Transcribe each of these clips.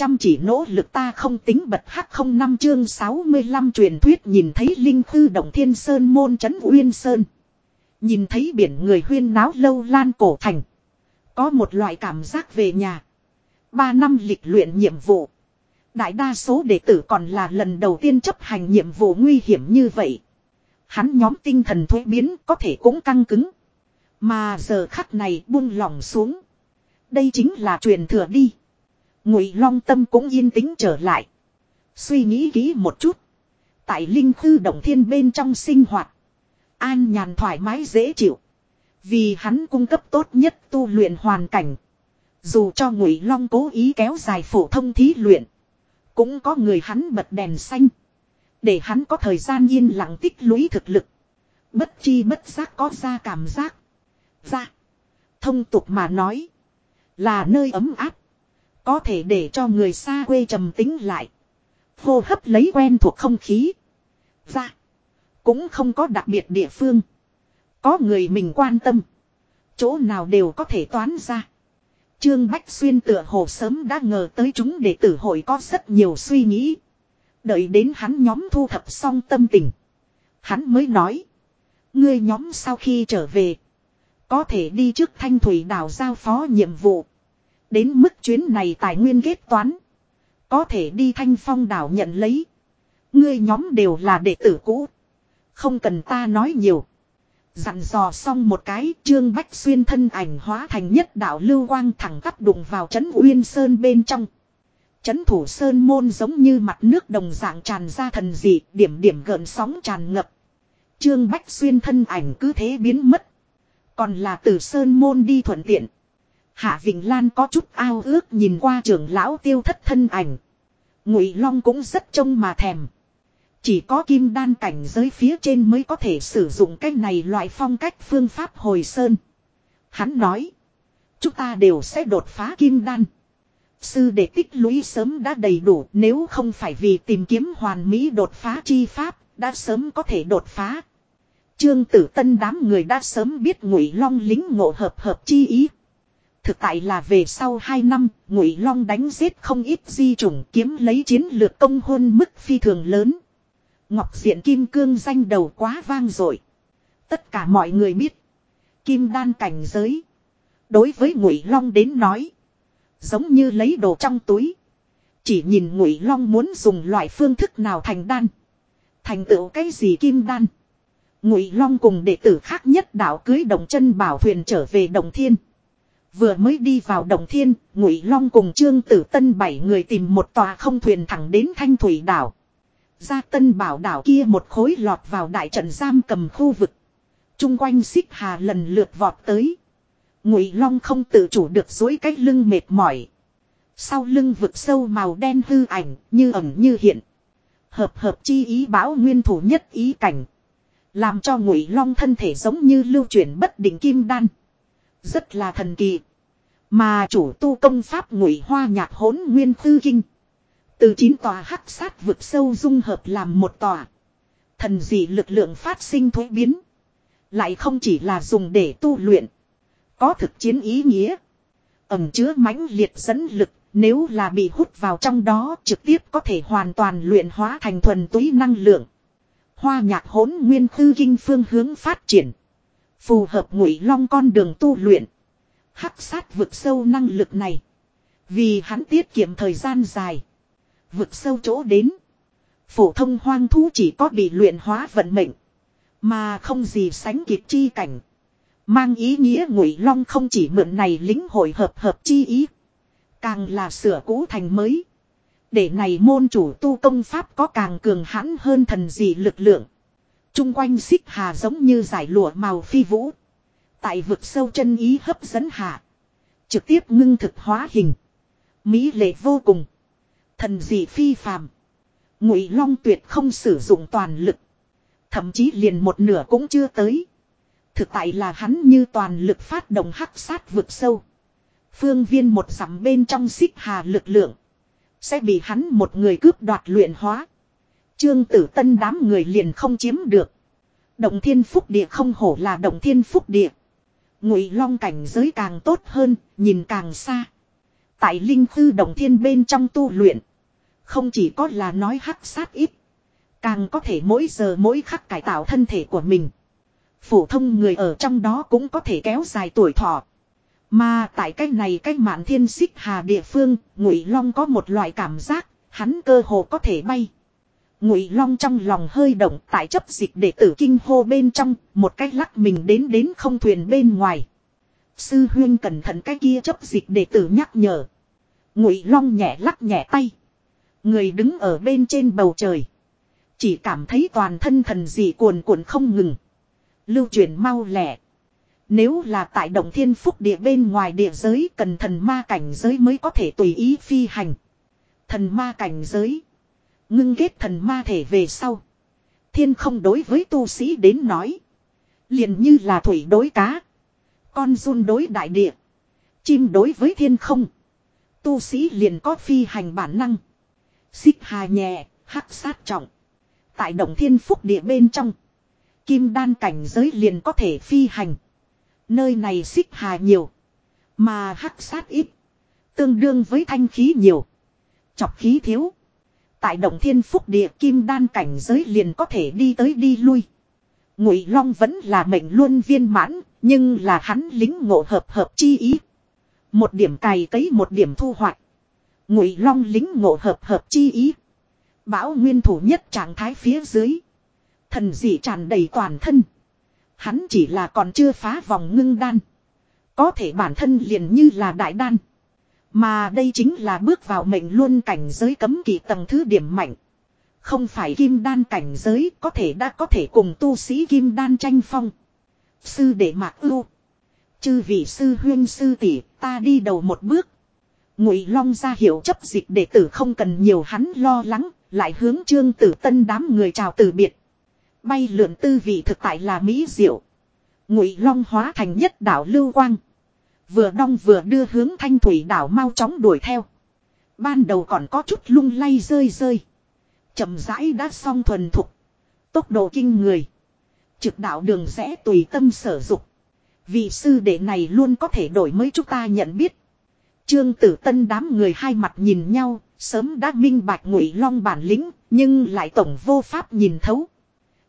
chăm chỉ nỗ lực ta không tính bật hắc không năm chương 65 truyền thuyết nhìn thấy linh thư động thiên sơn môn trấn uyên sơn. Nhìn thấy biển người huyên náo lâu lan cổ thành. Có một loại cảm giác về nhà. Ba năm lịch luyện nhiệm vụ. Đại đa số đệ tử còn là lần đầu tiên chấp hành nhiệm vụ nguy hiểm như vậy. Hắn nhóm tinh thần thuế biến có thể cũng căng cứng. Mà giờ khắc này buông lỏng xuống. Đây chính là truyền thừa đi. Ngụy Long tâm cũng yên tĩnh trở lại. Suy nghĩ kỹ một chút. Tại linh thư động thiên bên trong sinh hoạt. An nhàn thoải mái dễ chịu. Vì hắn cung cấp tốt nhất tu luyện hoàn cảnh. Dù cho Ngụy Long cố ý kéo dài phổ thông thí luyện. Cũng có người hắn bật đèn xanh. Để hắn có thời gian yên lặng tích lũy thực lực. Bất chi bất giác có ra cảm giác. Ra. Thông tục mà nói. Là nơi ấm áp. Có thể để cho người xa quê trầm tính lại. Hô hấp lấy quen thuộc không khí. Ra. Cũng không có đặc biệt địa phương. Có người mình quan tâm. Chỗ nào đều có thể toán ra. Trương Bách Xuyên tựa hồ sớm đã ngờ tới chúng đệ tử hội có rất nhiều suy nghĩ. Đợi đến hắn nhóm thu thập xong tâm tình. Hắn mới nói. Ngươi nhóm sau khi trở về. Có thể đi trước thanh thủy đảo giao phó nhiệm vụ. Đến mức chuyến này tài nguyên kết toán. Có thể đi thanh phong đảo nhận lấy. Ngươi nhóm đều là đệ tử cũ. Không cần ta nói nhiều. Dặn dò xong một cái, trương bách xuyên thân ảnh hóa thành nhất đạo lưu quang thẳng tắp đụng vào trấn uyên sơn bên trong. Trấn thủ sơn môn giống như mặt nước đồng dạng tràn ra thần dị, điểm điểm gợn sóng tràn ngập. Trương bách xuyên thân ảnh cứ thế biến mất. Còn là từ sơn môn đi thuận tiện. Hạ Vịnh Lan có chút ao ước nhìn qua trưởng lão tiêu thất thân ảnh. Ngụy Long cũng rất trông mà thèm. Chỉ có kim đan cảnh giới phía trên mới có thể sử dụng cách này loại phong cách phương pháp hồi sơn. Hắn nói. Chúng ta đều sẽ đột phá kim đan. Sư đệ tích lũy sớm đã đầy đủ nếu không phải vì tìm kiếm hoàn mỹ đột phá chi pháp, đã sớm có thể đột phá. Trương tử tân đám người đã sớm biết ngụy long lính ngộ hợp hợp chi ý. Thực tại là về sau 2 năm, ngụy long đánh giết không ít di chủng kiếm lấy chiến lược công hôn mức phi thường lớn. Ngọc diện kim cương danh đầu quá vang dội Tất cả mọi người biết. Kim đan cảnh giới. Đối với ngụy long đến nói. Giống như lấy đồ trong túi. Chỉ nhìn ngụy long muốn dùng loại phương thức nào thành đan. Thành tựu cái gì kim đan. Ngụy long cùng đệ tử khác nhất đạo cưới đồng chân bảo thuyền trở về đồng thiên. Vừa mới đi vào đồng thiên, Ngụy Long cùng Trương Tử Tân bảy người tìm một tòa không thuyền thẳng đến Thanh Thủy đảo. Ra Tân Bảo đảo kia một khối lọt vào đại trận giam cầm khu vực. Trung quanh xích hà lần lượt vọt tới. Ngụy Long không tự chủ được duỗi cái lưng mệt mỏi. Sau lưng vực sâu màu đen hư ảnh, như ẩn như hiện. Hợp hợp chi ý báo nguyên thủ nhất ý cảnh. Làm cho Ngụy Long thân thể giống như lưu chuyển bất định kim đan. Rất là thần kỳ. Mà chủ tu công pháp ngụy hoa nhạc hỗn nguyên tư kinh. Từ chín tòa hắc sát vực sâu dung hợp làm một tòa. Thần dị lực lượng phát sinh thuế biến. Lại không chỉ là dùng để tu luyện. Có thực chiến ý nghĩa. Ẩm chứa mãnh liệt dẫn lực. Nếu là bị hút vào trong đó, trực tiếp có thể hoàn toàn luyện hóa thành thuần túy năng lượng. Hoa nhạc hỗn nguyên tư kinh phương hướng phát triển. Phù hợp ngụy long con đường tu luyện. Hắc sát vực sâu năng lực này. Vì hắn tiết kiệm thời gian dài. Vực sâu chỗ đến. Phổ thông hoang thú chỉ có bị luyện hóa vận mệnh. Mà không gì sánh kịp chi cảnh. Mang ý nghĩa ngụy long không chỉ mượn này lính hội hợp hợp chi ý. Càng là sửa cũ thành mới. Để này môn chủ tu công pháp có càng cường hãn hơn thần dị lực lượng. Trung quanh xích hà giống như giải lụa màu phi vũ. Tại vực sâu chân ý hấp dẫn hạ. Trực tiếp ngưng thực hóa hình. Mỹ lệ vô cùng. Thần dị phi phàm. Ngụy Long tuyệt không sử dụng toàn lực. Thậm chí liền một nửa cũng chưa tới. Thực tại là hắn như toàn lực phát động hắc sát vực sâu. Phương viên một dặm bên trong xích hà lực lượng. Sẽ bị hắn một người cướp đoạt luyện hóa. Trương tử tân đám người liền không chiếm được. Động thiên phúc địa không hổ là động thiên phúc địa. Ngụy long cảnh giới càng tốt hơn, nhìn càng xa. Tại linh thư động thiên bên trong tu luyện. Không chỉ có là nói hắc sát ít. Càng có thể mỗi giờ mỗi khắc cải tạo thân thể của mình. Phổ thông người ở trong đó cũng có thể kéo dài tuổi thọ. Mà tại cái này cái mạn thiên xích hà địa phương, Ngụy Long có một loại cảm giác, hắn cơ hồ có thể bay. Ngụy Long trong lòng hơi động, tại chấp dịch đệ tử kinh hô bên trong, một cái lắc mình đến đến không thuyền bên ngoài. Sư huyên cẩn thận cái kia chấp dịch đệ tử nhắc nhở. Ngụy Long nhẹ lắc nhẹ tay. Người đứng ở bên trên bầu trời. Chỉ cảm thấy toàn thân thần dị cuồn cuộn không ngừng. Lưu truyền mau lẹ. Nếu là tại động thiên phúc địa bên ngoài địa giới cần thần ma cảnh giới mới có thể tùy ý phi hành. Thần ma cảnh giới. Ngưng kết thần ma thể về sau. Thiên không đối với tu sĩ đến nói. liền như là thủy đối cá. Con run đối đại địa. Chim đối với thiên không. Tu sĩ liền có phi hành bản năng. Xích hà nhẹ, hắc sát trọng. Tại động thiên phúc địa bên trong. Kim đan cảnh giới liền có thể phi hành. Nơi này xích hà nhiều. Mà hắc sát ít. Tương đương với thanh khí nhiều. Chọc khí thiếu. Tại động thiên phúc địa kim đan cảnh giới liền có thể đi tới đi lui. Ngụy Long vẫn là mệnh luôn viên mãn, nhưng là hắn lính ngộ hợp hợp chi ý. Một điểm cày cấy một điểm thu hoạch. Ngụy Long lính ngộ hợp hợp chi ý. Bão nguyên thủ nhất trạng thái phía dưới. Thần dị tràn đầy toàn thân. Hắn chỉ là còn chưa phá vòng ngưng đan. Có thể bản thân liền như là đại đan. Mà đây chính là bước vào mệnh luôn cảnh giới cấm kỵ tầng thứ điểm mạnh. Không phải kim đan cảnh giới có thể đã có thể cùng tu sĩ kim đan tranh phong. Sư đệ mạc ưu. Chư vị sư huyên sư tỷ ta đi đầu một bước. Ngụy Long ra hiệu chấp dịch đệ tử không cần nhiều hắn lo lắng, lại hướng trương tử tân đám người chào từ biệt. Bay lượn tư vị thực tại là mỹ diệu. Ngụy Long hóa thành nhất đảo lưu quang. Vừa đong vừa đưa hướng thanh thủy đảo mau chóng đuổi theo. Ban đầu còn có chút lung lay rơi rơi. chậm rãi đã xong thuần thục. Tốc độ kinh người. Trực đạo đường rẽ tùy tâm sở dục. Vị sư đệ này luôn có thể đổi mới chúng ta nhận biết. Trương tử tân đám người hai mặt nhìn nhau, sớm đã minh bạch ngụy long bản lĩnh, nhưng lại tổng vô pháp nhìn thấu.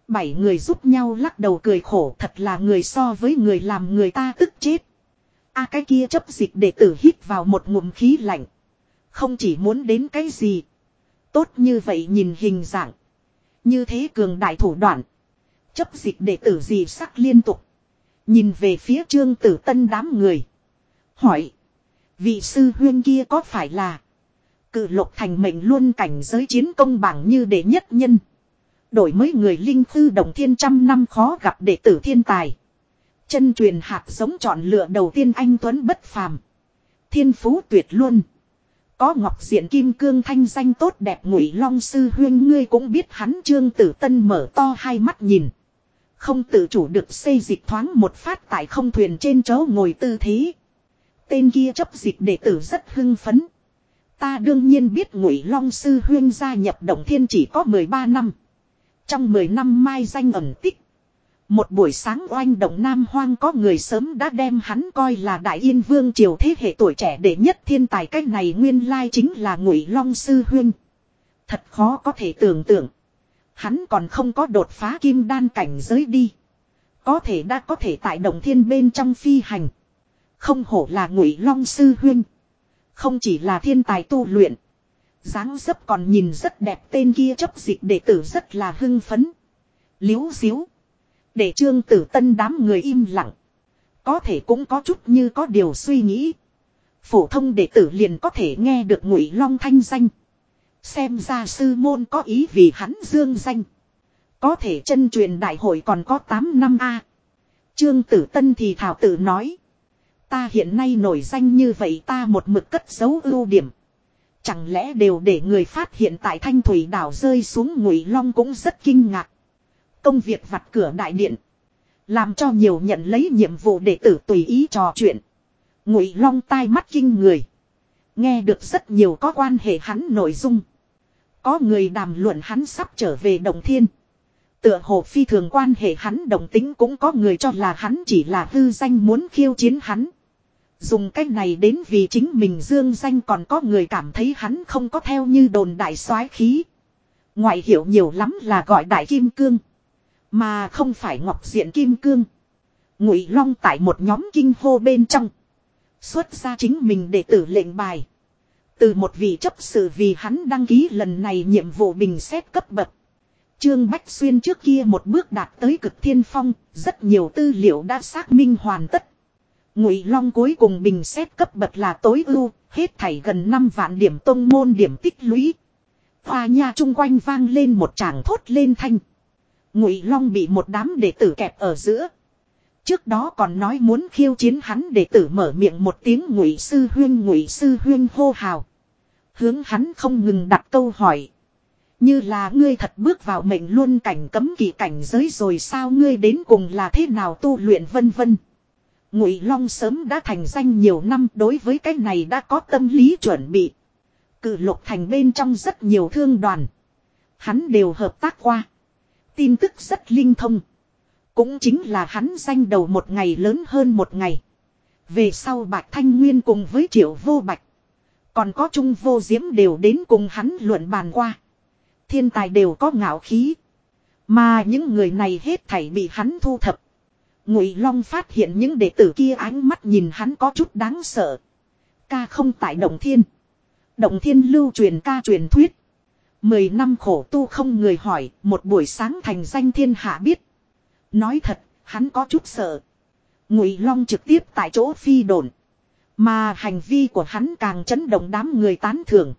Bảy người giúp nhau lắc đầu cười khổ thật là người so với người làm người ta tức chết a cái kia chấp dịch để tử hít vào một ngụm khí lạnh. Không chỉ muốn đến cái gì. Tốt như vậy nhìn hình dạng. Như thế cường đại thủ đoạn. Chấp dịch đệ tử gì sắc liên tục. Nhìn về phía trương tử tân đám người. Hỏi. Vị sư huyên kia có phải là. Cự lục thành mệnh luôn cảnh giới chiến công bảng như đệ nhất nhân. Đổi mới người linh thư đồng thiên trăm năm khó gặp đệ tử thiên tài. Chân truyền hạt giống chọn lựa đầu tiên anh Tuấn bất phàm. Thiên phú tuyệt luôn. Có ngọc diện kim cương thanh danh tốt đẹp ngụy long sư huyên ngươi cũng biết hắn trương tử tân mở to hai mắt nhìn. Không tự chủ được xây dịch thoáng một phát tại không thuyền trên chỗ ngồi tư thế. Tên kia chấp dịch đệ tử rất hưng phấn. Ta đương nhiên biết ngụy long sư huyên gia nhập động thiên chỉ có 13 năm. Trong 10 năm mai danh ẩn tích. Một buổi sáng oanh động Nam Hoang có người sớm đã đem hắn coi là Đại Yên Vương triều thế hệ tuổi trẻ đệ nhất thiên tài cách này nguyên lai chính là Ngụy Long Sư Huyên. Thật khó có thể tưởng tượng. Hắn còn không có đột phá kim đan cảnh giới đi. Có thể đã có thể tại đồng thiên bên trong phi hành. Không hổ là Ngụy Long Sư Huyên. Không chỉ là thiên tài tu luyện dáng dấp còn nhìn rất đẹp, tên kia chấp dịch đệ tử rất là hưng phấn. Liếu xíu. Để trương tử tân đám người im lặng. Có thể cũng có chút như có điều suy nghĩ. Phổ thông đệ tử liền có thể nghe được ngụy long thanh danh. Xem ra sư môn có ý vì hắn dương danh. Có thể chân truyền đại hội còn có 8 năm A. Trương tử tân thì thảo tử nói. Ta hiện nay nổi danh như vậy ta một mực cất dấu ưu điểm. Chẳng lẽ đều để người phát hiện tại thanh thủy đảo rơi xuống ngụy long cũng rất kinh ngạc. Công việc vặt cửa đại điện. Làm cho nhiều nhận lấy nhiệm vụ đệ tử tùy ý trò chuyện. Ngụy long tai mắt kinh người. Nghe được rất nhiều có quan hệ hắn nội dung. Có người đàm luận hắn sắp trở về đồng thiên. Tựa hồ phi thường quan hệ hắn đồng tính cũng có người cho là hắn chỉ là hư danh muốn khiêu chiến hắn. Dùng cách này đến vì chính mình dương danh còn có người cảm thấy hắn không có theo như đồn đại soái khí. Ngoại hiệu nhiều lắm là gọi đại kim cương. Mà không phải ngọc diện kim cương. Ngụy Long tại một nhóm kinh hô bên trong. Xuất ra chính mình để tử lệnh bài. Từ một vị chấp sự vì hắn đăng ký lần này nhiệm vụ bình xét cấp bậc. Trương Bách Xuyên trước kia một bước đạt tới cực thiên phong, rất nhiều tư liệu đã xác minh hoàn tất. Ngụy Long cuối cùng bình xét cấp bậc là tối ưu, hết thảy gần 5 vạn điểm tông môn điểm tích lũy. Hoa nha chung quanh vang lên một tràng thốt lên thanh. Ngụy Long bị một đám đệ tử kẹp ở giữa. Trước đó còn nói muốn khiêu chiến hắn đệ tử mở miệng một tiếng Ngụy sư huyên, Ngụy sư huyên hô hào. Hướng hắn không ngừng đặt câu hỏi. Như là ngươi thật bước vào mệnh luôn cảnh cấm kỳ cảnh giới rồi sao ngươi đến cùng là thế nào tu luyện vân vân. Ngụy Long sớm đã thành danh nhiều năm, đối với cái này đã có tâm lý chuẩn bị. Cử lục thành bên trong rất nhiều thương đoàn. Hắn đều hợp tác qua. Tin tức rất linh thông. Cũng chính là hắn danh đầu một ngày lớn hơn một ngày. Về sau Bạch Thanh Nguyên cùng với Triệu Vô Bạch. Còn có Trung Vô Diễm đều đến cùng hắn luận bàn qua. Thiên tài đều có ngạo khí. Mà những người này hết thảy bị hắn thu thập. Ngụy Long phát hiện những đệ tử kia ánh mắt nhìn hắn có chút đáng sợ. Ca không tại Động Thiên. Động Thiên lưu truyền ca truyền thuyết. Mười năm khổ tu không người hỏi, một buổi sáng thành danh thiên hạ biết. Nói thật, hắn có chút sợ. Ngụy Long trực tiếp tại chỗ phi đồn. Mà hành vi của hắn càng chấn động đám người tán thưởng.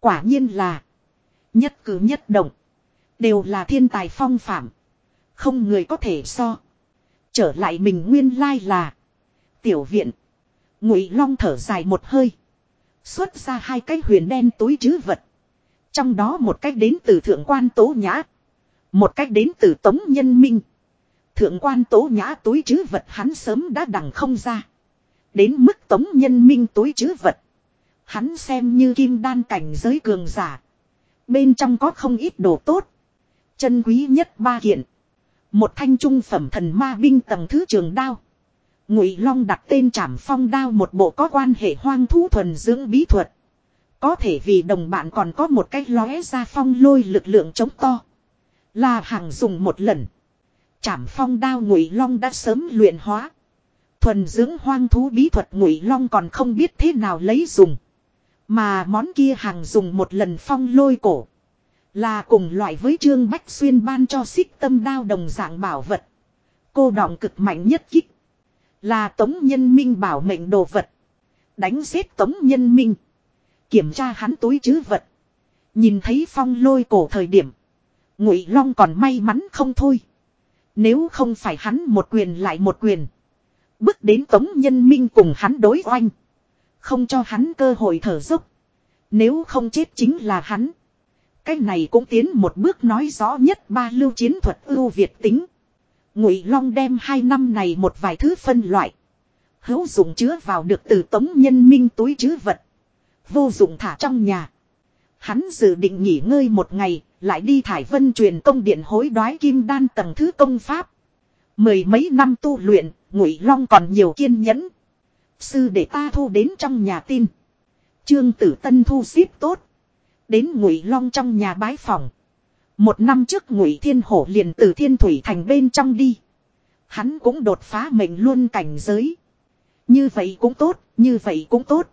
Quả nhiên là nhất cử nhất động. Đều là thiên tài phong phạm. Không người có thể so. Trở lại mình nguyên lai là. Tiểu viện. Ngụy Long thở dài một hơi. Xuất ra hai cái huyền đen túi trữ vật. Trong đó một cách đến từ thượng quan tố nhã. Một cách đến từ tống nhân minh. Thượng quan tố nhã túi chứ vật hắn sớm đã đằng không ra. Đến mức tống nhân minh túi chứ vật. Hắn xem như kim đan cảnh giới cường giả. Bên trong có không ít đồ tốt. Chân quý nhất ba kiện. Một thanh trung phẩm thần ma binh tầng thứ trường đao. Ngụy Long đặt tên trảm phong đao một bộ có quan hệ hoang thú thuần dưỡng bí thuật. Có thể vì đồng bạn còn có một cách lóe ra phong lôi lực lượng chống to. Là hàng dùng một lần. Chảm phong đao Ngụy Long đã sớm luyện hóa. Thuần dưỡng hoang thú bí thuật Ngụy Long còn không biết thế nào lấy dùng. Mà món kia hàng dùng một lần phong lôi cổ. Là cùng loại với Trương Bách Xuyên ban cho xích tâm đao đồng dạng bảo vật. Cô đọng cực mạnh nhất kích. Là tống nhân minh bảo mệnh đồ vật. Đánh giết tống nhân minh. Kiểm tra hắn túi chứ vật. Nhìn thấy phong lôi cổ thời điểm. Ngụy Long còn may mắn không thôi. Nếu không phải hắn một quyền lại một quyền. Bước đến tống nhân minh cùng hắn đối oanh. Không cho hắn cơ hội thở dốc. Nếu không chết chính là hắn. Cái này cũng tiến một bước nói rõ nhất ba lưu chiến thuật ưu việt tính. Ngụy Long đem hai năm này một vài thứ phân loại. Hữu dụng chứa vào được từ tống nhân minh túi chứ vật. Vô dụng thả trong nhà. Hắn dự định nghỉ ngơi một ngày, lại đi thải vân truyền công điện hối đoái kim đan tầng thứ công pháp. Mười mấy năm tu luyện, Ngụy Long còn nhiều kiên nhẫn. Sư để ta thu đến trong nhà tin. Trương Tử Tân thu xếp tốt. Đến Ngụy Long trong nhà bái phòng. Một năm trước Ngụy Thiên Hổ liền từ Thiên Thủy thành bên trong đi. Hắn cũng đột phá mệnh luôn cảnh giới. Như vậy cũng tốt, như vậy cũng tốt.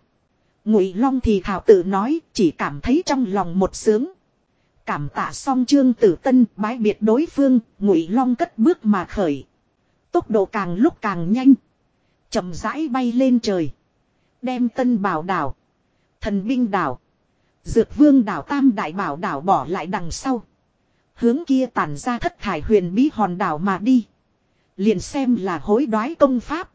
Ngụy Long thì thảo tự nói, chỉ cảm thấy trong lòng một sướng. Cảm tạ xong Trương Tử Tân bái biệt đối phương, Ngụy Long cất bước mà khởi. Tốc độ càng lúc càng nhanh, chậm rãi bay lên trời, đem Tân Bảo đảo, Thần binh đảo, Dược Vương đảo Tam Đại Bảo đảo bỏ lại đằng sau. Hướng kia tản ra thất thải huyền bí hòn đảo mà đi. Liền xem là hối đoái công pháp.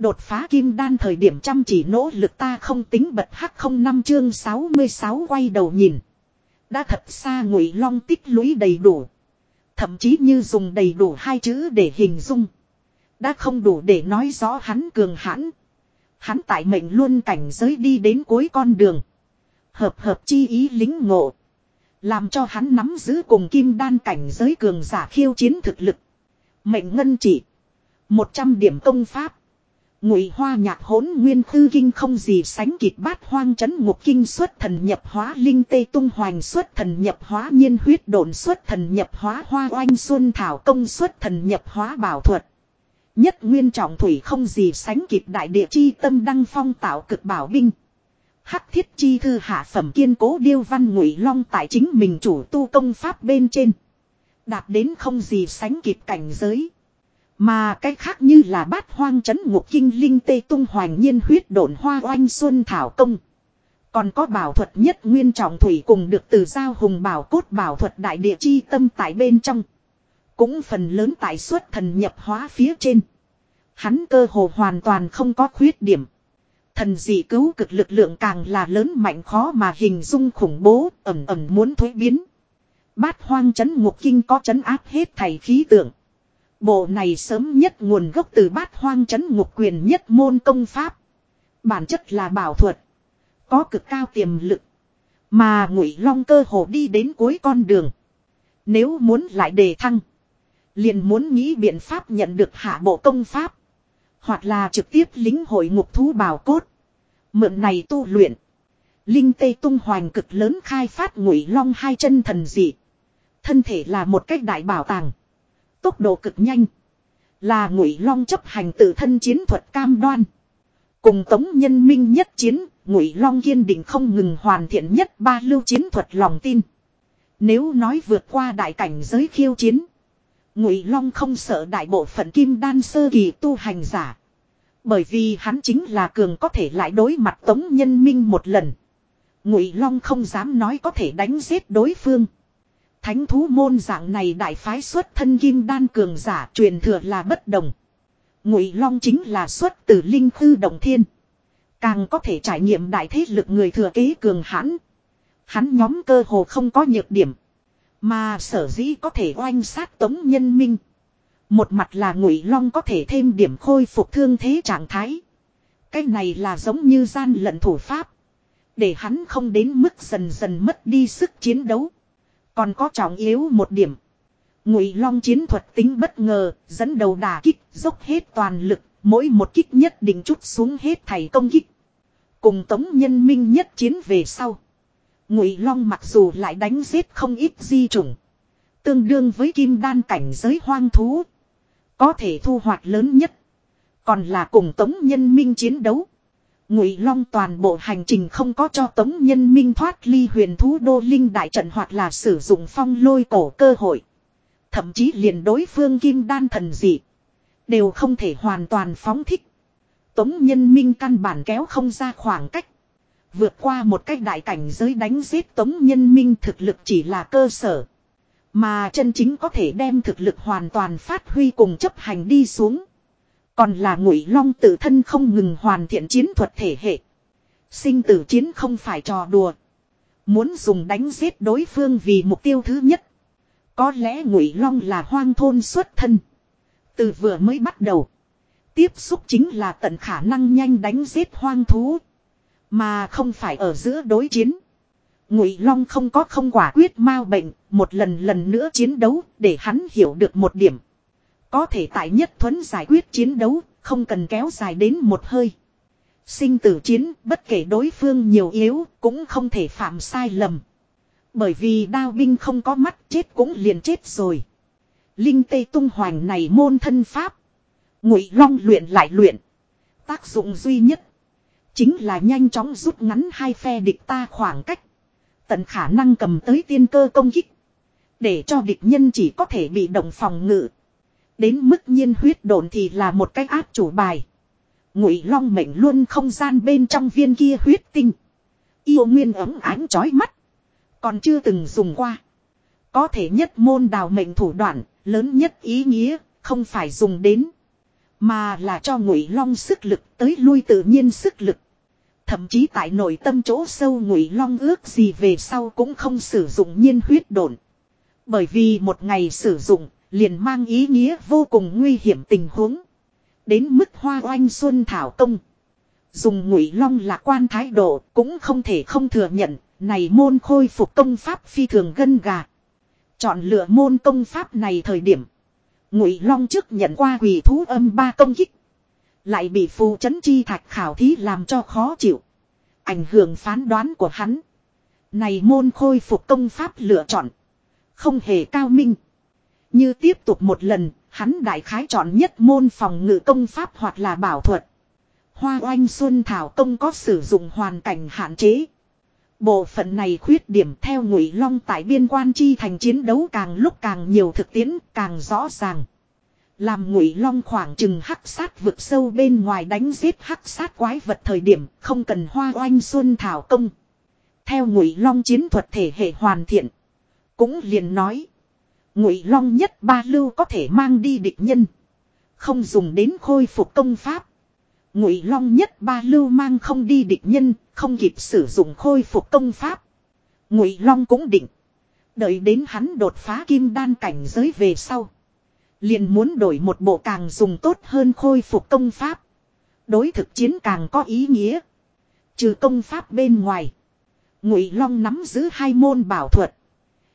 Đột phá kim đan thời điểm chăm chỉ nỗ lực ta không tính bật hắc không năm chương 66 quay đầu nhìn. Đã thật xa ngụy long tích lũy đầy đủ. Thậm chí như dùng đầy đủ hai chữ để hình dung. Đã không đủ để nói rõ hắn cường hãn. Hắn tại mệnh luôn cảnh giới đi đến cuối con đường. Hợp hợp chi ý lính ngộ. Làm cho hắn nắm giữ cùng kim đan cảnh giới cường giả khiêu chiến thực lực. Mệnh ngân chỉ. 100 điểm công pháp. Ngụy Hoa nhạc hỗn nguyên tư kinh không gì sánh kịp bát hoang chấn ngục kinh xuất thần nhập hóa linh tê tung hoành xuất thần nhập hóa nhiên huyết Đồn xuất thần nhập hóa hoa oanh xuân thảo công xuất thần nhập hóa bảo thuật. Nhất nguyên trọng thủy không gì sánh kịp đại địa chi tâm đăng phong tạo cực bảo binh. Hắc thiết chi thư hạ phẩm kiên cố điêu văn ngụy long tại chính mình chủ tu công pháp bên trên. Đạt đến không gì sánh kịp cảnh giới. Mà cái khác như là bát hoang chấn ngục kinh linh tê tung hoành nhiên huyết độn hoa oanh xuân thảo công. Còn có bảo thuật nhất nguyên trọng thủy cùng được từ giao hùng bảo cốt bảo thuật đại địa chi tâm tại bên trong. Cũng phần lớn tại suất thần nhập hóa phía trên. Hắn cơ hồ hoàn toàn không có khuyết điểm. Thần dị cứu cực lực lượng càng là lớn mạnh khó mà hình dung khủng bố, ẩm ẩm muốn thuế biến. Bát hoang chấn ngục kinh có chấn áp hết thầy khí tượng. Bộ này sớm nhất nguồn gốc từ bát hoang chấn ngục quyền nhất môn công pháp. Bản chất là bảo thuật. Có cực cao tiềm lực. Mà ngụy long cơ hồ đi đến cuối con đường. Nếu muốn lại đề thăng. Liền muốn nghĩ biện pháp nhận được hạ bộ công pháp. Hoặc là trực tiếp lính hội ngục thú bào cốt. Mượn này tu luyện. Linh tê tung hoành cực lớn khai phát ngụy long hai chân thần dị. Thân thể là một cách đại bảo tàng. Tốc độ cực nhanh. Là ngụy long chấp hành tự thân chiến thuật cam đoan. Cùng tống nhân minh nhất chiến, ngụy long kiên định không ngừng hoàn thiện nhất ba lưu chiến thuật lòng tin. Nếu nói vượt qua đại cảnh giới khiêu chiến. Ngụy long không sợ đại bộ phận kim đan sơ kỳ tu hành giả. Bởi vì hắn chính là cường có thể lại đối mặt tống nhân minh một lần. Ngụy long không dám nói có thể đánh giết đối phương. Thánh thú môn dạng này đại phái xuất thân kim đan cường giả truyền thừa là bất đồng. Ngụy Long chính là xuất từ linh khư động thiên. Càng có thể trải nghiệm đại thế lực người thừa kế cường hãn. Hắn nhóm cơ hồ không có nhược điểm. Mà sở dĩ có thể oanh sát tống nhân minh. Một mặt là ngụy long có thể thêm điểm khôi phục thương thế trạng thái. Cái này là giống như gian lận thủ pháp. Để hắn không đến mức dần dần mất đi sức chiến đấu. Còn có trọng yếu một điểm. Ngụy Long chiến thuật tính bất ngờ, dẫn đầu đà kích, dốc hết toàn lực, mỗi một kích nhất định chút xuống hết thầy công kích. Cùng Tống Nhân Minh nhất chiến về sau. Ngụy Long mặc dù lại đánh giết không ít di chủng, tương đương với kim đan cảnh giới hoang thú, có thể thu hoạch lớn nhất, còn là cùng Tống Nhân Minh chiến đấu. Ngụy Long toàn bộ hành trình không có cho Tống Nhân Minh thoát ly huyền thú đô linh đại trận hoặc là sử dụng phong lôi cổ cơ hội. Thậm chí liền đối phương kim đan thần dị. Đều không thể hoàn toàn phóng thích. Tống Nhân Minh căn bản kéo không ra khoảng cách. Vượt qua một cách đại cảnh giới đánh giết Tống Nhân Minh thực lực chỉ là cơ sở. Mà chân chính có thể đem thực lực hoàn toàn phát huy cùng chấp hành đi xuống. Còn là ngụy long tự thân không ngừng hoàn thiện chiến thuật thể hệ. Sinh tử chiến không phải trò đùa. Muốn dùng đánh giết đối phương vì mục tiêu thứ nhất. Có lẽ ngụy long là hoang thôn xuất thân. Từ vừa mới bắt đầu. Tiếp xúc chính là tận khả năng nhanh đánh giết hoang thú. Mà không phải ở giữa đối chiến. Ngụy Long không có không quả quyết mau bệnh, một lần lần nữa chiến đấu để hắn hiểu được một điểm. Có thể tại nhất thuấn giải quyết chiến đấu, không cần kéo dài đến một hơi. Sinh tử chiến, bất kể đối phương nhiều yếu, cũng không thể phạm sai lầm. Bởi vì đao binh không có mắt chết cũng liền chết rồi. Linh tê tung hoành này môn thân pháp. Ngụy long luyện lại luyện. Tác dụng duy nhất. Chính là nhanh chóng rút ngắn hai phe địch ta khoảng cách. Tận khả năng cầm tới tiên cơ công kích. Để cho địch nhân chỉ có thể bị động phòng ngự. Đến mức nhiên huyết đồn thì là một cách áp chủ bài. Ngụy long mệnh luôn không gian bên trong viên kia huyết tinh. Yêu nguyên ấm ánh chói mắt. Còn chưa từng dùng qua. Có thể nhất môn đào mệnh thủ đoạn, lớn nhất ý nghĩa, không phải dùng đến. Mà là cho ngụy long sức lực tới lui tự nhiên sức lực. Thậm chí tại nội tâm chỗ sâu ngụy long ước gì về sau cũng không sử dụng nhiên huyết đồn. Bởi vì một ngày sử dụng, liền mang ý nghĩa vô cùng nguy hiểm tình huống. Đến mức hoa oanh xuân thảo công. Dùng ngụy long lạc quan thái độ cũng không thể không thừa nhận, này môn khôi phục công pháp phi thường gân gà. Chọn lựa môn công pháp này thời điểm. Ngụy long trước nhận qua quỷ thú âm ba công kích. Lại bị phù chấn chi thạch khảo thí làm cho khó chịu. Ảnh hưởng phán đoán của hắn. Này môn khôi phục công pháp lựa chọn. Không hề cao minh. Như tiếp tục một lần, hắn đại khái chọn nhất môn phòng ngự công pháp hoặc là bảo thuật. Hoa oanh xuân thảo công có sử dụng hoàn cảnh hạn chế. Bộ phận này khuyết điểm theo ngụy long tại biên quan chi thành chiến đấu càng lúc càng nhiều thực tiễn càng rõ ràng. Làm ngụy long khoảng chừng hắc sát vực sâu bên ngoài đánh giết hắc sát quái vật thời điểm không cần hoa oanh xuân thảo công. Theo ngụy long chiến thuật thể hệ hoàn thiện. Cũng liền nói. Ngụy long nhất ba lưu có thể mang đi địch nhân. Không dùng đến khôi phục công pháp. Ngụy long nhất ba lưu mang không đi địch nhân, không kịp sử dụng khôi phục công pháp. Ngụy long cũng định. Đợi đến hắn đột phá kim đan cảnh giới về sau. Liền muốn đổi một bộ càng dùng tốt hơn khôi phục công pháp. Đối thực chiến càng có ý nghĩa. Trừ công pháp bên ngoài. Ngụy Long nắm giữ hai môn bảo thuật.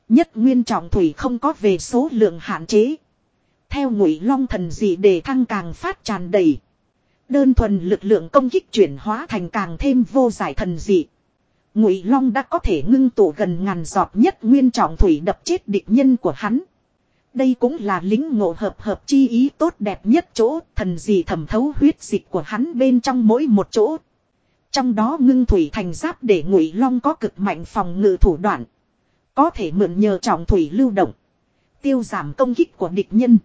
Nhất nguyên trọng thủy không có về số lượng hạn chế. Theo Ngụy Long thần dị để thăng càng phát tràn đầy. Đơn thuần lực lượng công kích chuyển hóa thành càng thêm vô giải thần dị. Ngụy Long đã có thể ngưng tụ gần ngàn giọt nhất nguyên trọng thủy đập chết địch nhân của hắn. Đây cũng là lính ngộ hợp hợp chi ý tốt đẹp nhất chỗ, thần dị thẩm thấu huyết dịch của hắn bên trong mỗi một chỗ. Trong đó ngưng thủy thành giáp để ngụy long có cực mạnh phòng ngự thủ đoạn. Có thể mượn nhờ trọng thủy lưu động. Tiêu giảm công kích của địch nhân.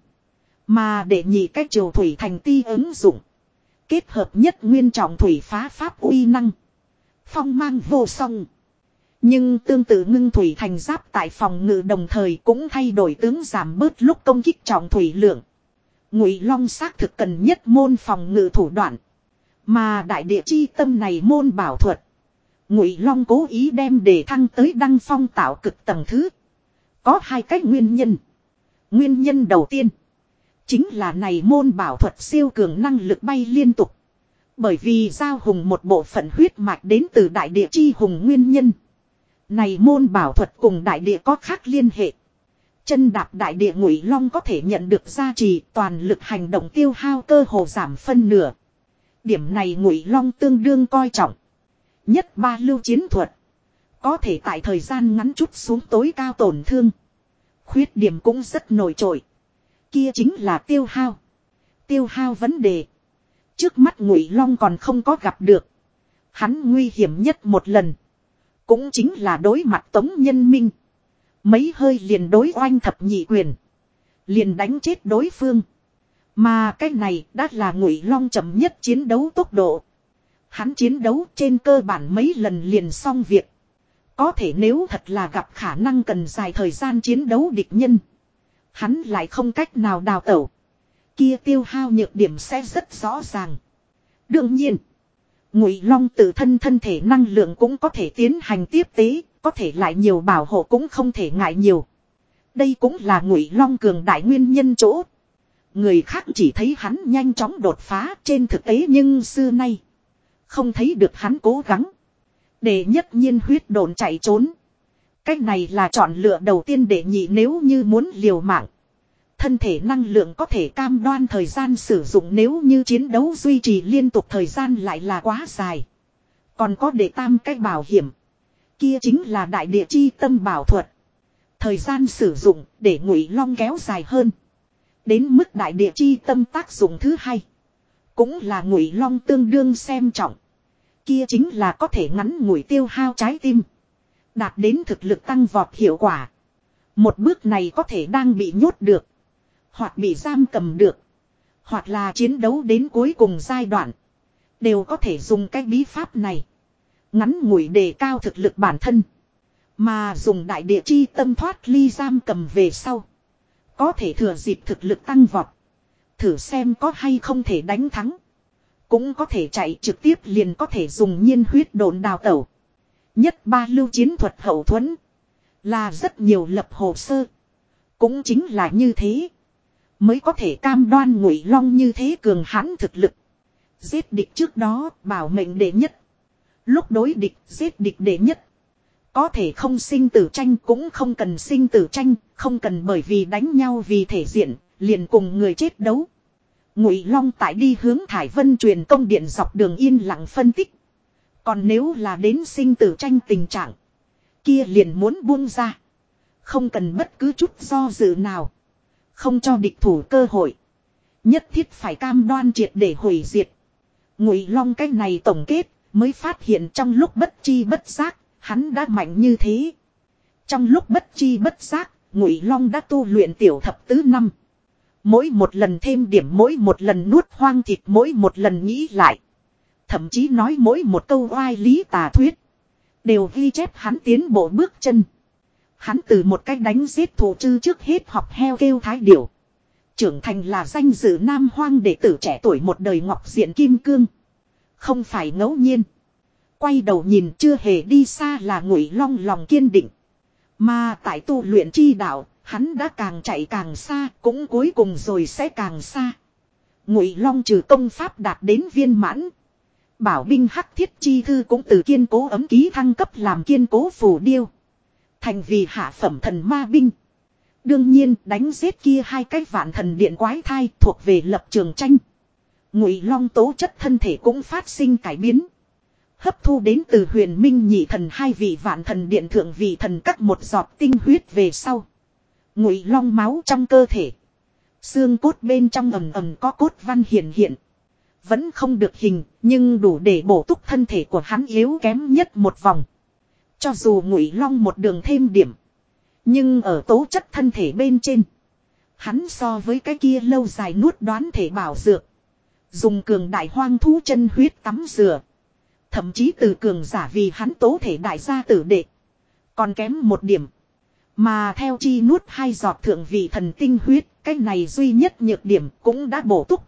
Mà để nhị cách triều thủy thành ti ứng dụng. Kết hợp nhất nguyên trọng thủy phá pháp uy năng. Phong mang vô song. Nhưng tương tự ngưng thủy thành giáp tại phòng ngự đồng thời cũng thay đổi tướng giảm bớt lúc công kích trọng thủy lượng. Ngụy Long xác thực cần nhất môn phòng ngự thủ đoạn. Mà đại địa chi tâm này môn bảo thuật. Ngụy Long cố ý đem Đề thăng tới đăng phong tạo cực tầng thứ. Có hai cách nguyên nhân. Nguyên nhân đầu tiên. Chính là này môn bảo thuật siêu cường năng lực bay liên tục. Bởi vì giao hùng một bộ phận huyết mạch đến từ đại địa chi hùng nguyên nhân. Này môn bảo thuật cùng đại địa có khác liên hệ. Chân đạp đại địa ngụy long có thể nhận được gia trì toàn lực hành động tiêu hao cơ hồ giảm phân nửa. Điểm này ngụy long tương đương coi trọng. Nhất ba lưu chiến thuật. Có thể tại thời gian ngắn chút xuống tối cao tổn thương. Khuyết điểm cũng rất nổi trội. Kia chính là tiêu hao. Tiêu hao vấn đề. Trước mắt ngụy long còn không có gặp được. Hắn nguy hiểm nhất một lần. Cũng chính là đối mặt tống nhân minh. Mấy hơi liền đối oanh thập nhị quyền. Liền đánh chết đối phương. Mà cái này đã là ngụy long chậm nhất chiến đấu tốc độ. Hắn chiến đấu trên cơ bản mấy lần liền xong việc. Có thể nếu thật là gặp khả năng cần dài thời gian chiến đấu địch nhân. Hắn lại không cách nào đào tẩu. Kia tiêu hao nhược điểm sẽ rất rõ ràng. Đương nhiên. Ngụy Long tự thân thân thể năng lượng cũng có thể tiến hành tiếp tế, có thể lại nhiều bảo hộ cũng không thể ngại nhiều. Đây cũng là Ngụy Long cường đại nguyên nhân chỗ. Người khác chỉ thấy hắn nhanh chóng đột phá trên thực tế nhưng xưa nay không thấy được hắn cố gắng để nhất nhiên huyết đồn chạy trốn. Cách này là chọn lựa đầu tiên để nhị nếu như muốn liều mạng. Thân thể năng lượng có thể cam đoan thời gian sử dụng nếu như chiến đấu duy trì liên tục thời gian lại là quá dài. Còn có để tam cách bảo hiểm. Kia chính là đại địa chi tâm bảo thuật. Thời gian sử dụng để ngụy long kéo dài hơn. Đến mức đại địa chi tâm tác dụng thứ hai. Cũng là ngụy long tương đương xem trọng. Kia chính là có thể ngắn ngủi tiêu hao trái tim. Đạt đến thực lực tăng vọt hiệu quả. Một bước này có thể đang bị nhốt được. Hoặc bị giam cầm được. Hoặc là chiến đấu đến cuối cùng giai đoạn. Đều có thể dùng cái bí pháp này. Ngắn ngủi đề cao thực lực bản thân. Mà dùng đại địa chi tâm thoát ly giam cầm về sau. Có thể thừa dịp thực lực tăng vọt. Thử xem có hay không thể đánh thắng. Cũng có thể chạy trực tiếp liền có thể dùng nhiên huyết đồn đào tẩu. Nhất ba lưu chiến thuật hậu thuẫn. Là rất nhiều lập hồ sơ. Cũng chính là như thế. Mới có thể cam đoan ngụy long như thế cường hãn thực lực. Giết địch trước đó bảo mệnh đệ nhất. Lúc đối địch giết địch đệ nhất. Có thể không sinh tử tranh cũng không cần sinh tử tranh, không cần bởi vì đánh nhau vì thể diện, liền cùng người chết đấu. Ngụy Long tại đi hướng Thải Vân truyền công điện dọc đường yên lặng phân tích. Còn nếu là đến sinh tử tranh tình trạng. Kia liền muốn buông ra. Không cần bất cứ chút do dự nào. Không cho địch thủ cơ hội. Nhất thiết phải cam đoan triệt để hủy diệt. Ngụy Long cái này tổng kết mới phát hiện trong lúc bất chi bất giác, hắn đã mạnh như thế. Trong lúc bất chi bất giác, Ngụy Long đã tu luyện tiểu thập tứ năm. Mỗi một lần thêm điểm mỗi một lần nuốt hoang thịt mỗi một lần nghĩ lại. Thậm chí nói mỗi một câu oai lý tà thuyết. Đều ghi chép hắn tiến bộ bước chân. Hắn từ một cách đánh giết thủ chư trước hết học heo kêu thái điểu. Trưởng thành là danh dự nam hoang đệ tử trẻ tuổi một đời ngọc diện kim cương. Không phải ngẫu nhiên. Quay đầu nhìn chưa hề đi xa là ngụy long lòng kiên định. Mà tại tu luyện chi đạo, hắn đã càng chạy càng xa, cũng cuối cùng rồi sẽ càng xa. Ngụy long trừ công pháp đạt đến viên mãn. Bảo binh hắc thiết chi thư cũng từ kiên cố ấm ký thăng cấp làm kiên cố phù điêu. Thành vì hạ phẩm thần ma binh. Đương nhiên đánh giết kia hai cái vạn thần điện quái thai thuộc về lập trường tranh. Ngụy long tố chất thân thể cũng phát sinh cải biến. Hấp thu đến từ huyền minh nhị thần hai vị vạn thần điện thượng vị thần cắt một giọt tinh huyết về sau. Ngụy long máu trong cơ thể. Xương cốt bên trong ầm ầm có cốt văn hiện hiện. Vẫn không được hình, nhưng đủ để bổ túc thân thể của hắn yếu kém nhất một vòng. Cho dù ngụy long một đường thêm điểm. Nhưng ở tố chất thân thể bên trên. Hắn so với cái kia lâu dài nuốt đoán thể bảo dược. Dùng cường đại hoang thú chân huyết tắm rửa. Thậm chí từ cường giả vì hắn tố thể đại gia tử đệ. Còn kém một điểm. Mà theo chi nuốt hai giọt thượng vị thần tinh huyết, cái này duy nhất nhược điểm cũng đã bổ túc.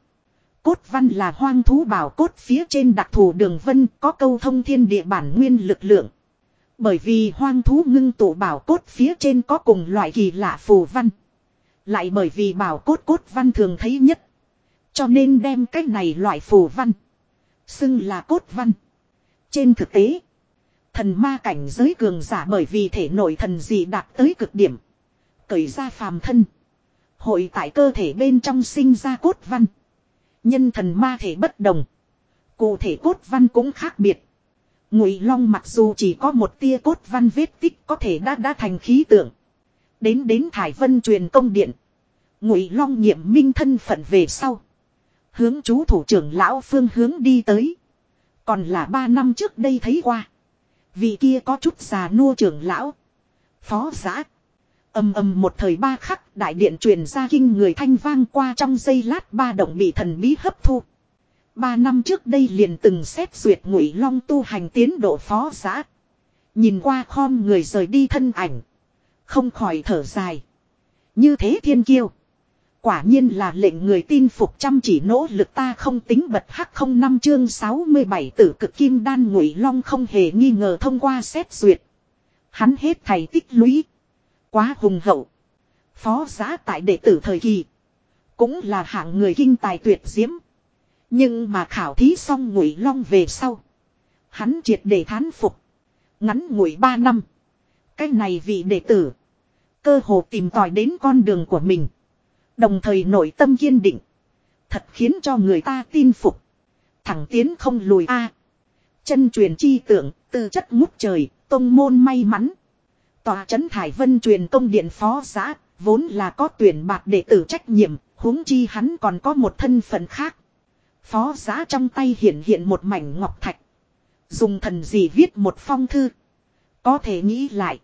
Cốt văn là hoang thú bảo cốt phía trên đặc thù đường vân có câu thông thiên địa bản nguyên lực lượng. Bởi vì hoang thú ngưng tụ bảo cốt phía trên có cùng loại kỳ lạ phù văn. Lại bởi vì bảo cốt cốt văn thường thấy nhất. Cho nên đem cái này loại phù văn. Xưng là cốt văn. Trên thực tế. Thần ma cảnh giới cường giả bởi vì thể nội thần dị đạt tới cực điểm. Cởi ra phàm thân. Hội tại cơ thể bên trong sinh ra cốt văn. Nhân thần ma thể bất đồng. Cụ thể cốt văn cũng khác biệt. Ngụy Long mặc dù chỉ có một tia cốt văn vết tích có thể đã đã thành khí tượng. Đến đến Thải Vân truyền công điện. Ngụy Long nghiệm minh thân phận về sau. Hướng chú thủ trưởng lão phương hướng đi tới. Còn là ba năm trước đây thấy qua. Vị kia có chút già nua trưởng lão. Phó giã. ầm ầm một thời ba khắc, đại điện truyền ra kinh người thanh vang qua trong giây lát ba động bị thần bí hấp thu. Ba năm trước đây liền từng xét duyệt ngụy long tu hành tiến độ phó giã. Nhìn qua khom người rời đi thân ảnh. Không khỏi thở dài. Như thế thiên kiêu. Quả nhiên là lệnh người tin phục chăm chỉ nỗ lực ta không tính bật hắc không năm chương 67 tử cực kim đan ngụy long không hề nghi ngờ thông qua xét duyệt. Hắn hết thầy tích lũy. Quá hùng hậu. Phó giá tại đệ tử thời kỳ. Cũng là hạng người kinh tài tuyệt diễm. Nhưng mà khảo thí xong ngụy long về sau. Hắn triệt để thán phục. Ngắn ngụy ba năm. Cái này vị đệ tử. Cơ hồ tìm tòi đến con đường của mình. Đồng thời nội tâm kiên định. Thật khiến cho người ta tin phục. Thẳng tiến không lùi a. chân truyền chi tưởng, tư chất ngút trời, tông môn may mắn. Tòa trấn Thải Vân truyền công điện phó giã, vốn là có tuyển bạc đệ tử trách nhiệm, huống chi hắn còn có một thân phận khác. Phó giã trong tay hiện hiện một mảnh ngọc thạch. Dùng thần gì viết một phong thư. Có thể nghĩ lại.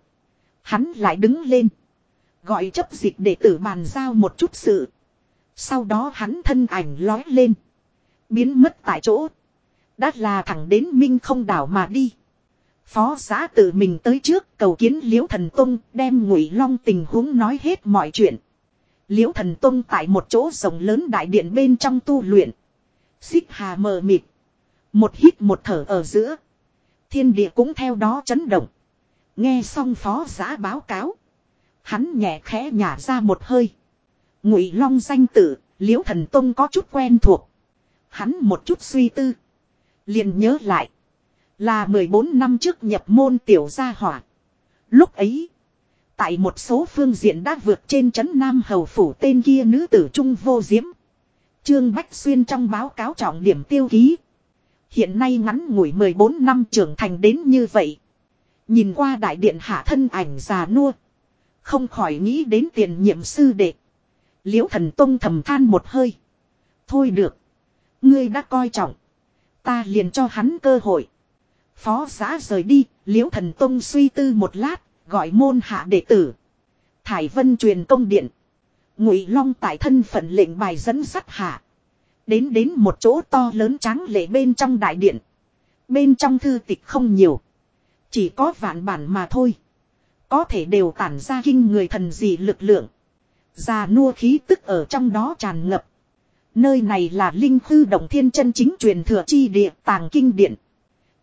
Hắn lại đứng lên. Gọi chấp dịch để tử bàn giao một chút sự. Sau đó hắn thân ảnh lói lên. Biến mất tại chỗ. Đã là thẳng đến Minh không đảo mà đi. Phó giá tự mình tới trước cầu kiến Liễu Thần Tông, đem ngụy long tình huống nói hết mọi chuyện. Liễu Thần Tông tại một chỗ rộng lớn đại điện bên trong tu luyện. Xích hà mờ mịt. Một hít một thở ở giữa. Thiên địa cũng theo đó chấn động. Nghe xong phó giá báo cáo. Hắn nhẹ khẽ nhả ra một hơi. Ngụy Long danh tự, Liễu Thần Tông có chút quen thuộc. Hắn một chút suy tư, liền nhớ lại, là 14 năm trước nhập môn tiểu gia hỏa. Lúc ấy, tại một số phương diện đã vượt trên trấn Nam Hầu phủ tên kia nữ tử trung vô diễm. Trương Bách Xuyên trong báo cáo trọng điểm tiêu ký. Hiện nay ngắn ngủi 14 năm trưởng thành đến như vậy. Nhìn qua đại điện hạ thân ảnh già nua. Không khỏi nghĩ đến tiền nhiệm sư đệ. Liễu thần tông thầm than một hơi. Thôi được. Ngươi đã coi trọng. Ta liền cho hắn cơ hội. Phó giá rời đi, liễu thần tông suy tư một lát, gọi môn hạ đệ tử. Thải vân truyền công điện. Ngụy Long tại thân phận lệnh bài dẫn sắt hạ. Đến đến một chỗ to lớn trắng lệ bên trong đại điện. Bên trong thư tịch không nhiều. Chỉ có vạn bản mà thôi. Có thể đều tản ra kinh người thần gì lực lượng. Già nua khí tức ở trong đó tràn ngập. Nơi này là linh khư động thiên chân chính truyền thừa chi địa, tàng kinh điện.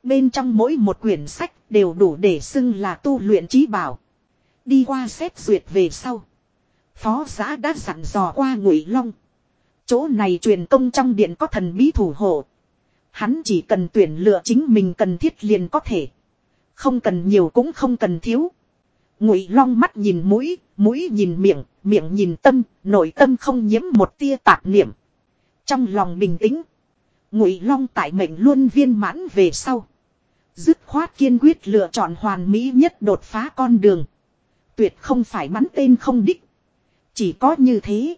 Bên trong mỗi một quyển sách đều đủ để xưng là tu luyện trí bảo. Đi qua xét duyệt về sau. Phó giã đã sẵn dò qua ngụy long. Chỗ này truyền công trong điện có thần bí thủ hộ. Hắn chỉ cần tuyển lựa chính mình cần thiết liền có thể. Không cần nhiều cũng không cần thiếu. Ngụy long mắt nhìn mũi, mũi nhìn miệng, miệng nhìn tâm, nội tâm không nhiễm một tia tạp niệm. Trong lòng bình tĩnh. Ngụy long tại mệnh luôn viên mãn về sau. Dứt khoát kiên quyết lựa chọn hoàn mỹ nhất đột phá con đường. Tuyệt không phải bắn tên không đích. Chỉ có như thế.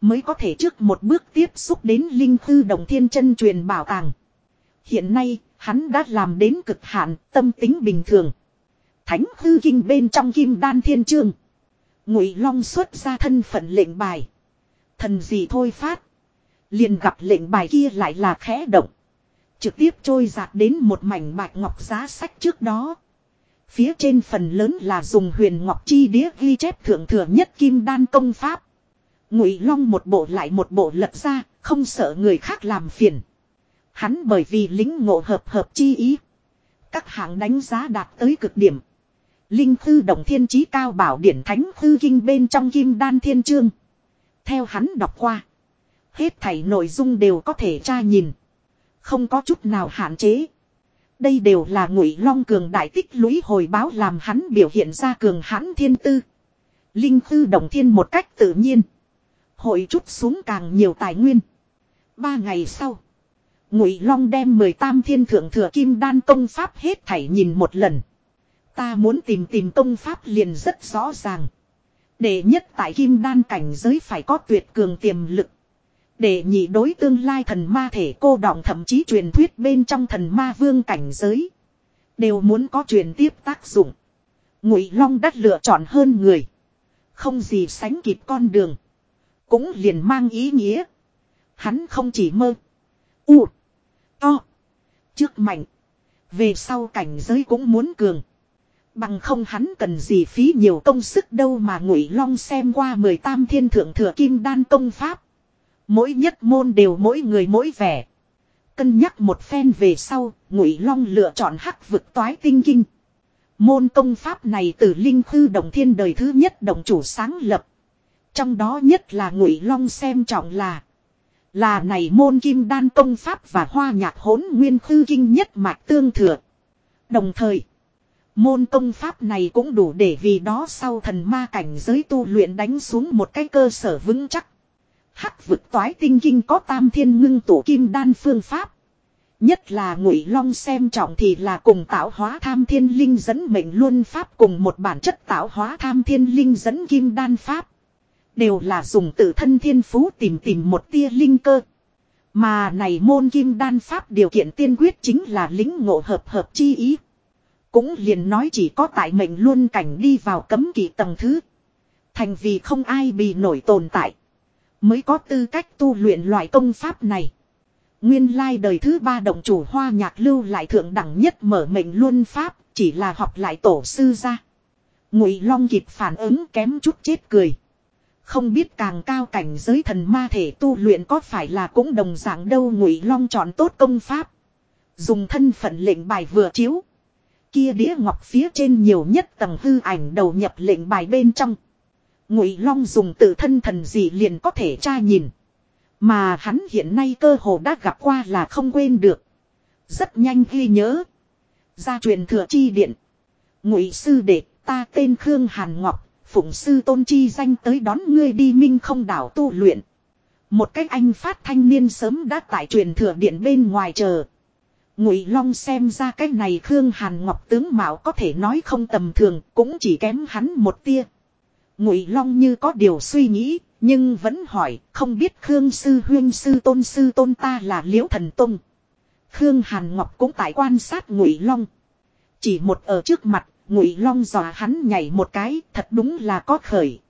Mới có thể trước một bước tiếp xúc đến linh thư đồng thiên chân truyền bảo tàng. Hiện nay, hắn đã làm đến cực hạn, tâm tính bình thường. Thánh hư kinh bên trong kim đan thiên trương. Ngụy Long xuất ra thân phận lệnh bài. Thần gì thôi phát. Liền gặp lệnh bài kia lại là khẽ động. Trực tiếp trôi giạt đến một mảnh bạch ngọc giá sách trước đó. Phía trên phần lớn là dùng huyền ngọc chi đĩa ghi chép thượng thừa nhất kim đan công pháp. Ngụy Long một bộ lại một bộ lật ra, không sợ người khác làm phiền. Hắn bởi vì lính ngộ hợp hợp chi ý. Các hạng đánh giá đạt tới cực điểm. Linh thư động thiên chí cao bảo điển thánh thư kinh bên trong kim đan thiên chương. Theo hắn đọc qua. Hết thảy nội dung đều có thể tra nhìn. Không có chút nào hạn chế. Đây đều là ngụy long cường đại tích lũy hồi báo làm hắn biểu hiện ra cường hãn thiên tư. Linh thư động thiên một cách tự nhiên. Hội chút xuống càng nhiều tài nguyên. Ba ngày sau. Ngụy long đem mười tam thiên thượng thừa kim đan công pháp hết thảy nhìn một lần. Ta muốn tìm tìm công pháp liền rất rõ ràng. Đệ nhất tại kim đan cảnh giới phải có tuyệt cường tiềm lực. Để nhị đối tương lai thần ma thể cô đọng thậm chí truyền thuyết bên trong thần ma vương cảnh giới. Đều muốn có truyền tiếp tác dụng. Ngụy Long đắt lựa chọn hơn người. Không gì sánh kịp con đường. Cũng liền mang ý nghĩa. Hắn không chỉ mơ. U. To. Trước mạnh. Về sau cảnh giới cũng muốn cường. Bằng không hắn cần gì phí nhiều công sức đâu mà ngụy long xem qua mười tam thiên thượng thừa kim đan công pháp. Mỗi nhất môn đều mỗi người mỗi vẻ. Cân nhắc một phen về sau, Ngụy Long lựa chọn hắc vực toái tinh kinh. Môn công pháp này từ linh khư đồng thiên đời thứ nhất đồng chủ sáng lập. Trong đó nhất là Ngụy Long xem trọng là là này môn kim đan công pháp và hoa nhạc hỗn nguyên khư kinh nhất mạch tương thừa. Đồng thời, môn công pháp này cũng đủ để vì đó sau thần ma cảnh giới tu luyện đánh xuống một cái cơ sở vững chắc. Hắc vực toái tinh kinh có tam thiên ngưng tụ kim đan phương pháp. Nhất là ngụy long xem trọng thì là cùng tạo hóa tham thiên linh dẫn mệnh luân pháp cùng một bản chất tạo hóa tham thiên linh dẫn kim đan pháp. Đều là dùng tự thân thiên phú tìm tìm một tia linh cơ. Mà này môn kim đan pháp điều kiện tiên quyết chính là lính ngộ hợp hợp chi ý. Cũng liền nói chỉ có tại mệnh luôn cảnh đi vào cấm kỵ tầng thứ. Thành vì không ai bị nổi tồn tại. Mới có tư cách tu luyện loại công pháp này. Nguyên lai đời thứ ba động chủ hoa nhạc lưu lại thượng đẳng nhất mở mệnh luôn pháp, chỉ là học lại tổ sư ra. Ngụy Long kịp phản ứng kém chút chết cười. Không biết càng cao cảnh giới thần ma thể tu luyện có phải là cũng đồng dạng đâu Ngụy Long chọn tốt công pháp. Dùng thân phận lệnh bài vừa chiếu. Kia đĩa ngọc phía trên nhiều nhất tầng hư ảnh đầu nhập lệnh bài bên trong. Ngụy Long dùng tự thân thần gì liền có thể tra nhìn. Mà hắn hiện nay cơ hồ đã gặp qua là không quên được. Rất nhanh ghi nhớ. Gia truyền thừa chi điện. Ngụy sư đệ, ta tên Khương Hàn Ngọc, phụng sư tôn chi danh tới đón ngươi đi minh không đảo tu luyện. Một cách anh phát thanh niên sớm đã tại truyền thừa điện bên ngoài chờ. Ngụy Long xem ra cái này Khương Hàn Ngọc tướng mạo có thể nói không tầm thường, cũng chỉ kém hắn một tia. Ngụy Long như có điều suy nghĩ, nhưng vẫn hỏi, không biết Khương sư huyên sư tôn sư tôn ta là Liễu Thần Tông. Khương Hàn Ngọc cũng tại quan sát Ngụy Long. Chỉ một ở trước mặt, Ngụy Long dò hắn nhảy một cái, thật đúng là có khởi.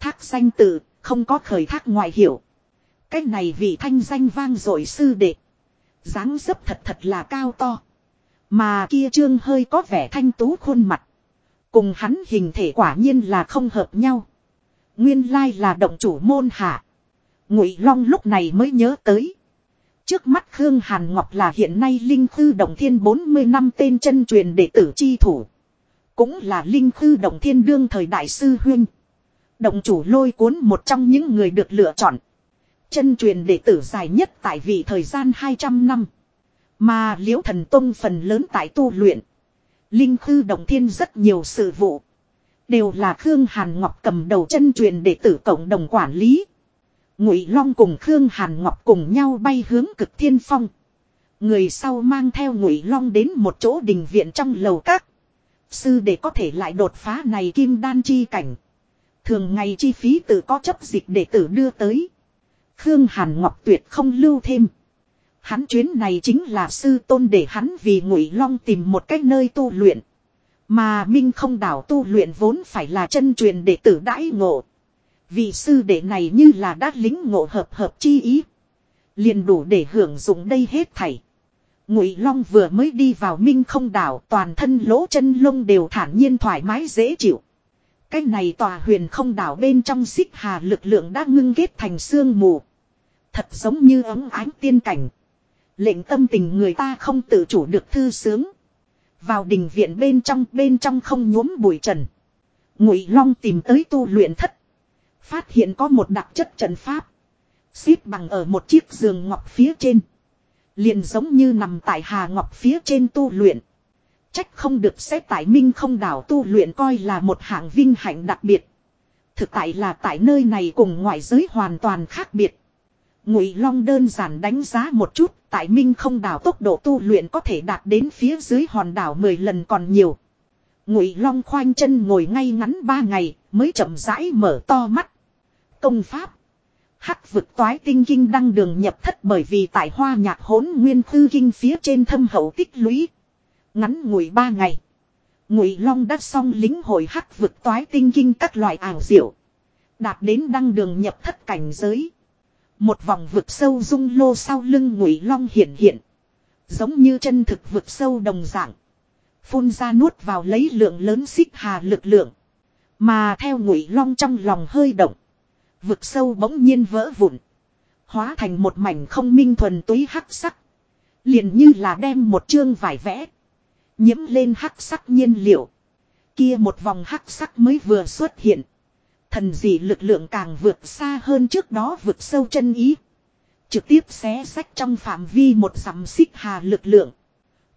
Thác danh tự, không có khởi thác ngoại hiệu. Cái này vì thanh danh vang dội sư đệ dáng dấp thật thật là cao to. Mà kia trương hơi có vẻ thanh tú khuôn mặt. Cùng hắn hình thể quả nhiên là không hợp nhau. Nguyên lai là động chủ môn hạ. Ngụy Long lúc này mới nhớ tới. Trước mắt Khương Hàn Ngọc là hiện nay Linh Khư Động Thiên 40 năm tên chân truyền đệ tử chi thủ. Cũng là Linh Khư Động Thiên đương thời đại sư huynh. Động chủ lôi cuốn một trong những người được lựa chọn. Chân truyền đệ tử dài nhất tại vị thời gian 200 năm. Mà liễu thần tông phần lớn tại tu luyện. Linh khư động thiên rất nhiều sự vụ. Đều là Khương Hàn Ngọc cầm đầu chân truyền đệ tử cộng đồng quản lý. Ngụy Long cùng Khương Hàn Ngọc cùng nhau bay hướng cực thiên phong. Người sau mang theo Ngụy Long đến một chỗ đình viện trong lầu các. Sư để có thể lại đột phá này kim đan chi cảnh. Thường ngày chi phí tự có chấp dịch đệ tử đưa tới. Khương Hàn Ngọc tuyệt không lưu thêm. Hắn chuyến này chính là sư tôn để hắn vì ngụy long tìm một cách nơi tu luyện. Mà Minh không đảo tu luyện vốn phải là chân truyền đệ tử đãi ngộ. Vị sư đệ này như là đã lính ngộ hợp hợp chi ý. liền đủ để hưởng dụng đây hết thảy. Ngụy Long vừa mới đi vào Minh không đảo, toàn thân lỗ chân lông đều thản nhiên thoải mái dễ chịu. Cái này tòa huyền không đảo bên trong xích hà lực lượng đã ngưng kết thành xương mù. Thật giống như ấm ánh tiên cảnh. Lệnh tâm tình người ta không tự chủ được thư sướng. Vào đình viện bên trong bên trong không nhuốm bụi trần. Ngụy Long tìm tới tu luyện thất. Phát hiện có một đặc chất trận pháp. Xếp bằng ở một chiếc giường ngọc phía trên. Liền giống như nằm tại hà ngọc phía trên tu luyện. Trách không được xếp tại minh không đảo tu luyện coi là một hạng vinh hạnh đặc biệt. Thực tại là tại nơi này cùng ngoại giới hoàn toàn khác biệt. Ngụy Long đơn giản đánh giá một chút, tại Minh không đảo tốc độ tu luyện có thể đạt đến phía dưới hòn đảo 10 lần còn nhiều. Ngụy Long khoanh chân ngồi ngay ngắn 3 ngày, mới chậm rãi mở to mắt. Công pháp Hắc vực toái tinh kinh đăng đường nhập thất bởi vì tại hoa nhạc hỗn nguyên thư kinh phía trên thâm hậu tích lũy. Ngắn ngủi 3 ngày. Ngụy Long đã xong lính hội hắc vực toái tinh kinh các loại ảo diệu. Đạt đến đăng đường nhập thất cảnh giới. Một vòng vực sâu dung lô sau lưng ngụy long hiện hiện. Giống như chân thực vực sâu đồng dạng. Phun ra nuốt vào lấy lượng lớn xích hà lực lượng. Mà theo ngụy long trong lòng hơi động. Vực sâu bỗng nhiên vỡ vụn. Hóa thành một mảnh không minh thuần túy hắc sắc. Liền như là đem một chương vải vẽ. Nhiễm lên hắc sắc nhiên liệu. Kia một vòng hắc sắc mới vừa xuất hiện. Thần dị lực lượng càng vượt xa hơn trước đó vượt sâu chân ý. Trực tiếp xé sách trong phạm vi một dặm xích hà lực lượng.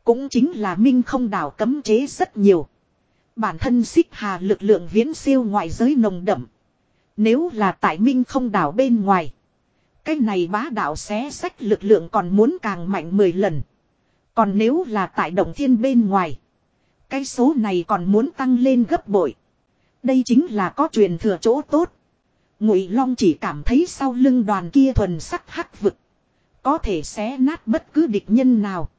Cũng chính là minh không đảo cấm chế rất nhiều. Bản thân xích hà lực lượng viễn siêu ngoại giới nồng đậm. Nếu là tại minh không đảo bên ngoài. Cái này bá đạo xé sách lực lượng còn muốn càng mạnh 10 lần. Còn nếu là tại động thiên bên ngoài. Cái số này còn muốn tăng lên gấp bội. Đây chính là có truyền thừa chỗ tốt. Ngụy Long chỉ cảm thấy sau lưng đoàn kia thuần sắc hắc vực. Có thể xé nát bất cứ địch nhân nào.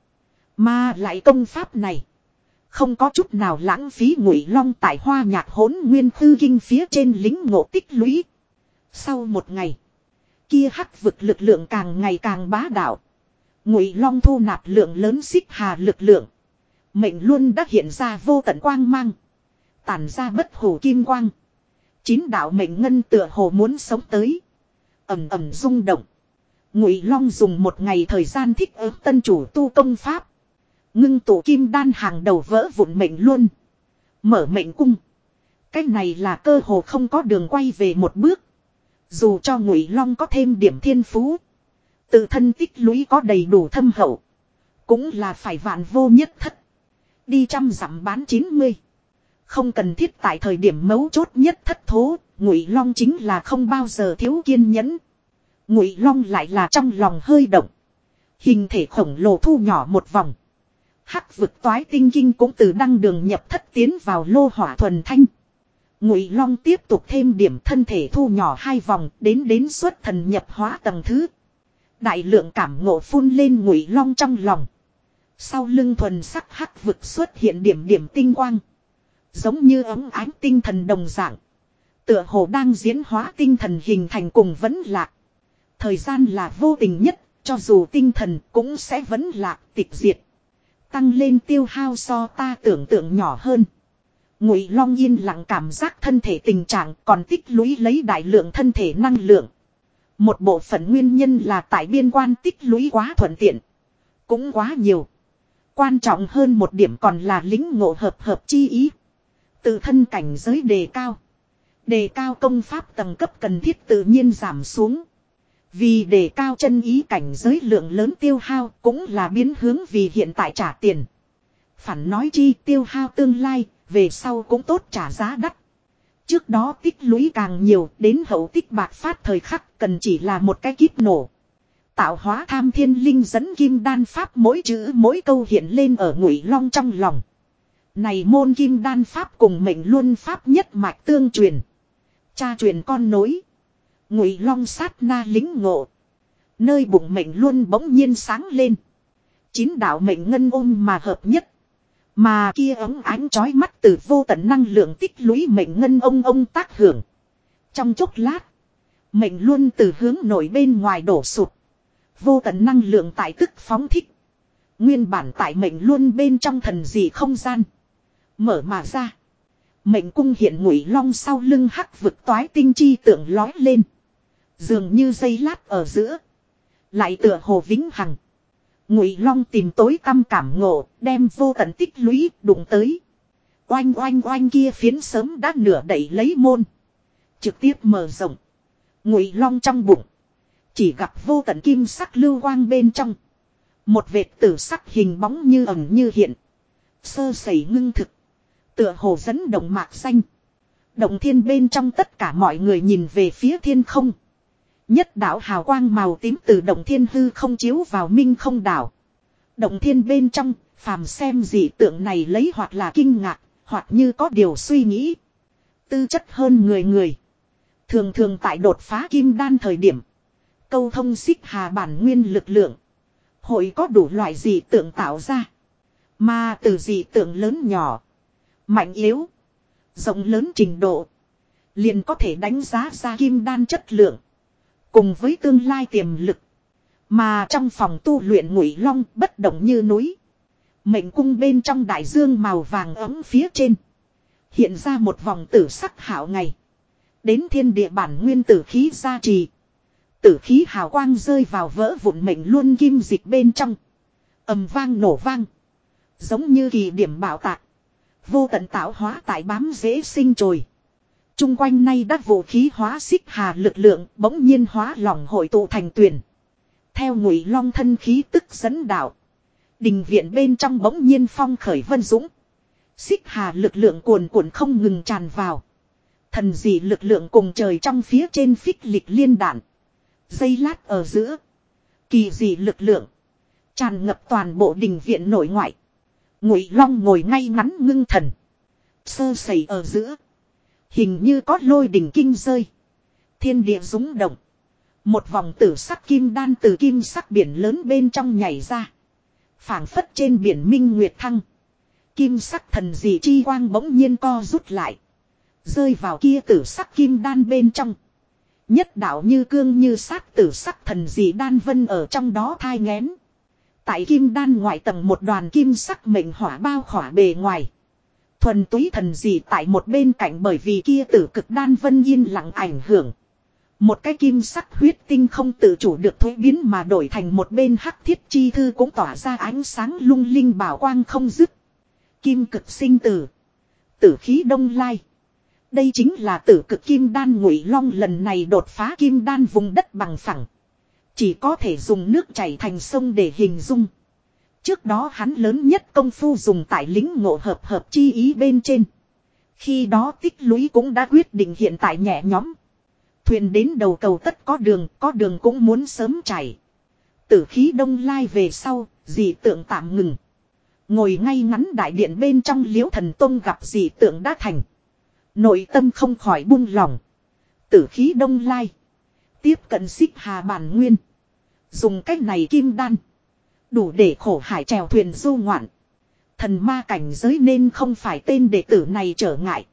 Mà lại công pháp này. Không có chút nào lãng phí Ngụy Long tại hoa nhạc hỗn nguyên tư kinh phía trên lính ngộ tích lũy. Sau một ngày. Kia hắc vực lực lượng càng ngày càng bá đạo. Ngụy Long thu nạp lượng lớn xích hà lực lượng. Mệnh luôn đã hiện ra vô tận quang mang tản ra bất hủ kim quang. Chín đạo mệnh ngân tựa hồ muốn sống tới. ầm ầm rung động. Ngụy Long dùng một ngày thời gian thích ứng tân chủ tu công pháp. Ngưng tụ kim đan hàng đầu vỡ vụn mệnh luôn. Mở mệnh cung. Cái này là cơ hồ không có đường quay về một bước. Dù cho Ngụy Long có thêm điểm thiên phú. Tự thân tích lũy có đầy đủ thâm hậu. Cũng là phải vạn vô nhất thất. Đi trăm dặm bán 90. Không cần thiết tại thời điểm mấu chốt nhất thất thố, ngụy long chính là không bao giờ thiếu kiên nhẫn. Ngụy Long lại là trong lòng hơi động. Hình thể khổng lồ thu nhỏ một vòng. Hắc vực toái tinh kinh cũng từ đăng đường nhập thất tiến vào lô hỏa thuần thanh. Ngụy Long tiếp tục thêm điểm thân thể thu nhỏ hai vòng đến đến xuất thần nhập hóa tầng thứ. Đại lượng cảm ngộ phun lên Ngụy Long trong lòng. Sau lưng thuần sắc hắc vực xuất hiện điểm điểm tinh quang. Giống như ấm ánh tinh thần đồng dạng. Tựa hồ đang diễn hóa tinh thần hình thành cùng vẫn lạc. Thời gian là vô tình nhất, cho dù tinh thần cũng sẽ vẫn lạc tịch diệt. Tăng lên tiêu hao so ta tưởng tượng nhỏ hơn. Ngụy Long yên lặng cảm giác thân thể tình trạng còn tích lũy lấy đại lượng thân thể năng lượng. Một bộ phận nguyên nhân là tại biên quan tích lũy quá thuận tiện. Cũng quá nhiều. Quan trọng hơn một điểm còn là lính ngộ hợp hợp chi ý. Tự thân cảnh giới đề cao. Đề cao công pháp tầng cấp cần thiết tự nhiên giảm xuống. Vì đề cao chân ý cảnh giới lượng lớn tiêu hao cũng là biến hướng vì hiện tại trả tiền. Phản nói chi tiêu hao tương lai, về sau cũng tốt trả giá đắt. Trước đó tích lũy càng nhiều đến hậu tích bạc phát thời khắc cần chỉ là một cái kíp nổ. Tạo hóa tham thiên linh dẫn kim đan pháp mỗi chữ mỗi câu hiện lên ở ngụy long trong lòng. Này môn kim đan pháp cùng mệnh luân pháp nhất mạch tương truyền. Cha truyền con nối. Ngụy long sát na lính ngộ. Nơi bụng mệnh luân bỗng nhiên sáng lên. Chín đạo mệnh ngân ôm mà hợp nhất. Mà kia ấm ánh chói mắt từ vô tận năng lượng tích lũy mệnh ngân ông ông tác hưởng. Trong chốc lát. Mệnh luân từ hướng nổi bên ngoài đổ sụt. Vô tận năng lượng tại tức phóng thích. Nguyên bản tại mệnh luân bên trong thần dị không gian. Mở mà ra. Mệnh cung hiện ngụy long sau lưng hắc vực toái tinh chi tượng lói lên. Dường như dây lát ở giữa. Lại tựa hồ vĩnh hằng. Ngụy long tìm tối tâm cảm ngộ, đem vô tận tích lũy đụng tới. Oanh oanh oanh kia phiến sớm đã nửa đẩy lấy môn. Trực tiếp mở rộng. Ngụy long trong bụng. Chỉ gặp vô tận kim sắc lưu quang bên trong. Một vệt tử sắc hình bóng như ẩn như hiện. Sơ sẩy ngưng thực. Tựa hồ dẫn động mạc xanh. Động thiên bên trong tất cả mọi người nhìn về phía thiên không. Nhất đảo hào quang màu tím từ động thiên hư không chiếu vào minh không đảo. Động thiên bên trong, phàm xem dị tượng này lấy hoặc là kinh ngạc, hoặc như có điều suy nghĩ. Tư chất hơn người người. Thường thường tại đột phá kim đan thời điểm. Câu thông xích hà bản nguyên lực lượng. Hội có đủ loại dị tượng tạo ra. Mà từ dị tượng lớn nhỏ. Mạnh yếu. Rộng lớn trình độ. Liền có thể đánh giá ra kim đan chất lượng. Cùng với tương lai tiềm lực. Mà trong phòng tu luyện ngụy long bất động như núi. Mệnh cung bên trong đại dương màu vàng ấm phía trên. Hiện ra một vòng tử sắc hảo ngày. Đến thiên địa bản nguyên tử khí gia trì. Tử khí hào quang rơi vào vỡ vụn mệnh luôn kim dịch bên trong. ầm vang nổ vang. Giống như kỳ điểm bảo tạc. Vô tận tạo hóa tại bám dễ sinh trồi. Trung quanh nay đắc vũ khí hóa xích hà lực lượng bỗng nhiên hóa lỏng hội tụ thành tuyển. Theo ngụy long thân khí tức dẫn đạo. Đình viện bên trong bỗng nhiên phong khởi vân dũng. Xích hà lực lượng cuồn cuộn không ngừng tràn vào. Thần dị lực lượng cùng trời trong phía trên phích lịch liên đạn. Dây lát ở giữa. Kỳ dị lực lượng. Tràn ngập toàn bộ đình viện nội ngoại. Ngụy Long ngồi ngay ngắn ngưng thần. Sơ sẩy ở giữa. Hình như có lôi đỉnh kinh rơi. Thiên địa rúng động. Một vòng tử sắc kim đan từ kim sắc biển lớn bên trong nhảy ra. phảng phất trên biển minh nguyệt thăng. Kim sắc thần dị chi quang bỗng nhiên co rút lại. Rơi vào kia tử sắc kim đan bên trong. Nhất đạo như cương như sát tử sắc thần dị đan vân ở trong đó thai ngén. Tại kim đan ngoại tầng một đoàn kim sắc mệnh hỏa bao khỏa bề ngoài. Thuần túy thần dị tại một bên cạnh bởi vì kia tử cực đan vân yên lặng ảnh hưởng. Một cái kim sắc huyết tinh không tự chủ được thuế biến mà đổi thành một bên hắc thiết chi thư cũng tỏa ra ánh sáng lung linh bảo quang không dứt. Kim cực sinh tử. Tử khí đông lai. Đây chính là tử cực kim đan ngụy long lần này đột phá kim đan vùng đất bằng phẳng. Chỉ có thể dùng nước chảy thành sông để hình dung. Trước đó hắn lớn nhất công phu dùng tại lính ngộ hợp hợp chi ý bên trên. Khi đó tích lũy cũng đã quyết định hiện tại nhẹ nhóm. Thuyền đến đầu cầu tất có đường, có đường cũng muốn sớm chảy. Tử khí đông lai về sau, dị tượng tạm ngừng. Ngồi ngay ngắn đại điện bên trong liễu thần tông gặp dị tượng đã thành. Nội tâm không khỏi buông lỏng. Tử khí đông lai. Tiếp cận xích hà bản nguyên. Dùng cách này kim đan. Đủ để khổ hải trèo thuyền du ngoạn. Thần ma cảnh giới nên không phải tên đệ tử này trở ngại.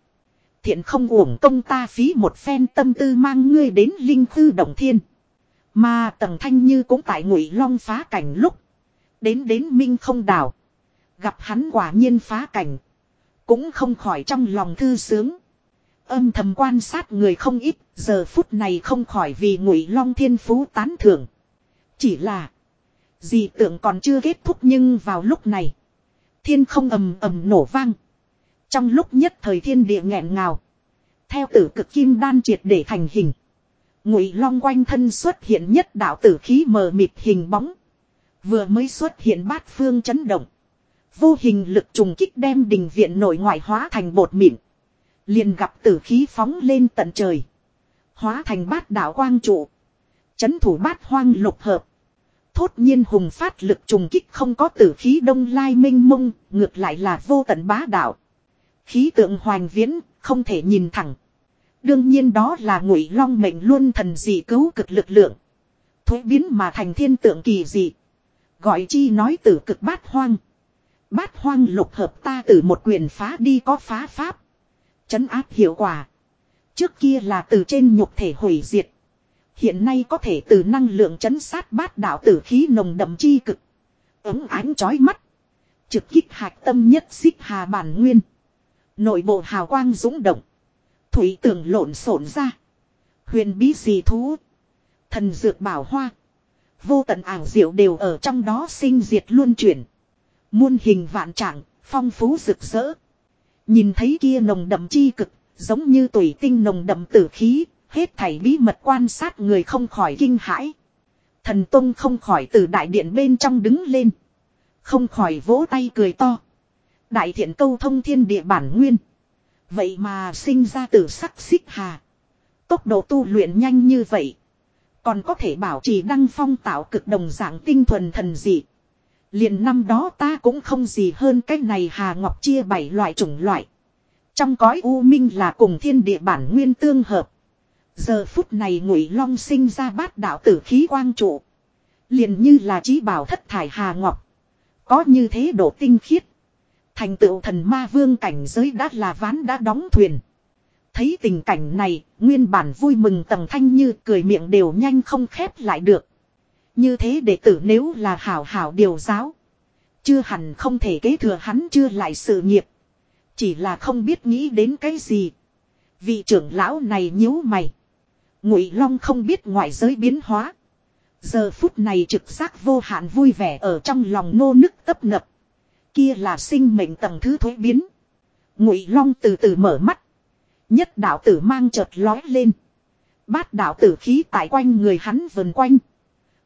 Thiện không uổng công ta phí một phen tâm tư mang ngươi đến linh tư đồng thiên. Mà tầng thanh như cũng tại ngụy long phá cảnh lúc. Đến đến minh không đảo. Gặp hắn quả nhiên phá cảnh. Cũng không khỏi trong lòng thư sướng. Âm thầm quan sát người không ít. Giờ phút này không khỏi vì ngụy long thiên phú tán thưởng. Chỉ là. Dị tượng còn chưa kết thúc nhưng vào lúc này. Thiên không ầm ầm nổ vang. Trong lúc nhất thời thiên địa nghẹn ngào. Theo tử cực kim đan triệt để thành hình. Ngụy long quanh thân xuất hiện nhất đạo tử khí mờ mịt hình bóng. Vừa mới xuất hiện bát phương chấn động. Vô hình lực trùng kích đem đình viện nội ngoại hóa thành bột mịn. Liền gặp tử khí phóng lên tận trời. Hóa thành bát đạo quang trụ. Chấn thủ bát hoang lục hợp. Thốt nhiên hùng phát lực trùng kích không có tử khí đông lai minh mông, ngược lại là vô tận bá đạo. Khí tượng hoành viễn, không thể nhìn thẳng. Đương nhiên đó là ngụy long mệnh luôn thần dị cứu cực lực lượng. Thuế biến mà thành thiên tượng kỳ dị. Gọi chi nói tử cực bát hoang. Bát hoang lục hợp ta từ một quyền phá đi có phá pháp. Chấn áp hiệu quả. Trước kia là từ trên nhục thể hủy diệt. Hiện nay có thể từ năng lượng chấn sát bát đạo tử khí nồng đậm chi cực. Ấm ánh chói mắt. Trực kích hạch tâm nhất xích hà bản nguyên. Nội bộ hào quang dũng động. Thủy tưởng lộn xộn ra. Huyền bí dị thú. Thần dược bảo hoa. Vô tận ảo diệu đều ở trong đó sinh diệt luôn chuyển. Muôn hình vạn trạng, phong phú rực rỡ. Nhìn thấy kia nồng đậm chi cực, giống như tủy tinh nồng đậm tử khí, hết thảy bí mật quan sát người không khỏi kinh hãi. Thần Tông không khỏi từ đại điện bên trong đứng lên. Không khỏi vỗ tay cười to. Đại thiện câu thông thiên địa bản nguyên. Vậy mà sinh ra từ sắc xích hà. Tốc độ tu luyện nhanh như vậy. Còn có thể bảo trì đăng phong tạo cực đồng dạng tinh thuần thần dị. Liền năm đó ta cũng không gì hơn cái này Hà Ngọc chia bảy loại chủng loại. Trong cõi U Minh là cùng thiên địa bản nguyên tương hợp. Giờ phút này ngụy long sinh ra bát đạo tử khí quang trụ. Liền như là trí bảo thất thải Hà Ngọc. Có như thế độ tinh khiết. Thành tựu thần ma vương cảnh giới đã là ván đã đóng thuyền. Thấy tình cảnh này, nguyên bản vui mừng tầng thanh như cười miệng đều nhanh không khép lại được. Như thế đệ tử nếu là hảo hảo điều giáo. Chưa hẳn không thể kế thừa hắn chưa lại sự nghiệp. Chỉ là không biết nghĩ đến cái gì. Vị trưởng lão này nhíu mày. Ngụy Long không biết ngoại giới biến hóa. Giờ phút này trực giác vô hạn vui vẻ ở trong lòng nô nức tấp nập. Kia là sinh mệnh tầng thứ thuế biến. Ngụy Long từ từ mở mắt. Nhất đạo tử mang chợt lói lên. Bát đạo tử khí tại quanh người hắn vần quanh.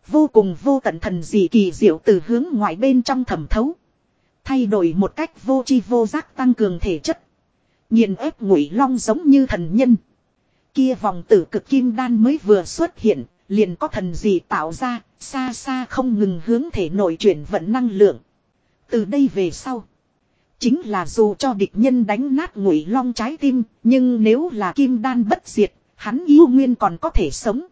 Vô cùng vô tận thần dị kỳ diệu từ hướng ngoài bên trong thẩm thấu. Thay đổi một cách vô chi vô giác tăng cường thể chất. Nhìn ép ngụy long giống như thần nhân. Kia vòng tử cực kim đan mới vừa xuất hiện, liền có thần gì tạo ra, xa xa không ngừng hướng thể nội chuyển vận năng lượng. Từ đây về sau. Chính là dù cho địch nhân đánh nát ngụy long trái tim, nhưng nếu là kim đan bất diệt, hắn yêu nguyên còn có thể sống.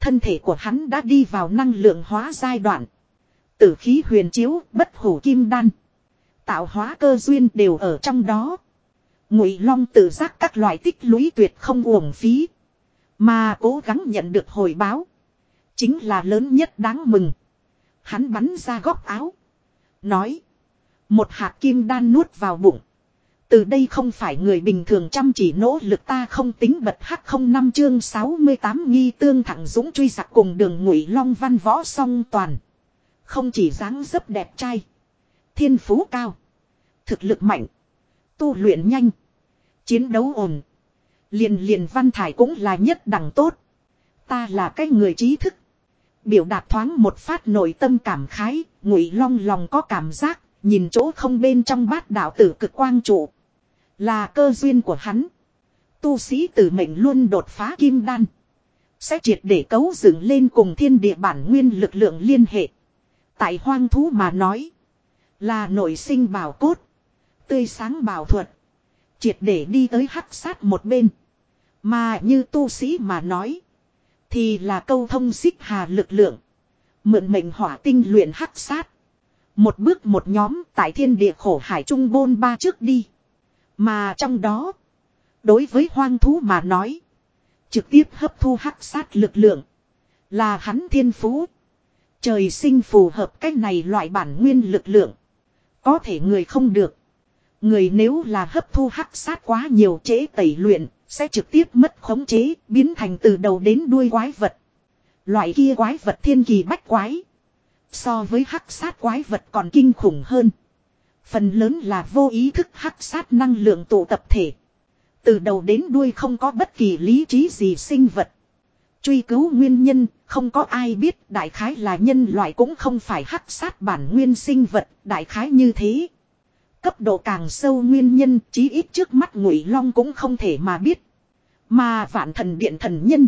Thân thể của hắn đã đi vào năng lượng hóa giai đoạn. Tử khí huyền chiếu, bất hủ kim đan. Tạo hóa cơ duyên đều ở trong đó. Ngụy Long tự giác các loại tích lũy tuyệt không uổng phí. Mà cố gắng nhận được hồi báo. Chính là lớn nhất đáng mừng. Hắn bắn ra góc áo. Nói. Một hạt kim đan nuốt vào bụng. Từ đây không phải người bình thường chăm chỉ nỗ lực ta không tính bật hắc không năm chương 68 nghi tương thẳng dũng truy giặc cùng đường ngụy long văn võ song toàn. Không chỉ dáng dấp đẹp trai. Thiên phú cao. Thực lực mạnh. Tu luyện nhanh. Chiến đấu ổn. Liền liền văn thải cũng là nhất đẳng tốt. Ta là cái người trí thức. Biểu đạt thoáng một phát nội tâm cảm khái, ngụy long lòng có cảm giác, nhìn chỗ không bên trong bát đạo tử cực quang trụ. Là cơ duyên của hắn. Tu sĩ tử mệnh luôn đột phá kim đan. Sẽ triệt để cấu dựng lên cùng thiên địa bản nguyên lực lượng liên hệ. Tại hoang thú mà nói. Là nội sinh bảo cốt. Tươi sáng bảo thuật. Triệt để đi tới hắc sát một bên. Mà như tu sĩ mà nói. Thì là câu thông xích hà lực lượng. Mượn mệnh hỏa tinh luyện hắc sát. Một bước một nhóm tại thiên địa khổ hải trung bôn ba trước đi. Mà trong đó. Đối với hoang thú mà nói. Trực tiếp hấp thu hắc sát lực lượng. Là hắn thiên phú. Trời sinh phù hợp cách này loại bản nguyên lực lượng. Có thể người không được. Người nếu là hấp thu hắc sát quá nhiều chế tẩy luyện, sẽ trực tiếp mất khống chế, biến thành từ đầu đến đuôi quái vật. Loại kia quái vật thiên kỳ bách quái. So với hắc sát quái vật còn kinh khủng hơn. Phần lớn là vô ý thức hắc sát năng lượng tụ tập thể. Từ đầu đến đuôi không có bất kỳ lý trí gì sinh vật. Truy cứu nguyên nhân, không có ai biết đại khái là nhân loại cũng không phải hắc sát bản nguyên sinh vật, đại khái như thế. Cấp độ càng sâu nguyên nhân, chí ít trước mắt ngụy long cũng không thể mà biết. Mà vạn thần điện thần nhân,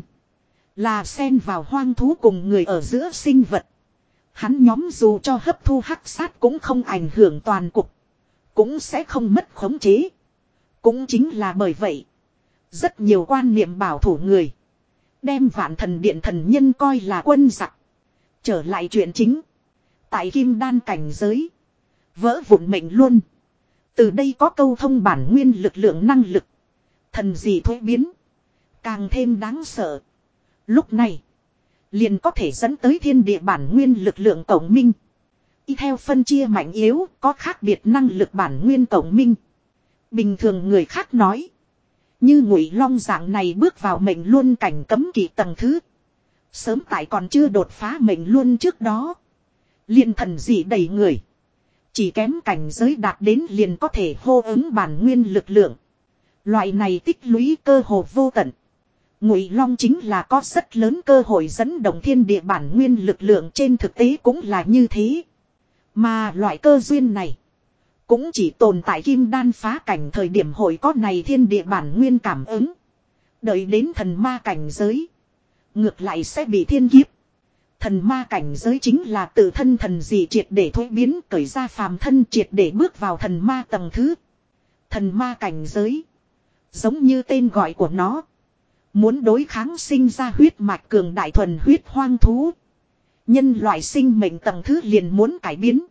là xen vào hoang thú cùng người ở giữa sinh vật. Hắn nhóm dù cho hấp thu hắc sát cũng không ảnh hưởng toàn cục. Cũng sẽ không mất khống chế. Cũng chính là bởi vậy. Rất nhiều quan niệm bảo thủ người. Đem vạn thần điện thần nhân coi là quân giặc. Trở lại chuyện chính. Tại kim đan cảnh giới. Vỡ vụn mệnh luôn. Từ đây có câu thông bản nguyên lực lượng năng lực. Thần gì thuế biến. Càng thêm đáng sợ. Lúc này. Liền có thể dẫn tới thiên địa bản nguyên lực lượng tổng minh. Y theo phân chia mạnh yếu, có khác biệt năng lực bản nguyên tổng minh. Bình thường người khác nói. Như ngụy long dạng này bước vào mệnh luôn cảnh cấm kỵ tầng thứ. Sớm tại còn chưa đột phá mệnh luôn trước đó. liền thần dị đầy người. Chỉ kém cảnh giới đạt đến liền có thể hô ứng bản nguyên lực lượng. Loại này tích lũy cơ hồ vô tận. Ngụy Long chính là có rất lớn cơ hội dẫn động thiên địa bản nguyên lực lượng trên thực tế cũng là như thế. Mà loại cơ duyên này cũng chỉ tồn tại kim đan phá cảnh thời điểm hội có này thiên địa bản nguyên cảm ứng. Đợi đến thần ma cảnh giới. Ngược lại sẽ bị thiên kiếp. Thần ma cảnh giới chính là tự thân thần gì triệt để thối biến, cởi ra phàm thân triệt để bước vào thần ma tầng thứ. Thần ma cảnh giới. Giống như tên gọi của nó. Muốn đối kháng sinh ra huyết mạch cường đại thuần huyết hoang thú. Nhân loại sinh mệnh tầng thứ liền muốn cải biến.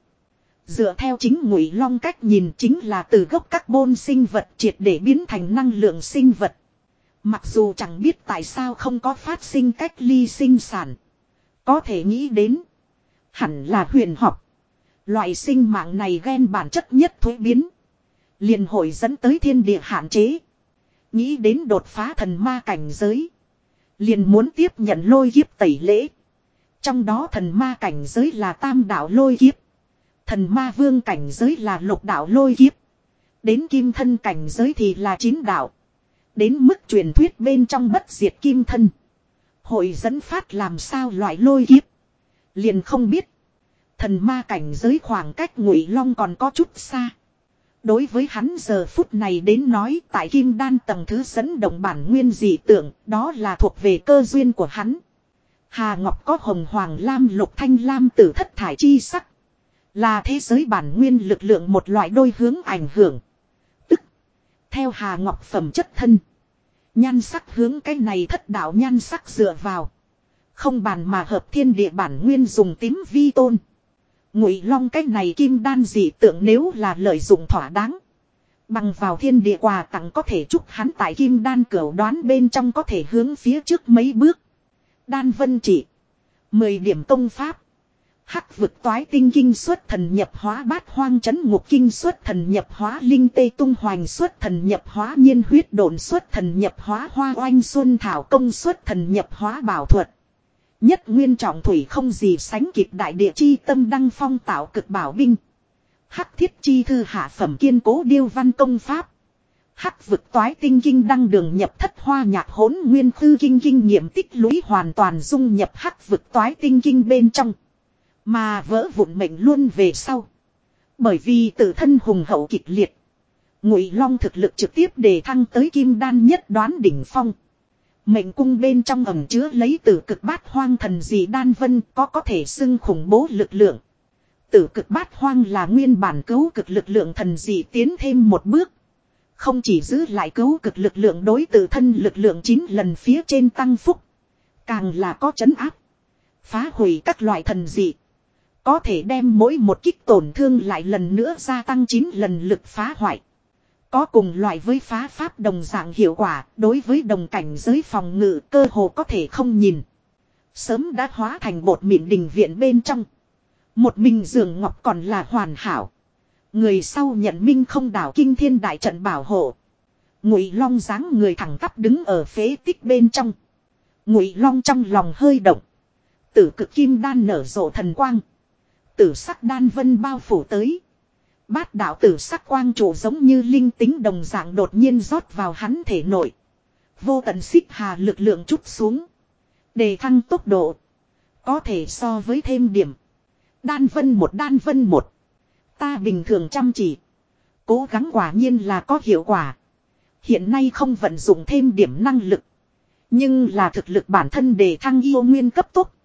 Dựa theo chính ngụy long cách nhìn chính là từ gốc carbon sinh vật triệt để biến thành năng lượng sinh vật. Mặc dù chẳng biết tại sao không có phát sinh cách ly sinh sản. Có thể nghĩ đến. Hẳn là huyền học. Loại sinh mạng này ghen bản chất nhất thuế biến. liền hội dẫn tới thiên địa hạn chế. Nghĩ đến đột phá thần ma cảnh giới. Liền muốn tiếp nhận lôi kiếp tẩy lễ. Trong đó thần ma cảnh giới là tam đạo lôi kiếp. Thần ma vương cảnh giới là lục đạo lôi kiếp. Đến kim thân cảnh giới thì là chín đạo. Đến mức truyền thuyết bên trong bất diệt kim thân. Hội dẫn phát làm sao loại lôi kiếp. Liền không biết. Thần ma cảnh giới khoảng cách ngụy long còn có chút xa. Đối với hắn giờ phút này đến nói, tại kim đan tầng thứ dẫn động bản nguyên dị tượng, đó là thuộc về cơ duyên của hắn. Hà Ngọc có hồng hoàng lam, lục thanh lam tử thất thải chi sắc. Là thế giới bản nguyên lực lượng một loại đôi hướng ảnh hưởng. Tức. Theo Hà Ngọc phẩm chất thân. Nhan sắc hướng cái này thất đạo nhan sắc dựa vào. Không bàn mà hợp thiên địa bản nguyên dùng tím vi tôn. Ngụy long cái này kim đan dị tượng nếu là lợi dụng thỏa đáng. Bằng vào thiên địa quà tặng có thể chúc hắn tại kim đan cửa đoán bên trong có thể hướng phía trước mấy bước. Đan vân chỉ. Mười điểm công pháp. Hắc vực toái tinh kinh xuất thần nhập hóa bát hoang chấn ngục kinh xuất thần nhập hóa linh tê tung hoành xuất thần nhập hóa nhiên huyết đồn xuất thần nhập hóa hoa oanh xuân thảo công xuất thần nhập hóa bảo thuật. Nhất nguyên trọng thủy không gì sánh kịp đại địa chi tâm đăng phong tạo cực bảo binh. Hắc thiết chi thư hạ phẩm kiên cố điêu văn công pháp. Hắc vực toái tinh kinh đăng đường nhập thất hoa nhạc hỗn nguyên tư kinh kinh nghiệm tích lũy hoàn toàn dung nhập hắc vực toái tinh kinh bên trong. Mà vỡ vụn mệnh luôn về sau. Bởi vì tự thân hùng hậu kịch liệt. Ngụy Long thực lực trực tiếp đề thăng tới kim đan nhất đoán đỉnh phong. Mệnh cung bên trong ẩm chứa lấy tử cực bát hoang thần dị đan vân có có thể xưng khủng bố lực lượng. Tử cực bát hoang là nguyên bản cứu cực lực lượng thần dị tiến thêm một bước. Không chỉ giữ lại cứu cực lực lượng đối tự thân lực lượng 9 lần phía trên tăng phúc. Càng là có chấn áp. Phá hủy các loại thần dị. Có thể đem mỗi một kích tổn thương lại lần nữa gia tăng 9 lần lực phá hoại. Có cùng loại với phá pháp đồng dạng hiệu quả, đối với đồng cảnh giới phòng ngự cơ hồ có thể không nhìn. Sớm đã hóa thành bột mịn đình viện bên trong. Một mình giường ngọc còn là hoàn hảo. Người sau nhận minh không đảo kinh thiên đại trận bảo hộ. Ngụy Long dáng người thẳng tắp đứng ở phế tích bên trong. Ngụy Long trong lòng hơi động. Tử cực kim đan nở rộ thần quang. Tử sắc đan vân bao phủ tới. Bát đạo tử sắc quang trụ giống như linh tính đồng dạng đột nhiên rót vào hắn thể nội. Vô tận xích hà lực lượng chút xuống. Đề thăng tốc độ. Có thể so với thêm điểm. Đan vân một, đan vân một. Ta bình thường chăm chỉ. Cố gắng quả nhiên là có hiệu quả. Hiện nay không vận dụng thêm điểm năng lực. Nhưng là thực lực bản thân để thăng yêu nguyên cấp tốc.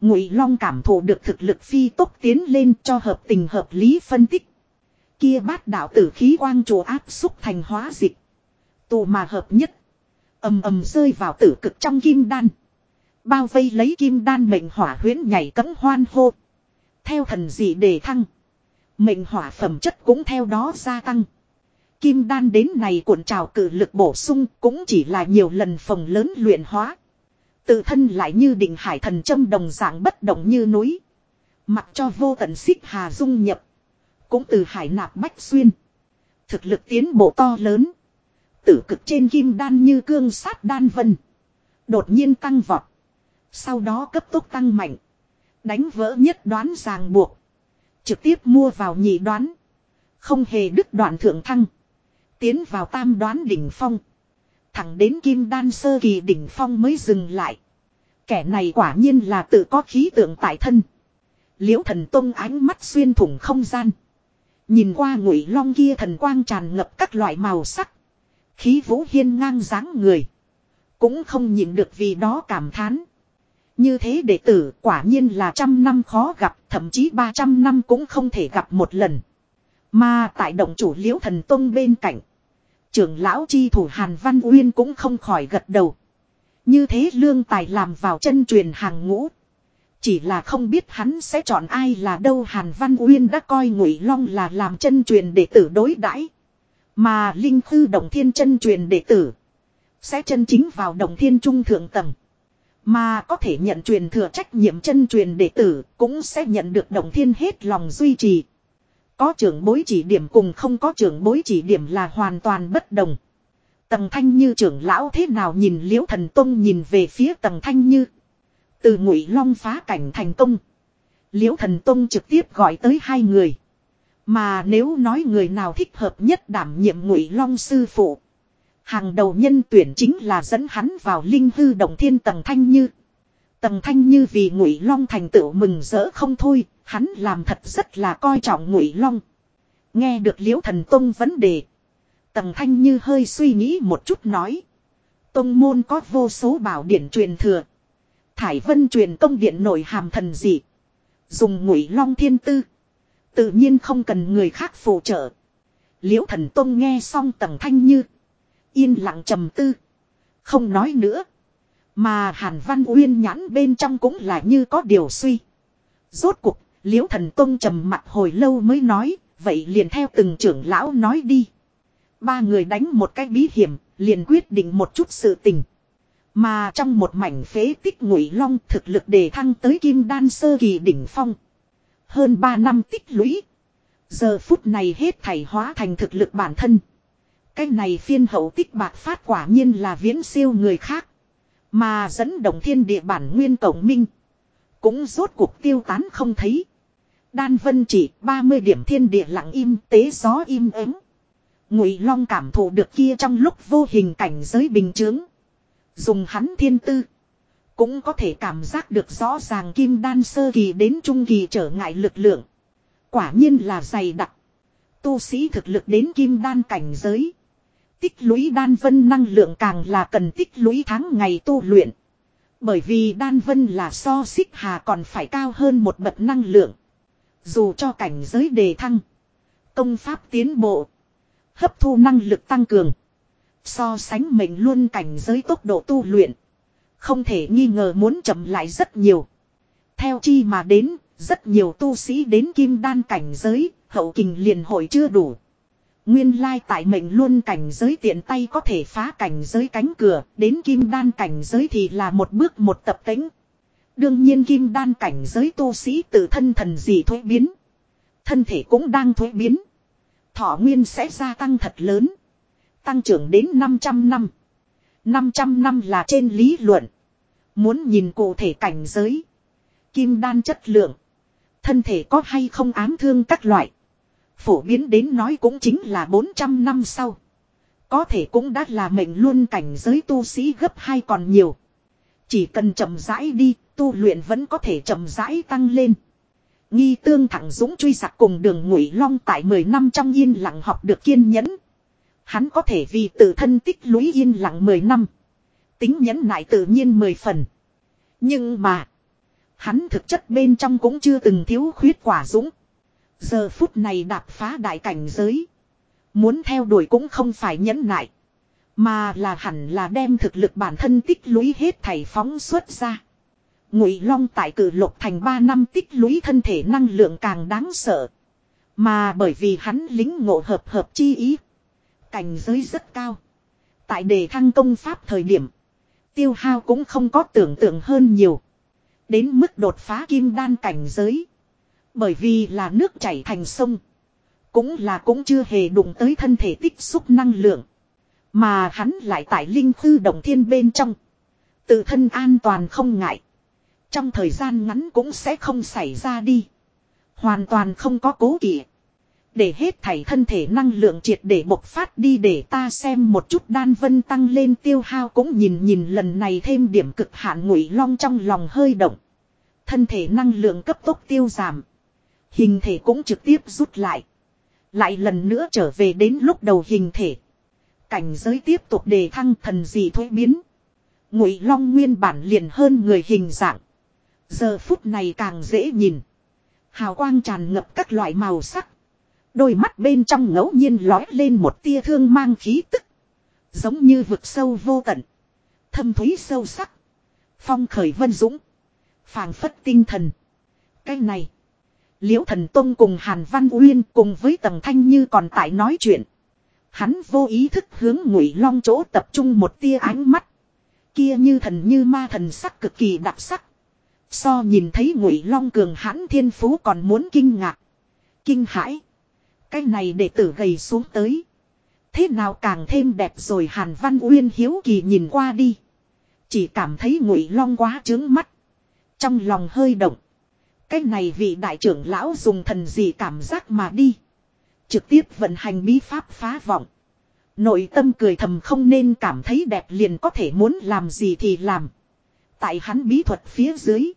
Ngụy Long cảm thụ được thực lực phi tốc tiến lên cho hợp tình hợp lý phân tích. Kia bát đạo tử khí quang chùa áp xúc thành hóa dịch. Tụ mà hợp nhất. ầm ầm rơi vào tử cực trong kim đan. Bao vây lấy kim đan mệnh hỏa huyễn nhảy cấm hoan hô. Theo thần dị đề thăng. Mệnh hỏa phẩm chất cũng theo đó gia tăng. Kim đan đến này cuộn trào cử lực bổ sung cũng chỉ là nhiều lần phòng lớn luyện hóa. Tự thân lại như định hải thần châm đồng dạng bất động như núi. Mặc cho vô tận xích hà dung nhập. Cũng từ hải nạp bách xuyên. Thực lực tiến bộ to lớn. Tử cực trên kim đan như cương sát đan vân. Đột nhiên tăng vọt. Sau đó cấp tốc tăng mạnh. Đánh vỡ nhất đoán ràng buộc. Trực tiếp mua vào nhị đoán. Không hề đứt đoạn thượng thăng. Tiến vào tam đoán đỉnh phong. Thẳng đến kim đan sơ kỳ đỉnh phong mới dừng lại. Kẻ này quả nhiên là tự có khí tượng tại thân. Liễu thần tông ánh mắt xuyên thủng không gian. Nhìn qua ngụy long kia thần quang tràn ngập các loại màu sắc. Khí vũ hiên ngang dáng người. Cũng không nhịn được vì đó cảm thán. Như thế đệ tử quả nhiên là trăm năm khó gặp, thậm chí ba trăm năm cũng không thể gặp một lần. Mà tại động chủ liễu thần tông bên cạnh. Trưởng lão chi thủ Hàn Văn Uyên cũng không khỏi gật đầu. Như thế lương tài làm vào chân truyền hàng ngũ. Chỉ là không biết hắn sẽ chọn ai là đâu Hàn Văn Uyên đã coi Ngụy Long là làm chân truyền đệ tử đối đãi Mà Linh Khư Động Thiên chân truyền đệ tử. Sẽ chân chính vào Động Thiên Trung Thượng Tầng. Mà có thể nhận truyền thừa trách nhiệm chân truyền đệ tử cũng sẽ nhận được Động Thiên hết lòng duy trì. Có trưởng bối chỉ điểm cùng không có trưởng bối chỉ điểm là hoàn toàn bất đồng. Tầng Thanh Như trưởng lão thế nào nhìn Liễu Thần Tông nhìn về phía Tầng Thanh Như. Từ Ngụy Long phá cảnh thành công. Liễu Thần Tông trực tiếp gọi tới hai người. Mà nếu nói người nào thích hợp nhất đảm nhiệm Ngụy Long sư phụ. Hàng đầu nhân tuyển chính là dẫn hắn vào linh hư động thiên Tầng Thanh Như. Tầng Thanh Như vì Ngụy Long thành tựu mừng rỡ không thôi, hắn làm thật rất là coi trọng Ngụy Long. Nghe được Liễu Thần Tông vấn đề, Tầng Thanh Như hơi suy nghĩ một chút nói, Tông môn có vô số bảo điển truyền thừa, Thải Vân truyền công điện nội hàm thần dị, dùng Ngụy Long thiên tư, tự nhiên không cần người khác phụ trợ. Liễu Thần Tông nghe xong Tầng Thanh Như, yên lặng trầm tư, không nói nữa. Mà Hàn Văn Uyên nhãn bên trong cũng là như có điều suy. Rốt cuộc, Liễu Thần Tông trầm mặt hồi lâu mới nói, vậy liền theo từng trưởng lão nói đi. Ba người đánh một cái bí hiểm, liền quyết định một chút sự tình. Mà trong một mảnh phế tích ngụy long thực lực đề thăng tới kim đan sơ kỳ đỉnh phong. Hơn ba năm tích lũy. Giờ phút này hết thảy hóa thành thực lực bản thân. Cái này phiên hậu tích bạc phát quả nhiên là viễn siêu người khác. Mà dẫn động thiên địa bản nguyên tổng minh. Cũng rốt cuộc tiêu tán không thấy. Đan vân chỉ 30 điểm thiên địa lặng im, tế gió im ắng. Ngụy Long cảm thụ được kia trong lúc vô hình cảnh giới bình chướng. Dùng hắn thiên tư. Cũng có thể cảm giác được rõ ràng kim đan sơ kỳ đến trung kỳ trở ngại lực lượng. Quả nhiên là dày đặc. Tu sĩ thực lực đến kim đan cảnh giới. Tích lũy đan vân năng lượng càng là cần tích lũy tháng ngày tu luyện. Bởi vì đan vân là so xích hà còn phải cao hơn một bậc năng lượng. Dù cho cảnh giới đề thăng. Công pháp tiến bộ. Hấp thu năng lực tăng cường. So sánh mình luôn cảnh giới tốc độ tu luyện. Không thể nghi ngờ muốn chậm lại rất nhiều. Theo chi mà đến, rất nhiều tu sĩ đến kim đan cảnh giới, hậu kình liền hội chưa đủ. Nguyên lai tại mệnh luôn cảnh giới tiện tay có thể phá cảnh giới cánh cửa, đến kim đan cảnh giới thì là một bước một tập tính. Đương nhiên kim đan cảnh giới tu sĩ tự thân thần gì thuế biến. Thân thể cũng đang thuế biến. Thọ nguyên sẽ gia tăng thật lớn. Tăng trưởng đến 500 năm. 500 năm là trên lý luận. Muốn nhìn cụ thể cảnh giới. Kim đan chất lượng. Thân thể có hay không ám thương các loại. Phổ biến đến nói cũng chính là 400 năm sau. Có thể cũng đã là mệnh luôn cảnh giới tu sĩ gấp hai còn nhiều. Chỉ cần chậm rãi đi, tu luyện vẫn có thể chậm rãi tăng lên. Nghi tương thẳng dũng truy giặc cùng đường ngụy long tại 10 năm trong yên lặng học được kiên nhẫn. Hắn có thể vì tự thân tích lũy yên lặng 10 năm. Tính nhẫn nại tự nhiên 10 phần. Nhưng mà. Hắn thực chất bên trong cũng chưa từng thiếu khuyết quả dũng. Giờ phút này đạp phá đại cảnh giới. Muốn theo đuổi cũng không phải nhẫn nại. Mà là hẳn là đem thực lực bản thân tích lũy hết thảy phóng xuất ra. Ngụy Long tại cử lục thành 3 năm tích lũy thân thể năng lượng càng đáng sợ. Mà bởi vì hắn lính ngộ hợp hợp chi ý. Cảnh giới rất cao. Tại đề thăng công pháp thời điểm. Tiêu hao cũng không có tưởng tượng hơn nhiều. Đến mức đột phá kim đan cảnh giới. Bởi vì là nước chảy thành sông. Cũng là cũng chưa hề đụng tới thân thể tích xúc năng lượng. Mà hắn lại tại linh khư động thiên bên trong. Tự thân an toàn không ngại. Trong thời gian ngắn cũng sẽ không xảy ra đi. Hoàn toàn không có cố kỵ. Để hết thảy thân thể năng lượng triệt để bộc phát đi để ta xem một chút đan vân tăng lên tiêu hao cũng nhìn nhìn lần này thêm điểm cực hạn ngụy long trong lòng hơi động. Thân thể năng lượng cấp tốc tiêu giảm. Hình thể cũng trực tiếp rút lại. Lại lần nữa trở về đến lúc đầu hình thể. Cảnh giới tiếp tục đề thăng thần gì thối biến. Ngụy long nguyên bản liền hơn người hình dạng. Giờ phút này càng dễ nhìn. Hào quang tràn ngập các loại màu sắc. Đôi mắt bên trong ngẫu nhiên lói lên một tia thương mang khí tức. Giống như vực sâu vô tận. Thâm thúy sâu sắc. Phong khởi vân dũng. phảng phất tinh thần. Cái này. Liễu thần tông cùng Hàn Văn Uyên cùng với Tầng Thanh Như còn tại nói chuyện. Hắn vô ý thức hướng ngụy long chỗ tập trung một tia ánh mắt. Kia như thần như ma thần sắc cực kỳ đặc sắc. So nhìn thấy ngụy long cường hãn thiên phú còn muốn kinh ngạc. Kinh hãi. Cái này để tử gầy xuống tới. Thế nào càng thêm đẹp rồi Hàn Văn Uyên hiếu kỳ nhìn qua đi. Chỉ cảm thấy ngụy long quá trướng mắt. Trong lòng hơi động. Cái này vị đại trưởng lão dùng thần gì cảm giác mà đi. Trực tiếp vận hành bí pháp phá vọng. Nội tâm cười thầm không nên cảm thấy đẹp liền có thể muốn làm gì thì làm. Tại hắn bí thuật phía dưới.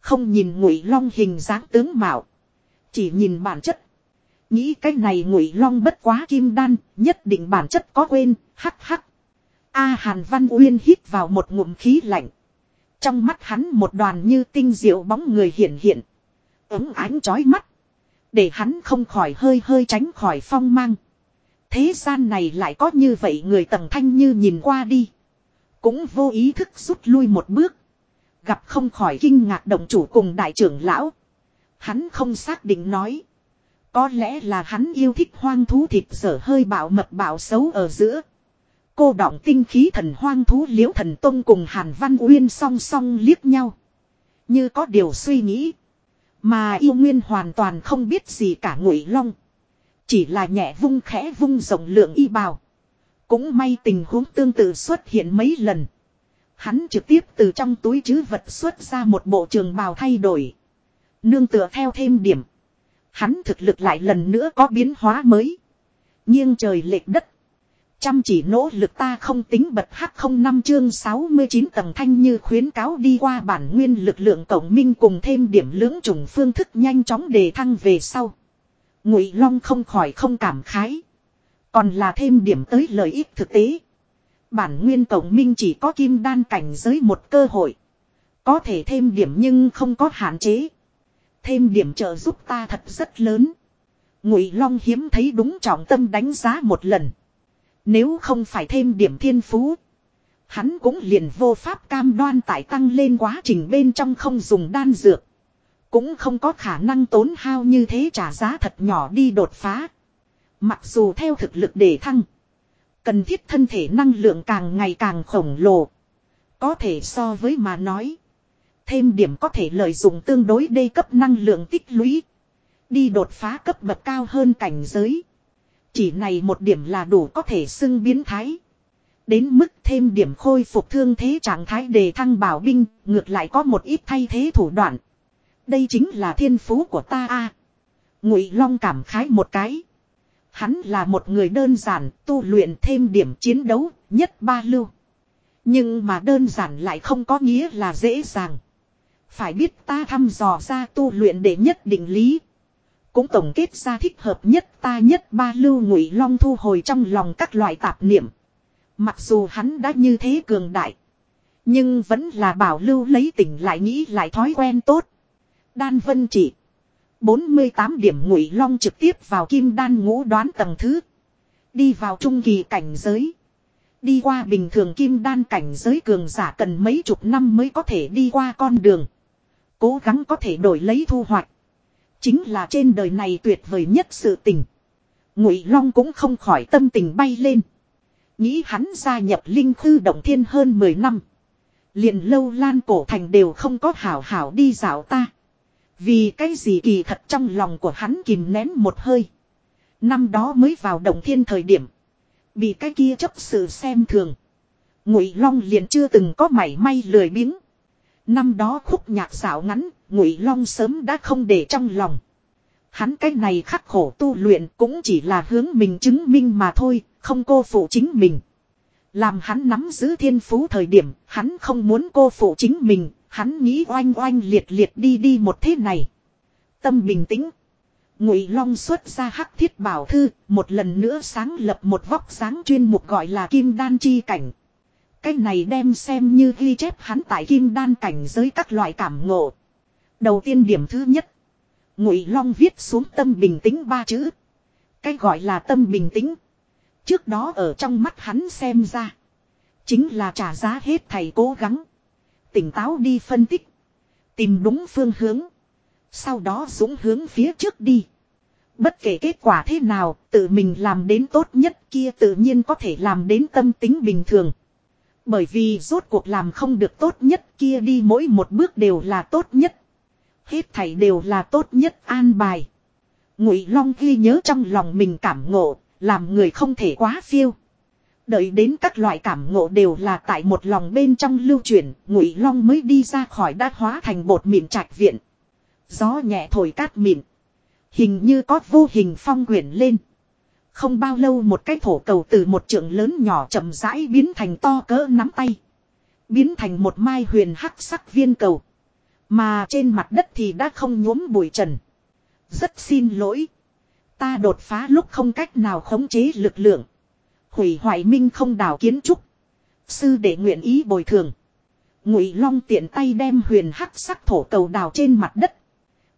Không nhìn ngụy long hình dáng tướng mạo. Chỉ nhìn bản chất. Nghĩ cái này ngụy long bất quá kim đan, nhất định bản chất có quên, hắc hắc. A Hàn Văn Uyên hít vào một ngụm khí lạnh. Trong mắt hắn một đoàn như tinh diệu bóng người hiện hiện. Ứng ánh chói mắt. Để hắn không khỏi hơi hơi tránh khỏi phong mang. Thế gian này lại có như vậy người tầng thanh như nhìn qua đi. Cũng vô ý thức rút lui một bước. Gặp không khỏi kinh ngạc động chủ cùng đại trưởng lão. Hắn không xác định nói. Có lẽ là hắn yêu thích hoang thú thịt sở hơi bạo mật bạo xấu ở giữa. Cô đọng tinh khí thần hoang thú liễu thần tông cùng Hàn Văn Uyên song song liếc nhau. Như có điều suy nghĩ. Mà yêu nguyên hoàn toàn không biết gì cả ngụy long. Chỉ là nhẹ vung khẽ vung rộng lượng y bào. Cũng may tình huống tương tự xuất hiện mấy lần. Hắn trực tiếp từ trong túi chứ vật xuất ra một bộ trường bào thay đổi. Nương tựa theo thêm điểm. Hắn thực lực lại lần nữa có biến hóa mới. Nghiêng trời lệch đất. Chăm chỉ nỗ lực ta không tính bật hắc không năm chương 69 tầng thanh như khuyến cáo đi qua bản nguyên lực lượng cộng minh cùng thêm điểm lưỡng trùng phương thức nhanh chóng đề thăng về sau. Ngụy Long không khỏi không cảm khái. Còn là thêm điểm tới lợi ích thực tế. Bản nguyên tổng minh chỉ có kim đan cảnh giới một cơ hội. Có thể thêm điểm nhưng không có hạn chế. Thêm điểm trợ giúp ta thật rất lớn. Ngụy Long hiếm thấy đúng trọng tâm đánh giá một lần. Nếu không phải thêm điểm thiên phú. Hắn cũng liền vô pháp cam đoan tại tăng lên quá trình bên trong không dùng đan dược. Cũng không có khả năng tốn hao như thế trả giá thật nhỏ đi đột phá. Mặc dù theo thực lực để thăng. Cần thiết thân thể năng lượng càng ngày càng khổng lồ. Có thể so với mà nói. Thêm điểm có thể lợi dụng tương đối đê cấp năng lượng tích lũy. Đi đột phá cấp bậc cao hơn cảnh giới. Chỉ này một điểm là đủ có thể xưng biến thái. Đến mức thêm điểm khôi phục thương thế trạng thái đề thăng bảo binh, ngược lại có một ít thay thế thủ đoạn. Đây chính là thiên phú của ta a. Ngụy Long cảm khái một cái. Hắn là một người đơn giản, tu luyện thêm điểm chiến đấu, nhất ba lưu. Nhưng mà đơn giản lại không có nghĩa là dễ dàng. Phải biết ta thăm dò ra tu luyện để nhất định lý. Cũng tổng kết ra thích hợp nhất ta nhất ba lưu ngụy long thu hồi trong lòng các loại tạp niệm. Mặc dù hắn đã như thế cường đại. Nhưng vẫn là bảo lưu lấy tỉnh lại nghĩ lại thói quen tốt. Đan vân chỉ. 48 điểm ngụy long trực tiếp vào kim đan ngũ đoán tầng thứ. Đi vào trung kỳ cảnh giới. Đi qua bình thường kim đan cảnh giới cường giả cần mấy chục năm mới có thể đi qua con đường. Cố gắng có thể đổi lấy thu hoạch. Chính là trên đời này tuyệt vời nhất sự tình. Ngụy Long cũng không khỏi tâm tình bay lên. Nghĩ hắn gia nhập linh khư động thiên hơn 10 năm. Liền lâu lan cổ thành đều không có hảo hảo đi dạo ta. Vì cái gì kỳ thật trong lòng của hắn kìm nén một hơi. Năm đó mới vào động thiên thời điểm. Bị cái kia chấp sự xem thường. Ngụy Long liền chưa từng có mảy may lười biếng. Năm đó khúc nhạc xảo ngắn, Ngụy Long sớm đã không để trong lòng. Hắn cái này khắc khổ tu luyện cũng chỉ là hướng mình chứng minh mà thôi, không cô phụ chính mình. Làm hắn nắm giữ thiên phú thời điểm, hắn không muốn cô phụ chính mình, hắn nghĩ oanh oanh liệt liệt đi đi một thế này. Tâm bình tĩnh. Ngụy Long xuất ra hắc thiết bảo thư, một lần nữa sáng lập một vóc sáng chuyên mục gọi là Kim Đan Chi Cảnh. Cái này đem xem như ghi chép hắn tại Kim Đan Cảnh giới các loại cảm ngộ. Đầu tiên điểm thứ nhất. Ngụy Long viết xuống tâm bình tĩnh ba chữ. Cái gọi là tâm bình tĩnh. Trước đó ở trong mắt hắn xem ra. Chính là trả giá hết thầy cố gắng. Tỉnh táo đi phân tích. Tìm đúng phương hướng. Sau đó dũng hướng phía trước đi. Bất kể kết quả thế nào, tự mình làm đến tốt nhất kia tự nhiên có thể làm đến tâm tính bình thường. Bởi vì rốt cuộc làm không được tốt nhất kia đi mỗi một bước đều là tốt nhất. Hết thảy đều là tốt nhất an bài. Ngụy Long ghi nhớ trong lòng mình cảm ngộ, làm người không thể quá phiêu. Đợi đến các loại cảm ngộ đều là tại một lòng bên trong lưu truyền, Ngụy Long mới đi ra khỏi đát hóa thành bột mịn trạch viện. Gió nhẹ thổi cát mịn, hình như có vô hình phong quyển lên. Không bao lâu một cái thổ cầu từ một trượng lớn nhỏ chậm rãi biến thành to cỡ nắm tay. Biến thành một mai huyền hắc sắc viên cầu. Mà trên mặt đất thì đã không nhuốm bụi trần. Rất xin lỗi. Ta đột phá lúc không cách nào khống chế lực lượng. Hủy hoại minh không đào kiến trúc. Sư để nguyện ý bồi thường. Ngụy Long tiện tay đem huyền hắc sắc thổ cầu đào trên mặt đất.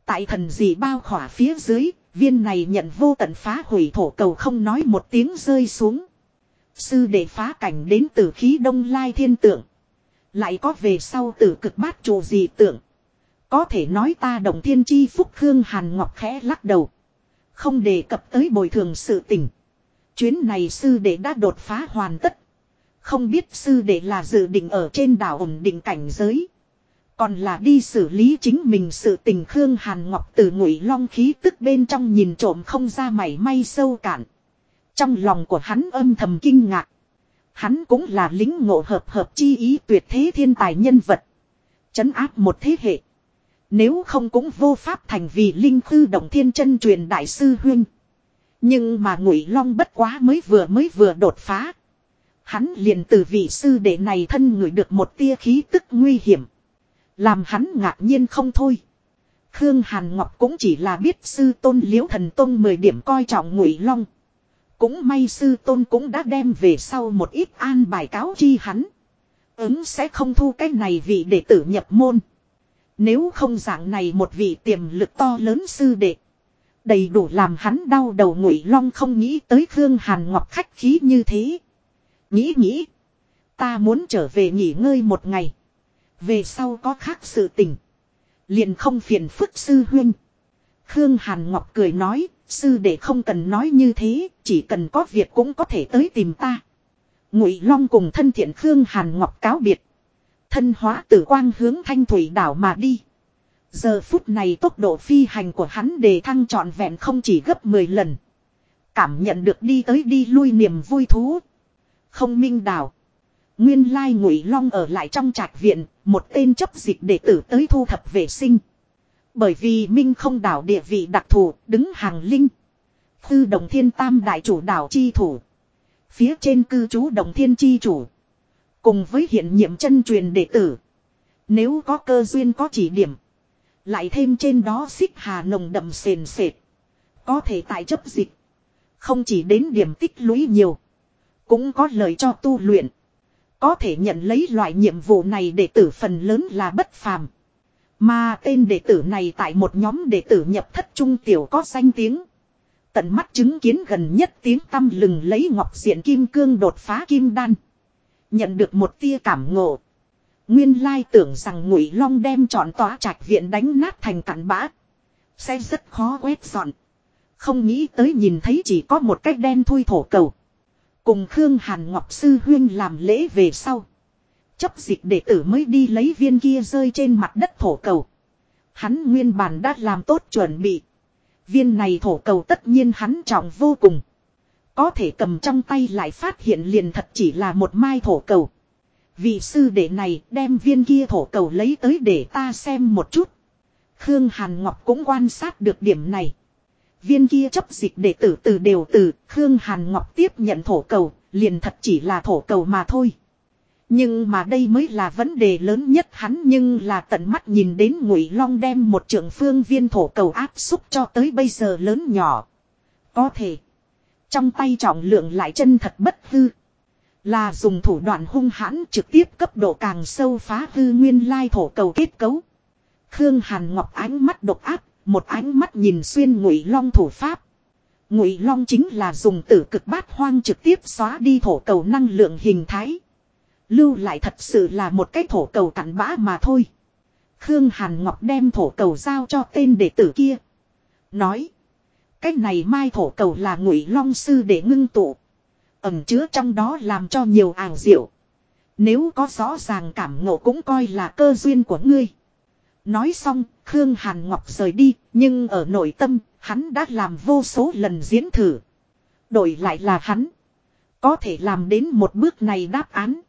Tại thần gì bao khỏa phía dưới, viên này nhận vô tận phá hủy thổ cầu không nói một tiếng rơi xuống. Sư để phá cảnh đến từ khí đông lai thiên tượng. Lại có về sau từ cực bát trù gì tượng. Có thể nói ta đồng thiên chi phúc Khương Hàn Ngọc khẽ lắc đầu. Không đề cập tới bồi thường sự tình. Chuyến này sư đệ đã đột phá hoàn tất. Không biết sư đệ là dự định ở trên đảo ổn định cảnh giới. Còn là đi xử lý chính mình sự tình Khương Hàn Ngọc từ ngụy long khí tức bên trong nhìn trộm không ra mảy may sâu cạn. Trong lòng của hắn âm thầm kinh ngạc. Hắn cũng là lính ngộ hợp hợp chi ý tuyệt thế thiên tài nhân vật. Chấn áp một thế hệ. Nếu không cũng vô pháp thành vì linh khư động thiên chân truyền đại sư huynh. Nhưng mà ngụy long bất quá mới vừa mới vừa đột phá. Hắn liền từ vị sư đệ này thân ngửi được một tia khí tức nguy hiểm. Làm hắn ngạc nhiên không thôi. Khương Hàn Ngọc cũng chỉ là biết sư tôn liễu thần tôn 10 điểm coi trọng ngụy long. Cũng may sư tôn cũng đã đem về sau một ít an bài cáo chi hắn. Ứng sẽ không thu cái này vị đệ tử nhập môn. Nếu không dạng này một vị tiềm lực to lớn sư đệ. Đầy đủ làm hắn đau đầu ngụy long không nghĩ tới Khương Hàn Ngọc khách khí như thế. Nghĩ nghĩ. Ta muốn trở về nghỉ ngơi một ngày. Về sau có khác sự tình. Liền không phiền phức sư huynh. Khương Hàn Ngọc cười nói, sư đệ không cần nói như thế, chỉ cần có việc cũng có thể tới tìm ta. Ngụy Long cùng thân thiện Khương Hàn Ngọc cáo biệt. Thân hóa tử quang hướng thanh thủy đảo mà đi. Giờ phút này tốc độ phi hành của hắn đề thăng trọn vẹn không chỉ gấp 10 lần. Cảm nhận được đi tới đi lui niềm vui thú. Không minh đảo. Nguyên lai ngụy long ở lại trong trạch viện, một tên chấp dịch đệ tử tới thu thập vệ sinh. Bởi vì minh không đảo địa vị đặc thù, đứng hàng linh. Tư đồng thiên tam đại chủ đảo chi thủ. Phía trên cư trú đồng thiên chi chủ. Cùng với hiện nhiệm chân truyền đệ tử. Nếu có cơ duyên có chỉ điểm. Lại thêm trên đó xích hà nồng đậm sền sệt. Có thể tại chấp dịch. Không chỉ đến điểm tích lũy nhiều. Cũng có lời cho tu luyện. Có thể nhận lấy loại nhiệm vụ này đệ tử phần lớn là bất phàm. Mà tên đệ tử này tại một nhóm đệ tử nhập thất trung tiểu có danh tiếng. Tận mắt chứng kiến gần nhất tiếng tâm lừng lấy ngọc diện kim cương đột phá kim đan. Nhận được một tia cảm ngộ. Nguyên lai tưởng rằng ngụy long đem trọn tòa trạch viện đánh nát thành cặn bã. Sẽ rất khó quét dọn. Không nghĩ tới nhìn thấy chỉ có một cách đen thui thổ cầu. Cùng Khương Hàn Ngọc Sư Huyên làm lễ về sau. Chấp dịch đệ tử mới đi lấy viên kia rơi trên mặt đất thổ cầu. Hắn nguyên bản đã làm tốt chuẩn bị. Viên này thổ cầu tất nhiên hắn trọng vô cùng. Có thể cầm trong tay lại phát hiện liền thật chỉ là một mai thổ cầu. Vị sư đệ này đem viên kia thổ cầu lấy tới để ta xem một chút. Khương Hàn Ngọc cũng quan sát được điểm này. Viên kia chấp dịch đệ tử từ đều từ Khương Hàn Ngọc tiếp nhận thổ cầu, liền thật chỉ là thổ cầu mà thôi. Nhưng mà đây mới là vấn đề lớn nhất hắn nhưng là tận mắt nhìn đến ngụy long đem một trưởng phương viên thổ cầu áp xúc cho tới bây giờ lớn nhỏ. Có thể. Trong tay trọng lượng lại chân thật bất hư. Là dùng thủ đoạn hung hãn trực tiếp cấp độ càng sâu phá hư nguyên lai thổ cầu kết cấu. Khương Hàn Ngọc ánh mắt độc áp, một ánh mắt nhìn xuyên ngụy long thủ pháp. Ngụy long chính là dùng tử cực bát hoang trực tiếp xóa đi thổ cầu năng lượng hình thái. Lưu lại thật sự là một cái thổ cầu cặn bã mà thôi. Khương Hàn Ngọc đem thổ cầu giao cho tên đệ tử kia. Nói. Cái này mai thổ cầu là ngụy long sư để ngưng tụ. Ẩm chứa trong đó làm cho nhiều ảo diệu. Nếu có rõ ràng cảm ngộ cũng coi là cơ duyên của ngươi. Nói xong, Khương Hàn Ngọc rời đi, nhưng ở nội tâm, hắn đã làm vô số lần diễn thử. Đổi lại là hắn. Có thể làm đến một bước này đáp án.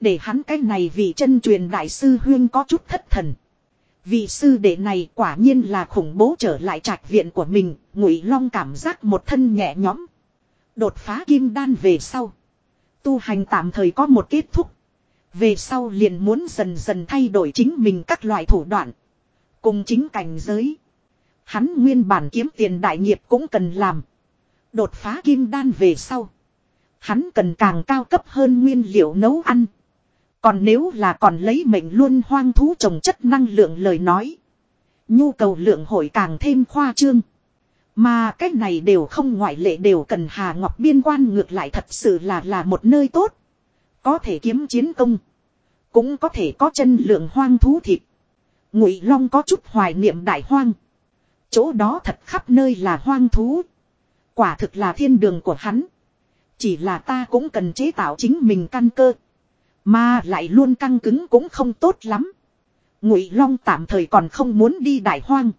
Để hắn cái này vì chân truyền đại sư huyên có chút thất thần. Vị sư đệ này quả nhiên là khủng bố trở lại trạch viện của mình, ngụy long cảm giác một thân nhẹ nhõm. Đột phá kim đan về sau. Tu hành tạm thời có một kết thúc. Về sau liền muốn dần dần thay đổi chính mình các loại thủ đoạn. Cùng chính cảnh giới. Hắn nguyên bản kiếm tiền đại nghiệp cũng cần làm. Đột phá kim đan về sau. Hắn cần càng cao cấp hơn nguyên liệu nấu ăn. Còn nếu là còn lấy mệnh luôn hoang thú trồng chất năng lượng lời nói. Nhu cầu lượng hội càng thêm khoa trương. Mà cách này đều không ngoại lệ đều cần Hà Ngọc biên quan ngược lại thật sự là là một nơi tốt. Có thể kiếm chiến công. Cũng có thể có chân lượng hoang thú thịt. Ngụy Long có chút hoài niệm đại hoang. Chỗ đó thật khắp nơi là hoang thú. Quả thực là thiên đường của hắn. Chỉ là ta cũng cần chế tạo chính mình căn cơ. Mà lại luôn căng cứng cũng không tốt lắm. Ngụy Long tạm thời còn không muốn đi đại hoang.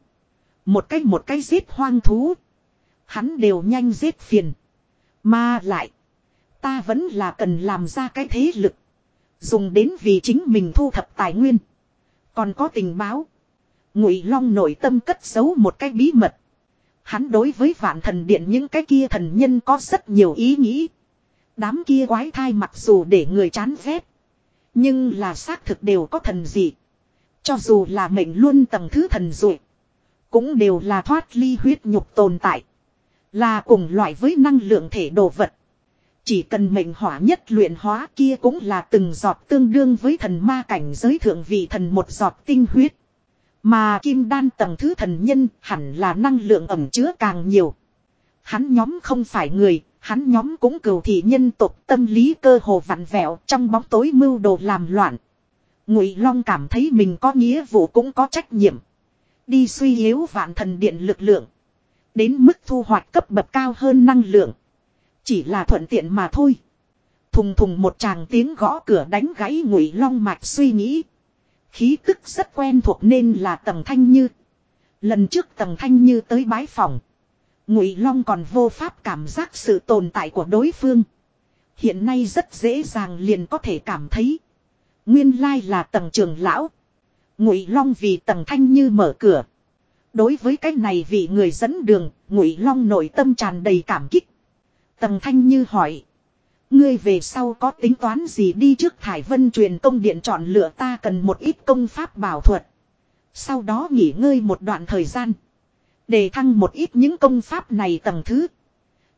Một cái một cái giết hoang thú. Hắn đều nhanh giết phiền. Mà lại. Ta vẫn là cần làm ra cái thế lực. Dùng đến vì chính mình thu thập tài nguyên. Còn có tình báo. Ngụy Long nội tâm cất giấu một cái bí mật. Hắn đối với vạn thần điện những cái kia thần nhân có rất nhiều ý nghĩ. Đám kia quái thai mặc dù để người chán ghét. Nhưng là xác thực đều có thần gì. Cho dù là mệnh luôn tầng thứ thần dụ. Cũng đều là thoát ly huyết nhục tồn tại. Là cùng loại với năng lượng thể đồ vật. Chỉ cần mệnh hỏa nhất luyện hóa kia cũng là từng giọt tương đương với thần ma cảnh giới thượng vị thần một giọt tinh huyết. Mà kim đan tầng thứ thần nhân hẳn là năng lượng ẩm chứa càng nhiều. Hắn nhóm không phải người, hắn nhóm cũng cừu thị nhân tộc tâm lý cơ hồ vặn vẹo trong bóng tối mưu đồ làm loạn. Ngụy Long cảm thấy mình có nghĩa vụ cũng có trách nhiệm. Đi suy yếu vạn thần điện lực lượng. Đến mức thu hoạch cấp bậc cao hơn năng lượng. Chỉ là thuận tiện mà thôi. Thùng thùng một tràng tiếng gõ cửa đánh gãy Ngụy Long mạch suy nghĩ. Khí tức rất quen thuộc nên là Tầng Thanh Như. Lần trước Tầng Thanh Như tới bái phòng. Ngụy Long còn vô pháp cảm giác sự tồn tại của đối phương. Hiện nay rất dễ dàng liền có thể cảm thấy. Nguyên lai là tầng trưởng lão. Ngụy Long vì tầng thanh như mở cửa. Đối với cái này vị người dẫn đường, Ngụy Long nội tâm tràn đầy cảm kích. Tầng thanh như hỏi. Ngươi về sau có tính toán gì đi trước Thải Vân truyền công điện chọn lựa ta cần một ít công pháp bảo thuật. Sau đó nghỉ ngơi một đoạn thời gian. Để thăng một ít những công pháp này tầng thứ.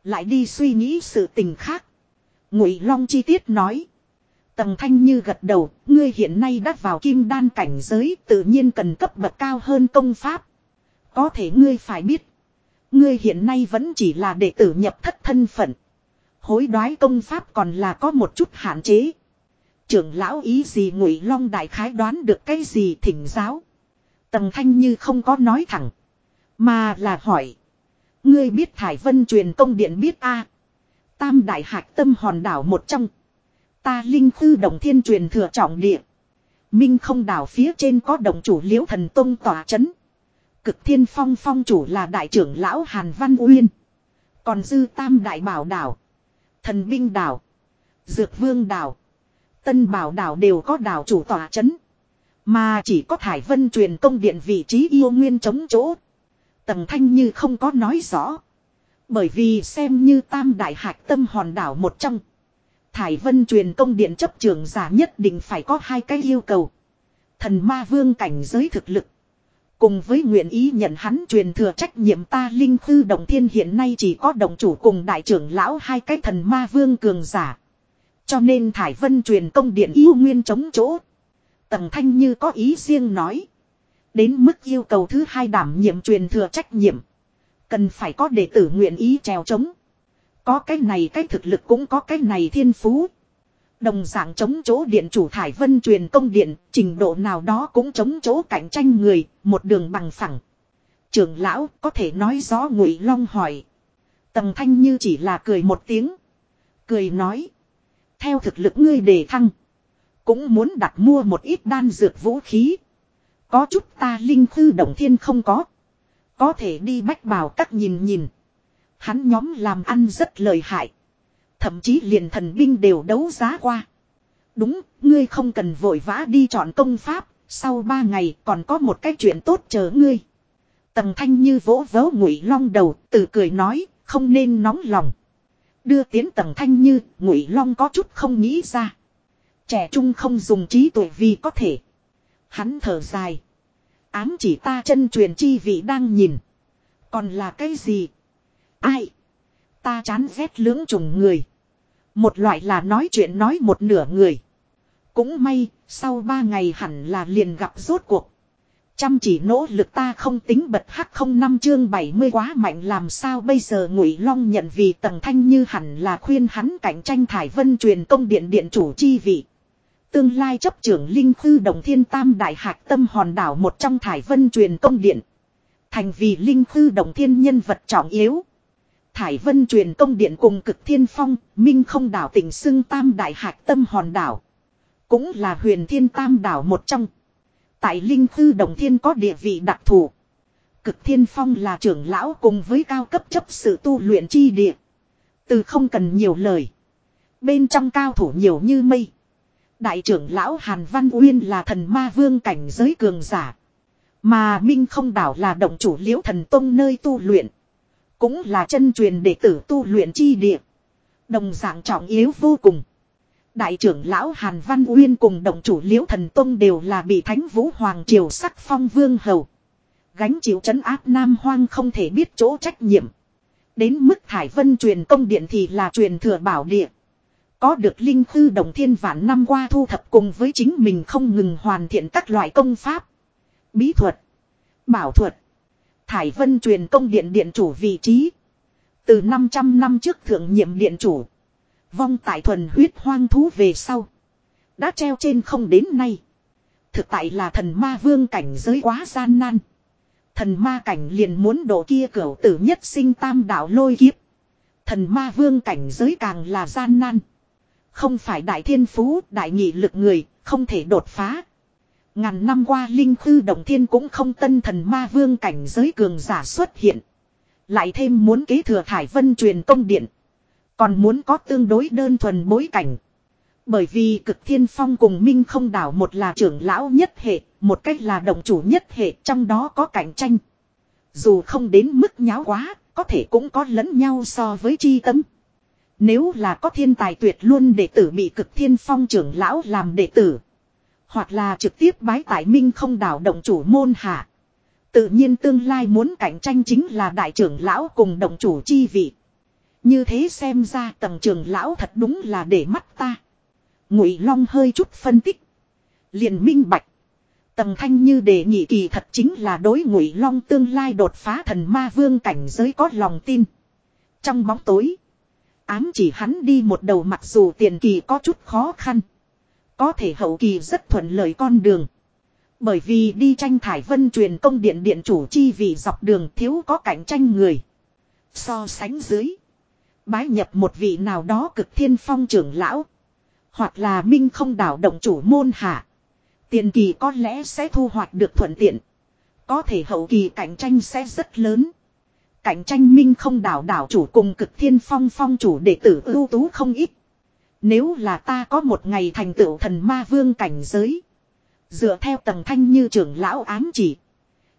Lại đi suy nghĩ sự tình khác. Ngụy Long chi tiết nói. Tầng thanh như gật đầu, ngươi hiện nay đã vào kim đan cảnh giới tự nhiên cần cấp bậc cao hơn công pháp. Có thể ngươi phải biết. Ngươi hiện nay vẫn chỉ là đệ tử nhập thất thân phận. Hối đoái công pháp còn là có một chút hạn chế. Trưởng lão ý gì ngụy long đại khái đoán được cái gì thỉnh giáo. Tầng thanh như không có nói thẳng. Mà là hỏi. Ngươi biết Thải Vân truyền công điện biết a Tam đại hạc tâm hòn đảo một trong. Ta linh khư đồng thiên truyền thừa trọng địa. Minh không đảo phía trên có đồng chủ liễu thần tông tỏa chấn. Cực thiên phong phong chủ là đại trưởng lão Hàn Văn Uyên. Còn dư tam đại bảo đảo. Thần binh đảo. Dược vương đảo. Tân bảo đảo đều có đảo chủ tỏa chấn. Mà chỉ có thải vân truyền công điện vị trí yêu nguyên chống chỗ. tần thanh như không có nói rõ. Bởi vì xem như tam đại hạc tâm hòn đảo một trong. Thải Vân truyền công điện chấp trường giả nhất định phải có hai cái yêu cầu. Thần ma vương cảnh giới thực lực. Cùng với nguyện ý nhận hắn truyền thừa trách nhiệm ta linh thư đồng thiên hiện nay chỉ có đồng chủ cùng đại trưởng lão hai cái thần ma vương cường giả. Cho nên Thải Vân truyền công điện yêu nguyên chống chỗ. Tầng thanh như có ý riêng nói. Đến mức yêu cầu thứ hai đảm nhiệm truyền thừa trách nhiệm. Cần phải có đệ tử nguyện ý trèo trống. Có cái này cái thực lực cũng có cái này thiên phú. Đồng dạng chống chỗ điện chủ Thải Vân truyền công điện, trình độ nào đó cũng chống chỗ cạnh tranh người, một đường bằng phẳng. Trưởng lão có thể nói rõ ngụy long hỏi. tần thanh như chỉ là cười một tiếng. Cười nói. Theo thực lực ngươi đề thăng. Cũng muốn đặt mua một ít đan dược vũ khí. Có chút ta linh thư động thiên không có. Có thể đi bách bảo các nhìn nhìn. Hắn nhóm làm ăn rất lợi hại. Thậm chí liền thần binh đều đấu giá qua. Đúng, ngươi không cần vội vã đi chọn công pháp, sau ba ngày còn có một cái chuyện tốt chờ ngươi. Tần thanh như vỗ vớ ngụy long đầu, tự cười nói, không nên nóng lòng. Đưa tiến Tần thanh như, ngụy long có chút không nghĩ ra. Trẻ trung không dùng trí tuệ vì có thể. Hắn thở dài. Ám chỉ ta chân truyền chi vị đang nhìn. Còn là cái gì? Ai? Ta chán ghét lưỡng trùng người. Một loại là nói chuyện nói một nửa người. Cũng may, sau ba ngày hẳn là liền gặp rốt cuộc. Chăm chỉ nỗ lực ta không tính bật hắc không năm chương 70 quá mạnh làm sao bây giờ ngụy long nhận vì tầng thanh như hẳn là khuyên hắn cạnh tranh thải vân truyền công điện điện chủ chi vị. Tương lai chấp trưởng linh khư đồng thiên tam đại hạc tâm hòn đảo một trong thải vân truyền công điện. Thành vì linh khư đồng thiên nhân vật trọng yếu. Thải Vân truyền công điện cùng cực thiên phong, minh không đảo tỉnh xưng tam đại hạc tâm hòn đảo. Cũng là huyền thiên tam đảo một trong. Tại linh thư đồng thiên có địa vị đặc thù. Cực thiên phong là trưởng lão cùng với cao cấp chấp sự tu luyện chi địa. Từ không cần nhiều lời. Bên trong cao thủ nhiều như mây. Đại trưởng lão Hàn Văn Uyên là thần ma vương cảnh giới cường giả. Mà Minh không đảo là động chủ liễu thần tông nơi tu luyện. Cũng là chân truyền đệ tử tu luyện chi địa. Đồng dạng trọng yếu vô cùng. Đại trưởng lão Hàn Văn Uyên cùng đồng chủ liễu thần tông đều là bị thánh vũ hoàng triều sắc phong vương hầu. Gánh chịu trấn áp nam hoang không thể biết chỗ trách nhiệm. Đến mức Thải Vân truyền công điện thì là truyền thừa bảo địa. Có được linh tư đồng thiên vạn năm qua thu thập cùng với chính mình không ngừng hoàn thiện các loại công pháp. Bí thuật. Bảo thuật. Thải Vân truyền công điện điện chủ vị trí. Từ 500 năm trước thượng nhiệm điện chủ. Vong tại thuần huyết hoang thú về sau. Đã treo trên không đến nay. Thực tại là thần ma vương cảnh giới quá gian nan. Thần ma cảnh liền muốn độ kia cửu tử nhất sinh tam đạo lôi kiếp. Thần ma vương cảnh giới càng là gian nan. Không phải đại thiên phú, đại nghị lực người, không thể đột phá. Ngàn năm qua linh tư động thiên cũng không tân thần ma vương cảnh giới cường giả xuất hiện. Lại thêm muốn kế thừa thải vân truyền công điện. Còn muốn có tương đối đơn thuần bối cảnh. Bởi vì cực thiên phong cùng minh không đảo một là trưởng lão nhất hệ, một cách là động chủ nhất hệ, trong đó có cạnh tranh. Dù không đến mức nháo quá, có thể cũng có lẫn nhau so với chi tấm. Nếu là có thiên tài tuyệt luôn đệ tử bị cực thiên phong trưởng lão làm đệ tử. Hoặc là trực tiếp bái tại minh không đảo động chủ môn hạ. Tự nhiên tương lai muốn cạnh tranh chính là đại trưởng lão cùng động chủ chi vị. Như thế xem ra tầng trưởng lão thật đúng là để mắt ta. Ngụy Long hơi chút phân tích. Liền minh bạch. Tầng thanh như đề nghị kỳ thật chính là đối Ngụy Long tương lai đột phá thần ma vương cảnh giới có lòng tin. Trong bóng tối. Ám chỉ hắn đi một đầu mặc dù tiền kỳ có chút khó khăn. Có thể hậu kỳ rất thuận lợi con đường. Bởi vì đi tranh thải vân truyền công điện điện chủ chi vì dọc đường thiếu có cạnh tranh người. So sánh dưới. Bái nhập một vị nào đó cực thiên phong trưởng lão. Hoặc là minh không đảo động chủ môn hạ. Tiền kỳ có lẽ sẽ thu hoạch được thuận tiện. Có thể hậu kỳ cạnh tranh sẽ rất lớn. Cạnh tranh minh không đảo đảo chủ cùng cực thiên phong phong chủ đệ tử ưu tú không ít. Nếu là ta có một ngày thành tựu thần ma vương cảnh giới. Dựa theo tầng thanh như trưởng lão ám chỉ.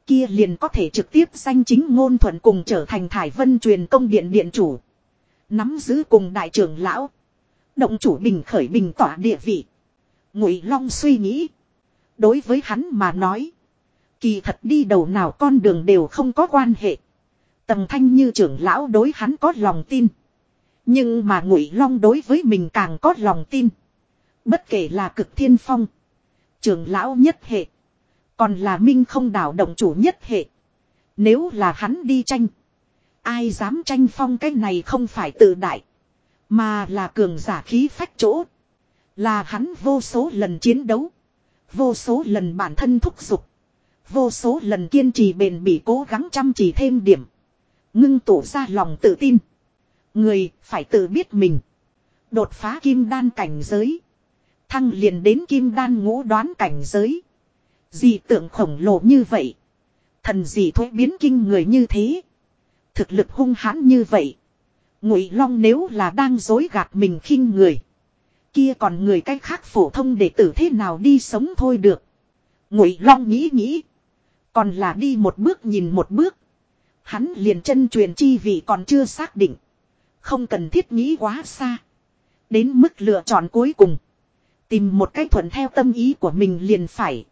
Kia liền có thể trực tiếp danh chính ngôn thuận cùng trở thành thải vân truyền công điện điện chủ. Nắm giữ cùng đại trưởng lão. Động chủ bình khởi bình tỏa địa vị. Ngụy Long suy nghĩ. Đối với hắn mà nói. Kỳ thật đi đầu nào con đường đều không có quan hệ. Tầng thanh như trưởng lão đối hắn có lòng tin. Nhưng mà Ngụy Long đối với mình càng có lòng tin. Bất kể là cực thiên phong. Trưởng lão nhất hệ. Còn là minh không đảo động chủ nhất hệ. Nếu là hắn đi tranh. Ai dám tranh phong cái này không phải tự đại. Mà là cường giả khí phách chỗ. Là hắn vô số lần chiến đấu. Vô số lần bản thân thúc giục. Vô số lần kiên trì bền bỉ cố gắng chăm chỉ thêm điểm. Ngưng tụ ra lòng tự tin. Người phải tự biết mình. Đột phá kim đan cảnh giới. Thăng liền đến kim đan ngũ đoán cảnh giới. Dị tượng khổng lồ như vậy. Thần dị thuế biến kinh người như thế. Thực lực hung hãn như vậy. Ngụy Long nếu là đang dối gạt mình khinh người. Kia còn người cách khác phổ thông để tử thế nào đi sống thôi được. Ngụy Long nghĩ nghĩ. Còn là đi một bước nhìn một bước. Hắn liền chân truyền chi vì còn chưa xác định. Không cần thiết nghĩ quá xa. Đến mức lựa chọn cuối cùng. Tìm một cách thuận theo tâm ý của mình liền phải.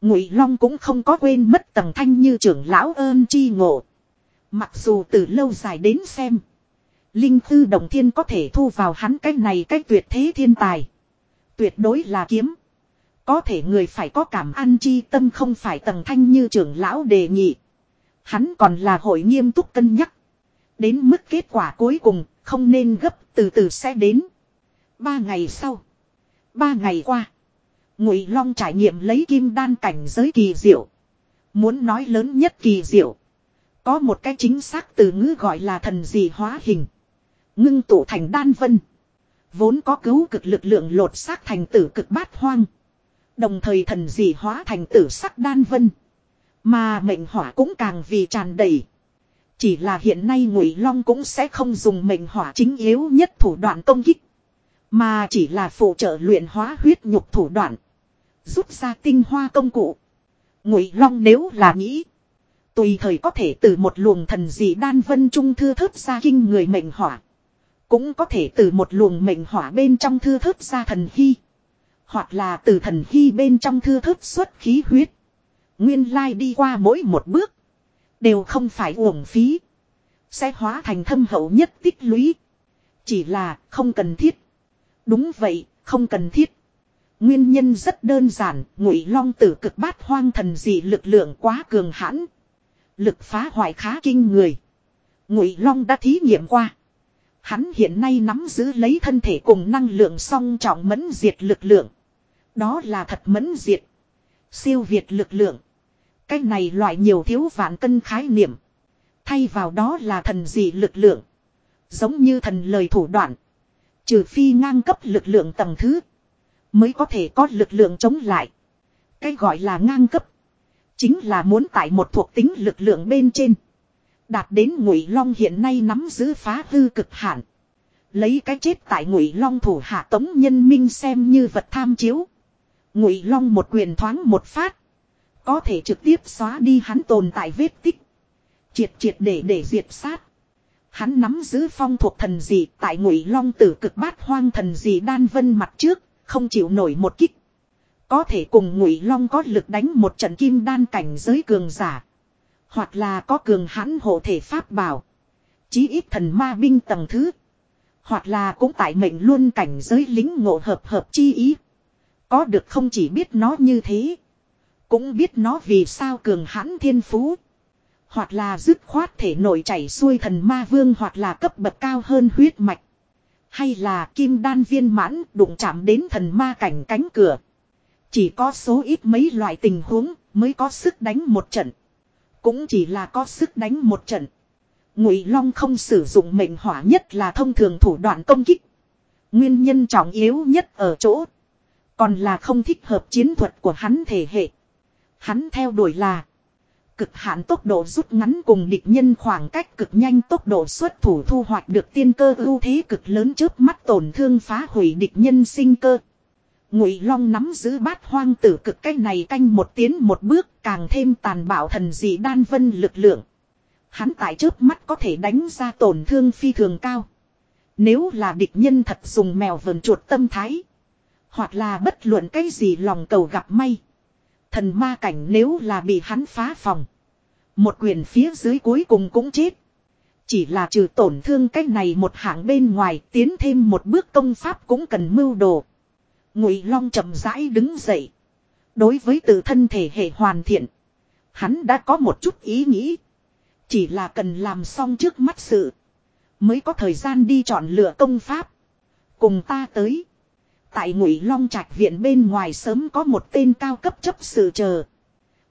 Ngụy Long cũng không có quên mất tầng thanh như trưởng lão ơn chi ngộ. Mặc dù từ lâu dài đến xem. Linh Tư Đồng Thiên có thể thu vào hắn cái này cái tuyệt thế thiên tài. Tuyệt đối là kiếm. Có thể người phải có cảm ăn chi tâm không phải tầng thanh như trưởng lão đề nghị. Hắn còn là hội nghiêm túc cân nhắc. Đến mức kết quả cuối cùng, không nên gấp, từ từ sẽ đến. Ba ngày sau. Ba ngày qua. Ngụy Long trải nghiệm lấy kim đan cảnh giới kỳ diệu. Muốn nói lớn nhất kỳ diệu. Có một cái chính xác từ ngữ gọi là thần dị hóa hình. Ngưng tụ thành đan vân. Vốn có cứu cực lực lượng lột xác thành tử cực bát hoang. Đồng thời thần dị hóa thành tử sắc đan vân. Mà mệnh hỏa cũng càng vì tràn đầy. Chỉ là hiện nay Ngụy Long cũng sẽ không dùng mệnh hỏa chính yếu nhất thủ đoạn công kích. Mà chỉ là phụ trợ luyện hóa huyết nhục thủ đoạn. Rút ra tinh hoa công cụ. Ngụy Long nếu là nghĩ. Tùy thời có thể từ một luồng thần dị đan vân trung thư thớt ra kinh người mệnh hỏa. Cũng có thể từ một luồng mệnh hỏa bên trong thư thớt ra thần hy. Hoặc là từ thần hy bên trong thư thớt xuất khí huyết. Nguyên lai đi qua mỗi một bước. Đều không phải uổng phí. Sẽ hóa thành thâm hậu nhất tích lũy. Chỉ là không cần thiết. Đúng vậy, không cần thiết. Nguyên nhân rất đơn giản, ngụy long tử cực bát hoang thần dị lực lượng quá cường hãn. Lực phá hoại khá kinh người. Ngụy long đã thí nghiệm qua. Hắn hiện nay nắm giữ lấy thân thể cùng năng lượng song trọng mẫn diệt lực lượng. Đó là thật mẫn diệt. Siêu việt lực lượng. Cái này loại nhiều thiếu vạn cân khái niệm. Thay vào đó là thần dị lực lượng. Giống như thần lời thủ đoạn. Trừ phi ngang cấp lực lượng tầng thứ. Mới có thể có lực lượng chống lại. Cái gọi là ngang cấp. Chính là muốn tại một thuộc tính lực lượng bên trên. Đạt đến ngụy long hiện nay nắm giữ phá hư cực hạn. Lấy cái chết tại ngụy long thủ hạ tống nhân minh xem như vật tham chiếu. Ngụy long một quyền thoáng một phát. Có thể trực tiếp xóa đi hắn tồn tại vết tích. Triệt triệt để để diệt sát. Hắn nắm giữ phong thuộc thần dị tại ngụy long tử cực bát hoang thần dị đan vân mặt trước, không chịu nổi một kích. Có thể cùng ngụy long có lực đánh một trận kim đan cảnh giới cường giả. Hoặc là có cường hãn hộ thể pháp bảo. Chí ít thần ma binh tầng thứ. Hoặc là cũng tại mệnh luôn cảnh giới lính ngộ hợp hợp chi ý. Có được không chỉ biết nó như thế. Cũng biết nó vì sao cường hãn thiên phú. Hoặc là dứt khoát thể nội chảy xuôi thần ma vương hoặc là cấp bậc cao hơn huyết mạch. Hay là kim đan viên mãn đụng chạm đến thần ma cảnh cánh cửa. Chỉ có số ít mấy loại tình huống mới có sức đánh một trận. Cũng chỉ là có sức đánh một trận. Ngụy Long không sử dụng mệnh hỏa nhất là thông thường thủ đoạn công kích. Nguyên nhân trọng yếu nhất ở chỗ. Còn là không thích hợp chiến thuật của hắn thể hệ. Hắn theo đuổi là cực hạn tốc độ rút ngắn cùng địch nhân khoảng cách cực nhanh tốc độ xuất thủ thu hoạch được tiên cơ ưu thế cực lớn trước mắt tổn thương phá hủy địch nhân sinh cơ. Ngụy Long nắm giữ bát hoang tử cực cách này canh một tiến một bước càng thêm tàn bạo thần dị đan vân lực lượng. Hắn tại trước mắt có thể đánh ra tổn thương phi thường cao. Nếu là địch nhân thật dùng mèo vờn chuột tâm thái. Hoặc là bất luận cái gì lòng cầu gặp may. Thần ma cảnh nếu là bị hắn phá phòng. Một quyền phía dưới cuối cùng cũng chết. Chỉ là trừ tổn thương cách này một hạng bên ngoài tiến thêm một bước công pháp cũng cần mưu đồ. Ngụy Long chậm rãi đứng dậy. Đối với tự thân thể hệ hoàn thiện. Hắn đã có một chút ý nghĩ. Chỉ là cần làm xong trước mắt sự. Mới có thời gian đi chọn lựa công pháp. Cùng ta tới. Tại ngụy long trạch viện bên ngoài sớm có một tên cao cấp chấp sự chờ.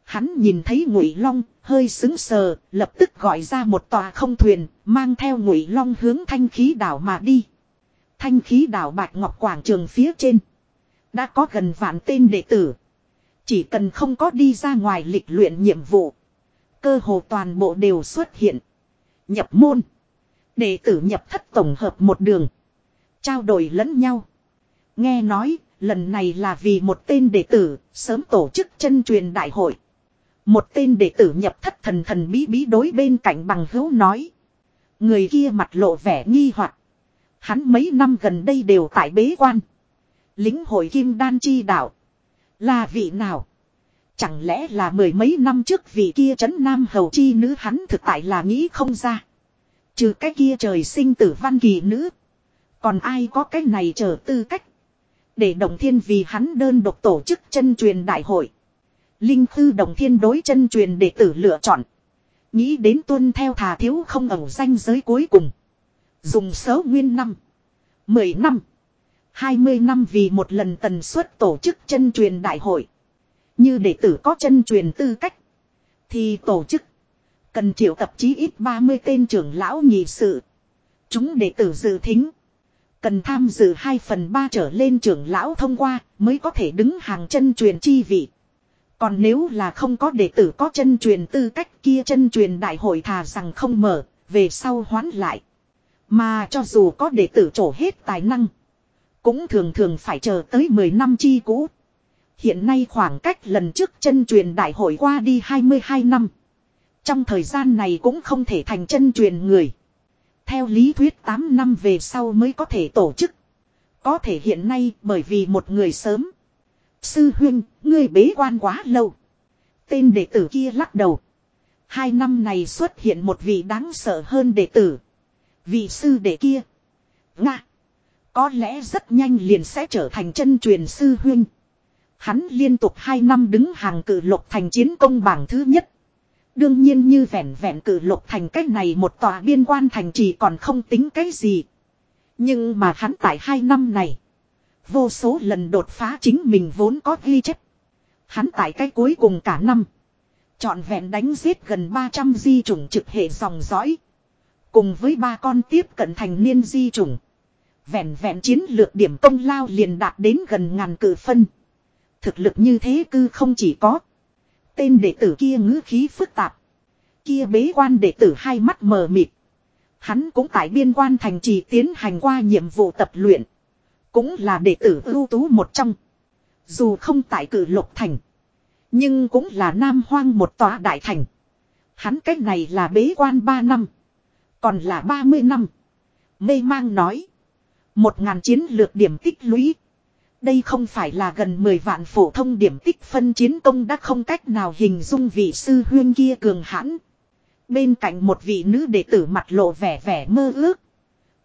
Hắn nhìn thấy ngụy long, hơi xứng sờ, lập tức gọi ra một tòa không thuyền, mang theo ngụy long hướng thanh khí đảo mà đi. Thanh khí đảo bạch ngọc quảng trường phía trên. Đã có gần vạn tên đệ tử. Chỉ cần không có đi ra ngoài lịch luyện nhiệm vụ. Cơ hồ toàn bộ đều xuất hiện. Nhập môn. Đệ tử nhập thất tổng hợp một đường. Trao đổi lẫn nhau. Nghe nói, lần này là vì một tên đệ tử, sớm tổ chức chân truyền đại hội. Một tên đệ tử nhập thất thần thần bí bí đối bên cạnh bằng hữu nói. Người kia mặt lộ vẻ nghi hoặc Hắn mấy năm gần đây đều tại bế quan. Lính hội kim đan chi đạo. Là vị nào? Chẳng lẽ là mười mấy năm trước vị kia trấn nam hầu chi nữ hắn thực tại là nghĩ không ra. Trừ cái kia trời sinh tử văn kỳ nữ. Còn ai có cái này chờ tư cách. Để Đồng Thiên vì hắn đơn độc tổ chức chân truyền đại hội. Linh Khư Đồng Thiên đối chân truyền đệ tử lựa chọn. Nghĩ đến tuân theo thà thiếu không ẩu danh giới cuối cùng. Dùng số nguyên năm. Mười năm. Hai mươi năm vì một lần tần suất tổ chức chân truyền đại hội. Như đệ tử có chân truyền tư cách. Thì tổ chức. Cần triệu tập chí ít 30 tên trưởng lão nhị sự. Chúng đệ tử dự thính. Cần tham dự 2 phần 3 trở lên trưởng lão thông qua mới có thể đứng hàng chân truyền chi vị. Còn nếu là không có đệ tử có chân truyền tư cách kia chân truyền đại hội thà rằng không mở, về sau hoán lại. Mà cho dù có đệ tử trổ hết tài năng, cũng thường thường phải chờ tới 10 năm chi cũ. Hiện nay khoảng cách lần trước chân truyền đại hội qua đi 22 năm. Trong thời gian này cũng không thể thành chân truyền người. Theo lý thuyết 8 năm về sau mới có thể tổ chức. Có thể hiện nay bởi vì một người sớm. Sư huynh, ngươi bế quan quá lâu. Tên đệ tử kia lắc đầu. Hai năm này xuất hiện một vị đáng sợ hơn đệ tử. Vị sư đệ kia. Nga. Có lẽ rất nhanh liền sẽ trở thành chân truyền sư huynh. Hắn liên tục hai năm đứng hàng cử lục thành chiến công bảng thứ nhất. Đương nhiên như vẹn vẹn cử lục thành cách này một tòa biên quan thành chỉ còn không tính cái gì. Nhưng mà hắn tại hai năm này. Vô số lần đột phá chính mình vốn có ghi chép. Hắn tại cái cuối cùng cả năm. Chọn vẹn đánh giết gần 300 di chủng trực hệ dòng dõi. Cùng với ba con tiếp cận thành niên di chủng. Vẹn vẹn chiến lược điểm công lao liền đạt đến gần ngàn cử phân. Thực lực như thế cư không chỉ có. Tên đệ tử kia ngữ khí phức tạp. Kia bế quan đệ tử hai mắt mờ mịt. Hắn cũng tại biên quan thành trì tiến hành qua nhiệm vụ tập luyện. Cũng là đệ tử ưu tú một trong. Dù không tại cử lục thành. Nhưng cũng là nam hoang một tòa đại thành. Hắn cách này là bế quan ba năm. Còn là ba mươi năm. Mê mang nói. Một ngàn chiến lược điểm tích lũy. Đây không phải là gần 10 vạn phổ thông điểm tích phân chiến công đã không cách nào hình dung vị sư huyên kia cường hãn. Bên cạnh một vị nữ đệ tử mặt lộ vẻ vẻ mơ ước.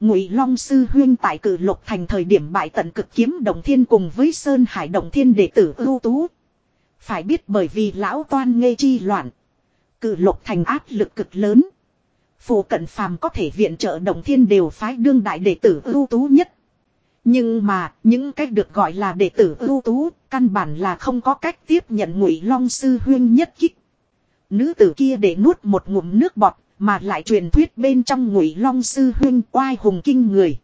Ngụy Long sư huyên tại cử lục thành thời điểm bại tận cực kiếm đồng thiên cùng với Sơn Hải đồng thiên đệ tử ưu tú. Phải biết bởi vì lão toan nghe chi loạn. Cử lục thành áp lực cực lớn. Phù cận phàm có thể viện trợ đồng thiên đều phái đương đại đệ tử ưu tú nhất. Nhưng mà, những cách được gọi là đệ tử ưu tú, căn bản là không có cách tiếp nhận ngụy long sư huyên nhất kích. Nữ tử kia để nuốt một ngụm nước bọt, mà lại truyền thuyết bên trong ngụy long sư huyên oai hùng kinh người.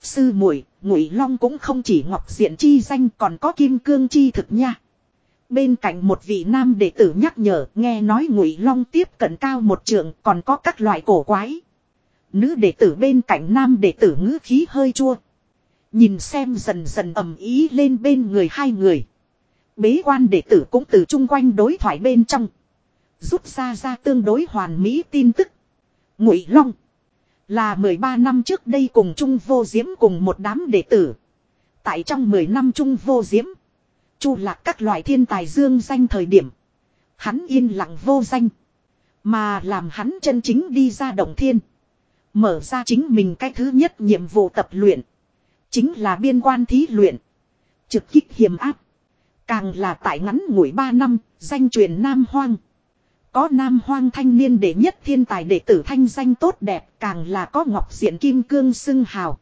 Sư muội ngụy long cũng không chỉ ngọc diện chi danh còn có kim cương chi thực nha. Bên cạnh một vị nam đệ tử nhắc nhở nghe nói ngụy long tiếp cận cao một trường còn có các loại cổ quái. Nữ đệ tử bên cạnh nam đệ tử ngữ khí hơi chua. Nhìn xem dần dần ầm ý lên bên người hai người. Bế quan đệ tử cũng từ chung quanh đối thoại bên trong. Rút ra ra tương đối hoàn mỹ tin tức. Ngụy Long. Là 13 năm trước đây cùng Trung Vô Diễm cùng một đám đệ tử. Tại trong 10 năm Trung Vô Diễm. Chu lạc các loại thiên tài dương danh thời điểm. Hắn yên lặng vô danh. Mà làm hắn chân chính đi ra động thiên. Mở ra chính mình cái thứ nhất nhiệm vụ tập luyện. Chính là biên quan thí luyện. Trực kích hiểm áp. Càng là tại ngắn ngủi 3 năm, danh truyền Nam Hoang. Có Nam Hoang thanh niên đệ nhất thiên tài đệ tử thanh danh tốt đẹp, càng là có ngọc diện kim cương xưng hào.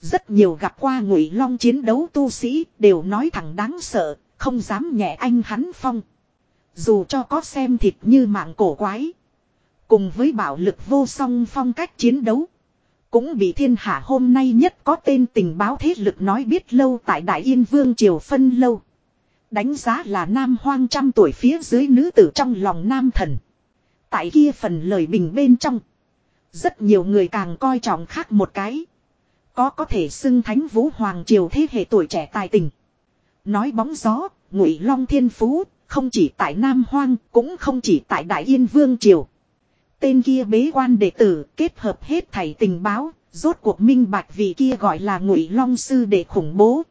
Rất nhiều gặp qua ngụy long chiến đấu tu sĩ đều nói thẳng đáng sợ, không dám nhẹ anh hắn phong. Dù cho có xem thịt như mạng cổ quái. Cùng với bạo lực vô song phong cách chiến đấu. Cũng bị thiên hạ hôm nay nhất có tên tình báo thế lực nói biết lâu tại Đại Yên Vương Triều Phân Lâu. Đánh giá là nam hoang trăm tuổi phía dưới nữ tử trong lòng nam thần. Tại kia phần lời bình bên trong. Rất nhiều người càng coi trọng khác một cái. Có có thể xưng thánh vũ hoàng triều thế hệ tuổi trẻ tài tình. Nói bóng gió, ngụy long thiên phú, không chỉ tại Nam Hoang, cũng không chỉ tại Đại Yên Vương Triều. Tên kia bế quan đệ tử kết hợp hết thảy tình báo, rốt cuộc minh bạch vị kia gọi là ngụy long sư để khủng bố.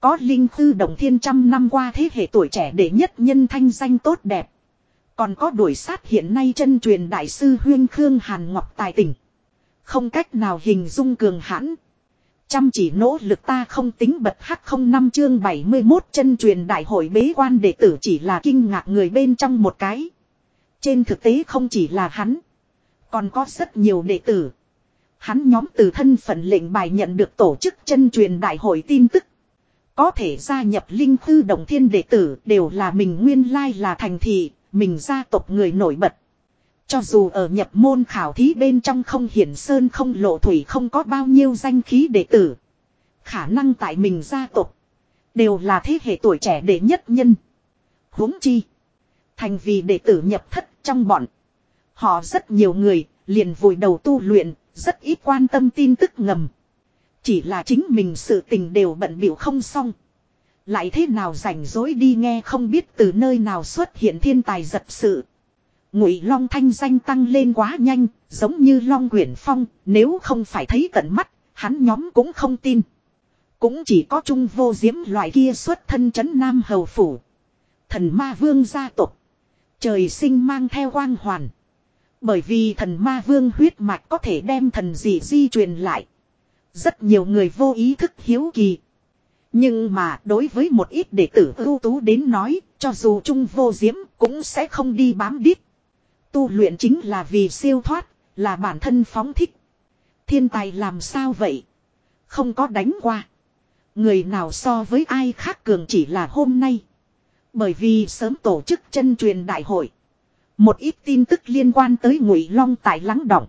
Có linh tư đồng thiên trăm năm qua thế hệ tuổi trẻ đệ nhất nhân thanh danh tốt đẹp. Còn có đuổi sát hiện nay chân truyền đại sư huyên khương hàn ngọc tài tỉnh. Không cách nào hình dung cường hãn. Chăm chỉ nỗ lực ta không tính bật hắc không năm chương 71 chân truyền đại hội bế quan đệ tử chỉ là kinh ngạc người bên trong một cái. Trên thực tế không chỉ là hắn. Còn có rất nhiều đệ tử. Hắn nhóm từ thân phận lệnh bài nhận được tổ chức chân truyền đại hội tin tức. Có thể gia nhập linh thư đồng thiên đệ tử đều là mình nguyên lai là thành thị, mình gia tộc người nổi bật. Cho dù ở nhập môn khảo thí bên trong không hiển sơn không lộ thủy không có bao nhiêu danh khí đệ tử. Khả năng tại mình gia tộc đều là thế hệ tuổi trẻ đệ nhất nhân. huống chi. Thành vì đệ tử nhập thất trong bọn. Họ rất nhiều người liền vùi đầu tu luyện, rất ít quan tâm tin tức ngầm. Chỉ là chính mình sự tình đều bận biểu không xong. Lại thế nào rảnh rỗi đi nghe không biết từ nơi nào xuất hiện thiên tài giật sự. Ngụy Long thanh danh tăng lên quá nhanh, giống như Long Quyển Phong, nếu không phải thấy tận mắt, hắn nhóm cũng không tin. Cũng chỉ có Trung Vô Diễm loại kia xuất thân chấn Nam Hầu Phủ. Thần Ma Vương gia tộc Trời sinh mang theo quang hoàn. Bởi vì thần ma vương huyết mạch có thể đem thần dị di truyền lại. Rất nhiều người vô ý thức hiếu kỳ. Nhưng mà đối với một ít đệ tử ưu tú đến nói, cho dù trung vô diễm cũng sẽ không đi bám đít. Tu luyện chính là vì siêu thoát, là bản thân phóng thích. Thiên tài làm sao vậy? Không có đánh qua. Người nào so với ai khác cường chỉ là hôm nay. Bởi vì sớm tổ chức chân truyền đại hội. Một ít tin tức liên quan tới ngụy long tại lắng động.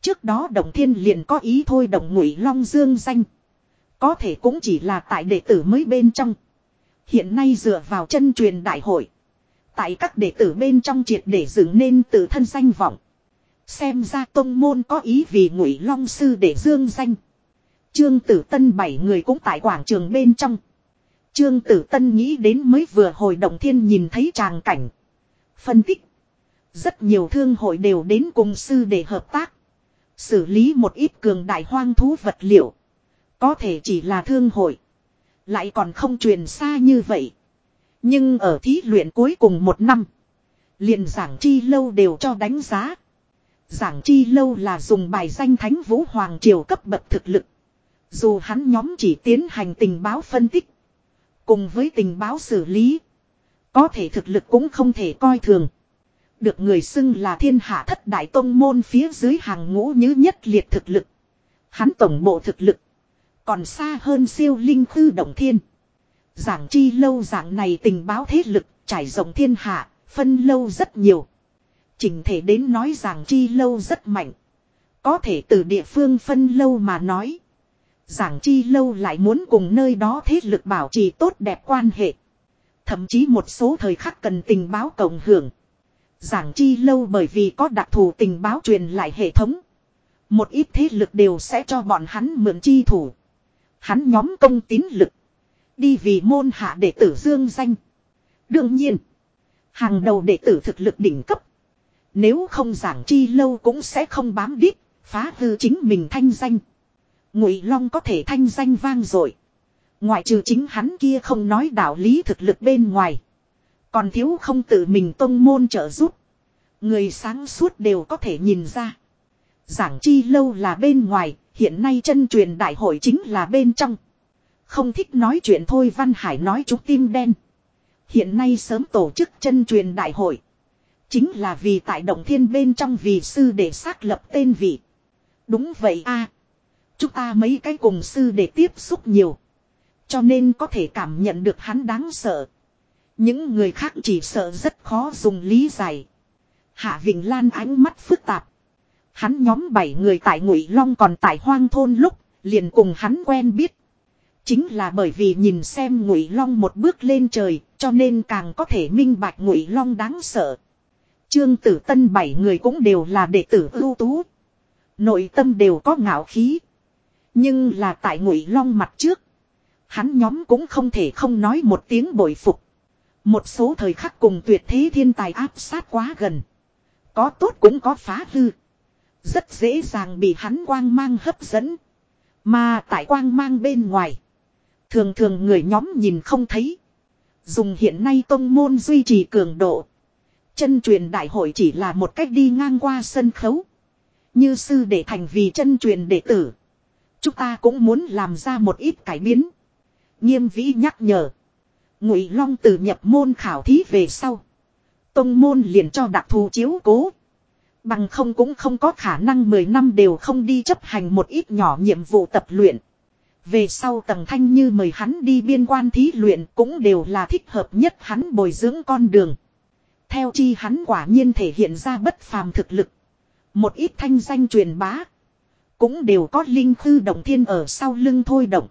Trước đó đồng thiên liền có ý thôi đồng ngụy long dương danh. Có thể cũng chỉ là tại đệ tử mới bên trong. Hiện nay dựa vào chân truyền đại hội. Tại các đệ tử bên trong triệt để dựng nên tự thân danh vọng. Xem ra tông môn có ý vì ngụy long sư để dương danh. Trương Tử Tân bảy người cũng tại quảng trường bên trong. Trương Tử Tân nghĩ đến mới vừa hồi động thiên nhìn thấy tràng cảnh. Phân tích. Rất nhiều thương hội đều đến cùng sư để hợp tác. Xử lý một ít cường đại hoang thú vật liệu. Có thể chỉ là thương hội. Lại còn không truyền xa như vậy. Nhưng ở thí luyện cuối cùng một năm. liền giảng chi lâu đều cho đánh giá. Giảng chi lâu là dùng bài danh thánh vũ hoàng triều cấp bậc thực lực. Dù hắn nhóm chỉ tiến hành tình báo phân tích. Cùng với tình báo xử lý. Có thể thực lực cũng không thể coi thường. Được người xưng là thiên hạ thất đại tông môn phía dưới hàng ngũ như nhất liệt thực lực. Hắn tổng bộ thực lực. Còn xa hơn siêu linh tư động thiên. Giảng chi lâu giảng này tình báo thế lực trải rộng thiên hạ, phân lâu rất nhiều. Chỉnh thể đến nói giảng chi lâu rất mạnh. Có thể từ địa phương phân lâu mà nói. Giảng chi lâu lại muốn cùng nơi đó thế lực bảo trì tốt đẹp quan hệ. Thậm chí một số thời khắc cần tình báo cộng hưởng. Giảng chi lâu bởi vì có đặc thù tình báo truyền lại hệ thống. Một ít thế lực đều sẽ cho bọn hắn mượn chi thủ. Hắn nhóm công tín lực. Đi vì môn hạ đệ tử dương danh. Đương nhiên. Hàng đầu đệ tử thực lực đỉnh cấp. Nếu không giảng chi lâu cũng sẽ không bám đít. Phá hư chính mình thanh danh. Ngụy Long có thể thanh danh vang dội. Ngoại trừ chính hắn kia không nói đạo lý thực lực bên ngoài. Còn thiếu không tự mình tông môn trợ giúp. Người sáng suốt đều có thể nhìn ra. Giảng chi lâu là bên ngoài, hiện nay chân truyền đại hội chính là bên trong. Không thích nói chuyện thôi Văn Hải nói chúng tim đen. Hiện nay sớm tổ chức chân truyền đại hội. Chính là vì tại động thiên bên trong vì sư để xác lập tên vị. Đúng vậy a Chúng ta mấy cái cùng sư để tiếp xúc nhiều. Cho nên có thể cảm nhận được hắn đáng sợ. Những người khác chỉ sợ rất khó dùng lý giải. Hạ Vịnh Lan ánh mắt phức tạp. Hắn nhóm bảy người tại Ngụy Long còn tại hoang thôn lúc, liền cùng hắn quen biết. Chính là bởi vì nhìn xem Ngụy Long một bước lên trời, cho nên càng có thể minh bạch Ngụy Long đáng sợ. Trương Tử Tân bảy người cũng đều là đệ tử ưu tú. Nội tâm đều có ngạo khí. Nhưng là tại Ngụy Long mặt trước, hắn nhóm cũng không thể không nói một tiếng bội phục. Một số thời khắc cùng tuyệt thế thiên tài áp sát quá gần. Có tốt cũng có phá hư. Rất dễ dàng bị hắn quang mang hấp dẫn. Mà tại quang mang bên ngoài. Thường thường người nhóm nhìn không thấy. Dùng hiện nay tông môn duy trì cường độ. Chân truyền đại hội chỉ là một cách đi ngang qua sân khấu. Như sư để thành vì chân truyền đệ tử. Chúng ta cũng muốn làm ra một ít cải biến. Nghiêm vĩ nhắc nhở. Ngụy Long từ nhập môn khảo thí về sau. Tông môn liền cho đặc thù chiếu cố. Bằng không cũng không có khả năng 10 năm đều không đi chấp hành một ít nhỏ nhiệm vụ tập luyện. Về sau tầng thanh như mời hắn đi biên quan thí luyện cũng đều là thích hợp nhất hắn bồi dưỡng con đường. Theo chi hắn quả nhiên thể hiện ra bất phàm thực lực. Một ít thanh danh truyền bá. Cũng đều có linh khư động thiên ở sau lưng thôi động.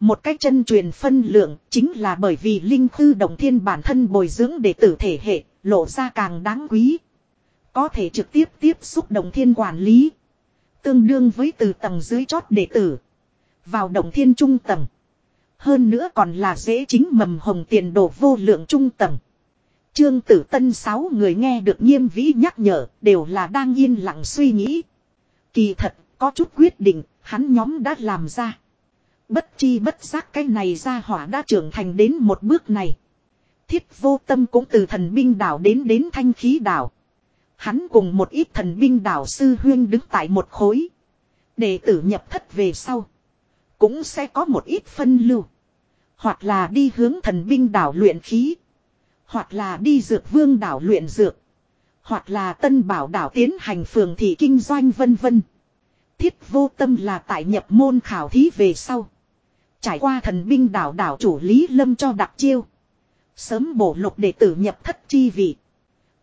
Một cách chân truyền phân lượng chính là bởi vì linh khư động thiên bản thân bồi dưỡng đệ tử thể hệ, lộ ra càng đáng quý. Có thể trực tiếp tiếp xúc động thiên quản lý. Tương đương với từ tầng dưới chót đệ tử. Vào động thiên trung tầng. Hơn nữa còn là dễ chính mầm hồng tiền đồ vô lượng trung tầng. Trương tử tân sáu người nghe được nghiêm vĩ nhắc nhở đều là đang yên lặng suy nghĩ. Kỳ thật, có chút quyết định, hắn nhóm đã làm ra. Bất chi bất giác cái này ra hỏa đã trưởng thành đến một bước này. Thiết vô tâm cũng từ thần binh đảo đến đến thanh khí đảo. Hắn cùng một ít thần binh đảo sư huyên đứng tại một khối. Đệ tử nhập thất về sau. Cũng sẽ có một ít phân lưu. Hoặc là đi hướng thần binh đảo luyện khí. Hoặc là đi dược vương đảo luyện dược. Hoặc là tân bảo đảo tiến hành phường thị kinh doanh vân vân. Thiết vô tâm là tại nhập môn khảo thí về sau. Trải qua thần binh đảo đảo chủ Lý Lâm cho đặc chiêu. Sớm bổ lục đệ tử nhập thất chi vị.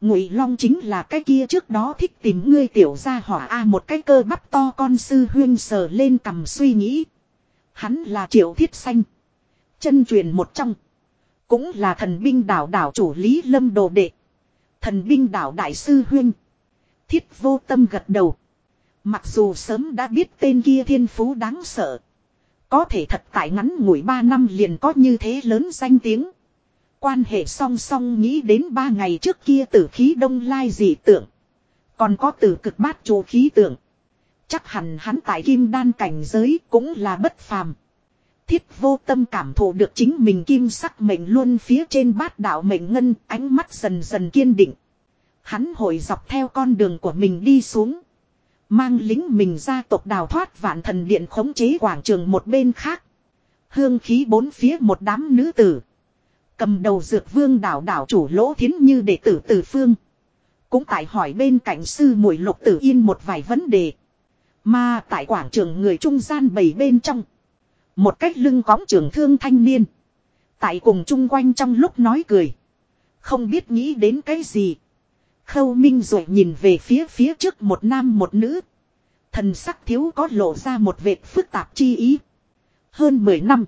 Ngụy Long chính là cái kia trước đó thích tìm ngươi tiểu gia hỏa a một cái cơ bắp to con sư huyên sờ lên cầm suy nghĩ. Hắn là Triệu Thiết Xanh. Chân truyền một trong. Cũng là thần binh đảo đảo chủ Lý Lâm đồ đệ. Thần binh đảo đại sư huyên. Thiết vô tâm gật đầu. Mặc dù sớm đã biết tên kia thiên phú đáng sợ. Có thể thật tại ngắn ngủi ba năm liền có như thế lớn danh tiếng. Quan hệ song song nghĩ đến ba ngày trước kia tử khí đông lai dị tượng. Còn có tử cực bát chủ khí tượng. Chắc hẳn hắn tại kim đan cảnh giới cũng là bất phàm. Thiết vô tâm cảm thụ được chính mình kim sắc mệnh luôn phía trên bát đạo mệnh ngân, ánh mắt dần dần kiên định. Hắn hồi dọc theo con đường của mình đi xuống. Mang lính mình ra tộc đào thoát vạn thần điện khống chế quảng trường một bên khác. Hương khí bốn phía một đám nữ tử. Cầm đầu dược vương đảo đảo chủ lỗ thiến như đệ tử tử phương. Cũng tại hỏi bên cạnh sư muội lục tử yên một vài vấn đề. Mà tại quảng trường người trung gian bầy bên trong. Một cách lưng cóng trường thương thanh niên. Tại cùng chung quanh trong lúc nói cười. Không biết nghĩ đến cái gì. Khâu Minh rồi nhìn về phía phía trước một nam một nữ. Thần sắc thiếu có lộ ra một vệt phức tạp chi ý. Hơn 10 năm.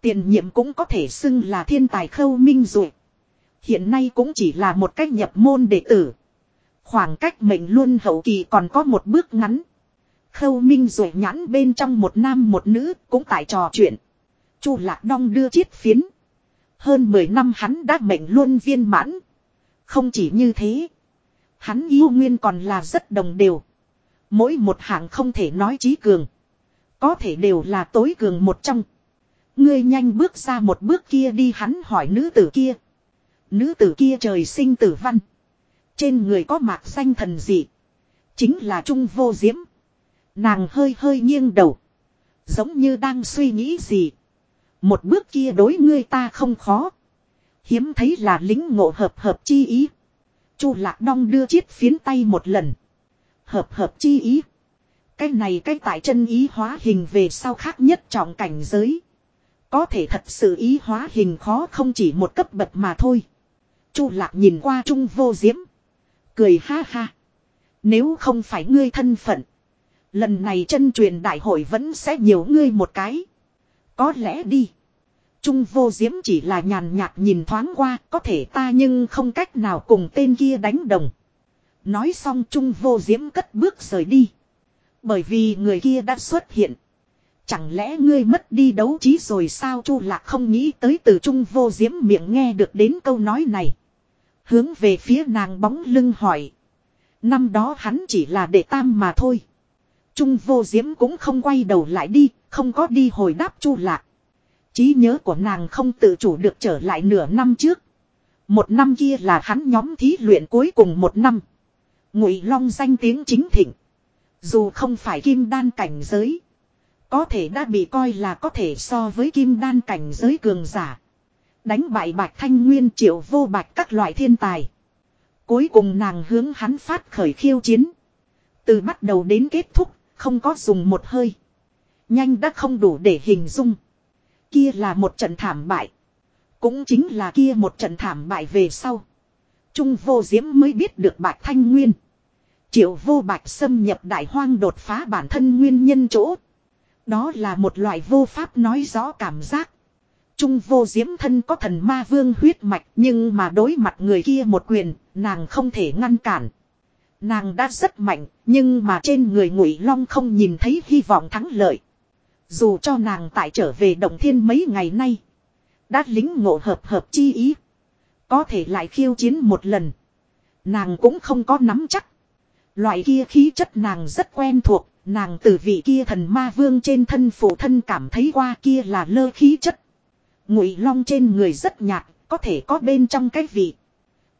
Tiền nhiệm cũng có thể xưng là thiên tài khâu minh rồi. Hiện nay cũng chỉ là một cách nhập môn đệ tử. Khoảng cách mệnh luôn hậu kỳ còn có một bước ngắn. Khâu minh rồi nhãn bên trong một nam một nữ cũng tại trò chuyện. Chu lạc đong đưa chiết phiến. Hơn 10 năm hắn đã mệnh luôn viên mãn. Không chỉ như thế. Hắn yêu nguyên còn là rất đồng đều. Mỗi một hạng không thể nói trí cường. Có thể đều là tối cường một trong. Ngươi nhanh bước ra một bước kia đi, hắn hỏi nữ tử kia. Nữ tử kia trời sinh tử văn. Trên người có mạc xanh thần dị. Chính là Trung vô diễm. Nàng hơi hơi nghiêng đầu. Giống như đang suy nghĩ gì. Một bước kia đối ngươi ta không khó. Hiếm thấy là lính ngộ hợp hợp chi ý. Chu lạc đong đưa chiếc phiến tay một lần. Hợp hợp chi ý. Cái này cái tại chân ý hóa hình về sau khác nhất trọng cảnh giới. Có thể thật sự ý hóa hình khó không chỉ một cấp bậc mà thôi. Chu lạc nhìn qua trung vô diễm. Cười ha ha. Nếu không phải ngươi thân phận. Lần này chân truyền đại hội vẫn sẽ nhiều ngươi một cái. Có lẽ đi. Trung vô diễm chỉ là nhàn nhạt nhìn thoáng qua, có thể ta nhưng không cách nào cùng tên kia đánh đồng. Nói xong Trung vô diễm cất bước rời đi. Bởi vì người kia đã xuất hiện. Chẳng lẽ ngươi mất đi đấu trí rồi sao Chu Lạc không nghĩ tới từ Trung vô diễm miệng nghe được đến câu nói này. Hướng về phía nàng bóng lưng hỏi. Năm đó hắn chỉ là đệ tam mà thôi. Trung vô diễm cũng không quay đầu lại đi, không có đi hồi đáp Chu Lạc trí nhớ của nàng không tự chủ được trở lại nửa năm trước. Một năm kia là hắn nhóm thí luyện cuối cùng một năm. Ngụy Long danh tiếng chính thịnh. Dù không phải kim đan cảnh giới. Có thể đã bị coi là có thể so với kim đan cảnh giới cường giả. Đánh bại bạch thanh nguyên triệu vô bạch các loại thiên tài. Cuối cùng nàng hướng hắn phát khởi khiêu chiến. Từ bắt đầu đến kết thúc, không có dùng một hơi. Nhanh đã không đủ để hình dung. Kia là một trận thảm bại. Cũng chính là kia một trận thảm bại về sau. Trung vô diễm mới biết được bạch thanh nguyên. Triệu vô bạch xâm nhập đại hoang đột phá bản thân nguyên nhân chỗ. Đó là một loại vô pháp nói rõ cảm giác. Trung vô diễm thân có thần ma vương huyết mạch nhưng mà đối mặt người kia một quyền, nàng không thể ngăn cản. Nàng đã rất mạnh, nhưng mà trên người ngụy long không nhìn thấy hy vọng thắng lợi. Dù cho nàng tại trở về động thiên mấy ngày nay. Đã lính ngộ hợp hợp chi ý. Có thể lại khiêu chiến một lần. Nàng cũng không có nắm chắc. Loại kia khí chất nàng rất quen thuộc. Nàng từ vị kia thần ma vương trên thân phụ thân cảm thấy qua kia là lơ khí chất. Ngụy long trên người rất nhạt. có thể có bên trong cái vị.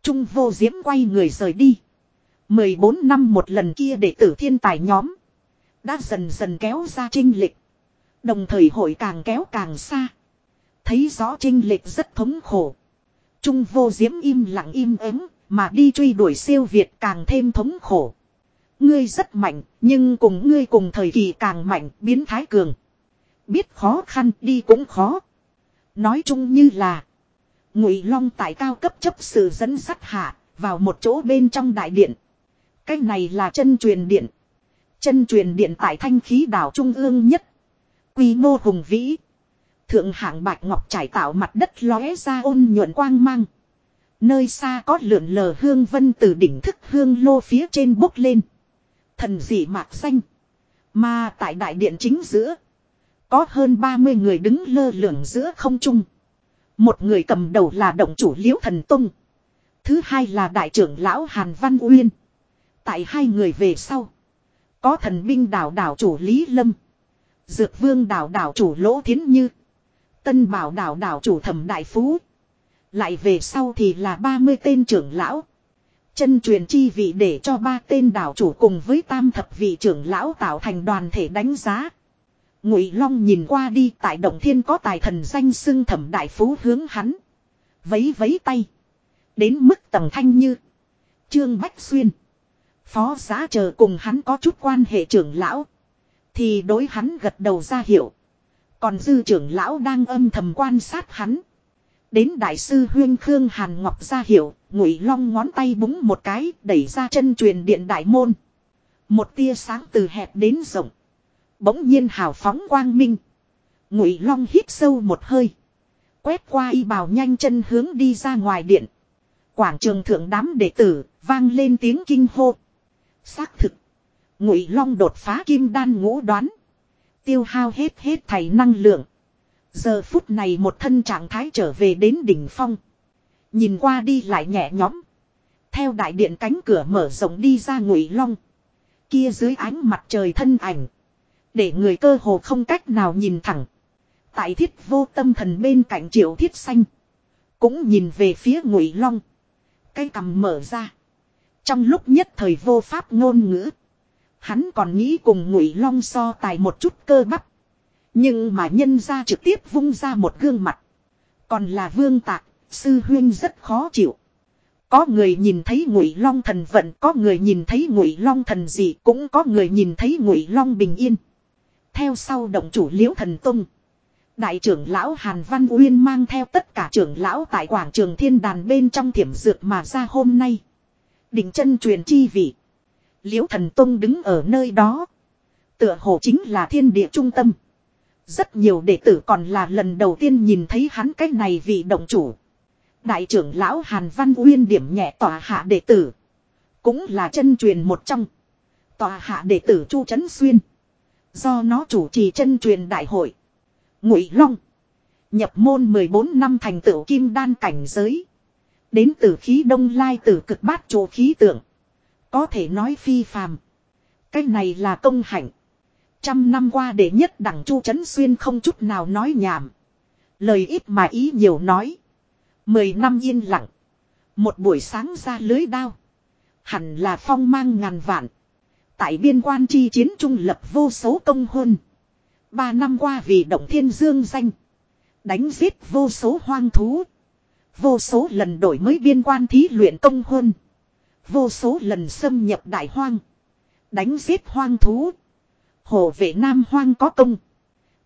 Trung vô diễm quay người rời đi. 14 năm một lần kia để tử thiên tài nhóm. Đã dần dần kéo ra trinh lịch. Đồng thời hội càng kéo càng xa. Thấy rõ trinh lệch rất thống khổ. Trung vô diễm im lặng im ắng mà đi truy đuổi siêu Việt càng thêm thống khổ. Ngươi rất mạnh, nhưng cùng ngươi cùng thời kỳ càng mạnh, biến thái cường. Biết khó khăn đi cũng khó. Nói chung như là. Ngụy Long tại cao cấp chấp sự dẫn sắt hạ, vào một chỗ bên trong đại điện. Cái này là chân truyền điện. Chân truyền điện tại thanh khí đảo trung ương nhất. Quy mô hùng vĩ. Thượng hạng bạch ngọc trải tạo mặt đất lóe ra ôn nhuận quang mang. Nơi xa có lượn lờ hương vân từ đỉnh thức hương lô phía trên bốc lên. Thần dị mạc xanh. Mà tại đại điện chính giữa. Có hơn 30 người đứng lơ lửng giữa không trung. Một người cầm đầu là động chủ liễu thần tung. Thứ hai là đại trưởng lão Hàn Văn Uyên. Tại hai người về sau. Có thần binh đảo đảo chủ Lý Lâm. Dược vương đảo đảo chủ Lỗ Thiến Như. Tân bảo đảo đảo chủ thẩm đại phú. Lại về sau thì là 30 tên trưởng lão. Chân truyền chi vị để cho ba tên đảo chủ cùng với tam thập vị trưởng lão tạo thành đoàn thể đánh giá. Ngụy Long nhìn qua đi, tại động thiên có tài thần danh xưng thẩm đại phú hướng hắn. Vấy vấy tay. Đến mức tầng thanh như. Trương Bách Xuyên. Phó giá chờ cùng hắn có chút quan hệ trưởng lão. Thì đối hắn gật đầu ra hiệu. Còn dư trưởng lão đang âm thầm quan sát hắn. Đến đại sư huyên Khương Hàn Ngọc ra hiệu, ngụy long ngón tay búng một cái, đẩy ra chân truyền điện đại môn. Một tia sáng từ hẹp đến rộng. Bỗng nhiên hào phóng quang minh. Ngụy long hít sâu một hơi. Quét qua y bào nhanh chân hướng đi ra ngoài điện. Quảng trường thượng đám đệ tử, vang lên tiếng kinh hô. Xác thực. Ngụy long đột phá kim đan ngũ đoán. Tiêu hao hết hết thầy năng lượng. Giờ phút này một thân trạng thái trở về đến đỉnh phong. Nhìn qua đi lại nhẹ nhõm. Theo đại điện cánh cửa mở rộng đi ra ngụy long. Kia dưới ánh mặt trời thân ảnh. Để người cơ hồ không cách nào nhìn thẳng. Tại thiết vô tâm thần bên cạnh triệu thiết xanh. Cũng nhìn về phía ngụy long. Cây cằm mở ra. Trong lúc nhất thời vô pháp ngôn ngữ. Hắn còn nghĩ cùng ngụy long so tài một chút cơ bắp. Nhưng mà nhân ra trực tiếp vung ra một gương mặt. Còn là vương tạc, sư huyên rất khó chịu. Có người nhìn thấy ngụy long thần vận, có người nhìn thấy ngụy long thần gì, cũng có người nhìn thấy ngụy long bình yên. Theo sau động chủ liễu thần tung. Đại trưởng lão Hàn Văn Uyên mang theo tất cả trưởng lão tại quảng trường thiên đàn bên trong thiểm dược mà ra hôm nay. Đỉnh chân truyền chi vị. Liễu thần Tông đứng ở nơi đó. Tựa hồ chính là thiên địa trung tâm. Rất nhiều đệ tử còn là lần đầu tiên nhìn thấy hắn cái này vì động chủ. Đại trưởng lão Hàn Văn Uyên điểm nhẹ tòa hạ đệ tử. Cũng là chân truyền một trong. Tòa hạ đệ tử Chu Trấn Xuyên. Do nó chủ trì chân truyền đại hội. Ngụy Long. Nhập môn 14 năm thành tựu kim đan cảnh giới. Đến từ khí đông lai từ cực bát chỗ khí tượng. Có thể nói phi phàm. Cái này là công hạnh. Trăm năm qua để nhất đẳng Chu Trấn Xuyên không chút nào nói nhảm. Lời ít mà ý nhiều nói. Mười năm yên lặng. Một buổi sáng ra lưới đao. Hẳn là phong mang ngàn vạn. Tại biên quan chi chiến trung lập vô số công hôn. Ba năm qua vì động thiên dương danh. Đánh giết vô số hoang thú. Vô số lần đổi mới biên quan thí luyện công hôn. Vô số lần xâm nhập đại hoang. Đánh giết hoang thú. Hổ vệ nam hoang có công.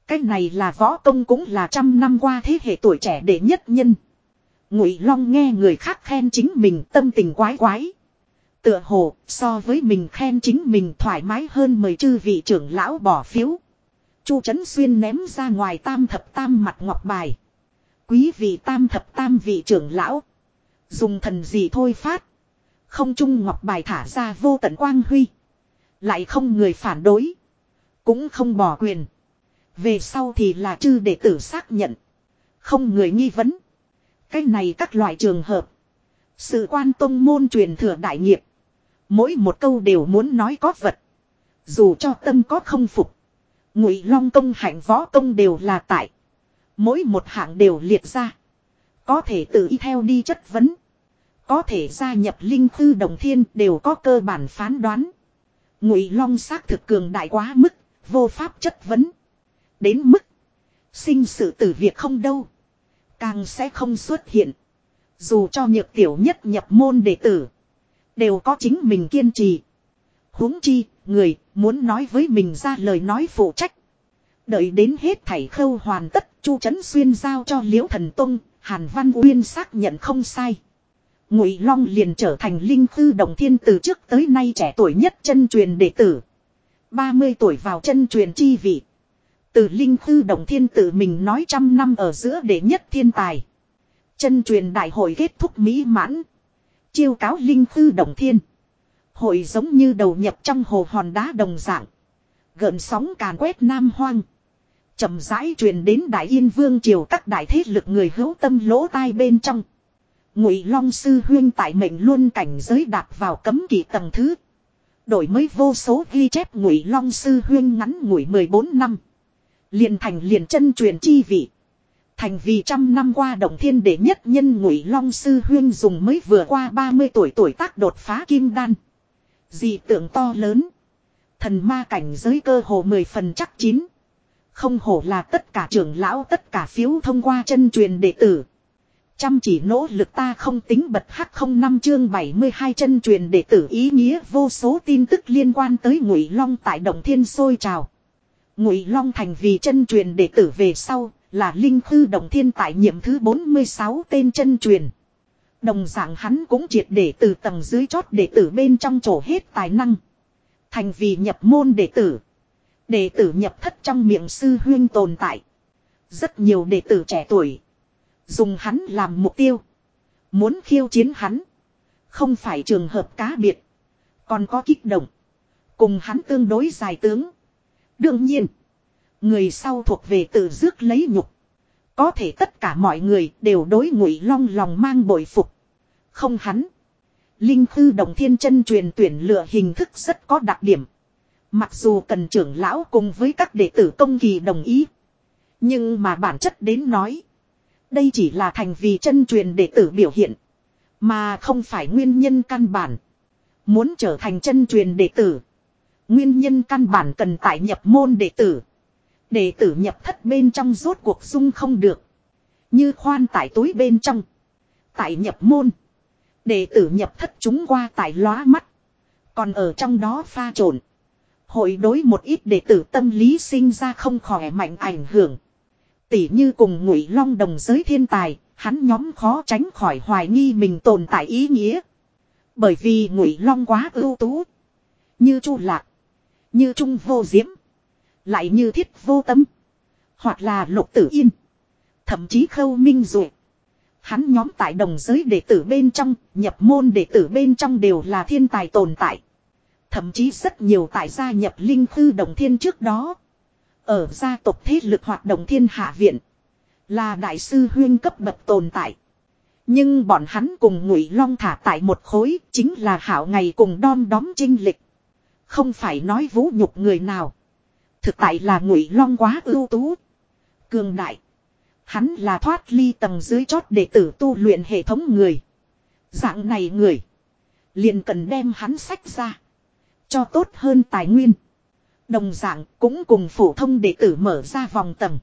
Cái này là võ công cũng là trăm năm qua thế hệ tuổi trẻ đệ nhất nhân. Ngụy Long nghe người khác khen chính mình tâm tình quái quái. Tựa hồ, so với mình khen chính mình thoải mái hơn mời chư vị trưởng lão bỏ phiếu. Chu Trấn Xuyên ném ra ngoài tam thập tam mặt ngọc bài. Quý vị tam thập tam vị trưởng lão. Dùng thần gì thôi phát. Không trung ngọc bài thả ra vô tận quang huy. Lại không người phản đối. Cũng không bỏ quyền. Về sau thì là chư đệ tử xác nhận. Không người nghi vấn. Cái này các loại trường hợp. Sự quan tông môn truyền thừa đại nghiệp. Mỗi một câu đều muốn nói có vật. Dù cho tâm có không phục. Ngụy long công hạnh võ công đều là tại. Mỗi một hạng đều liệt ra. Có thể tự y theo đi chất vấn. Có thể gia nhập linh thư đồng thiên đều có cơ bản phán đoán. Ngụy Long xác thực cường đại quá mức, vô pháp chất vấn. Đến mức sinh sự tử việc không đâu, càng sẽ không xuất hiện. Dù cho nhược tiểu nhất nhập môn đệ tử, đều có chính mình kiên trì. huống chi, người muốn nói với mình ra lời nói phụ trách. Đợi đến hết thảy khâu hoàn tất, Chu Trấn Xuyên giao cho Liễu Thần Tông, Hàn Văn Uyên xác nhận không sai. Ngụy Long liền trở thành linh Tư đồng thiên từ trước tới nay trẻ tuổi nhất chân truyền đệ tử. 30 tuổi vào chân truyền chi vị. Từ linh Tư đồng thiên tự mình nói trăm năm ở giữa đệ nhất thiên tài. Chân truyền đại hội kết thúc mỹ mãn. Chiêu cáo linh Tư đồng thiên. Hội giống như đầu nhập trong hồ hòn đá đồng dạng. Gợn sóng càn quét nam hoang. chậm rãi truyền đến đại yên vương triều các đại thế lực người hữu tâm lỗ tai bên trong. Ngụy Long sư huyên tại mệnh luôn cảnh giới đạp vào cấm kỳ tầng thứ. Đổi mới vô số ghi chép Ngụy Long sư huyên ngắn ngủi 14 năm. Liền thành liền chân truyền chi vị. Thành vì trăm năm qua đồng thiên đệ nhất nhân Ngụy Long sư huyên dùng mới vừa qua 30 tuổi tuổi tác đột phá kim đan. Dị tượng to lớn. Thần ma cảnh giới cơ hồ 10 phần chắc chín. Không hổ là tất cả trưởng lão, tất cả phiếu thông qua chân truyền đệ tử. Chăm chỉ nỗ lực ta không tính bật hắc không năm chương 72 chân truyền đệ tử ý nghĩa vô số tin tức liên quan tới Ngụy Long tại Động Thiên sôi trào. Ngụy Long thành vì chân truyền đệ tử về sau, là linh khư Động Thiên tại nhiệm thứ 46 tên chân truyền. Đồng dạng hắn cũng triệt để từ tầng dưới chót đệ tử bên trong chỗ hết tài năng. Thành vì nhập môn đệ tử. Đệ tử nhập thất trong miệng sư huyên tồn tại. Rất nhiều đệ tử trẻ tuổi Dùng hắn làm mục tiêu. Muốn khiêu chiến hắn. Không phải trường hợp cá biệt. Còn có kích động. Cùng hắn tương đối dài tướng. Đương nhiên. Người sau thuộc về tự dước lấy nhục. Có thể tất cả mọi người đều đối ngụy long lòng mang bội phục. Không hắn. Linh thư đồng thiên chân truyền tuyển lựa hình thức rất có đặc điểm. Mặc dù cần trưởng lão cùng với các đệ tử công kỳ đồng ý. Nhưng mà bản chất đến nói. Đây chỉ là thành vì chân truyền đệ tử biểu hiện. Mà không phải nguyên nhân căn bản. Muốn trở thành chân truyền đệ tử. Nguyên nhân căn bản cần tại nhập môn đệ tử. Đệ tử nhập thất bên trong rốt cuộc dung không được. Như khoan tại túi bên trong. Tại nhập môn. Đệ tử nhập thất chúng qua tại lóa mắt. Còn ở trong đó pha trộn. Hội đối một ít đệ tử tâm lý sinh ra không khỏe mạnh ảnh hưởng. Tỷ như cùng ngụy long đồng giới thiên tài, hắn nhóm khó tránh khỏi hoài nghi mình tồn tại ý nghĩa. Bởi vì ngụy long quá ưu tú. Như chu lạc. Như trung vô diễm. Lại như thiết vô tâm. Hoặc là lục tử yên. Thậm chí khâu minh dụ. Hắn nhóm tại đồng giới đệ tử bên trong, nhập môn đệ tử bên trong đều là thiên tài tồn tại. Thậm chí rất nhiều tại gia nhập linh thư đồng thiên trước đó. Ở gia tộc thế lực hoạt động thiên hạ viện. Là đại sư huyên cấp bậc tồn tại. Nhưng bọn hắn cùng ngụy long thả tại một khối chính là hảo ngày cùng đom đóm trinh lịch. Không phải nói vũ nhục người nào. Thực tại là ngụy long quá ưu tú. Cường đại. Hắn là thoát ly tầng dưới chót để tử tu luyện hệ thống người. Dạng này người. Liền cần đem hắn sách ra. Cho tốt hơn tài nguyên. Đồng dạng cũng cùng phổ thông đệ tử mở ra vòng tầng.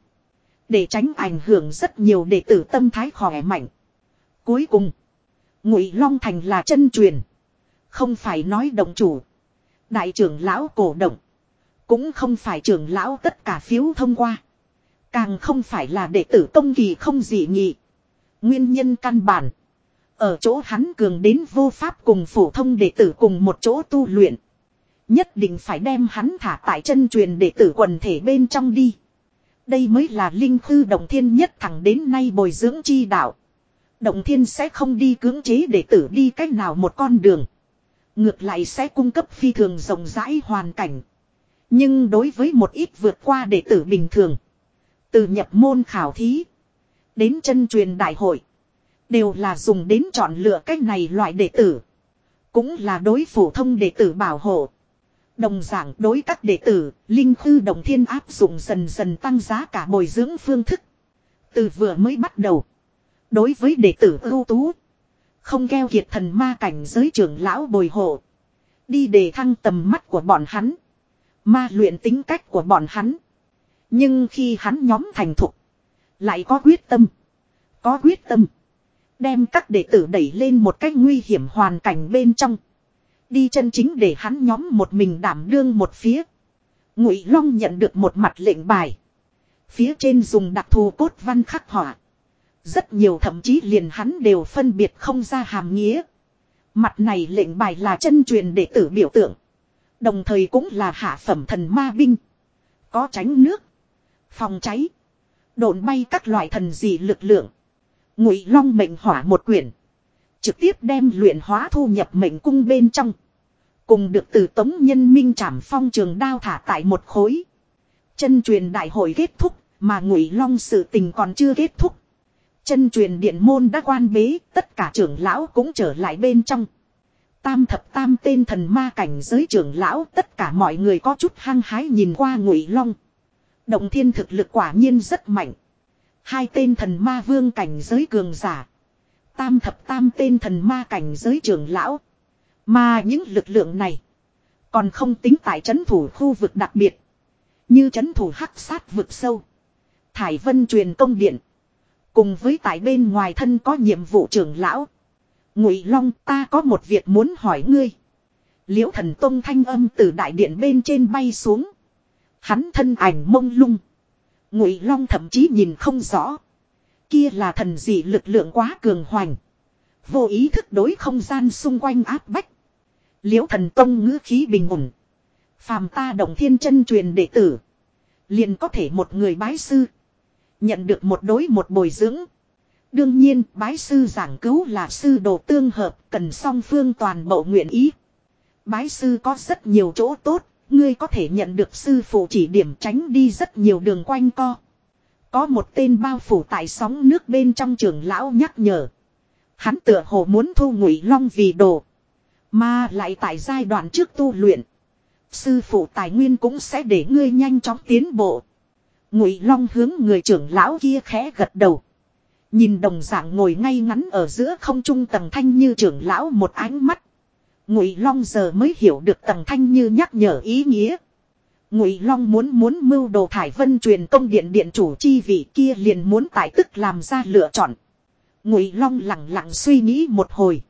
Để tránh ảnh hưởng rất nhiều đệ tử tâm thái khỏe mạnh. Cuối cùng. Ngụy Long Thành là chân truyền. Không phải nói động chủ. Đại trưởng lão cổ động. Cũng không phải trưởng lão tất cả phiếu thông qua. Càng không phải là đệ tử công kỳ không dị nghị. Nguyên nhân căn bản. Ở chỗ hắn cường đến vô pháp cùng phổ thông đệ tử cùng một chỗ tu luyện. Nhất định phải đem hắn thả tại chân truyền để tử quần thể bên trong đi. Đây mới là linh khư động thiên nhất thẳng đến nay bồi dưỡng chi đạo. Động thiên sẽ không đi cưỡng chế đệ tử đi cách nào một con đường. Ngược lại sẽ cung cấp phi thường rộng rãi hoàn cảnh. Nhưng đối với một ít vượt qua đệ tử bình thường. Từ nhập môn khảo thí. Đến chân truyền đại hội. Đều là dùng đến chọn lựa cách này loại đệ tử. Cũng là đối phổ thông đệ tử bảo hộ. Đồng dạng đối các đệ tử, Linh Khư Đồng Thiên áp dụng dần dần tăng giá cả bồi dưỡng phương thức. Từ vừa mới bắt đầu, Đối với đệ tử ưu tú. Không keo kiệt thần ma cảnh giới trưởng lão bồi hộ. Đi để thăng tầm mắt của bọn hắn. Ma luyện tính cách của bọn hắn. Nhưng khi hắn nhóm thành thục. Lại có quyết tâm. Có quyết tâm. Đem các đệ tử đẩy lên một cách nguy hiểm hoàn cảnh bên trong. Đi chân chính để hắn nhóm một mình đảm đương một phía. Ngụy Long nhận được một mặt lệnh bài. Phía trên dùng đặc thù cốt văn khắc họa. Rất nhiều thậm chí liền hắn đều phân biệt không ra hàm nghĩa. Mặt này lệnh bài là chân truyền đệ tử biểu tượng. Đồng thời cũng là hạ phẩm thần ma binh. Có tránh nước. Phòng cháy. Độn bay các loại thần dị lực lượng. Ngụy Long mệnh hỏa một quyển. Trực tiếp đem luyện hóa thu nhập mệnh cung bên trong. Cùng được từ tống nhân minh trảm phong trường đao thả tại một khối. Chân truyền đại hội kết thúc, mà ngụy long sự tình còn chưa kết thúc. Chân truyền điện môn đã quan bế, tất cả trưởng lão cũng trở lại bên trong. Tam thập tam tên thần ma cảnh giới trưởng lão, tất cả mọi người có chút hăng hái nhìn qua ngụy long. Động thiên thực lực quả nhiên rất mạnh. Hai tên thần ma vương cảnh giới cường giả. Tam thập tam tên thần ma cảnh giới trưởng lão. Mà những lực lượng này. Còn không tính tại chấn thủ khu vực đặc biệt. Như chấn thủ hắc sát vực sâu. Thải vân truyền công điện. Cùng với tại bên ngoài thân có nhiệm vụ trưởng lão. Ngụy Long, ta có một việc muốn hỏi ngươi. Liễu thần tông thanh âm từ đại điện bên trên bay xuống. Hắn thân ảnh mông lung. Ngụy Long thậm chí nhìn không rõ. Kia là thần dị lực lượng quá cường hoành. Vô ý thức đối không gian xung quanh áp bách. Liễu thần tông ngữ khí bình ổn. Phàm ta động thiên chân truyền đệ tử. Liền có thể một người bái sư. Nhận được một đối một bồi dưỡng. Đương nhiên bái sư giảng cứu là sư đồ tương hợp cần song phương toàn bộ nguyện ý. Bái sư có rất nhiều chỗ tốt, ngươi có thể nhận được sư phụ chỉ điểm tránh đi rất nhiều đường quanh co. Có một tên bao phủ tại sóng nước bên trong trường lão nhắc nhở. Hắn tựa hồ muốn thu ngụy long vì đồ. Mà lại tại giai đoạn trước tu luyện. Sư phụ tài nguyên cũng sẽ để ngươi nhanh chóng tiến bộ. Ngụy long hướng người trưởng lão kia khẽ gật đầu. Nhìn đồng dạng ngồi ngay ngắn ở giữa không trung tầng thanh như trưởng lão một ánh mắt. Ngụy long giờ mới hiểu được tầng thanh như nhắc nhở ý nghĩa. Ngụy long muốn muốn mưu đồ thải vân truyền công điện điện chủ chi vị kia liền muốn tại tức làm ra lựa chọn. Ngụy long lặng lặng suy nghĩ một hồi.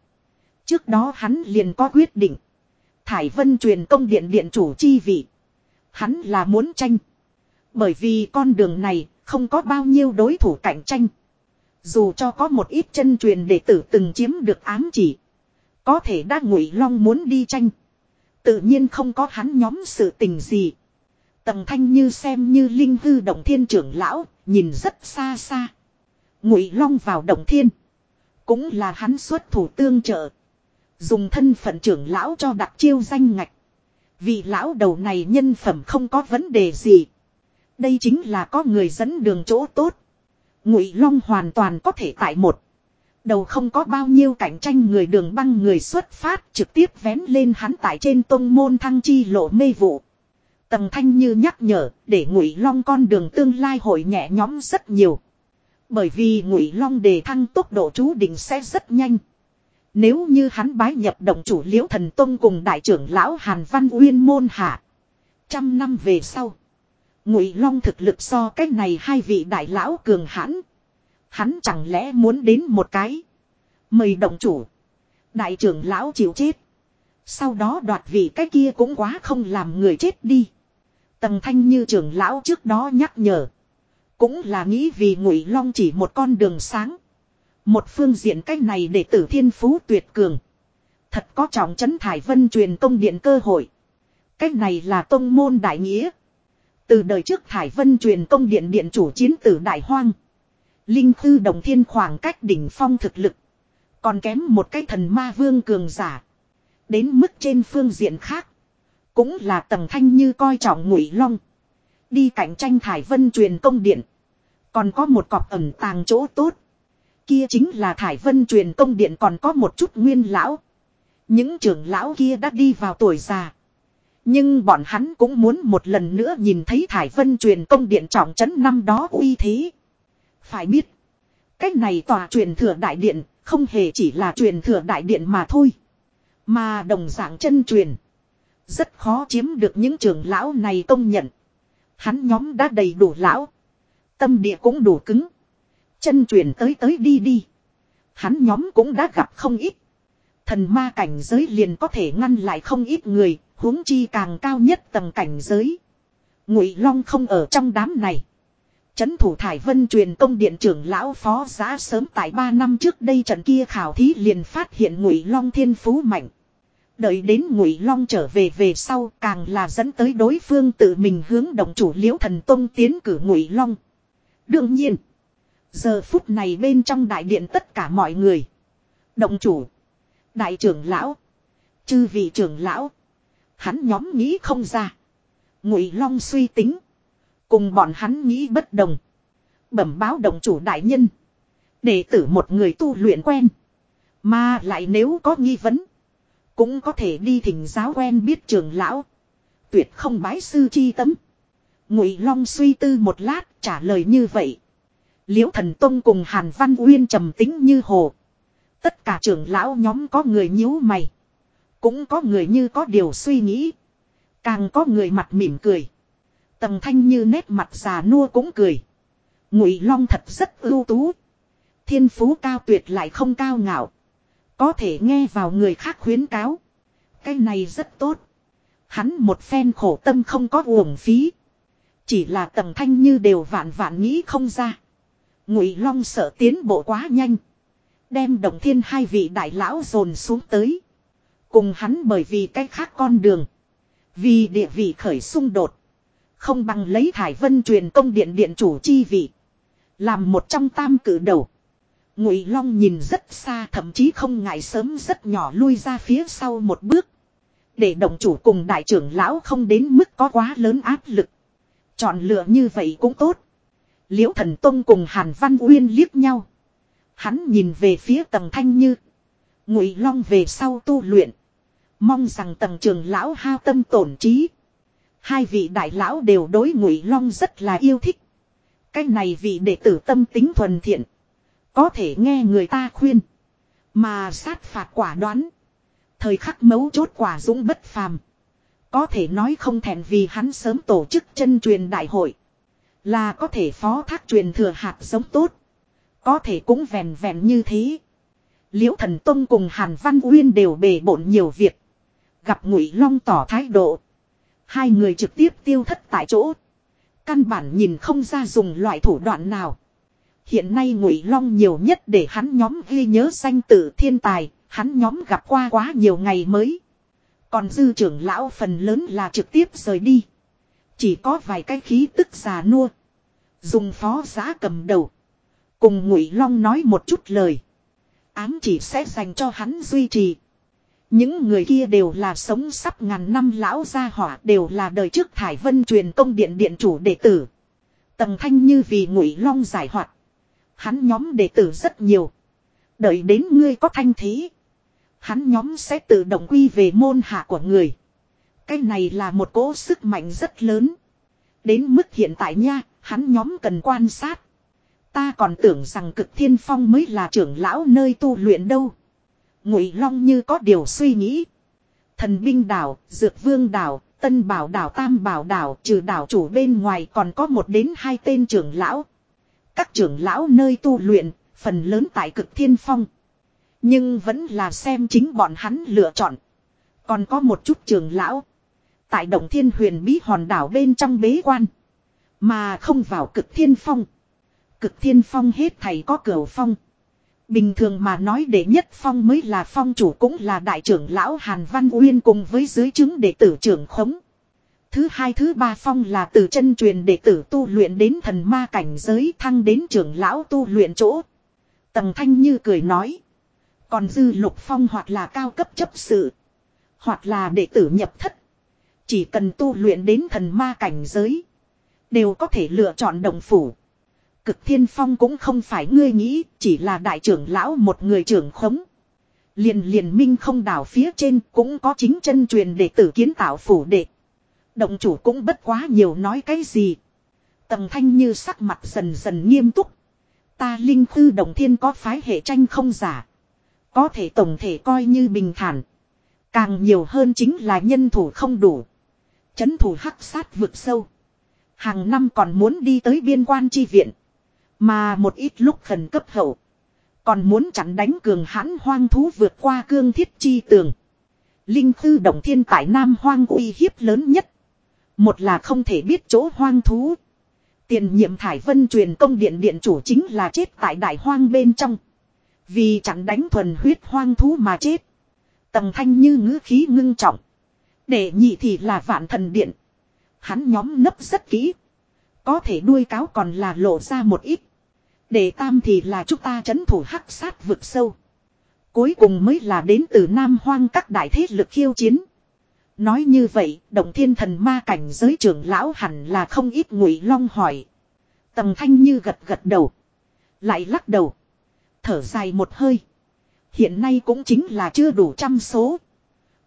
Trước đó hắn liền có quyết định. Thải Vân truyền công điện điện chủ chi vị. Hắn là muốn tranh. Bởi vì con đường này không có bao nhiêu đối thủ cạnh tranh. Dù cho có một ít chân truyền đệ tử từng chiếm được ám chỉ. Có thể đã ngụy long muốn đi tranh. Tự nhiên không có hắn nhóm sự tình gì. Tầng thanh như xem như linh hư động thiên trưởng lão, nhìn rất xa xa. Ngụy long vào động thiên. Cũng là hắn xuất thủ tương trợ. Dùng thân phận trưởng lão cho đặc chiêu danh ngạch. Vị lão đầu này nhân phẩm không có vấn đề gì. Đây chính là có người dẫn đường chỗ tốt. Ngụy Long hoàn toàn có thể tại một. Đầu không có bao nhiêu cạnh tranh người đường băng người xuất phát trực tiếp vén lên hắn tại trên tông môn thăng chi lộ mê vụ tầm thanh như nhắc nhở, để Ngụy Long con đường tương lai hội nhẹ nhõm rất nhiều. Bởi vì Ngụy Long đề thăng tốc độ chú định sẽ rất nhanh. Nếu như hắn bái nhập động chủ liễu thần tông cùng đại trưởng lão Hàn Văn Uyên môn hạ. Trăm năm về sau. Ngụy Long thực lực so cách này hai vị đại lão cường hãn. Hắn chẳng lẽ muốn đến một cái. Mời động chủ. Đại trưởng lão chịu chết. Sau đó đoạt vị cái kia cũng quá không làm người chết đi. Tần thanh như trưởng lão trước đó nhắc nhở. Cũng là nghĩ vì ngụy long chỉ một con đường sáng. Một phương diện cách này để tử thiên phú tuyệt cường. Thật có trọng trấn thải vân truyền công điện cơ hội. Cách này là tông môn đại nghĩa. Từ đời trước thải vân truyền công điện điện chủ chiến tử đại hoang. Linh thư đồng thiên khoảng cách đỉnh phong thực lực. Còn kém một cái thần ma vương cường giả. Đến mức trên phương diện khác. Cũng là tầng thanh như coi trọng ngụy long. Đi cạnh tranh thải vân truyền công điện. Còn có một cọp ẩn tàng chỗ tốt. Kia chính là Thải Vân truyền công điện còn có một chút nguyên lão. Những trưởng lão kia đã đi vào tuổi già. Nhưng bọn hắn cũng muốn một lần nữa nhìn thấy Thải Vân truyền công điện trọng trấn năm đó uy thế. Phải biết. Cách này tòa truyền thừa đại điện, không hề chỉ là truyền thừa đại điện mà thôi. Mà đồng dạng chân truyền. Rất khó chiếm được những trưởng lão này công nhận. Hắn nhóm đã đầy đủ lão. Tâm địa cũng đủ cứng. Chân truyền tới tới đi đi. Hắn nhóm cũng đã gặp không ít. Thần ma cảnh giới liền có thể ngăn lại không ít người, huống chi càng cao nhất tầng cảnh giới. Ngụy Long không ở trong đám này. Chấn thủ Thải Vân truyền công điện trưởng lão phó giá sớm tại 3 năm trước đây trận kia khảo thí liền phát hiện Ngụy Long thiên phú mạnh. Đợi đến Ngụy Long trở về về sau, càng là dẫn tới đối phương tự mình hướng động chủ Liễu Thần Tông tiến cử Ngụy Long. Đương nhiên, giờ phút này bên trong đại điện tất cả mọi người, động chủ, đại trưởng lão, chư vị trưởng lão, hắn nhóm nghĩ không ra. Ngụy Long suy tính, cùng bọn hắn nghĩ bất đồng. Bẩm báo động chủ đại nhân, đệ tử một người tu luyện quen, mà lại nếu có nghi vấn, cũng có thể đi thỉnh giáo quen biết trưởng lão. Tuyệt không bái sư chi tấm. Ngụy Long suy tư một lát, trả lời như vậy. Liễu thần tông cùng Hàn Văn Uyên trầm tính như hồ. Tất cả trưởng lão nhóm có người nhíu mày. Cũng có người như có điều suy nghĩ. Càng có người mặt mỉm cười. Tầm thanh như nét mặt già nua cũng cười. Ngụy Long thật rất ưu tú. Thiên phú cao tuyệt lại không cao ngạo. Có thể nghe vào người khác khuyến cáo. Cái này rất tốt. Hắn một phen khổ tâm không có uổng phí. Chỉ là tầng thanh như đều vạn vạn nghĩ không ra. Ngụy Long sợ tiến bộ quá nhanh. Đem đồng thiên hai vị đại lão dồn xuống tới. Cùng hắn bởi vì cái khác con đường. Vì địa vị khởi xung đột. Không bằng lấy thải vân truyền công điện điện chủ chi vị. Làm một trong tam cử đầu. Ngụy Long nhìn rất xa, thậm chí không ngại sớm rất nhỏ lui ra phía sau một bước. Để động chủ cùng đại trưởng lão không đến mức có quá lớn áp lực. Chọn lựa như vậy cũng tốt. Liễu thần tông cùng Hàn Văn Uyên liếc nhau. Hắn nhìn về phía tầng thanh như. Ngụy Long về sau tu luyện. Mong rằng tầng Trường lão hao tâm tổn trí. Hai vị đại lão đều đối Ngụy Long rất là yêu thích. Cái này vị đệ tử tâm tính thuần thiện. Có thể nghe người ta khuyên. Mà sát phạt quả đoán. Thời khắc mấu chốt quả dũng bất phàm. Có thể nói không thèm vì hắn sớm tổ chức chân truyền đại hội. Là có thể phó thác truyền thừa hạt giống tốt. Có thể cũng vèn vèn như thế. Liễu thần tông cùng Hàn Văn Uyên đều bề bộn nhiều việc. Gặp Ngụy Long tỏ thái độ. Hai người trực tiếp tiêu thất tại chỗ. Căn bản nhìn không ra dùng loại thủ đoạn nào. Hiện nay Ngụy Long nhiều nhất để hắn nhóm ghi nhớ danh tử thiên tài, hắn nhóm gặp qua quá nhiều ngày mới. Còn dư trưởng lão phần lớn là trực tiếp rời đi. Chỉ có vài cái khí tức già nua. Dùng phó giá cầm đầu. Cùng Ngụy Long nói một chút lời. Ám chỉ sẽ dành cho hắn duy trì. Những người kia đều là sống sắp ngàn năm lão gia hỏa đều là đời trước Thải Vân truyền công điện điện chủ đệ tử. Tầng thanh như vì Ngụy Long giải hoạt. Hắn nhóm đệ tử rất nhiều. Đợi đến ngươi có thanh thế. Hắn nhóm sẽ tự động quy về môn hạ của người. Cái này là một cỗ sức mạnh rất lớn. Đến mức hiện tại nha, hắn nhóm cần quan sát. Ta còn tưởng rằng cực thiên phong mới là trưởng lão nơi tu luyện đâu. Ngụy Long như có điều suy nghĩ. Thần binh đảo, dược vương đảo, tân bảo đảo tam bảo đảo trừ đảo chủ bên ngoài còn có một đến hai tên trưởng lão. Các trưởng lão nơi tu luyện, phần lớn tại cực thiên phong. Nhưng vẫn là xem chính bọn hắn lựa chọn. Còn có một chút trưởng lão. Tại động thiên huyền bí hòn đảo bên trong bế quan. Mà không vào cực thiên phong. Cực thiên phong hết thầy có cửa phong. Bình thường mà nói đệ nhất phong mới là phong chủ cũng là đại trưởng lão Hàn Văn Uyên cùng với dưới chứng đệ tử trưởng khống. Thứ hai thứ ba phong là từ chân truyền đệ tử tu luyện đến thần ma cảnh giới thăng đến trưởng lão tu luyện chỗ. Tầng thanh như cười nói. Còn dư lục phong hoặc là cao cấp chấp sự. Hoặc là đệ tử nhập thất. Chỉ cần tu luyện đến thần ma cảnh giới. Đều có thể lựa chọn đồng phủ. Cực thiên phong cũng không phải ngươi nghĩ, chỉ là đại trưởng lão một người trưởng khống. Liền liền minh không đảo phía trên cũng có chính chân truyền đệ tử kiến tạo phủ đệ. Động chủ cũng bất quá nhiều nói cái gì. Tầm thanh như sắc mặt dần dần nghiêm túc. Ta linh khư đồng thiên có phái hệ tranh không giả. Có thể tổng thể coi như bình thản. Càng nhiều hơn chính là nhân thủ không đủ. Chấn thủ hắc sát vượt sâu. Hàng năm còn muốn đi tới biên quan chi viện. Mà một ít lúc khẩn cấp hậu. Còn muốn chặn đánh cường hãn hoang thú vượt qua cương thiết chi tường. Linh thư động thiên tại Nam hoang uy hiếp lớn nhất. Một là không thể biết chỗ hoang thú. Tiền nhiệm thải vân truyền công điện điện chủ chính là chết tại đại hoang bên trong. Vì chẳng đánh thuần huyết hoang thú mà chết. Tầng thanh như ngữ khí ngưng trọng. Để nhị thì là vạn thần điện. Hắn nhóm nấp rất kỹ. Có thể đuôi cáo còn là lộ ra một ít. Để tam thì là chúng ta chấn thủ hắc sát vực sâu. Cuối cùng mới là đến từ Nam Hoang các đại thế lực khiêu chiến. Nói như vậy, động thiên thần ma cảnh giới trưởng lão hẳn là không ít ngụy long hỏi. tầm thanh như gật gật đầu. Lại lắc đầu. Thở dài một hơi. Hiện nay cũng chính là chưa đủ trăm số.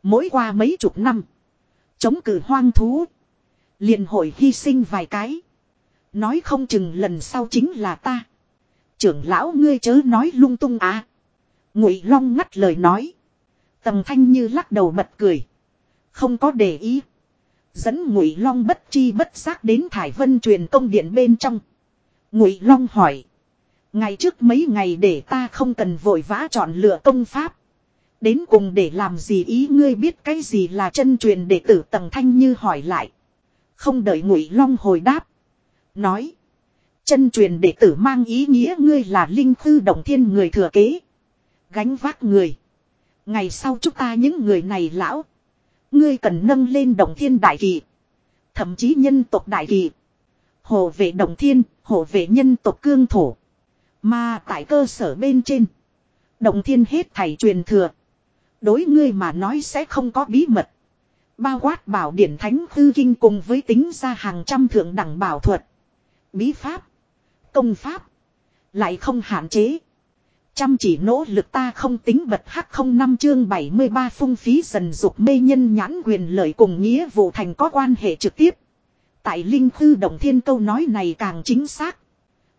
Mỗi qua mấy chục năm. Chống cử hoang thú. liền hội hy sinh vài cái. Nói không chừng lần sau chính là ta. Trưởng lão ngươi chớ nói lung tung à. Ngụy Long ngắt lời nói. Tầm thanh như lắc đầu bật cười. Không có để ý. Dẫn Ngụy Long bất chi bất giác đến Thải Vân truyền công điện bên trong. Ngụy Long hỏi. Ngày trước mấy ngày để ta không cần vội vã chọn lựa công pháp. Đến cùng để làm gì ý ngươi biết cái gì là chân truyền đệ tử tầng thanh như hỏi lại. Không đợi Ngụy Long hồi đáp. Nói. Chân truyền đệ tử mang ý nghĩa ngươi là linh thư động thiên người thừa kế. Gánh vác người. Ngày sau chúng ta những người này lão. Ngươi cần nâng lên đồng thiên đại kỳ. Thậm chí nhân tộc đại kỳ. hộ vệ đồng thiên, hộ vệ nhân tộc cương thổ. Mà tại cơ sở bên trên. đồng thiên hết thầy truyền thừa. Đối ngươi mà nói sẽ không có bí mật. Bao quát bảo điển thánh thư kinh cùng với tính ra hàng trăm thượng đẳng bảo thuật. Bí pháp. Công pháp. Lại không hạn chế. Chăm chỉ nỗ lực ta không tính bật hắc không năm chương 73 phung phí dần dục mê nhân nhãn quyền lợi cùng nghĩa vụ thành có quan hệ trực tiếp. Tại Linh Thư Đồng Thiên câu nói này càng chính xác.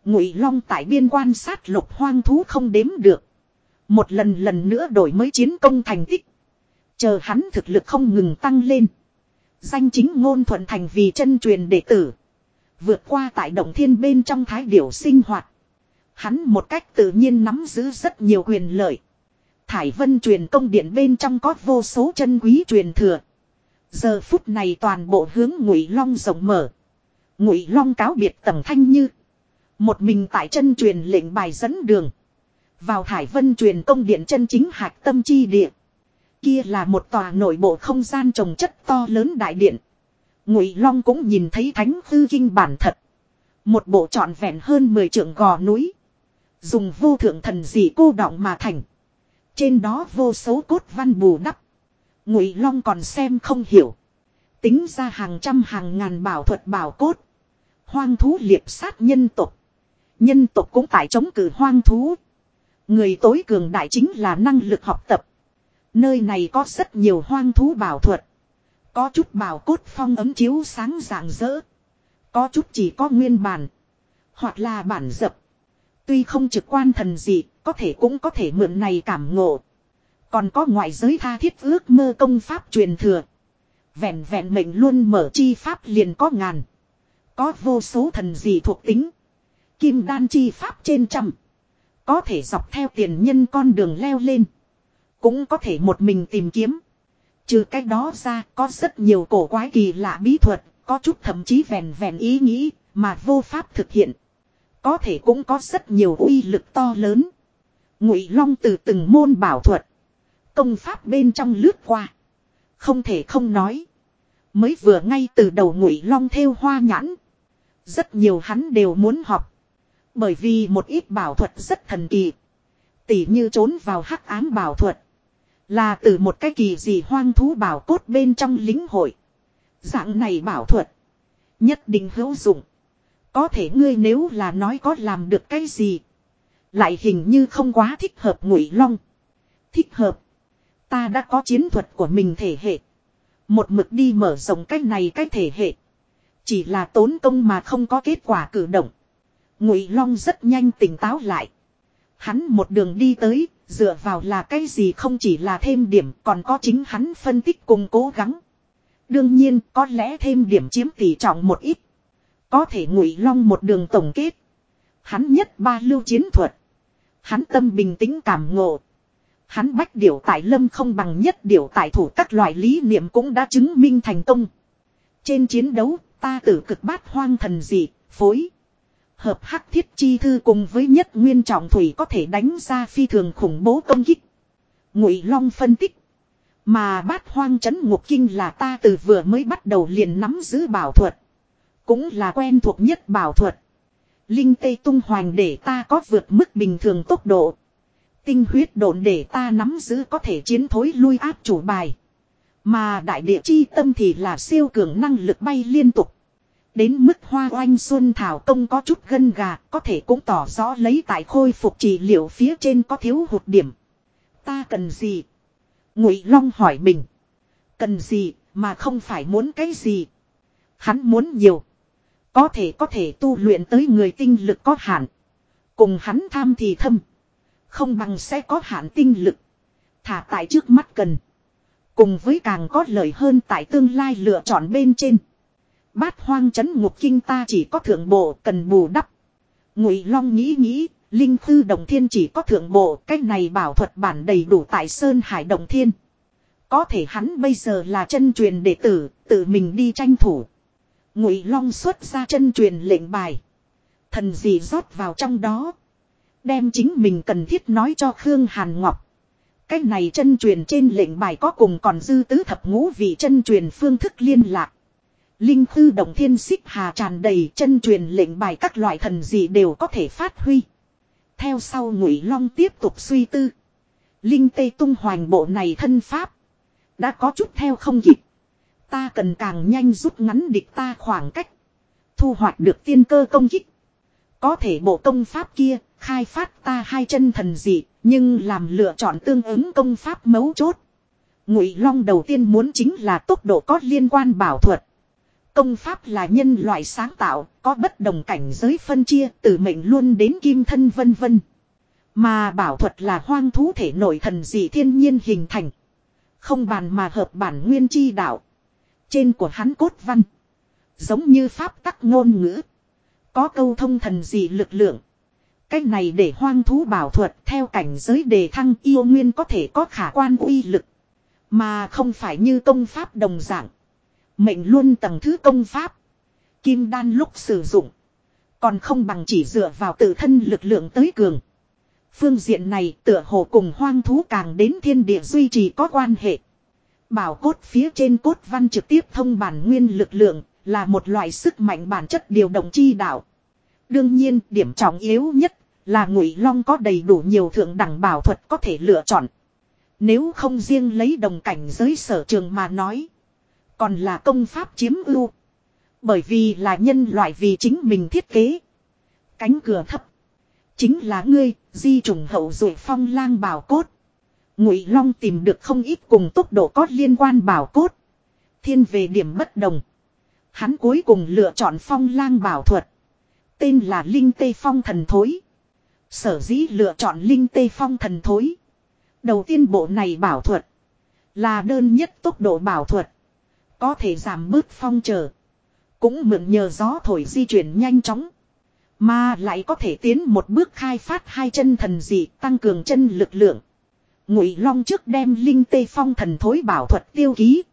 Ngụy Long tại biên quan sát lục hoang thú không đếm được. Một lần lần nữa đổi mới chiến công thành tích. Chờ hắn thực lực không ngừng tăng lên. Danh chính ngôn thuận thành vì chân truyền đệ tử. Vượt qua tại động thiên bên trong thái điểu sinh hoạt. Hắn một cách tự nhiên nắm giữ rất nhiều quyền lợi. Thải vân truyền công điện bên trong có vô số chân quý truyền thừa. Giờ phút này toàn bộ hướng ngụy long rộng mở. Ngụy long cáo biệt tầm thanh như. Một mình tại chân truyền lệnh bài dẫn đường. Vào thải vân truyền công điện chân chính hạch tâm chi địa. Kia là một tòa nội bộ không gian trồng chất to lớn đại điện. Ngụy Long cũng nhìn thấy thánh hư kinh bản thật. Một bộ trọn vẹn hơn 10 trượng gò núi. Dùng vô thượng thần dị cô đọng mà thành. Trên đó vô số cốt văn bù đắp. Ngụy Long còn xem không hiểu. Tính ra hàng trăm hàng ngàn bảo thuật bảo cốt. Hoang thú liệp sát nhân tộc. Nhân tộc cũng tại chống cử hoang thú. Người tối cường đại chính là năng lực học tập. Nơi này có rất nhiều hoang thú bảo thuật. Có chút bảo cốt phong ấm chiếu sáng rạng rỡ. Có chút chỉ có nguyên bản. Hoặc là bản dập. Tuy không trực quan thần gì, có thể cũng có thể mượn này cảm ngộ. Còn có ngoại giới tha thiết ước mơ công pháp truyền thừa. Vẹn vẹn mệnh luôn mở chi pháp liền có ngàn. Có vô số thần gì thuộc tính. Kim đan chi pháp trên trăm. Có thể dọc theo tiền nhân con đường leo lên. Cũng có thể một mình tìm kiếm. Trừ cách đó ra có rất nhiều cổ quái kỳ lạ bí thuật. Có chút thậm chí vẹn vẹn ý nghĩ mà vô pháp thực hiện. Có thể cũng có rất nhiều uy lực to lớn. Ngụy Long từ từng môn bảo thuật. Công pháp bên trong lướt qua. Không thể không nói. Mới vừa ngay từ đầu Ngụy Long theo hoa nhãn. Rất nhiều hắn đều muốn học. Bởi vì một ít bảo thuật rất thần kỳ. Tỉ như trốn vào hắc ám bảo thuật. Là từ một cái kỳ gì hoang thú bảo cốt bên trong lính hội. Dạng này bảo thuật. Nhất định hữu dụng. Có thể ngươi nếu là nói có làm được cái gì. Lại hình như không quá thích hợp ngụy long. Thích hợp. Ta đã có chiến thuật của mình thể hệ. Một mực đi mở rộng cái này cái thể hệ. Chỉ là tốn công mà không có kết quả cử động. Ngụy Long rất nhanh tỉnh táo lại. Hắn một đường đi tới, dựa vào là cái gì không chỉ là thêm điểm còn có chính hắn phân tích cùng cố gắng. Đương nhiên có lẽ thêm điểm chiếm tỷ trọng một ít. Có thể Ngụy Long một đường tổng kết. Hắn nhất ba lưu chiến thuật. Hắn tâm bình tĩnh cảm ngộ. Hắn bách điều tại lâm không bằng nhất điều tại thủ các loại lý niệm cũng đã chứng minh thành công. Trên chiến đấu, ta tử cực bát hoang thần dị, phối. Hợp hắc thiết chi thư cùng với nhất nguyên trọng thủy có thể đánh ra phi thường khủng bố công kích. Ngụy Long phân tích. Mà bát hoang chấn ngục kinh là ta từ vừa mới bắt đầu liền nắm giữ bảo thuật. Cũng là quen thuộc nhất bảo thuật. Linh tây tung hoành để ta có vượt mức bình thường tốc độ. Tinh huyết độn để ta nắm giữ có thể chiến thối lui áp chủ bài. Mà đại địa chi tâm thì là siêu cường năng lực bay liên tục. Đến mức hoa oanh xuân thảo công có chút gân gà, có thể cũng tỏ rõ lấy tại khôi phục trị liệu phía trên có thiếu hụt điểm. Ta cần gì? Ngụy Long hỏi mình. Cần gì mà không phải muốn cái gì? Hắn muốn nhiều. Có thể có thể tu luyện tới người tinh lực có hạn. Cùng hắn tham thì thâm. Không bằng sẽ có hạn tinh lực. Thả tại trước mắt cần. Cùng với càng có lợi hơn tại tương lai lựa chọn bên trên. Bát hoang chấn ngục kinh ta chỉ có thượng bộ cần bù đắp. Ngụy Long nghĩ nghĩ, Linh Thư Đồng Thiên chỉ có thượng bộ, cách này bảo thuật bản đầy đủ tại Sơn Hải Đồng Thiên. Có thể hắn bây giờ là chân truyền đệ tử, tự mình đi tranh thủ. Ngụy Long xuất ra chân truyền lệnh bài. Thần gì rót vào trong đó. Đem chính mình cần thiết nói cho Khương Hàn Ngọc. Cái này chân truyền trên lệnh bài có cùng còn dư tứ thập ngũ vị chân truyền phương thức liên lạc. Linh thư động thiên xích hà tràn đầy chân truyền lệnh bài các loại thần gì đều có thể phát huy. Theo sau ngụy long tiếp tục suy tư. Linh tây tung hoành bộ này thân pháp. Đã có chút theo không kịp. Ta cần càng nhanh rút ngắn địch ta khoảng cách. Thu hoạch được tiên cơ công kích. Có thể bộ công pháp kia khai phát ta hai chân thần dị nhưng làm lựa chọn tương ứng công pháp mấu chốt. Ngụy Long đầu tiên muốn chính là tốc độ có liên quan bảo thuật. Công pháp là nhân loại sáng tạo, có bất đồng cảnh giới phân chia từ mệnh luôn đến kim thân vân vân. Mà bảo thuật là hoang thú thể nội thần dị thiên nhiên hình thành. Không bàn mà hợp bản nguyên chi đạo. Trên của hắn cốt văn. Giống như pháp tắc ngôn ngữ. Có câu thông thần gì lực lượng. Cách này để hoang thú bảo thuật theo cảnh giới đề thăng yêu nguyên có thể có khả quan uy lực. Mà không phải như công pháp đồng dạng. Mệnh luôn tầng thứ công pháp. Kim đan lúc sử dụng. Còn không bằng chỉ dựa vào tự thân lực lượng tới cường. Phương diện này tựa hồ cùng hoang thú càng đến thiên địa duy trì có quan hệ. Bảo cốt phía trên cốt văn trực tiếp thông bản nguyên lực lượng là một loại sức mạnh bản chất điều động chi đạo. Đương nhiên điểm trọng yếu nhất là ngụy long có đầy đủ nhiều thượng đẳng bảo thuật có thể lựa chọn. Nếu không riêng lấy đồng cảnh giới sở trường mà nói. Còn là công pháp chiếm ưu. Bởi vì là nhân loại vì chính mình thiết kế. Cánh cửa thấp. Chính là ngươi, di trùng hậu rồi phong lang bảo cốt. Ngụy Long tìm được không ít cùng tốc độ có liên quan bảo cốt. Thiên về điểm bất đồng. Hắn cuối cùng lựa chọn phong lang bảo thuật. Tên là Linh Tê Phong Thần Thối. Sở dĩ lựa chọn Linh Tê Phong Thần Thối. Đầu tiên bộ này bảo thuật. Là đơn nhất tốc độ bảo thuật. Có thể giảm bớt phong trở. Cũng mượn nhờ gió thổi di chuyển nhanh chóng. Mà lại có thể tiến một bước khai phát hai chân thần dị, tăng cường chân lực lượng. Ngụy Long trước đem Linh Tê Phong thần thối bảo thuật tiêu ký.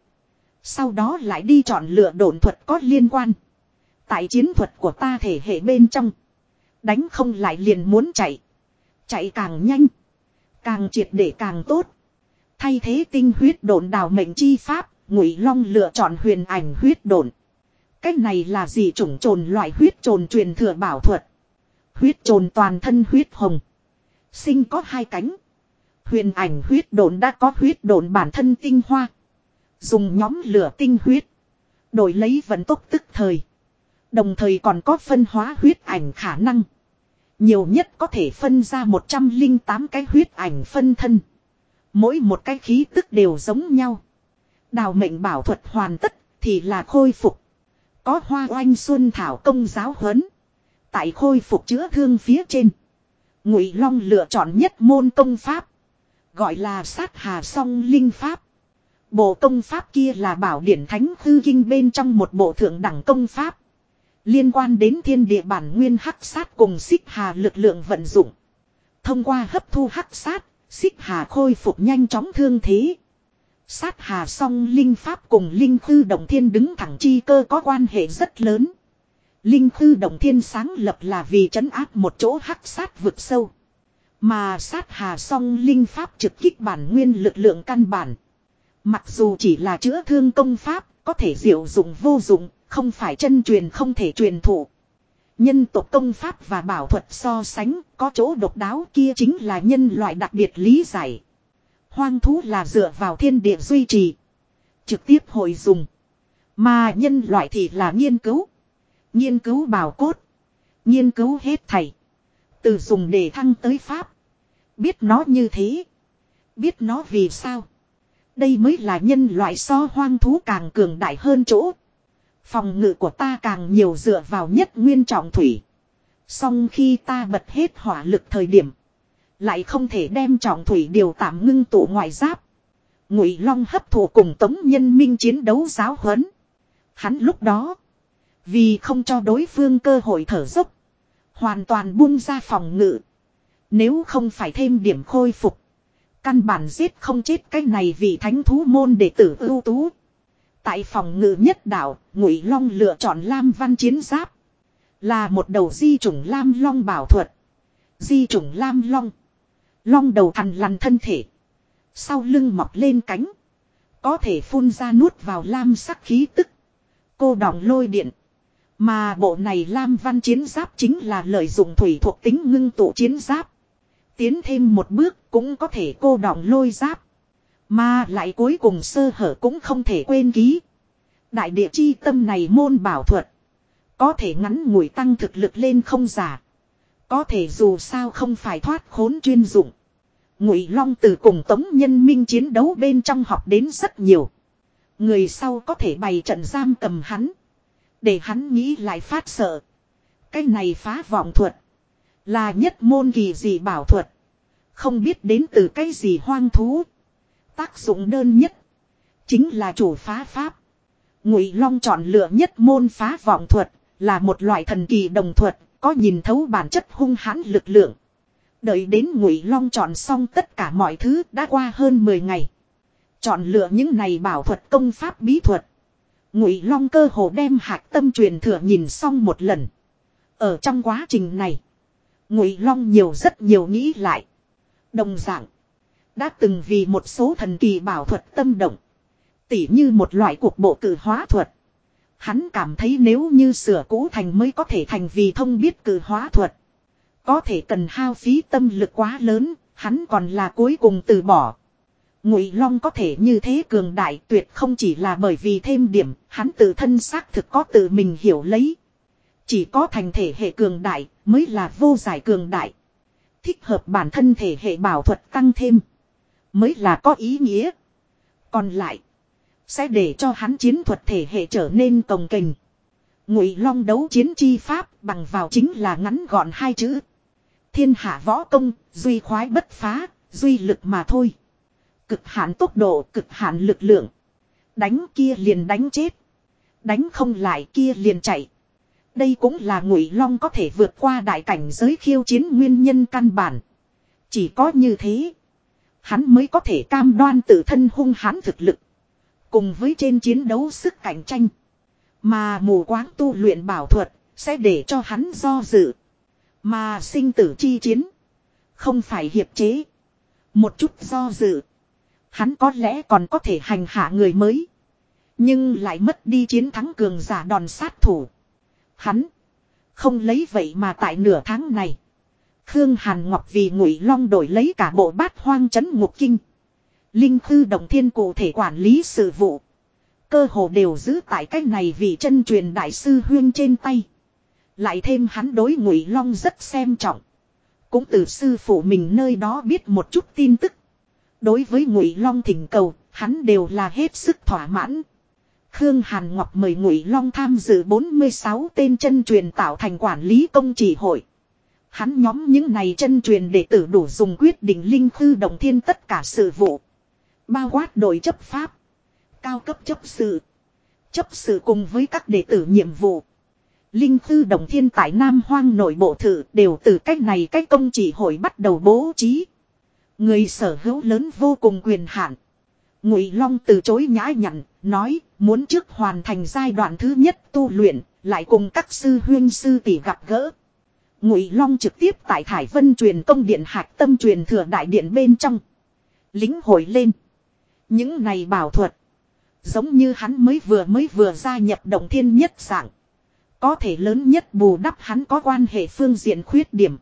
Sau đó lại đi chọn lựa độn thuật có liên quan. Tại chiến thuật của ta thể hệ bên trong. Đánh không lại liền muốn chạy. Chạy càng nhanh. Càng triệt để càng tốt. Thay thế tinh huyết độn đào mệnh chi pháp, Ngụy Long lựa chọn huyền ảnh huyết độn. Cách này là gì chủng trồn loại huyết trồn truyền thừa bảo thuật. Huyết trồn toàn thân huyết hồng. Sinh có hai cánh. Huyền ảnh huyết độn đã có huyết độn bản thân tinh hoa. Dùng nhóm lửa tinh huyết. Đổi lấy vận tốc tức thời. Đồng thời còn có phân hóa huyết ảnh khả năng. Nhiều nhất có thể phân ra 108 cái huyết ảnh phân thân. Mỗi một cái khí tức đều giống nhau. Đào mệnh bảo thuật hoàn tất thì là khôi phục. Có hoa oanh xuân thảo công giáo huấn. Tại khôi phục chữa thương phía trên. Ngụy Long lựa chọn nhất môn công pháp. Gọi là sát hà song linh pháp. Bộ công pháp kia là bảo điển thánh hư kinh bên trong một bộ thượng đẳng công pháp. Liên quan đến thiên địa bản nguyên hắc sát cùng xích hà lực lượng vận dụng. Thông qua hấp thu hắc sát, xích hà khôi phục nhanh chóng thương thế. Sát hà song linh pháp cùng linh khư động thiên đứng thẳng chi cơ có quan hệ rất lớn. Linh khư động thiên sáng lập là vì trấn áp một chỗ hắc sát vực sâu. Mà sát hà song linh pháp trực kích bản nguyên lực lượng căn bản. Mặc dù chỉ là chữa thương công pháp, có thể diệu dụng vô dụng, không phải chân truyền không thể truyền thụ. Nhân tộc công pháp và bảo thuật so sánh, có chỗ độc đáo kia chính là nhân loại đặc biệt lý giải. Hoang thú là dựa vào thiên địa duy trì. Trực tiếp hồi dùng. Mà nhân loại thì là nghiên cứu. Nghiên cứu bảo cốt. Nghiên cứu hết thầy. Từ dùng để thăng tới pháp. Biết nó như thế. Biết nó vì sao. Đây mới là nhân loại so hoang thú càng cường đại hơn chỗ. Phòng ngự của ta càng nhiều dựa vào nhất nguyên trọng thủy. Song khi ta bật hết hỏa lực thời điểm. Lại không thể đem trọng thủy điều tạm ngưng tụ ngoại giáp. Ngụy Long hấp thụ cùng Tống Nhân Minh chiến đấu giáo huấn. Hắn lúc đó. Vì không cho đối phương cơ hội thở dốc. Hoàn toàn buông ra phòng ngự. Nếu không phải thêm điểm khôi phục. Căn bản giết không chết cái này vì thánh thú môn đệ tử ưu tú. Tại phòng ngự nhất đảo Ngụy Long lựa chọn Lam Văn chiến giáp. Là một đầu di chủng Lam Long bảo thuật. Di chủng Lam Long. Long đầu thằn lằn thân thể. Sau lưng mọc lên cánh. Có thể phun ra nuốt vào lam sắc khí tức. Cô đọng lôi điện. Mà bộ này lam văn chiến giáp chính là lợi dụng thủy thuộc tính ngưng tụ chiến giáp. Tiến thêm một bước cũng có thể cô đọng lôi giáp. Mà lại cuối cùng sơ hở cũng không thể quên ký. Đại địa chi tâm này môn bảo thuật. Có thể ngắn ngủi tăng thực lực lên không giả. Có thể dù sao không phải thoát khốn chuyên dụng. Ngụy Long từ cùng Tống Nhân Minh chiến đấu bên trong học đến rất nhiều. Người sau có thể bày trận giam cầm hắn. Để hắn nghĩ lại phát sợ. Cái này phá vọng thuật. Là nhất môn kỳ gì bảo thuật. Không biết đến từ cái gì hoang thú. Tác dụng đơn nhất. Chính là chủ phá pháp. Ngụy Long chọn lựa nhất môn phá vọng thuật. Là một loại thần kỳ đồng thuật. Có nhìn thấu bản chất hung hãn lực lượng. Đợi đến Ngụy Long chọn xong tất cả mọi thứ đã qua hơn 10 ngày. Chọn lựa những này bảo thuật công pháp bí thuật. Ngụy Long cơ hồ đem hạc tâm truyền thừa nhìn xong một lần. Ở trong quá trình này, Ngụy Long nhiều rất nhiều nghĩ lại. Đồng dạng, đã từng vì một số thần kỳ bảo thuật tâm động, tỉ như một loại cuộc bộ cử hóa thuật. Hắn cảm thấy nếu như sửa cũ thành mới có thể thành vì thông biết cử hóa thuật. Có thể cần hao phí tâm lực quá lớn, hắn còn là cuối cùng từ bỏ. Ngụy Long có thể như thế cường đại tuyệt không chỉ là bởi vì thêm điểm, hắn tự thân xác thực có tự mình hiểu lấy. Chỉ có thành thể hệ cường đại mới là vô giải cường đại. Thích hợp bản thân thể hệ bảo thuật tăng thêm. Mới là có ý nghĩa. Còn lại. Sẽ để cho hắn chiến thuật thể hệ trở nên cồng kềnh. Ngụy Long đấu chiến chi pháp bằng vào chính là ngắn gọn hai chữ. Thiên hạ võ công, duy khoái bất phá, duy lực mà thôi. Cực hạn tốc độ, cực hạn lực lượng. Đánh kia liền đánh chết. Đánh không lại kia liền chạy. Đây cũng là ngụy long có thể vượt qua đại cảnh giới khiêu chiến nguyên nhân căn bản. Chỉ có như thế. Hắn mới có thể cam đoan tự thân hung hãn thực lực. Cùng với trên chiến đấu sức cạnh tranh. Mà mù quáng tu luyện bảo thuật sẽ để cho hắn do dự. Mà sinh tử chi chiến. Không phải hiệp chế. Một chút do dự. Hắn có lẽ còn có thể hành hạ người mới. Nhưng lại mất đi chiến thắng cường giả đòn sát thủ. Hắn. Không lấy vậy mà tại nửa tháng này. Khương Hàn Ngọc vì ngụy long đổi lấy cả bộ bát hoang chấn ngục kinh. Linh khư đồng thiên cụ thể quản lý sự vụ. Cơ hồ đều giữ tại cách này vì chân truyền đại sư huyên trên tay. Lại thêm hắn đối ngụy long rất xem trọng. Cũng từ sư phụ mình nơi đó biết một chút tin tức. Đối với ngụy long thỉnh cầu, hắn đều là hết sức thỏa mãn. Khương Hàn Ngọc mời Ngụy Long tham dự 46 tên chân truyền tạo thành quản lý công chỉ hội. Hắn nhóm những này chân truyền đệ tử đủ dùng quyết định linh khư động thiên tất cả sự vụ. Bao quát đội chấp pháp. Cao cấp chấp sự. Chấp sự cùng với các đệ tử nhiệm vụ. Linh khư động thiên tại Nam Hoang nội bộ thử đều từ cách này cách công chỉ hội bắt đầu bố trí. Người sở hữu lớn vô cùng quyền hạn. Ngụy Long từ chối nhã nhặn, nói muốn trước hoàn thành giai đoạn thứ nhất tu luyện, lại cùng các sư huyên sư tỷ gặp gỡ. Ngụy Long trực tiếp tại Thải Vân truyền công điện hạch tâm truyền thừa đại điện bên trong. Lính hồi lên. Những này bảo thuật. Giống như hắn mới vừa mới vừa gia nhập động thiên nhất dạng. Có thể lớn nhất bù đắp hắn có quan hệ phương diện khuyết điểm.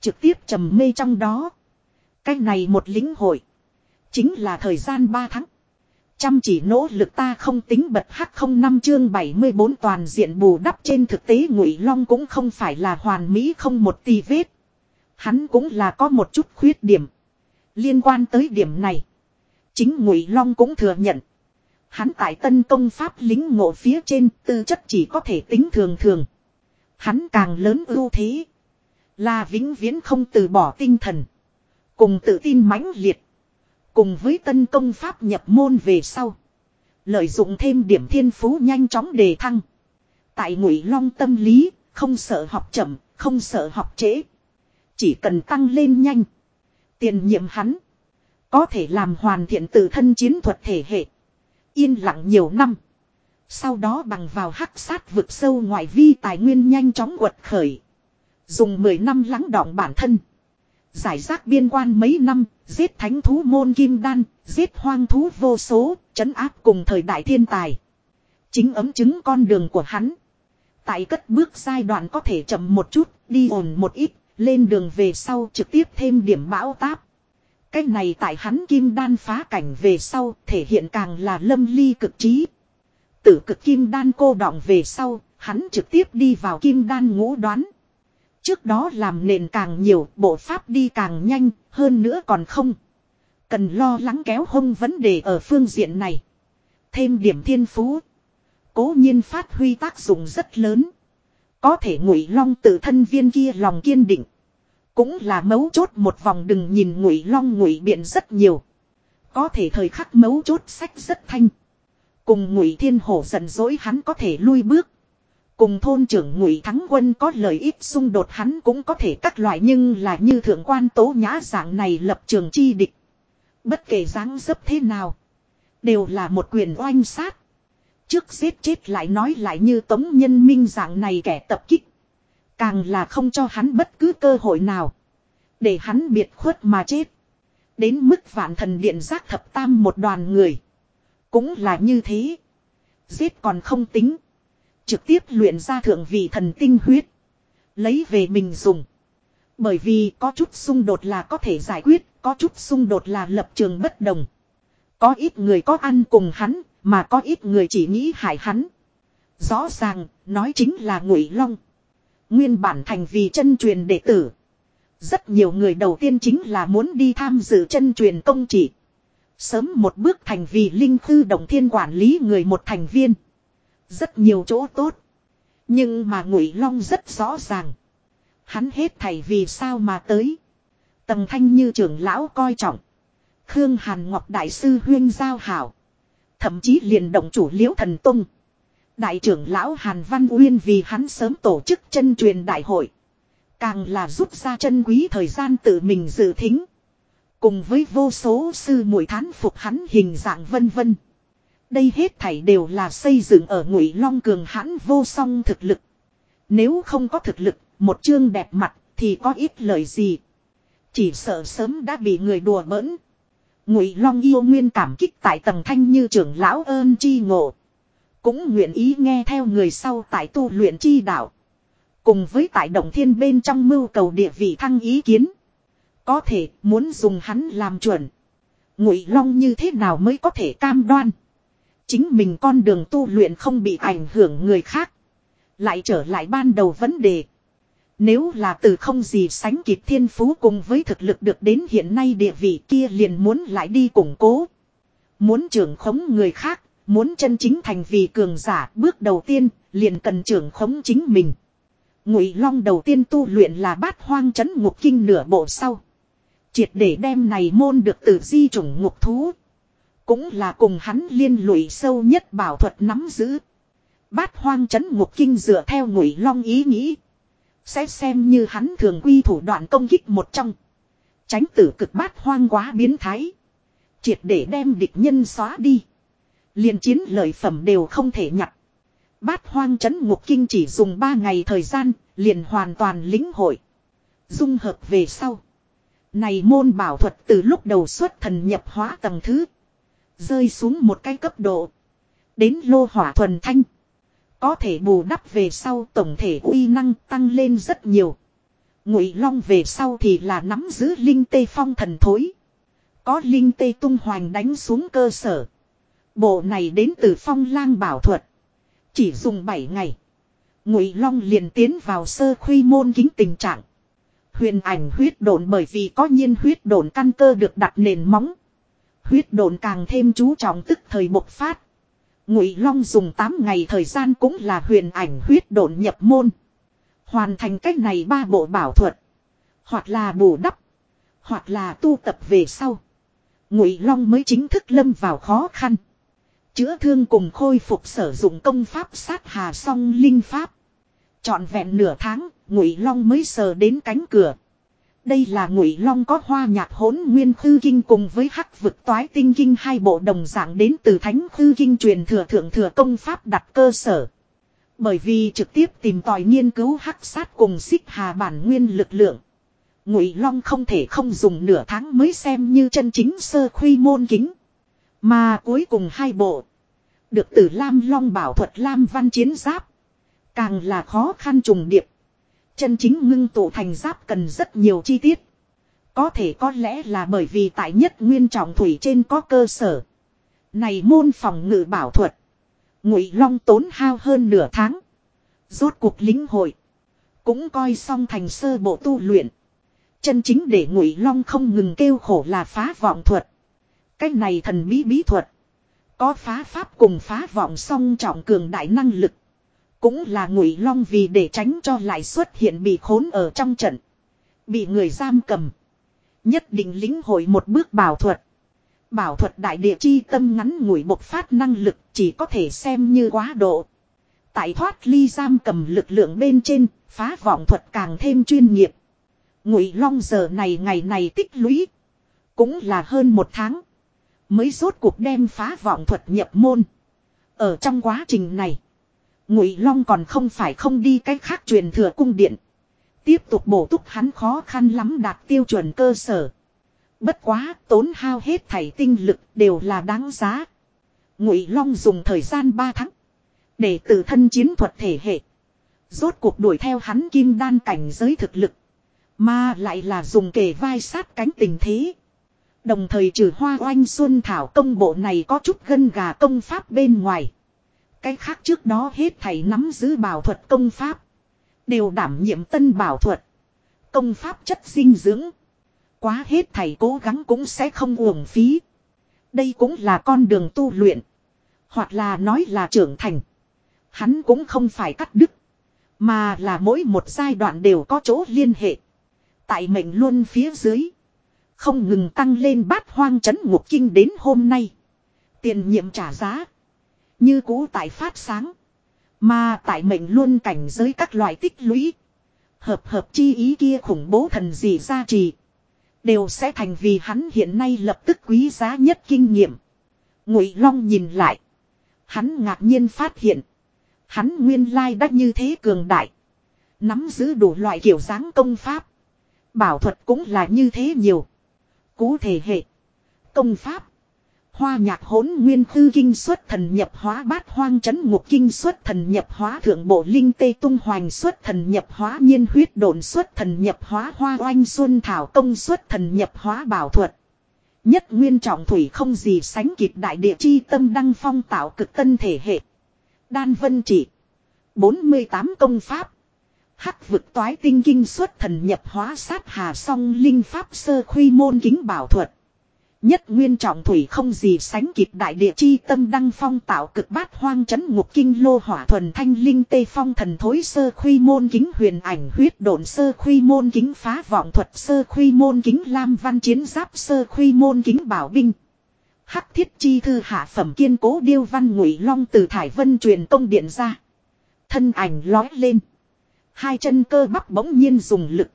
Trực tiếp trầm mê trong đó. Cách này một lính hội. Chính là thời gian 3 tháng. Chăm chỉ nỗ lực ta không tính bật hắc không năm chương 74 toàn diện bù đắp trên thực tế ngụy long cũng không phải là hoàn mỹ không một tì vết. Hắn cũng là có một chút khuyết điểm. Liên quan tới điểm này. Chính ngụy long cũng thừa nhận. Hắn tại tân công pháp lính ngộ phía trên tư chất chỉ có thể tính thường thường. Hắn càng lớn ưu thế. Là vĩnh viễn không từ bỏ tinh thần. Cùng tự tin mãnh liệt. Cùng với tân công pháp nhập môn về sau. Lợi dụng thêm điểm thiên phú nhanh chóng đề thăng. Tại ngụy long tâm lý, không sợ học chậm, không sợ học trễ. Chỉ cần tăng lên nhanh. Tiền nhiệm hắn. Có thể làm hoàn thiện tự thân chiến thuật thể hệ. Yên lặng nhiều năm. Sau đó bằng vào hắc sát vực sâu ngoài vi tài nguyên nhanh chóng quật khởi. Dùng 10 năm lắng đọng bản thân. Giải rác biên quan mấy năm, giết thánh thú môn kim đan, giết hoang thú vô số, trấn áp cùng thời đại thiên tài. Chính ấm chứng con đường của hắn. Tại cất bước giai đoạn có thể chậm một chút, đi ổn một ít, lên đường về sau trực tiếp thêm điểm bão táp. Cái này tại hắn kim đan phá cảnh về sau thể hiện càng là lâm ly cực trí. Tử cực kim đan cô đọng về sau, hắn trực tiếp đi vào kim đan ngũ đoán. Trước đó làm nền càng nhiều, bộ pháp đi càng nhanh, hơn nữa còn không. Cần lo lắng kéo hông vấn đề ở phương diện này. Thêm điểm thiên phú. Cố nhiên phát huy tác dụng rất lớn. Có thể ngụy long tự thân viên kia lòng kiên định. Cũng là mấu chốt một vòng đừng nhìn ngụy long ngụy biện rất nhiều. Có thể thời khắc mấu chốt sách rất thanh. Cùng ngụy thiên hổ giận dỗi hắn có thể lui bước. Cùng thôn trưởng ngụy thắng quân có lợi ích xung đột hắn cũng có thể các loại nhưng là như thượng quan tố nhã dạng này lập trường chi địch. Bất kể dáng dấp thế nào. Đều là một quyền oanh sát. Trước giết chết lại nói lại như tống nhân minh dạng này kẻ tập kích. Càng là không cho hắn bất cứ cơ hội nào. Để hắn biệt khuất mà chết. Đến mức vạn thần điện giác thập tam một đoàn người. Cũng là như thế. Giết còn không tính. Trực tiếp luyện ra thượng vị thần tinh huyết. Lấy về mình dùng. Bởi vì có chút xung đột là có thể giải quyết, có chút xung đột là lập trường bất đồng. Có ít người có ăn cùng hắn, mà có ít người chỉ nghĩ hại hắn. Rõ ràng, nói chính là ngụy long. Nguyên bản thành vì chân truyền đệ tử. Rất nhiều người đầu tiên chính là muốn đi tham dự chân truyền công chỉ. Sớm một bước thành vì linh thư động thiên quản lý người một thành viên. Rất nhiều chỗ tốt. Nhưng mà Ngụy Long rất rõ ràng. Hắn hết thảy vì sao mà tới. Tầm thanh như trưởng lão coi trọng. Khương Hàn Ngọc Đại sư huyên giao hảo. Thậm chí liền động chủ liễu thần tung. Đại trưởng lão Hàn Văn Uyên vì hắn sớm tổ chức chân truyền đại hội. Càng là rút ra chân quý thời gian tự mình dự thính. Cùng với vô số sư muội thán phục hắn hình dạng vân vân. Đây hết thảy đều là xây dựng ở ngụy long cường hãn vô song thực lực. Nếu không có thực lực, một chương đẹp mặt thì có ít lời gì. Chỉ sợ sớm đã bị người đùa bỡn. Ngụy long yêu nguyên cảm kích tại tầng thanh như trưởng lão ơn chi ngộ. Cũng nguyện ý nghe theo người sau tại tu luyện chi đạo. Cùng với tại động thiên bên trong mưu cầu địa vị thăng ý kiến. Có thể muốn dùng hắn làm chuẩn. Ngụy long như thế nào mới có thể cam đoan. Chính mình con đường tu luyện không bị ảnh hưởng người khác. Lại trở lại ban đầu vấn đề. Nếu là từ không gì sánh kịp thiên phú cùng với thực lực được đến hiện nay địa vị kia liền muốn lại đi củng cố. Muốn trưởng khống người khác, Muốn chân chính thành vì cường giả bước đầu tiên liền cần trưởng khống chính mình. Ngụy Long đầu tiên tu luyện là bát hoang chấn ngục kinh nửa bộ sau. Triệt để đem này môn được từ di chủng ngục thú. Cũng là cùng hắn liên lụy sâu nhất bảo thuật nắm giữ. Bát hoang chấn ngục kinh dựa theo ngụy long ý nghĩ. Sẽ xem như hắn thường quy thủ đoạn công kích một trong. Tránh tử cực bát hoang quá biến thái. Triệt để đem địch nhân xóa đi. liền chiến lợi phẩm đều không thể nhặt. Bát hoang chấn ngục kinh chỉ dùng 3 ngày thời gian, liền hoàn toàn lĩnh hội. Dung hợp về sau. Này môn bảo thuật từ lúc đầu xuất thần nhập hóa tầng thứ. Rơi xuống một cái cấp độ. Đến lô hỏa thuần thanh. Có thể bù đắp về sau tổng thể uy năng tăng lên rất nhiều. Ngụy Long về sau thì là nắm giữ linh tê phong thần thối. Có linh tê tung hoành đánh xuống cơ sở. Bộ này đến từ phong lang bảo thuật. Chỉ dùng 7 ngày. Ngụy Long liền tiến vào sơ khuy môn kính tình trạng. Huyền ảnh huyết đồn bởi vì có nhiên huyết đồn căn cơ được đặt nền móng. Huyết đồn càng thêm chú trọng tức thời bộc phát. Ngụy Long dùng 8 ngày thời gian cũng là huyền ảnh huyết đồn nhập môn. Hoàn thành cách này ba bộ bảo thuật. Hoặc là bù đắp. Hoặc là tu tập về sau. Ngụy Long mới chính thức lâm vào khó khăn. Chữa thương cùng khôi phục sử dụng công pháp sát hà song linh pháp. Chọn vẹn nửa tháng, Ngụy Long mới sờ đến cánh cửa. Đây là Ngụy Long có hoa nhạc hỗn nguyên khư kinh cùng với hắc vực toái tinh kinh, hai bộ đồng dạng đến từ thánh khư kinh truyền thừa thượng thừa công pháp đặt cơ sở. Bởi vì trực tiếp tìm tòi nghiên cứu hắc sát cùng xích hà bản nguyên lực lượng. Ngụy Long không thể không dùng nửa tháng mới xem như chân chính sơ khuy môn kính. Mà cuối cùng hai bộ. Được từ Lam Long bảo thuật Lam Văn Chiến Giáp. Càng là khó khăn trùng điệp. Chân chính ngưng tụ thành giáp cần rất nhiều chi tiết. Có thể có lẽ là bởi vì tại nhất nguyên trọng thủy trên có cơ sở. Này môn phòng ngự bảo thuật. Ngụy Long tốn hao hơn nửa tháng. Rốt cuộc lính hội. Cũng coi xong thành sơ bộ tu luyện. Chân chính để Ngụy Long không ngừng kêu khổ là phá vọng thuật. Cái này thần bí bí thuật. Có phá pháp cùng phá vọng song trọng cường đại năng lực. Cũng là ngụy long vì để tránh cho lại xuất hiện bị khốn ở trong trận. Bị người giam cầm. Nhất định lính hội một bước bảo thuật. Bảo thuật đại địa chi tâm ngắn ngủi bộc phát năng lực chỉ có thể xem như quá độ. Tại thoát ly giam cầm lực lượng bên trên, phá vọng thuật càng thêm chuyên nghiệp. Ngụy Long giờ này ngày này tích lũy. Cũng là hơn một tháng. Mới rốt cuộc đem phá vọng thuật nhập môn. Ở trong quá trình này. Ngụy Long còn không phải không đi cách khác truyền thừa cung điện. Tiếp tục bổ túc hắn khó khăn lắm đạt tiêu chuẩn cơ sở. Bất quá, tốn hao hết thảy tinh lực đều là đáng giá. Ngụy Long dùng thời gian 3 tháng. Để tự thân chiến thuật thể hệ. Rốt cuộc đuổi theo hắn kim đan cảnh giới thực lực. Mà lại là dùng kề vai sát cánh tình thế. Đồng thời trừ hoa oanh xuân thảo công bộ này có chút gân gà công pháp bên ngoài. Cái khác trước đó hết thầy nắm giữ bảo thuật công pháp. Đều đảm nhiệm tân bảo thuật. Công pháp chất dinh dưỡng. Quá hết thầy cố gắng cũng sẽ không uổng phí. Đây cũng là con đường tu luyện. Hoặc là nói là trưởng thành. Hắn cũng không phải cắt đứt. Mà là mỗi một giai đoạn đều có chỗ liên hệ. Tại mệnh luôn phía dưới. Không ngừng tăng lên bát hoang chấn ngục kinh đến hôm nay. Tiền nhiệm trả giá. Như cũ tại phát sáng. Mà tại mệnh luôn cảnh giới các loại tích lũy. Hợp hợp chi ý kia khủng bố thần gì gia trì. Đều sẽ thành vì hắn hiện nay lập tức quý giá nhất kinh nghiệm. Ngụy Long nhìn lại. Hắn ngạc nhiên phát hiện. Hắn nguyên lai đắc như thế cường đại. Nắm giữ đủ loại kiểu dáng công pháp. Bảo thuật cũng là như thế nhiều. Cú thể hệ. Công pháp. Hoa nhạc hỗn nguyên tư kinh xuất thần nhập hóa bát hoang chấn ngục kinh xuất thần nhập hóa thượng bộ linh tê tung hoành xuất thần nhập hóa nhiên huyết đồn xuất thần nhập hóa hoa oanh xuân thảo công xuất thần nhập hóa bảo thuật. Nhất nguyên trọng thủy không gì sánh kịp đại địa chi tâm đăng phong tạo cực tân thể hệ. Đan vân chỉ. 48 công pháp. Hắc vực toái tinh kinh xuất thần nhập hóa sát hà song linh pháp sơ khuy môn kính bảo thuật. Nhất nguyên trọng thủy không gì sánh kịp đại địa chi tâm đăng phong tạo cực bát hoang chấn ngục kinh lô hỏa thuần thanh linh tê phong thần thối sơ khuy môn kính huyền ảnh huyết độn sơ khuy môn kính phá vọng thuật sơ khuy môn kính lam văn chiến giáp sơ khuy môn kính bảo binh. Hắc thiết chi thư hạ phẩm kiên cố điêu văn ngụy long từ thải vân truyền công điện ra. Thân ảnh lói lên. Hai chân cơ bắp bỗng nhiên dùng lực.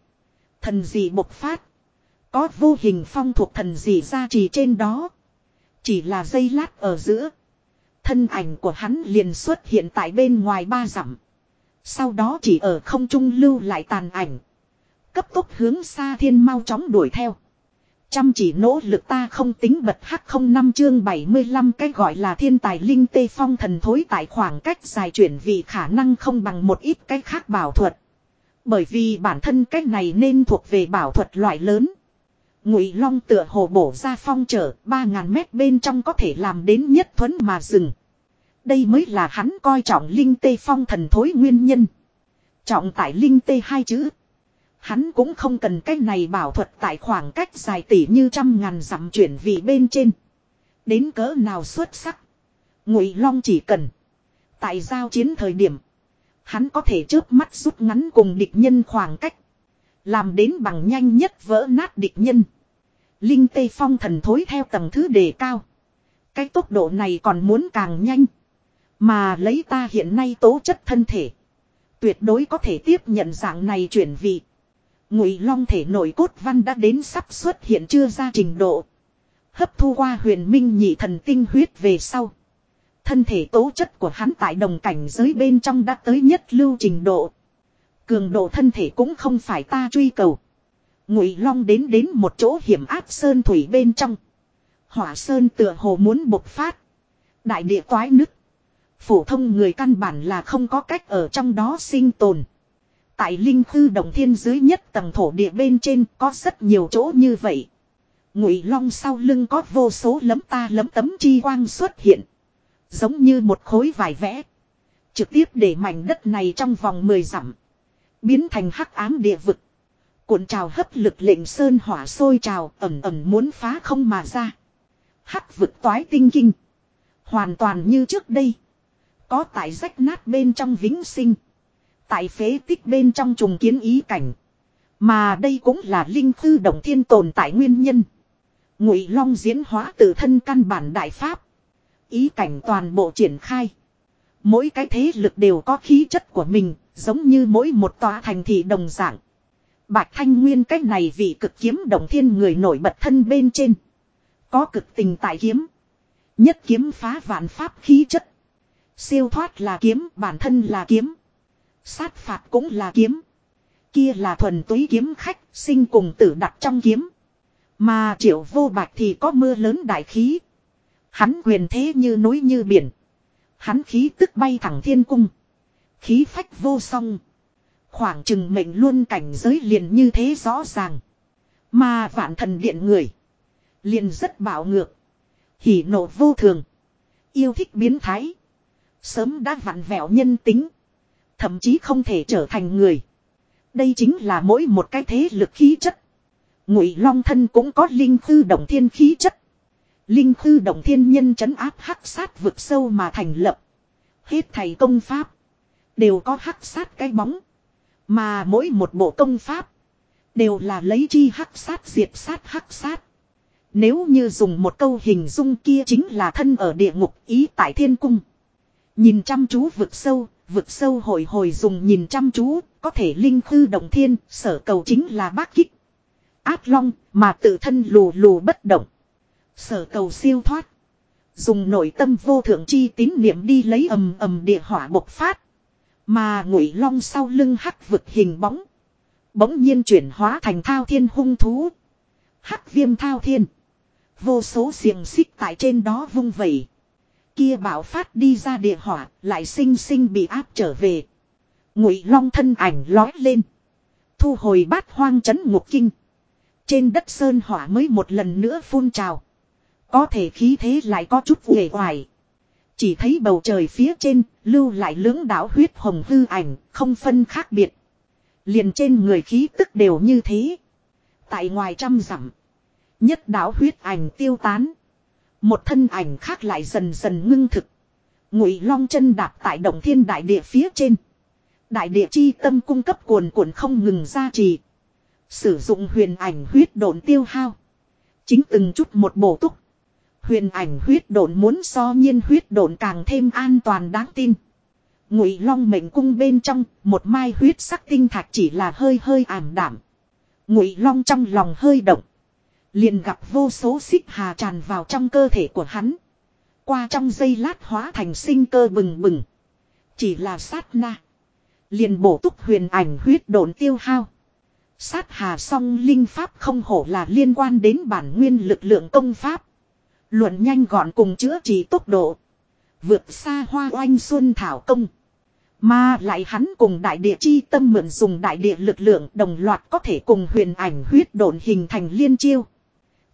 Thần dị bộc phát. Có vô hình phong thuộc thần gì ra chỉ trên đó. Chỉ là dây lát ở giữa. Thân ảnh của hắn liền xuất hiện tại bên ngoài ba dặm. Sau đó chỉ ở không trung lưu lại tàn ảnh. Cấp tốc hướng xa thiên mau chóng đuổi theo. Chăm chỉ nỗ lực ta không tính bật hắc không năm chương 75 cái gọi là thiên tài linh tê phong thần thối tại khoảng cách dài chuyển vì khả năng không bằng một ít cái khác bảo thuật. Bởi vì bản thân cách này nên thuộc về bảo thuật loại lớn. Ngụy Long tựa hồ bổ ra phong trở, ba ngàn mét bên trong có thể làm đến nhất thuấn mà dừng. Đây mới là hắn coi trọng linh tê phong thần thối nguyên nhân. Trọng tại linh tê hai chữ. Hắn cũng không cần cái này bảo thuật tại khoảng cách dài tỷ như trăm ngàn dặm chuyển vị bên trên. Đến cỡ nào xuất sắc. Ngụy Long chỉ cần. Tại giao chiến thời điểm. Hắn có thể chớp mắt rút ngắn cùng địch nhân khoảng cách. Làm đến bằng nhanh nhất vỡ nát địch nhân. Linh tây phong thần thối theo tầng thứ đề cao. Cái tốc độ này còn muốn càng nhanh. Mà lấy ta hiện nay tố chất thân thể. Tuyệt đối có thể tiếp nhận dạng này chuyển vị. Ngụy long thể nội cốt văn đã đến sắp xuất hiện chưa ra trình độ. Hấp thu qua huyền minh nhị thần tinh huyết về sau. Thân thể tố chất của hắn tại đồng cảnh giới bên trong đã tới nhất lưu trình độ. Cường độ thân thể cũng không phải ta truy cầu. Ngụy Long đến đến một chỗ hiểm áp sơn thủy bên trong. Hỏa sơn tựa hồ muốn bộc phát. Đại địa toái nứt. Phổ thông người căn bản là không có cách ở trong đó sinh tồn. Tại linh hư đồng thiên dưới nhất tầng thổ địa bên trên có rất nhiều chỗ như vậy. Ngụy Long sau lưng có vô số lấm ta lấm tấm chi quang xuất hiện. Giống như một khối vải vẽ. Trực tiếp để mảnh đất này trong vòng 10 dặm. Biến thành hắc ám địa vực. Cuộn trào hấp lực lệnh sơn hỏa sôi trào ẩm ẩm muốn phá không mà ra. Hắc vực toái tinh kinh. Hoàn toàn như trước đây. Có tại rách nát bên trong vĩnh sinh. Tại phế tích bên trong trùng kiến ý cảnh. Mà đây cũng là linh thư động thiên tồn tại nguyên nhân. Ngụy Long diễn hóa từ thân căn bản đại pháp. Ý cảnh toàn bộ triển khai. Mỗi cái thế lực đều có khí chất của mình, giống như mỗi một tòa thành thị đồng dạng. Bạch Thanh Nguyên cách này vì cực kiếm đồng thiên người nổi bật thân bên trên. Có cực tình tại kiếm. Nhất kiếm phá vạn pháp khí chất. Siêu thoát là kiếm, bản thân là kiếm. Sát phạt cũng là kiếm. Kia là thuần túy kiếm khách, sinh cùng tử đặt trong kiếm. Mà triệu vô bạch thì có mưa lớn đại khí. Hắn quyền thế như núi như biển. Hắn khí tức bay thẳng thiên cung. Khí phách vô song. Khoảng chừng mệnh luôn cảnh giới liền như thế rõ ràng. Mà vạn thần điện người. Liền rất bạo ngược. Hỉ nộ vô thường. Yêu thích biến thái. Sớm đã vặn vẹo nhân tính. Thậm chí không thể trở thành người. Đây chính là mỗi một cái thế lực khí chất. Ngụy Long thân cũng có linh khư động thiên khí chất. Linh khư động thiên nhân chấn áp hắc sát vực sâu mà thành lập. Hết thầy công pháp. Đều có hắc sát cái bóng. Mà mỗi một bộ công pháp. Đều là lấy chi hắc sát diệt sát hắc sát. Nếu như dùng một câu hình dung kia chính là thân ở địa ngục ý tại thiên cung. Nhìn chăm chú vực sâu, vực sâu hồi hồi dùng nhìn chăm chú, có thể linh khư động thiên, sở cầu chính là bác kích. Át long, mà tự thân lù lù bất động. Sở cầu siêu thoát. Dùng nội tâm vô thượng chi tín niệm đi lấy ầm ầm địa hỏa bộc phát. Mà ngụy long sau lưng hắc vực hình bóng. Bỗng nhiên chuyển hóa thành thao thiên hung thú. Hắc viêm thao thiên. Vô số xiềng xích tại trên đó vung vẩy. Kia bảo phát đi ra địa hỏa lại sinh sinh bị áp trở về. Ngụy long thân ảnh lói lên. Thu hồi bát hoang chấn ngục kinh. Trên đất sơn hỏa mới một lần nữa phun trào. Có thể khí thế lại có chút uể oải. Chỉ thấy bầu trời phía trên, lưu lại lưỡng đảo huyết hồng hư ảnh, không phân khác biệt. Liền trên người khí tức đều như thế. Tại ngoài trăm dặm Nhất đạo huyết ảnh tiêu tán. Một thân ảnh khác lại dần dần ngưng thực. Ngụy long chân đạp tại động thiên đại địa phía trên. Đại địa chi tâm cung cấp cuồn cuộn không ngừng ra trì. Sử dụng huyền ảnh huyết độn tiêu hao. Chính từng chút một bổ túc. Huyền ảnh huyết độn muốn so nhiên huyết độn càng thêm an toàn đáng tin. Ngụy long mệnh cung bên trong, một mai huyết sắc tinh thạch chỉ là hơi hơi ảm đảm. Ngụy long trong lòng hơi động. Liền gặp vô số xích hà tràn vào trong cơ thể của hắn. Qua trong giây lát hóa thành sinh cơ bừng bừng. Chỉ là sát na. Liền bổ túc huyền ảnh huyết độn tiêu hao. Sát hà song linh pháp không hổ là liên quan đến bản nguyên lực lượng công pháp. Luận nhanh gọn cùng chữa trị tốc độ. Vượt xa hoa oanh xuân thảo công. Mà lại hắn cùng đại địa chi tâm mượn dùng đại địa lực lượng đồng loạt có thể cùng huyền ảnh huyết độn hình thành liên chiêu.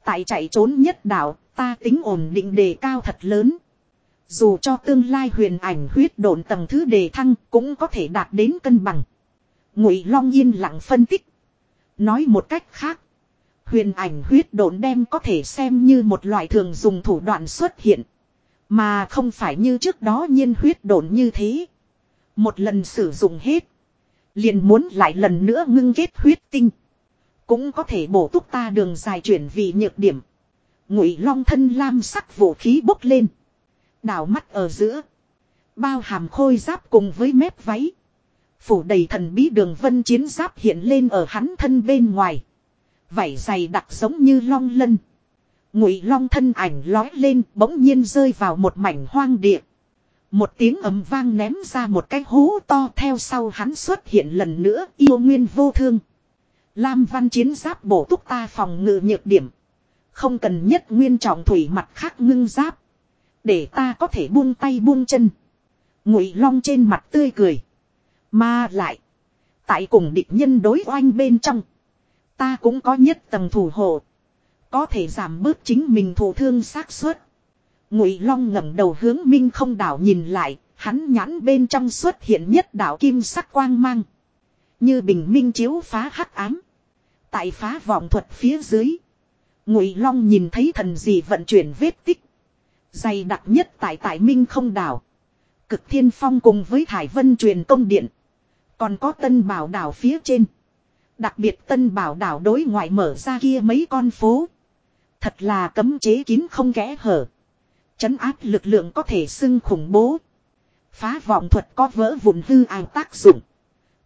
Tại chạy trốn nhất đạo, ta tính ổn định đề cao thật lớn. Dù cho tương lai huyền ảnh huyết độn tầng thứ đề thăng cũng có thể đạt đến cân bằng. Ngụy Long yên lặng phân tích. Nói một cách khác. Huyền ảnh huyết độn đem có thể xem như một loại thường dùng thủ đoạn xuất hiện. Mà không phải như trước đó nhiên huyết độn như thế. Một lần sử dụng hết. Liền muốn lại lần nữa ngưng kết huyết tinh. Cũng có thể bổ túc ta đường dài chuyển vì nhược điểm. Ngụy long thân lam sắc vũ khí bốc lên. Đảo mắt ở giữa. Bao hàm khôi giáp cùng với mép váy. Phủ đầy thần bí đường vân chiến giáp hiện lên ở hắn thân bên ngoài. Vảy dày đặc giống như long lân. Ngụy long thân ảnh lói lên, bỗng nhiên rơi vào một mảnh hoang địa. Một tiếng ầm vang ném ra một cái hố to, theo sau hắn xuất hiện lần nữa, yêu nguyên vô thương. Lam văn chiến giáp bổ túc ta phòng ngự nhược điểm. Không cần nhất nguyên trọng thủy mặt khác ngưng giáp. Để ta có thể buông tay buông chân. Ngụy long trên mặt tươi cười. Mà lại. Tại cùng địch nhân đối oanh bên trong. Ta cũng có nhất tầng thủ hộ. Có thể giảm bớt chính mình thụ thương xác suất. Ngụy Long ngẩng đầu hướng Minh không đảo nhìn lại, hắn nhãn bên trong xuất hiện nhất đảo kim sắc quang mang. Như bình minh chiếu phá hắc ám. Tại phá vọng thuật phía dưới. Ngụy Long nhìn thấy thần gì vận chuyển vết tích. Dày đặc nhất tại tại minh không đảo. Cực thiên phong cùng với Thải Vân truyền công điện. Còn có tân bảo đảo phía trên. Đặc biệt tân bảo đảo đối ngoại mở ra kia mấy con phố. Thật là cấm chế kín không kẽ hở. Chấn áp lực lượng có thể xưng khủng bố. Phá vọng thuật có vỡ vụn hư ảo tác dụng.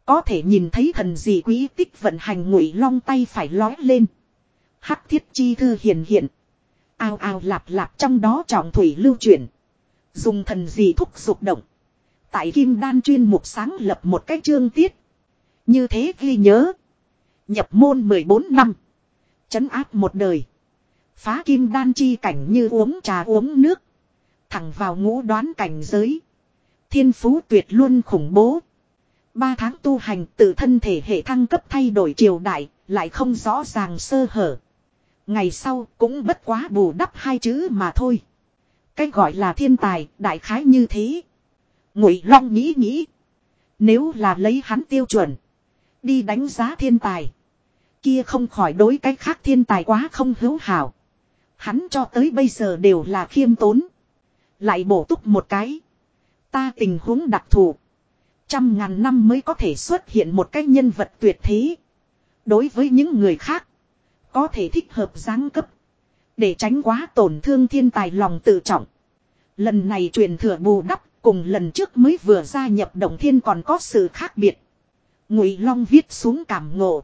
Có thể nhìn thấy thần gì quý tích vận hành ngụy long tay phải lói lên. Hắc thiết chi thư hiện hiện. Ao ao lạp lạp trong đó trọng thủy lưu chuyển. Dùng thần gì thúc dục động. Tại kim đan chuyên mục sáng lập một cái chương tiết. Như thế ghi nhớ. Nhập môn 14 năm. Chấn áp một đời. Phá kim đan chi cảnh như uống trà uống nước. Thẳng vào ngũ đoán cảnh giới. Thiên phú tuyệt luôn khủng bố. Ba tháng tu hành tự thân thể hệ thăng cấp thay đổi triều đại, lại không rõ ràng sơ hở. Ngày sau cũng bất quá bù đắp hai chữ mà thôi. Cái gọi là thiên tài, đại khái như thế. Ngụy Long nghĩ nghĩ. Nếu là lấy hắn tiêu chuẩn. Đi đánh giá thiên tài. Kia không khỏi đối cái khác thiên tài quá không hữu hảo. Hắn cho tới bây giờ đều là khiêm tốn. Lại bổ túc một cái. Ta tình huống đặc thù. Trăm ngàn năm mới có thể xuất hiện một cái nhân vật tuyệt thế. Đối với những người khác. Có thể thích hợp giáng cấp. Để tránh quá tổn thương thiên tài lòng tự trọng. Lần này truyền thừa bù đắp, cùng lần trước mới vừa gia nhập động thiên còn có sự khác biệt. Ngụy Long viết xuống cảm ngộ.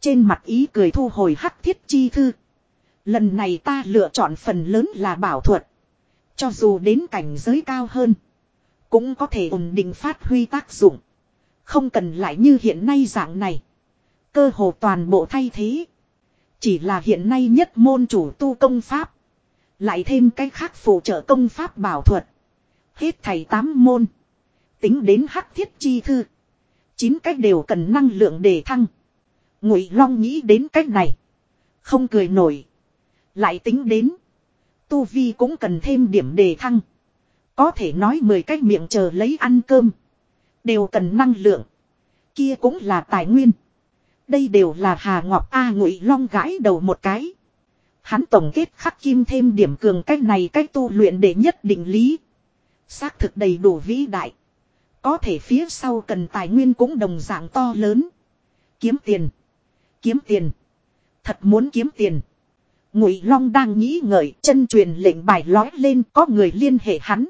Trên mặt ý cười thu hồi hắc thiết chi thư. Lần này ta lựa chọn phần lớn là bảo thuật. Cho dù đến cảnh giới cao hơn. Cũng có thể ổn định phát huy tác dụng. Không cần lại như hiện nay dạng này. Cơ hồ toàn bộ thay thế. Chỉ là hiện nay nhất môn chủ tu công pháp. Lại thêm cái khác phụ trợ công pháp bảo thuật. Hết thầy tám môn. Tính đến hắc thiết chi thư. Chín cách đều cần năng lượng để thăng. Ngụy Long nghĩ đến cách này. Không cười nổi. Lại tính đến. Tu Vi cũng cần thêm điểm đề thăng. Có thể nói 10 cách miệng chờ lấy ăn cơm. Đều cần năng lượng. Kia cũng là tài nguyên. Đây đều là Hà Ngọc A Ngụy Long gãi đầu một cái. Hắn tổng kết khắc kim thêm điểm cường cách này cách tu luyện để nhất định lý. Xác thực đầy đủ vĩ đại. Có thể phía sau cần tài nguyên cũng đồng dạng to lớn. Kiếm tiền. Kiếm tiền. Thật muốn kiếm tiền. Ngụy Long đang nghĩ ngợi, chân truyền lệnh bài lói lên, có người liên hệ hắn.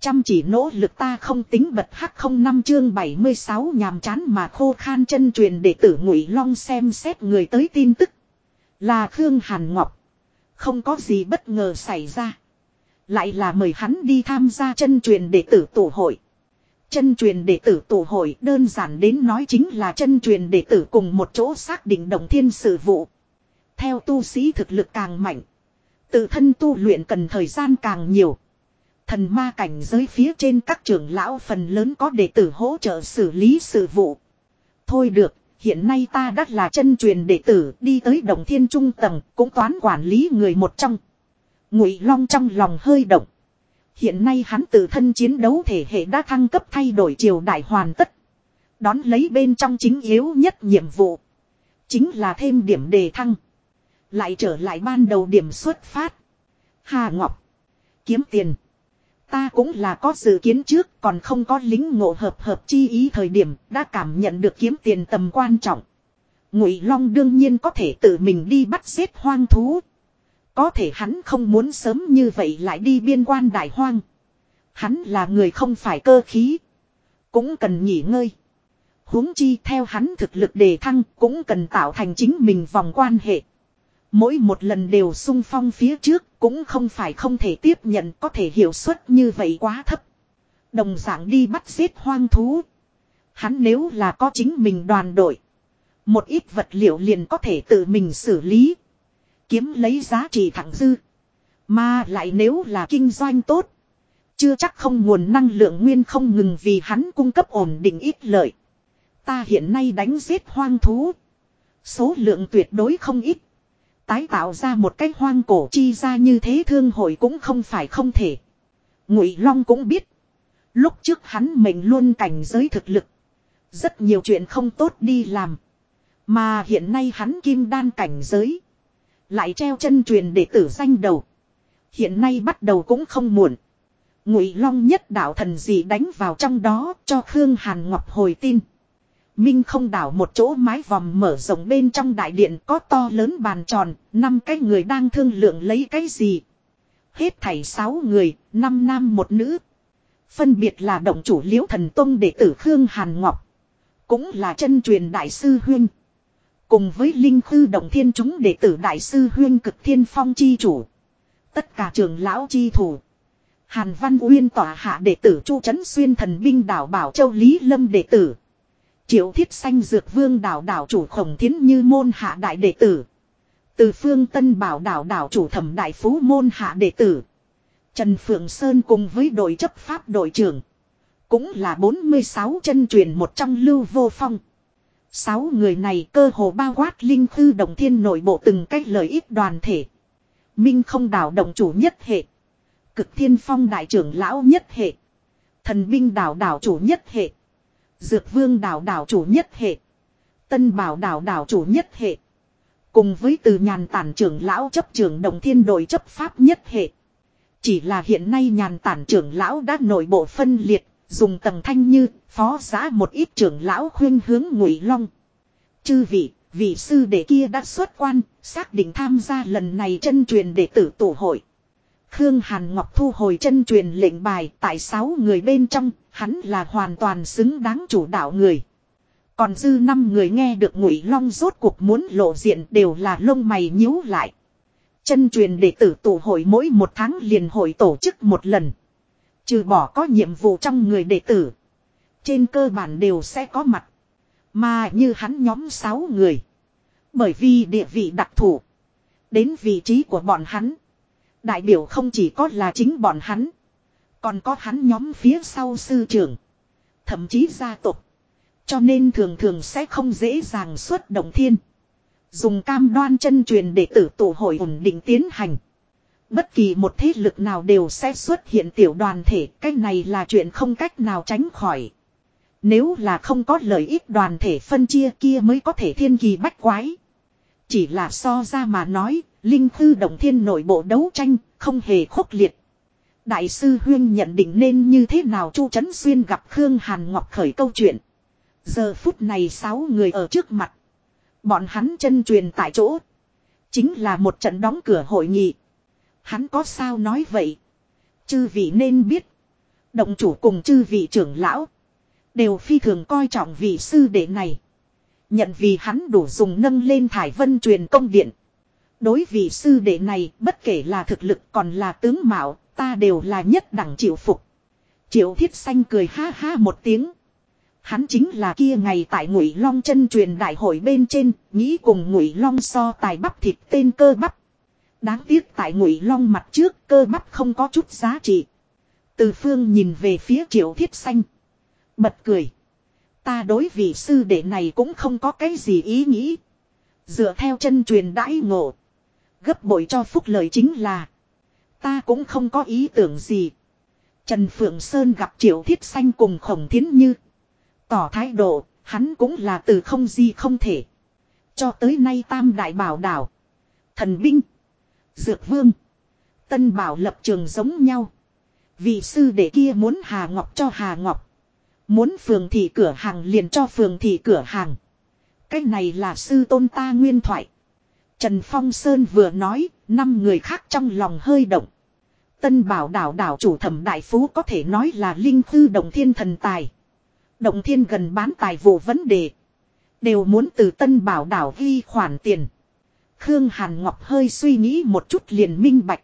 Chăm chỉ nỗ lực ta không tính bật hắc không năm chương 76 nhàm chán mà khô khan chân truyền để tử Ngụy Long xem xét người tới tin tức. Là Khương Hàn Ngọc. Không có gì bất ngờ xảy ra. Lại là mời hắn đi tham gia chân truyền đệ tử tổ hội. Chân truyền đệ tử tổ hội đơn giản đến nói chính là chân truyền đệ tử cùng một chỗ xác định đồng thiên sự vụ. Theo tu sĩ thực lực càng mạnh. Tự thân tu luyện cần thời gian càng nhiều. Thần ma cảnh giới phía trên các trưởng lão phần lớn có đệ tử hỗ trợ xử lý sự vụ. Thôi được, hiện nay ta đã là chân truyền đệ tử đi tới đồng thiên trung tầng cũng toán quản lý người một trong. Ngụy Long trong lòng hơi động. Hiện nay hắn tự thân chiến đấu thể hệ đã thăng cấp thay đổi triều đại hoàn tất. Đón lấy bên trong chính yếu nhất nhiệm vụ. Chính là thêm điểm đề thăng. Lại trở lại ban đầu điểm xuất phát. Hà Ngọc. Kiếm tiền. Ta cũng là có dự kiến trước, còn không có lính ngộ hợp hợp chi ý thời điểm, đã cảm nhận được kiếm tiền tầm quan trọng. Ngụy Long đương nhiên có thể tự mình đi bắt giết hoang thú. Có thể hắn không muốn sớm như vậy lại đi biên quan đại hoang. Hắn là người không phải cơ khí. Cũng cần nghỉ ngơi. huống chi theo hắn thực lực đề thăng cũng cần tạo thành chính mình vòng quan hệ. Mỗi một lần đều sung phong phía trước cũng không phải không thể tiếp nhận có thể hiệu suất như vậy quá thấp. Đồng dạng đi bắt giết hoang thú. Hắn nếu là có chính mình đoàn đội. Một ít vật liệu liền có thể tự mình xử lý. Kiếm lấy giá trị thẳng dư. Mà lại nếu là kinh doanh tốt. Chưa chắc không nguồn năng lượng nguyên không ngừng vì hắn cung cấp ổn định ít lợi. Ta hiện nay đánh giết hoang thú. Số lượng tuyệt đối không ít. Tái tạo ra một cái hoang cổ chi ra như thế thương hội cũng không phải không thể. Ngụy Long cũng biết. Lúc trước hắn mình luôn cảnh giới thực lực. Rất nhiều chuyện không tốt đi làm. Mà hiện nay hắn kim đan cảnh giới. Lại treo chân truyền để tử danh đầu. Hiện nay bắt đầu cũng không muộn. Ngụy Long nhất đạo thần gì đánh vào trong đó cho Khương Hàn Ngọc hồi tin. Minh không đảo một chỗ mái vòm mở rộng bên trong đại điện có to lớn bàn tròn, năm cái người đang thương lượng lấy cái gì. Hết thảy sáu người, năm nam một nữ. Phân biệt là động chủ liễu thần tông đệ tử Khương Hàn Ngọc. Cũng là chân truyền đại sư huynh Cùng với Linh Khư Động Thiên chúng đệ tử Đại sư Huyên Cực Thiên Phong chi chủ. Tất cả trường lão chi thủ. Hàn Văn Uyên tỏa hạ đệ tử Chu Trấn Xuyên thần binh đảo Bảo Châu Lý Lâm đệ tử. Triệu Thiết Xanh Dược Vương đảo đảo chủ khổng thiến như môn hạ đại đệ tử. Từ phương Tân Bảo đảo đảo chủ thẩm đại phú môn hạ đệ tử. Trần Phượng Sơn cùng với đội chấp pháp đội trưởng. Cũng là 46 chân truyền một trong lưu vô phong. Sáu người này cơ hồ bao quát linh thư đồng thiên nội bộ từng cách lợi ích đoàn thể. Minh không đảo động chủ nhất hệ. Cực thiên phong đại trưởng lão nhất hệ. Thần binh đảo đảo chủ nhất hệ. Dược vương đảo đảo chủ nhất hệ. Tân bảo đảo đảo chủ nhất hệ. Cùng với từ nhàn tản trưởng lão chấp trưởng đồng thiên đội chấp pháp nhất hệ. Chỉ là hiện nay nhàn tản trưởng lão đã nội bộ phân liệt, dùng tầng thanh như, phó giá một ít trưởng lão khuyên hướng ngụy long. Chư vị, vị sư đệ kia đã xuất quan, xác định tham gia lần này chân truyền đệ tử tổ hội. Khương Hàn Ngọc thu hồi chân truyền lệnh bài tại sáu người bên trong, hắn là hoàn toàn xứng đáng chủ đạo người. Còn dư năm người nghe được ngụy long rốt cuộc muốn lộ diện đều là lông mày nhíu lại. Chân truyền đệ tử tổ hội mỗi một tháng liền hội tổ chức một lần. Trừ bỏ có nhiệm vụ trong người đệ tử. Trên cơ bản đều sẽ có mặt. Mà như hắn nhóm sáu người. Bởi vì địa vị đặc thù. Đến vị trí của bọn hắn. Đại biểu không chỉ có là chính bọn hắn. Còn có hắn nhóm phía sau sư trưởng. Thậm chí gia tộc. Cho nên thường thường sẽ không dễ dàng xuất động thiên. Dùng cam đoan chân truyền để tử tổ hội ổn định tiến hành. Bất kỳ một thế lực nào đều sẽ xuất hiện tiểu đoàn thể. Cái này là chuyện không cách nào tránh khỏi. Nếu là không có lợi ích đoàn thể phân chia kia mới có thể thiên kỳ bách quái. Chỉ là so ra mà nói, Linh thư động thiên nội bộ đấu tranh, không hề khốc liệt. Đại sư Huyên nhận định nên như thế nào Chu Trấn Xuyên gặp Khương Hàn Ngọc khởi câu chuyện. Giờ phút này sáu người ở trước mặt. Bọn hắn chân truyền tại chỗ. Chính là một trận đóng cửa hội nghị. Hắn có sao nói vậy. Chư vị nên biết. Động chủ cùng chư vị trưởng lão. Đều phi thường coi trọng vị sư đệ này. Nhận vì hắn đủ dùng nâng lên thải vân truyền công điện. Đối vị sư đệ này bất kể là thực lực còn là tướng mạo ta đều là nhất đẳng chịu phục. Triệu thiết xanh cười ha ha một tiếng. Hắn chính là kia ngày tại ngụy long chân truyền đại hội bên trên, nghĩ cùng ngụy long so tài bắp thịt tên cơ bắp. Đáng tiếc tại ngụy long mặt trước cơ bắp không có chút giá trị. Từ phương nhìn về phía triệu thiết xanh. Bật cười. Ta đối vị sư đệ này cũng không có cái gì ý nghĩ. Dựa theo chân truyền đãi ngộ. Gấp bội cho phúc lợi chính là. Ta cũng không có ý tưởng gì. Trần Phượng Sơn gặp Triệu Thiết Xanh cùng Khổng Thiến Như. Tỏ thái độ, hắn cũng là từ không gì không thể. Cho tới nay Tam Đại Bảo Đảo. Thần Binh. Dược Vương. Tân Bảo lập trường giống nhau. Vị sư đệ kia muốn Hà Ngọc cho Hà Ngọc. Muốn phường thị cửa hàng liền cho phường thị cửa hàng. Cái này là sư tôn ta nguyên thoại. Trần Phong Sơn vừa nói, năm người khác trong lòng hơi động. Tân bảo đảo đảo chủ thẩm đại phú có thể nói là linh thư động thiên thần tài. Động thiên gần bán tài vụ vấn đề. Đều muốn từ tân bảo đảo ghi khoản tiền. Khương Hàn Ngọc hơi suy nghĩ một chút liền minh bạch.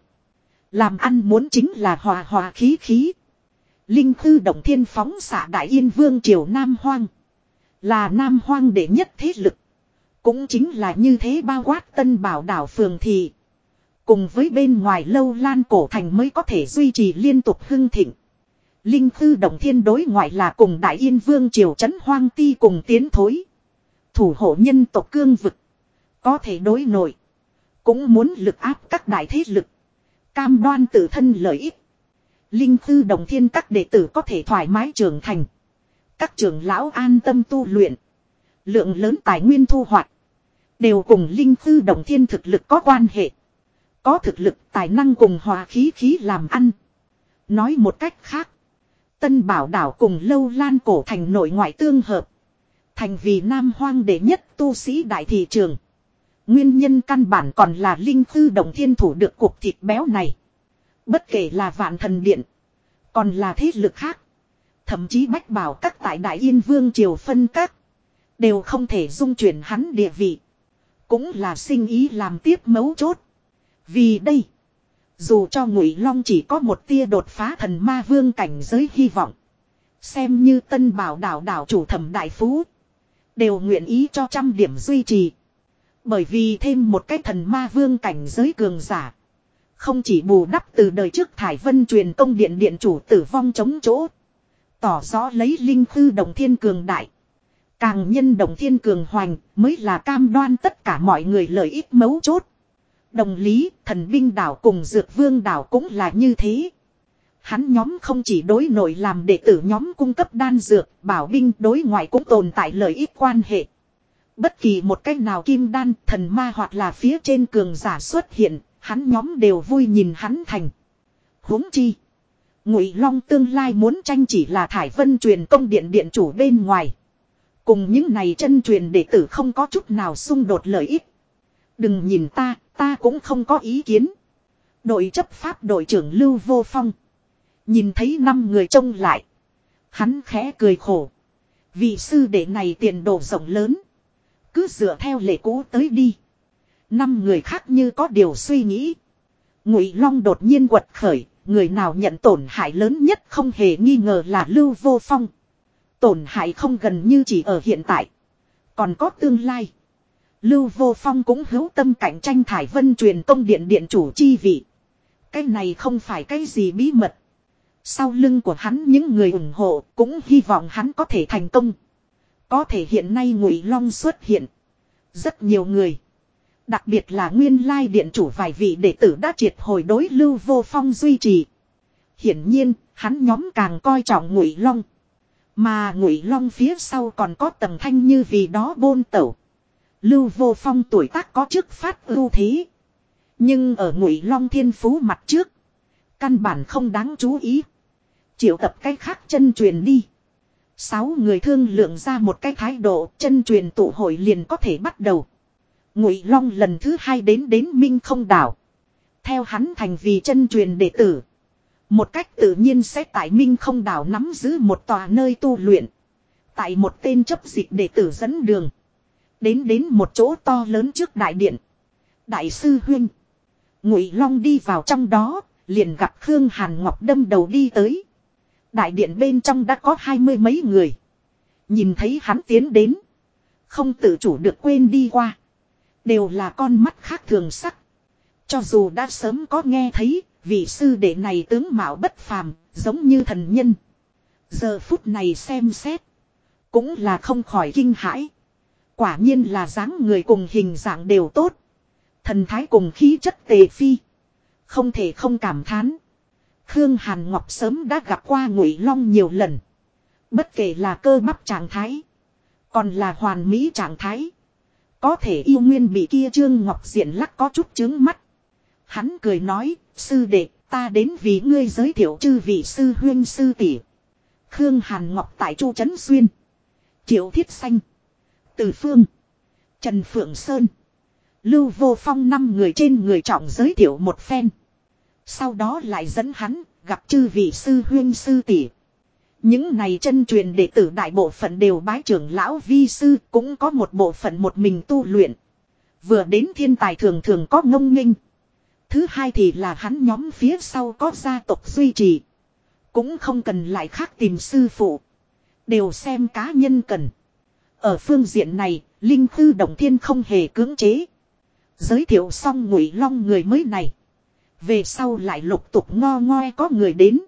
Làm ăn muốn chính là hòa hòa khí khí. Linh thư động thiên phóng xạ đại yên vương triều Nam Hoang. Là Nam Hoang đệ nhất thế lực. Cũng chính là như thế bao quát tân bảo đảo phường thị. Cùng với bên ngoài lâu lan cổ thành mới có thể duy trì liên tục hưng thịnh. Linh thư động thiên đối ngoại là cùng đại yên vương triều trấn hoang ti cùng tiến thối. Thủ hộ nhân tộc cương vực. Có thể đối nội. Cũng muốn lực áp các đại thế lực. Cam đoan tự thân lợi ích. Linh thư đồng thiên các đệ tử có thể thoải mái trưởng thành. Các trưởng lão an tâm tu luyện. Lượng lớn tài nguyên thu hoạch. Đều cùng linh thư đồng thiên thực lực có quan hệ. Có thực lực, tài năng cùng hòa khí khí làm ăn. Nói một cách khác. Tân bảo đảo cùng lâu lan cổ thành nội ngoại tương hợp. Thành vì nam hoang đệ nhất tu sĩ đại thị trường. Nguyên nhân căn bản còn là linh thư đồng thiên thủ được cuộc thịt béo này. Bất kể là vạn thần điện. Còn là thế lực khác. Thậm chí bách bảo các tại Đại Yên Vương Triều phân các. Đều không thể dung chuyển hắn địa vị. Cũng là sinh ý làm tiếp mấu chốt. Vì đây. Dù cho ngụy long chỉ có một tia đột phá thần ma vương cảnh giới hy vọng. Xem như tân bảo đảo đảo chủ thẩm đại phú. Đều nguyện ý cho trăm điểm duy trì. Bởi vì thêm một cái thần ma vương cảnh giới cường giả. Không chỉ bù đắp từ đời trước Thải Vân truyền công điện điện chủ tử vong chống chỗ. Tỏ rõ lấy linh thư đồng thiên cường đại. Càng nhân đồng thiên cường hoành mới là cam đoan tất cả mọi người lợi ích mấu chốt. Đồng lý, thần binh đảo cùng dược vương đảo cũng là như thế. Hắn nhóm không chỉ đối nội làm đệ tử nhóm cung cấp đan dược, bảo binh đối ngoại cũng tồn tại lợi ích quan hệ. Bất kỳ một cách nào kim đan, thần ma hoặc là phía trên cường giả xuất hiện, hắn nhóm đều vui nhìn hắn thành. huống chi. Ngụy Long tương lai muốn tranh chỉ là thải vân truyền công điện điện chủ bên ngoài. Cùng những này chân truyền đệ tử không có chút nào xung đột lợi ích. Đừng nhìn ta, ta cũng không có ý kiến. Đội chấp pháp đội trưởng Lưu Vô Phong. Nhìn thấy năm người trông lại. Hắn khẽ cười khổ. Vị sư đệ này tiền đồ rộng lớn. Cứ dựa theo lệ cũ tới đi. Năm người khác như có điều suy nghĩ. Ngụy Long đột nhiên quật khởi, người nào nhận tổn hại lớn nhất không hề nghi ngờ là Lưu Vô Phong. Tổn hại không gần như chỉ ở hiện tại. Còn có tương lai. Lưu Vô Phong cũng hữu tâm cạnh tranh Thải Vân truyền công điện điện chủ chi vị. Cái này không phải cái gì bí mật. Sau lưng của hắn những người ủng hộ cũng hy vọng hắn có thể thành công. Có thể hiện nay Ngụy Long xuất hiện. Rất nhiều người. Đặc biệt là nguyên lai điện chủ vài vị đệ tử đã triệt hồi đối Lưu Vô Phong duy trì. Hiển nhiên, hắn nhóm càng coi trọng Ngụy Long. Mà Ngụy Long phía sau còn có tầng thanh như vì đó bôn tẩu. Lưu Vô Phong tuổi tác có chức phát ưu thế. Nhưng ở ngụy long thiên phú mặt trước. Căn bản không đáng chú ý. Triệu tập cách khác chân truyền đi. Sáu người thương lượng ra một cái thái độ chân truyền tụ hội liền có thể bắt đầu. Ngụy Long lần thứ hai đến đến Minh không đảo. Theo hắn thành vì chân truyền đệ tử. Một cách tự nhiên sẽ tại Minh không đảo nắm giữ một tòa nơi tu luyện. Tại một tên chấp dịch đệ tử dẫn đường. Đến đến một chỗ to lớn trước đại điện. Đại sư Huyên. Ngụy Long đi vào trong đó, liền gặp Khương Hàn Ngọc đâm đầu đi tới. Đại điện bên trong đã có hai mươi mấy người. Nhìn thấy hắn tiến đến. Không tự chủ được quên đi qua. Đều là con mắt khác thường sắc. Cho dù đã sớm có nghe thấy, vị sư đệ này tướng mạo bất phàm, giống như thần nhân. Giờ phút này xem xét. Cũng là không khỏi kinh hãi. Quả nhiên là dáng người cùng hình dạng đều tốt. Thần thái cùng khí chất tề phi. Không thể không cảm thán. Khương Hàn Ngọc sớm đã gặp qua Ngụy Long nhiều lần. Bất kể là cơ bắp trạng thái. Còn là hoàn mỹ trạng thái. Có thể yêu nguyên bị kia Trương Ngọc Diện lắc có chút chứng mắt. Hắn cười nói, sư đệ, ta đến vì ngươi giới thiệu chư vị sư huyên sư tỷ. Khương Hàn Ngọc tại Chu Trấn Xuyên. Triệu Thiết Xanh. Từ Phương. Trần Phượng Sơn. Lưu Vô Phong năm người trên người trọng giới thiệu một phen. Sau đó lại dẫn hắn gặp chư vị sư huyên sư tỷ. Những này chân truyền đệ tử đại bộ phận đều bái trưởng lão vi sư cũng có một bộ phận một mình tu luyện. Vừa đến thiên tài thường thường có ngông nghênh. Thứ hai thì là hắn nhóm phía sau có gia tộc duy trì. Cũng không cần lại khác tìm sư phụ. Đều xem cá nhân cần. Ở phương diện này, Linh Khư Đồng Thiên không hề cưỡng chế. Giới thiệu xong ngụy long người mới này. Về sau lại lục tục ngo ngoe có người đến.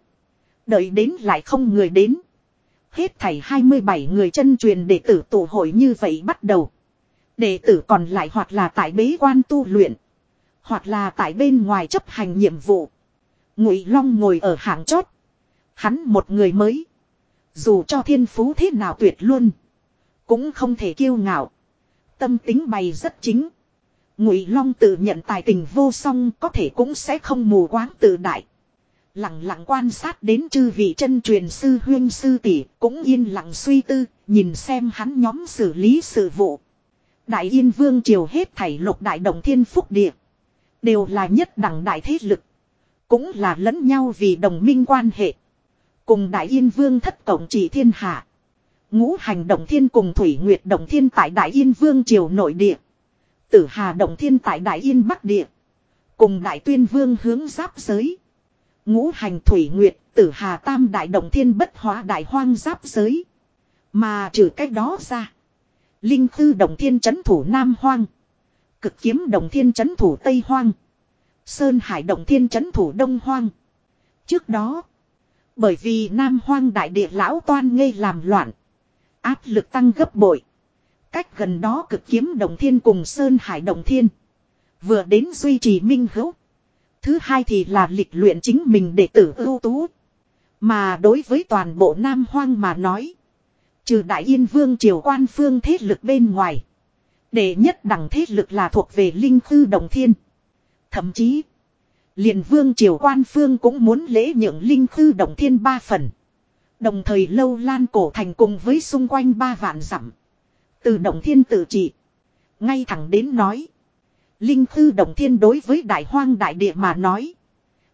Đợi đến lại không người đến. Hết thảy 27 người chân truyền đệ tử tổ hội như vậy bắt đầu. Đệ tử còn lại hoặc là tại bế quan tu luyện. Hoặc là tại bên ngoài chấp hành nhiệm vụ. Ngụy Long ngồi ở hạng chót. Hắn một người mới. Dù cho thiên phú thế nào tuyệt luôn. Cũng không thể kiêu ngạo. Tâm tính bày rất chính. Ngụy Long tự nhận tài tình vô song có thể cũng sẽ không mù quáng tự đại. Lặng lặng quan sát đến chư vị chân truyền sư huyên sư tỷ cũng yên lặng suy tư, nhìn xem hắn nhóm xử lý sự vụ. Đại Yên Vương triều hết thảy lục đại đồng thiên phúc địa. Đều là nhất đẳng đại thế lực. Cũng là lẫn nhau vì đồng minh quan hệ. Cùng Đại Yên Vương thất tổng trị thiên hạ. Ngũ hành động thiên cùng Thủy Nguyệt động thiên tại Đại Yên Vương triều nội địa. Tử Hà động thiên tại Đại Yên Bắc địa. Cùng Đại Tuyên Vương hướng giáp giới. Ngũ hành Thủy Nguyệt, Tử Hà Tam Đại động thiên bất hóa đại hoang giáp giới. Mà trừ cách đó ra. Linh Tư động thiên chấn thủ Nam Hoang. Cực kiếm động thiên chấn thủ Tây Hoang. Sơn Hải động thiên chấn thủ Đông Hoang. Trước đó. Bởi vì Nam Hoang đại địa lão toan ngây làm loạn. Áp lực tăng gấp bội. Cách gần đó cực kiếm đồng thiên cùng Sơn Hải đồng thiên. Vừa đến duy trì minh hữu. Thứ hai thì là lịch luyện chính mình để tử ưu tú. Mà đối với toàn bộ Nam Hoang mà nói. Trừ Đại Yên Vương triều quan phương thế lực bên ngoài. Đệ nhất đẳng thế lực là thuộc về Linh Khư Đồng Thiên. Thậm chí. liền Vương triều quan phương cũng muốn lễ nhượng Linh Khư Đồng Thiên ba phần. Đồng thời lâu lan cổ thành cùng với xung quanh ba vạn dặm từ động thiên tự trị. Ngay thẳng đến nói. Linh thư động thiên đối với đại hoang đại địa mà nói.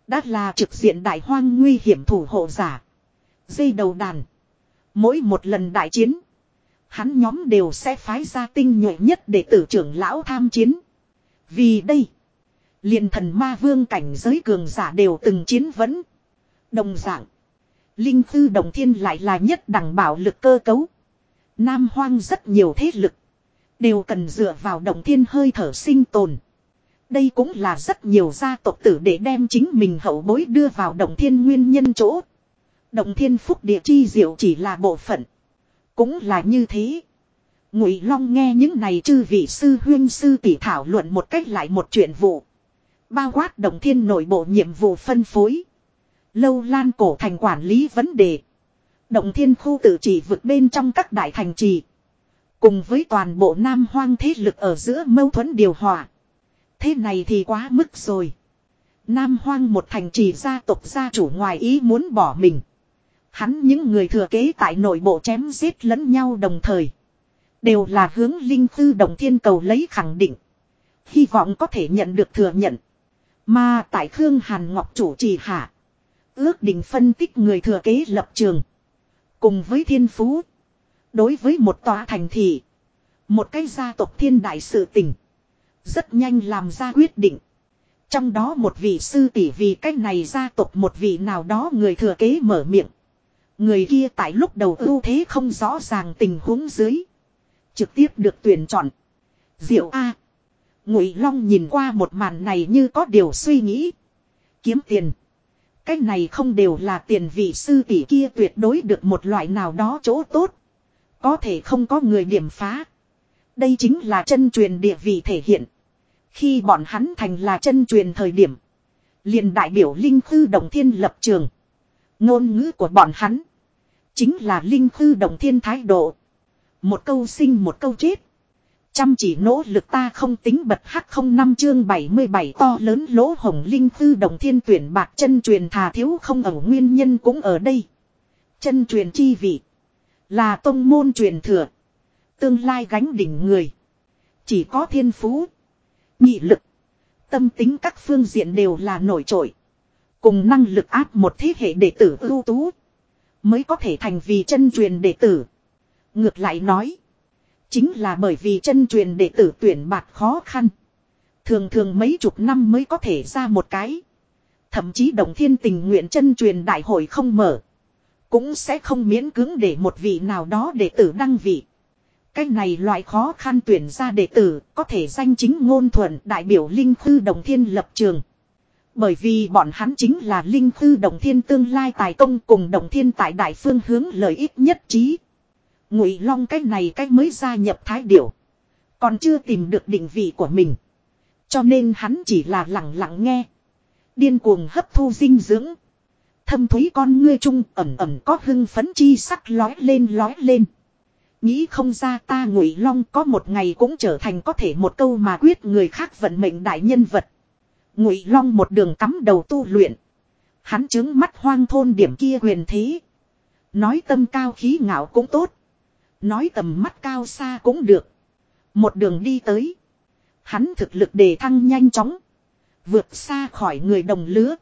Đã là trực diện đại hoang nguy hiểm thủ hộ giả. Dây đầu đàn. Mỗi một lần đại chiến. Hắn nhóm đều sẽ phái ra tinh nhuệ nhất để tử trưởng lão tham chiến. Vì đây. liền thần ma vương cảnh giới cường giả đều từng chiến vẫn. Đồng dạng. Linh thư đồng thiên lại là nhất đẳng bảo lực cơ cấu. Nam hoang rất nhiều thế lực. Đều cần dựa vào động thiên hơi thở sinh tồn. Đây cũng là rất nhiều gia tộc tử để đem chính mình hậu bối đưa vào động thiên nguyên nhân chỗ. Động thiên phúc địa chi diệu chỉ là bộ phận. Cũng là như thế. Ngụy Long nghe những này chư vị sư huyên sư tỷ thảo luận một cách lại một chuyện vụ. Bao quát động thiên nội bộ nhiệm vụ phân phối. Lâu lan cổ thành quản lý vấn đề. Động thiên khu tự chỉ vượt bên trong các đại thành trì. Cùng với toàn bộ Nam Hoang thế lực ở giữa mâu thuẫn điều hòa. Thế này thì quá mức rồi. Nam hoang một thành trì gia tộc gia chủ ngoài ý muốn bỏ mình. Hắn những người thừa kế tại nội bộ chém giết lẫn nhau đồng thời. Đều là hướng linh tư đồng thiên cầu lấy khẳng định. Hy vọng có thể nhận được thừa nhận. Mà tại Khương Hàn Ngọc chủ trì hạ. Ước định phân tích người thừa kế lập trường. Cùng với thiên phú. Đối với một tòa thành thị. Một cái gia tộc thiên đại sự tình. Rất nhanh làm ra quyết định. Trong đó một vị sư tỷ vì cái này gia tộc một vị nào đó người thừa kế mở miệng. Người kia tại lúc đầu ưu thế không rõ ràng tình huống dưới. Trực tiếp được tuyển chọn. Diệu A. Ngụy Long nhìn qua một màn này như có điều suy nghĩ. Kiếm tiền. Cái này không đều là tiền vị sư tỷ kia tuyệt đối được một loại nào đó chỗ tốt. Có thể không có người điểm phá. Đây chính là chân truyền địa vị thể hiện. Khi bọn hắn thành là chân truyền thời điểm. liền đại biểu Linh Thư Đồng Thiên lập trường. Ngôn ngữ của bọn hắn. Chính là Linh Thư Đồng Thiên thái độ. Một câu sinh một câu chết. Chăm chỉ nỗ lực ta không tính bật hắc không năm chương 77 to lớn lỗ hồng linh tư đồng thiên tuyển bạc chân truyền thà thiếu không ở nguyên nhân cũng ở đây. Chân truyền chi vị. Là tông môn truyền thừa. Tương lai gánh đỉnh người. Chỉ có thiên phú. Nhị lực. Tâm tính các phương diện đều là nổi trội. Cùng năng lực áp một thế hệ đệ tử ưu tú. Mới có thể thành vì chân truyền đệ tử. Ngược lại nói. Chính là bởi vì chân truyền đệ tử tuyển bạc khó khăn. Thường thường mấy chục năm mới có thể ra một cái. Thậm chí đồng thiên tình nguyện chân truyền đại hội không mở. Cũng sẽ không miễn cưỡng để một vị nào đó đệ tử đăng vị. Cái này loại khó khăn tuyển ra đệ tử có thể danh chính ngôn thuận đại biểu Linh Khư Đồng Thiên lập trường. Bởi vì bọn hắn chính là Linh Khư Đồng Thiên tương lai tài công cùng Đồng Thiên tại đại phương hướng lợi ích nhất trí. Ngụy Long cái này cái mới gia nhập thái điểu. Còn chưa tìm được định vị của mình. Cho nên hắn chỉ là lặng lặng nghe. Điên cuồng hấp thu dinh dưỡng. Thâm thúy con ngươi trung ẩm ẩm có hưng phấn chi sắc lói lên lói lên. Nghĩ không ra ta ngụy long có một ngày cũng trở thành có thể một câu mà quyết người khác vận mệnh đại nhân vật. Ngụy long một đường cắm đầu tu luyện. Hắn chứng mắt hoang thôn điểm kia quyền thế. Nói tâm cao khí ngạo cũng tốt. Nói tầm mắt cao xa cũng được. Một đường đi tới. Hắn thực lực đề thăng nhanh chóng. Vượt xa khỏi người đồng lứa.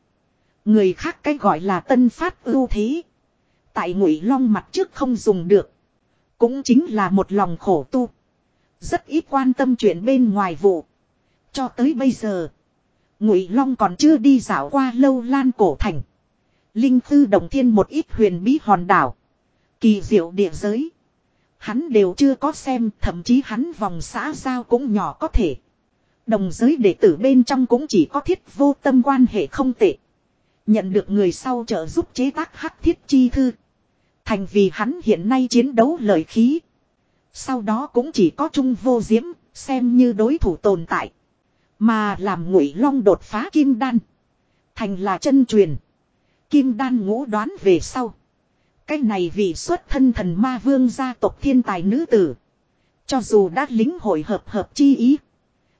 Người khác cái gọi là tân phát ưu thế. Tại ngụy long mặt trước không dùng được. Cũng chính là một lòng khổ tu. Rất ít quan tâm chuyện bên ngoài vụ. Cho tới bây giờ. Ngụy long còn chưa đi dạo qua lâu lan cổ thành. Linh thư đồng thiên một ít huyền bí hòn đảo. Kỳ diệu địa giới. Hắn đều chưa có xem, thậm chí hắn vòng xã giao cũng nhỏ có thể. Đồng giới đệ tử bên trong cũng chỉ có thiết vô tâm quan hệ không tệ. Nhận được người sau trợ giúp chế tác hắc thiết chi thư. Thành vì hắn hiện nay chiến đấu lợi khí. Sau đó cũng chỉ có trung vô diễm, xem như đối thủ tồn tại. Mà làm ngụy long đột phá kim đan. Thành là chân truyền. Kim đan ngũ đoán về sau. Cái này vì xuất thân thần ma vương gia tộc thiên tài nữ tử. Cho dù đã lính hội hợp hợp chi ý.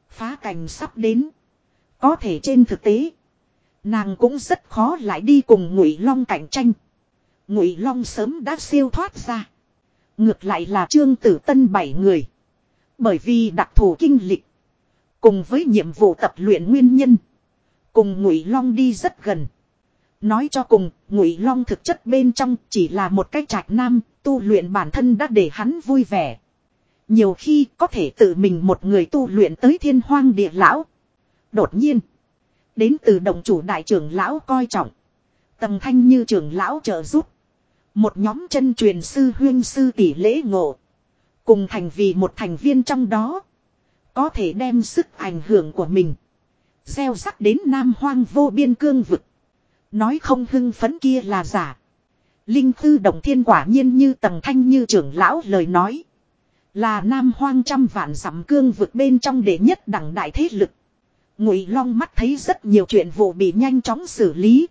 Phá cảnh sắp đến. Có thể trên thực tế. Nàng cũng rất khó lại đi cùng ngụy long cạnh tranh. Ngụy long sớm đã siêu thoát ra. Ngược lại là trương tử tân bảy người. Bởi vì đặc thù kinh lịch. Cùng với nhiệm vụ tập luyện nguyên nhân. Cùng ngụy long đi rất gần. Nói cho cùng, Ngụy Long thực chất bên trong chỉ là một cái trạch nam, tu luyện bản thân đã để hắn vui vẻ. Nhiều khi có thể tự mình một người tu luyện tới thiên hoang địa lão. Đột nhiên, đến từ đồng chủ đại trưởng lão coi trọng. Tầm thanh như trưởng lão trợ giúp. Một nhóm chân truyền sư huyên sư tỷ lễ ngộ. Cùng thành vì một thành viên trong đó. Có thể đem sức ảnh hưởng của mình. Gieo sắc đến nam hoang vô biên cương vực. Nói không hưng phấn kia là giả. Linh Tư đồng thiên quả nhiên như tầng thanh như trưởng lão lời nói. Là nam hoang trăm vạn dặm cương vực bên trong đệ nhất đẳng đại thế lực. Ngụy Long mắt thấy rất nhiều chuyện vụ bị nhanh chóng xử lý.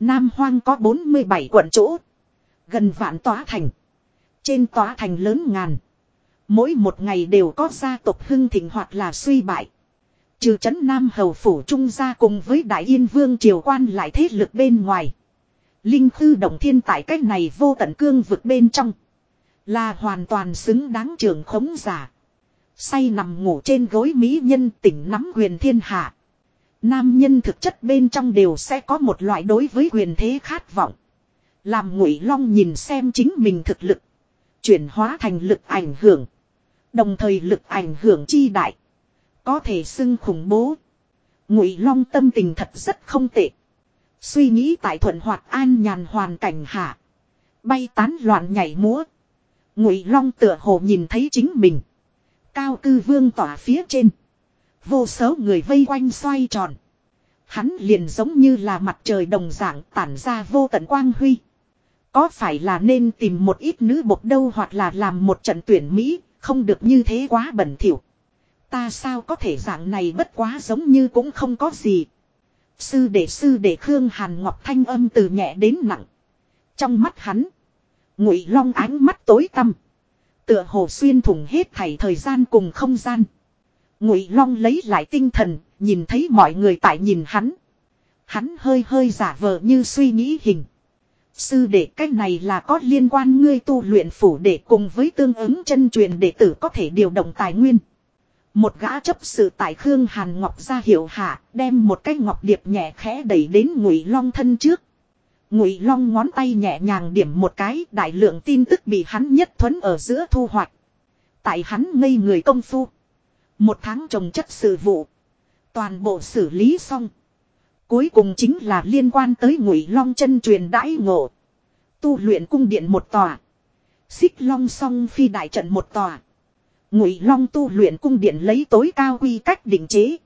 Nam hoang có 47 quận chỗ. Gần vạn tòa thành. Trên tòa thành lớn ngàn. Mỗi một ngày đều có gia tộc hưng thịnh hoặc là suy bại. Trừ chấn Nam Hầu Phủ Trung gia cùng với Đại Yên Vương triều quan lại thế lực bên ngoài. Linh Khư Động Thiên tại cách này vô tận cương vực bên trong. Là hoàn toàn xứng đáng trưởng khống giả. Say nằm ngủ trên gối mỹ nhân tỉnh nắm quyền thiên hạ. Nam nhân thực chất bên trong đều sẽ có một loại đối với quyền thế khát vọng. Làm ngụy long nhìn xem chính mình thực lực. Chuyển hóa thành lực ảnh hưởng. Đồng thời lực ảnh hưởng chi đại. Có thể xưng khủng bố. Ngụy long tâm tình thật rất không tệ. Suy nghĩ tại thuận hoạt an nhàn hoàn cảnh hạ. Bay tán loạn nhảy múa. Ngụy long tựa hồ nhìn thấy chính mình. Cao cư vương tỏa phía trên. Vô số người vây quanh xoay tròn. Hắn liền giống như là mặt trời đồng dạng tản ra vô tận quang huy. Có phải là nên tìm một ít nữ bộc đâu hoặc là làm một trận tuyển Mỹ, không được như thế quá bẩn thỉu. Ta sao có thể dạng này bất quá giống như cũng không có gì. Sư đệ sư đệ Khương Hàn Ngọc thanh âm từ nhẹ đến nặng. Trong mắt hắn, Ngụy Long ánh mắt tối tăm, tựa hồ xuyên thủng hết thảy thời gian cùng không gian. Ngụy Long lấy lại tinh thần, nhìn thấy mọi người tại nhìn hắn. Hắn hơi hơi giả vờ như suy nghĩ hình. Sư đệ cách này là có liên quan ngươi tu luyện phủ để cùng với tương ứng chân truyền đệ tử có thể điều động tài nguyên. Một gã chấp sự tại Khương Hàn Ngọc ra hiệu hạ, đem một cái ngọc điệp nhẹ khẽ đẩy đến Ngụy Long thân trước. Ngụy Long ngón tay nhẹ nhàng điểm một cái, đại lượng tin tức bị hắn nhất thuấn ở giữa thu hoạch. Tại hắn ngây người công phu. Một tháng trồng chất sự vụ. Toàn bộ xử lý xong. Cuối cùng chính là liên quan tới ngụy long chân truyền đãi ngộ. Tu luyện cung điện một tòa. Xích long song phi đại trận một tòa. Ngụy long tu luyện cung điện lấy tối cao quy cách định chế.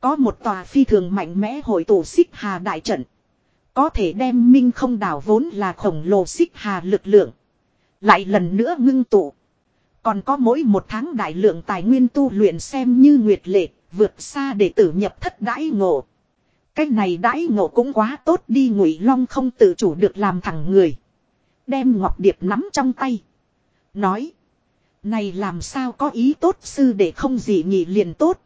Có một tòa phi thường mạnh mẽ hội tụ xích hà đại trận. Có thể đem minh không đảo vốn là khổng lồ xích hà lực lượng. Lại lần nữa ngưng tụ. Còn có mỗi một tháng đại lượng tài nguyên tu luyện xem như nguyệt lệ, vượt xa để tử nhập thất đãi ngộ. Cái này đãi ngộ cũng quá tốt đi ngụy long không tự chủ được làm thẳng người. Đem ngọc điệp nắm trong tay. Nói. Này làm sao có ý tốt sư để không gì nhị liền tốt.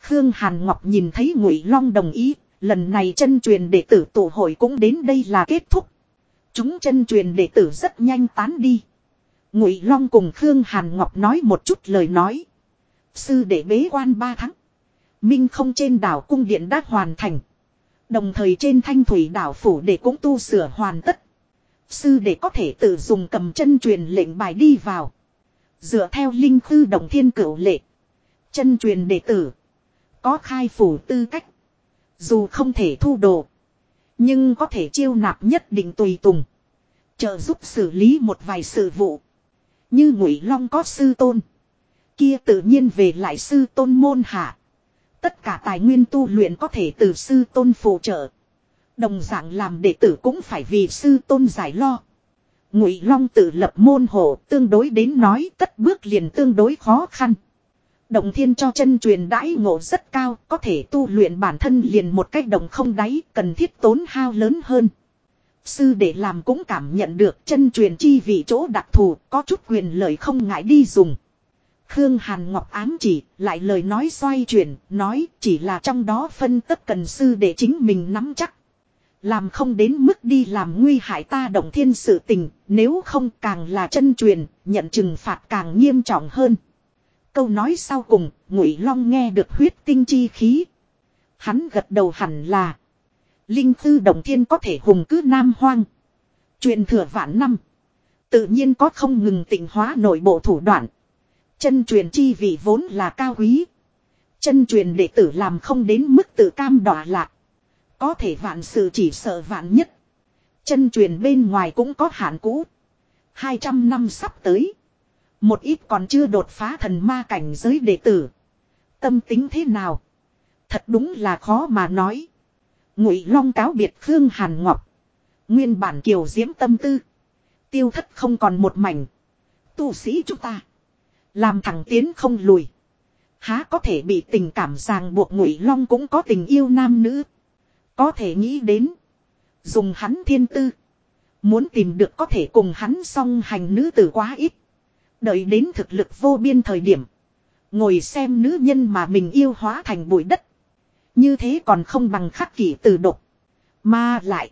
Khương Hàn Ngọc nhìn thấy ngụy long đồng ý. Lần này chân truyền đệ tử tổ hội cũng đến đây là kết thúc. Chúng chân truyền đệ tử rất nhanh tán đi. Ngụy Long cùng Khương Hàn Ngọc nói một chút lời nói. Sư đệ bế quan ba tháng. Minh không trên đảo cung điện đã hoàn thành. Đồng thời trên thanh thủy đảo phủ để cũng tu sửa hoàn tất. Sư để có thể tự dùng cầm chân truyền lệnh bài đi vào. Dựa theo linh thư đồng thiên cửu lệ. Chân truyền đệ tử. Có khai phủ tư cách. Dù không thể thu đồ. Nhưng có thể chiêu nạp nhất định tùy tùng. Trợ giúp xử lý một vài sự vụ. Như ngụy long có sư tôn. Kia tự nhiên về lại sư tôn môn hạ. Tất cả tài nguyên tu luyện có thể từ sư tôn phụ trợ. Đồng dạng làm đệ tử cũng phải vì sư tôn giải lo. Ngụy Long tự lập môn hộ tương đối đến nói tất bước liền tương đối khó khăn. Động thiên cho chân truyền đãi ngộ rất cao, có thể tu luyện bản thân liền một cách đồng không đáy, cần thiết tốn hao lớn hơn. Sư để làm cũng cảm nhận được chân truyền chi vị chỗ đặc thù, có chút quyền lợi không ngại đi dùng. Khương Hàn Ngọc ám chỉ, lại lời nói xoay chuyển, nói chỉ là trong đó phân tất cần sư để chính mình nắm chắc. Làm không đến mức đi làm nguy hại ta động thiên sự tình, nếu không càng là chân truyền, nhận trừng phạt càng nghiêm trọng hơn. Câu nói sau cùng, Ngụy Long nghe được huyết tinh chi khí. Hắn gật đầu hẳn là Linh tư động thiên có thể hùng cứ nam hoang. Truyền thừa vạn năm. Tự nhiên có không ngừng tịnh hóa nội bộ thủ đoạn. Chân truyền chi vị vốn là cao quý. Chân truyền đệ tử làm không đến mức tự cam đọa lạc. Có thể vạn sự chỉ sợ vạn nhất. Chân truyền bên ngoài cũng có hạn cũ. 200 năm sắp tới. Một ít còn chưa đột phá thần ma cảnh giới đệ tử. Tâm tính thế nào? Thật đúng là khó mà nói. Ngụy Long cáo biệt Khương Hàn Ngọc. Nguyên bản kiều diễm tâm tư. Tiêu thất không còn một mảnh. Tu sĩ chúng ta. Làm thẳng tiến không lùi. Há có thể bị tình cảm ràng buộc Ngụy Long cũng có tình yêu nam nữ. Có thể nghĩ đến. Dùng hắn thiên tư. Muốn tìm được có thể cùng hắn song hành nữ tử quá ít. Đợi đến thực lực vô biên thời điểm. Ngồi xem nữ nhân mà mình yêu hóa thành bụi đất. Như thế còn không bằng khắc kỷ từ độc. Mà lại.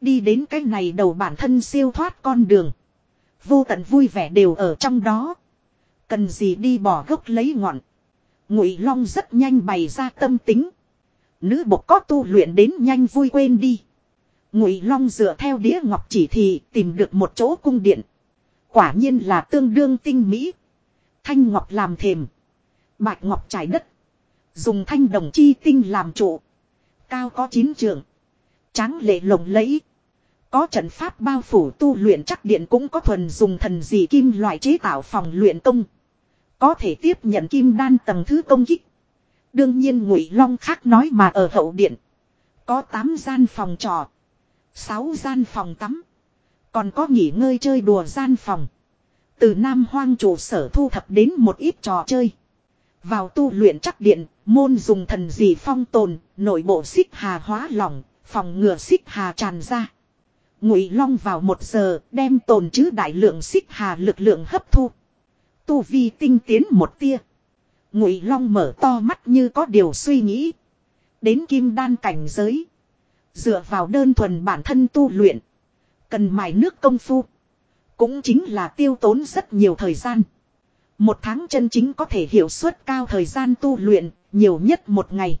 Đi đến cái này đầu bản thân siêu thoát con đường. Vô tận vui vẻ đều ở trong đó. Cần gì đi bỏ gốc lấy ngọn. Ngụy Long rất nhanh bày ra tâm tính. Nữ bộc có tu luyện đến nhanh vui quên đi. Ngụy Long dựa theo đĩa ngọc chỉ thị tìm được một chỗ cung điện. Quả nhiên là tương đương tinh mỹ. Thanh ngọc làm thềm. Bạch ngọc trải đất. Dùng thanh đồng chi tinh làm trụ. Cao có chín trường. Tráng lệ lộng lẫy. Có trận pháp bao phủ tu luyện chắc điện cũng có thuần dùng thần dị kim loại chế tạo phòng luyện công. Có thể tiếp nhận kim đan tầng thứ công kích. Đương nhiên ngụy long khác nói mà ở hậu điện. Có 8 gian phòng trò. 6 gian phòng tắm. Còn có nghỉ ngơi chơi đùa gian phòng. Từ Nam Hoang trụ sở thu thập đến một ít trò chơi. Vào tu luyện chắc điện, môn dùng thần dị phong tồn, nội bộ xích hà hóa lỏng, phòng ngừa xích hà tràn ra. Ngụy Long vào một giờ, đem tồn chứ đại lượng xích hà lực lượng hấp thu. Tu vi tinh tiến một tia. Ngụy Long mở to mắt như có điều suy nghĩ. Đến kim đan cảnh giới. Dựa vào đơn thuần bản thân tu luyện. Cần mài nước công phu. Cũng chính là tiêu tốn rất nhiều thời gian. Một tháng chân chính có thể hiệu suất cao thời gian tu luyện, nhiều nhất một ngày.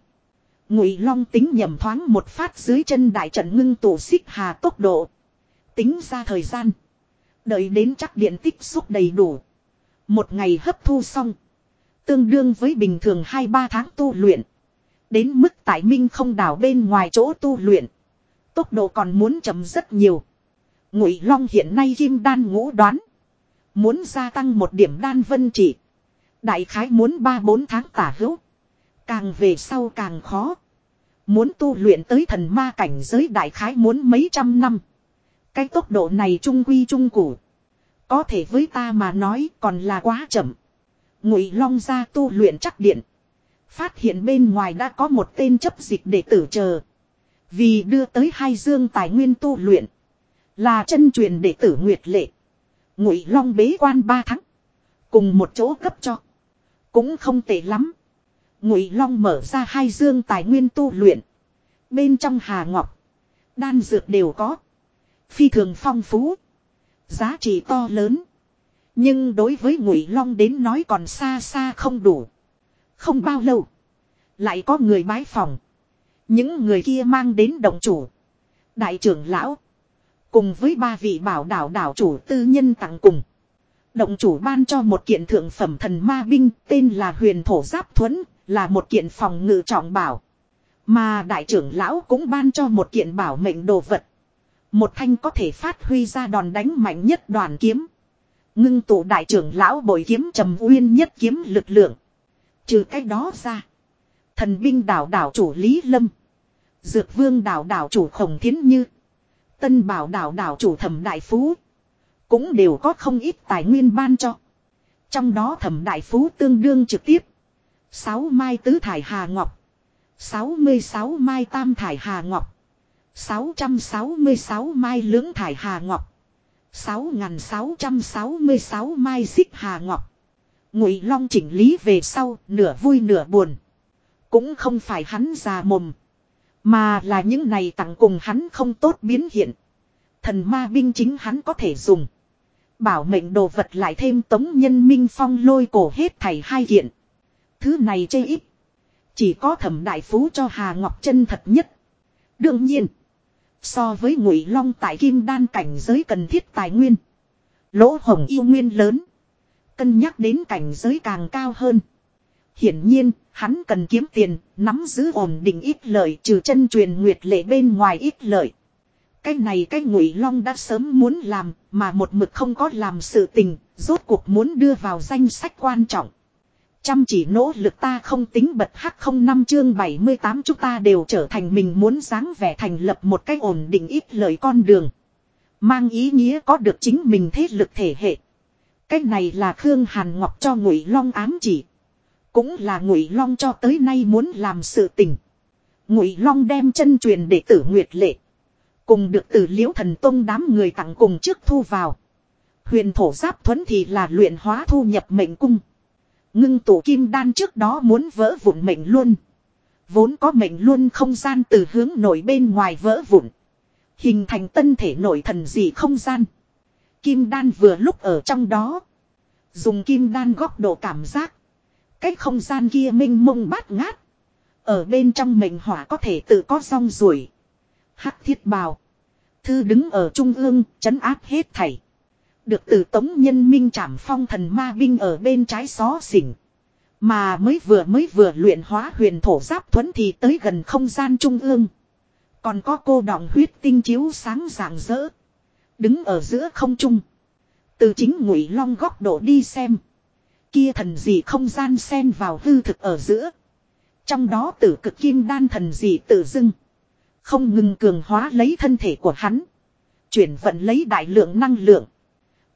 Ngụy Long tính nhầm thoáng một phát dưới chân đại trận ngưng tụ xích hà tốc độ. Tính ra thời gian. Đợi đến chắc điện tích xúc đầy đủ. Một ngày hấp thu xong. Tương đương với bình thường 2-3 tháng tu luyện. Đến mức tại minh không đảo bên ngoài chỗ tu luyện. Tốc độ còn muốn chậm rất nhiều. Ngụy Long hiện nay kim đan ngũ đoán. Muốn gia tăng một điểm đan vân chỉ. Đại khái muốn 3-4 tháng tả hữu. Càng về sau càng khó. Muốn tu luyện tới thần ma cảnh giới đại khái muốn mấy trăm năm. Cái tốc độ này trung quy trung củ. Có thể với ta mà nói còn là quá chậm. Ngụy Long ra tu luyện chắc điện. Phát hiện bên ngoài đã có một tên chấp dịch đệ tử chờ. Vì đưa tới hai dương tài nguyên tu luyện. Là chân truyền đệ tử Nguyệt Lệ. Ngụy Long bế quan ba tháng. Cùng một chỗ cấp cho. Cũng không tệ lắm. Ngụy Long mở ra hai dương tài nguyên tu luyện. Bên trong hà ngọc. Đan dược đều có. Phi thường phong phú. Giá trị to lớn. Nhưng đối với Ngụy Long đến nói còn xa xa không đủ. Không bao lâu. Lại có người bái phòng. Những người kia mang đến động chủ. Đại trưởng lão. Cùng với ba vị bảo đảo đảo chủ tư nhân tặng cùng. Động chủ ban cho một kiện thượng phẩm thần ma binh tên là huyền thổ giáp thuẫn, là một kiện phòng ngự trọng bảo. Mà đại trưởng lão cũng ban cho một kiện bảo mệnh đồ vật. Một thanh có thể phát huy ra đòn đánh mạnh nhất đoàn kiếm. Ngưng tụ đại trưởng lão bội kiếm trầm uyên nhất kiếm lực lượng. Trừ cái đó ra. Thần binh đảo đảo chủ Lý Lâm. Dược vương đảo đảo chủ Khổng Thiến Như. Tân bảo đảo đảo chủ thẩm đại phú. Cũng đều có không ít tài nguyên ban cho. Trong đó thẩm đại phú tương đương trực tiếp. sáu mai tứ thải hà ngọc. sáu mươi sáu mai tam thải hà ngọc. sáu trăm sáu mươi sáu mai lưỡng thải hà ngọc sáu sáu trăm sáu mươi sáu mai xích hà ngọc. Ngụy Long chỉnh lý về sau, nửa vui nửa buồn. Cũng không phải hắn già mồm. Mà là những này tặng cùng hắn không tốt biến hiện. Thần ma binh chính hắn có thể dùng. Bảo mệnh đồ vật lại thêm tống nhân minh phong lôi cổ hết thảy hai kiện. Thứ này chê ít. Chỉ có thẩm đại phú cho Hà Ngọc chân thật nhất. Đương nhiên. So với ngụy long tại kim đan cảnh giới cần thiết tài nguyên. Lỗ hồng yêu nguyên lớn. Cân nhắc đến cảnh giới càng cao hơn. Hiển nhiên, hắn cần kiếm tiền, nắm giữ ổn định ít lợi trừ chân truyền nguyệt lệ bên ngoài ít lợi. Cái này cái ngụy long đã sớm muốn làm, mà một mực không có làm sự tình, rốt cuộc muốn đưa vào danh sách quan trọng. Chăm chỉ nỗ lực ta không tính bật hắc không năm chương 78 chúng ta đều trở thành mình muốn dáng vẻ thành lập một cách ổn định ít lời con đường. Mang ý nghĩa có được chính mình thế lực thể hệ. cách này là Khương Hàn Ngọc cho Ngụy Long ám chỉ. Cũng là Ngụy Long cho tới nay muốn làm sự tình. Ngụy Long đem chân truyền đệ tử Nguyệt Lệ. Cùng được từ liễu thần tông đám người tặng cùng trước thu vào. Huyền thổ giáp thuẫn thì là luyện hóa thu nhập mệnh cung. Ngưng tụ kim đan trước đó muốn vỡ vụn mệnh luôn. Vốn có mệnh luôn không gian từ hướng nổi bên ngoài vỡ vụn. Hình thành tân thể nội thần dị không gian. Kim đan vừa lúc ở trong đó. Dùng kim đan góc độ cảm giác. Cái không gian kia minh mông bát ngát. Ở bên trong mệnh hỏa có thể tự có rong ruổi. Hắc thiết bào. Thư đứng ở trung ương, chấn áp hết thảy. Được từ tống nhân minh trảm phong thần ma binh ở bên trái xó xỉnh. Mà mới vừa mới vừa luyện hóa huyền thổ giáp thuẫn thì tới gần không gian trung ương. Còn có cô đọng huyết tinh chiếu sáng rạng rỡ. Đứng ở giữa không trung. Từ chính ngụy long góc độ đi xem. Kia thần gì không gian xen vào hư thực ở giữa. Trong đó tử cực kim đan thần gì tự dưng. Không ngừng cường hóa lấy thân thể của hắn. Chuyển vận lấy đại lượng năng lượng.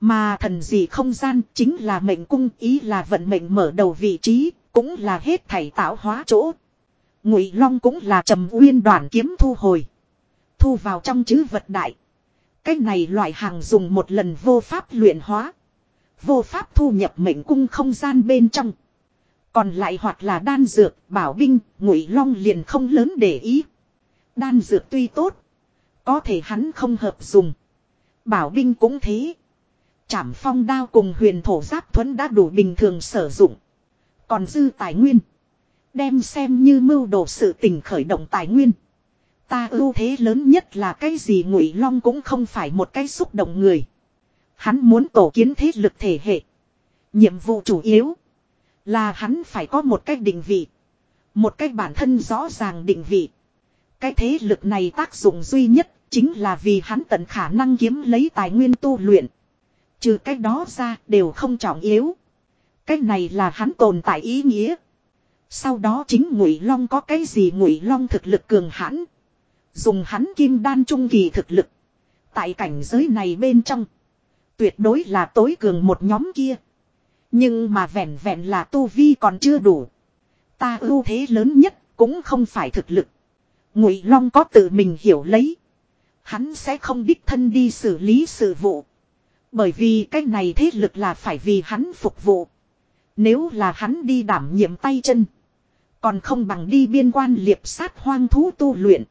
Mà thần gì không gian chính là mệnh cung ý là vận mệnh mở đầu vị trí, cũng là hết thảy tạo hóa chỗ. Ngụy Long cũng là trầm uyên đoàn kiếm thu hồi. Thu vào trong chữ vật đại. Cái này loại hàng dùng một lần vô pháp luyện hóa. Vô pháp thu nhập mệnh cung không gian bên trong. Còn lại hoặc là đan dược, bảo binh, ngụy long liền không lớn để ý. Đan dược tuy tốt. Có thể hắn không hợp dùng. Bảo binh cũng thế. Trảm phong đao cùng huyền thổ giáp thuẫn đã đủ bình thường sử dụng. Còn dư tài nguyên. Đem xem như mưu đồ sự tình khởi động tài nguyên. Ta ưu thế lớn nhất là cái gì ngụy long cũng không phải một cái xúc động người. Hắn muốn tổ kiến thế lực thể hệ. Nhiệm vụ chủ yếu. Là hắn phải có một cách định vị. Một cách bản thân rõ ràng định vị. Cái thế lực này tác dụng duy nhất chính là vì hắn tận khả năng kiếm lấy tài nguyên tu luyện. Trừ cái đó ra đều không trọng yếu. Cái này là hắn tồn tại ý nghĩa. Sau đó chính Ngụy Long có cái gì Ngụy Long thực lực cường hãn. Dùng hắn kim đan trung kỳ thực lực. Tại cảnh giới này bên trong. Tuyệt đối là tối cường một nhóm kia. Nhưng mà vẹn vẹn là tu vi còn chưa đủ. Ta ưu thế lớn nhất cũng không phải thực lực. Ngụy Long có tự mình hiểu lấy. Hắn sẽ không đích thân đi xử lý sự vụ. Bởi vì cái này thế lực là phải vì hắn phục vụ. Nếu là hắn đi đảm nhiệm tay chân. Còn không bằng đi biên quan liệp sát hoang thú tu luyện.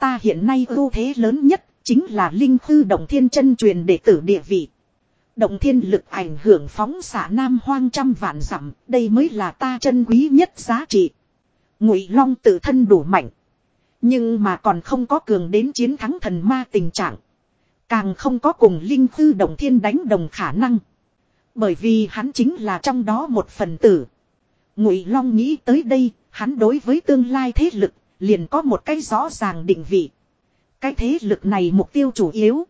Ta hiện nay ưu thế lớn nhất chính là linh hư động thiên chân truyền đệ tử địa vị. Động thiên lực ảnh hưởng phóng xạ nam hoang trăm vạn dặm, đây mới là ta chân quý nhất giá trị. Ngụy Long tự thân đủ mạnh, nhưng mà còn không có cường đến chiến thắng thần ma tình trạng, càng không có cùng linh hư động thiên đánh đồng khả năng, bởi vì hắn chính là trong đó một phần tử. Ngụy Long nghĩ tới đây, hắn đối với tương lai thế lực liền có một cái rõ ràng định vị. Cái thế lực này mục tiêu chủ yếu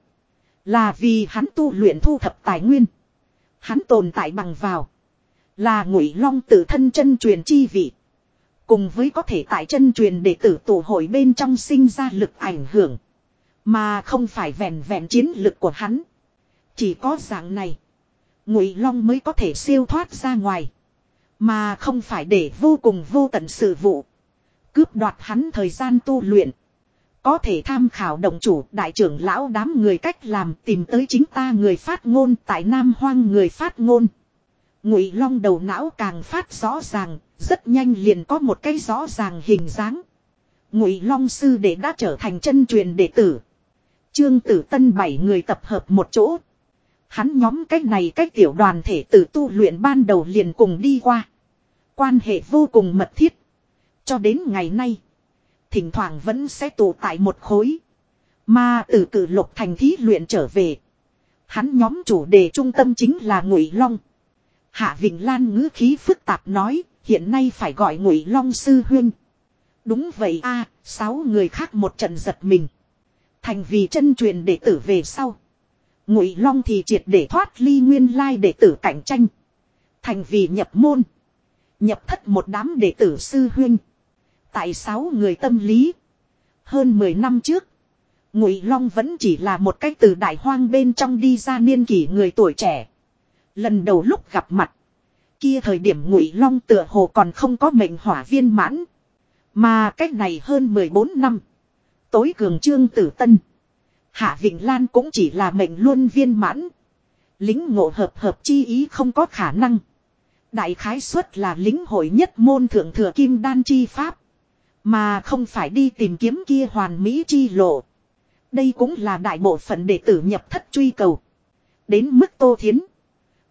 là vì hắn tu luyện thu thập tài nguyên. Hắn tồn tại bằng vào. Là ngụy long tự thân chân truyền chi vị. Cùng với có thể tại chân truyền để tử tổ hội bên trong sinh ra lực ảnh hưởng. Mà không phải vẹn vẹn chiến lực của hắn. Chỉ có dạng này. Ngụy long mới có thể siêu thoát ra ngoài. Mà không phải để vô cùng vô tận sự vụ. Cướp đoạt hắn thời gian tu luyện. Có thể tham khảo động chủ đại trưởng lão đám người cách làm tìm tới chính ta người phát ngôn tại Nam Hoang người phát ngôn. Ngụy Long đầu não càng phát rõ ràng, rất nhanh liền có một cái rõ ràng hình dáng. Ngụy Long sư đệ đã trở thành chân truyền đệ tử. Trương Tử Tân bảy người tập hợp một chỗ. Hắn nhóm cách này cách tiểu đoàn thể tử tu luyện ban đầu liền cùng đi qua. Quan hệ vô cùng mật thiết. Cho đến ngày nay thỉnh thoảng vẫn sẽ tụ tại một khối. Mà từ cử lục thành thí luyện trở về. Hắn nhóm chủ đề trung tâm chính là Ngụy Long. Hạ Vịnh Lan ngữ khí phức tạp nói, hiện nay phải gọi Ngụy Long sư huynh. Đúng vậy a, sáu người khác một trận giật mình. Thành vì chân truyền đệ tử về sau. Ngụy Long thì triệt để thoát ly nguyên lai đệ tử cạnh tranh. Thành vì nhập môn. Nhập thất một đám đệ tử sư huynh. Tại sáu người tâm lý. Hơn 10 năm trước. Ngụy Long vẫn chỉ là một cái từ đại hoang bên trong đi ra niên kỷ người tuổi trẻ. Lần đầu lúc gặp mặt. Kia thời điểm Ngụy Long tựa hồ còn không có mệnh hỏa viên mãn. Mà cách này hơn 14 năm. Tối cường trương tử tân. Hạ Vịnh Lan cũng chỉ là mệnh luôn viên mãn. Lính ngộ hợp hợp chi ý không có khả năng. Đại khái suất là lính hội nhất môn thượng thừa kim đan chi pháp. Mà không phải đi tìm kiếm kia hoàn mỹ chi lộ. Đây cũng là đại bộ phận đệ tử nhập thất truy cầu. Đến mức tô thiến.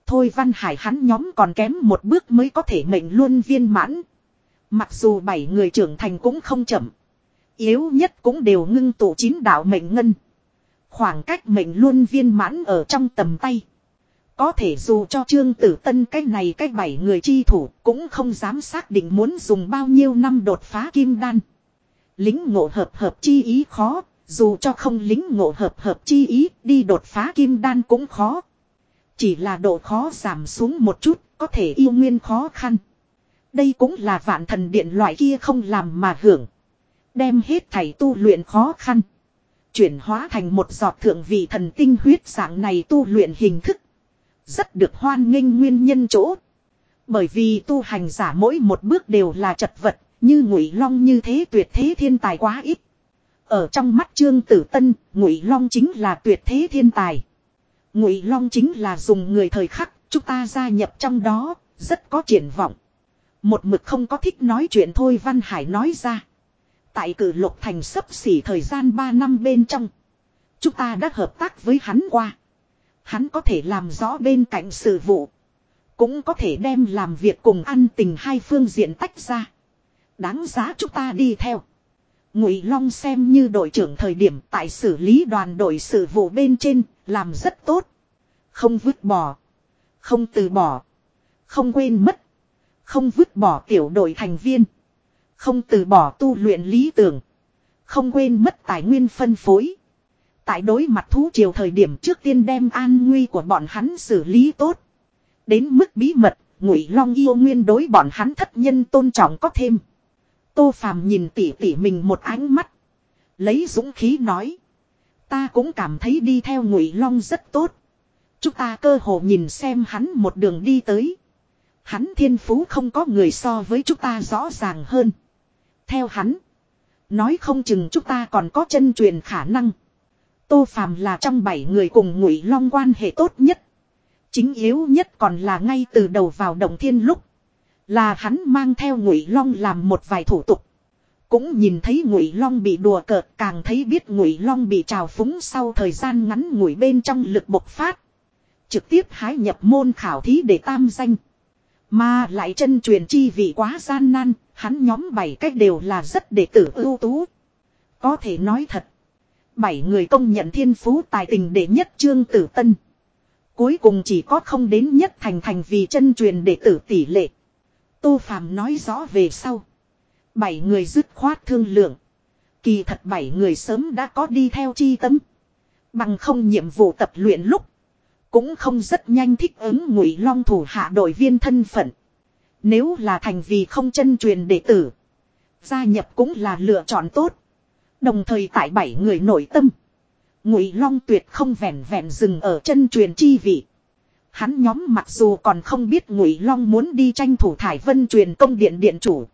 Thôi văn hải hắn nhóm còn kém một bước mới có thể mệnh luôn viên mãn. Mặc dù bảy người trưởng thành cũng không chậm. Yếu nhất cũng đều ngưng tụ chín đạo mệnh ngân. Khoảng cách mệnh luôn viên mãn ở trong tầm tay. Có thể dù cho trương tử tân cái này cái bảy người chi thủ cũng không dám xác định muốn dùng bao nhiêu năm đột phá kim đan. Lính ngộ hợp hợp chi ý khó, dù cho không lính ngộ hợp hợp chi ý đi đột phá kim đan cũng khó. Chỉ là độ khó giảm xuống một chút, có thể yêu nguyên khó khăn. Đây cũng là vạn thần điện loại kia không làm mà hưởng. Đem hết thảy tu luyện khó khăn. Chuyển hóa thành một giọt thượng vị thần tinh huyết dạng này tu luyện hình thức. Rất được hoan nghênh nguyên nhân chỗ. Bởi vì tu hành giả mỗi một bước đều là chật vật, như ngụy long như thế tuyệt thế thiên tài quá ít. Ở trong mắt Trương Tử Tân, Ngụy Long chính là tuyệt thế thiên tài. Ngụy Long chính là dùng người thời khắc, chúng ta gia nhập trong đó, rất có triển vọng. Một mực không có thích nói chuyện thôi Văn Hải nói ra. Tại cử lục thành sấp xỉ thời gian 3 năm bên trong. Chúng ta đã hợp tác với hắn qua. Hắn có thể làm rõ bên cạnh sự vụ. Cũng có thể đem làm việc cùng ăn tình hai phương diện tách ra. Đáng giá chúng ta đi theo. Ngụy Long xem như đội trưởng thời điểm tại xử lý đoàn đội sự vụ bên trên, làm rất tốt. Không vứt bỏ. Không từ bỏ. Không quên mất. Không vứt bỏ tiểu đội thành viên. Không từ bỏ tu luyện lý tưởng. Không quên mất tài nguyên phân phối. Tại đối mặt thú triều thời điểm trước tiên đem an nguy của bọn hắn xử lý tốt. Đến mức bí mật, Ngụy Long yêu nguyên đối bọn hắn thất nhân tôn trọng có thêm. Tô Phàm nhìn tỉ tỉ mình một ánh mắt. Lấy dũng khí nói. Ta cũng cảm thấy đi theo Ngụy Long rất tốt. Chúng ta cơ hồ nhìn xem hắn một đường đi tới. Hắn thiên phú không có người so với chúng ta rõ ràng hơn. Theo hắn. Nói không chừng chúng ta còn có chân truyền khả năng. Tô Phàm là trong bảy người cùng Ngụy Long quan hệ tốt nhất. Chính yếu nhất còn là ngay từ đầu vào động thiên lúc. Là hắn mang theo Ngụy Long làm một vài thủ tục. Cũng nhìn thấy Ngụy Long bị đùa cợt, càng thấy biết Ngụy Long bị trào phúng sau thời gian ngắn ngủi bên trong lực bộc phát. Trực tiếp hái nhập môn khảo thí để tam danh. Mà lại chân truyền chi vị quá gian nan, hắn nhóm bảy cách đều là rất đệ tử ưu tú. Có thể nói thật. Bảy người công nhận thiên phú tài tình đệ nhất trương tử tân. Cuối cùng chỉ có không đến nhất thành thành vì chân truyền đệ tử tỷ lệ. Tô Phàm nói rõ về sau. Bảy người dứt khoát thương lượng. Kỳ thật bảy người sớm đã có đi theo chi tâm. Bằng không nhiệm vụ tập luyện lúc. Cũng không rất nhanh thích ứng ngụy long thủ hạ đội viên thân phận. Nếu là thành vì không chân truyền đệ tử. Gia nhập cũng là lựa chọn tốt. Đồng thời tại bảy người nội tâm. Ngụy long tuyệt không vẹn vẹn dừng ở chân truyền chi vị. Hắn nhóm mặc dù còn không biết Ngụy Long muốn đi tranh thủ thải vân truyền công điện điện chủ.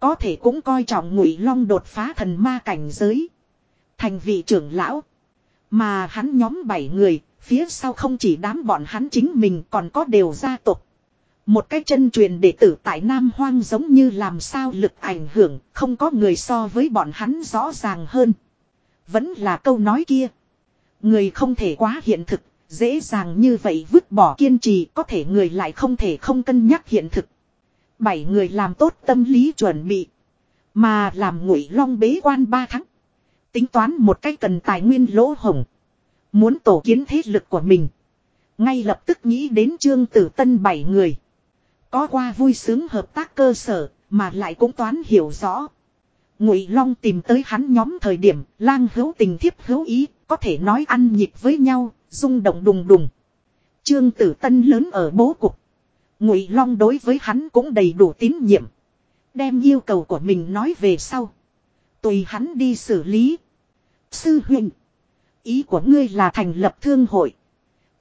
Có thể cũng coi trọng Ngụy Long đột phá thần ma cảnh giới. Thành vị trưởng lão. Mà hắn nhóm bảy người, phía sau không chỉ đám bọn hắn chính mình còn có đều gia tộc. Một cái chân truyền đệ tử tại Nam Hoang giống như làm sao lực ảnh hưởng, không có người so với bọn hắn rõ ràng hơn. Vẫn là câu nói kia. Người không thể quá hiện thực, Dễ dàng như vậy vứt bỏ kiên trì có thể người lại không thể không cân nhắc hiện thực. Bảy người làm tốt tâm lý chuẩn bị. Mà làm ngụy long bế quan ba tháng. Tính toán một cách cần tài nguyên lỗ hồng. Muốn tổ kiến thế lực của mình. Ngay lập tức nghĩ đến trương tử tân bảy người. Có qua vui sướng hợp tác cơ sở mà lại cũng toán hiểu rõ. Ngụy Long tìm tới hắn nhóm thời điểm lang hữu tình thiếp hữu ý, có thể nói ăn nhịp với nhau, rung động đùng đùng. Trương Tử Tân lớn ở bố cục. Ngụy Long đối với hắn cũng đầy đủ tín nhiệm. Đem yêu cầu của mình nói về sau. Tùy hắn đi xử lý. Sư huynh. Ý của ngươi là thành lập thương hội.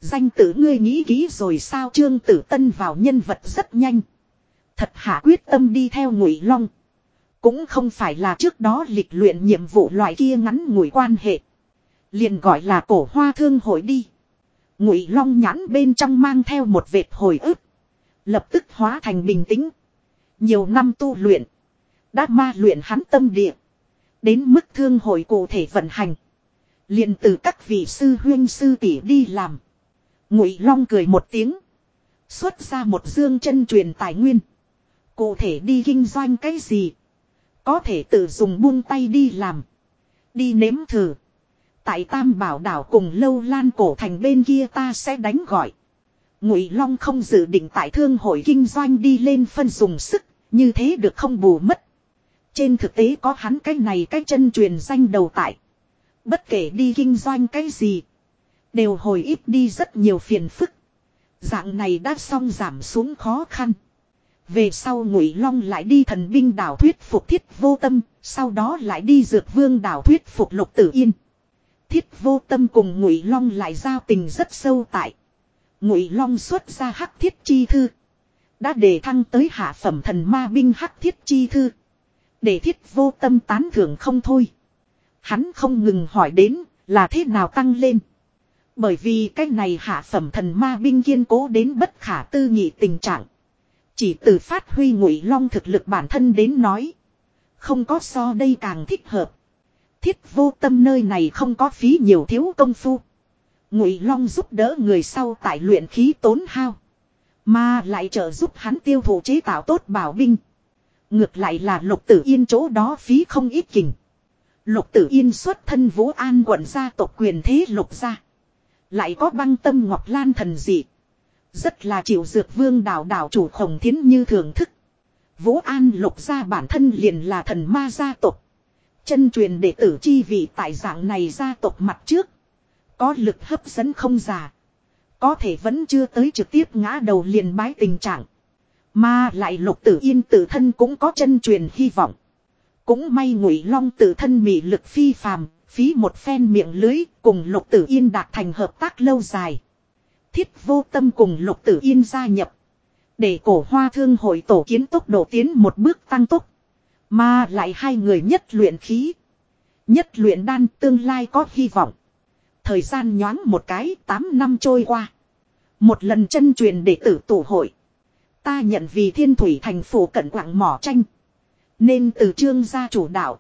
Danh tử ngươi nghĩ kỹ rồi sao Trương Tử Tân vào nhân vật rất nhanh. Thật hạ quyết tâm đi theo Ngụy Long. Cũng không phải là trước đó lịch luyện nhiệm vụ loại kia ngắn ngủi quan hệ. Liền gọi là cổ hoa thương hội đi. Ngụy long nhãn bên trong mang theo một vệt hồi ức. Lập tức hóa thành bình tĩnh. Nhiều năm tu luyện. Đã ma luyện hắn tâm địa. Đến mức thương hội cụ thể vận hành. liền từ các vị sư huyên sư tỷ đi làm. Ngụy Long cười một tiếng. Xuất ra một dương chân truyền tài nguyên. Cụ thể đi kinh doanh cái gì. Có thể tự dùng buông tay đi làm. Đi nếm thử. Tại Tam Bảo đảo cùng Lâu Lan cổ thành bên kia ta sẽ đánh gọi. Ngụy Long không dự định tại thương hội kinh doanh đi lên phân dùng sức, như thế được không bù mất. Trên thực tế có hắn cái này cái chân truyền danh đầu tại. Bất kể đi kinh doanh cái gì, đều hồi ít đi rất nhiều phiền phức. Dạng này đã xong giảm xuống khó khăn. Về sau Ngụy Long lại đi thần binh đảo thuyết phục thiết vô tâm, sau đó lại đi dược vương đảo thuyết phục lục tử yên. Thiết vô tâm cùng Ngụy Long lại giao tình rất sâu tại. Ngụy Long xuất ra hắc thiết chi thư. Đã đề thăng tới hạ phẩm thần ma binh hắc thiết chi thư. Để thiết vô tâm tán thưởng không thôi. Hắn không ngừng hỏi đến là thế nào tăng lên. Bởi vì cái này hạ phẩm thần ma binh kiên cố đến bất khả tư nghị tình trạng. Chỉ từ phát huy ngụy long thực lực bản thân đến nói. Không có so đây càng thích hợp. Thiết vô tâm nơi này không có phí nhiều thiếu công phu. Ngụy long giúp đỡ người sau tại luyện khí tốn hao. Mà lại trợ giúp hắn tiêu thụ chế tạo tốt bảo binh. Ngược lại là lục tử yên chỗ đó phí không ít kình. Lục tử yên xuất thân vũ an quận gia tộc quyền thế lục gia. Lại có băng tâm ngọc lan thần dị. Rất là chịu dược vương đảo đảo chủ khổng thiến như thưởng thức. Vũ An lục gia bản thân liền là thần ma gia tộc. Chân truyền đệ tử chi vị tại dạng này gia tộc mặt trước. Có lực hấp dẫn không già. Có thể vẫn chưa tới trực tiếp ngã đầu liền bái tình trạng. Mà lại lục tử yên tự thân cũng có chân truyền hy vọng. Cũng may ngụy long tự thân mị lực phi phàm, phí một phen miệng lưới cùng lục tử yên đạt thành hợp tác lâu dài. Thiết vô tâm cùng lục tử yên gia nhập. Để cổ hoa thương hội tổ kiến tốc độ tiến một bước tăng tốc. Mà lại hai người nhất luyện khí. Nhất luyện đan tương lai có hy vọng. Thời gian nhoáng một cái 8 năm trôi qua. Một lần chân truyền đệ tử tụ hội. Ta nhận vì thiên thủy thành phủ cận quạng mỏ tranh. Nên từ trương gia chủ đạo.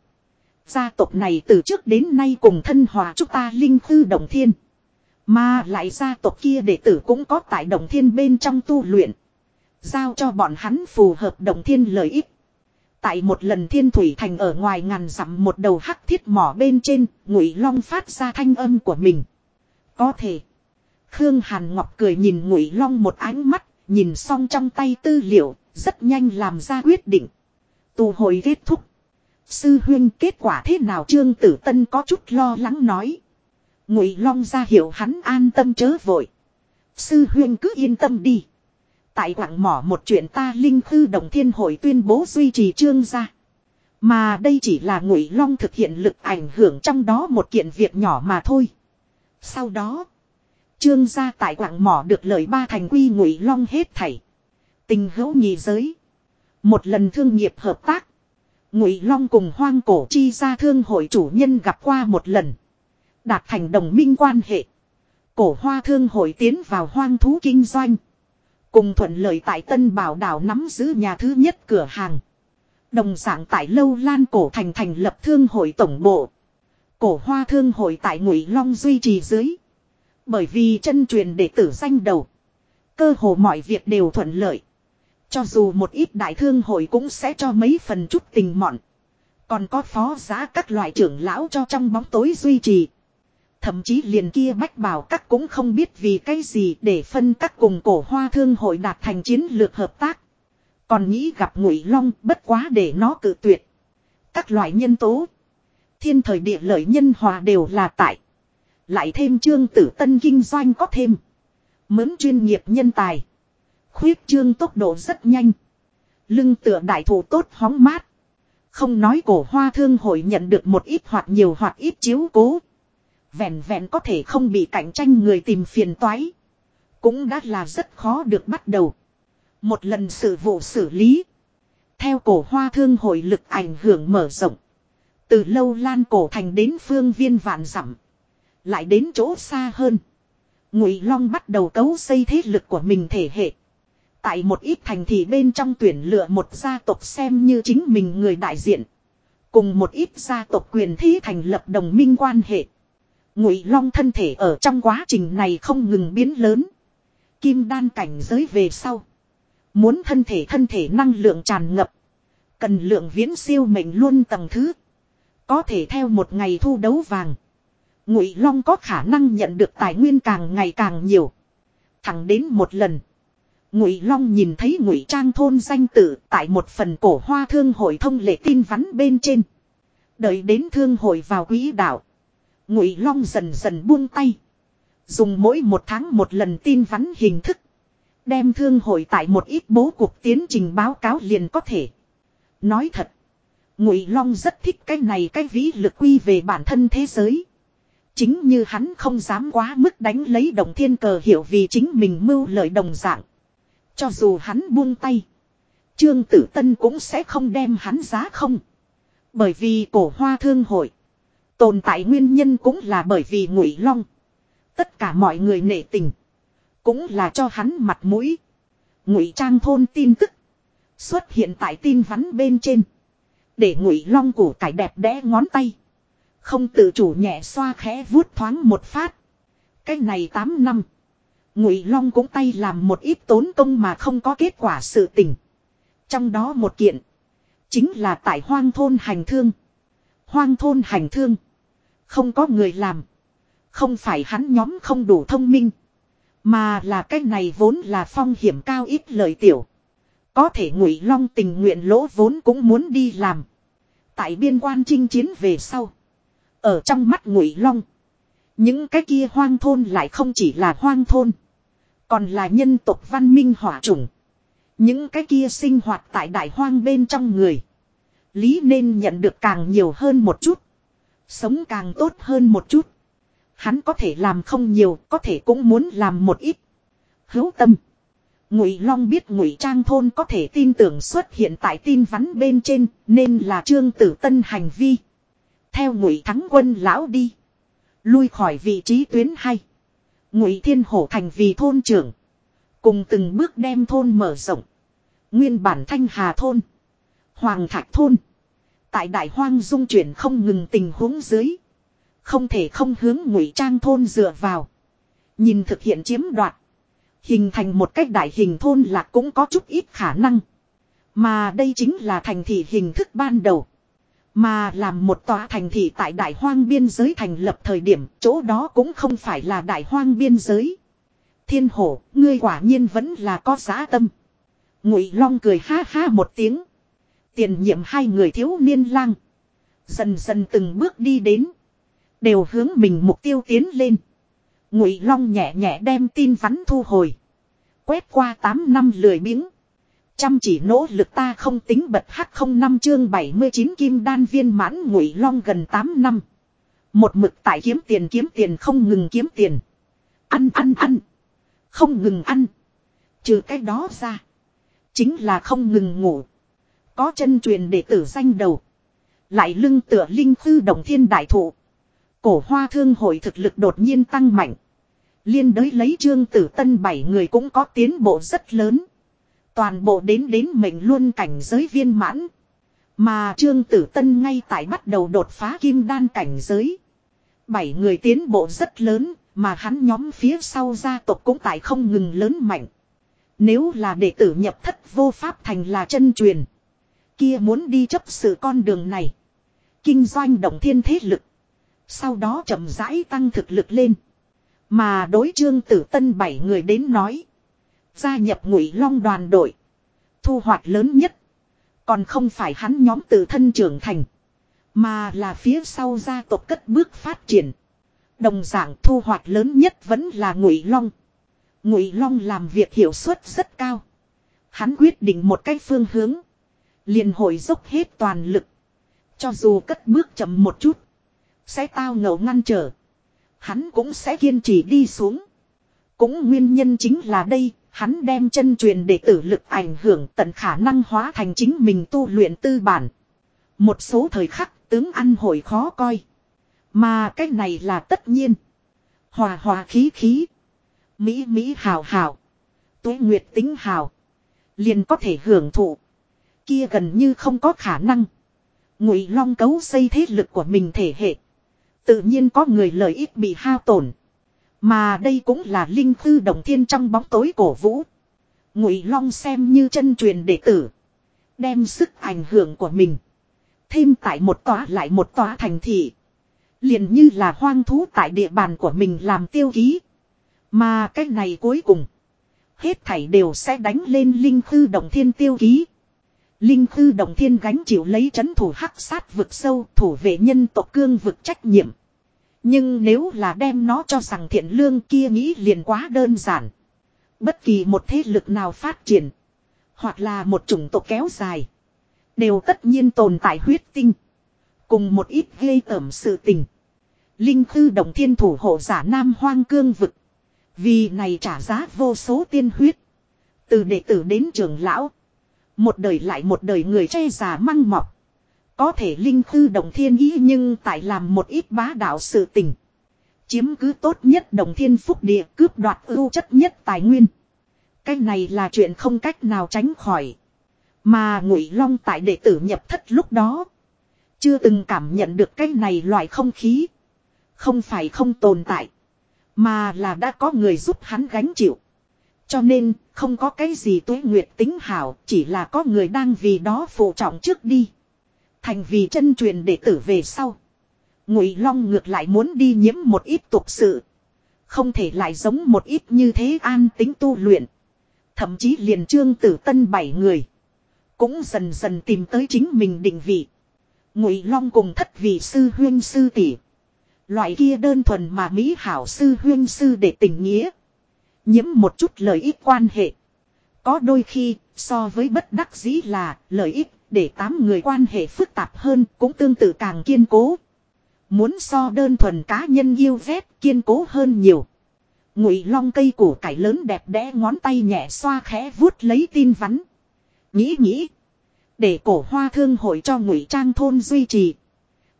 Gia tộc này từ trước đến nay cùng thân hòa chúng ta linh khư đồng thiên. Mà lại gia tộc kia đệ tử cũng có tại đồng thiên bên trong tu luyện. Giao cho bọn hắn phù hợp đồng thiên lợi ích. Tại một lần thiên thủy thành ở ngoài ngàn dặm một đầu hắc thiết mỏ bên trên, ngụy long phát ra thanh âm của mình. Có thể. Khương Hàn Ngọc cười nhìn ngụy long một ánh mắt, nhìn xong trong tay tư liệu, rất nhanh làm ra quyết định. Tù hồi kết thúc. Sư huyên kết quả thế nào Trương Tử Tân có chút lo lắng nói. Ngụy Long ra hiệu hắn an tâm chớ vội. Sư huyên cứ yên tâm đi. Tại quảng mỏ một chuyện ta linh thư đồng thiên hội tuyên bố duy trì trương gia. Mà đây chỉ là Ngụy Long thực hiện lực ảnh hưởng trong đó một kiện việc nhỏ mà thôi. Sau đó, trương gia tại quảng mỏ được lời ba thành quy Ngụy Long hết thảy. Tình hữu nhị giới. Một lần thương nghiệp hợp tác. Ngụy Long cùng hoang cổ chi ra thương hội chủ nhân gặp qua một lần. Đạt thành đồng minh quan hệ. Cổ hoa thương hội tiến vào hoang thú kinh doanh. Cùng thuận lợi tại Tân Bảo đảo nắm giữ nhà thứ nhất cửa hàng. Đồng dạng tại Lâu Lan cổ thành thành lập thương hội tổng bộ. Cổ hoa thương hội tại Ngụy Long duy trì dưới. Bởi vì chân truyền đệ tử danh đầu. Cơ hồ mọi việc đều thuận lợi. Cho dù một ít đại thương hội cũng sẽ cho mấy phần chút tình mọn. Còn có phó giá các loại trưởng lão cho trong bóng tối duy trì. Thậm chí liền kia bách bảo các cũng không biết vì cái gì để phân các cùng cổ hoa thương hội đạt thành chiến lược hợp tác. Còn nghĩ gặp ngụy long bất quá để nó cự tuyệt. Các loại nhân tố. Thiên thời địa lợi nhân hòa đều là tại. Lại thêm trương tử tân kinh doanh có thêm. Mướn chuyên nghiệp nhân tài. Khuyết trương tốc độ rất nhanh. Lưng tựa đại thủ tốt hóng mát. Không nói cổ hoa thương hội nhận được một ít hoặc nhiều hoặc ít chiếu cố. Vẹn vẹn có thể không bị cạnh tranh người tìm phiền toái. Cũng đã là rất khó được bắt đầu. Một lần sự vụ xử lý. Theo cổ hoa thương hội lực ảnh hưởng mở rộng. Từ lâu lan cổ thành đến phương viên vạn dặm Lại đến chỗ xa hơn. Ngụy Long bắt đầu cấu xây thế lực của mình thể hệ. Tại một ít thành thị bên trong tuyển lựa một gia tộc xem như chính mình người đại diện. Cùng một ít gia tộc quyền thế thành lập đồng minh quan hệ. Ngụy Long thân thể ở trong quá trình này không ngừng biến lớn. Kim đan cảnh giới về sau. Muốn thân thể thân thể năng lượng tràn ngập. Cần lượng viễn siêu mệnh luôn tầng thứ. Có thể theo một ngày thu đấu vàng. Ngụy Long có khả năng nhận được tài nguyên càng ngày càng nhiều. Thẳng đến một lần. Ngụy Long nhìn thấy Ngụy Trang thôn danh tự tại một phần cổ hoa thương hội thông lệ tin vắn bên trên. Đợi đến thương hội vào quỹ đạo. Ngụy Long dần dần buông tay. Dùng mỗi một tháng một lần tin vắn hình thức. Đem thương hội tại một ít bố cuộc tiến trình báo cáo liền có thể. Nói thật. Ngụy Long rất thích cái này cái vĩ lực quy về bản thân thế giới. Chính như hắn không dám quá mức đánh lấy đồng thiên cờ hiểu vì chính mình mưu lợi đồng dạng. Cho dù hắn buông tay. Trương Tử Tân cũng sẽ không đem hắn giá không. Bởi vì cổ hoa thương hội. Tồn tại nguyên nhân cũng là bởi vì ngụy long. Tất cả mọi người nể tình. Cũng là cho hắn mặt mũi. Ngụy trang thôn tin tức. Xuất hiện tại tin vắn bên trên. Để ngụy long củ cải đẹp đẽ ngón tay. Không tự chủ nhẹ xoa khẽ vuốt thoáng một phát. Cái này 8 năm. Ngụy long cũng tay làm một ít tốn công mà không có kết quả sự tình. Trong đó một kiện. Chính là tại hoang thôn hành thương. Hoang thôn hành thương. Không có người làm. Không phải hắn nhóm không đủ thông minh. Mà là cái này vốn là phong hiểm cao ít lợi tiểu. Có thể ngụy long tình nguyện lỗ vốn cũng muốn đi làm. Tại biên quan chinh chiến về sau. Ở trong mắt ngụy long. Những cái kia hoang thôn lại không chỉ là hoang thôn. Còn là nhân tộc văn minh hỏa chủng. Những cái kia sinh hoạt tại đại hoang bên trong người. Lý nên nhận được càng nhiều hơn một chút. Sống càng tốt hơn một chút. Hắn có thể làm không nhiều, có thể cũng muốn làm một ít. Hữu tâm. Ngụy Long biết Ngụy Trang thôn có thể tin tưởng xuất hiện tại tin vắn bên trên, nên là Trương Tử Tân hành vi. Theo Ngụy Thắng Quân lão đi, lui khỏi vị trí tuyến hay. Ngụy Thiên Hổ thành vì thôn trưởng, cùng từng bước đem thôn mở rộng. Nguyên bản Thanh Hà thôn, Hoàng Thạch thôn, tại Đại Hoang dung chuyển không ngừng tình huống dưới, không thể không hướng Ngụy Trang thôn dựa vào, nhìn thực hiện chiếm đoạt Hình thành một cách đại hình thôn là cũng có chút ít khả năng. Mà đây chính là thành thị hình thức ban đầu. Mà làm một tòa thành thị tại đại hoang biên giới thành lập thời điểm, chỗ đó cũng không phải là đại hoang biên giới. Thiên hổ, ngươi quả nhiên vẫn là có giá tâm. Ngụy Long cười ha ha một tiếng. Tiền nhiệm hai người thiếu niên lang. Dần dần từng bước đi đến. Đều hướng mình mục tiêu tiến lên. Ngụy Long nhẹ nhẹ đem tin vắn thu hồi. Quét qua 8 năm lười biếng. Chăm chỉ nỗ lực ta không tính bật hắc không năm chương 79 kim đan viên mãn Ngụy Long gần 8 năm. Một mực tại kiếm tiền kiếm tiền không ngừng kiếm tiền. Ăn ăn ăn. Không ngừng ăn. Trừ cái đó ra. Chính là không ngừng ngủ. Có chân truyền để tử danh đầu. Lại lưng tựa linh khư đồng thiên đại thụ. Cổ hoa thương hội thực lực đột nhiên tăng mạnh. Liên đới lấy trương tử tân bảy người cũng có tiến bộ rất lớn. Toàn bộ đến đến mệnh luôn cảnh giới viên mãn. Mà trương tử tân ngay tại bắt đầu đột phá kim đan cảnh giới. Bảy người tiến bộ rất lớn, mà hắn nhóm phía sau gia tộc cũng tại không ngừng lớn mạnh. Nếu là đệ tử nhập thất vô pháp thành là chân truyền. Kia muốn đi chấp sự con đường này. Kinh doanh động thiên thế lực. Sau đó chậm rãi tăng thực lực lên. Mà đối trương tử tân bảy người đến nói. Gia nhập ngụy long đoàn đội. Thu hoạch lớn nhất. Còn không phải hắn nhóm tự thân trưởng thành. Mà là phía sau gia tộc cất bước phát triển. Đồng dạng thu hoạch lớn nhất vẫn là ngụy long. Ngụy long làm việc hiệu suất rất cao. Hắn quyết định một cách phương hướng. liền hồi dốc hết toàn lực. Cho dù cất bước chậm một chút. Sẽ tao ngầu ngăn trở. Hắn cũng sẽ kiên trì đi xuống. Cũng nguyên nhân chính là đây, hắn đem chân truyền để tử lực ảnh hưởng tận khả năng hóa thành chính mình tu luyện tư bản. Một số thời khắc, tướng ăn hồi khó coi. Mà cái này là tất nhiên. Hòa hòa khí khí. Mỹ Mỹ hào hào. Tuế Nguyệt tính hào. Liền có thể hưởng thụ. Kia gần như không có khả năng. Ngụy Long cấu xây thế lực của mình thể hệ. Tự nhiên có người lợi ích bị hao tổn. Mà đây cũng là linh thư đồng thiên trong bóng tối cổ vũ. Ngụy Long xem như chân truyền đệ tử. Đem sức ảnh hưởng của mình. Thêm tại một tòa lại một tòa thành thị. liền như là hoang thú tại địa bàn của mình làm tiêu ký. Mà cái này cuối cùng. Hết thảy đều sẽ đánh lên linh thư đồng thiên tiêu ký. Linh thư đồng thiên gánh chịu lấy chấn thủ hắc sát vực sâu thủ vệ nhân tộc cương vực trách nhiệm. Nhưng nếu là đem nó cho rằng thiện lương kia nghĩ liền quá đơn giản. Bất kỳ một thế lực nào phát triển. Hoặc là một chủng tộc kéo dài. Đều tất nhiên tồn tại huyết tinh. Cùng một ít gây tẩm sự tình. Linh Khư đồng thiên thủ hộ giả nam hoang cương vực. Vì này trả giá vô số tiên huyết. Từ đệ tử đến trường lão. Một đời lại một đời người che già măng mọc. Có thể linh thư đồng thiên ý nhưng tại làm một ít bá đạo sự tình. Chiếm cứ tốt nhất đồng thiên phúc địa cướp đoạt ưu chất nhất tài nguyên. Cái này là chuyện không cách nào tránh khỏi. Mà ngụy long tại đệ tử nhập thất lúc đó. Chưa từng cảm nhận được cái này loại không khí. Không phải không tồn tại. Mà là đã có người giúp hắn gánh chịu. Cho nên, không có cái gì tuế nguyệt tính hảo, chỉ là có người đang vì đó phụ trọng trước đi. Thành vì chân truyền đệ tử về sau. Ngụy Long ngược lại muốn đi nhiễm một ít tục sự. Không thể lại giống một ít như thế an tính tu luyện. Thậm chí liền trương tử tân bảy người. Cũng dần dần tìm tới chính mình định vị. Ngụy Long cùng thất vị sư huyên sư tỷ. Loại kia đơn thuần mà Mỹ hảo sư huyên sư để tình nghĩa. Nhiễm một chút lợi ích quan hệ. Có đôi khi, so với bất đắc dĩ là lợi ích để tám người quan hệ phức tạp hơn cũng tương tự càng kiên cố. Muốn so đơn thuần cá nhân yêu ghét kiên cố hơn nhiều. Ngụy long cây củ cải lớn đẹp đẽ ngón tay nhẹ xoa khẽ vuốt lấy tin vắn. Nghĩ nghĩ. Để cổ hoa thương hội cho ngụy trang thôn duy trì.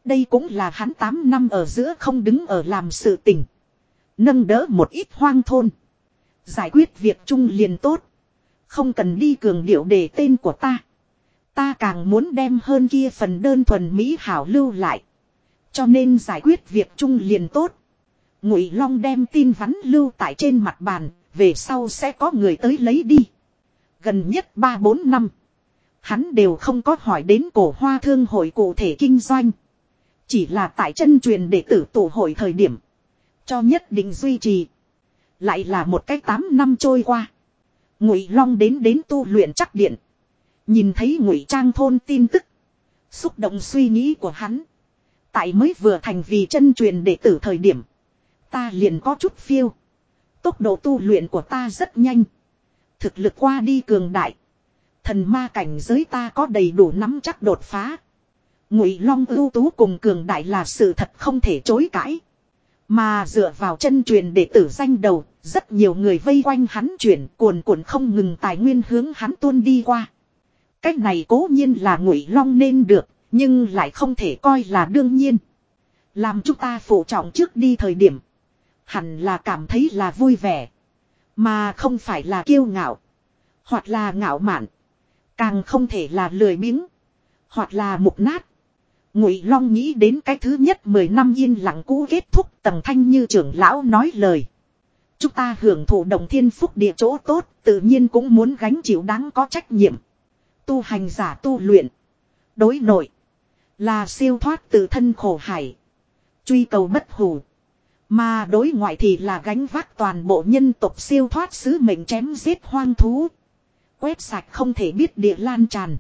Đây cũng là hắn 8 năm ở giữa không đứng ở làm sự tình. Nâng đỡ một ít hoang thôn. Giải quyết việc chung liền tốt. Không cần đi cường điệu để tên của ta. Ta càng muốn đem hơn kia phần đơn thuần Mỹ hảo lưu lại. Cho nên giải quyết việc chung liền tốt. Ngụy Long đem tin vắn lưu tại trên mặt bàn, về sau sẽ có người tới lấy đi. Gần nhất 3-4 năm. Hắn đều không có hỏi đến cổ hoa thương hội cụ thể kinh doanh. Chỉ là tại chân truyền đệ tử tổ hội thời điểm. Cho nhất định duy trì. Lại là một cái 8 năm trôi qua. Ngụy Long đến đến tu luyện chắc điện. Nhìn thấy ngụy trang thôn tin tức. Xúc động suy nghĩ của hắn. Tại mới vừa thành vì chân truyền đệ tử thời điểm. Ta liền có chút phiêu. Tốc độ tu luyện của ta rất nhanh. Thực lực qua đi cường đại. Thần ma cảnh giới ta có đầy đủ nắm chắc đột phá. Ngụy Long ưu tú cùng cường đại là sự thật không thể chối cãi. Mà dựa vào chân truyền đệ tử danh đầu, rất nhiều người vây quanh hắn chuyển cuồn cuộn không ngừng tài nguyên hướng hắn tuôn đi qua. Cách này cố nhiên là ngụy long nên được, nhưng lại không thể coi là đương nhiên. Làm chúng ta phụ trọng trước đi thời điểm. Hẳn là cảm thấy là vui vẻ. Mà không phải là kiêu ngạo. Hoặc là ngạo mạn. Càng không thể là lười biếng. Hoặc là mục nát. Ngụy Long nghĩ đến cái thứ nhất 10 năm yên lặng cũ kết thúc tầng thanh như trưởng lão nói lời. Chúng ta hưởng thụ đồng thiên phúc địa chỗ tốt, tự nhiên cũng muốn gánh chịu đáng có trách nhiệm. Tu hành giả tu luyện. Đối nội. Là siêu thoát từ thân khổ hải. Truy cầu bất hủ. Mà đối ngoại thì là gánh vác toàn bộ nhân tộc siêu thoát sứ mệnh chém giết hoang thú. Quét sạch không thể biết địa lan tràn.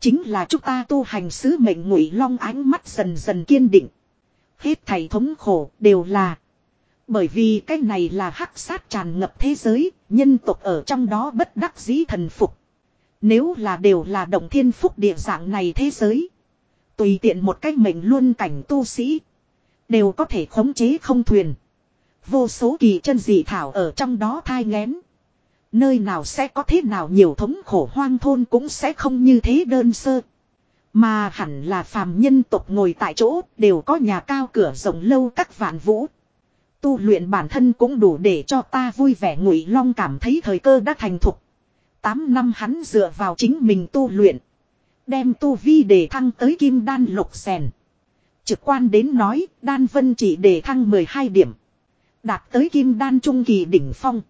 Chính là chúng ta tu hành sứ mệnh ngụy long ánh mắt dần dần kiên định. Hết thầy thống khổ đều là. Bởi vì cái này là hắc sát tràn ngập thế giới, nhân tộc ở trong đó bất đắc dĩ thần phục. Nếu là đều là động thiên phúc địa dạng này thế giới. Tùy tiện một cách mệnh luôn cảnh tu sĩ. Đều có thể khống chế không thuyền. Vô số kỳ chân dị thảo ở trong đó thai ngén. Nơi nào sẽ có thế nào nhiều thống khổ hoang thôn cũng sẽ không như thế đơn sơ. Mà hẳn là phàm nhân tộc ngồi tại chỗ đều có nhà cao cửa rộng lâu các vạn vũ. Tu luyện bản thân cũng đủ để cho ta vui vẻ ngụy long cảm thấy thời cơ đã thành thục. 8 năm hắn dựa vào chính mình tu luyện. Đem tu vi để thăng tới kim đan lục sèn. Trực quan đến nói, đan vân chỉ để thăng 12 điểm. Đạt tới kim đan trung kỳ đỉnh phong.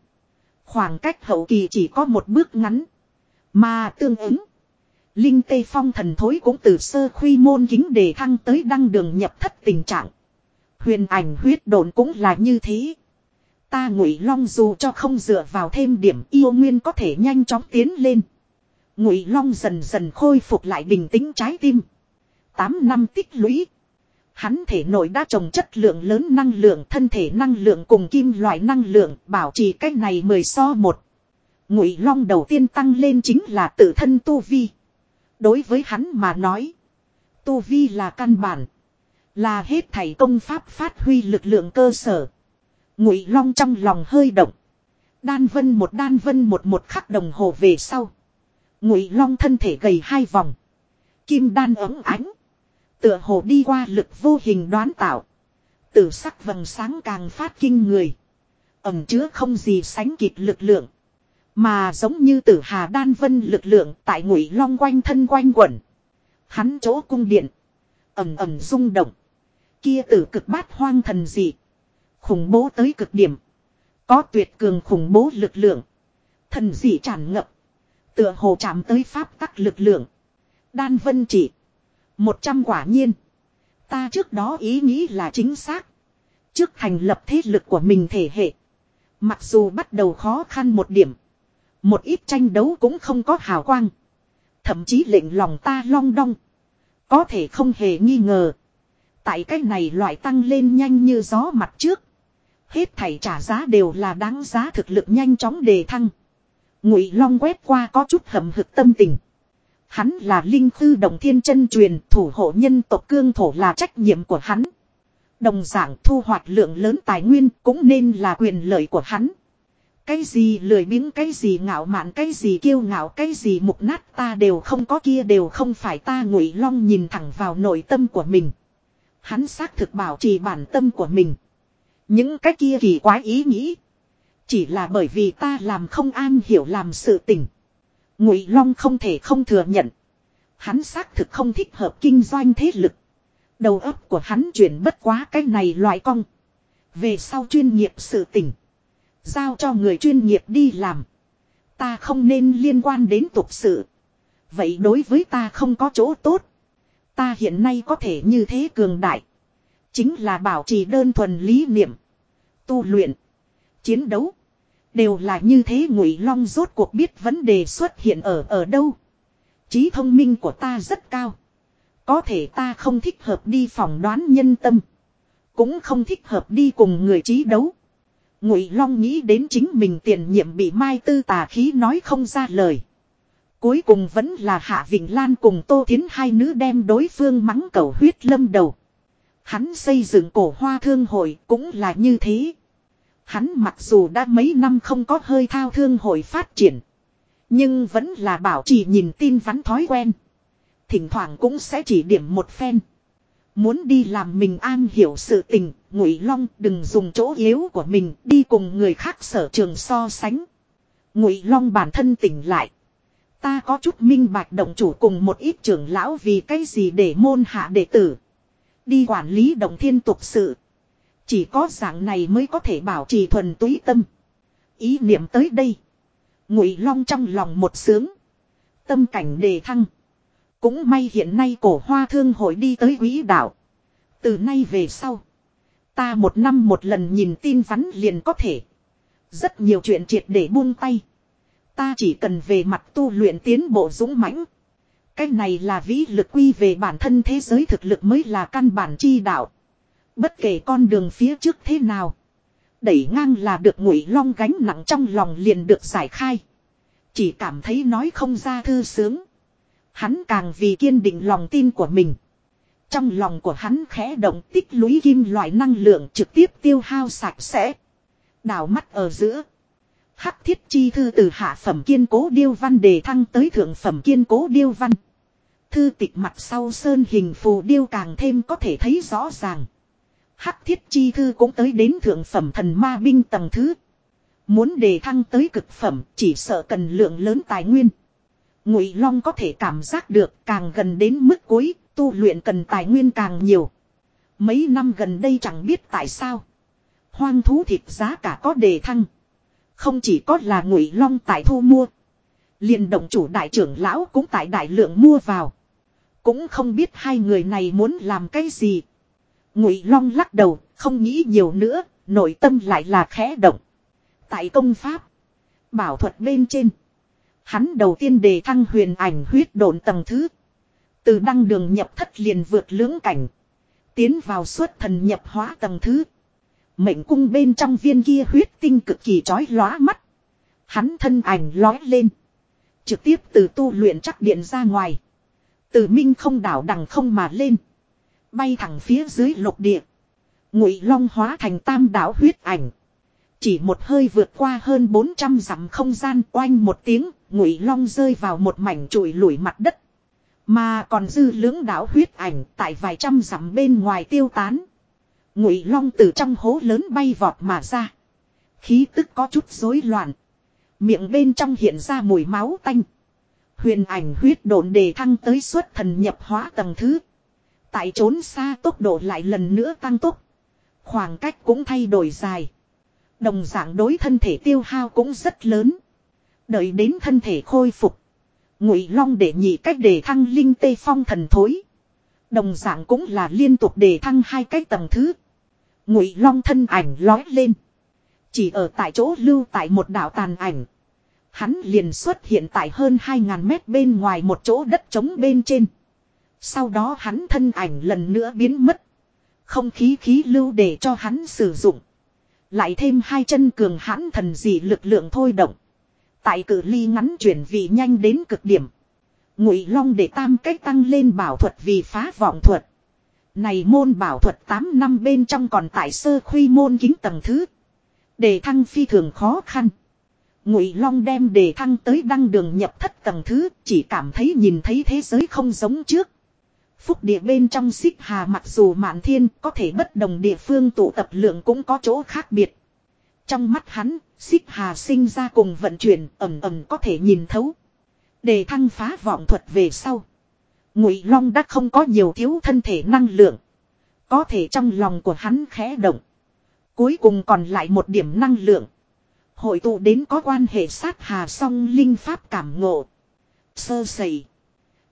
Khoảng cách hậu kỳ chỉ có một bước ngắn. Mà tương ứng. Linh tây Phong thần thối cũng từ sơ khuy môn kính để thăng tới đăng đường nhập thất tình trạng. Huyền ảnh huyết đồn cũng là như thế. Ta ngụy long dù cho không dựa vào thêm điểm yêu nguyên có thể nhanh chóng tiến lên. Ngụy long dần dần khôi phục lại bình tĩnh trái tim. Tám năm tích lũy. Hắn thể nội đã trồng chất lượng lớn năng lượng, thân thể năng lượng cùng kim loại năng lượng, bảo trì cách này mười so một. Ngụy long đầu tiên tăng lên chính là tự thân tu vi. Đối với hắn mà nói. Tu vi là căn bản. Là hết thảy công pháp phát huy lực lượng cơ sở. Ngụy long trong lòng hơi động. Đan vân một, đan vân một một khắc đồng hồ về sau. Ngụy long thân thể gầy hai vòng. Kim đan ấm ánh. Tựa hồ đi qua lực vô hình đoán tạo. Tử sắc vầng sáng càng phát kinh người. Ẩm chứa không gì sánh kịp lực lượng. Mà giống như tử hà đan vân lực lượng tại ngụy long quanh thân quanh quẩn. Hắn chỗ cung điện. ầm ầm rung động. Kia tử cực bát hoang thần dị. Khủng bố tới cực điểm. Có tuyệt cường khủng bố lực lượng. Thần dị tràn ngập. Tựa hồ chạm tới pháp tắc lực lượng. Đan vân chỉ. Một trăm quả nhiên. Ta trước đó ý nghĩ là chính xác. Trước thành lập thế lực của mình thể hệ. Mặc dù bắt đầu khó khăn một điểm. Một ít tranh đấu cũng không có hào quang. Thậm chí lệnh lòng ta long đong. Có thể không hề nghi ngờ. Tại cái này loại tăng lên nhanh như gió mặt trước. Hết thảy trả giá đều là đáng giá thực lực nhanh chóng đề thăng. Ngụy Long quét qua có chút hầm hực tâm tình. Hắn là linh khư đồng thiên chân truyền, thủ hộ nhân tộc cương thổ là trách nhiệm của hắn. Đồng dạng thu hoạch lượng lớn tài nguyên cũng nên là quyền lợi của hắn. Cái gì lười biếng cái gì ngạo mạn cái gì kiêu ngạo cái gì mục nát ta đều không có kia đều không phải ta ngụy long nhìn thẳng vào nội tâm của mình. Hắn xác thực bảo trì bản tâm của mình. Những cái kia kỳ quái ý nghĩ. Chỉ là bởi vì ta làm không an hiểu làm sự tình. Ngụy Long không thể không thừa nhận. Hắn xác thực không thích hợp kinh doanh thế lực. Đầu óc của hắn chuyển bất quá cái này loại cong. Về sau chuyên nghiệp sự tình. Giao cho người chuyên nghiệp đi làm. Ta không nên liên quan đến tục sự. Vậy đối với ta không có chỗ tốt. Ta hiện nay có thể như thế cường đại. Chính là bảo trì đơn thuần lý niệm. Tu luyện. Chiến đấu. Đều là như thế ngụy long rốt cuộc biết vấn đề xuất hiện ở ở đâu. Trí thông minh của ta rất cao. Có thể ta không thích hợp đi phỏng đoán nhân tâm. Cũng không thích hợp đi cùng người trí đấu. Ngụy Long nghĩ đến chính mình tiền nhiệm bị Mai Tư tà khí nói không ra lời. Cuối cùng vẫn là Hạ Vịnh Lan cùng Tô Thiến hai nữ đem đối phương mắng cầu huyết lâm đầu. Hắn xây dựng cổ hoa thương hội cũng là như thế. Hắn mặc dù đã mấy năm không có hơi thao thương hội phát triển. Nhưng vẫn là bảo trì nhìn tin vắn thói quen. Thỉnh thoảng cũng sẽ chỉ điểm một phen. Muốn đi làm mình an hiểu sự tình, ngụy long đừng dùng chỗ yếu của mình đi cùng người khác sở trường so sánh. Ngụy long bản thân tỉnh lại. Ta có chút minh bạch động chủ cùng một ít trưởng lão vì cái gì để môn hạ đệ tử. Đi quản lý động thiên tục sự. Chỉ có dạng này mới có thể bảo trì thuần túy tâm. Ý niệm tới đây. Ngụy long trong lòng một sướng. Tâm cảnh đề thăng. Cũng may hiện nay cổ hoa thương hội đi tới quỹ đạo. Từ nay về sau. Ta một năm một lần nhìn tin vắn liền có thể. Rất nhiều chuyện triệt để buông tay. Ta chỉ cần về mặt tu luyện tiến bộ dũng mãnh. Cái này là vĩ lực quy về bản thân thế giới thực lực mới là căn bản chi đạo. Bất kể con đường phía trước thế nào. Đẩy ngang là được ngụy long gánh nặng trong lòng liền được giải khai. Chỉ cảm thấy nói không ra thư sướng. Hắn càng vì kiên định lòng tin của mình. Trong lòng của hắn khẽ động tích lũy kim loại năng lượng trực tiếp tiêu hao sạch sẽ. Đào mắt ở giữa. Hắc thiết chi thư từ hạ phẩm kiên cố điêu văn đề thăng tới thượng phẩm kiên cố điêu văn. Thư tịch mặt sau sơn hình phù điêu càng thêm có thể thấy rõ ràng. Hắc thiết chi thư cũng tới đến thượng phẩm thần ma binh tầng thứ. Muốn đề thăng tới cực phẩm chỉ sợ cần lượng lớn tài nguyên. Ngụy Long có thể cảm giác được càng gần đến mức cuối, tu luyện cần tài nguyên càng nhiều. Mấy năm gần đây chẳng biết tại sao. Hoang thú thịt giá cả có đề thăng. Không chỉ có là Ngụy Long tại thu mua. liền động chủ đại trưởng lão cũng tại đại lượng mua vào. Cũng không biết hai người này muốn làm cái gì. Ngụy Long lắc đầu, không nghĩ nhiều nữa, nội tâm lại là khẽ động. Tại công pháp, bảo thuật bên trên, hắn đầu tiên đề thăng huyền ảnh huyết độn tầng thứ. Từ đăng đường nhập thất liền vượt lưỡng cảnh, tiến vào suốt thần nhập hóa tầng thứ. Mệnh cung bên trong viên kia huyết tinh cực kỳ chói lóa mắt. Hắn thân ảnh lói lên, trực tiếp từ tu luyện chắc điện ra ngoài. Từ minh không đảo đằng không mà lên. Bay thẳng phía dưới lục địa. Ngụy long hóa thành tam đảo huyết ảnh. Chỉ một hơi vượt qua hơn 400 dặm không gian oanh một tiếng, ngụy long rơi vào một mảnh trụi lủi mặt đất. Mà còn dư lưỡng đảo huyết ảnh tại vài trăm dặm bên ngoài tiêu tán. Ngụy long từ trong hố lớn bay vọt mà ra. Khí tức có chút rối loạn. Miệng bên trong hiện ra mùi máu tanh. Huyền ảnh huyết độn đề thăng tới suốt thần nhập hóa tầng thứ. Tại trốn xa tốc độ lại lần nữa tăng tốc. Khoảng cách cũng thay đổi dài. Đồng dạng đối thân thể tiêu hao cũng rất lớn. Đợi đến thân thể khôi phục. Ngụy Long để nhị cách đề thăng linh tê phong thần thối. Đồng dạng cũng là liên tục đề thăng hai cái tầng thứ. Ngụy Long thân ảnh lói lên. Chỉ ở tại chỗ lưu tại một đảo tàn ảnh. Hắn liền xuất hiện tại hơn 2.000 mét bên ngoài một chỗ đất trống bên trên. Sau đó hắn thân ảnh lần nữa biến mất. Không khí khí lưu để cho hắn sử dụng. Lại thêm hai chân cường hãn thần dị lực lượng thôi động. Tại cử ly ngắn chuyển vị nhanh đến cực điểm. Ngụy Long để tam cách tăng lên bảo thuật vì phá vọng thuật. Này môn bảo thuật 8 năm bên trong còn tại sơ khuy môn kính tầng thứ. đề thăng phi thường khó khăn. Ngụy Long đem đề thăng tới đăng đường nhập thất tầng thứ, chỉ cảm thấy nhìn thấy thế giới không giống trước. Phúc địa bên trong xích hà mặc dù mạn thiên có thể bất đồng địa phương tụ tập lượng cũng có chỗ khác biệt. Trong mắt hắn, xích hà sinh ra cùng vận chuyển ẩm ẩm có thể nhìn thấu. Đề thăng phá vọng thuật về sau. Ngụy Long đã không có nhiều thiếu thân thể năng lượng. Có thể trong lòng của hắn khẽ động. Cuối cùng còn lại một điểm năng lượng. Hội tụ đến có quan hệ sát hà song linh pháp cảm ngộ. Sơ sẩy.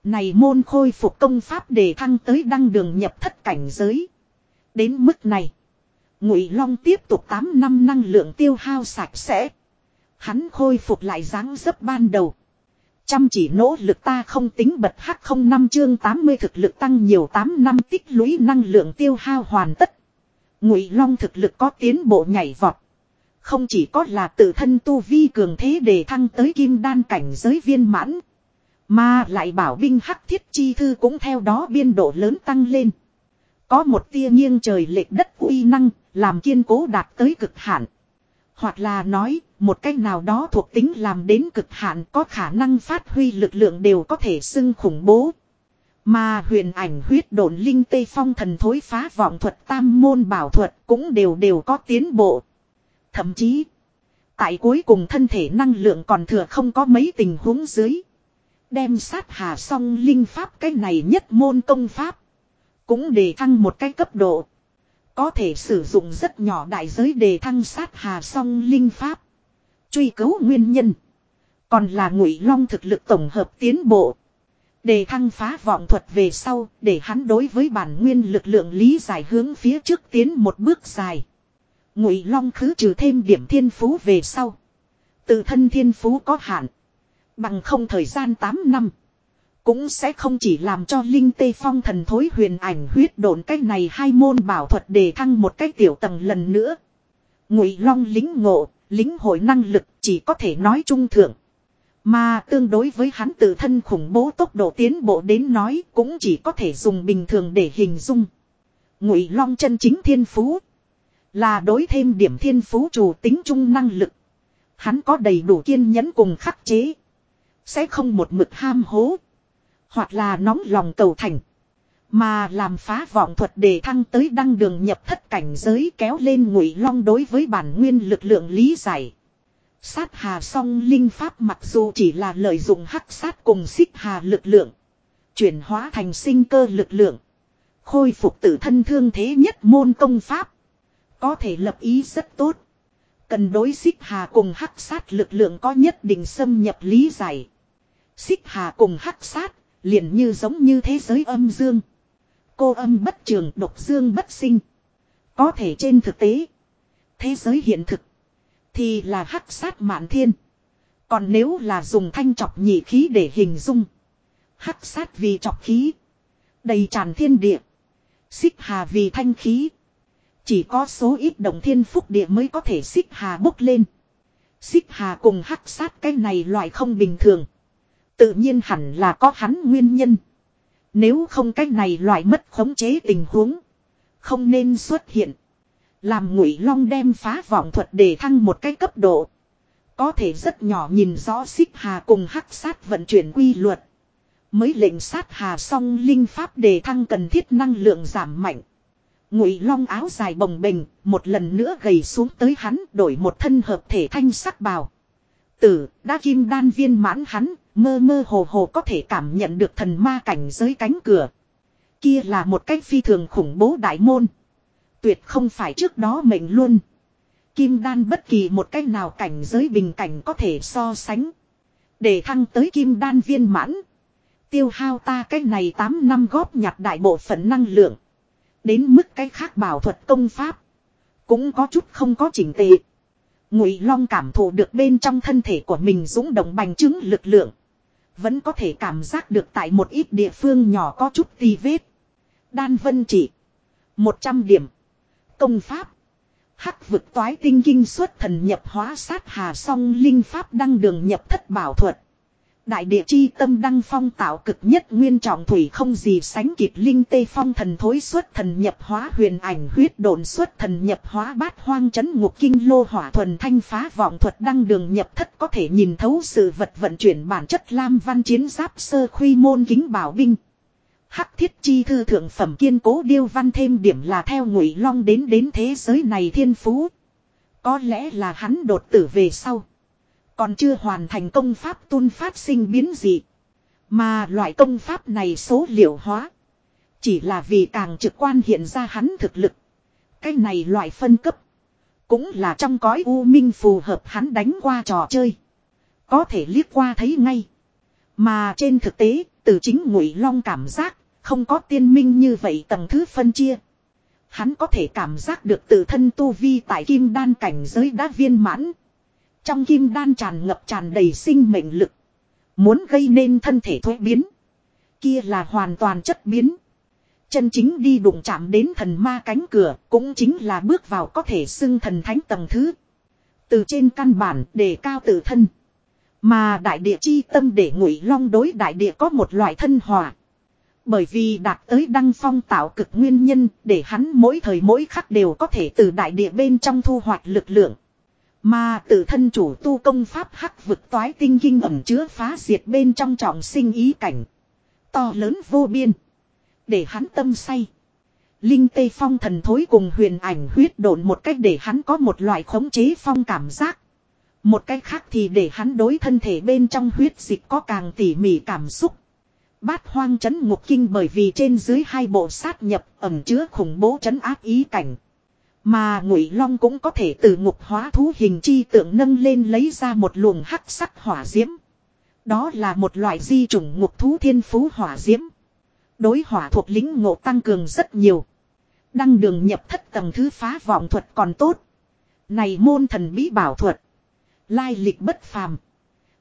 Này môn khôi phục công pháp để thăng tới đăng đường nhập thất cảnh giới. Đến mức này. Ngụy Long tiếp tục 8 năm năng lượng tiêu hao sạch sẽ. Hắn khôi phục lại dáng dấp ban đầu. Chăm chỉ nỗ lực ta không tính bật hắc không năm chương 80 thực lực tăng nhiều 8 năm tích lũy năng lượng tiêu hao hoàn tất. Ngụy Long thực lực có tiến bộ nhảy vọt. Không chỉ có là tự thân tu vi cường thế để thăng tới kim đan cảnh giới viên mãn. Mà lại bảo binh hắc thiết chi thư cũng theo đó biên độ lớn tăng lên. Có một tia nghiêng trời lệch đất uy năng, làm kiên cố đạt tới cực hạn. Hoặc là nói, một cách nào đó thuộc tính làm đến cực hạn có khả năng phát huy lực lượng đều có thể xưng khủng bố. Mà huyền ảnh huyết đồn linh tê phong thần thối phá vọng thuật tam môn bảo thuật cũng đều đều có tiến bộ. Thậm chí, tại cuối cùng thân thể năng lượng còn thừa không có mấy tình huống dưới. Đem sát hà song linh pháp cái này nhất môn công pháp. Cũng để thăng một cái cấp độ. Có thể sử dụng rất nhỏ đại giới đề thăng sát hà song linh pháp. Truy cứu nguyên nhân. Còn là ngụy long thực lực tổng hợp tiến bộ. Đề thăng phá vọng thuật về sau, để hắn đối với bản nguyên lực lượng lý giải hướng phía trước tiến một bước dài. Ngụy Long khứ trừ thêm điểm thiên phú về sau. Tự thân thiên phú có hạn. Bằng không thời gian 8 năm. Cũng sẽ không chỉ làm cho Linh Tê Phong thần thối huyền ảnh huyết độn cái này hai môn bảo thuật đề thăng một cái tiểu tầng lần nữa. Ngụy Long lính ngộ, lính hội năng lực chỉ có thể nói trung thượng. Mà tương đối với hắn tự thân khủng bố tốc độ tiến bộ đến nói cũng chỉ có thể dùng bình thường để hình dung. Ngụy Long chân chính thiên phú là đối thêm điểm thiên phú chủ tính trung năng lực. Hắn có đầy đủ kiên nhẫn cùng khắc chế. Sẽ không một mực ham hố. Hoặc là nóng lòng cầu thành. Mà làm phá vọng thuật để thăng tới đăng đường nhập thất cảnh giới kéo lên ngụy long đối với bản nguyên lực lượng lý giải. Sát hà song linh pháp mặc dù chỉ là lợi dụng hắc sát cùng xích hà lực lượng. Chuyển hóa thành sinh cơ lực lượng. Khôi phục tự thân thương thế nhất môn công pháp. Có thể lập ý rất tốt. Cần đối xích hà cùng hắc sát lực lượng có nhất định xâm nhập lý giải. Xích hà cùng hắc sát, liền như giống như thế giới âm dương. Cô âm bất trường độc dương bất sinh. Có thể trên thực tế, thế giới hiện thực, thì là hắc sát mạn thiên. Còn nếu là dùng thanh chọc nhị khí để hình dung. Hắc sát vì chọc khí. Đầy tràn thiên địa. Xích hà vì thanh khí. Chỉ có số ít đồng thiên phúc địa mới có thể xích hà bốc lên. Xích hà cùng hắc sát cái này loại không bình thường. Tự nhiên hẳn là có hắn nguyên nhân. Nếu không cách này loại mất khống chế tình huống. Không nên xuất hiện. Làm ngụy long đem phá vọng thuật để thăng một cái cấp độ. Có thể rất nhỏ nhìn rõ xích hà cùng hắc sát vận chuyển quy luật. Mới lệnh sát hà song linh pháp đề thăng cần thiết năng lượng giảm mạnh. Ngụy long áo dài bồng bềnh, một lần nữa gầy xuống tới hắn đổi một thân hợp thể thanh sắc bào. Tử, đã kim đan viên mãn hắn, mơ mơ hồ hồ có thể cảm nhận được thần ma cảnh giới cánh cửa. Kia là một cách phi thường khủng bố đại môn. Tuyệt không phải trước đó mệnh luôn. Kim đan bất kỳ một cách nào cảnh giới bình cảnh có thể so sánh. Để thăng tới kim đan viên mãn. Tiêu hao ta cái này 8 năm góp nhặt đại bộ phận năng lượng. Đến mức cái khác bảo thuật công pháp. Cũng có chút không có chỉnh tệ. Ngụy Long cảm thụ được bên trong thân thể của mình dũng động bành trướng lực lượng. Vẫn có thể cảm giác được tại một ít địa phương nhỏ có chút ti vết. Đan vân chỉ. 100 điểm. Công pháp. Hắc vực toái tinh kinh xuất thần nhập hóa sát hà song linh pháp đăng đường nhập thất bảo thuật. Đại địa chi tâm đăng phong tạo cực nhất nguyên trọng thủy không gì sánh kịp linh tê phong thần thối xuất thần nhập hóa huyền ảnh huyết đồn xuất thần nhập hóa bát hoang chấn ngục kinh lô hỏa thuần thanh phá vọng thuật đăng đường nhập thất có thể nhìn thấu sự vật vận chuyển bản chất lam văn chiến giáp sơ khuy môn kính bảo binh. Hắc thiết chi thư thượng phẩm kiên cố điêu văn thêm điểm là theo ngụy long đến đến thế giới này thiên phú. Có lẽ là hắn đột tử về sau. Còn chưa hoàn thành công pháp tuôn phát sinh biến dị. Mà loại công pháp này số liệu hóa. Chỉ là vì càng trực quan hiện ra hắn thực lực. Cái này loại phân cấp. Cũng là trong cõi u minh phù hợp hắn đánh qua trò chơi. Có thể liếc qua thấy ngay. Mà trên thực tế, từ chính ngụy long cảm giác, không có tiên minh như vậy tầng thứ phân chia. Hắn có thể cảm giác được tự thân tu vi tại kim đan cảnh giới đã viên mãn. Trong kim đan tràn ngập tràn đầy sinh mệnh lực. Muốn gây nên thân thể thuế biến. Kia là hoàn toàn chất biến. Chân chính đi đụng chạm đến thần ma cánh cửa cũng chính là bước vào có thể xưng thần thánh tầng thứ. Từ trên căn bản để cao tự thân. Mà đại địa chi tâm để ngụy long đối đại địa có một loại thân hòa. Bởi vì đạt tới đăng phong tạo cực nguyên nhân để hắn mỗi thời mỗi khắc đều có thể từ đại địa bên trong thu hoạch lực lượng. Mà tự thân chủ tu công pháp hắc vực toái tinh kinh ẩm chứa phá diệt bên trong trọng sinh ý cảnh. To lớn vô biên. Để hắn tâm say. Linh tây phong thần thối cùng huyền ảnh huyết độn một cách để hắn có một loại khống chế phong cảm giác. Một cách khác thì để hắn đối thân thể bên trong huyết dịch có càng tỉ mỉ cảm xúc. Bát hoang chấn ngục kinh bởi vì trên dưới hai bộ sát nhập ẩm chứa khủng bố chấn áp ý cảnh. Mà ngụy long cũng có thể từ ngục hóa thú hình chi tượng nâng lên lấy ra một luồng hắc sắc hỏa diễm. Đó là một loại di chủng ngục thú thiên phú hỏa diễm. Đối hỏa thuộc lính ngộ tăng cường rất nhiều. Đăng đường nhập thất tầng thứ phá vọng thuật còn tốt. Này môn thần bí bảo thuật. Lai lịch bất phàm.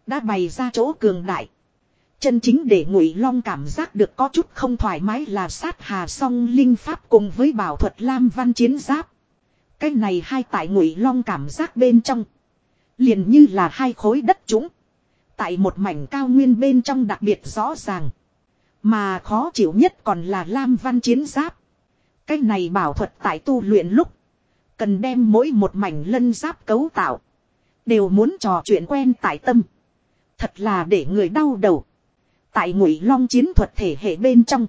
Đã bày ra chỗ cường đại. Chân chính để ngụy long cảm giác được có chút không thoải mái là sát hà song linh pháp cùng với bảo thuật lam văn chiến giáp. Cái này hai tại ngụy long cảm giác bên trong. Liền như là hai khối đất trũng. Tại một mảnh cao nguyên bên trong đặc biệt rõ ràng. Mà khó chịu nhất còn là lam văn chiến giáp. Cái này bảo thuật tại tu luyện lúc. Cần đem mỗi một mảnh lân giáp cấu tạo. Đều muốn trò chuyện quen tại tâm. Thật là để người đau đầu. Tại ngụy long chiến thuật thể hệ bên trong.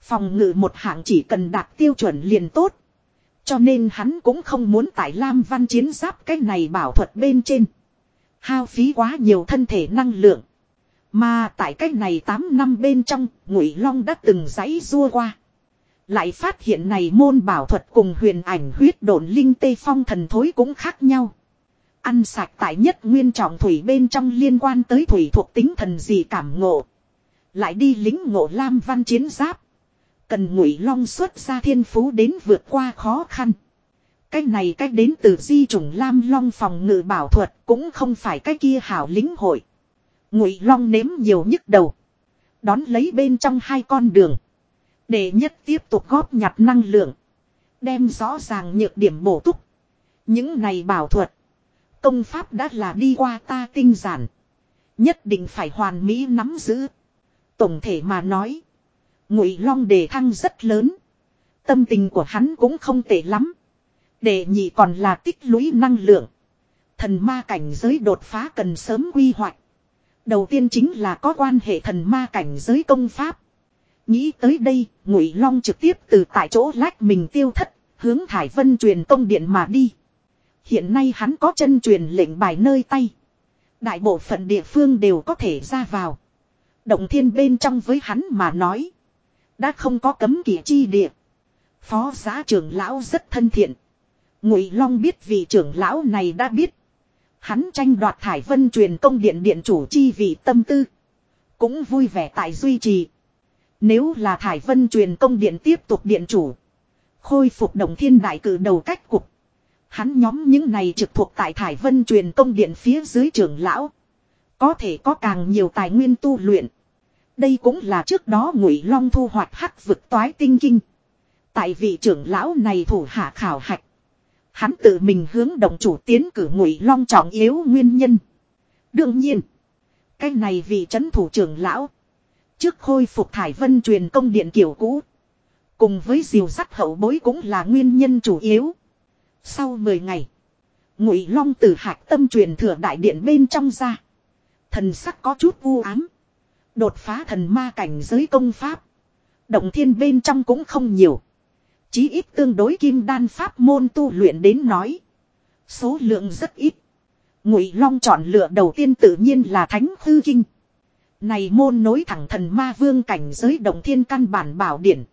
Phòng ngự một hạng chỉ cần đạt tiêu chuẩn liền tốt. Cho nên hắn cũng không muốn tại Lam Văn chiến giáp cái này bảo thuật bên trên. Hao phí quá nhiều thân thể năng lượng. Mà tại cách này 8 năm bên trong, Ngụy Long đã từng giãy rua qua. Lại phát hiện này môn bảo thuật cùng huyền ảnh huyết độn linh tê phong thần thối cũng khác nhau. Ăn sạch tại nhất nguyên trọng thủy bên trong liên quan tới thủy thuộc tính thần gì cảm ngộ. Lại đi lính ngộ lam văn chiến giáp. Cần ngụy long xuất ra thiên phú đến vượt qua khó khăn. Cái này cách đến từ di chủng lam long phòng ngự bảo thuật cũng không phải cái kia hảo lính hội. Ngụy long nếm nhiều nhức đầu. Đón lấy bên trong hai con đường. Để nhất tiếp tục góp nhặt năng lượng. Đem rõ ràng nhược điểm bổ túc. Những này bảo thuật. Công pháp đã là đi qua ta tinh giản. Nhất định phải hoàn mỹ nắm giữ. Tổng thể mà nói. Ngụy Long đề thăng rất lớn. Tâm tình của hắn cũng không tệ lắm. Để nhị còn là tích lũy năng lượng. Thần ma cảnh giới đột phá cần sớm quy hoạch. Đầu tiên chính là có quan hệ thần ma cảnh giới công pháp. Nghĩ tới đây, Ngụy Long trực tiếp từ tại chỗ lách mình tiêu thất, hướng Thải Vân truyền tông điện mà đi. Hiện nay hắn có chân truyền lệnh bài nơi tay. Đại bộ phận địa phương đều có thể ra vào. Động thiên bên trong với hắn mà nói. Đã không có cấm kỵ chi địa. Phó giá trưởng lão rất thân thiện. Ngụy Long biết vị trưởng lão này đã biết. Hắn tranh đoạt Thải Vân truyền công điện điện chủ chi vị tâm tư. Cũng vui vẻ tại duy trì. Nếu là Thải Vân truyền công điện tiếp tục điện chủ. Khôi phục đồng thiên đại cử đầu cách cục. Hắn nhóm những này trực thuộc tại Thải Vân truyền công điện phía dưới trưởng lão. Có thể có càng nhiều tài nguyên tu luyện. Đây cũng là trước đó Ngụy Long thu hoạch hắc vực toái tinh kinh. Tại vị trưởng lão này thủ hạ khảo hạch. Hắn tự mình hướng động chủ tiến cử Ngụy Long trọng yếu nguyên nhân. Đương nhiên, cái này vị trấn thủ trưởng lão trước khôi phục thải vân truyền công điện kiểu cũ. Cùng với diều sắt hậu bối cũng là nguyên nhân chủ yếu. Sau 10 ngày, Ngụy Long từ hạc tâm truyền thừa đại điện bên trong ra. Thần sắc có chút u ám. Đột phá thần ma cảnh giới công pháp. Động thiên bên trong cũng không nhiều. Chí ít tương đối kim đan pháp môn tu luyện đến nói. Số lượng rất ít. Ngụy Long chọn lựa đầu tiên tự nhiên là Thánh Hư Kinh. Này môn nối thẳng thần ma vương cảnh giới động thiên căn bản bảo điển.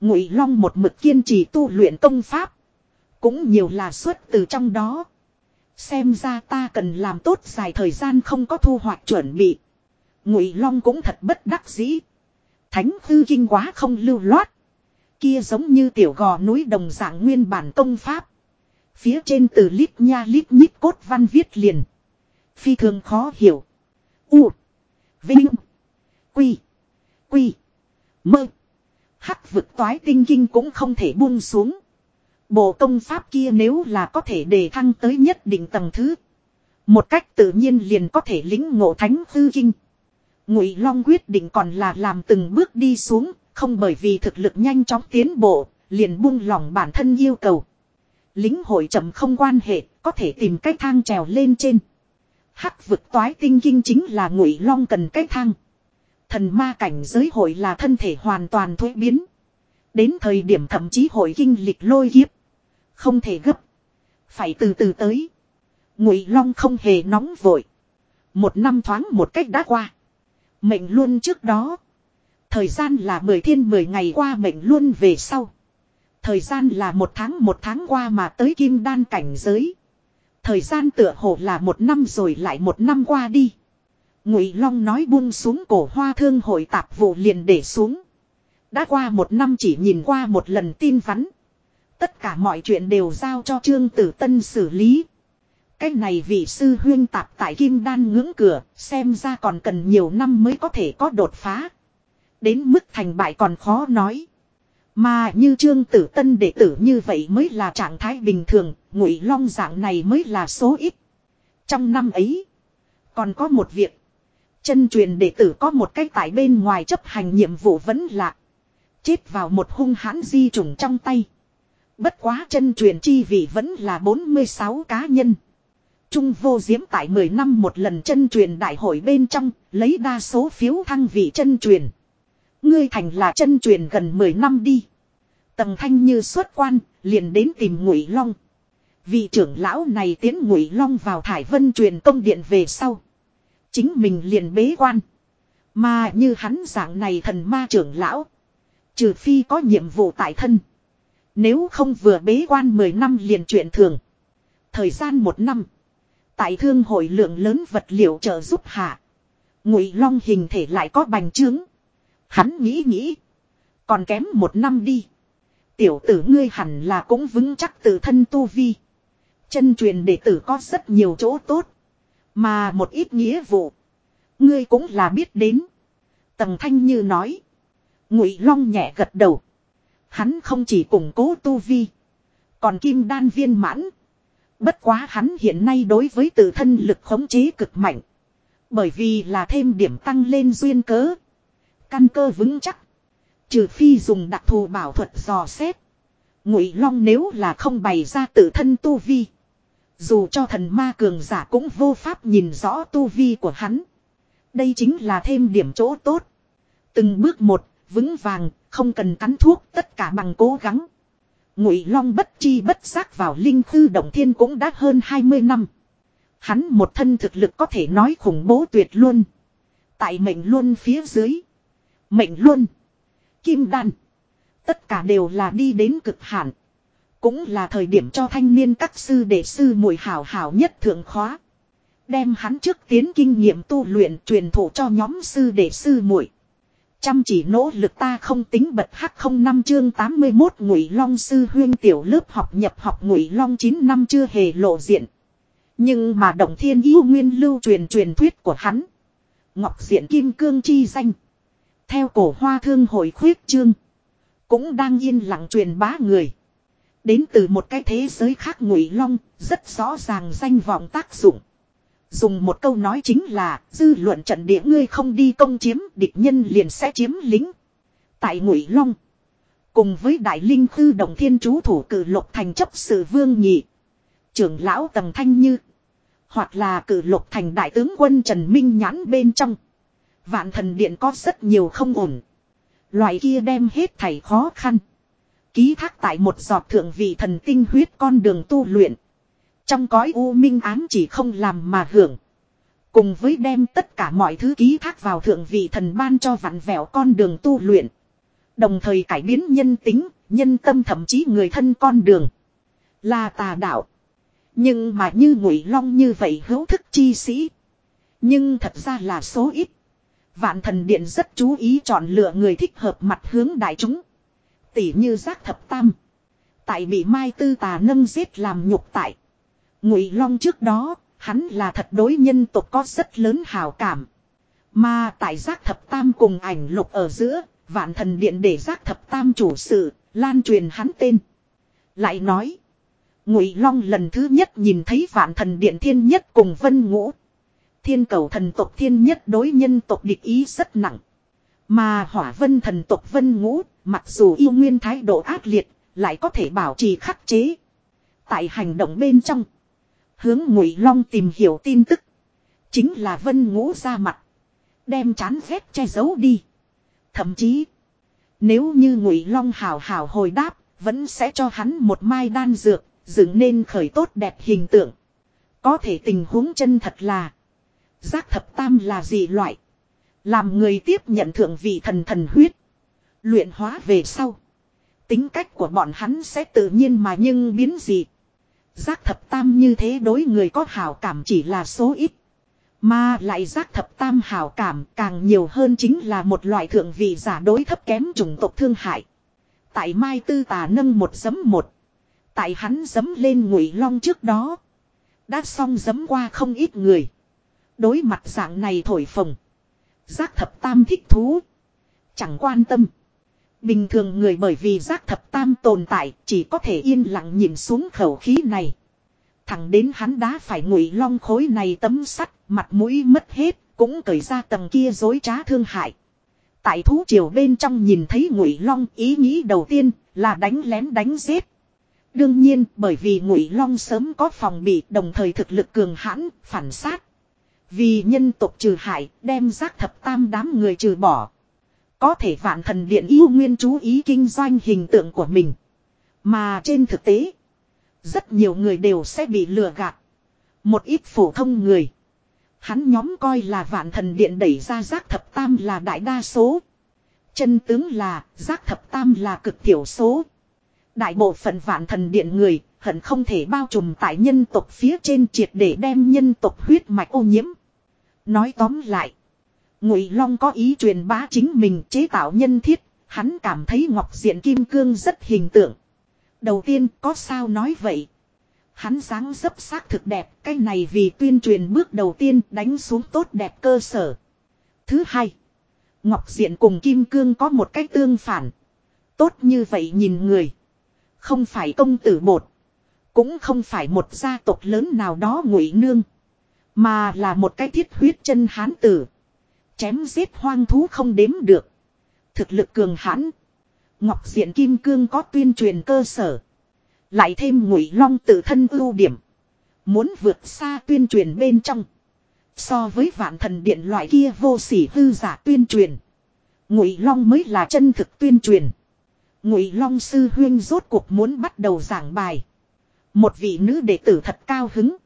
Ngụy Long một mực kiên trì tu luyện công pháp. Cũng nhiều là xuất từ trong đó. Xem ra ta cần làm tốt dài thời gian không có thu hoạch chuẩn bị. Ngụy Long cũng thật bất đắc dĩ. Thánh hư kinh quá không lưu loát. Kia giống như tiểu gò núi đồng dạng nguyên bản công pháp. Phía trên từ lít nha lít nhít cốt văn viết liền. Phi thường khó hiểu. U. Vinh. Quy. Quy. Mơ. Hắc vực toái tinh kinh cũng không thể buông xuống. Bộ công pháp kia nếu là có thể đề thăng tới nhất định tầng thứ. Một cách tự nhiên liền có thể lính ngộ thánh hư kinh. Ngụy Long quyết định còn là làm từng bước đi xuống, không bởi vì thực lực nhanh chóng tiến bộ, liền buông lòng bản thân yêu cầu. Lính hội chậm không quan hệ, có thể tìm cách thang trèo lên trên. Hắc vực toái tinh kinh chính là ngụy long cần cái thang. Thần ma cảnh giới hội là thân thể hoàn toàn thuế biến. Đến thời điểm thậm chí hội kinh lịch lôi kiếp. Không thể gấp. Phải từ từ tới. Ngụy long không hề nóng vội. Một năm thoáng một cách đã qua. Mệnh luôn trước đó. Thời gian là mười thiên mười ngày qua mệnh luôn về sau. Thời gian là một tháng một tháng qua mà tới kim đan cảnh giới. Thời gian tựa hồ là một năm rồi lại một năm qua đi. Ngụy Long nói buông xuống cổ hoa thương hội tạp vụ liền để xuống. Đã qua một năm chỉ nhìn qua một lần tin vắn. Tất cả mọi chuyện đều giao cho Trương Tử Tân xử lý. Cái này vị sư huyên tạp tại Kim Đan ngưỡng cửa, xem ra còn cần nhiều năm mới có thể có đột phá. Đến mức thành bại còn khó nói. Mà như Trương Tử Tân đệ tử như vậy mới là trạng thái bình thường, ngụy long dạng này mới là số ít. Trong năm ấy, còn có một việc. Chân truyền đệ tử có một cách tại bên ngoài chấp hành nhiệm vụ vẫn lạ. Chết vào một hung hãn di trùng trong tay. Bất quá chân truyền chi vị vẫn là 46 cá nhân. Trung vô diễm tại 10 năm một lần chân truyền đại hội bên trong, lấy đa số phiếu thăng vị chân truyền. Ngươi thành là chân truyền gần 10 năm đi. Tầng thanh như xuất quan, liền đến tìm ngụy long. Vị trưởng lão này tiến ngụy long vào thải vân truyền công điện về sau. Chính mình liền bế quan. Mà như hắn dạng này thần ma trưởng lão. Trừ phi có nhiệm vụ tại thân. Nếu không vừa bế quan 10 năm liền chuyện thường. Thời gian một năm. Tại thương hội lượng lớn vật liệu trợ giúp hạ. Ngụy long hình thể lại có bành trướng. Hắn nghĩ nghĩ. Còn kém một năm đi. Tiểu tử ngươi hẳn là cũng vững chắc tự thân tu vi. Chân truyền đệ tử có rất nhiều chỗ tốt. Mà một ít nghĩa vụ. Ngươi cũng là biết đến. Tầng thanh như nói. Ngụy long nhẹ gật đầu. Hắn không chỉ củng cố tu vi. Còn kim đan viên mãn. Bất quá hắn hiện nay đối với tự thân lực khống chế cực mạnh. Bởi vì là thêm điểm tăng lên duyên cớ. Căn cơ vững chắc. Trừ phi dùng đặc thù bảo thuật dò xét. Ngụy Long nếu là không bày ra tự thân tu vi. Dù cho thần ma cường giả cũng vô pháp nhìn rõ tu vi của hắn. Đây chính là thêm điểm chỗ tốt. Từng bước một, vững vàng, không cần cắn thuốc, tất cả bằng cố gắng. Ngụy Long bất chi bất giác vào linh khư động thiên cũng đã hơn 20 năm. Hắn một thân thực lực có thể nói khủng bố tuyệt luôn. Tại mệnh luân phía dưới. Mệnh luân. Kim đan. Tất cả đều là đi đến cực hạn. Cũng là thời điểm cho thanh niên các sư đệ sư muội hảo hảo nhất thượng khóa. Đem hắn trước tiến kinh nghiệm tu luyện truyền thụ cho nhóm sư đệ sư muội. Chăm chỉ nỗ lực ta không tính bật hắc không năm chương 81 ngụy long sư huyên tiểu lớp học nhập học ngụy long 9 năm chưa hề lộ diện. Nhưng mà động thiên yêu nguyên lưu truyền truyền thuyết của hắn. Ngọc diện kim cương chi danh. Theo cổ hoa thương hội khuyết chương. Cũng đang yên lặng truyền bá người. Đến từ một cái thế giới khác ngụy long, rất rõ ràng danh vọng tác dụng. Dùng một câu nói chính là, dư luận trận địa ngươi không đi công chiếm, địch nhân liền sẽ chiếm lính. Tại ngụy long, cùng với đại linh khư đồng thiên chú thủ cử lục thành chấp sự vương nhị. Trưởng lão Tầm thanh như. Hoặc là cử lục thành đại tướng quân Trần Minh nhãn bên trong. Vạn thần điện có rất nhiều không ổn. Loại kia đem hết thảy khó khăn. Ký thác tại một giọt thượng vị thần tinh huyết con đường tu luyện. Trong cõi u minh án chỉ không làm mà hưởng. Cùng với đem tất cả mọi thứ ký thác vào thượng vị thần ban cho vặn vẹo con đường tu luyện. Đồng thời cải biến nhân tính, nhân tâm thậm chí người thân con đường. Là tà đạo. Nhưng mà như ngụy long như vậy hữu thức chi sĩ. Nhưng thật ra là số ít. Vạn thần điện rất chú ý chọn lựa người thích hợp mặt hướng đại chúng. Tỷ như giác thập tam. Tại bị Mai Tư Tà nâng giết làm nhục tại. Ngụy Long trước đó, hắn là thật đối nhân tộc có rất lớn hào cảm. Mà tại giác thập tam cùng ảnh lục ở giữa, vạn thần điện để giác thập tam chủ sự, lan truyền hắn tên. Lại nói, Ngụy Long lần thứ nhất nhìn thấy vạn thần điện thiên nhất cùng vân ngũ. Thiên cầu thần tộc thiên nhất đối nhân tộc địch ý rất nặng. Mà hỏa vân thần tộc vân ngũ, mặc dù yêu nguyên thái độ ác liệt, lại có thể bảo trì khắc chế. Tại hành động bên trong, hướng ngụy long tìm hiểu tin tức. Chính là vân ngũ ra mặt. Đem chán ghét che giấu đi. Thậm chí, nếu như ngụy long hào hào hồi đáp, vẫn sẽ cho hắn một mai đan dược, dựng nên khởi tốt đẹp hình tượng. Có thể tình huống chân thật là Giác thập tam là gì loại? Làm người tiếp nhận thượng vị thần thần huyết. Luyện hóa về sau. Tính cách của bọn hắn sẽ tự nhiên mà nhưng biến gì. Giác thập tam như thế đối người có hảo cảm chỉ là số ít. Mà lại giác thập tam hảo cảm càng nhiều hơn chính là một loại thượng vị giả đối thấp kém chủng tộc thương hại. Tại Mai Tư Tà nâng một giấm một. Tại hắn giấm lên ngụy long trước đó. Đã xong giấm qua không ít người. Đối mặt dạng này thổi phồng. Giác thập tam thích thú. Chẳng quan tâm. Bình thường người bởi vì giác thập tam tồn tại chỉ có thể yên lặng nhìn xuống khẩu khí này. Thẳng đến hắn đã phải ngụy long khối này tấm sắt, mặt mũi mất hết, cũng cởi ra tầng kia dối trá thương hại. Tại thú triều bên trong nhìn thấy ngụy long ý nghĩ đầu tiên là đánh lén đánh giết. Đương nhiên bởi vì ngụy long sớm có phòng bị đồng thời thực lực cường hãn, phản sát. Vì nhân tộc trừ hại, đem giác thập tam đám người trừ bỏ. Có thể vạn thần điện yêu nguyên chú ý kinh doanh hình tượng của mình. Mà trên thực tế, Rất nhiều người đều sẽ bị lừa gạt. Một ít phổ thông người. Hắn nhóm coi là vạn thần điện đẩy ra giác thập tam là đại đa số. Chân tướng là giác thập tam là cực thiểu số. Đại bộ phận vạn thần điện người hận không thể bao trùm tại nhân tộc phía trên triệt để đem nhân tộc huyết mạch ô nhiễm. Nói tóm lại. Ngụy Long có ý truyền bá chính mình chế tạo nhân thiết. Hắn cảm thấy ngọc diện kim cương rất hình tượng. Đầu tiên, có sao nói vậy. Hắn dáng dấp xác thực đẹp. Cái này vì tuyên truyền bước đầu tiên đánh xuống tốt đẹp cơ sở. Thứ hai. Ngọc diện cùng kim cương có một cách tương phản. Tốt như vậy nhìn người. Không phải công tử bột. Cũng không phải một gia tộc lớn nào đó ngụy nương. Mà là một cái thiết huyết chân hán tử. Chém giết hoang thú không đếm được. Thực lực cường hãn. Ngọc diện kim cương có tuyên truyền cơ sở. Lại thêm ngụy long tự thân ưu điểm. Muốn vượt xa tuyên truyền bên trong. So với vạn thần điện loại kia vô sỉ hư giả tuyên truyền. Ngụy long mới là chân thực tuyên truyền. Ngụy long sư huyên rốt cuộc muốn bắt đầu giảng bài. Một vị nữ đệ tử thật cao hứng.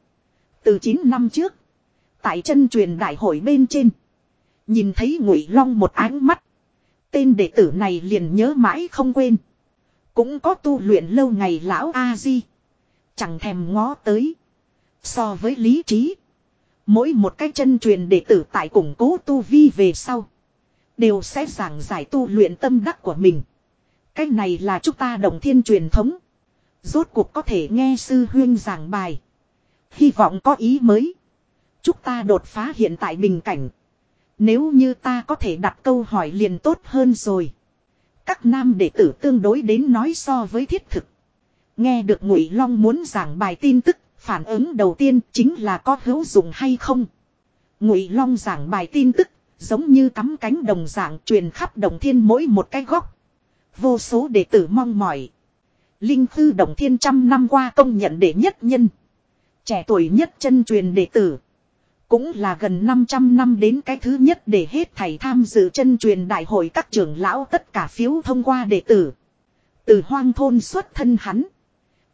Từ 9 năm trước. Tại chân truyền đại hội bên trên. Nhìn thấy ngụy long một ánh mắt. Tên đệ tử này liền nhớ mãi không quên. Cũng có tu luyện lâu ngày lão A-di. Chẳng thèm ngó tới. So với lý trí. Mỗi một cái chân truyền đệ tử tại củng cố tu vi về sau. Đều sẽ giảng giải tu luyện tâm đắc của mình. Cái này là chúng ta đồng thiên truyền thống. Rốt cuộc có thể nghe sư huyên giảng bài. Hy vọng có ý mới. Chúng ta đột phá hiện tại bình cảnh. Nếu như ta có thể đặt câu hỏi liền tốt hơn rồi. Các nam đệ tử tương đối đến nói so với thiết thực. Nghe được Ngụy Long muốn giảng bài tin tức, phản ứng đầu tiên chính là có hữu dụng hay không. Ngụy Long giảng bài tin tức, giống như cắm cánh đồng dạng truyền khắp đồng thiên mỗi một cái góc. Vô số đệ tử mong mỏi. Linh Thư Đồng Thiên trăm năm qua công nhận đệ nhất nhân. Trẻ tuổi nhất chân truyền đệ tử. Cũng là gần 500 năm đến cái thứ nhất để hết thầy tham dự chân truyền đại hội các trưởng lão tất cả phiếu thông qua đệ tử. Từ hoang thôn xuất thân hắn.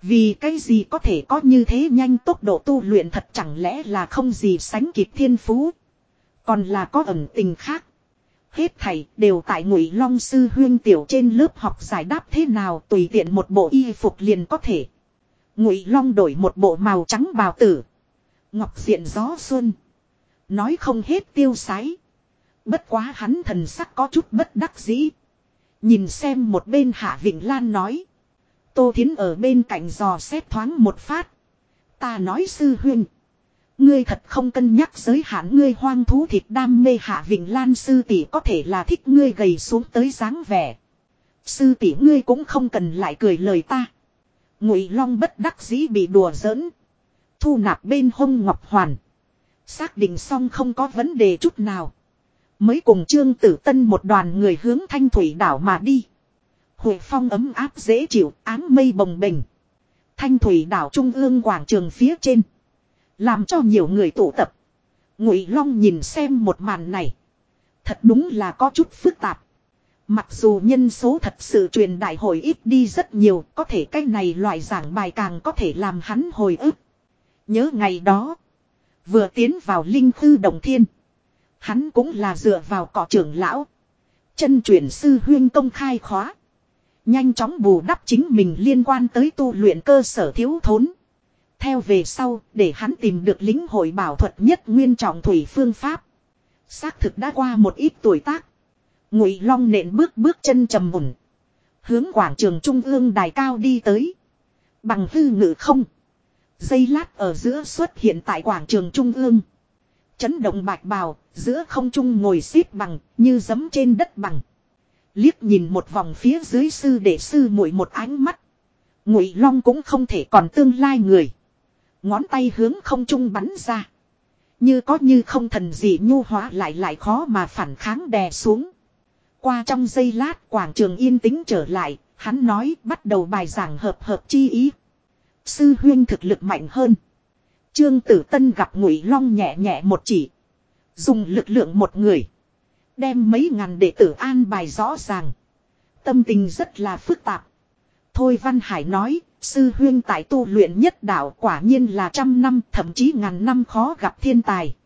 Vì cái gì có thể có như thế nhanh tốc độ tu luyện thật chẳng lẽ là không gì sánh kịp thiên phú. Còn là có ẩn tình khác. Hết thầy đều tại ngụy long sư huyên tiểu trên lớp học giải đáp thế nào tùy tiện một bộ y phục liền có thể. Ngụy long đổi một bộ màu trắng bào tử. Ngọc diện gió xuân. Nói không hết tiêu sái. Bất quá hắn thần sắc có chút bất đắc dĩ. Nhìn xem một bên Hạ Vịnh Lan nói. Tô Thiến ở bên cạnh dò xét thoáng một phát. Ta nói sư huynh. Ngươi thật không cân nhắc giới hạn ngươi hoang thú thịt đam mê Hạ Vịnh Lan sư tỷ có thể là thích ngươi gầy xuống tới dáng vẻ. Sư tỷ ngươi cũng không cần lại cười lời ta. Ngụy Long bất đắc dĩ bị đùa giỡn. Thu nạp bên hông Ngọc Hoàn. Xác định xong không có vấn đề chút nào. Mới cùng Trương Tử Tân một đoàn người hướng thanh thủy đảo mà đi. Hội phong ấm áp dễ chịu, áng mây bồng bềnh. Thanh thủy đảo trung ương quảng trường phía trên. Làm cho nhiều người tụ tập. Ngụy Long nhìn xem một màn này. Thật đúng là có chút phức tạp. Mặc dù nhân số thật sự truyền đại hội ít đi rất nhiều, có thể cái này loại giảng bài càng có thể làm hắn hồi ức. Nhớ ngày đó, vừa tiến vào linh thư đồng thiên. Hắn cũng là dựa vào cỏ trưởng lão. Chân truyền sư huyên công khai khóa. Nhanh chóng bù đắp chính mình liên quan tới tu luyện cơ sở thiếu thốn. Theo về sau, để hắn tìm được lính hội bảo thuật nhất nguyên trọng thủy phương pháp. Xác thực đã qua một ít tuổi tác. Ngụy Long nện bước bước chân trầm mùn. Hướng quảng trường trung ương đài cao đi tới. Bằng hư ngự không. Dây lát ở giữa xuất hiện tại quảng trường trung ương. Chấn động bạch bào, giữa không trung ngồi xếp bằng, như giấm trên đất bằng. Liếc nhìn một vòng phía dưới sư để sư muội một ánh mắt. Ngụy Long cũng không thể còn tương lai người. Ngón tay hướng không trung bắn ra. Như có như không thần gì nhu hóa lại lại khó mà phản kháng đè xuống. Qua trong giây lát quảng trường yên tĩnh trở lại, hắn nói bắt đầu bài giảng hợp hợp chi ý. Sư huyên thực lực mạnh hơn. Trương Tử Tân gặp Ngụy Long nhẹ nhẹ một chỉ. Dùng lực lượng một người. Đem mấy ngàn đệ tử an bài rõ ràng. Tâm tình rất là phức tạp. Thôi Văn Hải nói, Sư huyên tại tu luyện nhất đạo quả nhiên là trăm năm thậm chí ngàn năm khó gặp thiên tài.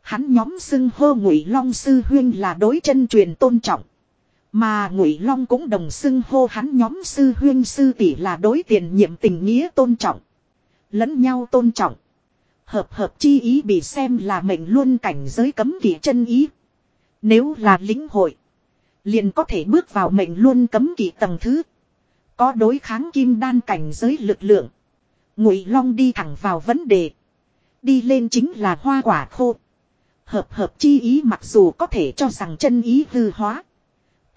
Hắn nhóm xưng hô ngụy long sư huyên là đối chân truyền tôn trọng. Mà ngụy long cũng đồng xưng hô hắn nhóm sư huyên sư tỷ là đối tiền nhiệm tình nghĩa tôn trọng. Lẫn nhau tôn trọng. Hợp hợp chi ý bị xem là mệnh luôn cảnh giới cấm kỵ chân ý. Nếu là lĩnh hội. Liền có thể bước vào mệnh luôn cấm kỵ tầng thứ. Có đối kháng kim đan cảnh giới lực lượng. Ngụy Long đi thẳng vào vấn đề. Đi lên chính là hoa quả khô. Hợp hợp chi ý mặc dù có thể cho rằng chân ý hư hóa.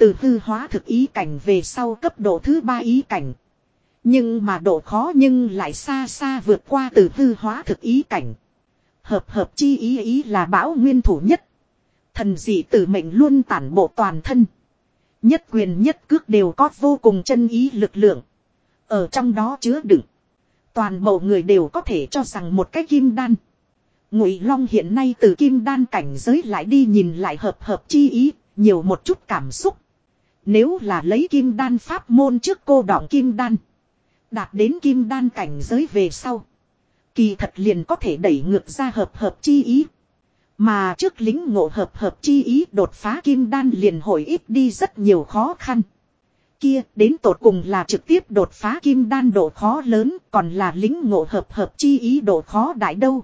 Từ hư hóa thực ý cảnh về sau cấp độ thứ ba ý cảnh. Nhưng mà độ khó nhưng lại xa xa vượt qua từ hư hóa thực ý cảnh. Hợp hợp chi ý ý là bão nguyên thủ nhất. Thần dị tử mệnh luôn tản bộ toàn thân. Nhất quyền nhất cước đều có vô cùng chân ý lực lượng. Ở trong đó chứa đựng. Toàn bộ người đều có thể cho rằng một cái kim đan. Ngụy Long hiện nay từ kim đan cảnh giới lại đi nhìn lại hợp hợp chi ý, nhiều một chút cảm xúc. Nếu là lấy kim đan pháp môn trước cô đọng kim đan. Đạt đến kim đan cảnh giới về sau. Kỳ thật liền có thể đẩy ngược ra hợp hợp chi ý. Mà trước lính ngộ hợp hợp chi ý đột phá kim đan liền hồi ít đi rất nhiều khó khăn. Kia đến tột cùng là trực tiếp đột phá kim đan độ khó lớn còn là lính ngộ hợp hợp chi ý độ khó đại đâu.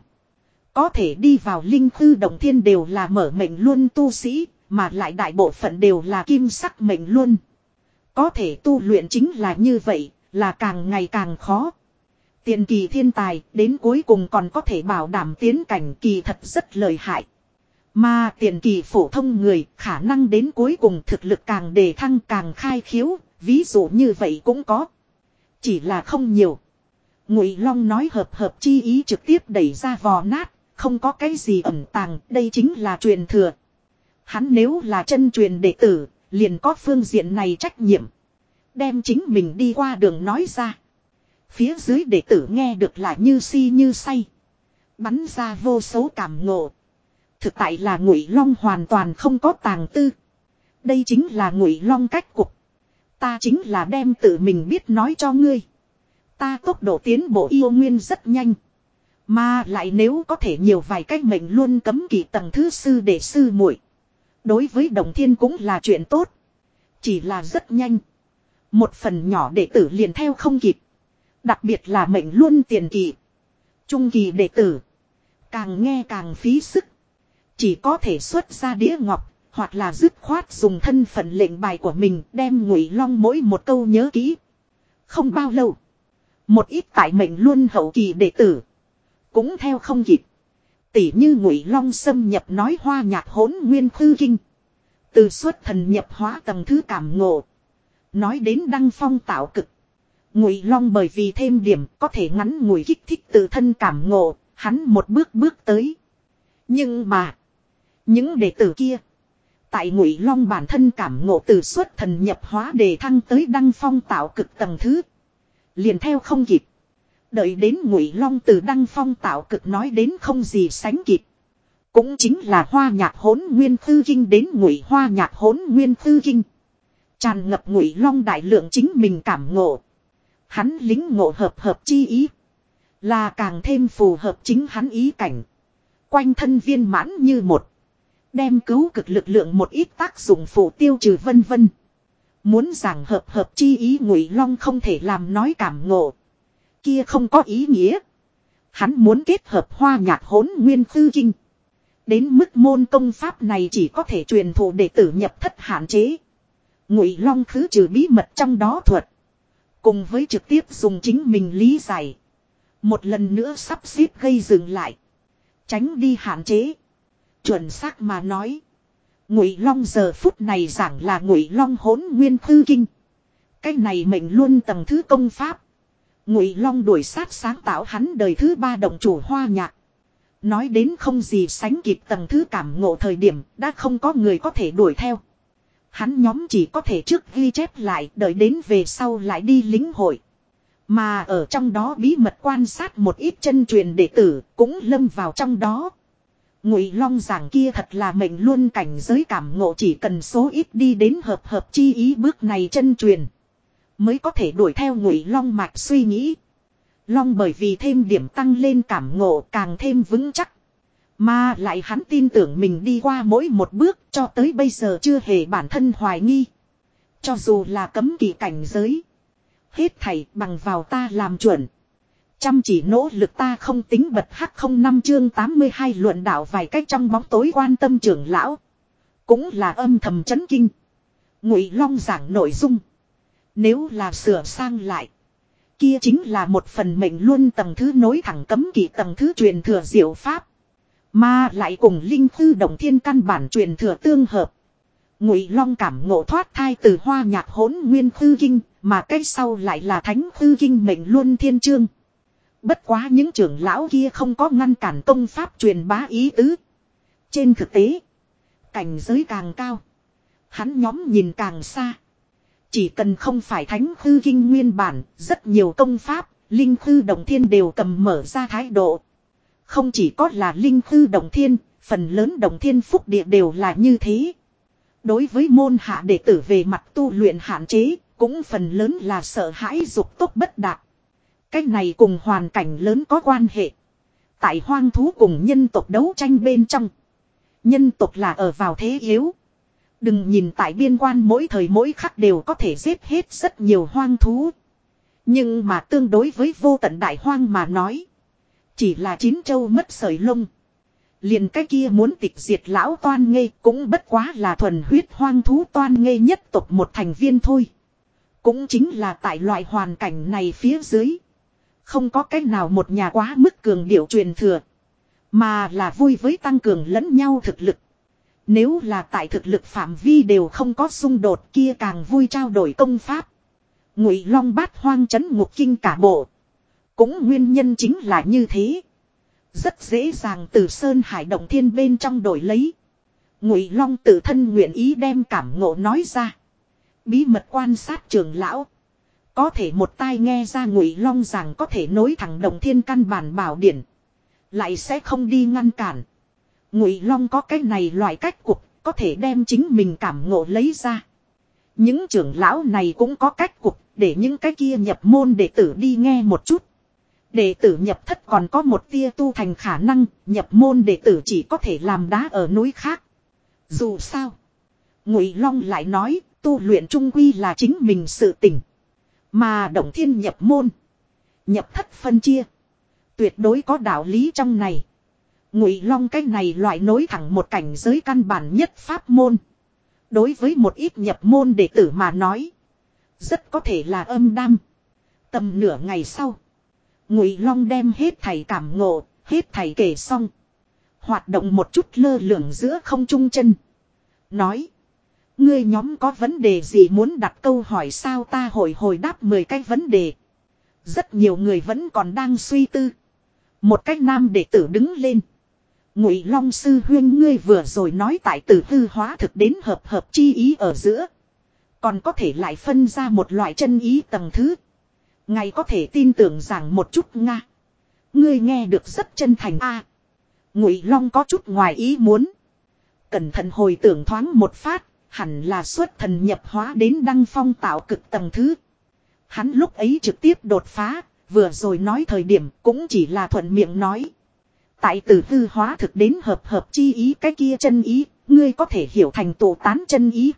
Có thể đi vào linh tư đồng thiên đều là mở mệnh luôn tu sĩ, mà lại đại bộ phận đều là kim sắc mệnh luôn. Có thể tu luyện chính là như vậy, là càng ngày càng khó. Tiền kỳ thiên tài đến cuối cùng còn có thể bảo đảm tiến cảnh kỳ thật rất lợi hại. Mà tiền kỳ phổ thông người khả năng đến cuối cùng thực lực càng đề thăng càng khai khiếu, ví dụ như vậy cũng có. Chỉ là không nhiều. Ngụy Long nói hợp hợp chi ý trực tiếp đẩy ra vò nát, không có cái gì ẩn tàng, đây chính là truyền thừa. Hắn nếu là chân truyền đệ tử, liền có phương diện này trách nhiệm. Đem chính mình đi qua đường nói ra. Phía dưới đệ tử nghe được là như si như say. Bắn ra vô số cảm ngộ. Thực tại là ngụy long hoàn toàn không có tàng tư. Đây chính là ngụy long cách cục. Ta chính là đem tự mình biết nói cho ngươi. Ta tốc độ tiến bộ yêu nguyên rất nhanh. Mà lại nếu có thể nhiều vài cách mệnh luôn cấm kỵ tầng thứ sư để sư muội Đối với đồng thiên cũng là chuyện tốt. Chỉ là rất nhanh. Một phần nhỏ đệ tử liền theo không kịp. Đặc biệt là mệnh luôn tiền kỳ. Trung kỳ đệ tử. Càng nghe càng phí sức. Chỉ có thể xuất ra đĩa ngọc. Hoặc là dứt khoát dùng thân phận lệnh bài của mình đem ngụy long mỗi một câu nhớ kỹ. Không bao lâu. Một ít tại mệnh luôn hậu kỳ đệ tử. Cũng theo không kịp. Tỉ như ngụy long xâm nhập nói hoa nhạc hỗn nguyên thư kinh. Từ xuất thần nhập hóa tầng thứ cảm ngộ. Nói đến đăng phong tạo cực. Ngụy Long bởi vì thêm điểm có thể ngắn ngủi kích thích tự thân cảm ngộ, hắn một bước bước tới. Nhưng mà, những đệ tử kia, tại Ngụy Long bản thân cảm ngộ từ xuất thần nhập hóa đề thăng tới đăng phong tạo cực tầng thứ, liền theo không kịp. Đợi đến Ngụy Long từ đăng phong tạo cực nói đến không gì sánh kịp. Cũng chính là hoa nhạc hỗn nguyên tư kinh đến Ngụy hoa nhạc hỗn nguyên tư kinh. Tràn ngập Ngụy Long đại lượng chính mình cảm ngộ. Hắn lính ngộ hợp hợp chi ý. Là càng thêm phù hợp chính hắn ý cảnh. Quanh thân viên mãn như một. Đem cứu cực lực lượng một ít tác dụng phụ tiêu trừ vân vân. Muốn rằng hợp hợp chi ý ngụy long không thể làm nói cảm ngộ. Kia không có ý nghĩa. Hắn muốn kết hợp hoa nhạc hỗn nguyên tư kinh. Đến mức môn công pháp này chỉ có thể truyền thụ đệ tử nhập thất hạn chế. Ngụy long khứ trừ bí mật trong đó thuật. Cùng với trực tiếp dùng chính mình lý giải. Một lần nữa sắp xếp gây dừng lại. Tránh đi hạn chế. Chuẩn xác mà nói. Ngụy Long giờ phút này giảng là Ngụy Long hỗn nguyên thư kinh. Cái này mệnh luôn tầng thứ công pháp. Ngụy Long đuổi sát sáng tạo hắn đời thứ ba động chủ hoa nhạc. Nói đến không gì sánh kịp tầng thứ cảm ngộ thời điểm, đã không có người có thể đuổi theo. Hắn nhóm chỉ có thể trước ghi chép lại, đợi đến về sau lại đi lính hội. Mà ở trong đó bí mật quan sát một ít chân truyền đệ tử, cũng lâm vào trong đó. Ngụy Long giảng kia thật là mệnh luôn cảnh giới cảm ngộ chỉ cần số ít đi đến hợp hợp chi ý bước này chân truyền. Mới có thể đuổi theo ngụy long mạch suy nghĩ. Long bởi vì thêm điểm tăng lên cảm ngộ càng thêm vững chắc. Mà lại hắn tin tưởng mình đi qua mỗi một bước cho tới bây giờ chưa hề bản thân hoài nghi. Cho dù là cấm kỳ cảnh giới. Hết thảy bằng vào ta làm chuẩn. Chăm chỉ nỗ lực ta không tính bật hắc không năm chương 82 luận đạo vài cách trong bóng tối quan tâm trưởng lão. Cũng là âm thầm chấn kinh. Ngụy Long giảng nội dung. Nếu là sửa sang lại. Kia chính là một phần mệnh luôn tầng thứ nối thẳng cấm kỵ tầng thứ truyền thừa diệu pháp. Mà lại cùng linh thư đồng thiên căn bản truyền thừa tương hợp. Ngụy Long cảm ngộ thoát thai từ hoa nhạc hỗn nguyên thư kinh, mà cái sau lại là thánh thư kinh mệnh luôn thiên chương. Bất quá những trưởng lão kia không có ngăn cản công pháp truyền bá ý tứ. Trên thực tế, cảnh giới càng cao, hắn nhóm nhìn càng xa. Chỉ cần không phải thánh thư kinh nguyên bản, rất nhiều công pháp, linh thư đồng thiên đều cầm mở ra thái độ. Không chỉ có là linh thư đồng thiên, phần lớn đồng thiên phúc địa đều là như thế. Đối với môn hạ đệ tử về mặt tu luyện hạn chế, cũng phần lớn là sợ hãi dục tốt bất đạt. Cái này cùng hoàn cảnh lớn có quan hệ. Tại hoang thú cùng nhân tộc đấu tranh bên trong. Nhân tộc là ở vào thế yếu. Đừng nhìn tại biên quan mỗi thời mỗi khắc đều có thể giết hết rất nhiều hoang thú. Nhưng mà tương đối với vô tận đại hoang mà nói. Chỉ là chín châu mất sợi lông. Liền cái kia muốn tịch diệt lão toan ngây cũng bất quá là thuần huyết hoang thú toan ngây nhất tộc một thành viên thôi. Cũng chính là tại loại hoàn cảnh này phía dưới. Không có cách nào một nhà quá mức cường điệu truyền thừa. Mà là vui với tăng cường lẫn nhau thực lực. Nếu là tại thực lực phạm vi đều không có xung đột kia càng vui trao đổi công pháp. Ngụy Long bát hoang chấn ngục kinh cả bộ. Cũng nguyên nhân chính là như thế. Rất dễ dàng từ Sơn Hải Động Thiên bên trong đổi lấy. Ngụy Long tự thân nguyện ý đem cảm ngộ nói ra. Bí mật quan sát trường lão. Có thể một tai nghe ra Ngụy Long rằng có thể nối thẳng Động Thiên căn bản bảo điển. Lại sẽ không đi ngăn cản. Ngụy Long có cái này loại cách cục, có thể đem chính mình cảm ngộ lấy ra. Những trưởng lão này cũng có cách cục, để những cái kia nhập môn đệ tử đi nghe một chút. Đệ tử nhập thất còn có một tia tu thành khả năng, nhập môn đệ tử chỉ có thể làm đá ở núi khác. Dù sao, Ngụy Long lại nói, tu luyện trung quy là chính mình sự tình, Mà động thiên nhập môn, nhập thất phân chia, tuyệt đối có đạo lý trong này. Ngụy Long cái này loại nối thẳng một cảnh giới căn bản nhất pháp môn. Đối với một ít nhập môn đệ tử mà nói, rất có thể là âm đam. Tầm nửa ngày sau, Ngụy Long đem hết thầy cảm ngộ, hết thầy kể xong, hoạt động một chút lơ lửng giữa không trung chân, nói: "Ngươi nhóm có vấn đề gì muốn đặt câu hỏi sao ta hồi hồi đáp 10 cái vấn đề." Rất nhiều người vẫn còn đang suy tư. Một cách nam đệ tử đứng lên. Ngụy Long sư huyên ngươi vừa rồi nói tại từ hư hóa thực đến hợp hợp chi ý ở giữa, còn có thể lại phân ra một loại chân ý tầng thứ. Ngài có thể tin tưởng rằng một chút nga. Ngươi nghe được rất chân thành a. Ngụy Long có chút ngoài ý muốn. Cẩn thận hồi tưởng thoáng một phát, hẳn là xuất thần nhập hóa đến đăng phong tạo cực tầng thứ. Hắn lúc ấy trực tiếp đột phá, vừa rồi nói thời điểm cũng chỉ là thuận miệng nói. Tại từ hư hóa thực đến hợp hợp chi ý cái kia chân ý, ngươi có thể hiểu thành tổ tán chân ý.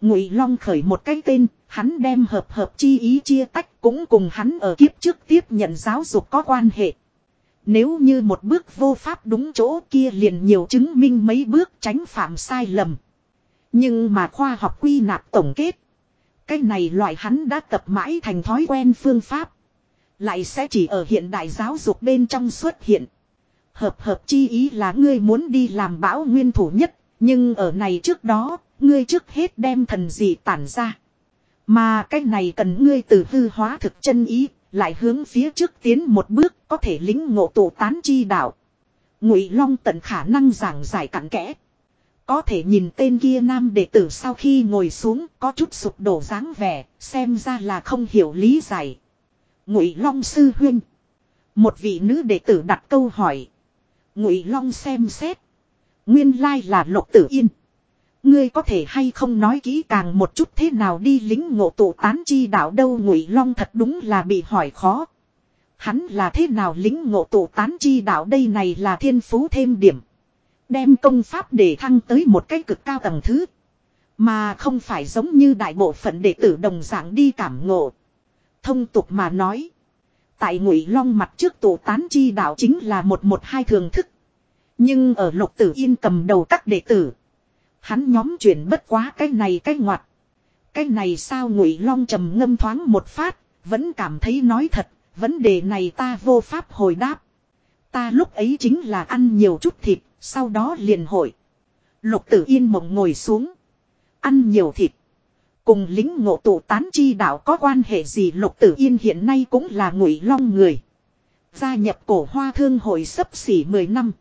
Ngụy Long khởi một cái tên, hắn đem hợp hợp chi ý chia tách cũng cùng hắn ở kiếp trước tiếp nhận giáo dục có quan hệ. Nếu như một bước vô pháp đúng chỗ kia liền nhiều chứng minh mấy bước tránh phạm sai lầm. Nhưng mà khoa học quy nạp tổng kết. Cái này loại hắn đã tập mãi thành thói quen phương pháp. Lại sẽ chỉ ở hiện đại giáo dục bên trong xuất hiện. Hợp hợp chi ý là ngươi muốn đi làm bão nguyên thủ nhất, nhưng ở này trước đó, ngươi trước hết đem thần gì tản ra. Mà cái này cần ngươi từ hư hóa thực chân ý, lại hướng phía trước tiến một bước có thể lính ngộ tổ tán chi đạo. Ngụy Long tận khả năng giảng giải cặn kẽ. Có thể nhìn tên kia nam đệ tử sau khi ngồi xuống có chút sụp đổ dáng vẻ, xem ra là không hiểu lý giải. Ngụy Long sư huynh. Một vị nữ đệ tử đặt câu hỏi. Ngụy Long xem xét. Nguyên lai là Lục Tử Yên. Ngươi có thể hay không nói kỹ càng một chút thế nào đi lính ngộ tụ tán chi đạo đâu ngụy long thật đúng là bị hỏi khó. Hắn là thế nào lính ngộ tụ tán chi đạo đây này là thiên phú thêm điểm. Đem công pháp để thăng tới một cái cực cao tầng thứ. Mà không phải giống như đại bộ phận đệ tử đồng dạng đi cảm ngộ. Thông tục mà nói. Tại ngụy long mặt trước tổ tán chi đạo chính là một một hai thường thức. Nhưng ở lục tử yên cầm đầu các đệ tử. Hắn nhóm chuyển bất quá cái này cái ngoặt. Cái này sao ngụy long trầm ngâm thoáng một phát. Vẫn cảm thấy nói thật. Vấn đề này ta vô pháp hồi đáp. Ta lúc ấy chính là ăn nhiều chút thịt. Sau đó liền hội. Lục tử yên mộng ngồi xuống. Ăn nhiều thịt. Cùng lính ngộ tụ tán chi đạo có quan hệ gì lục tử yên hiện nay cũng là ngụy long người. Gia nhập cổ hoa thương hội sấp xỉ 10 năm.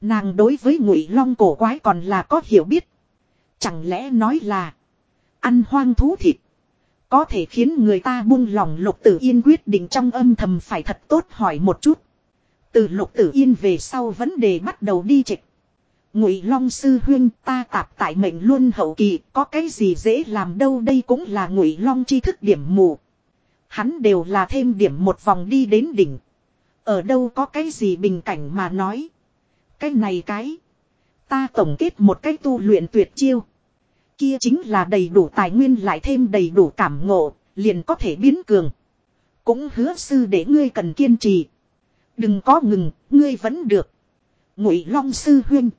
Nàng đối với ngụy long cổ quái còn là có hiểu biết. Chẳng lẽ nói là ăn hoang thú thịt. Có thể khiến người ta buông lòng lục tử yên quyết định trong âm thầm phải thật tốt hỏi một chút. Từ lục tử yên về sau vấn đề bắt đầu đi trịch. Ngụy Long sư huyên ta tạp tại mệnh luôn hậu kỳ, có cái gì dễ làm đâu đây cũng là Ngụy Long tri thức điểm mù. Hắn đều là thêm điểm một vòng đi đến đỉnh. Ở đâu có cái gì bình cảnh mà nói. Cái này cái. Ta tổng kết một cái tu luyện tuyệt chiêu. Kia chính là đầy đủ tài nguyên lại thêm đầy đủ cảm ngộ, liền có thể biến cường. Cũng hứa sư để ngươi cần kiên trì. Đừng có ngừng, ngươi vẫn được. Ngụy Long sư huynh.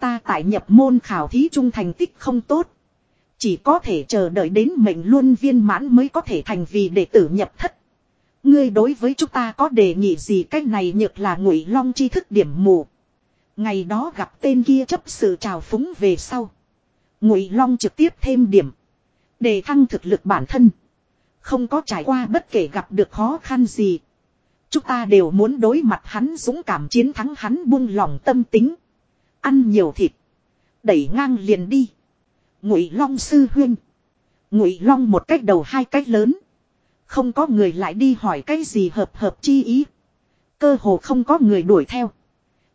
Ta tại nhập môn khảo thí trung thành tích không tốt. Chỉ có thể chờ đợi đến mệnh luân viên mãn mới có thể thành vì đệ tử nhập thất. Ngươi đối với chúng ta có đề nghị gì cách này nhược là ngụy long tri thức điểm mù. Ngày đó gặp tên kia chấp sự trào phúng về sau. Ngụy long trực tiếp thêm điểm. Để thăng thực lực bản thân. Không có trải qua bất kể gặp được khó khăn gì. Chúng ta đều muốn đối mặt hắn dũng cảm chiến thắng hắn buông lòng tâm tính. Ăn nhiều thịt. Đẩy ngang liền đi. Ngụy Long sư huyên, Ngụy Long một cách đầu hai cách lớn. Không có người lại đi hỏi cái gì hợp hợp chi ý. Cơ hồ không có người đuổi theo.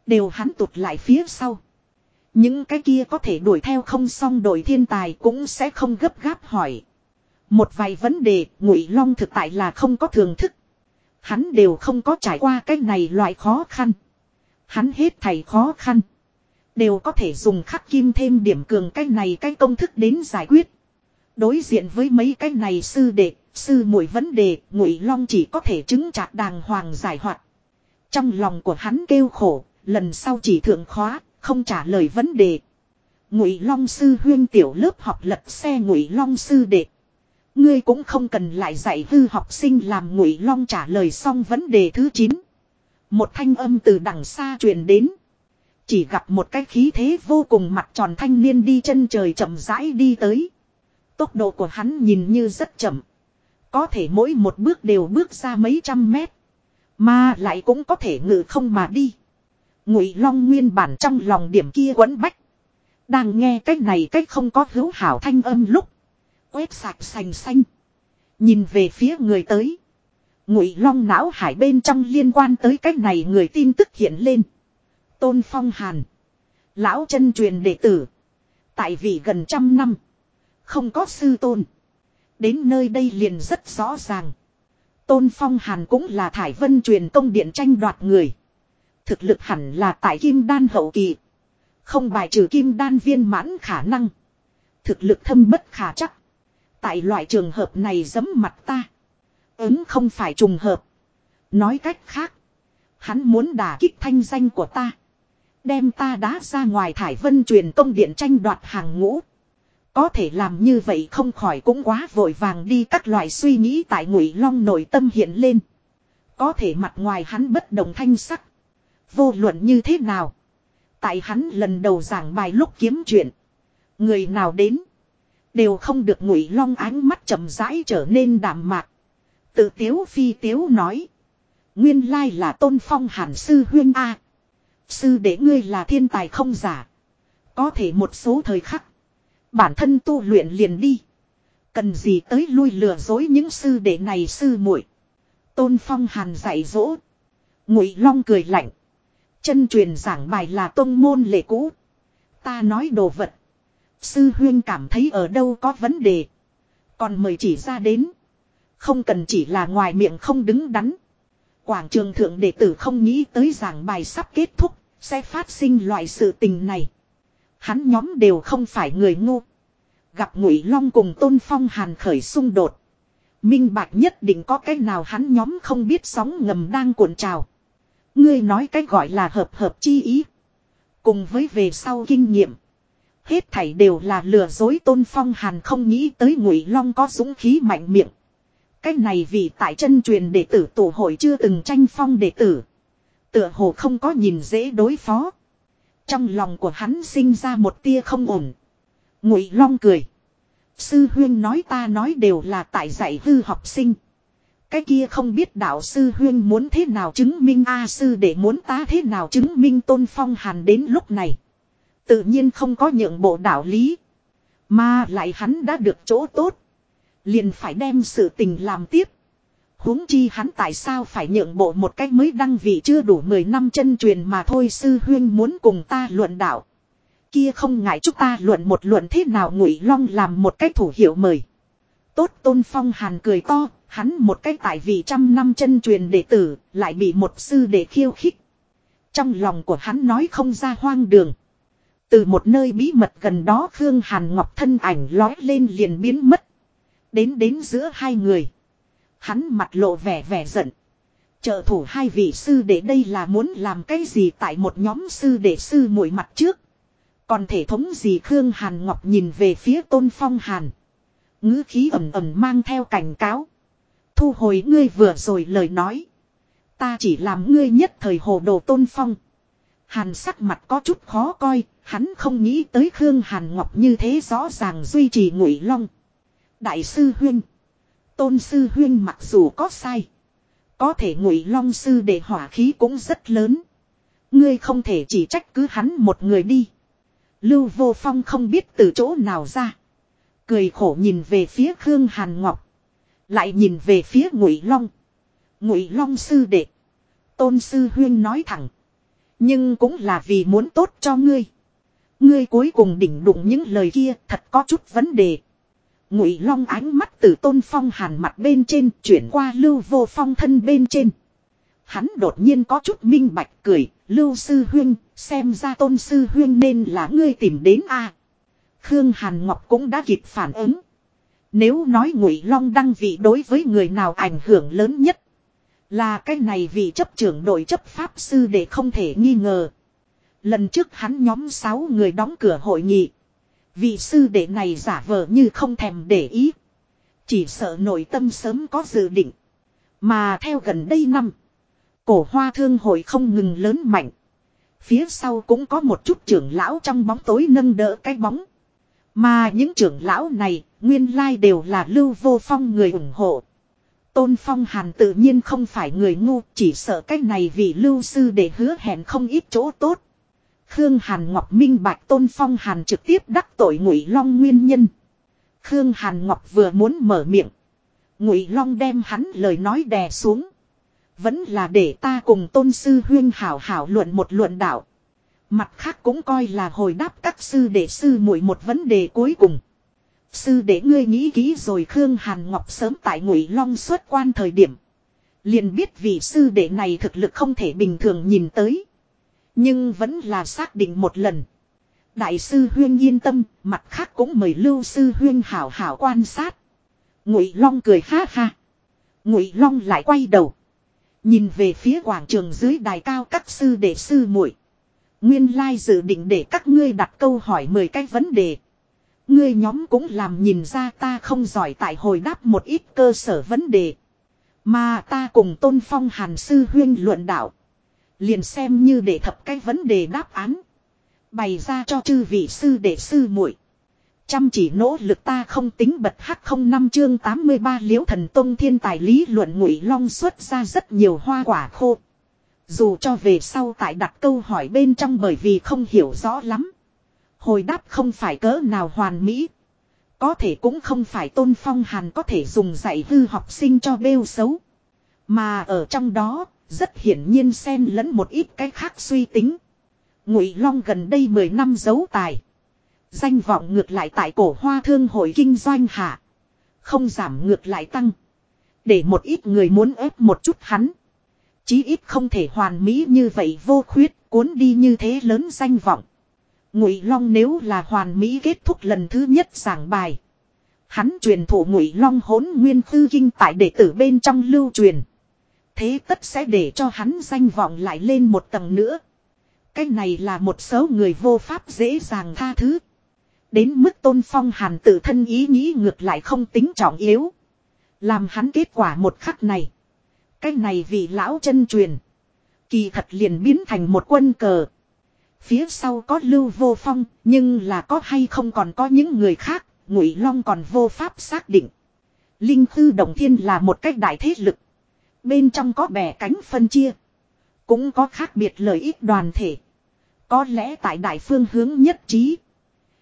Đều hắn tụt lại phía sau. Những cái kia có thể đuổi theo không xong đội thiên tài cũng sẽ không gấp gáp hỏi. Một vài vấn đề ngụy long thực tại là không có thường thức. Hắn đều không có trải qua cái này loại khó khăn. Hắn hết thầy khó khăn. Đều có thể dùng khắc kim thêm điểm cường cái này cái công thức đến giải quyết. Đối diện với mấy cái này sư đệ, sư muội vấn đề, ngụy long chỉ có thể chứng trạc đàng hoàng giải hoạt. Trong lòng của hắn kêu khổ, lần sau chỉ thượng khóa, không trả lời vấn đề. Ngụy long sư huyên tiểu lớp học lật xe ngụy long sư đệ. Ngươi cũng không cần lại dạy hư học sinh làm ngụy long trả lời xong vấn đề thứ 9. Một thanh âm từ đằng xa truyền đến. Chỉ gặp một cái khí thế vô cùng mặt tròn thanh niên đi chân trời chậm rãi đi tới. Tốc độ của hắn nhìn như rất chậm. Có thể mỗi một bước đều bước ra mấy trăm mét. Mà lại cũng có thể ngự không mà đi. Ngụy Long nguyên bản trong lòng điểm kia quấn bách. Đang nghe cách này cách không có hữu hảo thanh âm lúc. Quét sạch sành xanh. Nhìn về phía người tới. Ngụy Long não hải bên trong liên quan tới cách này người tin tức hiện lên. Tôn Phong Hàn. Lão chân truyền đệ tử. Tại vì gần trăm năm. Không có sư tôn. Đến nơi đây liền rất rõ ràng. Tôn Phong Hàn cũng là Thải Vân truyền công điện tranh đoạt người. Thực lực hẳn là tại Kim Đan hậu kỳ. Không bài trừ Kim Đan viên mãn khả năng. Thực lực thâm bất khả chắc. Tại loại trường hợp này giấm mặt ta. Ứng không phải trùng hợp. Nói cách khác. Hắn muốn đả kích thanh danh của ta. Đem ta đá ra ngoài thải vân truyền công điện tranh đoạt hàng ngũ. Có thể làm như vậy không khỏi cũng quá vội vàng đi các loại suy nghĩ tại ngụy long nội tâm hiện lên. Có thể mặt ngoài hắn bất đồng thanh sắc. Vô luận như thế nào. Tại hắn lần đầu giảng bài lúc kiếm chuyện. Người nào đến. Đều không được ngụy long ánh mắt chậm rãi trở nên đạm mạc. Tự tiếu phi tiếu nói. Nguyên lai là tôn phong hàn sư huyên A. Sư để ngươi là thiên tài không giả. Có thể một số thời khắc. Bản thân tu luyện liền đi. Cần gì tới lui lừa dối những sư đệ này sư muội Tôn Phong Hàn dạy dỗ. Ngụy Long cười lạnh. Chân truyền giảng bài là tôn môn lệ cũ. Ta nói đồ vật. Sư huyên cảm thấy ở đâu có vấn đề. Còn mời chỉ ra đến. Không cần chỉ là ngoài miệng không đứng đắn. Quảng trường thượng đệ tử không nghĩ tới giảng bài sắp kết thúc, sẽ phát sinh loại sự tình này. Hắn nhóm đều không phải người ngu. Gặp Ngụy Long cùng Tôn Phong Hàn khởi xung đột. Minh bạch nhất định có cái nào hắn nhóm không biết sóng ngầm đang cuộn trào. Ngươi nói cái gọi là hợp hợp chi ý. Cùng với về sau kinh nghiệm. Hết thảy đều là lừa dối Tôn Phong Hàn không nghĩ tới Ngụy Long có dũng khí mạnh miệng. Cái này vì tại chân truyền đệ tử tổ hội chưa từng tranh phong đệ tử. Tựa hồ không có nhìn dễ đối phó. Trong lòng của hắn sinh ra một tia không ổn. Ngụy Long cười. Sư huyên nói ta nói đều là tại dạy hư học sinh. Cái kia không biết đạo sư huyên muốn thế nào chứng minh A sư để muốn ta thế nào chứng minh tôn phong hàn đến lúc này. Tự nhiên không có nhượng bộ đạo lý. Mà lại hắn đã được chỗ tốt. Liền phải đem sự tình làm tiếp. huống chi hắn tại sao phải nhượng bộ một cách mới đăng vị chưa đủ 10 năm chân truyền mà thôi sư huyên muốn cùng ta luận đạo. Kia không ngại chúng ta luận một luận thế nào ngụy long làm một cách thủ hiệu mời. Tốt tôn phong hàn cười to, hắn một cách tại vị trăm năm chân truyền đệ tử, lại bị một sư đệ khiêu khích. Trong lòng của hắn nói không ra hoang đường. Từ một nơi bí mật gần đó Khương Hàn Ngọc thân ảnh lói lên liền biến mất. Đến đến giữa hai người. Hắn mặt lộ vẻ vẻ giận. Trợ thủ hai vị sư để đây là muốn làm cái gì tại một nhóm sư đệ sư mũi mặt trước. Còn thể thống gì Khương Hàn Ngọc nhìn về phía Tôn Phong Hàn. ngữ khí ẩm ẩm mang theo cảnh cáo. Thu hồi ngươi vừa rồi lời nói. Ta chỉ làm ngươi nhất thời hồ đồ Tôn Phong. Hàn sắc mặt có chút khó coi, hắn không nghĩ tới Khương Hàn Ngọc như thế rõ ràng duy trì ngụy long. Đại sư Huyên. Tôn sư Huyên mặc dù có sai. Có thể ngụy long sư để hỏa khí cũng rất lớn. Ngươi không thể chỉ trách cứ hắn một người đi. Lưu vô phong không biết từ chỗ nào ra. Cười khổ nhìn về phía Khương Hàn Ngọc. Lại nhìn về phía ngụy long. Ngụy long sư đệ. Tôn sư Huyên nói thẳng. Nhưng cũng là vì muốn tốt cho ngươi. Ngươi cuối cùng đỉnh đụng những lời kia, thật có chút vấn đề. Ngụy Long ánh mắt từ Tôn Phong Hàn mặt bên trên chuyển qua Lưu Vô Phong thân bên trên. Hắn đột nhiên có chút minh bạch cười, Lưu Sư Huyên, xem ra Tôn Sư Huyên nên là ngươi tìm đến a. Khương Hàn Ngọc cũng đã kịp phản ứng. Nếu nói Ngụy Long đăng vị đối với người nào ảnh hưởng lớn nhất. Là cái này vì chấp trưởng đội chấp pháp sư để không thể nghi ngờ. Lần trước hắn nhóm sáu người đóng cửa hội nghị. Vị sư đệ này giả vờ như không thèm để ý. Chỉ sợ nội tâm sớm có dự định. Mà theo gần đây năm. Cổ hoa thương hội không ngừng lớn mạnh. Phía sau cũng có một chút trưởng lão trong bóng tối nâng đỡ cái bóng. Mà những trưởng lão này, nguyên lai đều là lưu vô phong người ủng hộ. Tôn Phong Hàn tự nhiên không phải người ngu, chỉ sợ cái này vì lưu sư để hứa hẹn không ít chỗ tốt. Khương Hàn Ngọc minh bạch Tôn Phong Hàn trực tiếp đắc tội Ngụy Long nguyên nhân. Khương Hàn Ngọc vừa muốn mở miệng, Ngụy Long đem hắn lời nói đè xuống. Vẫn là để ta cùng Tôn sư huyên hảo hảo luận một luận đạo. Mặt khác cũng coi là hồi đáp các sư đệ sư muội một vấn đề cuối cùng. Sư đệ ngươi nghĩ kỹ rồi Khương Hàn Ngọc sớm tại Ngụy Long xuất quan thời điểm. Liền biết vị sư đệ này thực lực không thể bình thường nhìn tới. Nhưng vẫn là xác định một lần. Đại sư Huyên yên tâm, mặt khác cũng mời Lưu sư Huyên hảo hảo quan sát. Ngụy Long cười ha ha. Ngụy Long lại quay đầu, nhìn về phía quảng trường dưới đài cao các sư đệ sư muội. Nguyên lai dự định để các ngươi đặt câu hỏi mười cái vấn đề. Ngươi nhóm cũng làm nhìn ra ta không giỏi tại hồi đáp một ít cơ sở vấn đề. Mà ta cùng tôn phong hàn sư huyên luận đạo. Liền xem như để thập cái vấn đề đáp án. Bày ra cho chư vị sư đệ sư muội Chăm chỉ nỗ lực ta không tính bật hắc không năm chương 83 liễu thần tông thiên tài lý luận ngụy long xuất ra rất nhiều hoa quả khô. Dù cho về sau tại đặt câu hỏi bên trong bởi vì không hiểu rõ lắm. Hồi đáp không phải cỡ nào hoàn mỹ. Có thể cũng không phải tôn phong hàn có thể dùng dạy hư học sinh cho bêu xấu. Mà ở trong đó, rất hiển nhiên xen lẫn một ít cái khác suy tính. Ngụy Long gần đây 10 năm giấu tài. Danh vọng ngược lại tại cổ hoa thương hội kinh doanh hạ. Không giảm ngược lại tăng. Để một ít người muốn ép một chút hắn. Chí ít không thể hoàn mỹ như vậy vô khuyết, cuốn đi như thế lớn danh vọng. Ngụy Long nếu là hoàn mỹ kết thúc lần thứ nhất giảng bài. Hắn truyền thụ Ngụy Long hỗn nguyên tư kinh tại đệ tử bên trong lưu truyền. Thế tất sẽ để cho hắn danh vọng lại lên một tầng nữa. Cái này là một số người vô pháp dễ dàng tha thứ. Đến mức tôn phong hàn tự thân ý nghĩ ngược lại không tính trọng yếu. Làm hắn kết quả một khắc này. Cái này vì lão chân truyền. Kỳ thật liền biến thành một quân cờ. Phía sau có lưu vô phong, nhưng là có hay không còn có những người khác, ngụy long còn vô pháp xác định. Linh Tư Đồng Thiên là một cách đại thế lực. Bên trong có bẻ cánh phân chia. Cũng có khác biệt lợi ích đoàn thể. Có lẽ tại đại phương hướng nhất trí.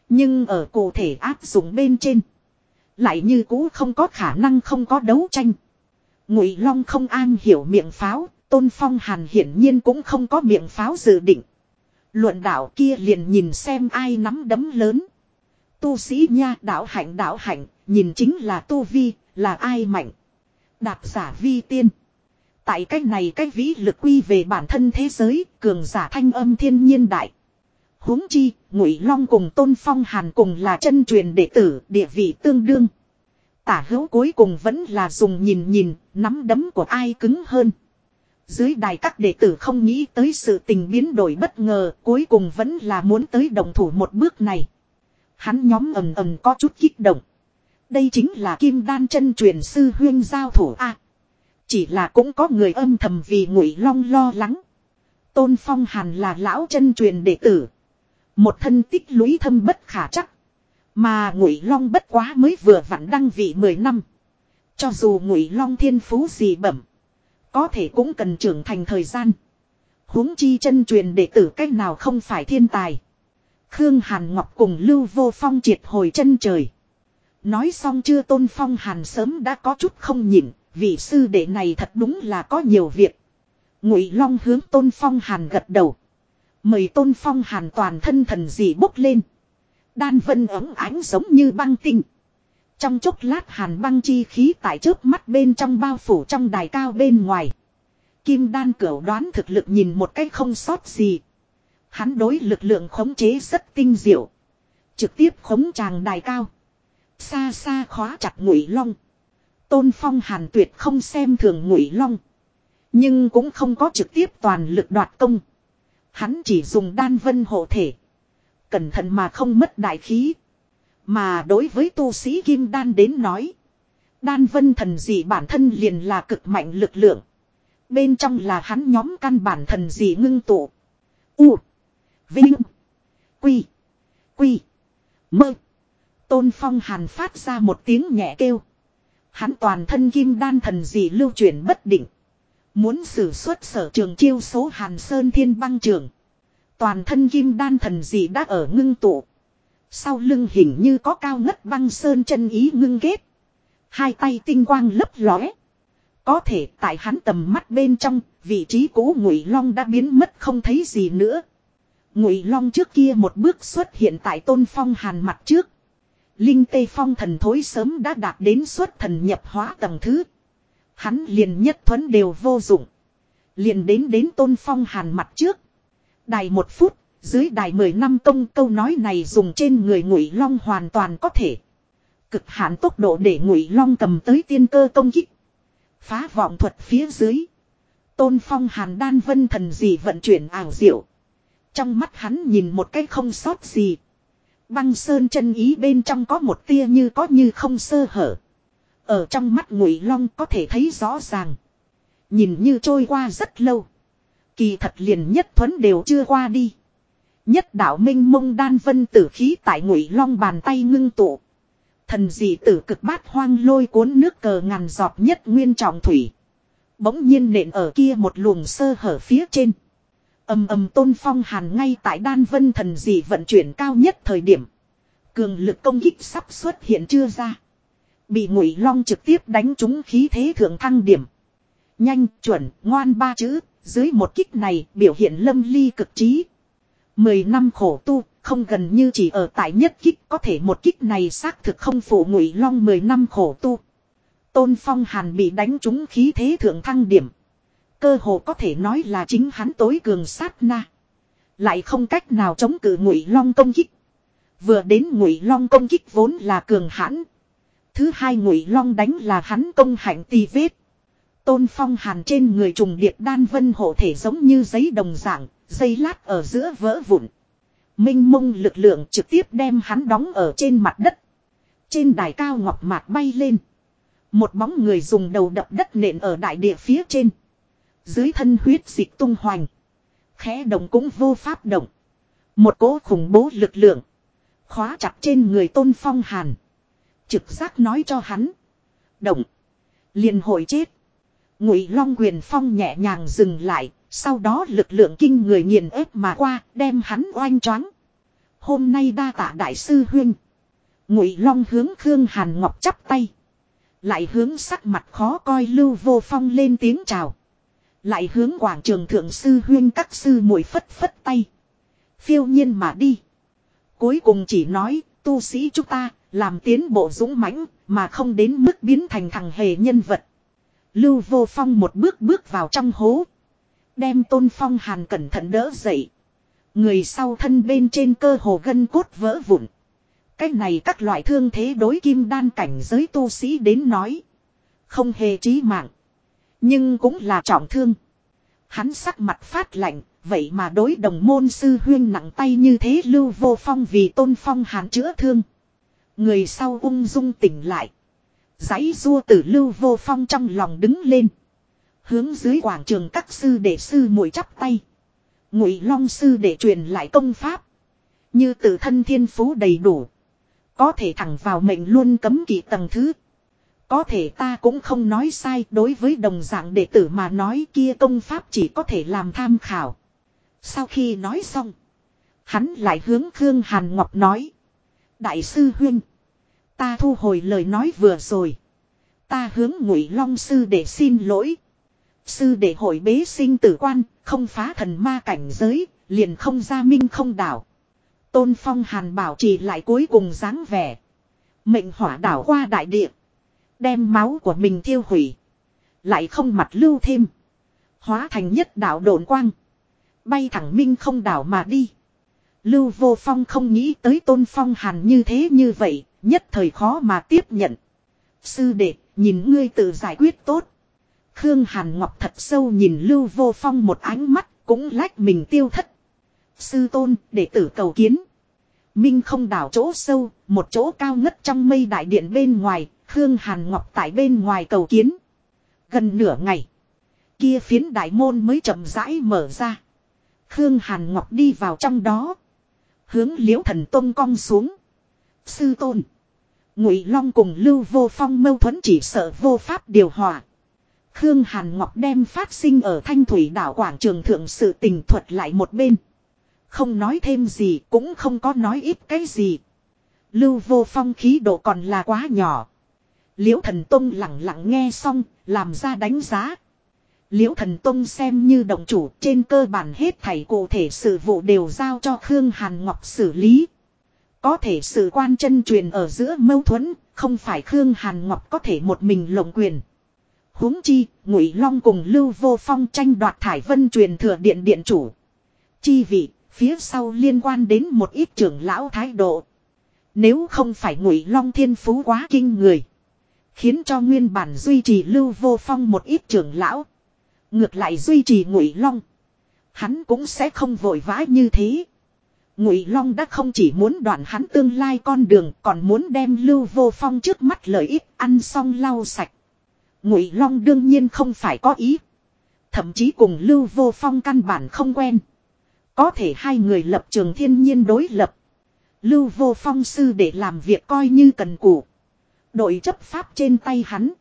Nhưng ở cụ thể áp dụng bên trên. Lại như cũ không có khả năng không có đấu tranh. Ngụy Long không an hiểu miệng pháo. Tôn Phong Hàn hiển nhiên cũng không có miệng pháo dự định. Luận đạo kia liền nhìn xem ai nắm đấm lớn. Tu sĩ nha đạo hạnh đạo hạnh, nhìn chính là tu vi, là ai mạnh. Đạp giả vi tiên. Tại cách này cách vĩ lực quy về bản thân thế giới, cường giả thanh âm thiên nhiên đại. huống chi, ngụy long cùng tôn phong hàn cùng là chân truyền đệ tử, địa vị tương đương. Tả hữu cuối cùng vẫn là dùng nhìn nhìn, nắm đấm của ai cứng hơn. Dưới đài các đệ tử không nghĩ tới sự tình biến đổi bất ngờ, cuối cùng vẫn là muốn tới đồng thủ một bước này. Hắn nhóm ầm ầm có chút kích động. Đây chính là kim đan chân truyền sư huyên giao thủ A chỉ là cũng có người âm thầm vì ngụy long lo lắng. Tôn Phong Hàn là lão chân truyền đệ tử. Một thân tích lũy thâm bất khả chắc. Mà ngụy long bất quá mới vừa vặn đăng vị 10 năm. Cho dù ngụy long thiên phú gì bẩm. Có thể cũng cần trưởng thành thời gian. huống chi chân truyền đệ tử cách nào không phải thiên tài. Khương Hàn Ngọc cùng Lưu Vô Phong triệt hồi chân trời. Nói xong chưa Tôn Phong Hàn sớm đã có chút không nhịn, vị sư đệ này thật đúng là có nhiều việc. Ngụy Long hướng Tôn Phong Hàn gật đầu. Mời Tôn Phong Hàn toàn thân thần dị bốc lên. Đan vân ấm ánh giống như băng tinh. Trong chốc lát hàn băng chi khí tại trước mắt bên trong bao phủ trong đài cao bên ngoài. Kim đan cửu đoán thực lực nhìn một cách không sót gì. Hắn đối lực lượng khống chế rất tinh diệu. Trực tiếp khống tràng đài cao. Xa xa khóa chặt ngụy long. Tôn phong hàn tuyệt không xem thường ngụy long. Nhưng cũng không có trực tiếp toàn lực đoạt công. Hắn chỉ dùng đan vân hộ thể. Cẩn thận mà không mất đại khí. Mà đối với tu sĩ kim đan đến nói. Đan vân thần dị bản thân liền là cực mạnh lực lượng. Bên trong là hắn nhóm căn bản thần dị ngưng tụ. U. Vinh. Quy. Quy. Mơ. Tôn phong hàn phát ra một tiếng nhẹ kêu. Hắn toàn thân kim đan thần dị lưu chuyển bất định. Muốn sử xuất sở trường chiêu số hàn sơn thiên băng trường. Toàn thân kim đan thần dị đã ở ngưng tụ. Sau lưng hình như có cao ngất băng sơn chân ý ngưng ghét. Hai tay tinh quang lấp lóe. Có thể tại hắn tầm mắt bên trong, vị trí cũ ngụy long đã biến mất không thấy gì nữa. Ngụy long trước kia một bước xuất hiện tại tôn phong hàn mặt trước. Linh tê phong thần thối sớm đã đạt đến suốt thần nhập hóa tầng thứ. Hắn liền nhất thuấn đều vô dụng. Liền đến đến tôn phong hàn mặt trước. Đài một phút, dưới đài 10 năm công câu nói này dùng trên người ngụy long hoàn toàn có thể. Cực hạn tốc độ để ngụy long cầm tới tiên cơ công kích. Phá vọng thuật phía dưới. Tôn phong hàn đan vân thần gì vận chuyển ảo diệu. Trong mắt hắn nhìn một cái không sót gì. Băng sơn chân ý bên trong có một tia như có như không sơ hở. Ở trong mắt ngụy long có thể thấy rõ ràng. Nhìn như trôi qua rất lâu. Kỳ thật liền nhất thuấn đều chưa qua đi. Nhất đạo minh mông đan vân tử khí tại ngụy long bàn tay ngưng tụ. Thần dị tử cực bát hoang lôi cuốn nước cờ ngàn giọt nhất nguyên trọng thủy. Bỗng nhiên nện ở kia một luồng sơ hở phía trên ầm ầm tôn phong hàn ngay tại đan vân thần dị vận chuyển cao nhất thời điểm. Cường lực công kích sắp xuất hiện chưa ra. Bị ngụy long trực tiếp đánh trúng khí thế thượng thăng điểm. Nhanh, chuẩn, ngoan ba chữ, dưới một kích này biểu hiện lâm ly cực trí Mười năm khổ tu, không gần như chỉ ở tại nhất kích có thể một kích này xác thực không phụ ngụy long 10 năm khổ tu. Tôn Phong Hàn bị đánh trúng khí thế thượng thăng điểm. Cơ hồ có thể nói là chính hắn tối cường sát na. Lại không cách nào chống cự ngụy long công kích. Vừa đến ngụy long công kích vốn là cường hãn. Thứ hai ngụy long đánh là hắn công hạnh tì vết. Tôn phong hàn trên người trùng điệp đan vân hộ thể giống như giấy đồng dạng, dây lát ở giữa vỡ vụn. Minh mông lực lượng trực tiếp đem hắn đóng ở trên mặt đất. Trên đài cao ngọc mạc bay lên. Một bóng người dùng đầu đập đất nện ở đại địa phía trên. Dưới thân huyết dịch tung hoành. Khẽ động cũng vô pháp động. Một cỗ khủng bố lực lượng. Khóa chặt trên người tôn phong hàn. Trực giác nói cho hắn. Động. liền hội chết. Ngụy Long quyền phong nhẹ nhàng dừng lại. Sau đó lực lượng kinh người nghiền ép mà qua. Đem hắn oanh choáng. Hôm nay đa tạ đại sư huyên. Ngụy Long hướng Khương Hàn Ngọc chắp tay. Lại hướng sắc mặt khó coi lưu vô phong lên tiếng chào. Lại hướng quảng trường thượng sư huyên các sư muội phất phất tay. Phiêu nhiên mà đi. Cuối cùng chỉ nói, tu sĩ chúng ta, làm tiến bộ dũng mãnh mà không đến mức biến thành thằng hề nhân vật. Lưu vô phong một bước bước vào trong hố. Đem tôn phong hàn cẩn thận đỡ dậy. Người sau thân bên trên cơ hồ gân cốt vỡ vụn. Cách này các loại thương thế đối kim đan cảnh giới tu sĩ đến nói. Không hề trí mạng. Nhưng cũng là trọng thương. Hắn sắc mặt phát lạnh, vậy mà đối đồng môn sư huyên nặng tay như thế lưu vô phong vì tôn phong hàn chữa thương. Người sau ung dung tỉnh lại. Giấy rua tử lưu vô phong trong lòng đứng lên. Hướng dưới quảng trường các sư đệ sư muội chắp tay. Ngụy long sư để truyền lại công pháp. Như tự thân thiên phú đầy đủ. Có thể thẳng vào mệnh luôn cấm kỵ tầng thứ. Có thể ta cũng không nói sai đối với đồng dạng đệ tử mà nói kia công pháp chỉ có thể làm tham khảo. Sau khi nói xong. Hắn lại hướng Khương Hàn Ngọc nói. Đại sư Huyên. Ta thu hồi lời nói vừa rồi. Ta hướng ngụy long sư để xin lỗi. Sư để hội bế sinh tử quan, không phá thần ma cảnh giới, liền không ra minh không đảo. Tôn phong hàn bảo trì lại cuối cùng dáng vẻ. Mệnh hỏa đảo qua đại địa. Đem máu của mình thiêu hủy. Lại không mặt lưu thêm. Hóa thành nhất đạo đồn quang. Bay thẳng minh không đảo mà đi. Lưu vô phong không nghĩ tới tôn phong hàn như thế như vậy. Nhất thời khó mà tiếp nhận. Sư đệ, nhìn ngươi tự giải quyết tốt. Khương Hàn Ngọc thật sâu nhìn Lưu Vô Phong một ánh mắt, cũng lách mình tiêu thất. Sư tôn, đệ tử cầu kiến. Minh không đảo chỗ sâu, một chỗ cao ngất trong mây đại điện bên ngoài, Khương Hàn Ngọc tại bên ngoài cầu kiến. Gần nửa ngày, kia phiến đại môn mới chậm rãi mở ra. Khương Hàn Ngọc đi vào trong đó. Hướng liễu thần tông cong xuống. Sư tôn. Ngụy Long cùng Lưu Vô Phong mâu thuẫn chỉ sợ vô pháp điều hòa. Khương Hàn Ngọc đem phát sinh ở Thanh Thủy đảo quảng trường thượng sự tình thuật lại một bên. Không nói thêm gì cũng không có nói ít cái gì. Lưu vô phong khí độ còn là quá nhỏ. Liễu thần tông lặng lặng nghe xong, làm ra đánh giá. Liễu thần tông xem như động chủ trên cơ bản hết thảy cụ thể sự vụ đều giao cho Khương Hàn Ngọc xử lý. Có thể sự quan chân truyền ở giữa mâu thuẫn, không phải Khương Hàn Ngọc có thể một mình lộng quyền. huống chi, Ngụy Long cùng Lưu Vô Phong tranh đoạt thải vân truyền thừa điện điện chủ. Chi vị, phía sau liên quan đến một ít trưởng lão thái độ. Nếu không phải Ngụy Long thiên phú quá kinh người, khiến cho nguyên bản duy trì Lưu Vô Phong một ít trưởng lão, ngược lại duy trì Ngụy Long, hắn cũng sẽ không vội vã như thế. Ngụy Long đã không chỉ muốn đoạn hắn tương lai con đường, còn muốn đem Lưu Vô Phong trước mắt lợi ích ăn xong lau sạch. Ngụy Long đương nhiên không phải có ý, thậm chí cùng Lưu Vô Phong căn bản không quen. Có thể hai người lập trường thiên nhiên đối lập. Lưu Vô Phong sư để làm việc coi như cần cù. Đội chấp pháp trên tay hắn.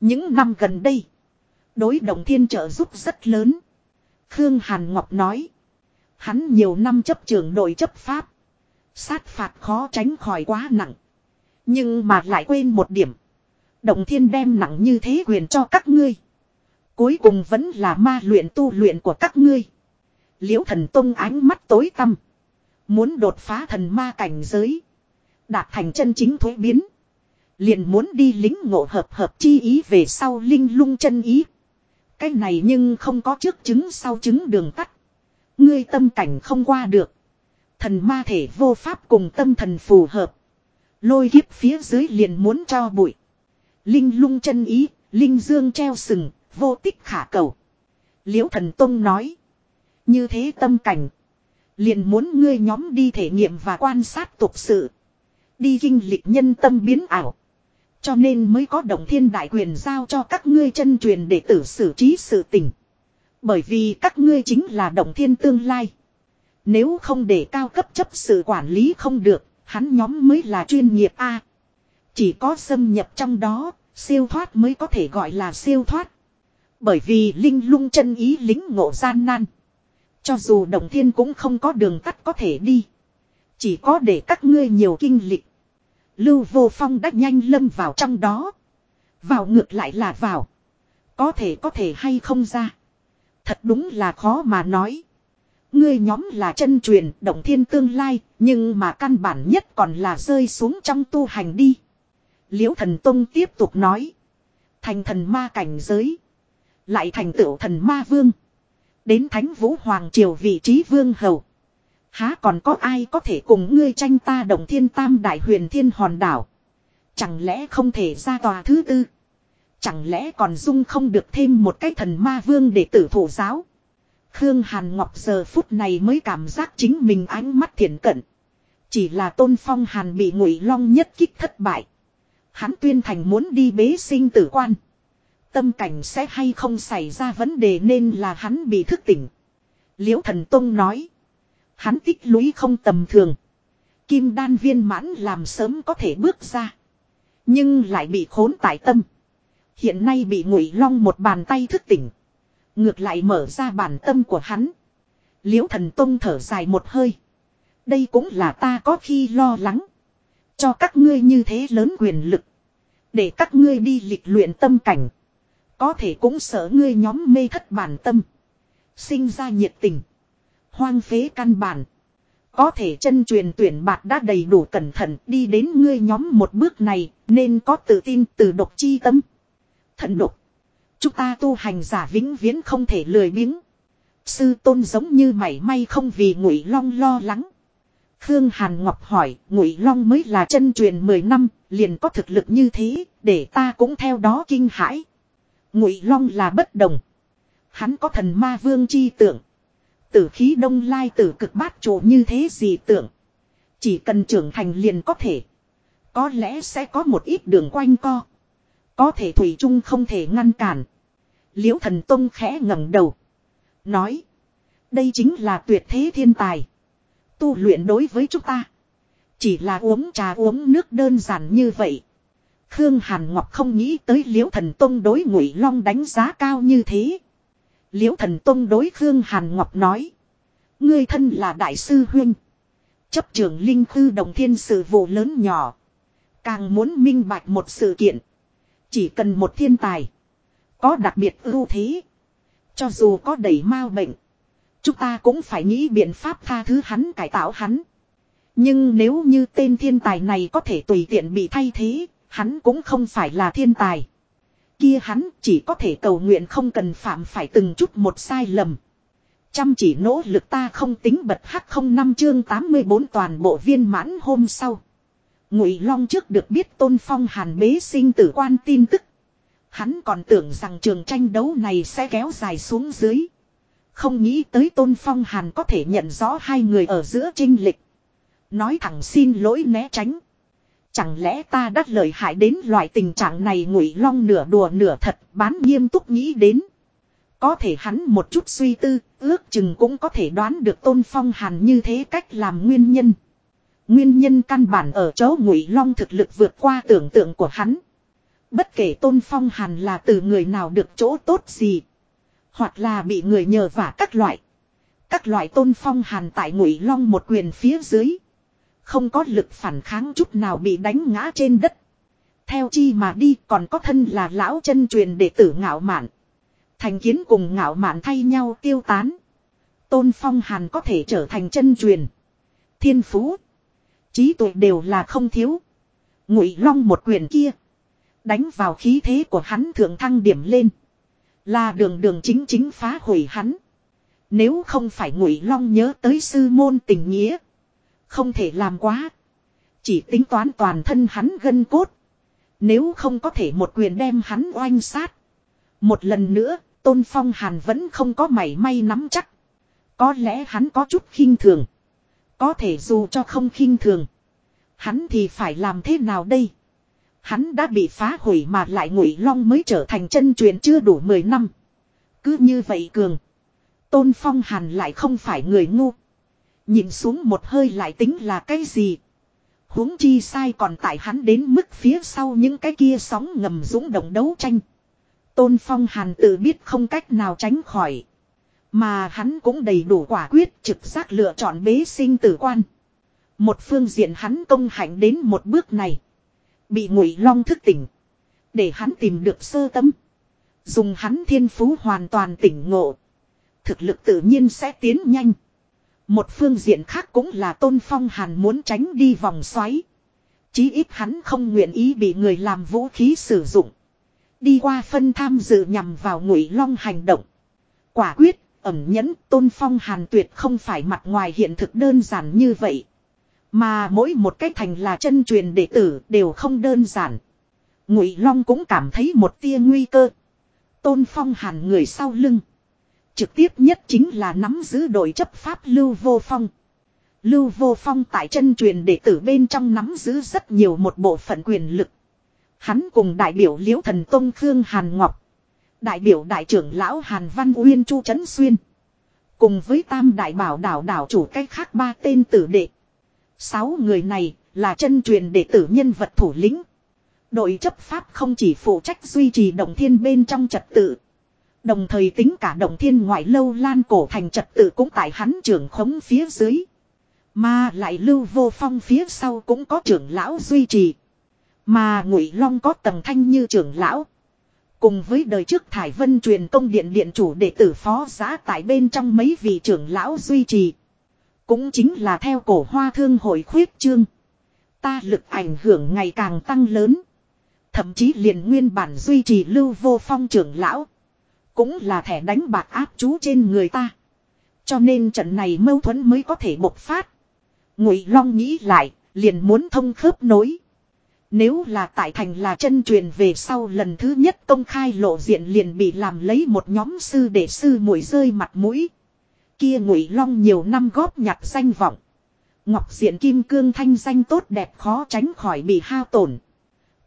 Những năm gần đây, đối đồng thiên trợ giúp rất lớn. Khương Hàn Ngọc nói. Hắn nhiều năm chấp trưởng đội chấp pháp. Sát phạt khó tránh khỏi quá nặng. Nhưng mà lại quên một điểm. Động thiên đem nặng như thế quyền cho các ngươi. Cuối cùng vẫn là ma luyện tu luyện của các ngươi. Liễu thần tông ánh mắt tối tăm. Muốn đột phá thần ma cảnh giới. Đạt thành chân chính thuế biến. Liền muốn đi lính ngộ hợp hợp chi ý về sau linh lung chân ý. Cái này nhưng không có trước chứng sau chứng đường tắt. Ngươi tâm cảnh không qua được. Thần ma thể vô pháp cùng tâm thần phù hợp. Lôi kiếp phía dưới liền muốn cho bụi. Linh lung chân ý, linh dương treo sừng, vô tích khả cầu. Liễu thần tông nói. Như thế tâm cảnh. Liền muốn ngươi nhóm đi thể nghiệm và quan sát tục sự. Đi kinh lịch nhân tâm biến ảo. Cho nên mới có động thiên đại quyền giao cho các ngươi chân truyền để tử xử trí sự tình. Bởi vì các ngươi chính là động thiên tương lai. Nếu không để cao cấp chấp sự quản lý không được, hắn nhóm mới là chuyên nghiệp A. Chỉ có xâm nhập trong đó, siêu thoát mới có thể gọi là siêu thoát. Bởi vì linh lung chân ý lính ngộ gian nan. Cho dù động thiên cũng không có đường tắt có thể đi. Chỉ có để các ngươi nhiều kinh lịch. Lưu vô phong đã nhanh lâm vào trong đó. Vào ngược lại là vào. Có thể có thể hay không ra. Thật đúng là khó mà nói. Ngươi nhóm là chân truyền, động thiên tương lai. Nhưng mà căn bản nhất còn là rơi xuống trong tu hành đi. Liễu thần tông tiếp tục nói. Thành thần ma cảnh giới. Lại thành tựu thần ma vương. Đến thánh vũ hoàng triều vị trí vương hầu. Há còn có ai có thể cùng ngươi tranh ta đồng thiên tam đại huyền thiên hòn đảo. Chẳng lẽ không thể ra tòa thứ tư. Chẳng lẽ còn dung không được thêm một cái thần ma vương để tử thủ giáo. Khương Hàn Ngọc giờ phút này mới cảm giác chính mình ánh mắt thiện cận. Chỉ là tôn phong hàn bị ngụy long nhất kích thất bại. Hắn tuyên thành muốn đi bế sinh tử quan. Tâm cảnh sẽ hay không xảy ra vấn đề nên là hắn bị thức tỉnh. Liễu thần tông nói. Hắn tích lũy không tầm thường. Kim đan viên mãn làm sớm có thể bước ra. Nhưng lại bị khốn tại tâm. Hiện nay bị ngụy long một bàn tay thức tỉnh. Ngược lại mở ra bản tâm của hắn. Liễu thần tông thở dài một hơi. Đây cũng là ta có khi lo lắng. Cho các ngươi như thế lớn quyền lực. Để các ngươi đi lịch luyện tâm cảnh. Có thể cũng sợ ngươi nhóm mê thất bản tâm. Sinh ra nhiệt tình. Hoang phế căn bản. Có thể chân truyền tuyển bạc đã đầy đủ cẩn thận đi đến ngươi nhóm một bước này nên có tự tin từ độc chi tâm. Thận độc. Chúng ta tu hành giả vĩnh viễn không thể lười biếng. Sư tôn giống như mảy may không vì ngụy long lo lắng. Khương Hàn Ngọc hỏi, Ngụy Long mới là chân truyền 10 năm, liền có thực lực như thế, để ta cũng theo đó kinh hãi. Ngụy Long là bất đồng. Hắn có thần ma vương chi tượng. Tử khí đông lai tử cực bát chỗ như thế gì tưởng. Chỉ cần trưởng thành liền có thể. Có lẽ sẽ có một ít đường quanh co. Có thể Thủy Trung không thể ngăn cản. Liễu thần tông khẽ ngẩng đầu. Nói. Đây chính là tuyệt thế thiên tài. Tu luyện đối với chúng ta. Chỉ là uống trà uống nước đơn giản như vậy. Khương Hàn Ngọc không nghĩ tới liễu thần tông đối ngụy long đánh giá cao như thế. Liễu thần tông đối Khương Hàn Ngọc nói. Ngươi thân là đại sư huynh. Chấp trưởng linh khư đồng thiên sự vụ lớn nhỏ. Càng muốn minh bạch một sự kiện. Chỉ cần một thiên tài. Có đặc biệt ưu thế. Cho dù có đầy mau bệnh. Chúng ta cũng phải nghĩ biện pháp tha thứ hắn cải tạo hắn. Nhưng nếu như tên thiên tài này có thể tùy tiện bị thay thế, hắn cũng không phải là thiên tài. Kia hắn chỉ có thể cầu nguyện không cần phạm phải từng chút một sai lầm. Chăm chỉ nỗ lực ta không tính bật hắc không năm chương 84 toàn bộ viên mãn hôm sau. Ngụy Long trước được biết Tôn Phong Hàn bế sinh tử quan tin tức. Hắn còn tưởng rằng trường tranh đấu này sẽ kéo dài xuống dưới. Không nghĩ tới Tôn Phong Hàn có thể nhận rõ hai người ở giữa trinh lịch. Nói thẳng xin lỗi né tránh. Chẳng lẽ ta đã lợi hại đến loại tình trạng này ngụy long nửa đùa nửa thật bán nghiêm túc nghĩ đến. Có thể hắn một chút suy tư, ước chừng cũng có thể đoán được tôn phong hàn như thế cách làm nguyên nhân. Nguyên nhân căn bản ở chỗ ngụy long thực lực vượt qua tưởng tượng của hắn. Bất kể tôn phong hàn là từ người nào được chỗ tốt gì. Hoặc là bị người nhờ vả các loại. Các loại tôn phong hàn tại ngụy long một quyền phía dưới. Không có lực phản kháng chút nào bị đánh ngã trên đất. Theo chi mà đi, còn có thân là lão chân truyền đệ tử ngạo mạn. Thành kiến cùng ngạo mạn thay nhau tiêu tán. Tôn phong hàn có thể trở thành chân truyền. Thiên phú. Trí tuệ đều là không thiếu. Ngụy Long một quyền kia. Đánh vào khí thế của hắn thượng thăng điểm lên. Là đường đường chính chính phá hủy hắn. Nếu không phải Ngụy Long nhớ tới sư môn tình nghĩa. Không thể làm quá. Chỉ tính toán toàn thân hắn gân cốt. Nếu không có thể một quyền đem hắn oanh sát. Một lần nữa, Tôn Phong Hàn vẫn không có mảy may nắm chắc. Có lẽ hắn có chút khinh thường. Có thể dù cho không khinh thường. Hắn thì phải làm thế nào đây? Hắn đã bị phá hủy mà lại ngụy long mới trở thành chân truyền chưa đủ 10 năm. Cứ như vậy cường. Tôn Phong Hàn lại không phải người ngu. Nhìn xuống một hơi lại tính là cái gì? huống chi sai còn tại hắn đến mức phía sau những cái kia sóng ngầm dũng động đấu tranh. Tôn Phong Hàn tự biết không cách nào tránh khỏi. Mà hắn cũng đầy đủ quả quyết trực giác lựa chọn bế sinh tử quan. Một phương diện hắn công hạnh đến một bước này. Bị ngụy long thức tỉnh. Để hắn tìm được sơ tâm. Dùng hắn thiên phú hoàn toàn tỉnh ngộ. Thực lực tự nhiên sẽ tiến nhanh. Một phương diện khác cũng là tôn phong hàn muốn tránh đi vòng xoáy. Chí ít hắn không nguyện ý bị người làm vũ khí sử dụng. Đi qua phân tham dự nhằm vào ngụy long hành động. Quả quyết, ẩm nhẫn tôn phong hàn tuyệt không phải mặt ngoài hiện thực đơn giản như vậy. Mà mỗi một cái thành là chân truyền đệ tử đều không đơn giản. Ngụy long cũng cảm thấy một tia nguy cơ. Tôn phong hàn người sau lưng. Trực tiếp nhất chính là nắm giữ đội chấp pháp Lưu Vô Phong. Lưu Vô Phong tại chân truyền đệ tử bên trong nắm giữ rất nhiều một bộ phận quyền lực. Hắn cùng đại biểu Liễu Thần Tông Khương Hàn Ngọc. Đại biểu đại trưởng lão Hàn Văn Uyên Chu Trấn Xuyên. Cùng với tam đại bảo đảo đảo chủ cách khác ba tên tử đệ. Sáu người này là chân truyền đệ tử nhân vật thủ lĩnh. Đội chấp pháp không chỉ phụ trách duy trì động thiên bên trong trật tự. Đồng thời tính cả động thiên ngoại lâu lan cổ thành trật tự cũng tại hắn trưởng khống phía dưới. Mà lại lưu vô phong phía sau cũng có trưởng lão duy trì. Mà ngụy long có tầng thanh như trưởng lão. Cùng với đời trước Thải Vân truyền công điện điện chủ đệ tử phó giá tại bên trong mấy vị trưởng lão duy trì. Cũng chính là theo cổ hoa thương hội khuyết trương. Ta lực ảnh hưởng ngày càng tăng lớn. Thậm chí liền nguyên bản duy trì lưu vô phong trưởng lão. Cũng là thẻ đánh bạc áp chú trên người ta. Cho nên trận này mâu thuẫn mới có thể bộc phát. Ngụy Long nghĩ lại, liền muốn thông khớp nối. Nếu là tại thành là chân truyền về sau lần thứ nhất công khai lộ diện liền bị làm lấy một nhóm sư để sư mũi rơi mặt mũi. Kia Ngụy Long nhiều năm góp nhặt danh vọng. Ngọc diện kim cương thanh danh tốt đẹp khó tránh khỏi bị hao tổn.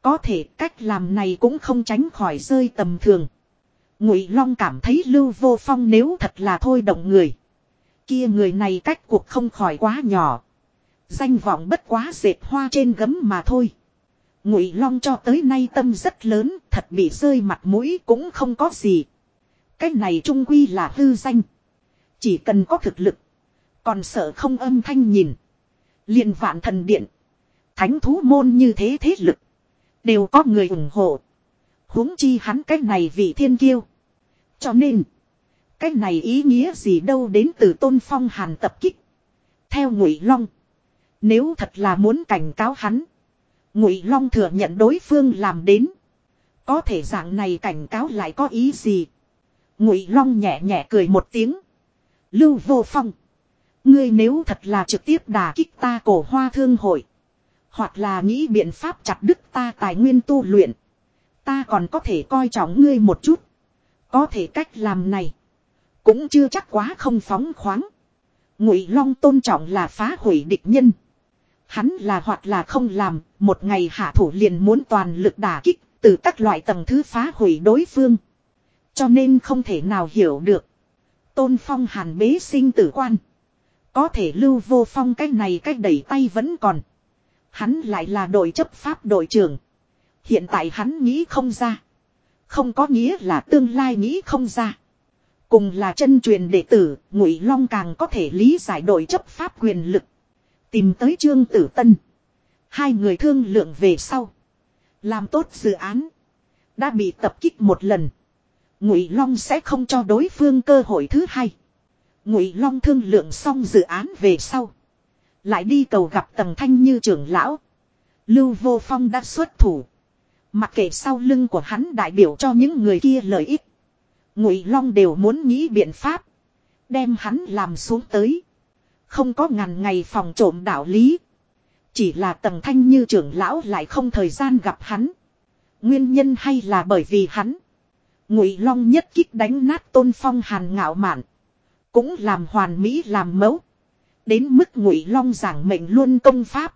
Có thể cách làm này cũng không tránh khỏi rơi tầm thường. Ngụy Long cảm thấy Lưu Vô Phong nếu thật là thôi động người. Kia người này cách cuộc không khỏi quá nhỏ. Danh vọng bất quá dệt hoa trên gấm mà thôi. Ngụy Long cho tới nay tâm rất lớn, thật bị rơi mặt mũi cũng không có gì. Cái này trung quy là hư danh. Chỉ cần có thực lực. Còn sợ không âm thanh nhìn. liền vạn thần điện. Thánh thú môn như thế thế lực. Đều có người ủng hộ huống chi hắn cái này vị thiên kiêu. Cho nên, cái này ý nghĩa gì đâu đến từ tôn phong hàn tập kích. Theo ngụy long, nếu thật là muốn cảnh cáo hắn, ngụy long thừa nhận đối phương làm đến. Có thể dạng này cảnh cáo lại có ý gì? Ngụy long nhẹ nhẹ cười một tiếng. Lưu vô phong. Ngươi nếu thật là trực tiếp đà kích ta cổ hoa thương hội. Hoặc là nghĩ biện pháp chặt đứt ta tài nguyên tu luyện. Ta còn có thể coi trọng ngươi một chút. Có thể cách làm này. Cũng chưa chắc quá không phóng khoáng. Ngụy Long tôn trọng là phá hủy địch nhân. Hắn là hoặc là không làm, một ngày hạ thủ liền muốn toàn lực đả kích, từ các loại tầng thứ phá hủy đối phương. Cho nên không thể nào hiểu được. Tôn phong hàn bế sinh tử quan. Có thể lưu vô phong cái này cách đẩy tay vẫn còn. Hắn lại là đội chấp pháp đội trưởng. Hiện tại hắn nghĩ không ra. Không có nghĩa là tương lai nghĩ không ra. Cùng là chân truyền đệ tử, Ngụy Long càng có thể lý giải đội chấp pháp quyền lực. Tìm tới Trương Tử Tân. Hai người thương lượng về sau. Làm tốt dự án. Đã bị tập kích một lần. Ngụy Long sẽ không cho đối phương cơ hội thứ hai. Ngụy Long thương lượng xong dự án về sau. Lại đi cầu gặp tầng thanh như trưởng lão. Lưu vô phong đã xuất thủ. Mặc kệ sau lưng của hắn đại biểu cho những người kia lợi ích. Ngụy Long đều muốn nghĩ biện pháp. Đem hắn làm xuống tới. Không có ngàn ngày phòng trộm đạo lý. Chỉ là tầng thanh như trưởng lão lại không thời gian gặp hắn. Nguyên nhân hay là bởi vì hắn. Ngụy Long nhất kích đánh nát tôn phong hàn ngạo mạn. Cũng làm hoàn mỹ làm mẫu. Đến mức Ngụy Long giảng mệnh luôn công pháp.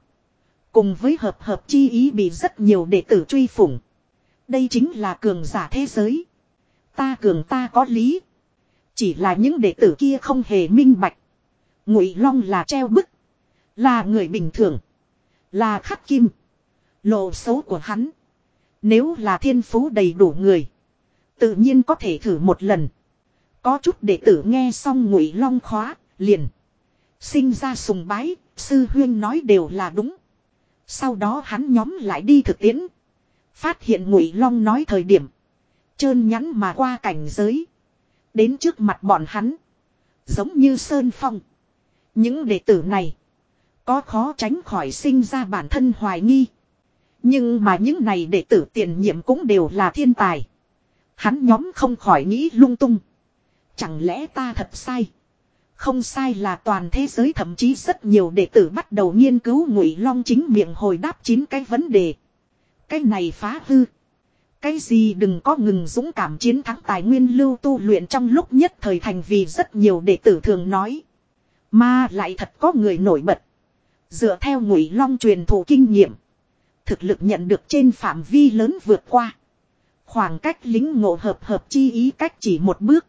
Cùng với hợp hợp chi ý bị rất nhiều đệ tử truy phủng. Đây chính là cường giả thế giới. Ta cường ta có lý. Chỉ là những đệ tử kia không hề minh bạch. Ngụy Long là treo bức. Là người bình thường. Là khắc kim. Lộ xấu của hắn. Nếu là thiên phú đầy đủ người. Tự nhiên có thể thử một lần. Có chút đệ tử nghe xong Ngụy Long khóa. Liền. Sinh ra sùng bái. Sư huyên nói đều là đúng. Sau đó hắn nhóm lại đi thực tiễn. Phát hiện Ngụy Long nói thời điểm. Trơn nhắn mà qua cảnh giới. Đến trước mặt bọn hắn. Giống như Sơn Phong. Những đệ tử này. Có khó tránh khỏi sinh ra bản thân hoài nghi. Nhưng mà những này đệ tử tiền nhiệm cũng đều là thiên tài. Hắn nhóm không khỏi nghĩ lung tung. Chẳng lẽ ta thật sai? Không sai là toàn thế giới thậm chí rất nhiều đệ tử bắt đầu nghiên cứu ngụy long chính miệng hồi đáp chín cái vấn đề. Cái này phá hư. Cái gì đừng có ngừng dũng cảm chiến thắng tài nguyên lưu tu luyện trong lúc nhất thời thành vì rất nhiều đệ tử thường nói. Mà lại thật có người nổi bật. Dựa theo ngụy long truyền thụ kinh nghiệm. Thực lực nhận được trên phạm vi lớn vượt qua. Khoảng cách lính ngộ hợp hợp chi ý cách chỉ một bước.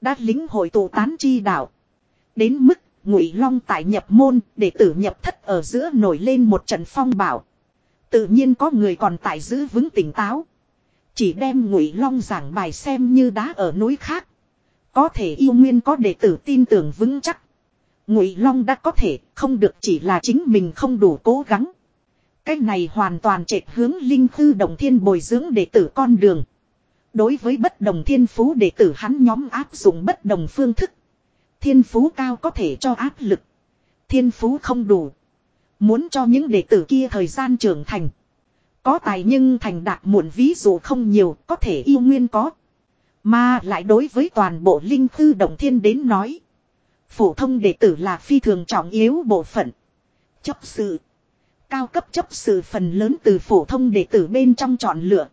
Đã lính hội tụ tán chi đạo. Đến mức, ngụy long tại nhập môn để tử nhập thất ở giữa nổi lên một trận phong bảo. Tự nhiên có người còn tại giữ vững tỉnh táo. Chỉ đem ngụy long giảng bài xem như đá ở núi khác. Có thể yêu nguyên có đệ tử tin tưởng vững chắc. Ngụy long đã có thể, không được chỉ là chính mình không đủ cố gắng. Cái này hoàn toàn trệt hướng linh thư đồng thiên bồi dưỡng đệ tử con đường. Đối với bất đồng thiên phú đệ tử hắn nhóm áp dụng bất đồng phương thức. Thiên phú cao có thể cho áp lực. Thiên phú không đủ. Muốn cho những đệ tử kia thời gian trưởng thành. Có tài nhưng thành đạt muộn ví dụ không nhiều, có thể yêu nguyên có. Mà lại đối với toàn bộ linh thư đồng thiên đến nói. Phổ thông đệ tử là phi thường trọng yếu bộ phận. Chấp sự. Cao cấp chấp sự phần lớn từ phổ thông đệ tử bên trong chọn lựa.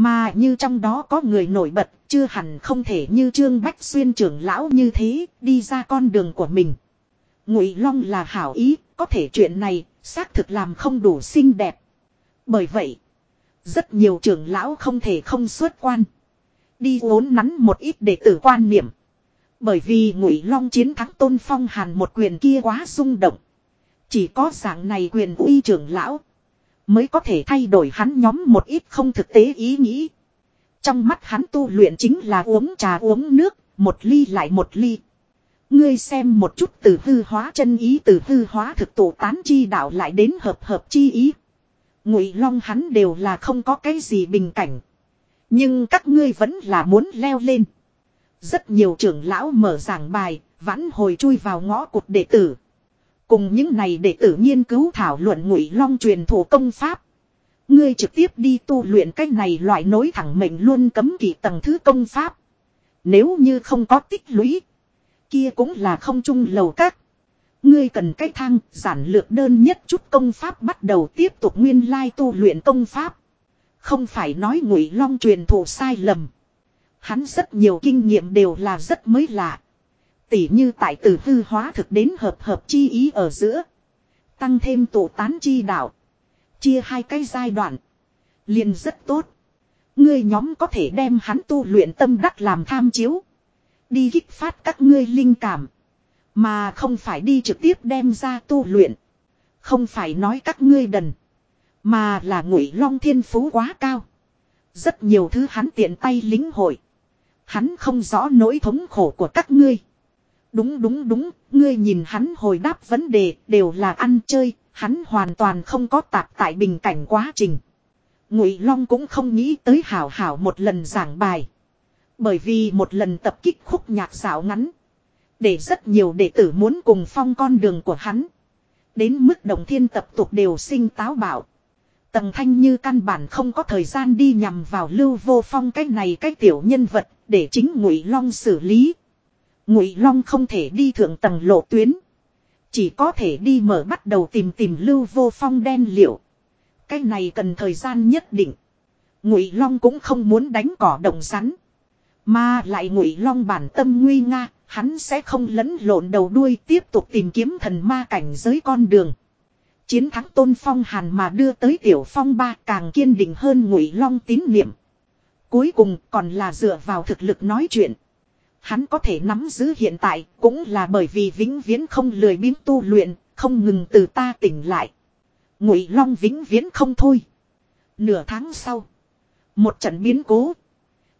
Mà như trong đó có người nổi bật, chưa hẳn không thể như Trương Bách Xuyên trưởng lão như thế, đi ra con đường của mình. Ngụy Long là hảo ý, có thể chuyện này, xác thực làm không đủ xinh đẹp. Bởi vậy, rất nhiều trưởng lão không thể không xuất quan. Đi uốn nắn một ít đệ tử quan niệm. Bởi vì Ngụy Long chiến thắng Tôn Phong Hàn một quyền kia quá rung động. Chỉ có dạng này quyền uy trưởng lão. Mới có thể thay đổi hắn nhóm một ít không thực tế ý nghĩ. Trong mắt hắn tu luyện chính là uống trà uống nước, một ly lại một ly. Ngươi xem một chút từ hư hóa chân ý từ hư hóa thực tổ tán chi đạo lại đến hợp hợp chi ý. Ngụy Long hắn đều là không có cái gì bình cảnh. Nhưng các ngươi vẫn là muốn leo lên. Rất nhiều trưởng lão mở giảng bài, vãn hồi chui vào ngõ cụt đệ tử. Cùng những này để tử nghiên cứu thảo luận ngụy long truyền thủ công pháp. Ngươi trực tiếp đi tu luyện cái này loại nối thẳng mệnh luôn cấm kỵ tầng thứ công pháp. Nếu như không có tích lũy. Kia cũng là không chung lầu các. Ngươi cần cái thang, giản lược đơn nhất chút công pháp bắt đầu tiếp tục nguyên lai tu luyện công pháp. Không phải nói ngụy long truyền thụ sai lầm. Hắn rất nhiều kinh nghiệm đều là rất mới lạ. Tỉ như tại từ hư hóa thực đến hợp hợp chi ý ở giữa. Tăng thêm tổ tán chi đạo. Chia hai cái giai đoạn. liền rất tốt. Ngươi nhóm có thể đem hắn tu luyện tâm đắc làm tham chiếu. Đi kích phát các ngươi linh cảm. Mà không phải đi trực tiếp đem ra tu luyện. Không phải nói các ngươi đần. Mà là ngụy long thiên phú quá cao. Rất nhiều thứ hắn tiện tay lính hội. Hắn không rõ nỗi thống khổ của các ngươi. Đúng đúng đúng, ngươi nhìn hắn hồi đáp vấn đề đều là ăn chơi, hắn hoàn toàn không có tạp tại bình cảnh quá trình. Ngụy Long cũng không nghĩ tới hảo hảo một lần giảng bài. Bởi vì một lần tập kích khúc nhạc xảo ngắn. Để rất nhiều đệ tử muốn cùng phong con đường của hắn. Đến mức đồng thiên tập tục đều sinh táo bạo. Tần thanh như căn bản không có thời gian đi nhằm vào lưu vô phong cái này cái tiểu nhân vật để chính ngụy long xử lý. Ngụy long không thể đi thượng tầng lộ tuyến. Chỉ có thể đi mở bắt đầu tìm tìm lưu vô phong đen liệu. Cái này cần thời gian nhất định. Ngụy long cũng không muốn đánh cỏ đồng rắn. Mà lại ngụy long bản tâm nguy nga, hắn sẽ không lẫn lộn đầu đuôi tiếp tục tìm kiếm thần ma cảnh giới con đường. Chiến thắng tôn phong hàn mà đưa tới tiểu phong ba càng kiên định hơn ngụy long tín niệm. Cuối cùng còn là dựa vào thực lực nói chuyện. Hắn có thể nắm giữ hiện tại cũng là bởi vì vĩnh viễn không lười biếng tu luyện, không ngừng từ ta tỉnh lại. Ngụy long vĩnh viễn không thôi. Nửa tháng sau, một trận biến cố.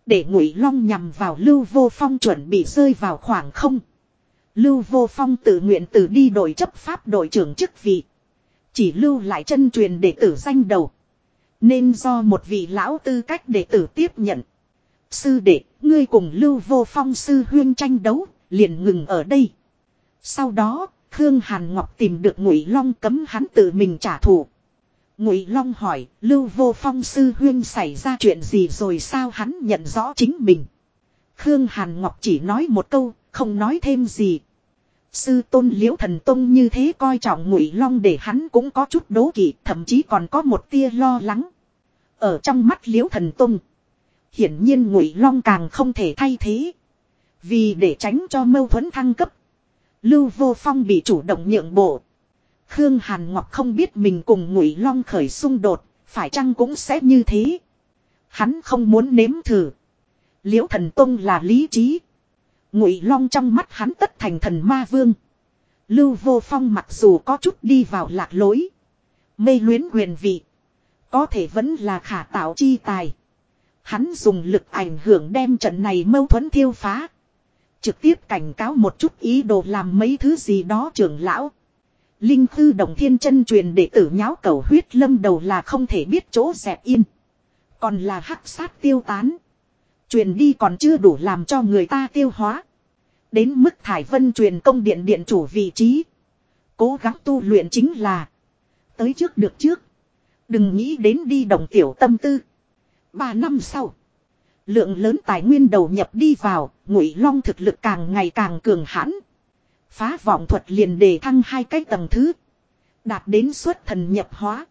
Để ngụy long nhằm vào lưu vô phong chuẩn bị rơi vào khoảng không. Lưu vô phong tự nguyện từ đi đội chấp pháp đội trưởng chức vị. Chỉ lưu lại chân truyền để tử danh đầu. Nên do một vị lão tư cách đệ tử tiếp nhận. Sư đệ ngươi cùng lưu vô phong sư huyên tranh đấu liền ngừng ở đây sau đó khương hàn ngọc tìm được ngụy long cấm hắn tự mình trả thù Ngụy Long hỏi, Lưu Vô Phong sư huyên xảy ra chuyện gì rồi sao hắn nhận rõ chính mình. Khương Hàn Ngọc chỉ nói một câu, không nói thêm gì. Sư tôn liễu thần tông như thế coi trọng Ngụy Long để hắn cũng có chút đố kỵ, thậm chí còn có một tia lo lắng. Ở trong mắt liễu thần tông, hiển nhiên Ngụy Long càng không thể thay thế. Vì để tránh cho mâu thuẫn thăng cấp, Lưu Vô Phong bị chủ động nhượng bộ. Khương Hàn Ngọc không biết mình cùng Ngụy Long khởi xung đột, phải chăng cũng sẽ như thế. Hắn không muốn nếm thử. Liễu thần tông là lý trí. Ngụy Long trong mắt hắn tất thành thần ma vương. Lưu Vô Phong mặc dù có chút đi vào lạc lối. Mê luyến quyền vị. Có thể vẫn là khả tạo chi tài. Hắn dùng lực ảnh hưởng đem trận này mâu thuẫn thiêu phá. Trực tiếp cảnh cáo một chút ý đồ làm mấy thứ gì đó trưởng lão. Linh Khư Đồng Thiên chân truyền đệ tử nháo cầu huyết lâm đầu là không thể biết chỗ dẹp yên. Còn là hắc sát tiêu tán. Truyền đi còn chưa đủ làm cho người ta tiêu hóa. Đến mức Thải Vân truyền công điện điện chủ vị trí. Cố gắng tu luyện chính là. Tới trước được trước. Đừng nghĩ đến đi đồng tiểu tâm tư. Ba năm sau. Lượng lớn tài nguyên đầu nhập đi vào. Ngụy Long thực lực càng ngày càng cường hãn. Phá vọng thuật liền đề thăng hai cái tầng thứ. Đạt đến suất thần nhập hóa.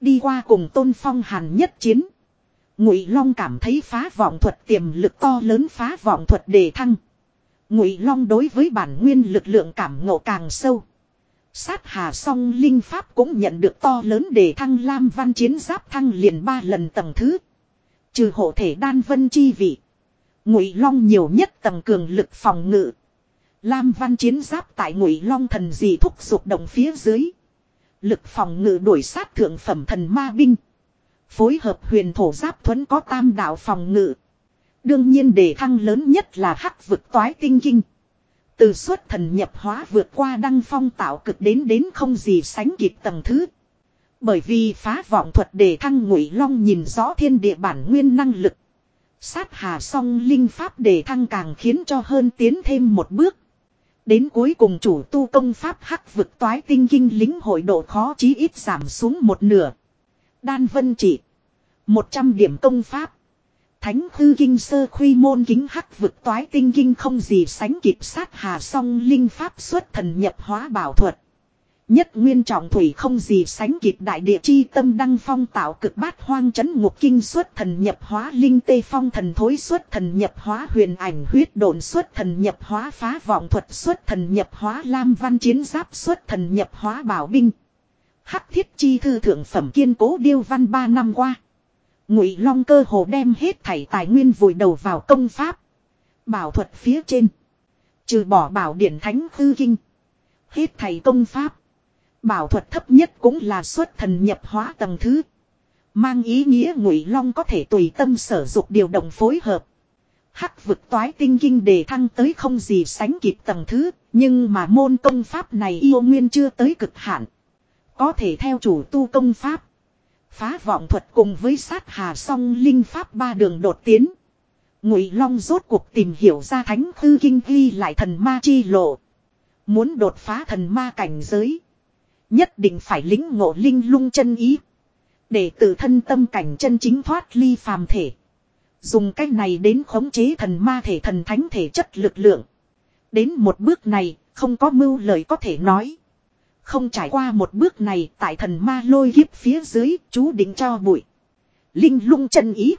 Đi qua cùng tôn phong hàn nhất chiến. Ngụy Long cảm thấy phá vọng thuật tiềm lực to lớn phá vọng thuật đề thăng. Ngụy Long đối với bản nguyên lực lượng cảm ngộ càng sâu. Sát hà song linh pháp cũng nhận được to lớn đề thăng lam văn chiến giáp thăng liền ba lần tầng thứ. Trừ hộ thể đan vân chi vị. Ngụy Long nhiều nhất tầng cường lực phòng ngự. Lam văn chiến giáp tại ngụy long thần dị thúc dục động phía dưới. Lực phòng ngự đuổi sát thượng phẩm thần ma binh. Phối hợp huyền thổ giáp thuẫn có tam đạo phòng ngự. Đương nhiên đề thăng lớn nhất là hắc vực toái tinh kinh. Từ suốt thần nhập hóa vượt qua đăng phong tạo cực đến đến không gì sánh kịp tầng thứ. Bởi vì phá vọng thuật để thăng ngụy long nhìn rõ thiên địa bản nguyên năng lực. Sát hà song linh pháp để thăng càng khiến cho hơn tiến thêm một bước. Đến cuối cùng chủ tu công pháp hắc vực toái tinh kinh lính hội độ khó chí ít giảm xuống một nửa. Đan vân chỉ. 100 điểm công pháp. Thánh hư kinh sơ khuy môn kính hắc vực toái tinh kinh không gì sánh kịp sát hà song linh pháp xuất thần nhập hóa bảo thuật. Nhất nguyên trọng thủy không gì sánh kịp đại địa chi tâm đăng phong tạo cực bát hoang chấn ngục kinh xuất thần nhập hóa linh tê phong thần thối xuất thần nhập hóa huyền ảnh huyết đồn xuất thần nhập hóa phá vọng thuật xuất thần nhập hóa lam văn chiến giáp xuất thần nhập hóa bảo binh. Hắc thiết chi thư thượng phẩm kiên cố điêu văn ba năm qua. Ngụy long cơ hồ đem hết thảy tài nguyên vùi đầu vào công pháp. Bảo thuật phía trên. Trừ bỏ bảo điển thánh hư kinh. Hết thảy công pháp Bảo thuật thấp nhất cũng là xuất thần nhập hóa tầng thứ. Mang ý nghĩa ngụy long có thể tùy tâm sở dục điều động phối hợp. Hắc vực toái tinh kinh đề thăng tới không gì sánh kịp tầng thứ, nhưng mà môn công pháp này yêu nguyên chưa tới cực hạn. Có thể theo chủ tu công pháp. Phá vọng thuật cùng với sát hà song linh pháp ba đường đột tiến. Ngụy Long rốt cuộc tìm hiểu ra thánh hư kinh ghi lại thần ma chi lộ. Muốn đột phá thần ma cảnh giới. Nhất định phải lính ngộ linh lung chân ý. Để tự thân tâm cảnh chân chính thoát ly phàm thể. Dùng cách này đến khống chế thần ma thể thần thánh thể chất lực lượng. Đến một bước này, không có mưu lời có thể nói. Không trải qua một bước này tại thần ma lôi hiếp phía dưới, chú định cho bụi. Linh lung chân ý.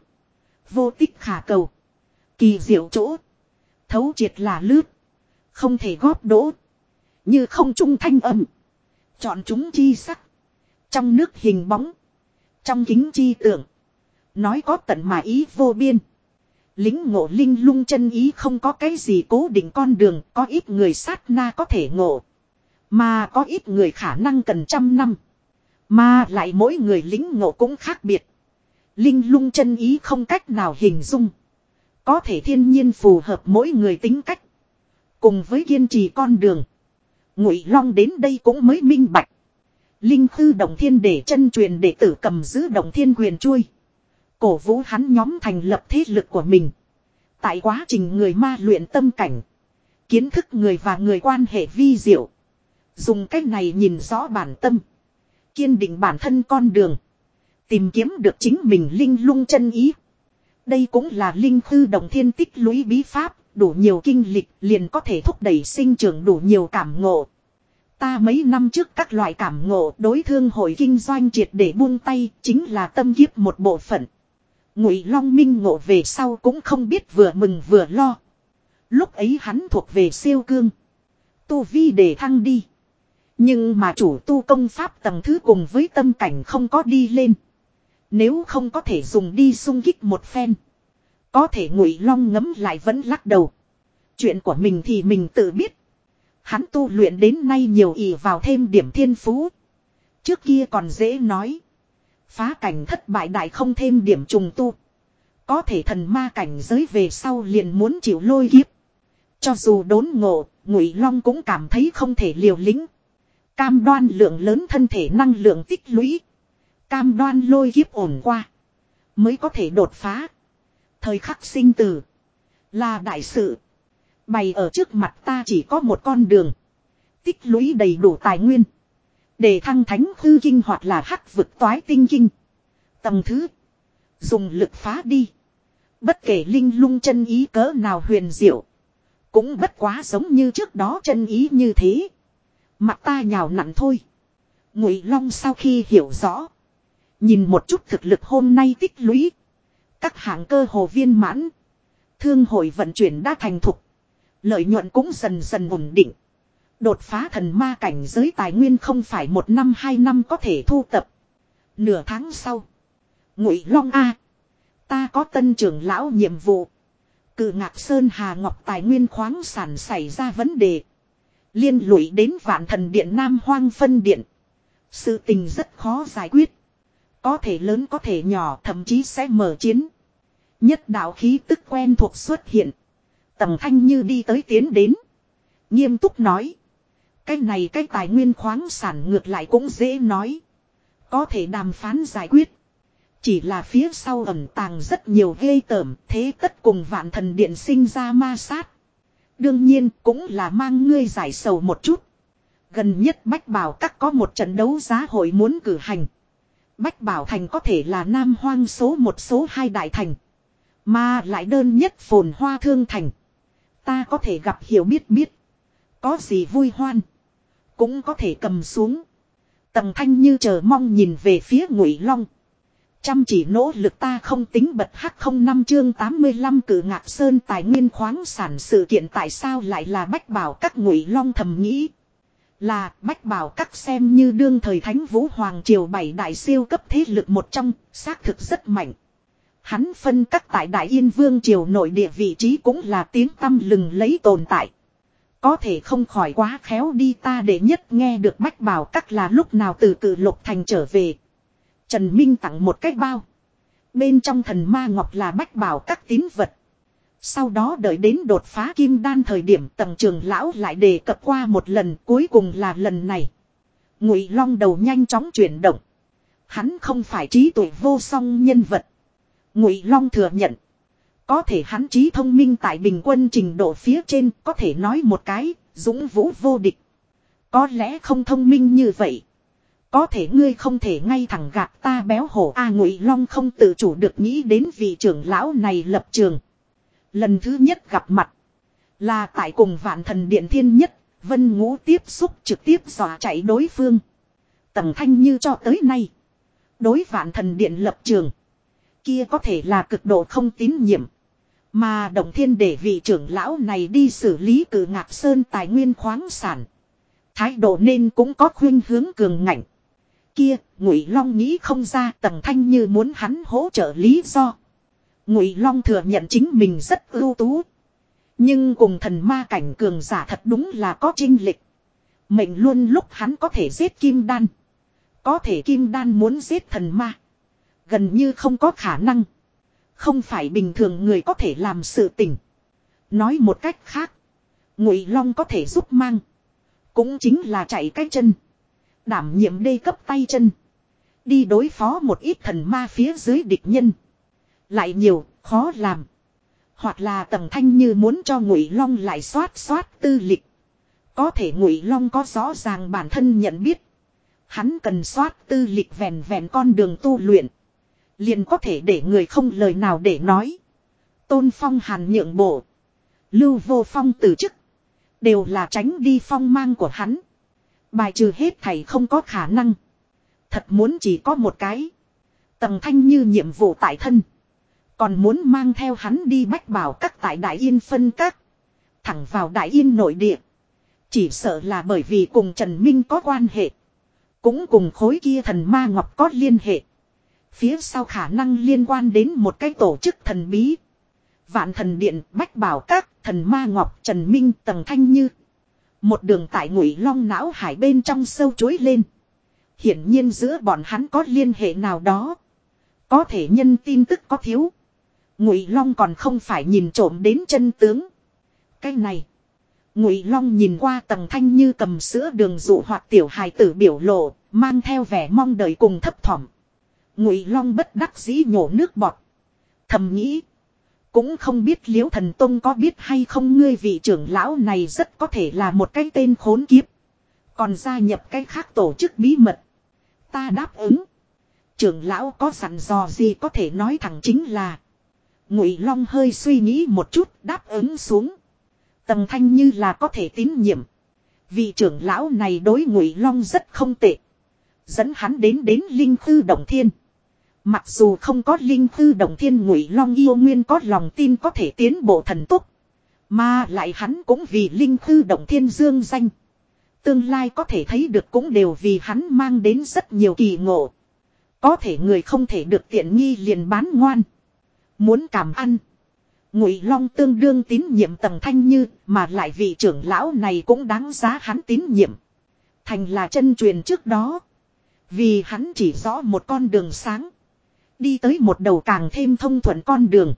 Vô tích khả cầu. Kỳ diệu chỗ. Thấu triệt là lướt. Không thể góp đỗ. Như không trung thanh âm. Chọn chúng chi sắc. Trong nước hình bóng. Trong kính chi tưởng. Nói có tận mà ý vô biên. Lính ngộ linh lung chân ý không có cái gì cố định con đường. Có ít người sát na có thể ngộ. Mà có ít người khả năng cần trăm năm. Mà lại mỗi người lính ngộ cũng khác biệt. Linh lung chân ý không cách nào hình dung. Có thể thiên nhiên phù hợp mỗi người tính cách. Cùng với kiên trì con đường. Ngụy Long đến đây cũng mới minh bạch. Linh Tư Đồng Thiên để chân truyền đệ tử cầm giữ Đồng Thiên quyền chui. Cổ vũ hắn nhóm thành lập thế lực của mình. Tại quá trình người ma luyện tâm cảnh. Kiến thức người và người quan hệ vi diệu. Dùng cách này nhìn rõ bản tâm. Kiên định bản thân con đường. Tìm kiếm được chính mình linh lung chân ý. Đây cũng là linh Tư Đồng Thiên tích lũy bí pháp đủ nhiều kinh lịch liền có thể thúc đẩy sinh trưởng đủ nhiều cảm ngộ. Ta mấy năm trước các loại cảm ngộ đối thương hội kinh doanh triệt để buông tay chính là tâm kiếp một bộ phận. Ngụy Long Minh ngộ về sau cũng không biết vừa mừng vừa lo. Lúc ấy hắn thuộc về siêu cương. Tu vi để thăng đi. Nhưng mà chủ tu công pháp tầng thứ cùng với tâm cảnh không có đi lên. Nếu không có thể dùng đi sung kích một phen. Có thể ngụy long ngấm lại vẫn lắc đầu. Chuyện của mình thì mình tự biết. Hắn tu luyện đến nay nhiều ỷ vào thêm điểm thiên phú. Trước kia còn dễ nói. Phá cảnh thất bại đại không thêm điểm trùng tu. Có thể thần ma cảnh giới về sau liền muốn chịu lôi kiếp. Cho dù đốn ngộ, ngụy long cũng cảm thấy không thể liều lĩnh. Cam đoan lượng lớn thân thể năng lượng tích lũy. Cam đoan lôi kiếp ổn qua. Mới có thể đột phá. Thời khắc sinh tử. Là đại sự. Bày ở trước mặt ta chỉ có một con đường. Tích lũy đầy đủ tài nguyên. Để thăng thánh hư kinh hoặc là hắc vực toái tinh kinh. Tầng thứ. Dùng lực phá đi. Bất kể linh lung chân ý cỡ nào huyền diệu. Cũng bất quá giống như trước đó chân ý như thế. Mặt ta nhào nặn thôi. Ngụy Long sau khi hiểu rõ. Nhìn một chút thực lực hôm nay tích lũy. Các hạng cơ hồ viên mãn. Thương hội vận chuyển đã thành thục. Lợi nhuận cũng dần dần ổn định. Đột phá thần ma cảnh giới tài nguyên không phải một năm hai năm có thể thu tập. Nửa tháng sau. Ngụy Long A. Ta có tân trưởng lão nhiệm vụ. Cự ngạc Sơn Hà Ngọc tài nguyên khoáng sản xảy ra vấn đề. Liên lụy đến vạn thần điện Nam Hoang phân điện. Sự tình rất khó giải quyết. Có thể lớn có thể nhỏ, thậm chí sẽ mở chiến. Nhất đạo khí tức quen thuộc xuất hiện. Tầm thanh như đi tới tiến đến. Nghiêm túc nói. Cái này cái tài nguyên khoáng sản ngược lại cũng dễ nói. Có thể đàm phán giải quyết. Chỉ là phía sau ẩn tàng rất nhiều ghê tởm, thế tất cùng vạn thần điện sinh ra ma sát. Đương nhiên, cũng là mang ngươi giải sầu một chút. Gần nhất Bách Bảo Các có một trận đấu giá hội muốn cử hành. Bách Bảo Thành có thể là nam hoang số một, số hai đại thành. Mà lại đơn nhất phồn hoa thương thành. Ta có thể gặp hiểu biết biết. Có gì vui hoan. Cũng có thể cầm xuống. Tầng thanh như chờ mong nhìn về phía ngụy long. Chăm chỉ nỗ lực ta không tính bật hắc không năm chương 85 cử ngạc sơn tài nguyên khoáng sản sự kiện tại sao lại là bách bảo các ngụy long thầm nghĩ. Là bách bảo các xem như đương thời thánh vũ hoàng triều bảy đại siêu cấp thế lực một trong, xác thực rất mạnh. Hắn phân các tại Đại Yên Vương Triều nội địa vị trí cũng là tiếng tâm lừng lấy tồn tại. Có thể không khỏi quá khéo đi ta để nhất nghe được bách bảo các là lúc nào từ cử lục thành trở về. Trần Minh tặng một cái bao. Bên trong thần ma ngọc là bách bảo các tín vật. Sau đó đợi đến đột phá kim đan thời điểm tầng trường lão lại đề cập qua một lần, cuối cùng là lần này. Ngụy long đầu nhanh chóng chuyển động. Hắn không phải trí tuệ vô song nhân vật. Ngụy long thừa nhận. Có thể hắn trí thông minh tại bình quân trình độ phía trên có thể nói một cái, dũng vũ vô địch. Có lẽ không thông minh như vậy. Có thể ngươi không thể ngay thẳng gạt ta béo hổ A Ngụy Long không tự chủ được nghĩ đến vị trưởng lão này lập trường. Lần thứ nhất gặp mặt. Là tại cùng vạn thần điện thiên nhất. Vân ngũ tiếp xúc trực tiếp dọa chạy đối phương. Tầng thanh như cho tới nay. Đối vạn thần điện lập trường. Kia có thể là cực độ không tín nhiệm. Mà đồng thiên để vị trưởng lão này đi xử lý cử ngạc sơn tài nguyên khoáng sản. Thái độ nên cũng có khuyên hướng cường ngạnh. Kia, Ngụy Long nghĩ không ra tầng thanh như muốn hắn hỗ trợ lý do. Ngụy Long thừa nhận chính mình rất ưu tú. Nhưng cùng thần ma cảnh cường giả thật đúng là có trinh lịch. Mệnh luôn lúc hắn có thể giết kim đan. Có thể kim đan muốn giết thần ma. Gần như không có khả năng. Không phải bình thường người có thể làm sự tình. Nói một cách khác. Ngụy Long có thể giúp mang. Cũng chính là chạy cái chân. Đảm nhiệm đê cấp tay chân. Đi đối phó một ít thần ma phía dưới địch nhân. Lại nhiều, khó làm. Hoặc là Tầm thanh như muốn cho Ngụy Long lại xoát xoát tư lịch. Có thể Ngụy Long có rõ ràng bản thân nhận biết. Hắn cần xoát tư lịch vẹn vẹn con đường tu luyện. Liền có thể để người không lời nào để nói. Tôn Phong hàn nhượng bộ. Lưu vô phong từ chức. Đều là tránh đi phong mang của hắn. Bài trừ hết thầy không có khả năng. Thật muốn chỉ có một cái. Tầm thanh như nhiệm vụ tại thân. Còn muốn mang theo hắn đi bách bảo các tại Đại Yên phân các. Thẳng vào Đại Yên nội địa. Chỉ sợ là bởi vì cùng Trần Minh có quan hệ. Cũng cùng khối kia thần ma ngọc có liên hệ. Phía sau khả năng liên quan đến một cái tổ chức thần bí. Vạn thần điện, bách bảo các, thần ma ngọc, trần minh, tầng thanh như. Một đường tại ngụy long não hải bên trong sâu chối lên. Hiển nhiên giữa bọn hắn có liên hệ nào đó. Có thể nhân tin tức có thiếu. Ngụy long còn không phải nhìn trộm đến chân tướng. Cái này. Ngụy long nhìn qua tầng thanh như cầm sữa đường dụ hoặc tiểu hài tử biểu lộ, mang theo vẻ mong đợi cùng thấp thỏm. Ngụy long bất đắc dĩ nhổ nước bọt. Thầm nghĩ. Cũng không biết liễu thần tông có biết hay không ngươi vị trưởng lão này rất có thể là một cái tên khốn kiếp. Còn gia nhập cái khác tổ chức bí mật. Ta đáp ứng. Trưởng lão có sẵn dò gì có thể nói thẳng chính là. Ngụy Long hơi suy nghĩ một chút, đáp ứng xuống. tầm thanh như là có thể tín nhiệm. Vị trưởng lão này đối Ngụy Long rất không tệ. Dẫn hắn đến đến Linh Tư Đồng Thiên. Mặc dù không có linh tư đồng thiên ngụy long yêu nguyên có lòng tin có thể tiến bộ thần túc. Mà lại hắn cũng vì linh tư động thiên dương danh. Tương lai có thể thấy được cũng đều vì hắn mang đến rất nhiều kỳ ngộ. Có thể người không thể được tiện nghi liền bán ngoan. Muốn cảm ăn. Ngụy Long tương đương tín nhiệm tầng thanh như, mà lại vị trưởng lão này cũng đáng giá hắn tín nhiệm. Thành là chân truyền trước đó. Vì hắn chỉ rõ một con đường sáng. Đi tới một đầu càng thêm thông thuận con đường.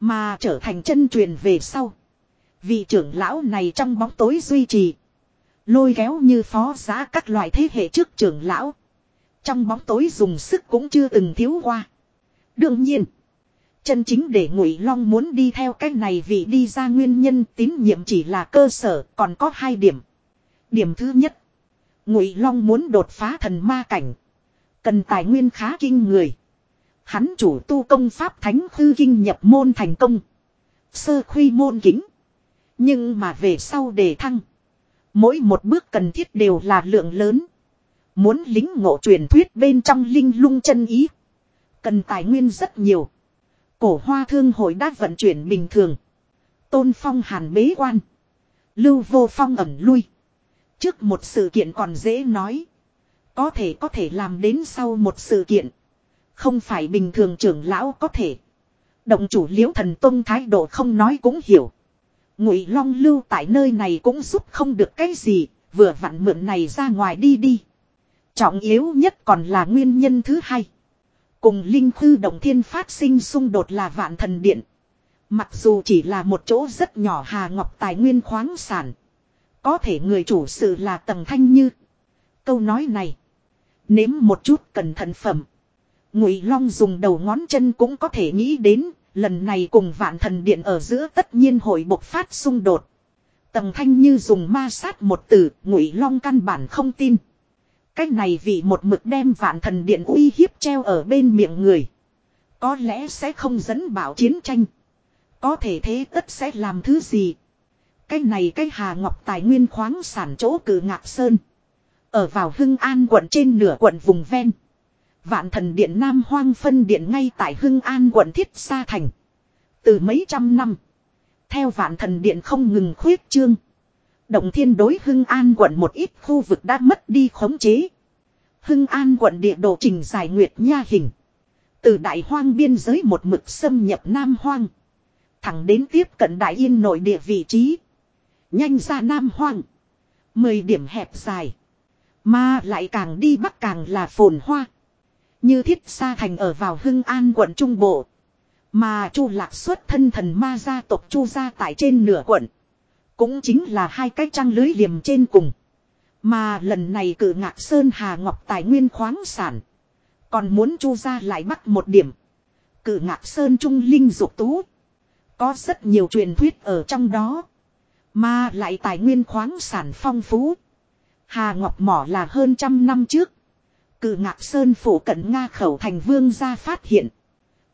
Mà trở thành chân truyền về sau. Vị trưởng lão này trong bóng tối duy trì. Lôi kéo như phó giá các loại thế hệ trước trưởng lão. Trong bóng tối dùng sức cũng chưa từng thiếu qua. Đương nhiên. Chân chính để Ngụy Long muốn đi theo cách này vì đi ra nguyên nhân tín nhiệm chỉ là cơ sở, còn có hai điểm. Điểm thứ nhất. Ngụy Long muốn đột phá thần ma cảnh. Cần tài nguyên khá kinh người. Hắn chủ tu công pháp thánh hư kinh nhập môn thành công. Sơ khuy môn kính. Nhưng mà về sau đề thăng. Mỗi một bước cần thiết đều là lượng lớn. Muốn lính ngộ truyền thuyết bên trong linh lung chân ý. Cần tài nguyên rất nhiều. Cổ hoa thương hội đã vận chuyển bình thường. Tôn phong hàn bế quan. Lưu vô phong ẩm lui. Trước một sự kiện còn dễ nói. Có thể có thể làm đến sau một sự kiện. Không phải bình thường trưởng lão có thể. Động chủ liễu thần tông thái độ không nói cũng hiểu. Ngụy Long lưu tại nơi này cũng giúp không được cái gì, vừa vặn mượn này ra ngoài đi đi. Trọng yếu nhất còn là nguyên nhân thứ hai. Cùng Linh Khư Động Thiên phát sinh xung đột là vạn thần điện. Mặc dù chỉ là một chỗ rất nhỏ hà ngọc tài nguyên khoáng sản. Có thể người chủ sự là Tầng Thanh Như. Câu nói này. Nếm một chút cẩn thận phẩm. Ngụy Long dùng đầu ngón chân cũng có thể nghĩ đến, lần này cùng Vạn Thần Điện ở giữa tất nhiên hội bộc phát xung đột. Tầng Thanh Như dùng ma sát một từ, Ngụy Long căn bản không tin. cái này vì một mực đem vạn thần điện uy hiếp treo ở bên miệng người. Có lẽ sẽ không dẫn bảo chiến tranh. Có thể thế tất sẽ làm thứ gì. Cái này cái Hà Ngọc tài nguyên khoáng sản chỗ cử ngạc sơn. Ở vào Hưng An quận trên nửa quận vùng ven. Vạn thần điện Nam Hoang phân điện ngay tại Hưng An quận Thiết Sa Thành. Từ mấy trăm năm. Theo vạn thần điện không ngừng khuyết trương. Động thiên đối Hưng An quận một ít khu vực đã mất đi khống chế. Hưng An quận địa đồ trình dài nguyệt nha hình. Từ đại hoang biên giới một mực xâm nhập Nam Hoang. Thẳng đến tiếp cận đại yên nội địa vị trí. Nhanh ra Nam Hoang. Mười điểm hẹp dài. Mà lại càng đi bắc càng là phồn hoa. Như thiết xa thành ở vào Hưng An quận Trung Bộ. Mà Chu Lạc xuất thân thần ma gia tộc Chu gia tại trên nửa quận. Cũng chính là hai cái trăng lưới liềm trên cùng. Mà lần này cử ngạc Sơn Hà Ngọc tài nguyên khoáng sản. Còn muốn Chu gia lại bắt một điểm. Cử ngạc Sơn Trung Linh dục tú. Có rất nhiều truyền thuyết ở trong đó. Mà lại tài nguyên khoáng sản phong phú. Hà Ngọc Mỏ là hơn trăm năm trước. Cử ngạc Sơn phủ cận Nga khẩu thành vương gia phát hiện.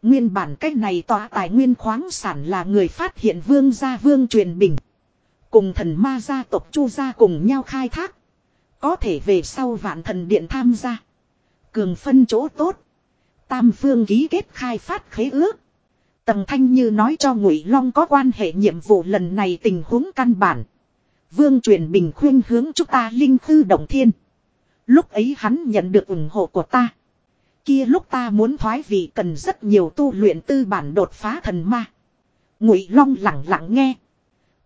Nguyên bản cách này tòa tài nguyên khoáng sản là người phát hiện vương gia vương truyền bình. Cùng thần ma gia tộc chu gia cùng nhau khai thác. Có thể về sau vạn thần điện tham gia. Cường phân chỗ tốt. Tam phương ký kết khai phát khế ước. Tầng Thanh Như nói cho Ngụy Long có quan hệ nhiệm vụ lần này tình huống căn bản. Vương truyền bình khuyên hướng chúng ta linh khư động thiên. Lúc ấy hắn nhận được ủng hộ của ta. Kia lúc ta muốn thoái vị cần rất nhiều tu luyện tư bản đột phá thần ma. Ngụy Long lặng lặng nghe.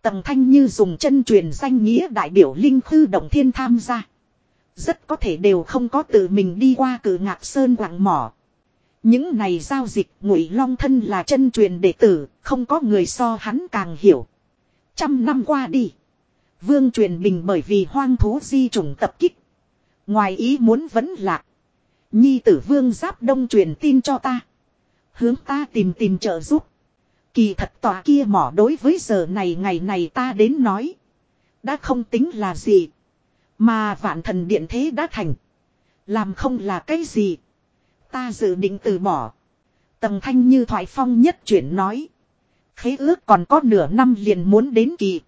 tầm Thanh Như dùng chân truyền danh nghĩa đại biểu linh khư động thiên tham gia. Rất có thể đều không có tự mình đi qua cử ngạc sơn quảng mỏ. Những này giao dịch ngụy long thân là chân truyền đệ tử, không có người so hắn càng hiểu. Trăm năm qua đi. Vương truyền bình bởi vì hoang thú di trùng tập kích. Ngoài ý muốn vẫn lạc. Nhi tử vương giáp đông truyền tin cho ta. Hướng ta tìm tìm trợ giúp. Kỳ thật tòa kia mỏ đối với giờ này ngày này ta đến nói. Đã không tính là gì. Mà vạn thần điện thế đã thành. Làm không là cái gì. Ta dự định từ bỏ. Tầng thanh như thoại phong nhất chuyển nói. Khế ước còn có nửa năm liền muốn đến kỳ.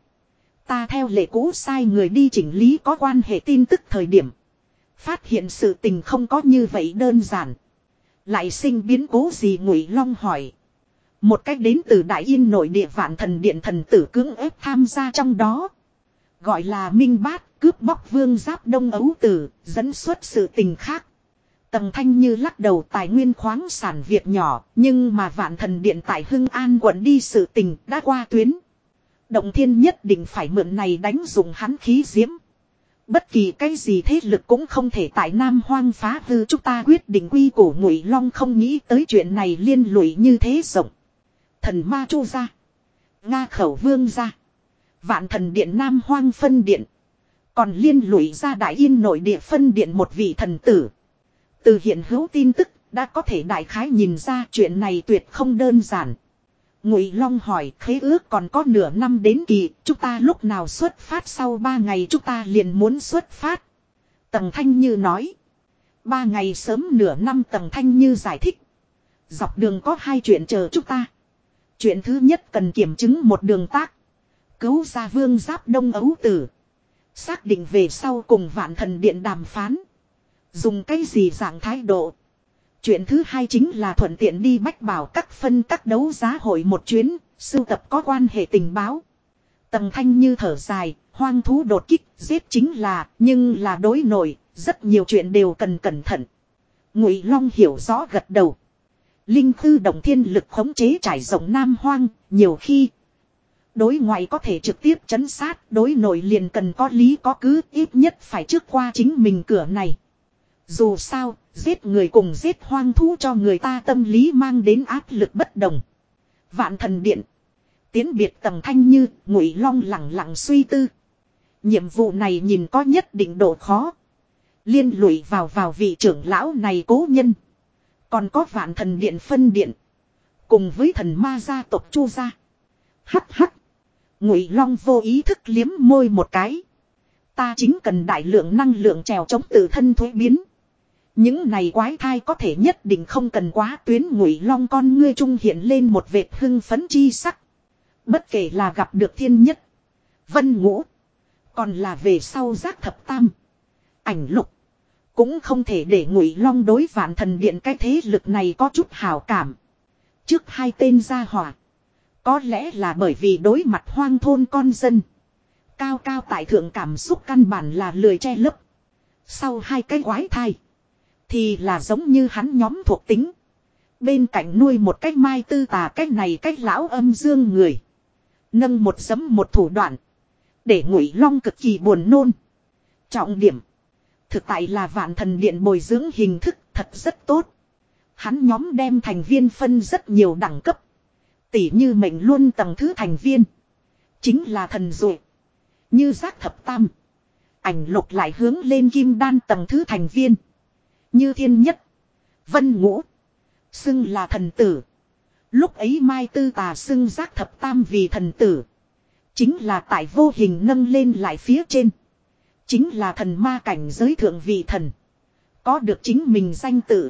Ta theo lệ cũ sai người đi chỉnh lý có quan hệ tin tức thời điểm. Phát hiện sự tình không có như vậy đơn giản. Lại sinh biến cố gì ngụy long hỏi. Một cách đến từ Đại Yên nội địa vạn thần điện thần tử cưỡng ép tham gia trong đó. Gọi là Minh Bát, cướp bóc vương giáp đông ấu tử, dẫn xuất sự tình khác. Tầng thanh như lắc đầu tài nguyên khoáng sản việc nhỏ, nhưng mà vạn thần điện tại Hưng An quận đi sự tình đã qua tuyến. Động thiên nhất định phải mượn này đánh dùng hắn khí diễm. Bất kỳ cái gì thế lực cũng không thể tại Nam Hoang phá hư chúng ta quyết định quy cổ ngụy long không nghĩ tới chuyện này liên lụy như thế rộng. Thần ma chu ra. Nga khẩu vương ra. Vạn thần điện, Nam Hoang phân điện. Còn liên lụy ra đại yên nội địa phân điện một vị thần tử. Từ hiện hữu tin tức đã có thể đại khái nhìn ra chuyện này tuyệt không đơn giản. Ngụy Long hỏi khế ước còn có nửa năm đến kỳ, chúng ta lúc nào xuất phát sau ba ngày chúng ta liền muốn xuất phát. Tầng Thanh Như nói. Ba ngày sớm nửa năm Tầng Thanh Như giải thích. Dọc đường có hai chuyện chờ chúng ta. Chuyện thứ nhất cần kiểm chứng một đường tác. Cứu ra vương giáp đông ấu tử. Xác định về sau cùng vạn thần điện đàm phán. Dùng cái gì dạng thái độ. Chuyện thứ hai chính là thuận tiện đi bách bảo các phân các đấu giá hội một chuyến, sưu tập có quan hệ tình báo. Tầng thanh như thở dài, hoang thú đột kích, giết chính là, nhưng là đối nổi, rất nhiều chuyện đều cần cẩn thận. Ngụy Long hiểu rõ gật đầu. Linh khư động thiên lực khống chế trải rộng nam hoang, nhiều khi đối ngoại có thể trực tiếp chấn sát, đối nội liền cần có lý có cứ, ít nhất phải trước qua chính mình cửa này. Dù sao, giết người cùng giết hoang thú cho người ta tâm lý mang đến áp lực bất đồng. Vạn thần điện. Tiến biệt tầng thanh như, ngụy long lặng lặng suy tư. Nhiệm vụ này nhìn có nhất định độ khó. Liên lụy vào vào vị trưởng lão này cố nhân. Còn có vạn thần điện phân điện. Cùng với thần ma gia tộc chu gia. Hắc hắc. Ngụy long vô ý thức liếm môi một cái. Ta chính cần đại lượng năng lượng trèo chống tự thân thuế biến. Những này quái thai có thể nhất định không cần quá tuyến ngụy long con ngươi trung hiện lên một vệt hưng phấn chi sắc. Bất kể là gặp được thiên nhất, vân ngũ, còn là về sau giác thập tam, ảnh lục. Cũng không thể để ngụy long đối vạn thần điện cái thế lực này có chút hào cảm. Trước hai tên gia hỏa. Có lẽ là bởi vì đối mặt hoang thôn con dân. Cao cao tại thượng cảm xúc căn bản là lười che lấp. Sau hai cái quái thai. Thì là giống như hắn nhóm thuộc tính. Bên cạnh nuôi một cái mai tư tà cái này cái lão âm dương người. Nâng một giấm một thủ đoạn. Để ngụy long cực kỳ buồn nôn. Trọng điểm. Thực tại là vạn thần điện bồi dưỡng hình thức thật rất tốt. Hắn nhóm đem thành viên phân rất nhiều đẳng cấp. Tỉ như mệnh luôn tầng thứ thành viên. Chính là thần dụ. Như giác thập tam. Ảnh lục lại hướng lên kim đan tầng thứ thành viên. Như thiên nhất. Vân ngũ. Xưng là thần tử. Lúc ấy Mai Tư Tà xưng giác thập tam vì thần tử. Chính là tại vô hình nâng lên lại phía trên. Chính là thần ma cảnh giới thượng vị thần. Có được chính mình danh tự.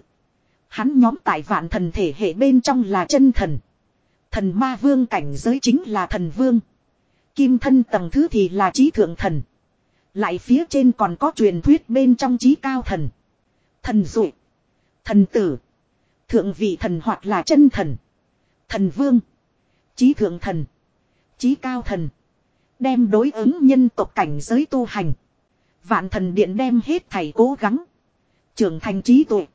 Hắn nhóm tại vạn thần thể hệ bên trong là chân thần. Thần ma vương cảnh giới chính là thần vương. Kim thân tầng thứ thì là trí thượng thần. Lại phía trên còn có truyền thuyết bên trong trí cao thần. Thần dụ. Thần tử. Thượng vị thần hoặc là chân thần. Thần vương. Trí thượng thần. Trí cao thần. Đem đối ứng nhân tộc cảnh giới tu hành. Vạn thần điện đem hết thầy cố gắng. Trưởng thành trí tuệ.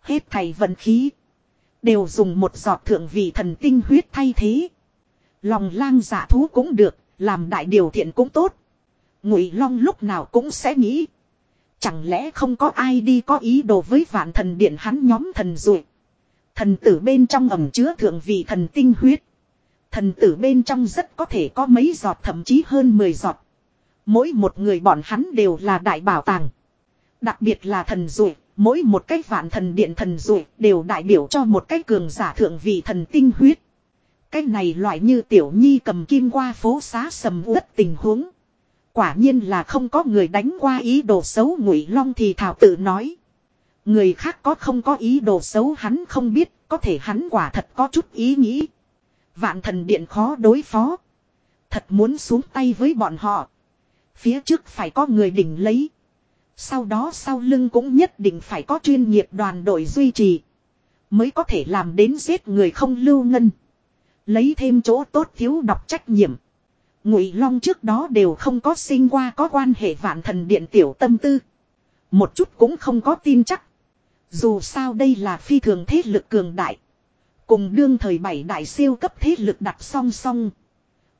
Hết thầy vận khí. Đều dùng một giọt thượng vị thần tinh huyết thay thế. Lòng lang dạ thú cũng được, làm đại điều thiện cũng tốt. Ngụy Long lúc nào cũng sẽ nghĩ. Chẳng lẽ không có ai đi có ý đồ với vạn thần điện hắn nhóm thần rồi. Thần tử bên trong ẩm chứa thượng vị thần tinh huyết. Thần tử bên trong rất có thể có mấy giọt thậm chí hơn 10 giọt. Mỗi một người bọn hắn đều là đại bảo tàng. Đặc biệt là thần rủi, mỗi một cái vạn thần điện thần rủi đều đại biểu cho một cái cường giả thượng vị thần tinh huyết. Cái này loại như tiểu nhi cầm kim qua phố xá sầm uất tình huống. Quả nhiên là không có người đánh qua ý đồ xấu ngụy long thì thảo tự nói. Người khác có không có ý đồ xấu hắn không biết, có thể hắn quả thật có chút ý nghĩ. Vạn thần điện khó đối phó. Thật muốn xuống tay với bọn họ. Phía trước phải có người đỉnh lấy. Sau đó sau lưng cũng nhất định phải có chuyên nghiệp đoàn đội duy trì. Mới có thể làm đến giết người không lưu ngân. Lấy thêm chỗ tốt thiếu đọc trách nhiệm. Ngụy Long trước đó đều không có sinh qua có quan hệ vạn thần điện tiểu tâm tư. Một chút cũng không có tin chắc. Dù sao đây là phi thường thế lực cường đại. Cùng đương thời bảy đại siêu cấp thế lực đặt song song.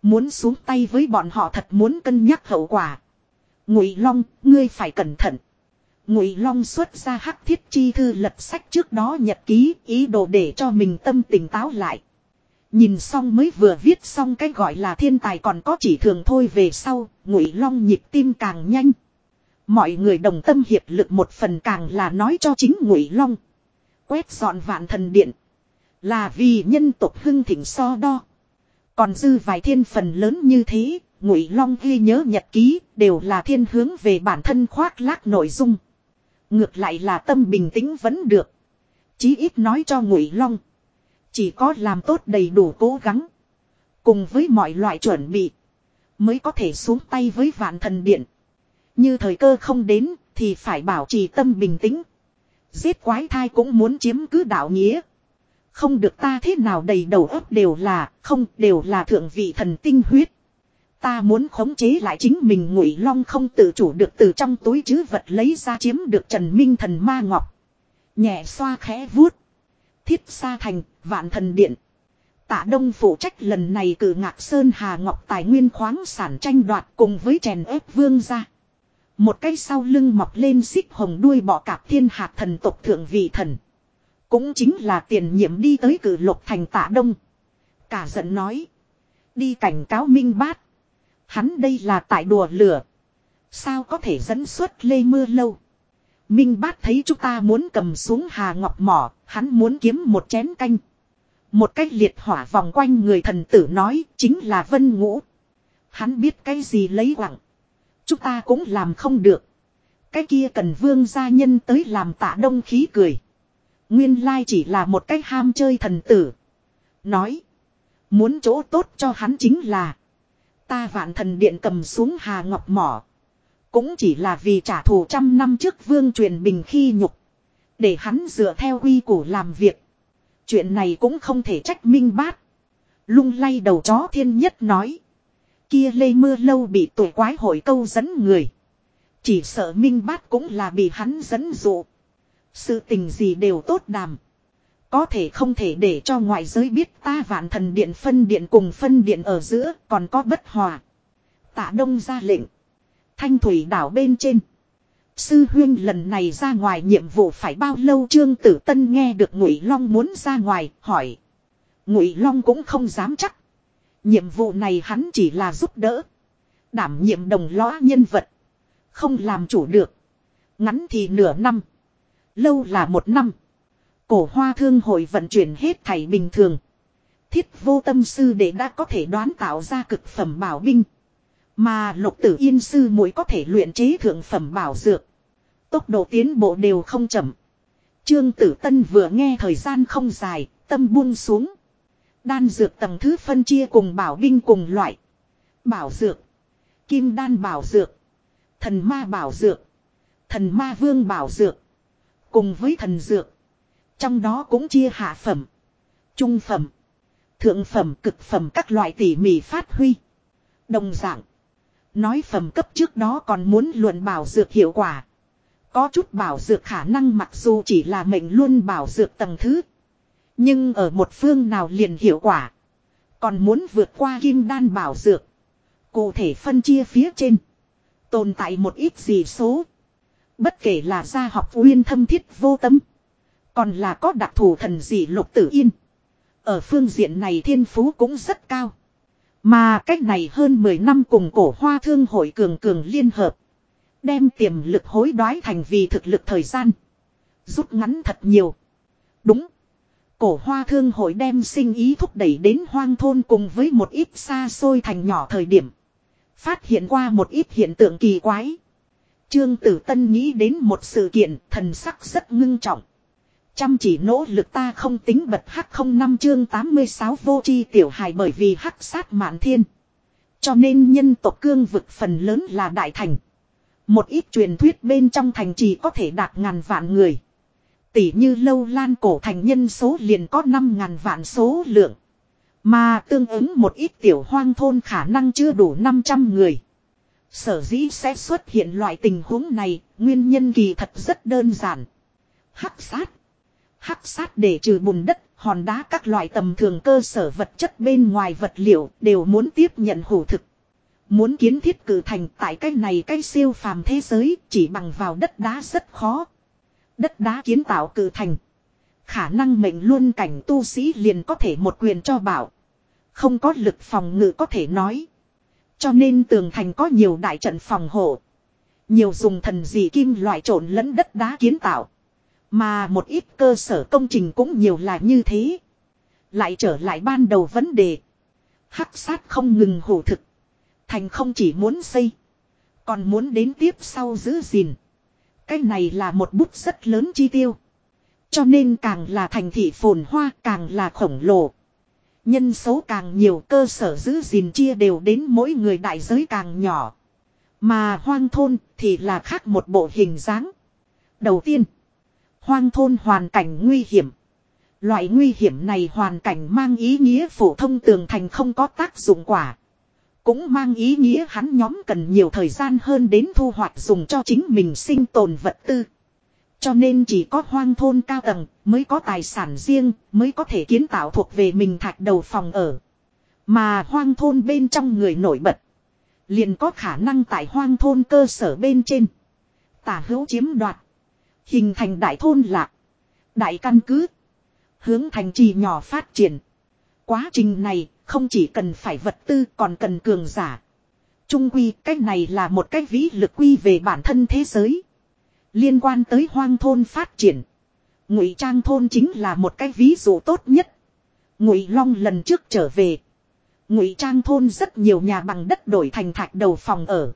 Muốn xuống tay với bọn họ thật muốn cân nhắc hậu quả. Ngụy Long, ngươi phải cẩn thận. Ngụy Long xuất ra hắc thiết chi thư lật sách trước đó nhật ký, ý đồ để cho mình tâm tỉnh táo lại. Nhìn xong mới vừa viết xong cái gọi là thiên tài còn có chỉ thường thôi về sau, Ngụy Long nhịp tim càng nhanh. Mọi người đồng tâm hiệp lực một phần càng là nói cho chính Ngụy Long. Quét dọn vạn thần điện. Là vì nhân tộc hưng thịnh so đo. Còn dư vài thiên phần lớn như thế, Ngụy Long ghi nhớ nhật ký, đều là thiên hướng về bản thân khoác lác nội dung. Ngược lại là tâm bình tĩnh vẫn được. Chí ít nói cho Ngụy Long. Chỉ có làm tốt đầy đủ cố gắng. Cùng với mọi loại chuẩn bị. Mới có thể xuống tay với vạn thần điện. Như thời cơ không đến, thì phải bảo trì tâm bình tĩnh. Giết quái thai cũng muốn chiếm cứ đạo nghĩa. Không được ta thế nào đầy đầu óc đều là, không đều là thượng vị thần tinh huyết. Ta muốn khống chế lại chính mình ngụy long không tự chủ được từ trong túi chứ vật lấy ra chiếm được Trần Minh thần ma ngọc. Nhẹ xoa khẽ vuốt. Thiết xa thành, vạn thần điện. Tạ Đông phụ trách lần này cử ngạc Sơn Hà Ngọc tài nguyên khoáng sản tranh đoạt cùng với chèn ép vương ra. Một cây sau lưng mọc lên xích hồng đuôi bọ cạp thiên hạt thần tộc thượng vị thần. Cũng chính là tiền nhiệm đi tới cử lục thành tạ đông. Cả giận nói. Đi cảnh cáo minh bát. Hắn đây là tại đùa lửa. Sao có thể dẫn xuất lê mưa lâu. Minh bát thấy chúng ta muốn cầm xuống hà ngọc mỏ. Hắn muốn kiếm một chén canh. Một cách liệt hỏa vòng quanh người thần tử nói, chính là vân ngũ. Hắn biết cái gì lấy quặng. Chúng ta cũng làm không được. Cái kia cần vương gia nhân tới làm tạ đông khí cười. Nguyên lai chỉ là một cách ham chơi thần tử. Nói. Muốn chỗ tốt cho hắn chính là. Ta vạn thần điện cầm xuống hà ngọc mỏ. Cũng chỉ là vì trả thù trăm năm trước vương truyền bình khi nhục. Để hắn dựa theo quy củ làm việc. Chuyện này cũng không thể trách minh bát. Lung lay đầu chó thiên nhất nói. Kia lê mưa lâu bị tuổi quái hội câu dẫn người. Chỉ sợ minh bát cũng là bị hắn dẫn dụ. Sự tình gì đều tốt đàm. Có thể không thể để cho ngoại giới biết ta vạn thần điện phân điện cùng phân điện ở giữa còn có bất hòa. Tạ đông ra lệnh. Thanh thủy đảo bên trên. Sư huyên lần này ra ngoài nhiệm vụ phải bao lâu trương tử tân nghe được ngụy long muốn ra ngoài, hỏi. Ngụy long cũng không dám chắc. Nhiệm vụ này hắn chỉ là giúp đỡ. Đảm nhiệm đồng lõa nhân vật. Không làm chủ được. Ngắn thì nửa năm. Lâu là một năm. Cổ hoa thương hội vận chuyển hết thảy bình thường. Thiết vô tâm sư để đã có thể đoán tạo ra cực phẩm bảo binh. Mà lục tử yên sư muội có thể luyện chế thượng phẩm bảo dược. Tốc độ tiến bộ đều không chậm. Trương Tử Tân vừa nghe thời gian không dài, tâm buông xuống. Đan dược tầng thứ phân chia cùng bảo binh cùng loại. Bảo dược. Kim đan bảo dược. Thần ma bảo dược. Thần ma vương bảo dược. Cùng với thần dược. Trong đó cũng chia hạ phẩm. Trung phẩm. Thượng phẩm cực phẩm các loại tỉ mỉ phát huy. Đồng dạng. Nói phẩm cấp trước đó còn muốn luận bảo dược hiệu quả. Có chút bảo dược khả năng mặc dù chỉ là mệnh luôn bảo dược tầng thứ. Nhưng ở một phương nào liền hiệu quả. Còn muốn vượt qua kim đan bảo dược. Cụ thể phân chia phía trên. Tồn tại một ít gì số. Bất kể là gia học uyên thâm thiết vô tâm. Còn là có đặc thù thần dị lục tử yên. Ở phương diện này thiên phú cũng rất cao. Mà cách này hơn 10 năm cùng cổ hoa thương hội cường cường liên hợp. Đem tiềm lực hối đoái thành vì thực lực thời gian. Rút ngắn thật nhiều. Đúng. Cổ hoa thương hội đem sinh ý thúc đẩy đến hoang thôn cùng với một ít xa xôi thành nhỏ thời điểm. Phát hiện qua một ít hiện tượng kỳ quái. Trương Tử Tân nghĩ đến một sự kiện, thần sắc rất ngưng trọng. Chăm chỉ nỗ lực ta không tính bật hắc không năm chương 86 vô chi tiểu hài bởi vì hắc sát mạn thiên. Cho nên nhân tộc cương vực phần lớn là đại thành. Một ít truyền thuyết bên trong thành trì có thể đạt ngàn vạn người. Tỷ như lâu lan cổ thành nhân số liền có 5 ngàn vạn số lượng. Mà tương ứng một ít tiểu hoang thôn khả năng chưa đủ 500 người. Sở dĩ sẽ xuất hiện loại tình huống này, nguyên nhân kỳ thật rất đơn giản. Hắc sát. Hắc sát để trừ bùn đất, hòn đá các loại tầm thường cơ sở vật chất bên ngoài vật liệu đều muốn tiếp nhận hủ thực. Muốn kiến thiết cử thành tại cái này cái siêu phàm thế giới chỉ bằng vào đất đá rất khó. Đất đá kiến tạo cử thành. Khả năng mệnh luôn cảnh tu sĩ liền có thể một quyền cho bảo. Không có lực phòng ngự có thể nói. Cho nên tường thành có nhiều đại trận phòng hộ. Nhiều dùng thần dị kim loại trộn lẫn đất đá kiến tạo. Mà một ít cơ sở công trình cũng nhiều là như thế. Lại trở lại ban đầu vấn đề. Hắc sát không ngừng hổ thực. Thành không chỉ muốn xây. Còn muốn đến tiếp sau giữ gìn. Cái này là một bút rất lớn chi tiêu. Cho nên càng là thành thị phồn hoa càng là khổng lồ. Nhân số càng nhiều cơ sở giữ gìn chia đều đến mỗi người đại giới càng nhỏ. Mà hoang thôn thì là khác một bộ hình dáng. Đầu tiên, hoang thôn hoàn cảnh nguy hiểm. Loại nguy hiểm này hoàn cảnh mang ý nghĩa phổ thông tường thành không có tác dụng quả. Cũng mang ý nghĩa hắn nhóm cần nhiều thời gian hơn đến thu hoạch dùng cho chính mình sinh tồn vật tư. Cho nên chỉ có hoang thôn cao tầng mới có tài sản riêng, mới có thể kiến tạo thuộc về mình thạch đầu phòng ở. Mà hoang thôn bên trong người nổi bật. Liền có khả năng tại hoang thôn cơ sở bên trên. Tả hữu chiếm đoạt. Hình thành đại thôn lạc. Đại căn cứ. Hướng thành trì nhỏ phát triển. Quá trình này không chỉ cần phải vật tư còn cần cường giả. Trung quy, cách này là một cách vĩ lực quy về bản thân thế giới. Liên quan tới hoang thôn phát triển. Ngụy trang thôn chính là một cái ví dụ tốt nhất. Ngụy Long lần trước trở về. Ngụy trang thôn rất nhiều nhà bằng đất đổi thành thạch đầu phòng ở.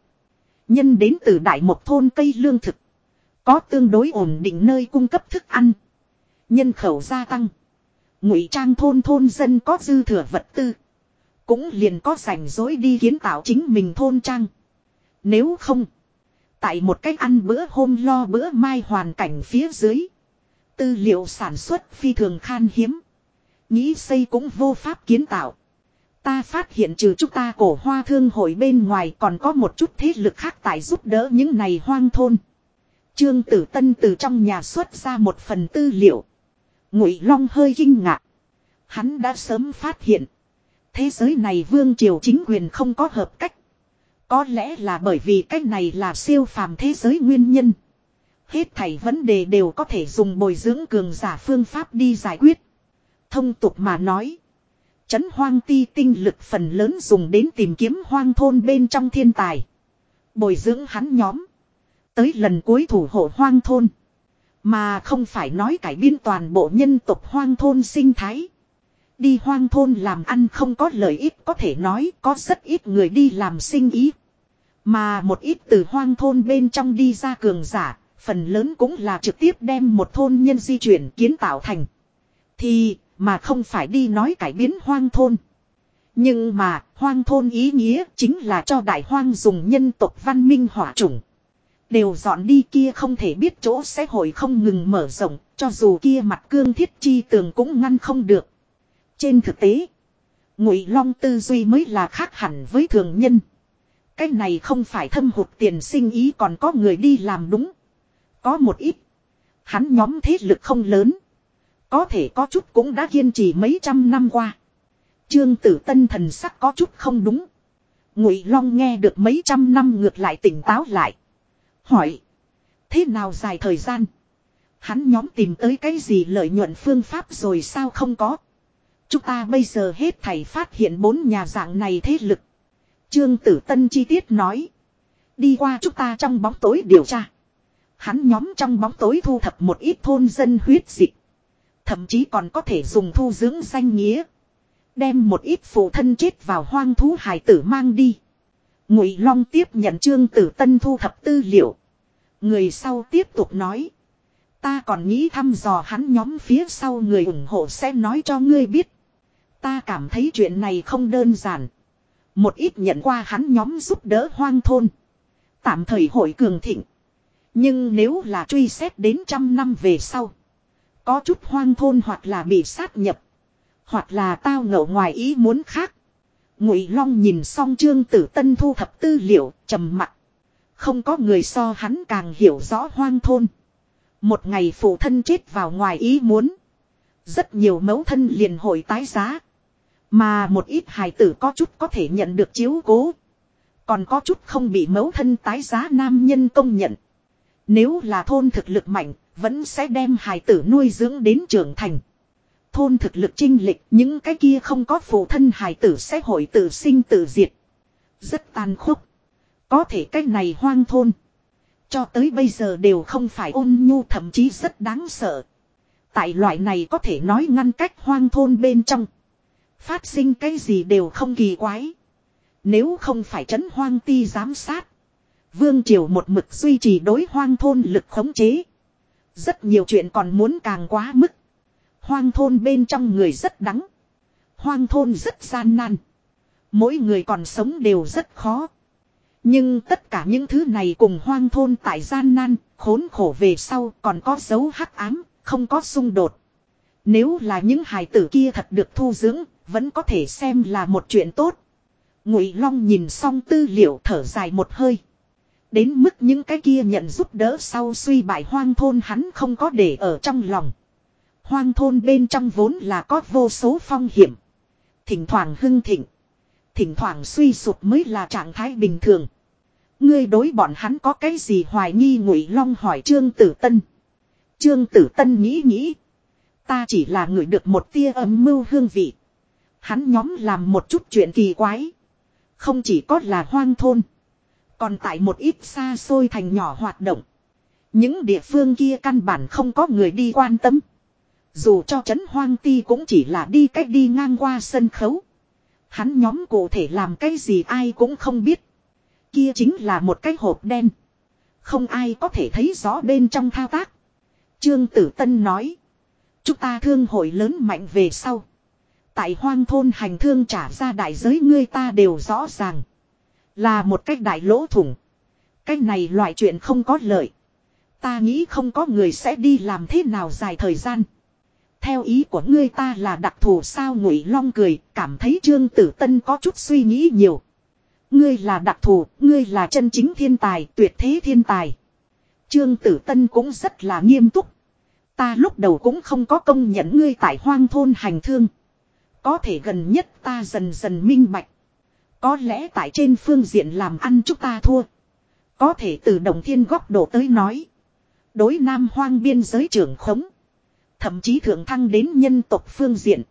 Nhân đến từ đại một thôn cây lương thực. Có tương đối ổn định nơi cung cấp thức ăn. Nhân khẩu gia tăng. Ngụy trang thôn thôn dân có dư thừa vật tư. Cũng liền có rảnh rỗi đi kiến tạo chính mình thôn trang. Nếu không. Tại một cách ăn bữa hôm lo bữa mai hoàn cảnh phía dưới. Tư liệu sản xuất phi thường khan hiếm. Nghĩ xây cũng vô pháp kiến tạo. Ta phát hiện trừ chúng ta cổ hoa thương hội bên ngoài còn có một chút thế lực khác tại giúp đỡ những này hoang thôn. Trương Tử Tân từ trong nhà xuất ra một phần tư liệu. Ngụy Long hơi kinh ngạc. Hắn đã sớm phát hiện. Thế giới này vương triều chính quyền không có hợp cách. Có lẽ là bởi vì cách này là siêu phàm thế giới nguyên nhân. Hết thảy vấn đề đều có thể dùng bồi dưỡng cường giả phương pháp đi giải quyết. Thông tục mà nói. Chấn hoang ti tinh lực phần lớn dùng đến tìm kiếm hoang thôn bên trong thiên tài. Bồi dưỡng hắn nhóm. Tới lần cuối thủ hộ hoang thôn. Mà không phải nói cải biên toàn bộ nhân tộc hoang thôn sinh thái. Đi hoang thôn làm ăn không có lợi ích có thể nói có rất ít người đi làm sinh ý. Mà một ít từ hoang thôn bên trong đi ra cường giả, phần lớn cũng là trực tiếp đem một thôn nhân di chuyển kiến tạo thành. Thì, mà không phải đi nói cải biến hoang thôn. Nhưng mà, hoang thôn ý nghĩa chính là cho đại hoang dùng nhân tộc văn minh hỏa chủng. Đều dọn đi kia không thể biết chỗ sẽ hội không ngừng mở rộng, cho dù kia mặt cương thiết chi tường cũng ngăn không được. Trên thực tế, ngụy long tư duy mới là khác hẳn với thường nhân. Cái này không phải thâm hụt tiền sinh ý còn có người đi làm đúng. Có một ít. Hắn nhóm thế lực không lớn. Có thể có chút cũng đã kiên trì mấy trăm năm qua. Trương tử tân thần sắc có chút không đúng. Ngụy Long nghe được mấy trăm năm ngược lại tỉnh táo lại. Hỏi. Thế nào dài thời gian? Hắn nhóm tìm tới cái gì lợi nhuận phương pháp rồi sao không có? Chúng ta bây giờ hết thảy phát hiện bốn nhà dạng này thế lực. Trương Tử Tân chi tiết nói. Đi qua chúng ta trong bóng tối điều tra. Hắn nhóm trong bóng tối thu thập một ít thôn dân huyết dịch. Thậm chí còn có thể dùng thu dưỡng danh nghĩa. Đem một ít phụ thân chết vào hoang thú hải tử mang đi. Ngụy Long tiếp nhận Trương Tử Tân thu thập tư liệu. Người sau tiếp tục nói. Ta còn nghĩ thăm dò hắn nhóm phía sau người ủng hộ sẽ nói cho ngươi biết. Ta cảm thấy chuyện này không đơn giản. Một ít nhận qua hắn nhóm giúp đỡ hoang thôn. Tạm thời hội cường thịnh. Nhưng nếu là truy xét đến trăm năm về sau. Có chút hoang thôn hoặc là bị sát nhập. Hoặc là tao ngậu ngoài ý muốn khác. Ngụy Long nhìn xong Trương Tử Tân thu thập tư liệu, trầm mặc. Không có người so hắn càng hiểu rõ hoang thôn. Một ngày phụ thân chết vào ngoài ý muốn. Rất nhiều mẫu thân liền hội tái giá. Mà một ít hài tử có chút có thể nhận được chiếu cố. Còn có chút không bị mẫu thân tái giá nam nhân công nhận. Nếu là thôn thực lực mạnh, vẫn sẽ đem hài tử nuôi dưỡng đến trưởng thành. Thôn thực lực trinh lịch, những cái kia không có phụ thân hài tử sẽ hội tự sinh tự diệt. Rất tàn khốc. Có thể cái này hoang thôn. Cho tới bây giờ đều không phải ôn nhu thậm chí rất đáng sợ. Tại loại này có thể nói ngăn cách hoang thôn bên trong. Phát sinh cái gì đều không kỳ quái. Nếu không phải trấn hoang ti giám sát. Vương Triều một mực duy trì đối hoang thôn lực khống chế. Rất nhiều chuyện còn muốn càng quá mức. Hoang thôn bên trong người rất đắng. Hoang thôn rất gian nan. Mỗi người còn sống đều rất khó. Nhưng tất cả những thứ này cùng hoang thôn tại gian nan, khốn khổ về sau còn có dấu hắc ám, không có xung đột. Nếu là những hài tử kia thật được thu dưỡng, vẫn có thể xem là một chuyện tốt. Ngụy Long nhìn xong tư liệu thở dài một hơi. Đến mức những cái kia nhận giúp đỡ sau suy bại hoang thôn hắn không có để ở trong lòng. Hoang thôn bên trong vốn là có vô số phong hiểm. Thỉnh thoảng hưng thịnh. Thỉnh thoảng suy sụp mới là trạng thái bình thường. Ngươi đối bọn hắn có cái gì hoài nghi ngụy long hỏi Trương Tử Tân. Trương Tử Tân nghĩ nghĩ. Ta chỉ là người được một tia âm mưu hương vị. Hắn nhóm làm một chút chuyện kỳ quái. Không chỉ có là hoang thôn. Còn tại một ít xa xôi thành nhỏ hoạt động. Những địa phương kia căn bản không có người đi quan tâm. Dù cho trấn hoang ti cũng chỉ là đi cách đi ngang qua sân khấu. Hắn nhóm cụ thể làm cái gì ai cũng không biết. Kia chính là một cái hộp đen. Không ai có thể thấy rõ bên trong thao tác. Trương Tử Tân nói. Chúng ta thương hội lớn mạnh về sau. Tại hoang thôn hành thương trả ra đại giới ngươi ta đều rõ ràng. Là một cách đại lỗ thủng. Cách này loại chuyện không có lợi. Ta nghĩ không có người sẽ đi làm thế nào dài thời gian. Theo ý của ngươi ta là đặc thù sao ngụy long cười, cảm thấy trương tử tân có chút suy nghĩ nhiều. Ngươi là đặc thù, ngươi là chân chính thiên tài, tuyệt thế thiên tài. Trương tử tân cũng rất là nghiêm túc. Ta lúc đầu cũng không có công nhận ngươi tại hoang thôn hành thương. Có thể gần nhất ta dần dần minh bạch. Có lẽ tại trên phương diện làm ăn chúng ta thua. Có thể từ đồng thiên góc độ tới nói. Đối nam hoang biên giới trưởng khống. Thậm chí thượng thăng đến nhân tộc phương diện.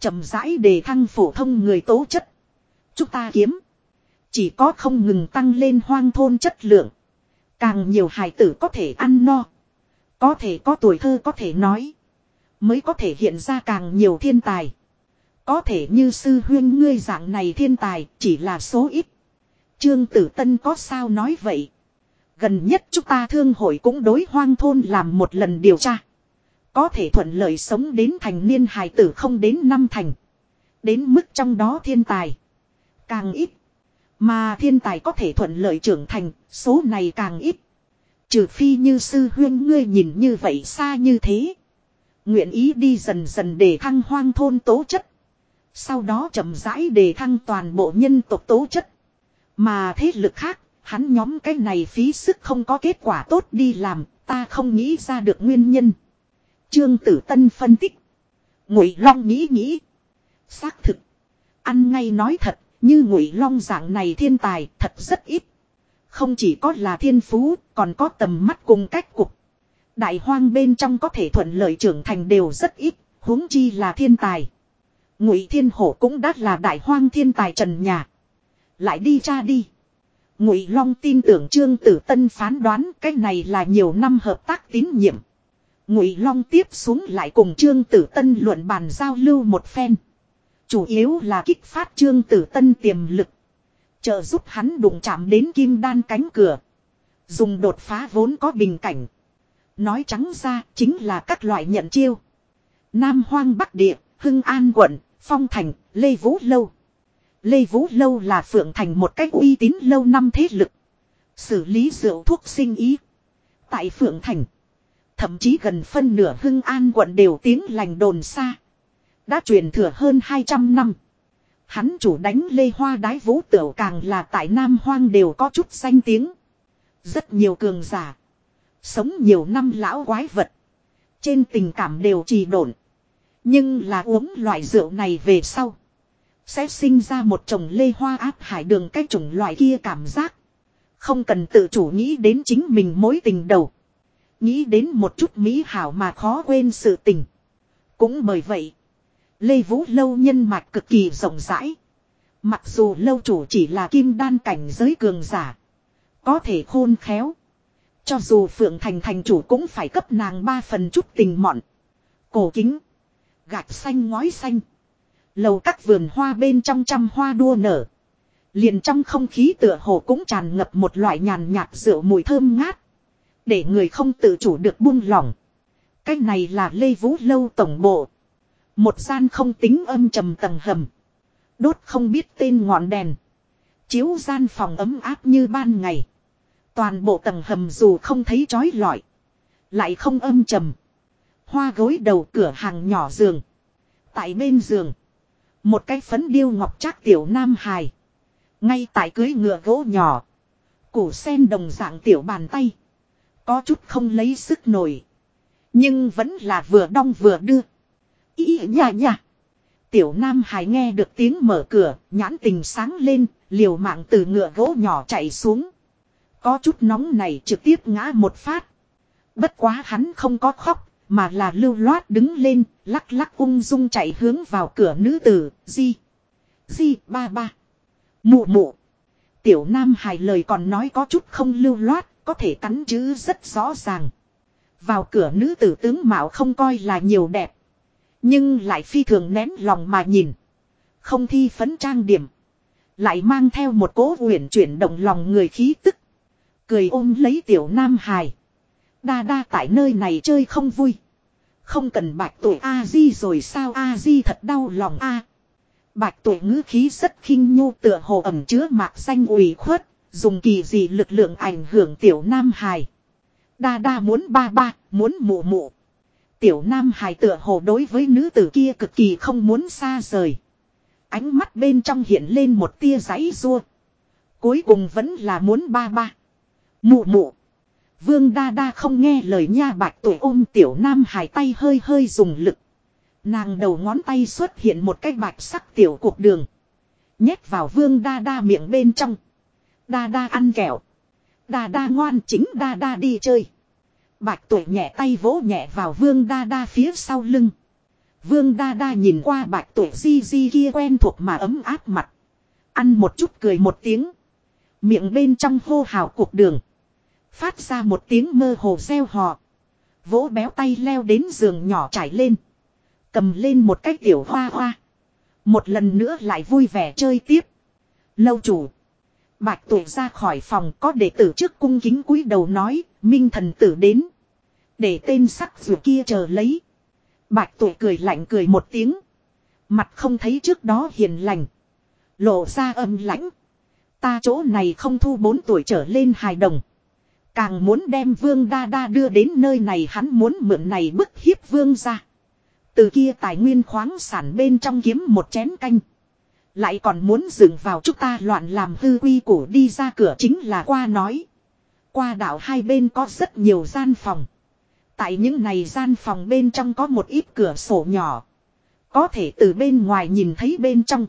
chậm rãi đề thăng phổ thông người tố chất. Chúng ta kiếm. Chỉ có không ngừng tăng lên hoang thôn chất lượng. Càng nhiều hài tử có thể ăn no. Có thể có tuổi thơ có thể nói. Mới có thể hiện ra càng nhiều thiên tài. Có thể như sư huyên ngươi dạng này thiên tài chỉ là số ít. Trương Tử Tân có sao nói vậy. Gần nhất chúng ta thương hội cũng đối hoang thôn làm một lần điều tra. Có thể thuận lợi sống đến thành niên hài tử không đến năm thành. Đến mức trong đó thiên tài. Càng ít. Mà thiên tài có thể thuận lợi trưởng thành, số này càng ít. Trừ phi như sư huyên ngươi nhìn như vậy xa như thế. Nguyện ý đi dần dần để thăng hoang thôn tố chất. Sau đó chậm rãi để thăng toàn bộ nhân tộc tố chất. Mà thế lực khác, hắn nhóm cái này phí sức không có kết quả tốt đi làm, ta không nghĩ ra được nguyên nhân. Trương Tử Tân phân tích. Ngụy Long nghĩ nghĩ. Xác thực. Ăn ngay nói thật, như Ngụy Long dạng này thiên tài thật rất ít. Không chỉ có là thiên phú, còn có tầm mắt cùng cách cục. Đại hoang bên trong có thể thuận lợi trưởng thành đều rất ít, huống chi là thiên tài. Ngụy Thiên Hổ cũng đã là đại hoang thiên tài trần nhà. Lại đi cha đi. Ngụy Long tin tưởng Trương Tử Tân phán đoán cái này là nhiều năm hợp tác tín nhiệm. Ngụy Long tiếp xuống lại cùng Trương Tử Tân luận bàn giao lưu một phen. Chủ yếu là kích phát Trương Tử Tân tiềm lực. Trợ giúp hắn đụng chạm đến kim đan cánh cửa. Dùng đột phá vốn có bình cảnh. Nói trắng ra chính là các loại nhận chiêu. Nam Hoang Bắc Địa, Hưng An quận, Phong Thành, Lê Vũ Lâu. Lê Vũ Lâu là phượng thành một cách uy tín lâu năm thế lực. Xử lý rượu thuốc sinh ý. Tại phượng thành. Thậm chí gần phân nửa Hưng An quận đều tiếng lành đồn xa. Đã truyền thừa hơn 200 năm. Hắn chủ đánh Lê Hoa Đái Vũ Tửu càng là tại Nam Hoang đều có chút danh tiếng. Rất nhiều cường giả. Sống nhiều năm lão quái vật. Trên tình cảm đều trì độn. Nhưng là uống loại rượu này về sau. Sẽ sinh ra một chồng lê hoa áp hải đường cái chủng loại kia cảm giác. Không cần tự chủ nghĩ đến chính mình mối tình đầu. Nghĩ đến một chút mỹ hảo mà khó quên sự tình. Cũng bởi vậy. Lê Vũ Lâu nhân mạch cực kỳ rộng rãi. Mặc dù lâu chủ chỉ là kim đan cảnh giới cường giả. Có thể khôn khéo. Cho dù Phượng Thành thành chủ cũng phải cấp nàng ba phần chút tình mọn. Cổ kính. Gạch xanh ngói xanh. Lầu các vườn hoa bên trong trăm hoa đua nở. Liền trong không khí tựa hồ cũng tràn ngập một loại nhàn nhạt rượu mùi thơm ngát. Để người không tự chủ được buông lỏng. Cái này là Lê Vũ Lâu tổng bộ. Một gian không tính âm trầm tầng hầm. Đốt không biết tên ngọn đèn. Chiếu gian phòng ấm áp như ban ngày. Toàn bộ tầng hầm dù không thấy trói lọi. Lại không âm trầm. Hoa gối đầu cửa hàng nhỏ giường. Tại bên giường. Một cái phấn điêu ngọc trác tiểu nam hài. Ngay tại cưới ngựa gỗ nhỏ. Củ sen đồng dạng tiểu bàn tay. Có chút không lấy sức nổi. Nhưng vẫn là vừa đong vừa đưa. Ý nhà nhà. Tiểu Nam Hải nghe được tiếng mở cửa, nhãn tình sáng lên, liều mạng từ ngựa gỗ nhỏ chạy xuống. Có chút nóng này trực tiếp ngã một phát. Bất quá hắn không có khóc, mà là lưu loát đứng lên, lắc lắc ung dung chạy hướng vào cửa nữ tử, di. Di, ba ba. Mụ mụ. Tiểu Nam Hải lời còn nói có chút không lưu loát, có thể cắn chứ rất rõ ràng. Vào cửa nữ tử tướng mạo không coi là nhiều đẹp. Nhưng lại phi thường nén lòng mà nhìn. Không thi phấn trang điểm. Lại mang theo một cố uyển chuyển động lòng người khí tức. Cười ôm lấy tiểu nam hài. Đa đa tại nơi này chơi không vui. Không cần bạch tuổi A-di rồi sao A-di thật đau lòng A. Bạch tuổi ngữ khí rất khinh nhu tựa hồ ẩm chứa mạc xanh ủy khuất. Dùng kỳ dị lực lượng ảnh hưởng tiểu nam hài. Đa đa muốn ba ba, muốn mụ mụ. Tiểu nam hài tựa hồ đối với nữ tử kia cực kỳ không muốn xa rời. Ánh mắt bên trong hiện lên một tia giấy rua. Cuối cùng vẫn là muốn ba ba. Mụ mụ. Vương đa đa không nghe lời nha bạch tuổi ôm tiểu nam hài tay hơi hơi dùng lực. Nàng đầu ngón tay xuất hiện một cái bạch sắc tiểu cuộc đường. Nhét vào vương đa đa miệng bên trong. Đa đa ăn kẹo. Đa đa ngoan chính đa đa đi chơi. Bạch tuổi nhẹ tay vỗ nhẹ vào vương đa đa phía sau lưng. Vương đa đa nhìn qua bạch tuổi di di kia quen thuộc mà ấm áp mặt. Ăn một chút cười một tiếng. Miệng bên trong hô hào cuộc đường. Phát ra một tiếng mơ hồ reo hò. Vỗ béo tay leo đến giường nhỏ trải lên. Cầm lên một cái tiểu hoa hoa. Một lần nữa lại vui vẻ chơi tiếp. Lâu chủ. Bạch tuổi ra khỏi phòng có đệ tử trước cung kính cúi đầu nói, minh thần tử đến. Để tên sắc dù kia chờ lấy. Bạch tuổi cười lạnh cười một tiếng. Mặt không thấy trước đó hiền lành. Lộ ra âm lãnh. Ta chỗ này không thu bốn tuổi trở lên hài đồng. Càng muốn đem vương đa đa đưa đến nơi này hắn muốn mượn này bức hiếp vương ra. Từ kia tài nguyên khoáng sản bên trong kiếm một chén canh. Lại còn muốn dừng vào chúng ta loạn làm hư quy củ đi ra cửa chính là qua nói. Qua đảo hai bên có rất nhiều gian phòng. Tại những này gian phòng bên trong có một ít cửa sổ nhỏ. Có thể từ bên ngoài nhìn thấy bên trong.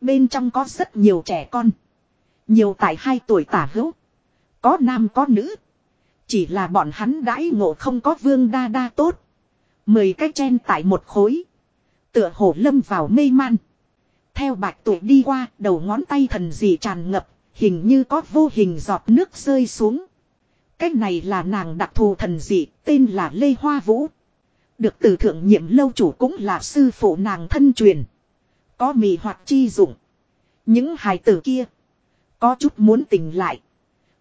Bên trong có rất nhiều trẻ con. Nhiều tại hai tuổi tả hữu. Có nam có nữ. Chỉ là bọn hắn đãi ngộ không có vương đa đa tốt. Mười cái chen tại một khối. Tựa hồ lâm vào mê man. Theo bạch tuổi đi qua, đầu ngón tay thần dị tràn ngập, hình như có vô hình giọt nước rơi xuống. Cái này là nàng đặc thù thần dị, tên là Lê Hoa Vũ. Được từ thượng nhiệm lâu chủ cũng là sư phụ nàng thân truyền. Có mì hoặc chi dụng. Những hài tử kia. Có chút muốn tỉnh lại.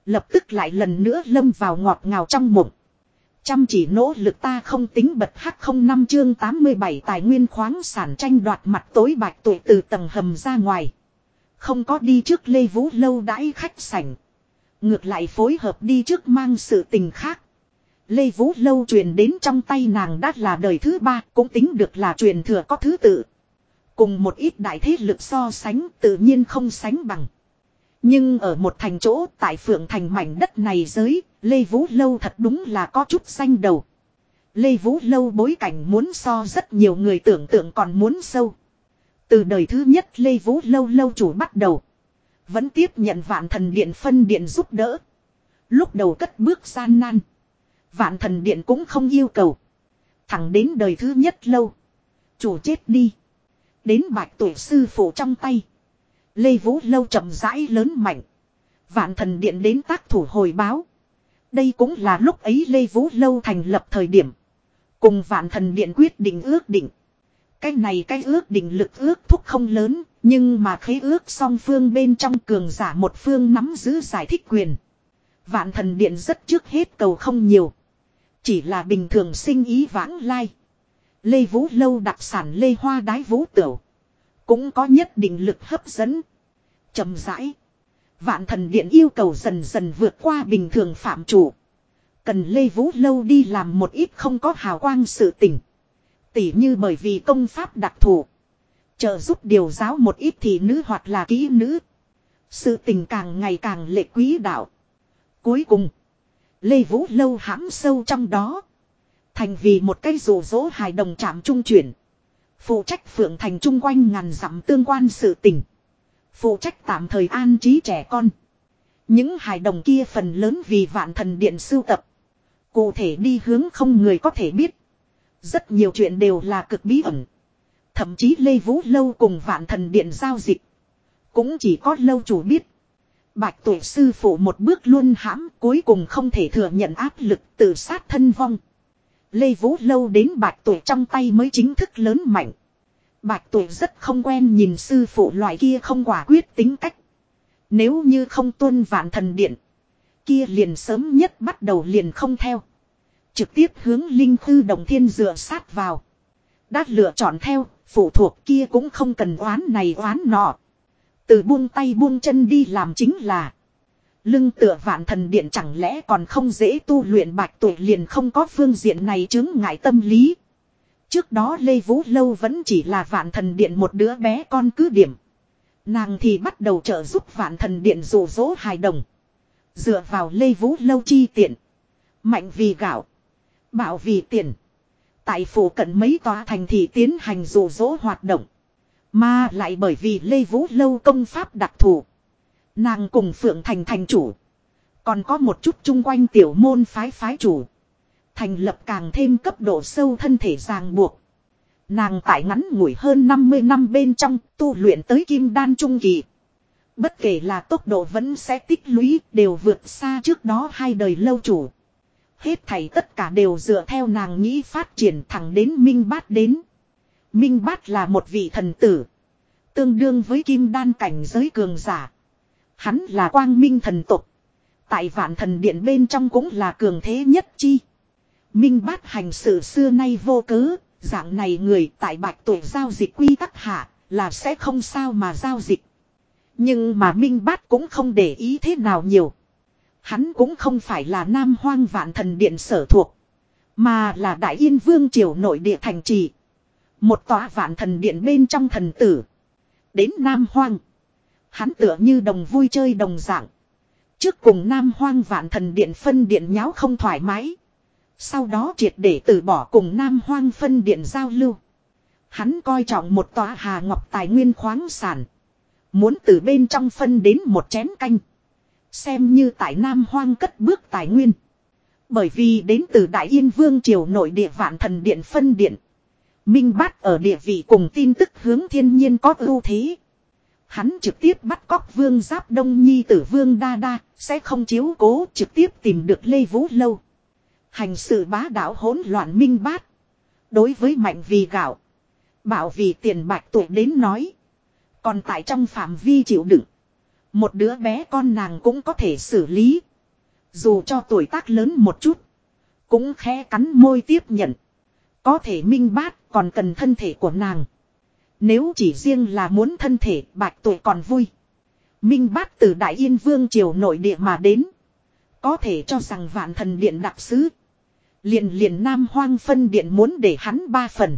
Lập tức lại lần nữa lâm vào ngọt ngào trong mộng. Chăm chỉ nỗ lực ta không tính bật hắc không năm chương 87 tài nguyên khoáng sản tranh đoạt mặt tối bạch tuổi từ tầng hầm ra ngoài. Không có đi trước Lê Vũ lâu đãi khách sảnh. Ngược lại phối hợp đi trước mang sự tình khác. Lê Vũ lâu truyền đến trong tay nàng đã là đời thứ ba cũng tính được là truyền thừa có thứ tự. Cùng một ít đại thế lực so sánh tự nhiên không sánh bằng. Nhưng ở một thành chỗ tại phượng thành mảnh đất này giới, Lê Vũ Lâu thật đúng là có chút xanh đầu. Lê Vũ Lâu bối cảnh muốn so rất nhiều người tưởng tượng còn muốn sâu. Từ đời thứ nhất Lê Vũ Lâu lâu chủ bắt đầu. Vẫn tiếp nhận vạn thần điện phân điện giúp đỡ. Lúc đầu cất bước gian nan. Vạn thần điện cũng không yêu cầu. Thẳng đến đời thứ nhất lâu. Chủ chết đi. Đến bạch tuổi sư phụ trong tay. Lê Vũ Lâu chậm rãi lớn mạnh. Vạn thần điện đến tác thủ hồi báo. Đây cũng là lúc ấy Lê Vũ Lâu thành lập thời điểm. Cùng vạn thần điện quyết định ước định. Cái này cái ước định lực ước thúc không lớn, nhưng mà khế ước song phương bên trong cường giả một phương nắm giữ giải thích quyền. Vạn thần điện rất trước hết cầu không nhiều. Chỉ là bình thường sinh ý vãng lai. Lê Vũ Lâu đặc sản Lê Hoa Đái Vũ Tửu. Cũng có nhất định lực hấp dẫn. chậm rãi. Vạn thần điện yêu cầu dần dần vượt qua bình thường phạm chủ. Cần Lê Vũ Lâu đi làm một ít không có hào quang sự tình. Tỉ như bởi vì công pháp đặc thù. Trợ giúp điều giáo một ít thì nữ hoặc là kỹ nữ. Sự tình càng ngày càng lệ quý đạo. Cuối cùng. Lê Vũ Lâu hãm sâu trong đó. Thành vì một cái rủ rỗ hài đồng trạm trung chuyển. Phụ trách phượng thành trung quanh ngàn dặm tương quan sự tình. Phụ trách tạm thời an trí trẻ con. Những hài đồng kia phần lớn vì vạn thần điện sưu tập. Cụ thể đi hướng không người có thể biết. Rất nhiều chuyện đều là cực bí ẩn. Thậm chí Lê Vũ Lâu cùng vạn thần điện giao dịch. Cũng chỉ có lâu chủ biết. Bạch tuổi sư phụ một bước luôn hãm, cuối cùng không thể thừa nhận áp lực tự sát thân vong. Lê Vũ Lâu đến bạch tuổi trong tay mới chính thức lớn mạnh. Bạch tuổi rất không quen nhìn sư phụ loại kia không quả quyết tính cách. Nếu như không tuân vạn thần điện. Kia liền sớm nhất bắt đầu liền không theo. Trực tiếp hướng linh khư đồng thiên dựa sát vào. Đã lựa chọn theo, phụ thuộc kia cũng không cần oán này oán nọ. Từ buông tay buông chân đi làm chính là. Lưng tựa vạn thần điện chẳng lẽ còn không dễ tu luyện bạch tuổi liền không có phương diện này chứng ngại tâm lý. Trước đó Lê Vũ Lâu vẫn chỉ là vạn thần điện một đứa bé con cứ điểm. Nàng thì bắt đầu trợ giúp vạn thần điện rủ rỗ hài đồng. Dựa vào Lê Vũ Lâu chi tiện. Mạnh vì gạo. Bảo vì tiền. Tại phủ cận mấy tòa thành thị tiến hành rủ rỗ hoạt động. Mà lại bởi vì Lê Vũ Lâu công pháp đặc thù. Nàng cùng Phượng Thành thành chủ. Còn có một chút chung quanh tiểu môn phái phái chủ. Thành lập càng thêm cấp độ sâu thân thể ràng buộc. Nàng tại ngắn ngủi hơn 50 năm bên trong tu luyện tới kim đan trung kỳ. Bất kể là tốc độ vẫn sẽ tích lũy đều vượt xa trước đó hai đời lâu chủ. Hết thảy tất cả đều dựa theo nàng nghĩ phát triển thẳng đến Minh Bát đến. Minh Bát là một vị thần tử. Tương đương với kim đan cảnh giới cường giả. Hắn là quang minh thần tục. Tại vạn thần điện bên trong cũng là cường thế nhất chi. Minh bát hành sự xưa nay vô cớ, dạng này người tại bạch tuổi giao dịch quy tắc hạ, là sẽ không sao mà giao dịch. Nhưng mà Minh bát cũng không để ý thế nào nhiều. Hắn cũng không phải là nam hoang vạn thần điện sở thuộc. Mà là đại yên vương triều nội địa thành trì. Một tòa vạn thần điện bên trong thần tử. Đến nam hoang. Hắn tựa như đồng vui chơi đồng dạng. Trước cùng Nam Hoang Vạn Thần Điện phân điện nháo không thoải mái. Sau đó triệt để từ bỏ cùng Nam Hoang phân điện giao lưu. Hắn coi trọng một tòa hà ngọc tài nguyên khoáng sản. Muốn từ bên trong phân đến một chén canh. Xem như tại Nam Hoang cất bước tài nguyên. Bởi vì đến từ Đại Yên Vương Triều nội địa vạn thần điện phân điện. Minh bát ở địa vị cùng tin tức hướng thiên nhiên có ưu thế. Hắn trực tiếp bắt cóc vương giáp đông nhi tử vương đa đa, sẽ không chiếu cố trực tiếp tìm được Lê Vũ Lâu. Hành sự bá đạo hỗn loạn minh bát. Đối với mạnh vì gạo. Bảo vì tiền bạch tuổi đến nói. Còn tại trong phạm vi chịu đựng. Một đứa bé con nàng cũng có thể xử lý. Dù cho tuổi tác lớn một chút. Cũng khẽ cắn môi tiếp nhận. Có thể minh bát còn cần thân thể của nàng. Nếu chỉ riêng là muốn thân thể bạch tuổi còn vui. Minh bát từ Đại Yên Vương triều nội địa mà đến. Có thể cho rằng vạn thần điện đặc sứ. Liền liền Nam Hoang phân điện muốn để hắn ba phần.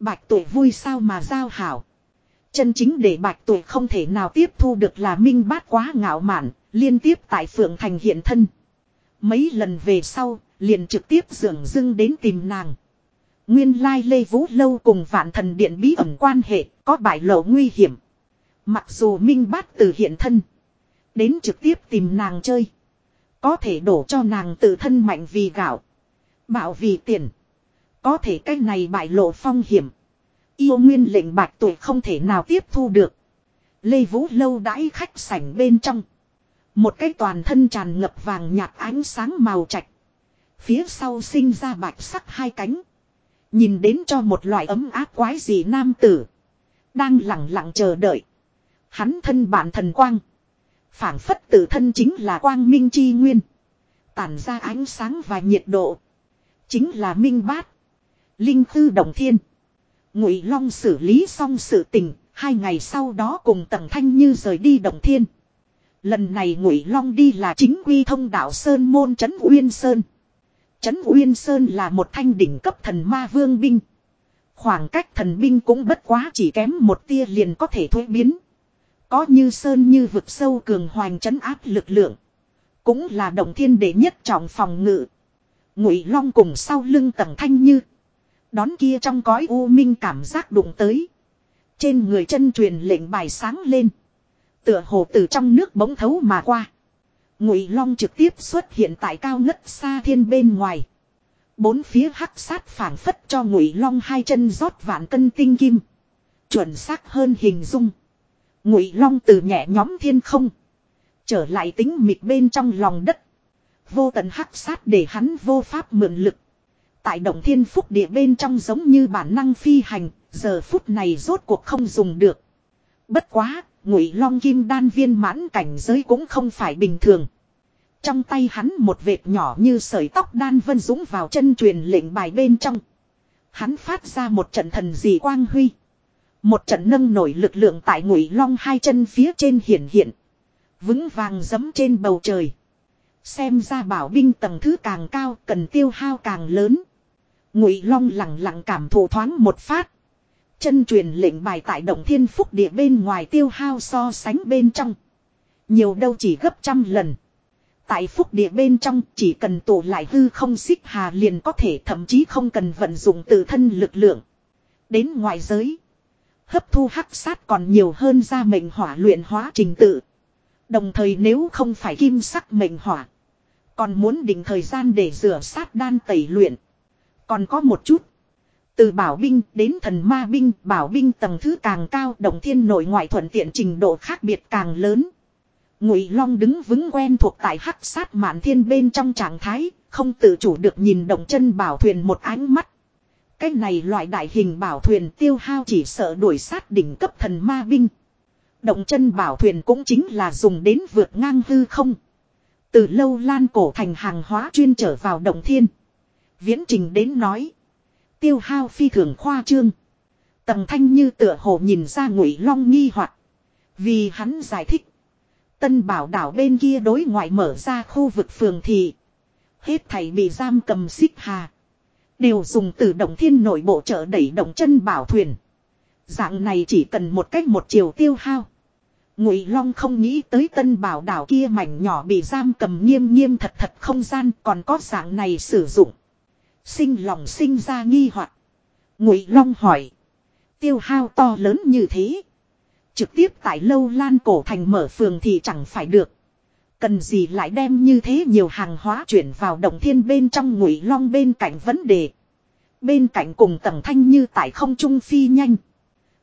Bạch tuổi vui sao mà giao hảo. Chân chính để bạch tuổi không thể nào tiếp thu được là minh bát quá ngạo mạn, liên tiếp tại Phượng Thành hiện thân. Mấy lần về sau, liền trực tiếp dường dưng đến tìm nàng. Nguyên lai Lê Vũ Lâu cùng vạn thần điện bí ẩn quan hệ, có bại lộ nguy hiểm. Mặc dù Minh Bát từ hiện thân, đến trực tiếp tìm nàng chơi. Có thể đổ cho nàng tự thân mạnh vì gạo. Bảo vì tiền. Có thể cái này bại lộ phong hiểm. Yêu nguyên lệnh bạch tuổi không thể nào tiếp thu được. Lê Vũ lâu đãi khách sảnh bên trong. Một cái toàn thân tràn ngập vàng nhạt ánh sáng màu trạch. Phía sau sinh ra bạch sắc hai cánh. Nhìn đến cho một loại ấm áp quái gì nam tử. Đang lặng lặng chờ đợi. Hắn thân bản thần quang. phảng phất tự thân chính là quang minh chi nguyên. Tản ra ánh sáng và nhiệt độ. Chính là minh bát. Linh tư Đồng thiên. Ngụy Long xử lý xong sự tình. Hai ngày sau đó cùng Tầng Thanh Như rời đi Đồng thiên. Lần này Ngụy Long đi là chính quy thông đạo Sơn Môn Trấn Uyên Sơn. Trấn Uyên Sơn là một thanh đỉnh cấp thần ma vương binh. Khoảng cách thần binh cũng bất quá chỉ kém một tia liền có thể thuế biến. Có như Sơn như vực sâu cường hoành trấn áp lực lượng. Cũng là động thiên đệ nhất trọng phòng ngự. Ngụy Long cùng sau lưng tầng thanh như. Đón kia trong cõi u minh cảm giác đụng tới. Trên người chân truyền lệnh bài sáng lên. Tựa hồ từ trong nước bỗng thấu mà qua. Ngụy Long trực tiếp xuất hiện tại cao ngất xa thiên bên ngoài. Bốn phía hắc sát phảng phất cho Ngụy Long hai chân rót vạn cân tinh kim. Chuẩn xác hơn hình dung. Ngụy Long từ nhẹ nhóm thiên không. Trở lại tính mịt bên trong lòng đất. Vô tận hắc sát để hắn vô pháp mượn lực. Tại động thiên phúc địa bên trong giống như bản năng phi hành, Giờ phút này rốt cuộc không dùng được. Bất quá, ngụy long kim đan viên mãn cảnh giới cũng không phải bình thường. Trong tay hắn một vệt nhỏ như sợi tóc đan vân dũng vào chân truyền lệnh bài bên trong. Hắn phát ra một trận thần dị quang huy. Một trận nâng nổi lực lượng tại ngụy long hai chân phía trên hiển hiện. Vững vàng dấm trên bầu trời. Xem ra bảo binh tầng thứ càng cao, cần tiêu hao càng lớn. Ngụy long lặng lặng cảm thụ thoáng một phát. Chân truyền lệnh bài tại động thiên phúc địa bên ngoài tiêu hao so sánh bên trong. Nhiều đâu chỉ gấp trăm lần. Tại phúc địa bên trong, chỉ cần tụ lại hư không xích hà liền có thể, thậm chí không cần vận dụng tự thân lực lượng. Đến ngoài giới. Hấp thu hắc sát còn nhiều hơn ra mệnh hỏa luyện hóa trình tự. Đồng thời nếu không phải kim sắc mệnh hỏa. Còn muốn định thời gian để rửa sát đan tẩy luyện. Còn có một chút. Từ bảo binh đến thần ma binh, bảo binh tầng thứ càng cao, đồng thiên nội ngoại thuận tiện trình độ khác biệt càng lớn. Ngụy Long đứng vững quen thuộc tại hắc sát mạn thiên bên trong trạng thái, không tự chủ được nhìn động chân bảo thuyền một ánh mắt. Cái này loại đại hình bảo thuyền tiêu hao chỉ sợ đuổi sát đỉnh cấp thần ma binh. Động chân bảo thuyền cũng chính là dùng đến vượt ngang hư không. Từ lâu lan cổ thành hàng hóa chuyên trở vào động thiên. Viễn trình đến nói. Tiêu hao phi thường khoa trương. Tầng thanh như tựa hồ nhìn ra ngụy long nghi hoặc Vì hắn giải thích. Tân bảo đảo bên kia đối ngoại mở ra khu vực phường thị. Hết thảy bị giam cầm xích hà. Đều dùng từ động thiên nội bộ trợ đẩy động chân bảo thuyền. Dạng này chỉ cần một cách một chiều tiêu hao. Ngụy Long không nghĩ tới tân bảo đảo kia mảnh nhỏ bị giam cầm nghiêm nghiêm thật thật không gian còn có dạng này sử dụng. Sinh lòng sinh ra nghi hoặc. Ngụy Long hỏi. Tiêu hao to lớn như thế. Trực tiếp tại lâu lan cổ thành mở phường thì chẳng phải được. Cần gì lại đem như thế nhiều hàng hóa chuyển vào động thiên bên trong ngụy long bên cạnh vấn đề. Bên cạnh cùng tầng thanh như tại không trung phi nhanh.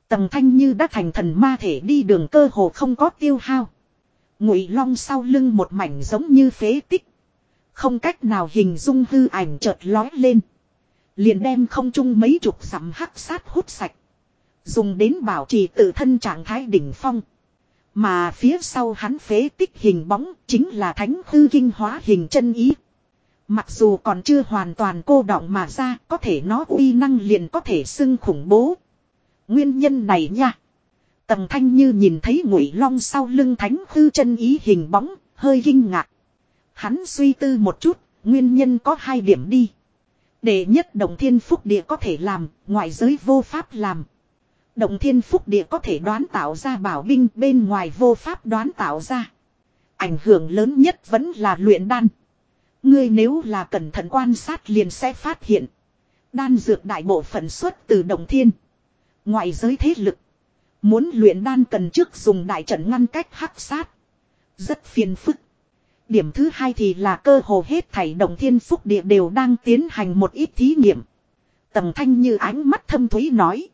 Tầng thanh như đã thành thần ma thể đi đường cơ hồ không có tiêu hao. Ngụy long sau lưng một mảnh giống như phế tích. Không cách nào hình dung hư ảnh chợt lói lên. Liền đem không trung mấy chục dặm hắc sát hút sạch. Dùng đến bảo trì tự thân trạng thái đỉnh phong. Mà phía sau hắn phế tích hình bóng chính là thánh hư kinh hóa hình chân ý. Mặc dù còn chưa hoàn toàn cô đọng mà ra, có thể nó uy năng liền có thể xưng khủng bố. Nguyên nhân này nha. Tầm thanh như nhìn thấy ngụy long sau lưng thánh hư chân ý hình bóng, hơi kinh ngạc. Hắn suy tư một chút, nguyên nhân có hai điểm đi. Để nhất động thiên phúc địa có thể làm, ngoại giới vô pháp làm. Động thiên phúc địa có thể đoán tạo ra bảo binh bên ngoài vô pháp đoán tạo ra. Ảnh hưởng lớn nhất vẫn là luyện đan. Ngươi nếu là cẩn thận quan sát liền sẽ phát hiện. Đan dược đại bộ phận xuất từ động thiên. Ngoại giới thế lực. Muốn luyện đan cần trước dùng đại trận ngăn cách hắc sát. Rất phiền phức. Điểm thứ hai thì là cơ hồ hết thảy động thiên phúc địa đều đang tiến hành một ít thí nghiệm. Tầm thanh như ánh mắt thâm thúy nói.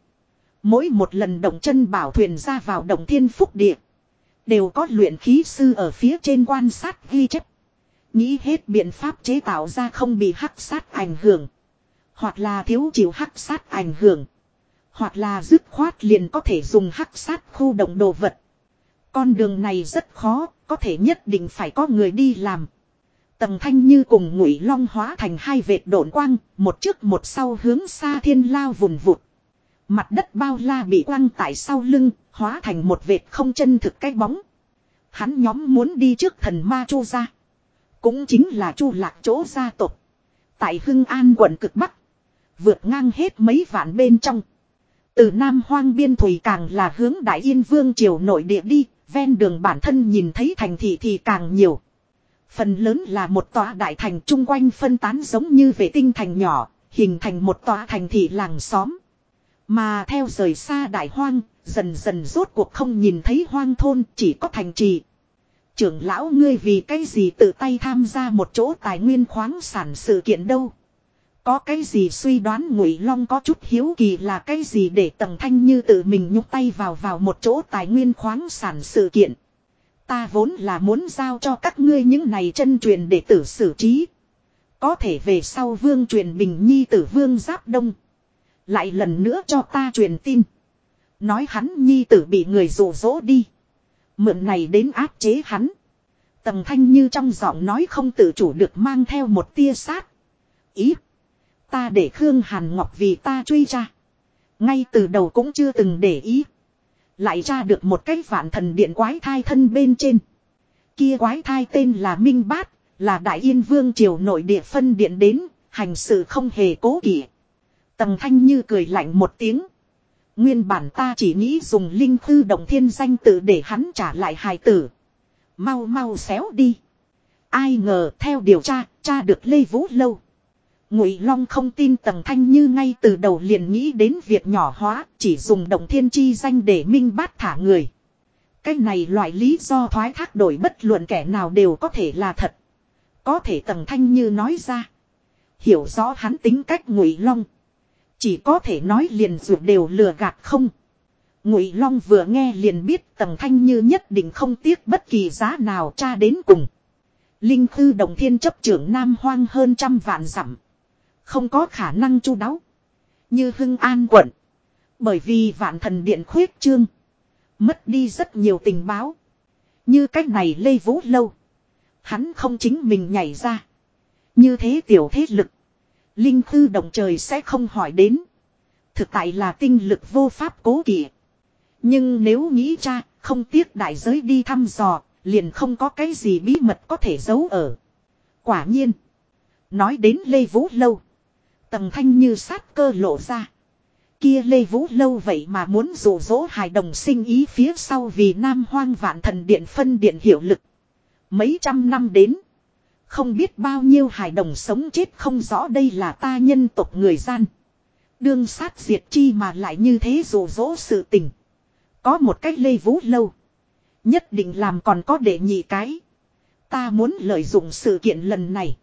Mỗi một lần động chân bảo thuyền ra vào động thiên phúc địa. Đều có luyện khí sư ở phía trên quan sát ghi chép. Nghĩ hết biện pháp chế tạo ra không bị hắc sát ảnh hưởng. Hoặc là thiếu chịu hắc sát ảnh hưởng. Hoặc là dứt khoát liền có thể dùng hắc sát khu động đồ vật. Con đường này rất khó, có thể nhất định phải có người đi làm. Tầng thanh như cùng ngụy long hóa thành hai vệt độn quang, một trước một sau hướng xa thiên lao vùn vụt. Mặt đất bao la bị quăng tại sau lưng, hóa thành một vệt không chân thực cái bóng. Hắn nhóm muốn đi trước thần ma chu ra. Cũng chính là chu lạc chỗ gia tộc. Tại Hưng An quận cực Bắc. Vượt ngang hết mấy vạn bên trong. Từ Nam Hoang Biên Thủy càng là hướng Đại Yên Vương triều nội địa đi, ven đường bản thân nhìn thấy thành thị thì càng nhiều. Phần lớn là một tòa đại thành chung quanh phân tán giống như vệ tinh thành nhỏ, hình thành một tòa thành thị làng xóm. Mà theo rời xa đại hoang, dần dần rốt cuộc không nhìn thấy hoang thôn, chỉ có thành trì. Trưởng lão ngươi vì cái gì tự tay tham gia một chỗ tài nguyên khoáng sản sự kiện đâu. Có cái gì suy đoán ngụy long có chút hiếu kỳ là cái gì để tầng thanh như tự mình nhúc tay vào vào một chỗ tài nguyên khoáng sản sự kiện. Ta vốn là muốn giao cho các ngươi những này chân truyền để tử xử trí. Có thể về sau vương truyền bình nhi tử vương giáp đông. Lại lần nữa cho ta truyền tin. Nói hắn nhi tử bị người rủ rỗ đi. Mượn này đến áp chế hắn. tầng thanh như trong giọng nói không tự chủ được mang theo một tia sát. Ý. Ta để Khương Hàn Ngọc vì ta truy ra. Ngay từ đầu cũng chưa từng để ý. Lại ra được một cái vạn thần điện quái thai thân bên trên. Kia quái thai tên là Minh Bát, là Đại Yên Vương triều nội địa phân điện đến, hành sự không hề cố kỵ. Tầng thanh như cười lạnh một tiếng. Nguyên bản ta chỉ nghĩ dùng linh thư động thiên danh tự để hắn trả lại hài tử. Mau mau xéo đi. Ai ngờ theo điều tra, tra được Lê Vũ Lâu. Ngụy Long không tin Tầng Thanh Như ngay từ đầu liền nghĩ đến việc nhỏ hóa, chỉ dùng động thiên chi danh để minh bát thả người. Cái này loại lý do thoái thác đổi bất luận kẻ nào đều có thể là thật. Có thể Tầng Thanh Như nói ra. Hiểu rõ hắn tính cách Ngụy Long. Chỉ có thể nói liền dù đều lừa gạt không. Ngụy Long vừa nghe liền biết Tầng Thanh Như nhất định không tiếc bất kỳ giá nào tra đến cùng. Linh Thư Đồng Thiên chấp trưởng Nam Hoang hơn trăm vạn dặm không có khả năng chu đáo. Như Hưng An quận. Bởi vì vạn thần điện khuyết trương. Mất đi rất nhiều tình báo. Như cách này Lê Vũ Lâu. Hắn không chính mình nhảy ra. Như thế tiểu thế lực. Linh thư động trời sẽ không hỏi đến. Thực tại là tinh lực vô pháp cố kỵ. Nhưng nếu nghĩ cha, không tiếc đại giới đi thăm dò, liền không có cái gì bí mật có thể giấu ở. Quả nhiên. Nói đến Lê Vũ Lâu. Tầng thanh như sát cơ lộ ra. Kia Lê Vũ lâu vậy mà muốn dụ dỗ hài đồng sinh ý phía sau vì Nam Hoang vạn thần điện phân điện hiệu lực. Mấy trăm năm đến. Không biết bao nhiêu hài đồng sống chết không rõ đây là ta nhân tộc người gian. Đương sát diệt chi mà lại như thế dụ dỗ sự tình. Có một cách Lê Vũ lâu. Nhất định làm còn có để nhị cái. Ta muốn lợi dụng sự kiện lần này.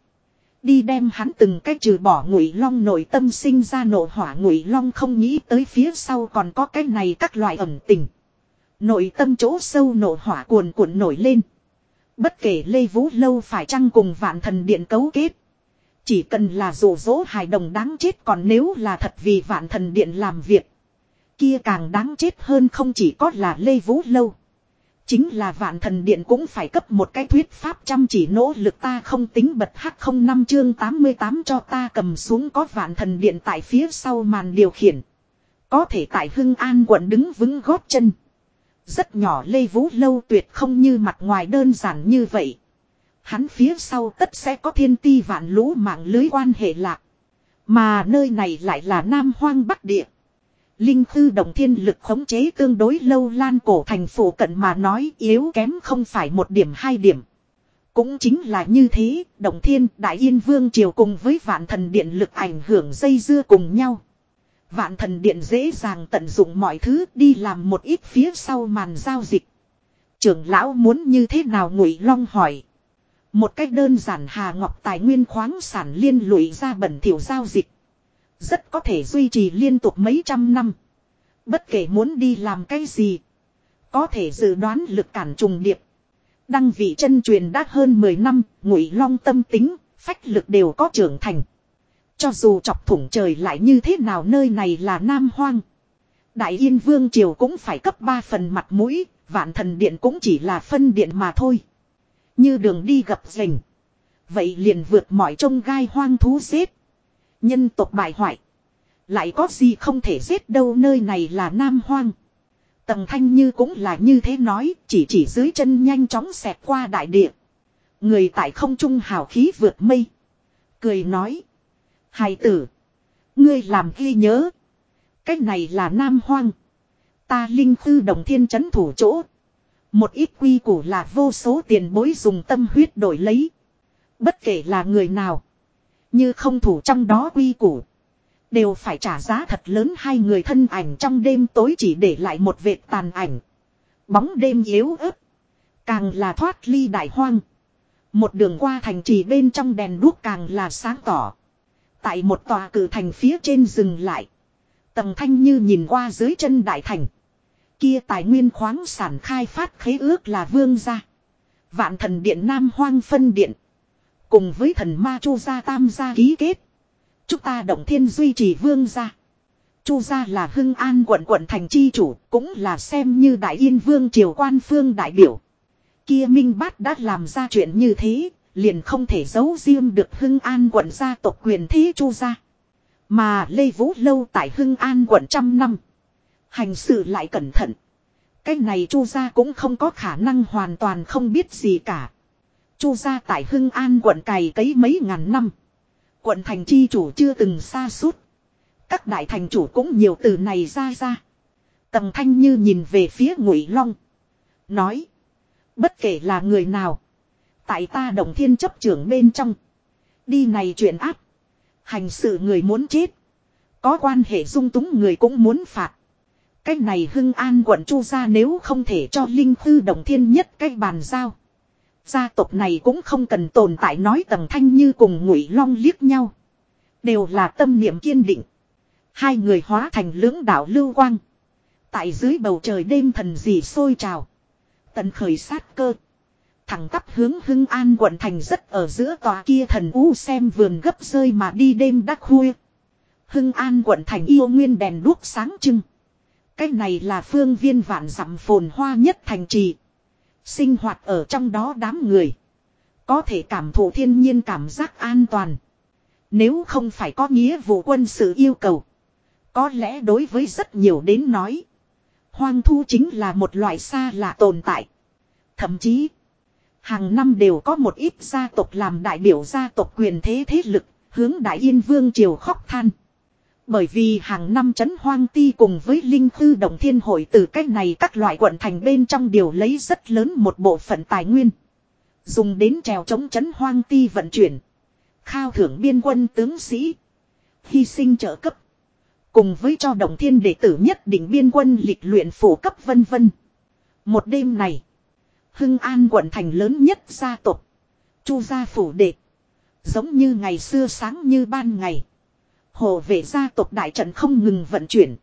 Đi đem hắn từng cách trừ bỏ ngụy long nội tâm sinh ra nộ hỏa ngụy long không nghĩ tới phía sau còn có cái này các loại ẩn tình. Nội tâm chỗ sâu nộ hỏa cuồn cuộn nổi lên. Bất kể Lê Vũ Lâu phải chăng cùng vạn thần điện cấu kết. Chỉ cần là rủ rỗ hài đồng đáng chết, còn nếu là thật vì vạn thần điện làm việc. Kia càng đáng chết hơn không chỉ có là Lê Vũ Lâu. Chính là vạn thần điện cũng phải cấp một cái thuyết pháp chăm chỉ nỗ lực ta không tính bật hắc không năm chương 88 cho ta cầm xuống có vạn thần điện tại phía sau màn điều khiển. Có thể tại Hưng An quận đứng vững gót chân. Rất nhỏ Lê Vũ Lâu tuyệt không như mặt ngoài đơn giản như vậy. Hắn phía sau tất sẽ có thiên ti vạn lũ mạng lưới quan hệ lạc. Mà nơi này lại là Nam Hoang Bắc Địa. Linh thư đồng thiên lực khống chế tương đối lâu lan cổ thành phủ cận mà nói yếu kém không phải một điểm hai điểm. Cũng chính là như thế, đồng thiên đại yên vương triều cùng với vạn thần điện lực ảnh hưởng dây dưa cùng nhau. Vạn thần điện dễ dàng tận dụng mọi thứ đi làm một ít phía sau màn giao dịch. Trưởng lão muốn như thế nào ngụy long hỏi. Một cách đơn giản hà ngọc tài nguyên khoáng sản liên lụy ra bẩn thiểu giao dịch. Rất có thể duy trì liên tục mấy trăm năm. Bất kể muốn đi làm cái gì. Có thể dự đoán lực cản trùng điệp. Đăng vị chân truyền đã hơn 10 năm, ngụy long tâm tính, phách lực đều có trưởng thành. Cho dù chọc thủng trời lại như thế nào nơi này là Nam Hoang. Đại Yên Vương Triều cũng phải cấp 3 phần mặt mũi, vạn thần điện cũng chỉ là phân điện mà thôi. Như đường đi gặp rình. Vậy liền vượt mọi trông gai hoang thú xếp. Nhân tộc bại hoại. Lại có gì không thể giết đâu nơi này là Nam Hoang. Tầng thanh như cũng là như thế nói, chỉ chỉ dưới chân nhanh chóng xẹt qua đại địa. Người tại không trung hào khí vượt mây. Cười nói. Hài tử. Ngươi làm ghi nhớ. Cách này là Nam Hoang. Ta linh khư đồng thiên chấn thủ chỗ. Một ít quy củ là vô số tiền bối dùng tâm huyết đổi lấy. Bất kể là người nào. Như không thủ trong đó quy củ. Đều phải trả giá thật lớn hai người thân ảnh trong đêm tối chỉ để lại một vệt tàn ảnh. Bóng đêm yếu ớt. Càng là thoát ly đại hoang. Một đường qua thành trì bên trong đèn đuốc càng là sáng tỏ. Tại một tòa cử thành phía trên dừng lại. Tầng thanh như nhìn qua dưới chân đại thành. Kia tài nguyên khoáng sản khai phát khế ước là vương gia. Vạn thần điện Nam Hoang phân điện. Cùng với thần ma chu gia tam gia ký kết. Chúng ta động thiên duy trì vương gia. Chu gia là Hưng An quận quận thành chi chủ, cũng là xem như Đại Yên Vương triều quan phương đại biểu. Kia Minh Bát đã làm ra chuyện như thế, liền không thể giấu riêng được Hưng An quận gia tộc quyền thế Chu gia. Mà Lê Vũ lâu tại Hưng An quận trăm năm, hành sự lại cẩn thận. Cái này Chu gia cũng không có khả năng hoàn toàn không biết gì cả. Chu gia tại Hưng An quận cày cấy mấy ngàn năm, quận thành chi chủ chưa từng xa suốt. Các đại thành chủ cũng nhiều từ này ra ra. Tầm thanh như nhìn về phía ngụy long. Nói. Bất kể là người nào. Tại ta đồng thiên chấp trưởng bên trong. Đi này chuyện áp. Hành sự người muốn chết. Có quan hệ dung túng người cũng muốn phạt. Cách này hưng an quận chu ra nếu không thể cho linh thư đồng thiên nhất cách bàn giao. Gia tộc này cũng không cần tồn tại nói tầng thanh như cùng ngụy long liếc nhau. Đều là tâm niệm kiên định. Hai người hóa thành lưỡng đạo lưu quang. Tại dưới bầu trời đêm thần dị sôi trào. Tần khởi sát cơ. Thẳng tắp hướng hưng an quận thành rất ở giữa tòa kia thần u xem vườn gấp rơi mà đi đêm đắc khuya. Hưng an quận thành yêu nguyên đèn đuốc sáng trưng. Cái này là phương viên vạn dặm phồn hoa nhất thành trì. Sinh hoạt ở trong đó đám người. Có thể cảm thụ thiên nhiên cảm giác an toàn. Nếu không phải có nghĩa vụ quân sự yêu cầu. Có lẽ đối với rất nhiều đến nói. Hoang thu chính là một loại xa lạ tồn tại. Thậm chí. Hàng năm đều có một ít gia tộc làm đại biểu gia tộc quyền thế thế lực. Hướng đại yên vương triều khóc than. Bởi vì hàng năm chấn hoang ti cùng với linh tư đồng thiên hội từ cách này các loại quận thành bên trong đều lấy rất lớn một bộ phận tài nguyên. Dùng đến trèo chống chấn hoang ti vận chuyển. Khao thưởng biên quân tướng sĩ. Hy sinh trợ cấp. Cùng với cho đồng thiên đệ tử nhất định biên quân lịch luyện phổ cấp vân vân. Một đêm này. Hưng An quận thành lớn nhất gia tộc. Chu gia phủ đệ. Giống như ngày xưa sáng như ban ngày. Hồ vệ gia tộc đại trận không ngừng vận chuyển.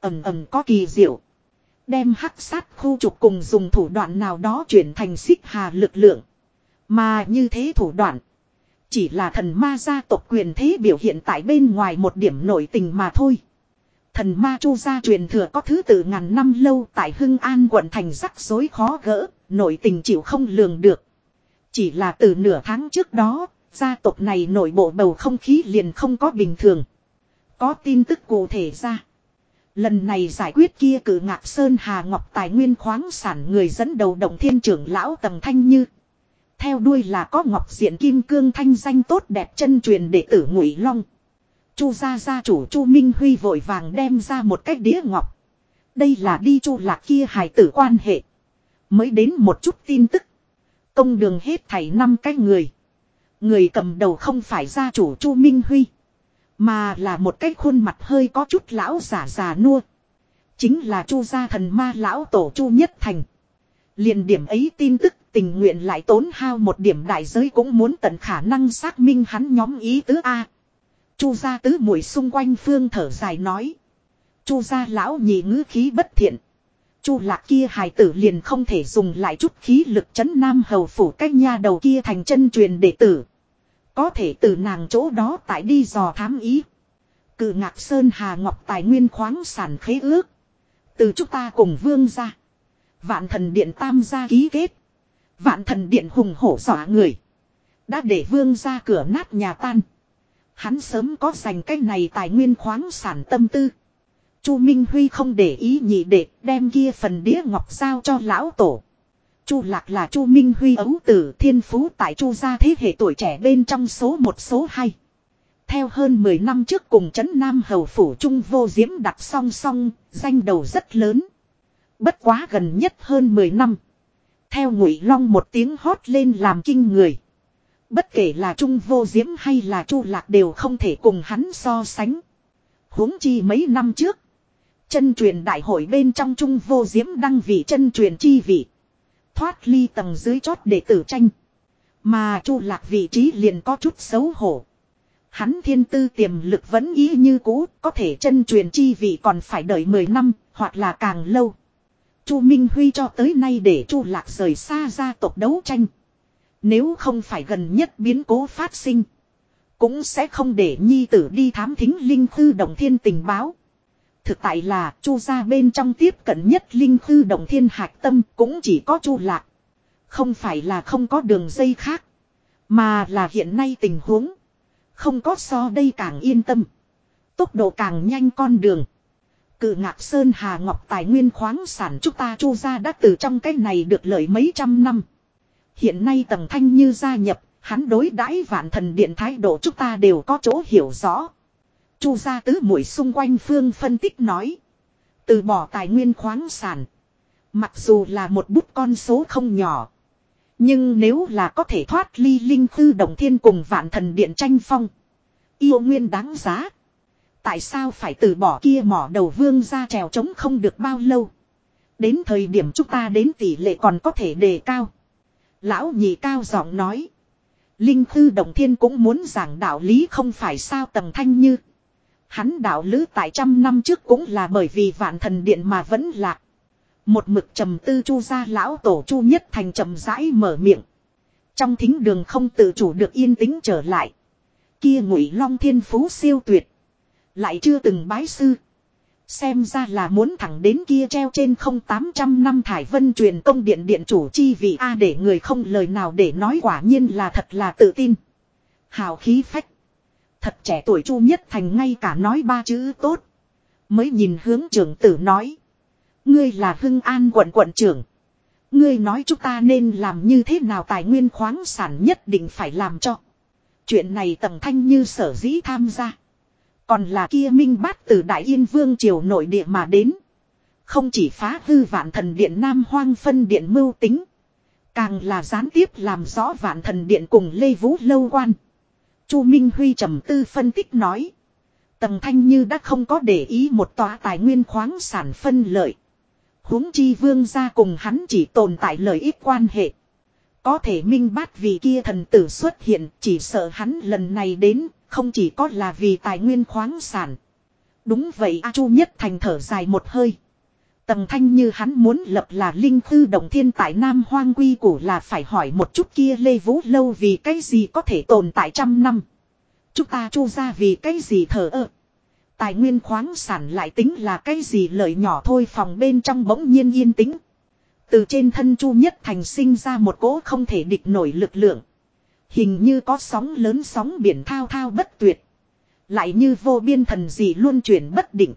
ầm ầm có kỳ diệu. Đem hắc sát khu trục cùng dùng thủ đoạn nào đó chuyển thành xích hà lực lượng. Mà như thế thủ đoạn. Chỉ là thần ma gia tộc quyền thế biểu hiện tại bên ngoài một điểm nổi tình mà thôi. Thần ma chu gia truyền thừa có thứ tự ngàn năm lâu tại Hưng An quận thành rắc rối khó gỡ, nổi tình chịu không lường được. Chỉ là từ nửa tháng trước đó, gia tộc này nội bộ bầu không khí liền không có bình thường. Có tin tức cụ thể ra. Lần này giải quyết kia cử ngạc Sơn Hà Ngọc tài nguyên khoáng sản người dẫn đầu động thiên trưởng lão Tầm thanh như. Theo đuôi là có ngọc diện kim cương thanh danh tốt đẹp chân truyền đệ tử ngụy long. Chu gia gia chủ Chu Minh Huy vội vàng đem ra một cái đĩa ngọc. Đây là đi chu lạc kia hài tử quan hệ. Mới đến một chút tin tức. Công đường hết thảy năm cái người. Người cầm đầu không phải gia chủ Chu Minh Huy. Mà là một cái khuôn mặt hơi có chút lão giả già nua. Chính là Chu gia thần ma lão tổ Chu Nhất Thành. liền điểm ấy tin tức, tình nguyện lại tốn hao một điểm đại giới cũng muốn tận khả năng xác minh hắn nhóm ý tứ A. Chu gia tứ mũi xung quanh phương thở dài nói. Chu gia lão nhị ngữ khí bất thiện. Chu lạc kia hài tử liền không thể dùng lại chút khí lực chấn nam hầu phủ cách nha đầu kia thành chân truyền đệ tử. Có thể từ nàng chỗ đó tại đi dò thám ý. Cự ngạc sơn hà ngọc tài nguyên khoáng sản khế ước. Từ chúng ta cùng vương ra. Vạn thần điện tam gia ký kết. Vạn thần điện hùng hổ dọa người. Đã để vương ra cửa nát nhà tan. Hắn sớm có dành cái này tài nguyên khoáng sản tâm tư. Chu Minh Huy không để ý nhị đệ đem kia phần đĩa ngọc giao cho lão tổ. Chu Lạc là Chu Minh Huy ấu tử thiên phú tại Chu gia thế hệ tuổi trẻ bên trong số một số hai. Theo hơn 10 năm trước cùng chấn Nam Hầu Phủ Trung vô diễm đặt song song, danh đầu rất lớn. Bất quá gần nhất hơn 10 năm. Theo ngụy long một tiếng hót lên làm kinh người. Bất kể là Trung vô diễm hay là Chu Lạc đều không thể cùng hắn so sánh. huống chi mấy năm trước. Chân truyền đại hội bên trong Trung vô diễm đăng vị chân truyền chi vị. Thoát ly tầng dưới chót để tử tranh. Mà Chu Lạc vị trí liền có chút xấu hổ. Hắn thiên tư tiềm lực vẫn ý như cũ, có thể chân truyền chi vị còn phải đợi 10 năm, hoặc là càng lâu. Chu Minh Huy cho tới nay để Chu Lạc rời xa gia tộc đấu tranh. Nếu không phải gần nhất biến cố phát sinh, cũng sẽ không để nhi tử đi thám thính linh thư đồng thiên tình báo thực tại là chu gia bên trong tiếp cận nhất linh khư động thiên hạc tâm cũng chỉ có chu lạc. Không phải là không có đường dây khác. Mà là hiện nay tình huống. Không có so đây càng yên tâm. Tốc độ càng nhanh con đường. Cự ngạc sơn hà ngọc tài nguyên khoáng sản chúng ta chu ra đã từ trong cái này được lợi mấy trăm năm. Hiện nay tầng thanh như gia nhập, hắn đối đãi vạn thần điện thái độ chúng ta đều có chỗ hiểu rõ. Chu gia tứ mũi xung quanh phương phân tích nói. Từ bỏ tài nguyên khoáng sản. Mặc dù là một bút con số không nhỏ. Nhưng nếu là có thể thoát ly linh tư đồng thiên cùng vạn thần điện tranh phong. Yêu nguyên đáng giá. Tại sao phải từ bỏ kia mỏ đầu vương ra trèo trống không được bao lâu. Đến thời điểm chúng ta đến tỷ lệ còn có thể đề cao. Lão nhị cao giọng nói. Linh thư đồng thiên cũng muốn giảng đạo lý không phải sao tầng thanh như. Hắn đạo lứ tại trăm năm trước cũng là bởi vì vạn thần điện mà vẫn lạc. Một mực trầm tư chu gia lão tổ chu nhất thành trầm rãi mở miệng. Trong thính đường không tự chủ được yên tĩnh trở lại. Kia ngụy long thiên phú siêu tuyệt. Lại chưa từng bái sư. Xem ra là muốn thẳng đến kia treo trên không tám trăm năm thải vân truyền công điện điện chủ chi vị A để người không lời nào để nói quả nhiên là thật là tự tin. Hào khí phách. Thật trẻ tuổi chu nhất thành ngay cả nói ba chữ tốt. Mới nhìn hướng trưởng tử nói. Ngươi là hưng an quận quận trưởng. Ngươi nói chúng ta nên làm như thế nào tài nguyên khoáng sản nhất định phải làm cho. Chuyện này tầng thanh như sở dĩ tham gia. Còn là kia minh bát từ Đại Yên Vương triều nội địa mà đến. Không chỉ phá hư vạn thần điện Nam Hoang phân điện mưu tính. Càng là gián tiếp làm rõ vạn thần điện cùng Lê Vũ Lâu Quan. Chu Minh Huy trầm tư phân tích nói. Tầng thanh như đã không có để ý một tòa tài nguyên khoáng sản phân lợi huống chi vương gia cùng hắn chỉ tồn tại lợi ích quan hệ. Có thể minh bát vì kia thần tử xuất hiện, chỉ sợ hắn lần này đến, không chỉ có là vì tài nguyên khoáng sản. Đúng vậy, A Chu nhất thành thở dài một hơi. Tầng thanh như hắn muốn lập là linh thư đồng thiên tại Nam Hoang Quy Củ là phải hỏi một chút kia Lê Vũ Lâu vì cái gì có thể tồn tại trăm năm. Chúng ta chu ra vì cái gì thở ơ. Tài nguyên khoáng sản lại tính là cái gì lợi nhỏ thôi phòng bên trong bỗng nhiên yên tĩnh. Từ trên thân Chu Nhất Thành sinh ra một cỗ không thể địch nổi lực lượng. Hình như có sóng lớn sóng biển thao thao bất tuyệt. Lại như vô biên thần gì luôn chuyển bất định.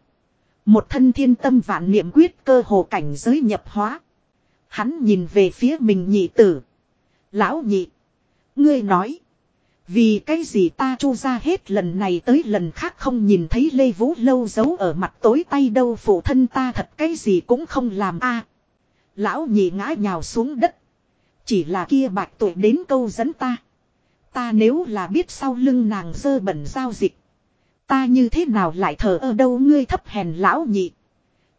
Một thân thiên tâm vạn niệm quyết cơ hồ cảnh giới nhập hóa. Hắn nhìn về phía mình nhị tử. Lão nhị. Ngươi nói. Vì cái gì ta chu ra hết lần này tới lần khác không nhìn thấy Lê Vũ lâu giấu ở mặt tối tay đâu, phụ thân ta thật cái gì cũng không làm a Lão nhị ngã nhào xuống đất. Chỉ là kia bạch tuổi đến câu dẫn ta. Ta nếu là biết sau lưng nàng dơ bẩn giao dịch. Ta như thế nào lại thờ ở đâu ngươi thấp hèn lão nhị.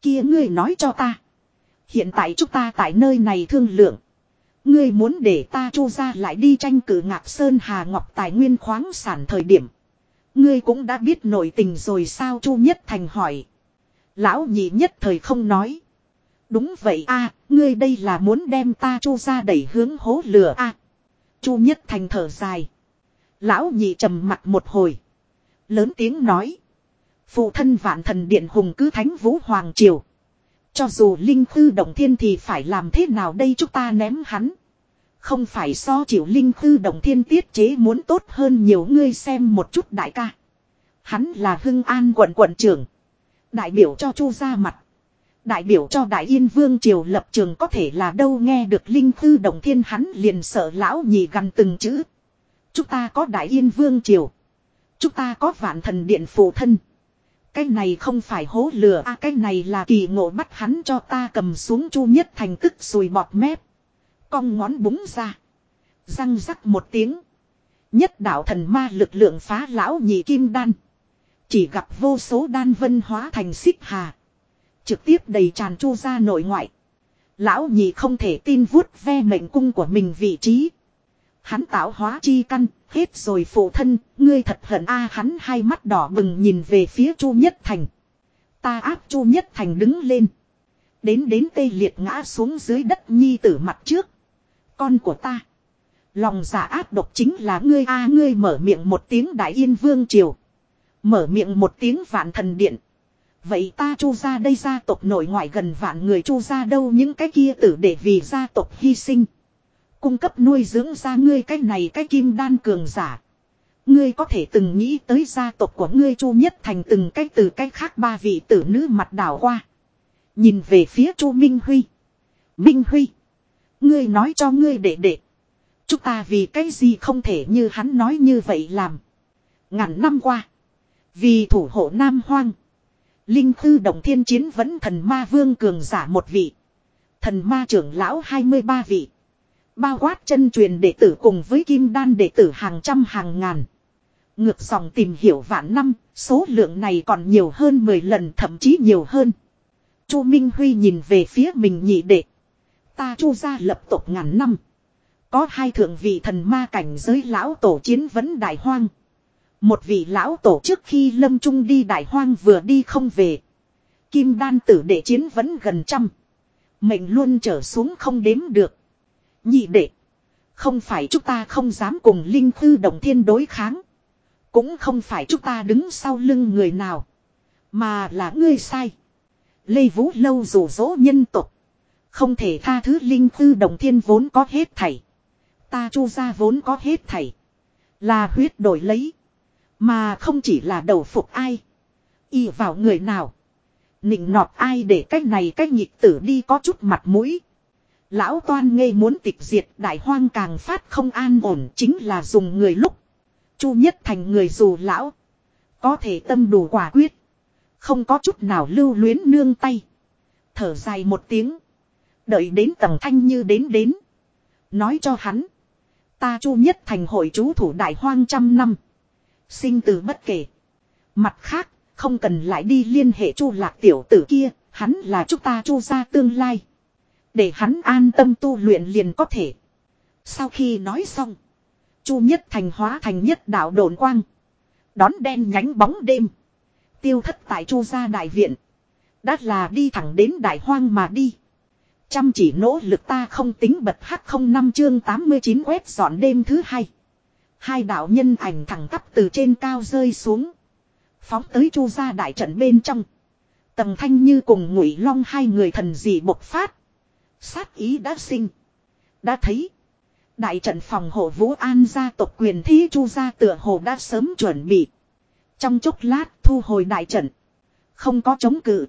Kia ngươi nói cho ta. Hiện tại chúng ta tại nơi này thương lượng. Ngươi muốn để ta chu ra lại đi tranh cử ngạc sơn hà ngọc tài nguyên khoáng sản thời điểm. Ngươi cũng đã biết nội tình rồi sao chu nhất thành hỏi. Lão nhị nhất thời không nói. Đúng vậy a, ngươi đây là muốn đem ta chu ra đẩy hướng hố lửa a chu nhất thành thở dài. Lão nhị trầm mặt một hồi. Lớn tiếng nói. Phụ thân vạn thần điện hùng cứ thánh vũ hoàng triều. Cho dù linh khư động thiên thì phải làm thế nào đây chúng ta ném hắn. Không phải so chịu linh khư động thiên tiết chế muốn tốt hơn nhiều ngươi xem một chút đại ca. Hắn là hưng an quận quận trưởng. Đại biểu cho chu ra mặt. Đại biểu cho Đại Yên Vương Triều lập trường có thể là đâu nghe được Linh Khư Đồng Thiên hắn liền sợ lão nhì gần từng chữ. Chúng ta có Đại Yên Vương Triều. Chúng ta có vạn thần điện phụ thân. Cái này không phải hố lừa a à, cái này là kỳ ngộ bắt hắn cho ta cầm xuống chu nhất thành tức sùi bọt mép. Cong ngón búng ra. Răng rắc một tiếng. Nhất đạo thần ma lực lượng phá lão nhị kim đan. Chỉ gặp vô số đan vân hóa thành xích hà. Trực tiếp đầy tràn chu ra nội ngoại. Lão nhị không thể tin vuốt ve mệnh cung của mình vị trí. Hắn tạo hóa chi căn, hết rồi phụ thân, ngươi thật hận a hắn hai mắt đỏ bừng nhìn về phía Chu Nhất Thành. Ta áp Chu Nhất Thành đứng lên. Đến đến tê liệt ngã xuống dưới đất nhi tử mặt trước. Con của ta. Lòng giả áp độc chính là ngươi a ngươi mở miệng một tiếng đại yên vương triều. Mở miệng một tiếng vạn thần điện. Vậy ta chu ra đây gia tộc nội ngoại gần vạn người chu ra đâu những cái kia tử để vì gia tộc hy sinh. Cung cấp nuôi dưỡng ra ngươi cái này cái kim đan cường giả. Ngươi có thể từng nghĩ tới gia tộc của ngươi chu nhất thành từng cái từ cái khác ba vị tử nữ mặt đảo qua. Nhìn về phía chu Minh Huy. Minh Huy. Ngươi nói cho ngươi đệ đệ. Chúng ta vì cái gì không thể như hắn nói như vậy làm. Ngàn năm qua. Vì thủ hộ Nam Hoang. Linh Thư đồng Thiên Chiến vẫn thần ma vương cường giả một vị. Thần ma trưởng lão 23 vị. Bao quát chân truyền đệ tử cùng với kim đan đệ tử hàng trăm hàng ngàn. Ngược dòng tìm hiểu vạn năm, số lượng này còn nhiều hơn 10 lần thậm chí nhiều hơn. Chu Minh Huy nhìn về phía mình nhị đệ. Ta chu gia lập tộc ngàn năm. Có hai thượng vị thần ma cảnh giới lão tổ chiến vấn đại hoang. Một vị lão tổ trước khi lâm trung đi đại hoang vừa đi không về. Kim đan tử đệ chiến vẫn gần trăm. Mệnh luôn trở xuống không đếm được. Nhị đệ. Không phải chúng ta không dám cùng linh thư đồng thiên đối kháng. Cũng không phải chúng ta đứng sau lưng người nào. Mà là ngươi sai. Lê Vũ Lâu rủ rỗ nhân tục. Không thể tha thứ linh thư đồng thiên vốn có hết thảy. Ta chu ra vốn có hết thảy. Là huyết đổi lấy. Mà không chỉ là đầu phục ai. Y vào người nào. Nịnh nọt ai để cách này cách nhịp tử đi có chút mặt mũi. Lão toan ngây muốn tịch diệt đại hoang càng phát không an ổn chính là dùng người lúc. Chu nhất thành người dù lão. Có thể tâm đủ quả quyết. Không có chút nào lưu luyến nương tay. Thở dài một tiếng. Đợi đến tầng thanh như đến đến. Nói cho hắn. Ta chu nhất thành hội chú thủ đại hoang trăm năm. Sinh từ bất kể. Mặt khác, không cần lại đi liên hệ chu lạc tiểu tử kia, hắn là chúng ta chu ra tương lai. Để hắn an tâm tu luyện liền có thể. Sau khi nói xong, chu nhất thành hóa thành nhất đạo đồn quang. Đón đen nhánh bóng đêm. Tiêu thất tại chu gia đại viện. Đã là đi thẳng đến đại hoang mà đi. Chăm chỉ nỗ lực ta không tính bật hắc không năm chương 89 quét dọn đêm thứ hai. Hai đạo nhân ảnh thẳng tắp từ trên cao rơi xuống. Phóng tới chu gia đại trận bên trong. Tầm thanh như cùng ngụy long hai người thần dị bộc phát. Sát ý đã sinh. Đã thấy. Đại trận phòng hộ Vũ An gia tộc quyền thí chu gia tựa hồ đã sớm chuẩn bị. Trong chốc lát thu hồi đại trận. Không có chống cự.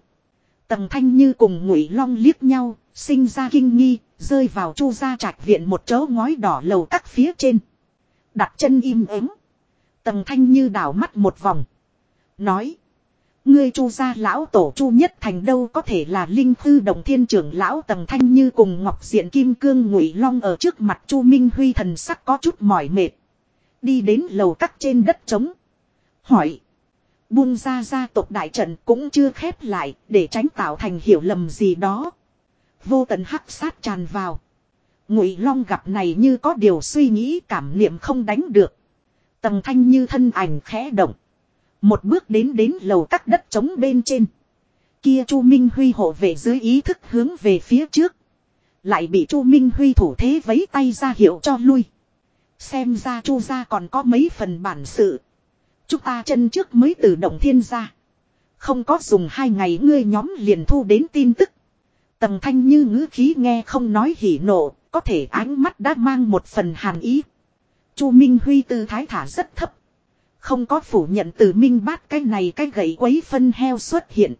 Tầng thanh như cùng ngụy long liếc nhau, sinh ra kinh nghi, rơi vào chu gia trạch viện một chỗ ngói đỏ lầu các phía trên. Đặt chân im ắng. Tầng thanh như đảo mắt một vòng. Nói. Ngươi chu gia lão tổ chu nhất thành đâu có thể là linh thư đồng thiên trưởng lão tầng thanh như cùng ngọc diện kim cương ngụy long ở trước mặt chu minh huy thần sắc có chút mỏi mệt. Đi đến lầu cắt trên đất trống. Hỏi. Buông ra gia tộc đại trận cũng chưa khép lại để tránh tạo thành hiểu lầm gì đó. Vô tận hắc sát tràn vào. Ngụy Long gặp này như có điều suy nghĩ cảm niệm không đánh được. Tầng thanh như thân ảnh khẽ động. Một bước đến đến lầu các đất trống bên trên. Kia Chu Minh Huy hộ về dưới ý thức hướng về phía trước. Lại bị Chu Minh Huy thủ thế vấy tay ra hiệu cho lui. Xem ra Chu gia còn có mấy phần bản sự. Chúng ta chân trước mới từ động thiên ra Không có dùng hai ngày ngươi nhóm liền thu đến tin tức. Tầng thanh như ngữ khí nghe không nói hỉ nộ, có thể ánh mắt đã mang một phần hàn ý. Chu Minh Huy tư thái thả rất thấp. Không có phủ nhận từ minh bát cái này cái gậy quấy phân heo xuất hiện.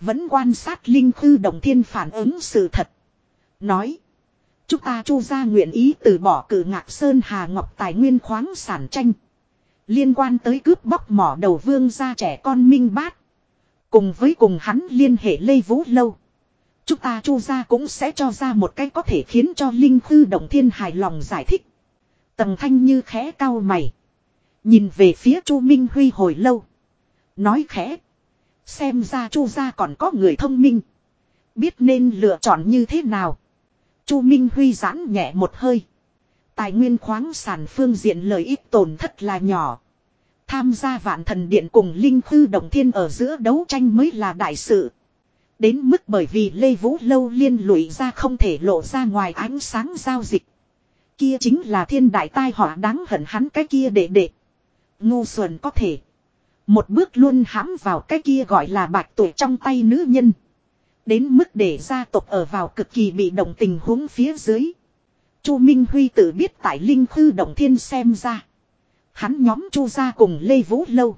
Vẫn quan sát linh khư đồng thiên phản ứng sự thật. Nói. Chúng ta chu ra nguyện ý từ bỏ cử ngạc sơn hà ngọc tài nguyên khoáng sản tranh. Liên quan tới cướp bóc mỏ đầu vương ra trẻ con minh bát. Cùng với cùng hắn liên hệ Lê Vũ Lâu. Chúng ta chu ra cũng sẽ cho ra một cách có thể khiến cho Linh Khư Động Thiên hài lòng giải thích. Tầng thanh như khẽ cao mày. Nhìn về phía chu Minh Huy hồi lâu. Nói khẽ. Xem ra chu gia còn có người thông minh. Biết nên lựa chọn như thế nào. chu Minh Huy giãn nhẹ một hơi. Tài nguyên khoáng sản phương diện lợi ích tổn thất là nhỏ. Tham gia vạn thần điện cùng Linh Khư Động Thiên ở giữa đấu tranh mới là đại sự. Đến mức bởi vì Lê Vũ Lâu liên lụy ra không thể lộ ra ngoài ánh sáng giao dịch. Kia chính là thiên đại tai họa đáng hận hắn cái kia đệ đệ. Ngu xuẩn có thể. Một bước luôn hãm vào cái kia gọi là bạch tuổi trong tay nữ nhân. Đến mức để gia tộc ở vào cực kỳ bị động tình huống phía dưới. Chu Minh Huy tự biết tại Linh Khư Động Thiên xem ra. Hắn nhóm Chu gia cùng Lê Vũ Lâu.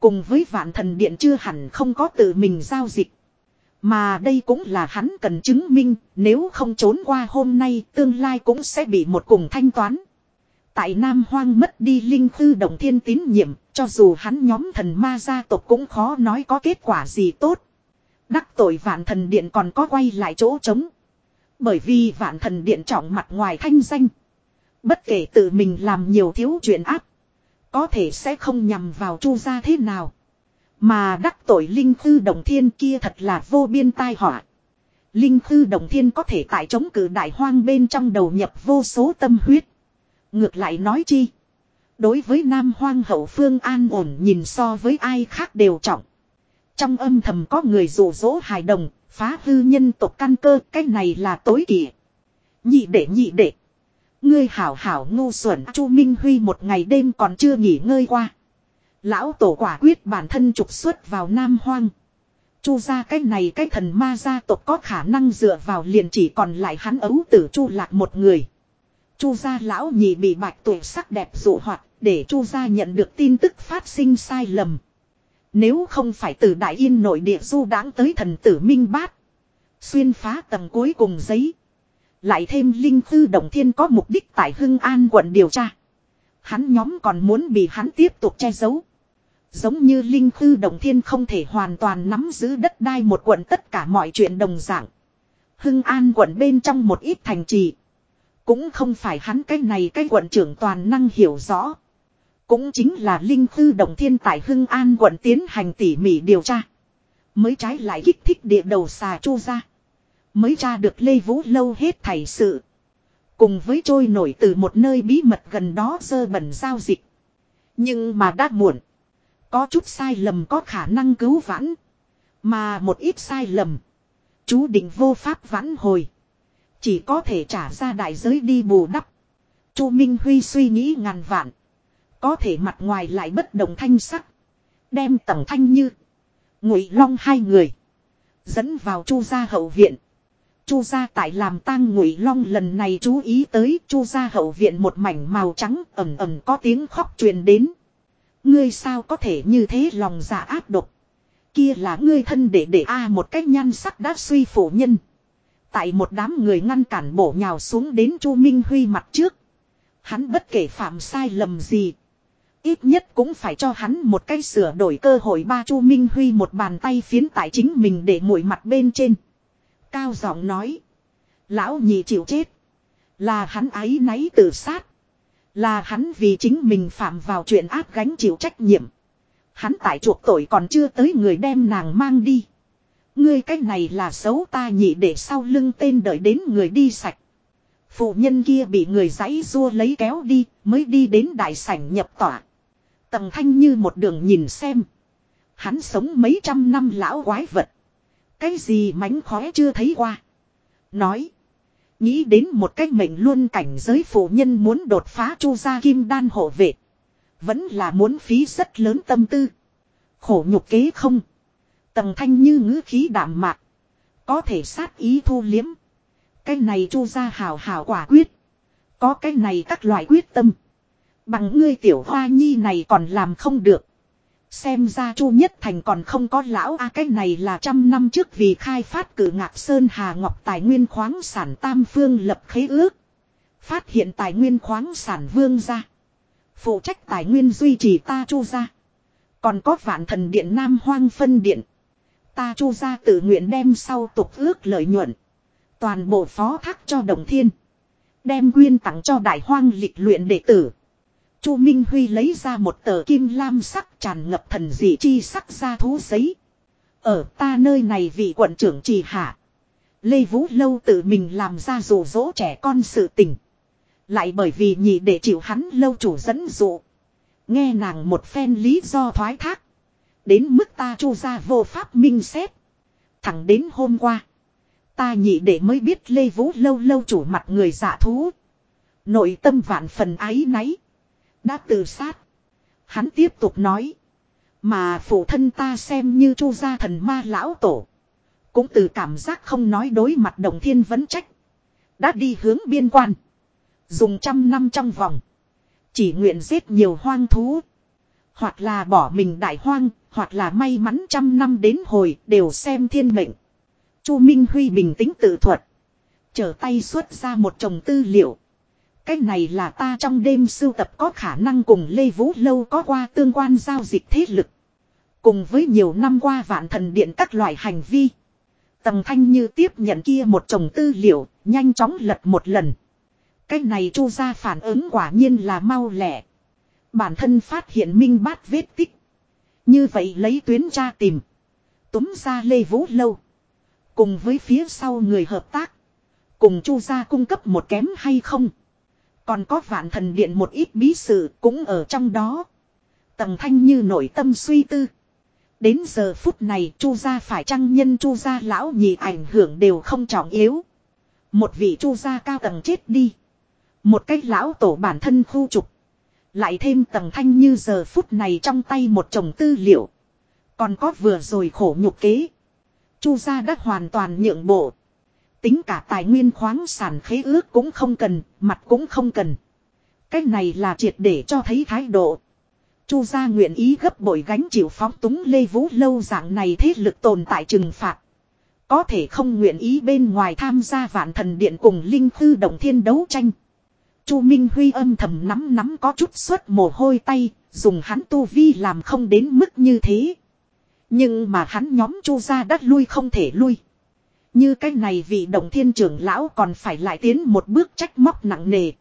Cùng với vạn thần điện chưa hẳn không có tự mình giao dịch. Mà đây cũng là hắn cần chứng minh, nếu không trốn qua hôm nay tương lai cũng sẽ bị một cùng thanh toán. Tại Nam Hoang mất đi linh khư đồng thiên tín nhiệm, cho dù hắn nhóm thần ma gia tộc cũng khó nói có kết quả gì tốt. Đắc tội vạn thần điện còn có quay lại chỗ trống. Bởi vì vạn thần điện trọng mặt ngoài thanh danh. Bất kể tự mình làm nhiều thiếu chuyện áp. Có thể sẽ không nhằm vào chu gia thế nào. Mà đắc tội linh khư đồng thiên kia thật là vô biên tai họa. Linh khư đồng thiên có thể tại chống cử đại hoang bên trong đầu nhập vô số tâm huyết. Ngược lại nói chi. Đối với nam hoang hậu phương an ổn nhìn so với ai khác đều trọng. Trong âm thầm có người rủ rỗ hài đồng, phá hư nhân tộc căn cơ, cái này là tối kỵ. Nhị đệ nhị đệ. Ngươi hảo hảo ngu xuẩn Chu Minh Huy một ngày đêm còn chưa nghỉ ngơi qua. Lão tổ quả quyết bản thân trục xuất vào Nam Hoang. Chu ra cái này cái thần ma gia tộc có khả năng dựa vào liền chỉ còn lại hắn ấu tử chu lạc một người. Chu gia lão nhị bị bạch tuổi sắc đẹp dụ hoạt, để chu gia nhận được tin tức phát sinh sai lầm. Nếu không phải từ đại yên nội địa du đáng tới thần tử minh bát. Xuyên phá tầng cuối cùng giấy. Lại thêm linh tư động thiên có mục đích tại Hưng An quận điều tra. Hắn nhóm còn muốn bị hắn tiếp tục che giấu. Giống như Linh Tư Đồng Thiên không thể hoàn toàn nắm giữ đất đai một quận tất cả mọi chuyện đồng dạng. Hưng An quận bên trong một ít thành trì. Cũng không phải hắn cái này cái quận trưởng toàn năng hiểu rõ. Cũng chính là Linh Tư Đồng Thiên tại Hưng An quận tiến hành tỉ mỉ điều tra. Mới trái lại kích thích địa đầu xà chu ra. Mới tra được Lê Vũ Lâu hết thảy sự. Cùng với trôi nổi từ một nơi bí mật gần đó dơ bẩn giao dịch. Nhưng mà đã muộn. Có chút sai lầm có khả năng cứu vãn. Mà một ít sai lầm. Chú định vô pháp vãn hồi. Chỉ có thể trả ra đại giới đi bù đắp. Chu Minh Huy suy nghĩ ngàn vạn. Có thể mặt ngoài lại bất đồng thanh sắc. Đem tẩm thanh như. Ngụy long hai người. Dẫn vào chu gia hậu viện. Chu gia tại làm tang ngụy long lần này chú ý tới chu gia hậu viện một mảnh màu trắng ầm ầm có tiếng khóc truyền đến. Ngươi sao có thể như thế lòng dạ áp độc. Kia là ngươi thân để để a một cách nhan sắc đã suy phổ nhân. Tại một đám người ngăn cản bổ nhào xuống đến Chu Minh Huy mặt trước. Hắn bất kể phạm sai lầm gì. Ít nhất cũng phải cho hắn một cái sửa đổi cơ hội ba Chu Minh Huy một bàn tay phiến tại chính mình để mũi mặt bên trên. Cao giọng nói. Lão nhị chịu chết. Là hắn ấy náy tự sát. Là hắn vì chính mình phạm vào chuyện áp gánh chịu trách nhiệm. Hắn tại chuộc tội còn chưa tới người đem nàng mang đi. Ngươi cách này là xấu ta nhị để sau lưng tên đợi đến người đi sạch. Phụ nhân kia bị người giãy rua lấy kéo đi, mới đi đến đại sảnh nhập tỏa. Tầng thanh như một đường nhìn xem. Hắn sống mấy trăm năm lão quái vật. Cái gì mánh khóe chưa thấy qua. Nói. Nghĩ đến một cách mệnh luôn cảnh giới phụ nhân muốn đột phá chu gia kim đan hộ vệ. Vẫn là muốn phí rất lớn tâm tư. Khổ nhục kế không. Tầng thanh như ngữ khí đảm mạc. Có thể sát ý thu liếm. Cái này chu gia hào hào quả quyết. Có cái này các loại quyết tâm. Bằng ngươi tiểu hoa nhi này còn làm không được. Xem ra Chu Nhất Thành còn không có lão a cái này là trăm năm trước vì khai phát cử ngạc Sơn Hà Ngọc tài nguyên khoáng sản Tam Phương lập khế ước. Phát hiện tài nguyên khoáng sản vương gia Phụ trách tài nguyên duy trì ta Chu gia Còn có vạn thần điện Nam Hoang phân điện. Ta Chu ra tự nguyện đem sau tục ước lợi nhuận. Toàn bộ phó thác cho Đồng Thiên. Đem quyên tặng cho đại hoang lịch luyện đệ tử. Chu Minh Huy lấy ra một tờ kim lam sắc tràn ngập thần dị chi sắc ra thú giấy. Ở ta nơi này vị quận trưởng trì hạ. Lê Vũ Lâu tự mình làm ra rủ rỗ trẻ con sự tình. Lại bởi vì nhị để chịu hắn lâu chủ dẫn dụ. Nghe nàng một phen lý do thoái thác. Đến mức ta chu ra vô pháp minh xét. Thẳng đến hôm qua. Ta nhị để mới biết Lê Vũ Lâu lâu chủ mặt người giả thú. Nội tâm vạn phần ái náy. Đã tự sát. Hắn tiếp tục nói. Mà phụ thân ta xem như chu gia thần ma lão tổ. Cũng từ cảm giác không nói đối mặt đồng thiên vấn trách. Đã đi hướng biên quan. Dùng trăm năm trong vòng. Chỉ nguyện giết nhiều hoang thú. Hoặc là bỏ mình đại hoang. Hoặc là may mắn trăm năm đến hồi đều xem thiên mệnh. Chu Minh Huy bình tĩnh tự thuật. Trở tay xuất ra một chồng tư liệu. Cái này là ta trong đêm sưu tập có khả năng cùng Lê Vũ Lâu có qua tương quan giao dịch thế lực. Cùng với nhiều năm qua vạn thần điện các loại hành vi. Tầm thanh như tiếp nhận kia một chồng tư liệu, nhanh chóng lật một lần. Cái này chu ra phản ứng quả nhiên là mau lẹ. Bản thân phát hiện minh bát vết tích. Như vậy lấy tuyến tra tìm. Túm ra Lê Vũ Lâu. Cùng với phía sau người hợp tác. Cùng chu gia cung cấp một kém hay không. Còn có vạn thần điện một ít bí sự cũng ở trong đó. Tầng thanh như nội tâm suy tư. Đến giờ phút này chu gia phải chăng nhân chu gia lão nhị ảnh hưởng đều không trọng yếu. Một vị chu gia cao tầng chết đi. Một cái lão tổ bản thân khu trục. Lại thêm tầng thanh như giờ phút này trong tay một chồng tư liệu. Còn có vừa rồi khổ nhục kế. Chu gia đã hoàn toàn nhượng bộ. Tính cả tài nguyên khoáng sản khế ước cũng không cần, mặt cũng không cần. Cách này là triệt để cho thấy thái độ. Chu gia nguyện ý gấp bội gánh chịu phóng túng Lê Vũ lâu dạng này thế lực tồn tại trừng phạt. Có thể không nguyện ý bên ngoài tham gia vạn thần điện cùng Linh Khư Động Thiên đấu tranh. Chu Minh Huy âm thầm nắm nắm có chút suốt mồ hôi tay, dùng hắn tu vi làm không đến mức như thế. Nhưng mà hắn nhóm Chu gia đắt lui không thể lui. Như cái này vị động thiên trưởng lão còn phải lại tiến một bước trách móc nặng nề.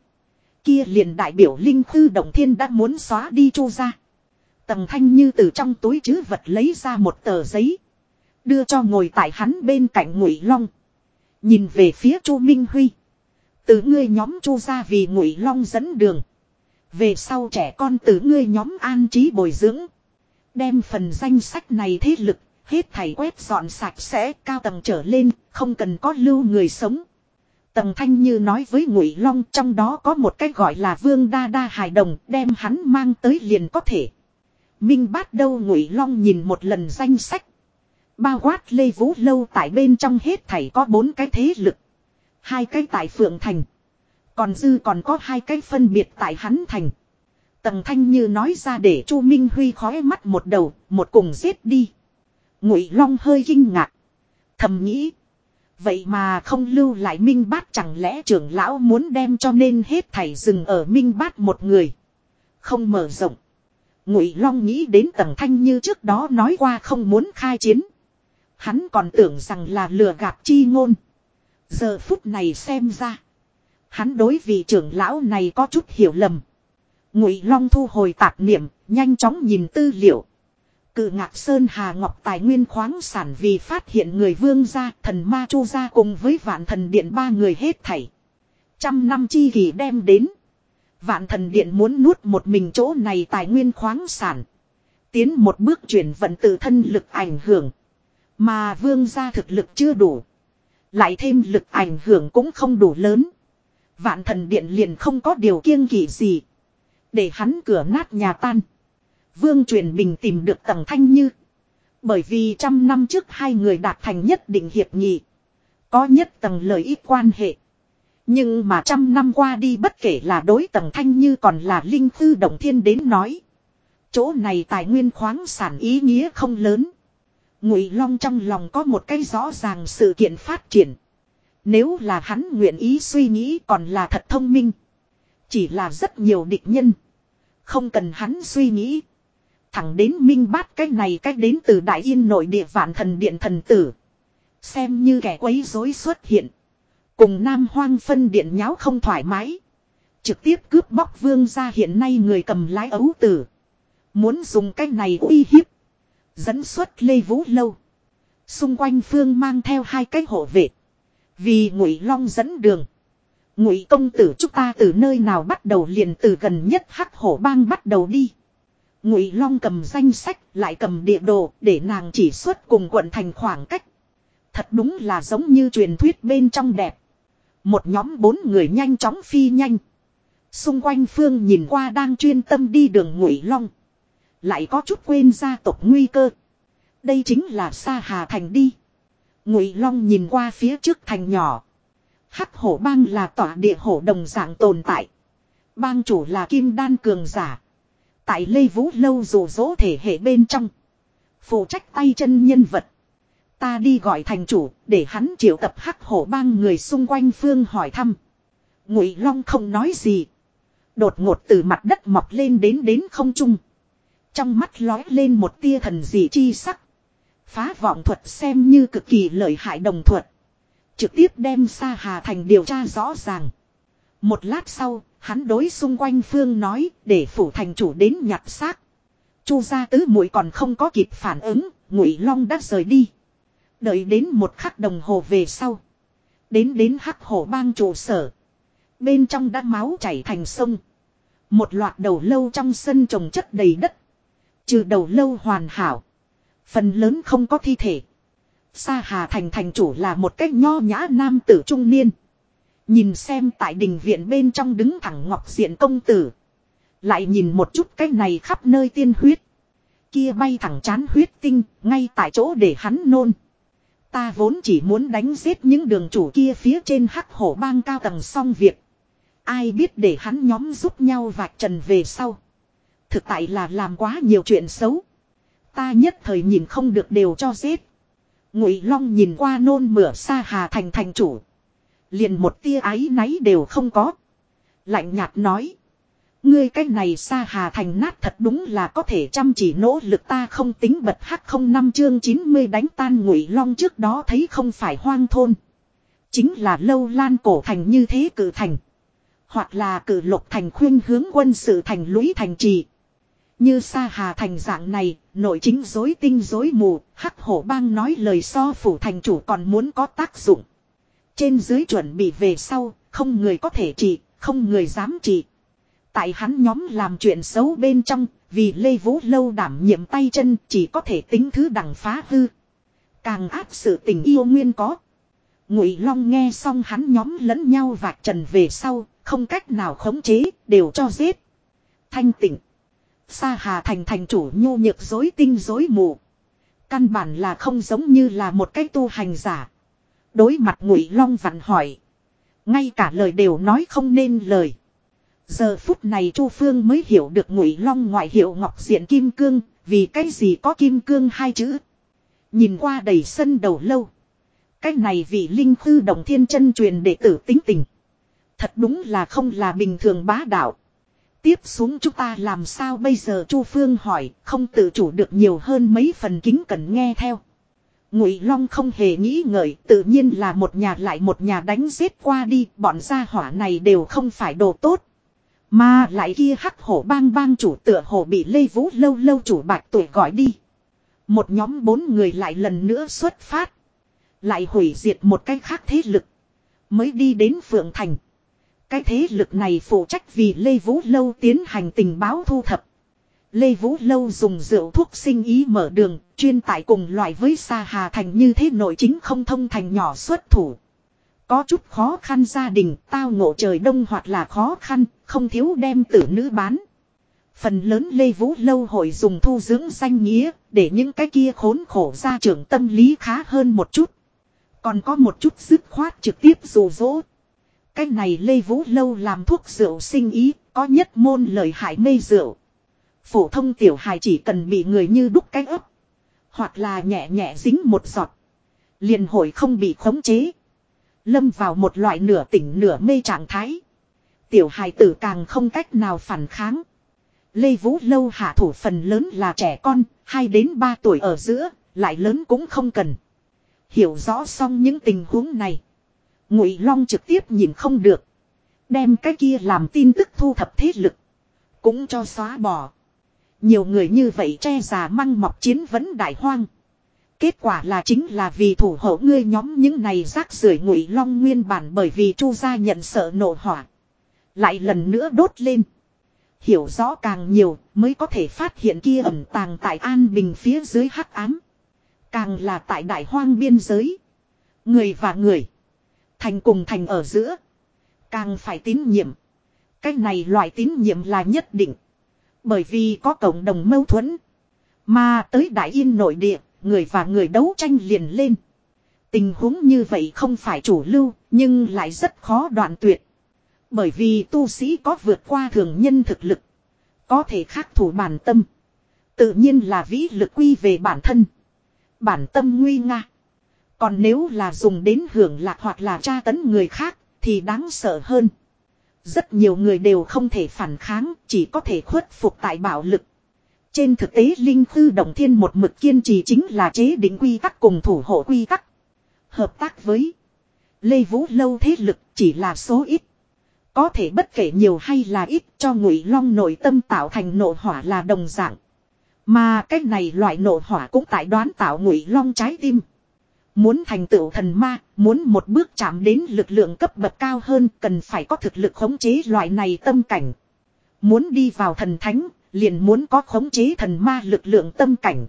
Kia liền đại biểu linh thư động thiên đã muốn xóa đi chu ra. Tầng thanh như từ trong túi chứ vật lấy ra một tờ giấy. Đưa cho ngồi tại hắn bên cạnh ngụy long. Nhìn về phía chu Minh Huy. Từ ngươi nhóm chu ra vì ngụy long dẫn đường. Về sau trẻ con từ ngươi nhóm an trí bồi dưỡng. Đem phần danh sách này thế lực Hết thảy quét dọn sạch sẽ cao tầng trở lên, không cần có lưu người sống. Tầng thanh như nói với ngụy long trong đó có một cái gọi là vương đa đa hài đồng đem hắn mang tới liền có thể. Minh bát đâu ngụy long nhìn một lần danh sách. Bao quát lê vũ lâu tại bên trong hết thảy có bốn cái thế lực. Hai cái tại phượng thành. Còn dư còn có hai cái phân biệt tại hắn thành. Tầng thanh như nói ra để chu Minh Huy khói mắt một đầu, một cùng giết đi. Ngụy Long hơi kinh ngạc. Thầm nghĩ. Vậy mà không lưu lại Minh Bát chẳng lẽ trưởng lão muốn đem cho nên hết thảy dừng ở Minh Bát một người. Không mở rộng. Ngụy Long nghĩ đến tầng thanh như trước đó nói qua không muốn khai chiến. Hắn còn tưởng rằng là lừa gạt chi ngôn. Giờ phút này xem ra. Hắn đối vị trưởng lão này có chút hiểu lầm. Ngụy Long thu hồi tạp niệm, nhanh chóng nhìn tư liệu. Cự ngạc Sơn Hà Ngọc tài nguyên khoáng sản vì phát hiện người vương gia, thần ma chu gia cùng với vạn thần điện ba người hết thảy. Trăm năm chi kỳ đem đến. Vạn thần điện muốn nuốt một mình chỗ này tài nguyên khoáng sản. Tiến một bước chuyển vận tự thân lực ảnh hưởng. Mà vương gia thực lực chưa đủ. Lại thêm lực ảnh hưởng cũng không đủ lớn. Vạn thần điện liền không có điều kiêng kỵ gì. Để hắn cửa nát nhà tan. Vương truyền bình tìm được tầng thanh như. Bởi vì trăm năm trước hai người đạt thành nhất định hiệp nghị. Có nhất tầng lợi ích quan hệ. Nhưng mà trăm năm qua đi bất kể là đối tầng thanh như còn là linh thư động thiên đến nói. Chỗ này tài nguyên khoáng sản ý nghĩa không lớn. Ngụy Long trong lòng có một cái rõ ràng sự kiện phát triển. Nếu là hắn nguyện ý suy nghĩ còn là thật thông minh. Chỉ là rất nhiều địch nhân. Không cần hắn suy nghĩ. Thẳng đến minh bát cái này cách đến từ đại yên nội địa vạn thần điện thần tử. Xem như kẻ quấy rối xuất hiện. Cùng nam hoang phân điện nháo không thoải mái. Trực tiếp cướp bóc vương ra hiện nay người cầm lái ấu tử. Muốn dùng cái này uy hiếp. Dẫn xuất Lê Vũ Lâu. Xung quanh phương mang theo hai cái hộ vệ. Vì ngụy long dẫn đường. Ngụy công tử chúng ta từ nơi nào bắt đầu liền từ gần nhất hắc hổ bang bắt đầu đi. Ngụy Long cầm danh sách, lại cầm địa đồ, để nàng chỉ xuất cùng quận thành khoảng cách. Thật đúng là giống như truyền thuyết bên trong đẹp. Một nhóm bốn người nhanh chóng phi nhanh. Xung quanh phương nhìn qua đang chuyên tâm đi đường Ngụy Long. Lại có chút quên gia tộc nguy cơ. Đây chính là Sa Hà Thành đi. Ngụy Long nhìn qua phía trước thành nhỏ. Hắc hổ bang là tỏa địa hổ đồng dạng tồn tại. Bang chủ là kim đan cường giả. Tại Lê Vũ Lâu rủ rỗ thể hệ bên trong. Phụ trách tay chân nhân vật. Ta đi gọi thành chủ để hắn triệu tập hắc hổ bang người xung quanh phương hỏi thăm. Ngụy Long không nói gì. Đột ngột từ mặt đất mọc lên đến đến không trung. Trong mắt lói lên một tia thần dị chi sắc. Phá vọng thuật xem như cực kỳ lợi hại đồng thuật. Trực tiếp đem Sa Hà Thành điều tra rõ ràng. Một lát sau, hắn đối xung quanh phương nói để phủ thành chủ đến nhặt xác. Chu gia tứ muội còn không có kịp phản ứng, Ngụy Long đã rời đi. Đợi đến một khắc đồng hồ về sau. Đến đến hắc hổ bang trụ sở. Bên trong đã máu chảy thành sông. Một loạt đầu lâu trong sân trồng chất đầy đất. Trừ đầu lâu hoàn hảo. Phần lớn không có thi thể. Sa Hà Thành thành chủ là một cách nho nhã nam tử trung niên. Nhìn xem tại đình viện bên trong đứng thẳng ngọc diện công tử. Lại nhìn một chút cái này khắp nơi tiên huyết. Kia bay thẳng chán huyết tinh, ngay tại chỗ để hắn nôn. Ta vốn chỉ muốn đánh giết những đường chủ kia phía trên hắc hổ bang cao tầng xong việc. Ai biết để hắn nhóm giúp nhau vạch trần về sau. Thực tại là làm quá nhiều chuyện xấu. Ta nhất thời nhìn không được đều cho giết. Ngụy Long nhìn qua nôn mửa xa hà thành thành chủ. Liền một tia ái náy đều không có. Lạnh nhạt nói. Ngươi cái này xa hà thành nát thật đúng là có thể chăm chỉ nỗ lực ta không tính bật hắc không năm chương 90 đánh tan ngụy long trước đó thấy không phải hoang thôn. Chính là lâu lan cổ thành như thế cử thành. Hoặc là cử lục thành khuyên hướng quân sự thành lũy thành trì. Như Sa Hà thành dạng này, nội chính dối tinh dối mù, hắc hổ bang nói lời so phủ thành chủ còn muốn có tác dụng. Trên dưới chuẩn bị về sau, không người có thể trị, không người dám trị. Tại hắn nhóm làm chuyện xấu bên trong, vì Lê Vũ Lâu đảm nhiệm tay chân chỉ có thể tính thứ đằng phá hư. Càng áp sự tình yêu nguyên có. Ngụy Long nghe xong hắn nhóm lẫn nhau vạch trần về sau, không cách nào khống chế, đều cho giết. Thanh tịnh. Sa Hà thành thành chủ nhu nhược dối tinh dối mù. Căn bản là không giống như là một cái tu hành giả. Đối mặt Ngụy Long vặn hỏi. Ngay cả lời đều nói không nên lời. Giờ phút này Chu Phương mới hiểu được Ngụy Long ngoại hiệu Ngọc Diện Kim Cương, vì cái gì có Kim Cương hai chữ. Nhìn qua đầy sân đầu lâu. Cái này vì linh khư đồng thiên chân truyền đệ tử tính tình. Thật đúng là không là bình thường bá đạo. Tiếp xuống chúng ta làm sao bây giờ Chu Phương hỏi, không tự chủ được nhiều hơn mấy phần kính cần nghe theo. Ngụy Long không hề nghĩ ngợi, tự nhiên là một nhà lại một nhà đánh giết qua đi, bọn gia hỏa này đều không phải đồ tốt. Mà lại kia hắc hổ bang bang chủ tựa hồ bị Lê Vũ lâu lâu chủ bạch tuổi gọi đi. Một nhóm bốn người lại lần nữa xuất phát. Lại hủy diệt một cái khác thế lực. Mới đi đến Phượng Thành. Cái thế lực này phụ trách vì Lê Vũ Lâu tiến hành tình báo thu thập. Lê Vũ Lâu dùng rượu thuốc sinh ý mở đường, chuyên tại cùng loại với Sa Hà Thành như thế nội chính không thông thành nhỏ xuất thủ. Có chút khó khăn gia đình, tao ngộ trời đông hoặc là khó khăn, không thiếu đem tử nữ bán. Phần lớn Lê Vũ Lâu hội dùng thu dưỡng danh nghĩa, để những cái kia khốn khổ gia trưởng tâm lý khá hơn một chút. Còn có một chút dứt khoát trực tiếp rủ rỗ. Cái này Lê Vũ Lâu làm thuốc rượu sinh ý, có nhất môn lời hại mê rượu. Phổ thông tiểu hài chỉ cần bị người như đúc cái ấp. Hoặc là nhẹ nhẹ dính một giọt. Liền hội không bị khống chế. Lâm vào một loại nửa tỉnh nửa mê trạng thái. Tiểu hài tử càng không cách nào phản kháng. Lê Vũ Lâu hạ thủ phần lớn là trẻ con, 2 đến 3 tuổi ở giữa, lại lớn cũng không cần. Hiểu rõ xong những tình huống này. Ngụy Long trực tiếp nhìn không được. Đem cái kia làm tin tức thu thập thế lực. Cũng cho xóa bỏ. Nhiều người như vậy che già măng mọc chiến vấn đại hoang. Kết quả là chính là vì thủ hộ ngươi nhóm những này rác rưởi ngụy long nguyên bản bởi vì chu gia nhận sợ nổ hỏa. Lại lần nữa đốt lên. Hiểu rõ càng nhiều mới có thể phát hiện kia ẩm tàng tại an bình phía dưới hắc ám. Càng là tại đại hoang biên giới. Người và người. Thành cùng thành ở giữa. Càng phải tín nhiệm. Cái này loại tín nhiệm là nhất định. Bởi vì có cộng đồng mâu thuẫn. Mà tới Đại Yên nội địa, người và người đấu tranh liền lên. Tình huống như vậy không phải chủ lưu, nhưng lại rất khó đoạn tuyệt. Bởi vì tu sĩ có vượt qua thường nhân thực lực. Có thể khắc thủ bản tâm. Tự nhiên là vĩ lực quy về bản thân. Bản tâm nguy nga. Còn nếu là dùng đến hưởng lạc hoặc là tra tấn người khác thì đáng sợ hơn. Rất nhiều người đều không thể phản kháng, chỉ có thể khuất phục tại bạo lực. Trên thực tế Linh Khư Động Thiên một mực kiên trì chính là chế định quy tắc cùng thủ hộ quy tắc. Hợp tác với Lê Vũ Lâu thế lực chỉ là số ít. Có thể bất kể nhiều hay là ít cho ngụy long nội tâm tạo thành nộ hỏa là đồng dạng. Mà cách này loại nộ hỏa cũng tại đoán tạo ngụy long trái tim. Muốn thành tựu thần ma, muốn một bước chạm đến lực lượng cấp bậc cao hơn cần phải có thực lực khống chế loại này tâm cảnh. Muốn đi vào thần thánh, liền muốn có khống chế thần ma lực lượng tâm cảnh.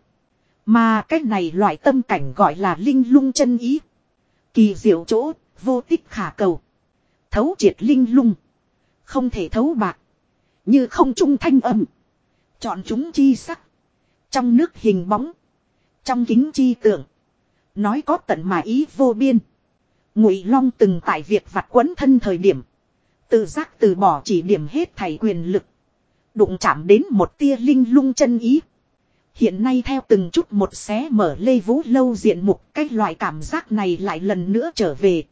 Mà cái này loại tâm cảnh gọi là linh lung chân ý. Kỳ diệu chỗ, vô tích khả cầu. Thấu triệt linh lung. Không thể thấu bạc. Như không trung thanh âm. Chọn chúng chi sắc. Trong nước hình bóng. Trong kính chi tượng. Nói có tận mà ý vô biên. Ngụy Long từng tại việc vặt quấn thân thời điểm. Tự giác từ bỏ chỉ điểm hết thầy quyền lực. Đụng chạm đến một tia linh lung chân ý. Hiện nay theo từng chút một xé mở lê vũ lâu diện mục cái loại cảm giác này lại lần nữa trở về.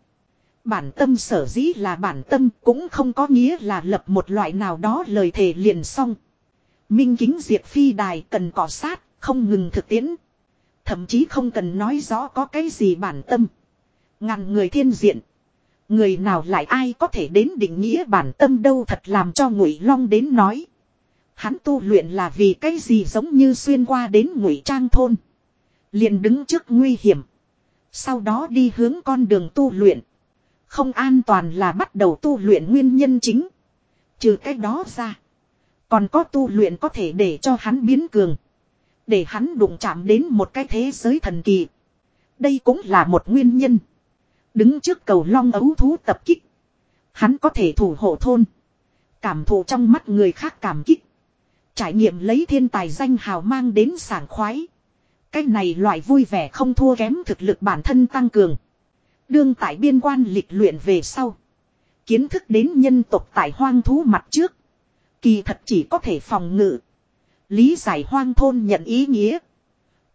Bản tâm sở dĩ là bản tâm cũng không có nghĩa là lập một loại nào đó lời thề liền xong. Minh kính diệt phi đài cần cọ sát, không ngừng thực tiễn. Thậm chí không cần nói rõ có cái gì bản tâm. Ngàn người thiên diện. Người nào lại ai có thể đến định nghĩa bản tâm đâu thật làm cho ngụy long đến nói. Hắn tu luyện là vì cái gì giống như xuyên qua đến ngụy trang thôn. liền đứng trước nguy hiểm. Sau đó đi hướng con đường tu luyện. Không an toàn là bắt đầu tu luyện nguyên nhân chính. Trừ cái đó ra. Còn có tu luyện có thể để cho hắn biến cường. Để hắn đụng chạm đến một cái thế giới thần kỳ. Đây cũng là một nguyên nhân. Đứng trước cầu long ấu thú tập kích. Hắn có thể thủ hộ thôn. Cảm thụ trong mắt người khác cảm kích. Trải nghiệm lấy thiên tài danh hào mang đến sảng khoái. Cái này loại vui vẻ không thua kém thực lực bản thân tăng cường. Đương tại biên quan lịch luyện về sau. Kiến thức đến nhân tộc tại hoang thú mặt trước. Kỳ thật chỉ có thể phòng ngự. Lý giải hoang thôn nhận ý nghĩa.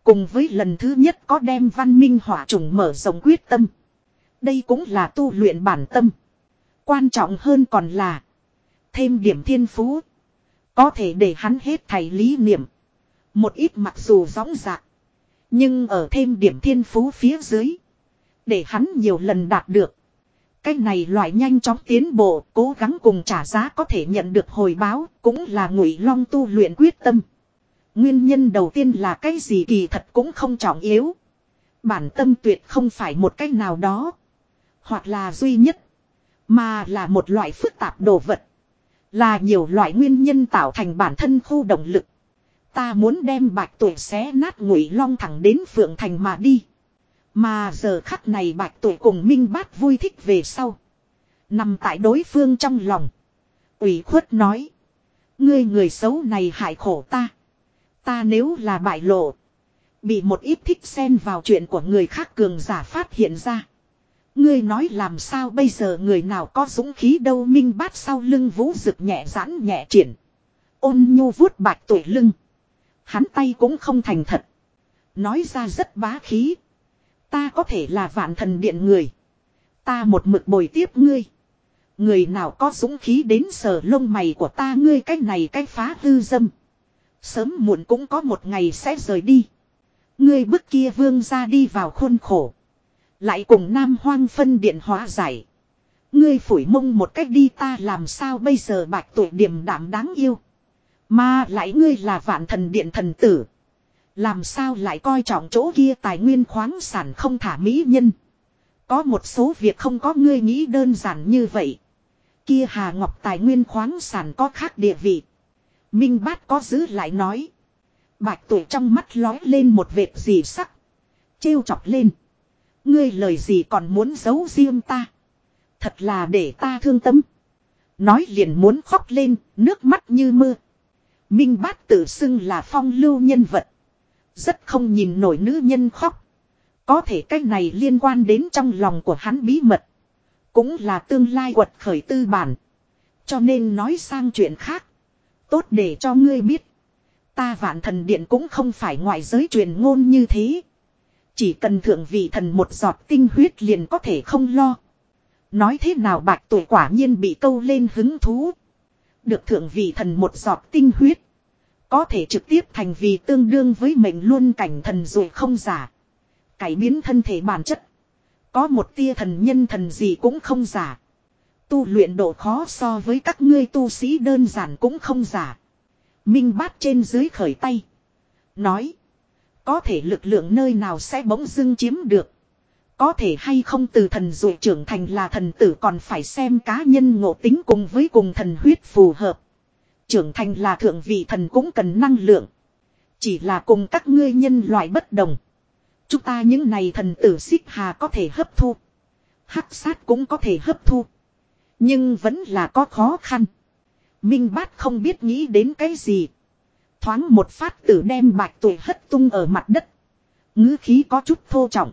Cùng với lần thứ nhất có đem văn minh hỏa trùng mở rộng quyết tâm. Đây cũng là tu luyện bản tâm. Quan trọng hơn còn là. Thêm điểm thiên phú. Có thể để hắn hết thầy lý niệm. Một ít mặc dù rõ rạc. Dạ, nhưng ở thêm điểm thiên phú phía dưới. Để hắn nhiều lần đạt được. Cái này loại nhanh chóng tiến bộ, cố gắng cùng trả giá có thể nhận được hồi báo, cũng là ngụy long tu luyện quyết tâm. Nguyên nhân đầu tiên là cái gì kỳ thật cũng không trọng yếu. Bản tâm tuyệt không phải một cách nào đó. Hoặc là duy nhất. Mà là một loại phức tạp đồ vật. Là nhiều loại nguyên nhân tạo thành bản thân khu động lực. Ta muốn đem bạch tuổi xé nát ngụy long thẳng đến phượng thành mà đi. Mà giờ khắc này bạch tuổi cùng minh bát vui thích về sau. Nằm tại đối phương trong lòng. ủy khuất nói. Ngươi người xấu này hại khổ ta. Ta nếu là bại lộ. Bị một ít thích xen vào chuyện của người khác cường giả phát hiện ra. Ngươi nói làm sao bây giờ người nào có dũng khí đâu minh bát sau lưng vũ rực nhẹ giãn nhẹ triển. Ôn nhu vuốt bạch tuổi lưng. Hắn tay cũng không thành thật. Nói ra rất bá khí. Ta có thể là vạn thần điện người. Ta một mực bồi tiếp ngươi. Người nào có dũng khí đến sờ lông mày của ta ngươi cách này cách phá hư dâm. Sớm muộn cũng có một ngày sẽ rời đi. Ngươi bức kia vương ra đi vào khuôn khổ. Lại cùng nam hoang phân điện hóa giải. Ngươi phủi mông một cách đi ta làm sao bây giờ bạch tuổi điểm đảm đáng yêu. Mà lại ngươi là vạn thần điện thần tử. Làm sao lại coi trọng chỗ kia tài nguyên khoáng sản không thả mỹ nhân. Có một số việc không có ngươi nghĩ đơn giản như vậy. Kia Hà Ngọc tài nguyên khoáng sản có khác địa vị. Minh Bát có giữ lại nói. Bạch tuổi trong mắt lói lên một vệt gì sắc. trêu chọc lên. Ngươi lời gì còn muốn giấu riêng ta. Thật là để ta thương tâm. Nói liền muốn khóc lên, nước mắt như mưa. Minh bát tự xưng là phong lưu nhân vật. Rất không nhìn nổi nữ nhân khóc. Có thể cái này liên quan đến trong lòng của hắn bí mật. Cũng là tương lai quật khởi tư bản. Cho nên nói sang chuyện khác. Tốt để cho ngươi biết. Ta vạn thần điện cũng không phải ngoại giới truyền ngôn như thế. Chỉ cần thượng vị thần một giọt tinh huyết liền có thể không lo. Nói thế nào bạch tuổi quả nhiên bị câu lên hứng thú. Được thượng vị thần một giọt tinh huyết. Có thể trực tiếp thành vì tương đương với mệnh luôn cảnh thần rồi không giả. Cải biến thân thể bản chất. Có một tia thần nhân thần gì cũng không giả. Tu luyện độ khó so với các ngươi tu sĩ đơn giản cũng không giả. Minh bát trên dưới khởi tay. Nói. Có thể lực lượng nơi nào sẽ bỗng dưng chiếm được. Có thể hay không từ thần dụ trưởng thành là thần tử còn phải xem cá nhân ngộ tính cùng với cùng thần huyết phù hợp. Trưởng thành là thượng vị thần cũng cần năng lượng. Chỉ là cùng các ngươi nhân loại bất đồng. Chúng ta những này thần tử xích hà có thể hấp thu. Hắc sát cũng có thể hấp thu. Nhưng vẫn là có khó khăn. Minh bát không biết nghĩ đến cái gì. Thoáng một phát tử đem bạch tuổi hất tung ở mặt đất. ngữ khí có chút thô trọng.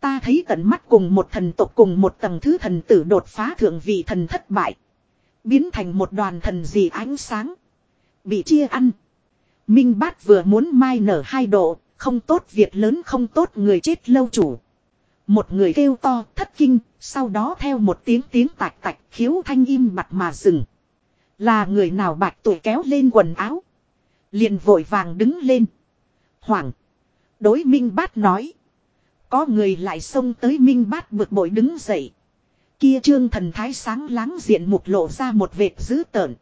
Ta thấy tận mắt cùng một thần tộc cùng một tầng thứ thần tử đột phá thượng vị thần thất bại. Biến thành một đoàn thần dị ánh sáng. Bị chia ăn. Minh bát vừa muốn mai nở hai độ, không tốt việc lớn không tốt người chết lâu chủ. Một người kêu to thất kinh, sau đó theo một tiếng tiếng tạch tạch khiếu thanh im mặt mà dừng. Là người nào bạch tuổi kéo lên quần áo. Liền vội vàng đứng lên. Hoảng. Đối minh bát nói. Có người lại xông tới minh bát bực bội đứng dậy. Kia trương thần thái sáng láng diện mục lộ ra một vệt dữ tợn.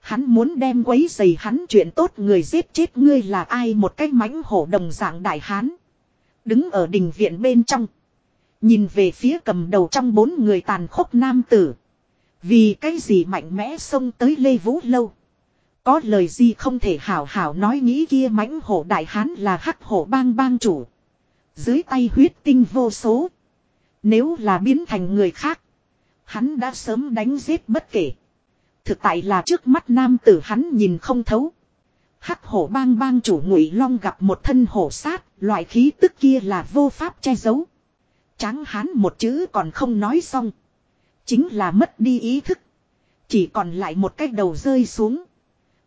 Hắn muốn đem quấy giày hắn chuyện tốt người giết chết ngươi là ai một cái mãnh hổ đồng dạng đại hán. Đứng ở đình viện bên trong. Nhìn về phía cầm đầu trong bốn người tàn khốc nam tử. Vì cái gì mạnh mẽ xông tới Lê Vũ Lâu. Có lời gì không thể hảo hảo nói nghĩ kia mãnh hổ đại hán là hắc hổ bang bang chủ. Dưới tay huyết tinh vô số. Nếu là biến thành người khác. Hắn đã sớm đánh giết bất kể. Thực tại là trước mắt nam tử hắn nhìn không thấu. Hắc hổ bang bang chủ ngụy long gặp một thân hổ sát. Loại khí tức kia là vô pháp che giấu. Tráng hắn một chữ còn không nói xong. Chính là mất đi ý thức. Chỉ còn lại một cái đầu rơi xuống.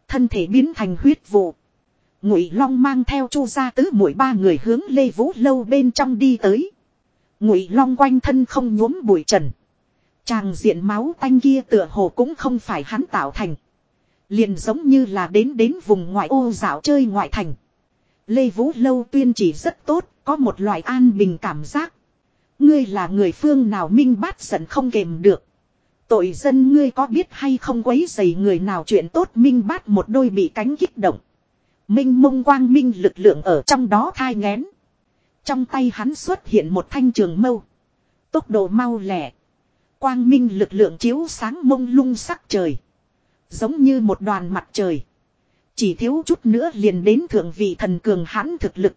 Thân thể biến thành huyết vụ. Ngụy Long mang theo Chu gia tứ mũi ba người hướng Lê Vũ lâu bên trong đi tới. Ngụy Long quanh thân không nhuốm bụi trần. Chàng diện máu tanh kia tựa hồ cũng không phải hắn tạo thành. Liền giống như là đến đến vùng ngoại ô dạo chơi ngoại thành. Lê Vũ lâu tuyên chỉ rất tốt, có một loại an bình cảm giác. Ngươi là người phương nào minh bát giận không kềm được. Tội dân ngươi có biết hay không quấy dày người nào chuyện tốt minh bát một đôi bị cánh kích động. Minh mông quang minh lực lượng ở trong đó thai ngén. Trong tay hắn xuất hiện một thanh trường mâu. Tốc độ mau lẻ. Quang minh lực lượng chiếu sáng mông lung sắc trời. Giống như một đoàn mặt trời. Chỉ thiếu chút nữa liền đến thượng vị thần cường hãn thực lực.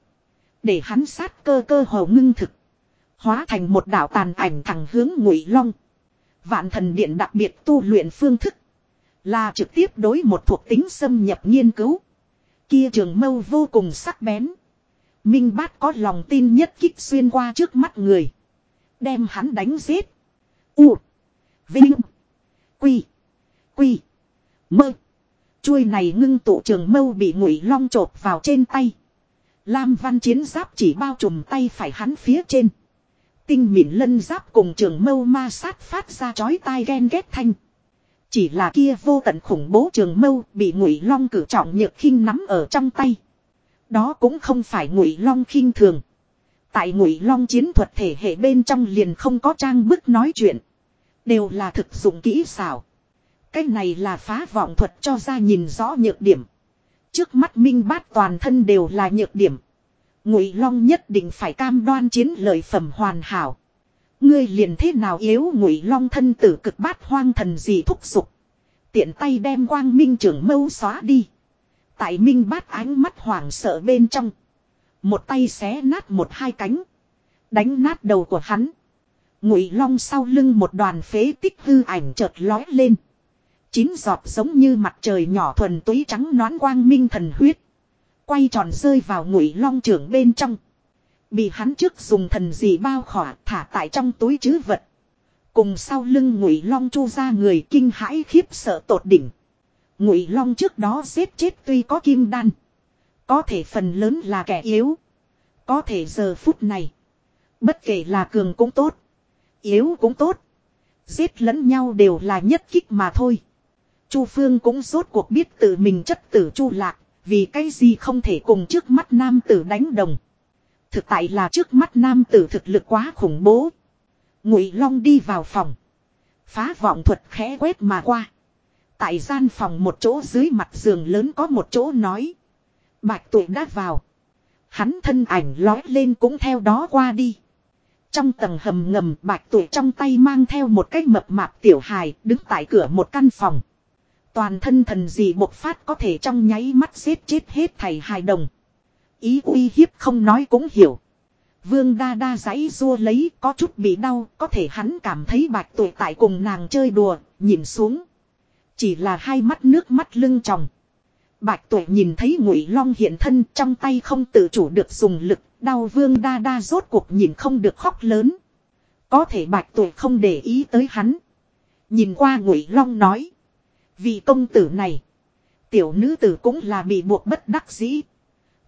Để hắn sát cơ cơ hồ ngưng thực. Hóa thành một đạo tàn ảnh thẳng hướng ngụy long. Vạn thần điện đặc biệt tu luyện phương thức. Là trực tiếp đối một thuộc tính xâm nhập nghiên cứu. Kia trường mâu vô cùng sắc bén. Minh bát có lòng tin nhất kích xuyên qua trước mắt người. Đem hắn đánh giết. U. Vinh. Quy. Quy. Mơ. Chuôi này ngưng tụ trường mâu bị ngụy long chộp vào trên tay. Lam văn chiến giáp chỉ bao trùm tay phải hắn phía trên. Tinh mịn lân giáp cùng trường mâu ma sát phát ra chói tai ghen ghét thanh. Chỉ là kia vô tận khủng bố trường mâu bị ngụy long cử trọng nhược khinh nắm ở trong tay. Đó cũng không phải ngụy long khinh thường. Tại ngụy long chiến thuật thể hệ bên trong liền không có trang bức nói chuyện. Đều là thực dụng kỹ xảo. Cái này là phá vọng thuật cho ra nhìn rõ nhược điểm. Trước mắt minh bát toàn thân đều là nhược điểm. Ngụy Long nhất định phải cam đoan chiến lợi phẩm hoàn hảo. Ngươi liền thế nào yếu Ngụy Long thân tử cực bát hoang thần gì thúc giục. Tiện tay đem quang minh trưởng mâu xóa đi. Tại minh bát ánh mắt hoảng sợ bên trong. Một tay xé nát một hai cánh. Đánh nát đầu của hắn. Ngụy Long sau lưng một đoàn phế tích hư ảnh chợt lói lên. Chín giọt giống như mặt trời nhỏ thuần túy trắng nón quang minh thần huyết. Quay tròn rơi vào ngụy long trưởng bên trong. Bị hắn trước dùng thần gì bao khỏa thả tại trong túi chứ vật. Cùng sau lưng ngụy long chu ra người kinh hãi khiếp sợ tột đỉnh. Ngụy long trước đó giết chết tuy có kim đan. Có thể phần lớn là kẻ yếu. Có thể giờ phút này. Bất kể là cường cũng tốt. Yếu cũng tốt. Giết lẫn nhau đều là nhất kích mà thôi. Chu Phương cũng rốt cuộc biết tự mình chất tử Chu Lạc, vì cái gì không thể cùng trước mắt nam tử đánh đồng. Thực tại là trước mắt nam tử thực lực quá khủng bố. Ngụy Long đi vào phòng, phá vọng thuật khẽ quét mà qua. Tại gian phòng một chỗ dưới mặt giường lớn có một chỗ nói. Bạch tuệ đã vào. Hắn thân ảnh lói lên cũng theo đó qua đi. Trong tầng hầm ngầm bạch tuệ trong tay mang theo một cái mập mạp tiểu hài đứng tại cửa một căn phòng. Toàn thân thần gì bộc phát có thể trong nháy mắt xếp chết hết thầy hài đồng. Ý uy hiếp không nói cũng hiểu. Vương đa đa giấy rua lấy có chút bị đau, có thể hắn cảm thấy bạch tuệ tại cùng nàng chơi đùa, nhìn xuống. Chỉ là hai mắt nước mắt lưng tròng. Bạch tuệ nhìn thấy ngụy long hiện thân trong tay không tự chủ được dùng lực, đau vương đa đa rốt cuộc nhìn không được khóc lớn. Có thể bạch tuệ không để ý tới hắn. Nhìn qua ngụy long nói. Vì công tử này. Tiểu nữ tử cũng là bị buộc bất đắc dĩ.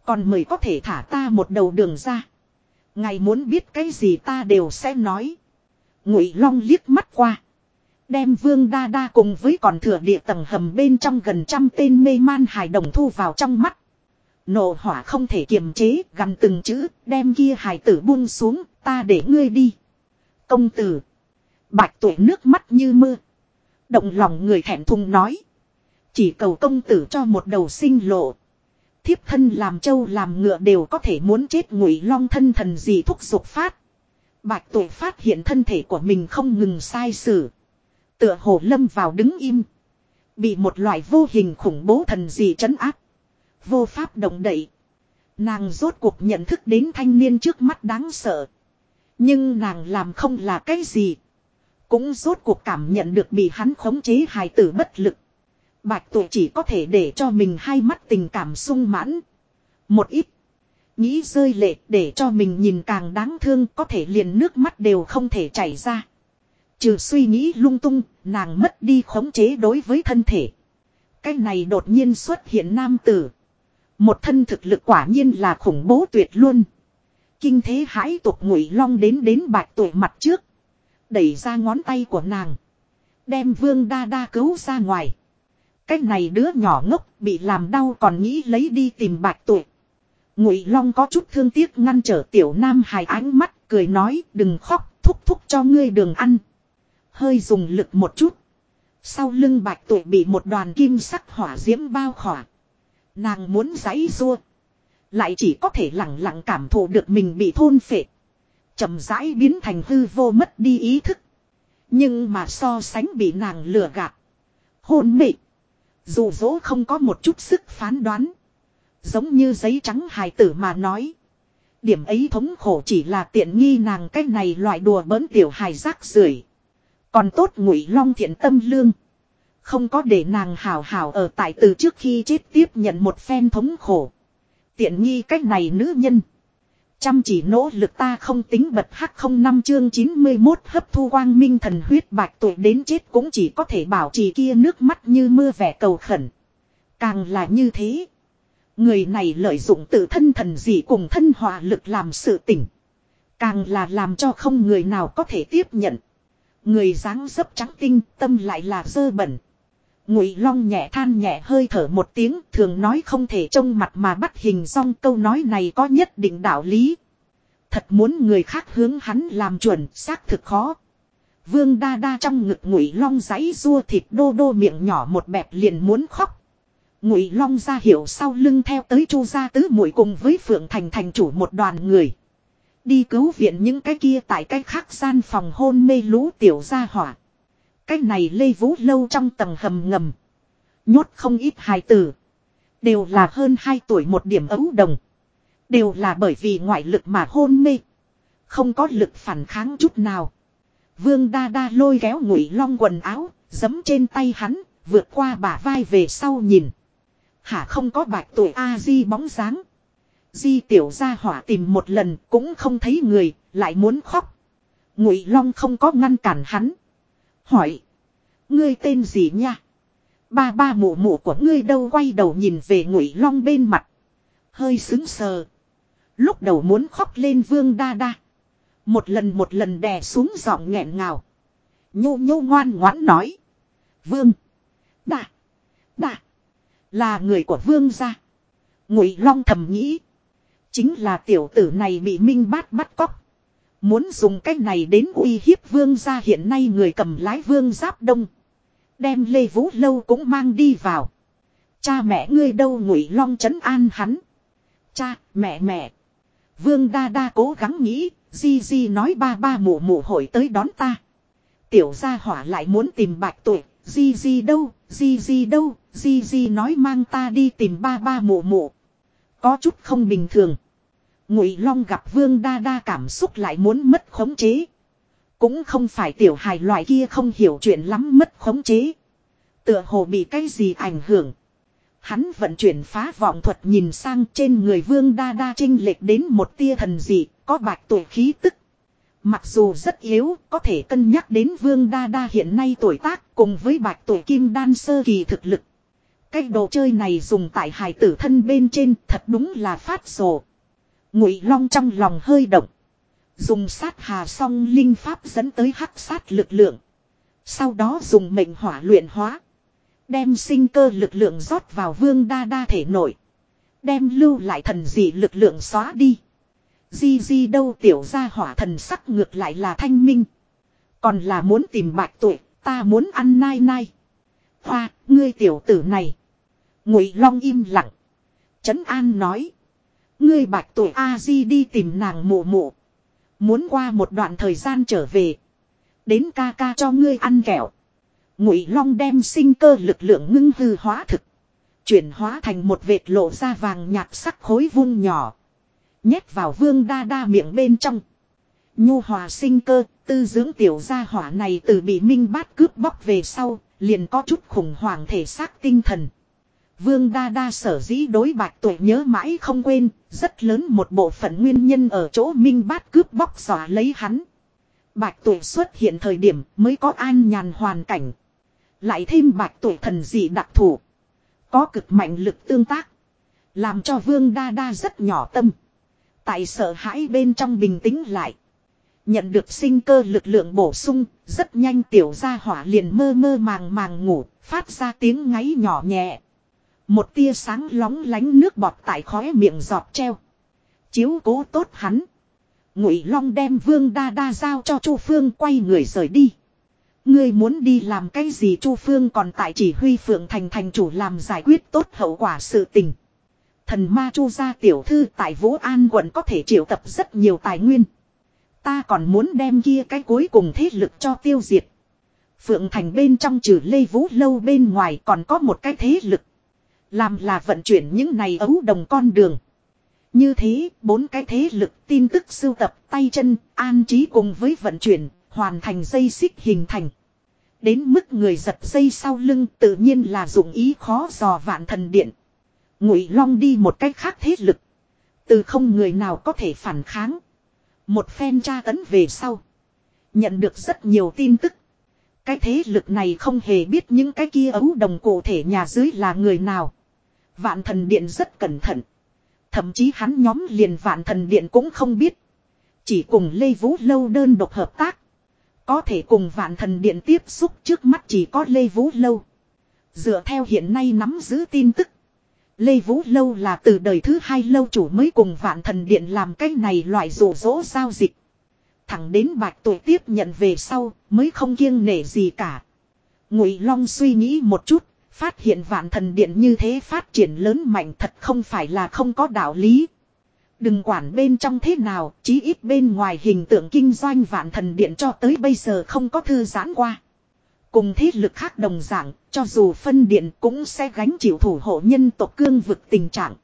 Còn mời có thể thả ta một đầu đường ra. Ngài muốn biết cái gì ta đều sẽ nói. Ngụy long liếc mắt qua. Đem vương đa đa cùng với còn thừa địa tầng hầm bên trong gần trăm tên mê man hài đồng thu vào trong mắt. Nộ hỏa không thể kiềm chế gần từng chữ, đem kia hài tử buông xuống, ta để ngươi đi. Công tử. Bạch tuổi nước mắt như mưa. Động lòng người thẹn thùng nói. Chỉ cầu công tử cho một đầu sinh lộ. Thiếp thân làm châu làm ngựa đều có thể muốn chết ngụy long thân thần gì thúc giục phát. Bạch tuổi phát hiện thân thể của mình không ngừng sai sử. Tựa hồ lâm vào đứng im. Bị một loại vô hình khủng bố thần gì trấn áp. Vô pháp động đậy. Nàng rốt cuộc nhận thức đến thanh niên trước mắt đáng sợ. Nhưng nàng làm không là cái gì. Cũng rốt cuộc cảm nhận được bị hắn khống chế hài tử bất lực. Bạch tuổi chỉ có thể để cho mình hai mắt tình cảm sung mãn. Một ít. Nghĩ rơi lệ để cho mình nhìn càng đáng thương có thể liền nước mắt đều không thể chảy ra. Trừ suy nghĩ lung tung, nàng mất đi khống chế đối với thân thể. Cái này đột nhiên xuất hiện nam tử. Một thân thực lực quả nhiên là khủng bố tuyệt luôn. Kinh thế hãi tục ngụy long đến đến bạch tuổi mặt trước. Đẩy ra ngón tay của nàng. Đem vương đa đa cứu ra ngoài. Cái này đứa nhỏ ngốc bị làm đau còn nghĩ lấy đi tìm bạch tuổi. Ngụy long có chút thương tiếc ngăn trở tiểu nam hài ánh mắt cười nói đừng khóc thúc thúc cho ngươi đường ăn. Hơi dùng lực một chút. Sau lưng bạch tuổi bị một đoàn kim sắc hỏa diễm bao khỏa. Nàng muốn giấy rua. Lại chỉ có thể lặng lặng cảm thụ được mình bị thôn phệ. chậm rãi biến thành hư vô mất đi ý thức. Nhưng mà so sánh bị nàng lừa gạt. Hôn mị. Dù dỗ không có một chút sức phán đoán. Giống như giấy trắng hài tử mà nói. Điểm ấy thống khổ chỉ là tiện nghi nàng cái này loại đùa bỡn tiểu hài rác rưởi còn tốt ngụy long thiện tâm lương. Không có để nàng hào hào ở tại từ trước khi chết tiếp nhận một phen thống khổ. Tiện nghi cách này nữ nhân. Chăm chỉ nỗ lực ta không tính bật hắc không năm chương 91 hấp thu quang minh thần huyết bạch tuổi đến chết cũng chỉ có thể bảo trì kia nước mắt như mưa vẻ cầu khẩn. Càng là như thế. Người này lợi dụng tự thân thần dị cùng thân hòa lực làm sự tỉnh. Càng là làm cho không người nào có thể tiếp nhận. Người dáng dấp trắng tinh, tâm lại là dơ bẩn. Ngụy Long nhẹ than nhẹ hơi thở một tiếng, thường nói không thể trông mặt mà bắt hình song câu nói này có nhất định đạo lý. Thật muốn người khác hướng hắn làm chuẩn, xác thực khó. Vương đa đa trong ngực Ngụy Long giấy rua thịt đô đô miệng nhỏ một bẹp liền muốn khóc. Ngụy Long ra hiểu sau lưng theo tới Chu gia tứ muội cùng với Phượng Thành thành chủ một đoàn người. Đi cứu viện những cái kia tại cái khác gian phòng hôn mê lũ tiểu gia hỏa. Cái này lê vũ lâu trong tầng hầm ngầm. Nhốt không ít hài tử. Đều là hơn 2 tuổi một điểm ấu đồng. Đều là bởi vì ngoại lực mà hôn mê. Không có lực phản kháng chút nào. Vương đa đa lôi kéo ngụy long quần áo, giấm trên tay hắn, vượt qua bả vai về sau nhìn. Hả không có bạch tuổi A-di bóng dáng. Di tiểu gia hỏa tìm một lần cũng không thấy người, lại muốn khóc. Ngụy Long không có ngăn cản hắn. Hỏi. Ngươi tên gì nha? Ba ba mụ mụ của ngươi đâu quay đầu nhìn về Ngụy Long bên mặt. Hơi sững sờ. Lúc đầu muốn khóc lên vương đa đa. Một lần một lần đè xuống giọng nghẹn ngào. Nhô nhô ngoan ngoãn nói. Vương. Đa. Đa. Là người của vương gia. Ngụy Long thầm nghĩ. Chính là tiểu tử này bị Minh Bát bắt cóc. Muốn dùng cách này đến uy hiếp vương gia hiện nay người cầm lái vương giáp đông. Đem Lê Vũ Lâu cũng mang đi vào. Cha mẹ ngươi đâu ngụy long trấn an hắn. Cha, mẹ mẹ. Vương đa đa cố gắng nghĩ, di di nói ba ba mụ mụ hội tới đón ta. Tiểu gia hỏa lại muốn tìm bạch tuổi, di di đâu, di di đâu, di di nói mang ta đi tìm ba ba mụ mụ. Có chút không bình thường. Ngụy Long gặp Vương Đa Đa cảm xúc lại muốn mất khống chế. Cũng không phải tiểu hài loại kia không hiểu chuyện lắm mất khống chế. Tựa hồ bị cái gì ảnh hưởng. Hắn vận chuyển phá vọng thuật nhìn sang trên người Vương Đa Đa trinh lệch đến một tia thần dị, có bạch tuổi khí tức. Mặc dù rất yếu, có thể cân nhắc đến Vương Đa Đa hiện nay tuổi tác cùng với bạch tuổi kim đan sơ kỳ thực lực. Cái đồ chơi này dùng tại hài tử thân bên trên thật đúng là phát sổ. Ngụy Long trong lòng hơi động. Dùng sát hà song linh pháp dẫn tới hắc sát lực lượng. Sau đó dùng mệnh hỏa luyện hóa. Đem sinh cơ lực lượng rót vào vương đa đa thể nội. Đem lưu lại thần dị lực lượng xóa đi. Di di đâu tiểu ra hỏa thần sắc ngược lại là thanh minh. Còn là muốn tìm bạch tuổi, ta muốn ăn nai nai. Hoa, ngươi tiểu tử này. Ngụy Long im lặng. Trấn An nói. Ngươi bạch tuổi A-di đi tìm nàng mộ mộ. Muốn qua một đoạn thời gian trở về. Đến ca ca cho ngươi ăn kẹo. Ngụy Long đem sinh cơ lực lượng ngưng hư hóa thực. Chuyển hóa thành một vệt lộ ra vàng nhạt sắc khối vung nhỏ. Nhét vào vương đa đa miệng bên trong. Nhu hòa sinh cơ, tư dưỡng tiểu gia hỏa này từ bị minh bát cướp bóc về sau, liền có chút khủng hoảng thể xác tinh thần. Vương Đa Đa sở dĩ đối bạch tuổi nhớ mãi không quên, rất lớn một bộ phận nguyên nhân ở chỗ minh bát cướp bóc giỏ lấy hắn. Bạch tuổi xuất hiện thời điểm mới có an nhàn hoàn cảnh. Lại thêm bạch tuổi thần dị đặc thù. Có cực mạnh lực tương tác. Làm cho vương đa đa rất nhỏ tâm. Tại sợ hãi bên trong bình tĩnh lại. Nhận được sinh cơ lực lượng bổ sung, rất nhanh tiểu gia hỏa liền mơ mơ màng màng ngủ, phát ra tiếng ngáy nhỏ nhẹ. Một tia sáng lóng lánh nước bọt tại khóe miệng giọt treo. Chiếu cố tốt hắn. Ngụy Long đem Vương Đa Đa giao cho Chu Phương quay người rời đi. Ngươi muốn đi làm cái gì Chu Phương còn tại chỉ huy Phượng Thành thành chủ làm giải quyết tốt hậu quả sự tình. Thần ma Chu gia tiểu thư tại Vũ An quận có thể triệu tập rất nhiều tài nguyên. Ta còn muốn đem kia cái cuối cùng thế lực cho tiêu diệt. Phượng Thành bên trong trừ Lê Vũ lâu bên ngoài còn có một cái thế lực. Làm là vận chuyển những này ấu đồng con đường. Như thế, bốn cái thế lực tin tức sưu tập tay chân, an trí cùng với vận chuyển, hoàn thành dây xích hình thành. Đến mức người giật dây sau lưng tự nhiên là dụng ý khó dò vạn thần điện. Ngụy Long đi một cách khác thế lực. Từ không người nào có thể phản kháng. Một phen tra tấn về sau. Nhận được rất nhiều tin tức. Cái thế lực này không hề biết những cái kia ấu đồng cụ thể nhà dưới là người nào. Vạn thần điện rất cẩn thận. Thậm chí hắn nhóm liền vạn thần điện cũng không biết. Chỉ cùng Lê Vũ Lâu đơn độc hợp tác. Có thể cùng vạn thần điện tiếp xúc trước mắt chỉ có Lê Vũ Lâu. Dựa theo hiện nay nắm giữ tin tức. Lê Vũ Lâu là từ đời thứ hai lâu chủ mới cùng vạn thần điện làm cái này loại rủ rỗ giao dịch. Thẳng đến bạch tuổi tiếp nhận về sau mới không kiêng nể gì cả. Ngụy Long suy nghĩ một chút, Phát hiện vạn thần điện như thế phát triển lớn mạnh thật không phải là không có đạo lý. Đừng quản bên trong thế nào, chí ít bên ngoài hình tượng kinh doanh vạn thần điện cho tới bây giờ không có thư giãn qua. Cùng thế lực khác đồng dạng, cho dù phân điện cũng sẽ gánh chịu thủ hộ nhân tộc cương vực tình trạng.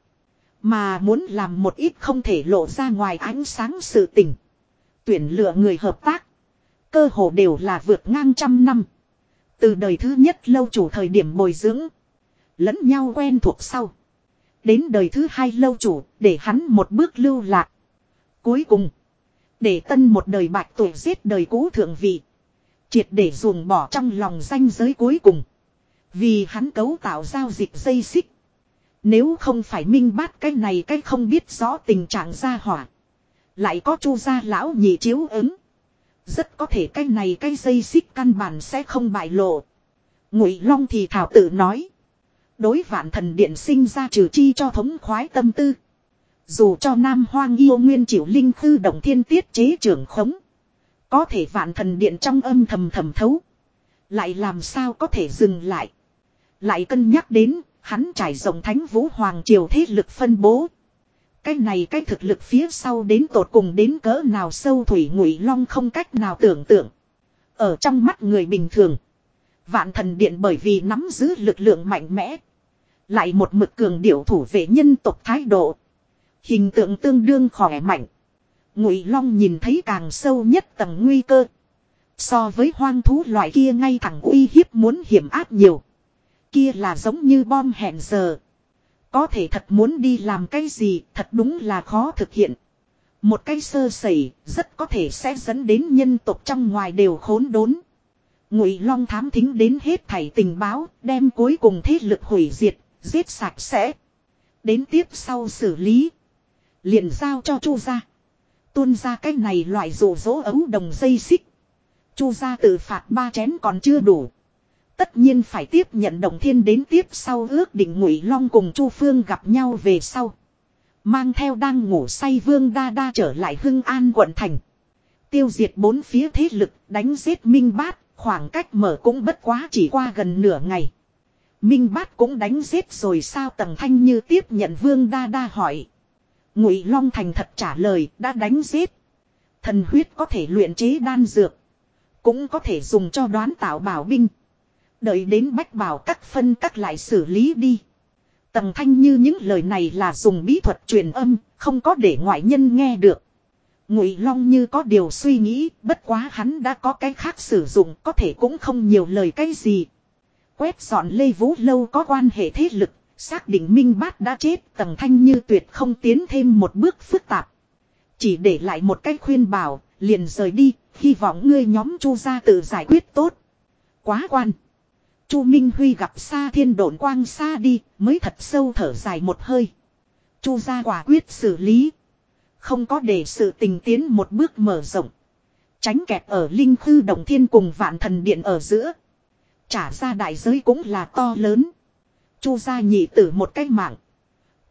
Mà muốn làm một ít không thể lộ ra ngoài ánh sáng sự tình. Tuyển lựa người hợp tác. Cơ hồ đều là vượt ngang trăm năm. Từ đời thứ nhất lâu chủ thời điểm bồi dưỡng. Lẫn nhau quen thuộc sau. Đến đời thứ hai lâu chủ, để hắn một bước lưu lạc. Cuối cùng. Để tân một đời bạch tuổi giết đời cũ thượng vị. Triệt để ruồng bỏ trong lòng danh giới cuối cùng. Vì hắn cấu tạo giao dịch dây xích. Nếu không phải minh bát cái này cái không biết rõ tình trạng gia hỏa. Lại có chu gia lão nhị chiếu ứng. Rất có thể cái này cái dây xích căn bản sẽ không bại lộ. Ngụy Long thì thảo tự nói. Đối vạn thần điện sinh ra trừ chi cho thống khoái tâm tư. Dù cho Nam Hoang yêu nguyên chịu linh khư động thiên tiết chế trưởng khống. Có thể vạn thần điện trong âm thầm thầm thấu. Lại làm sao có thể dừng lại. Lại cân nhắc đến, hắn trải rộng thánh vũ hoàng triều thế lực phân bố. Cái này cái thực lực phía sau đến tột cùng đến cỡ nào sâu thủy ngụy long không cách nào tưởng tượng. Ở trong mắt người bình thường. Vạn thần điện bởi vì nắm giữ lực lượng mạnh mẽ. Lại một mực cường điệu thủ về nhân tộc thái độ. Hình tượng tương đương khỏe mạnh. Ngụy Long nhìn thấy càng sâu nhất tầng nguy cơ. So với hoang thú loại kia ngay thẳng uy hiếp muốn hiểm áp nhiều. Kia là giống như bom hẹn giờ. Có thể thật muốn đi làm cái gì thật đúng là khó thực hiện. Một cái sơ sẩy rất có thể sẽ dẫn đến nhân tộc trong ngoài đều khốn đốn. Ngụy Long thám thính đến hết thảy tình báo, đem cuối cùng thế lực hủy diệt, giết sạch sẽ. Đến tiếp sau xử lý. Liền giao cho Chu gia. Tuôn ra cái này loại rồ rỗ ấu đồng dây xích. Chu gia tự phạt ba chén còn chưa đủ. Tất nhiên phải tiếp nhận đồng thiên đến tiếp sau ước định ngụy long cùng Chu Phương gặp nhau về sau. Mang theo đang ngủ say vương đa đa trở lại hưng an quận thành. Tiêu diệt bốn phía thế lực đánh giết minh bát, khoảng cách mở cũng bất quá chỉ qua gần nửa ngày. Minh bát cũng đánh giết rồi sao tầng thanh như tiếp nhận vương đa đa hỏi. Ngụy Long thành thật trả lời đã đánh giết. Thần huyết có thể luyện chế đan dược. Cũng có thể dùng cho đoán tạo bảo binh. Đợi đến bách bảo các phân các lại xử lý đi. Tầng thanh như những lời này là dùng bí thuật truyền âm, không có để ngoại nhân nghe được. Ngụy Long như có điều suy nghĩ, bất quá hắn đã có cái khác sử dụng, có thể cũng không nhiều lời cái gì. Quét dọn Lê Vũ Lâu có quan hệ thế lực, xác định Minh Bát đã chết, tầng thanh như tuyệt không tiến thêm một bước phức tạp. Chỉ để lại một cách khuyên bảo, liền rời đi, hy vọng ngươi nhóm Chu gia tự giải quyết tốt. Quá quan. Chu Minh Huy gặp xa thiên độn quang xa đi, mới thật sâu thở dài một hơi. Chu gia quả quyết xử lý. Không có để sự tình tiến một bước mở rộng. Tránh kẹt ở linh khư đồng thiên cùng vạn thần điện ở giữa. Trả ra đại giới cũng là to lớn. Chu gia nhị tử một cách mạng.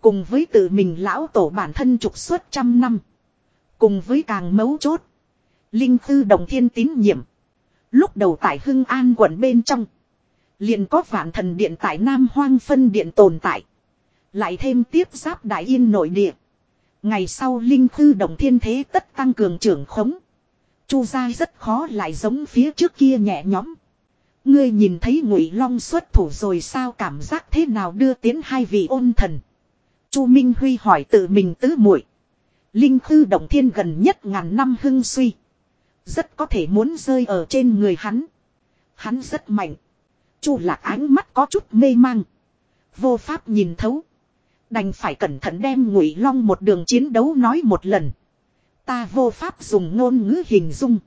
Cùng với tự mình lão tổ bản thân trục xuất trăm năm. Cùng với càng mấu chốt. Linh khư đồng thiên tín nhiệm. Lúc đầu tại Hưng An quận bên trong. Liền có vạn thần điện tại Nam Hoang phân điện tồn tại. Lại thêm tiếp giáp đại yên nội địa. Ngày sau linh khư đồng thiên thế tất tăng cường trưởng khống. Chu gia rất khó lại giống phía trước kia nhẹ nhõm. Ngươi nhìn thấy ngụy long xuất thủ rồi sao cảm giác thế nào đưa tiến hai vị ôn thần. Chu Minh Huy hỏi tự mình tứ muội Linh khư động thiên gần nhất ngàn năm hưng suy. Rất có thể muốn rơi ở trên người hắn. Hắn rất mạnh. Chu lạc ánh mắt có chút mê mang. Vô pháp nhìn thấu. Đành phải cẩn thận đem ngụy long một đường chiến đấu nói một lần. Ta vô pháp dùng ngôn ngữ hình dung.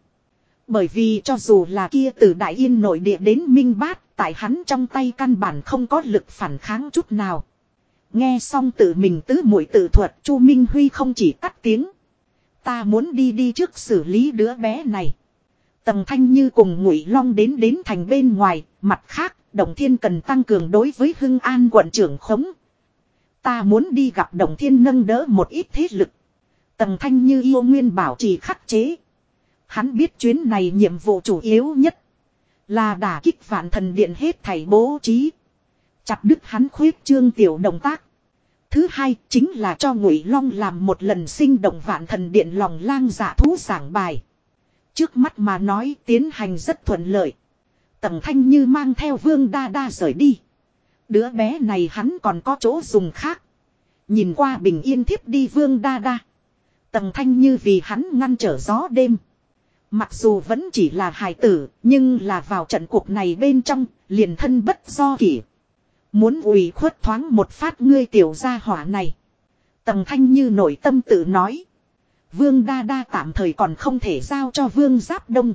Bởi vì cho dù là kia từ Đại Yên nội địa đến Minh Bát, tại hắn trong tay căn bản không có lực phản kháng chút nào. Nghe xong tự mình tứ mũi tự thuật Chu Minh Huy không chỉ cắt tiếng. Ta muốn đi đi trước xử lý đứa bé này. Tầng thanh như cùng ngụy long đến đến thành bên ngoài, mặt khác, Đồng Thiên cần tăng cường đối với Hưng An quận trưởng khống. Ta muốn đi gặp Đồng Thiên nâng đỡ một ít thế lực. Tầng thanh như yêu nguyên bảo trì khắc chế. Hắn biết chuyến này nhiệm vụ chủ yếu nhất là đả kích vạn thần điện hết thảy bố trí. Chặt đứt hắn khuyết trương tiểu động tác. Thứ hai chính là cho Ngụy Long làm một lần sinh động vạn thần điện lòng lang dạ thú giảng bài. Trước mắt mà nói tiến hành rất thuận lợi. Tầng thanh như mang theo vương đa đa rời đi. Đứa bé này hắn còn có chỗ dùng khác. Nhìn qua bình yên thiếp đi vương đa đa. Tầng thanh như vì hắn ngăn trở gió đêm. Mặc dù vẫn chỉ là hài tử, nhưng là vào trận cuộc này bên trong, liền thân bất do kỷ. Muốn ủy khuất thoáng một phát ngươi tiểu gia hỏa này. Tầng thanh như nội tâm tự nói. Vương đa đa tạm thời còn không thể giao cho vương giáp đông.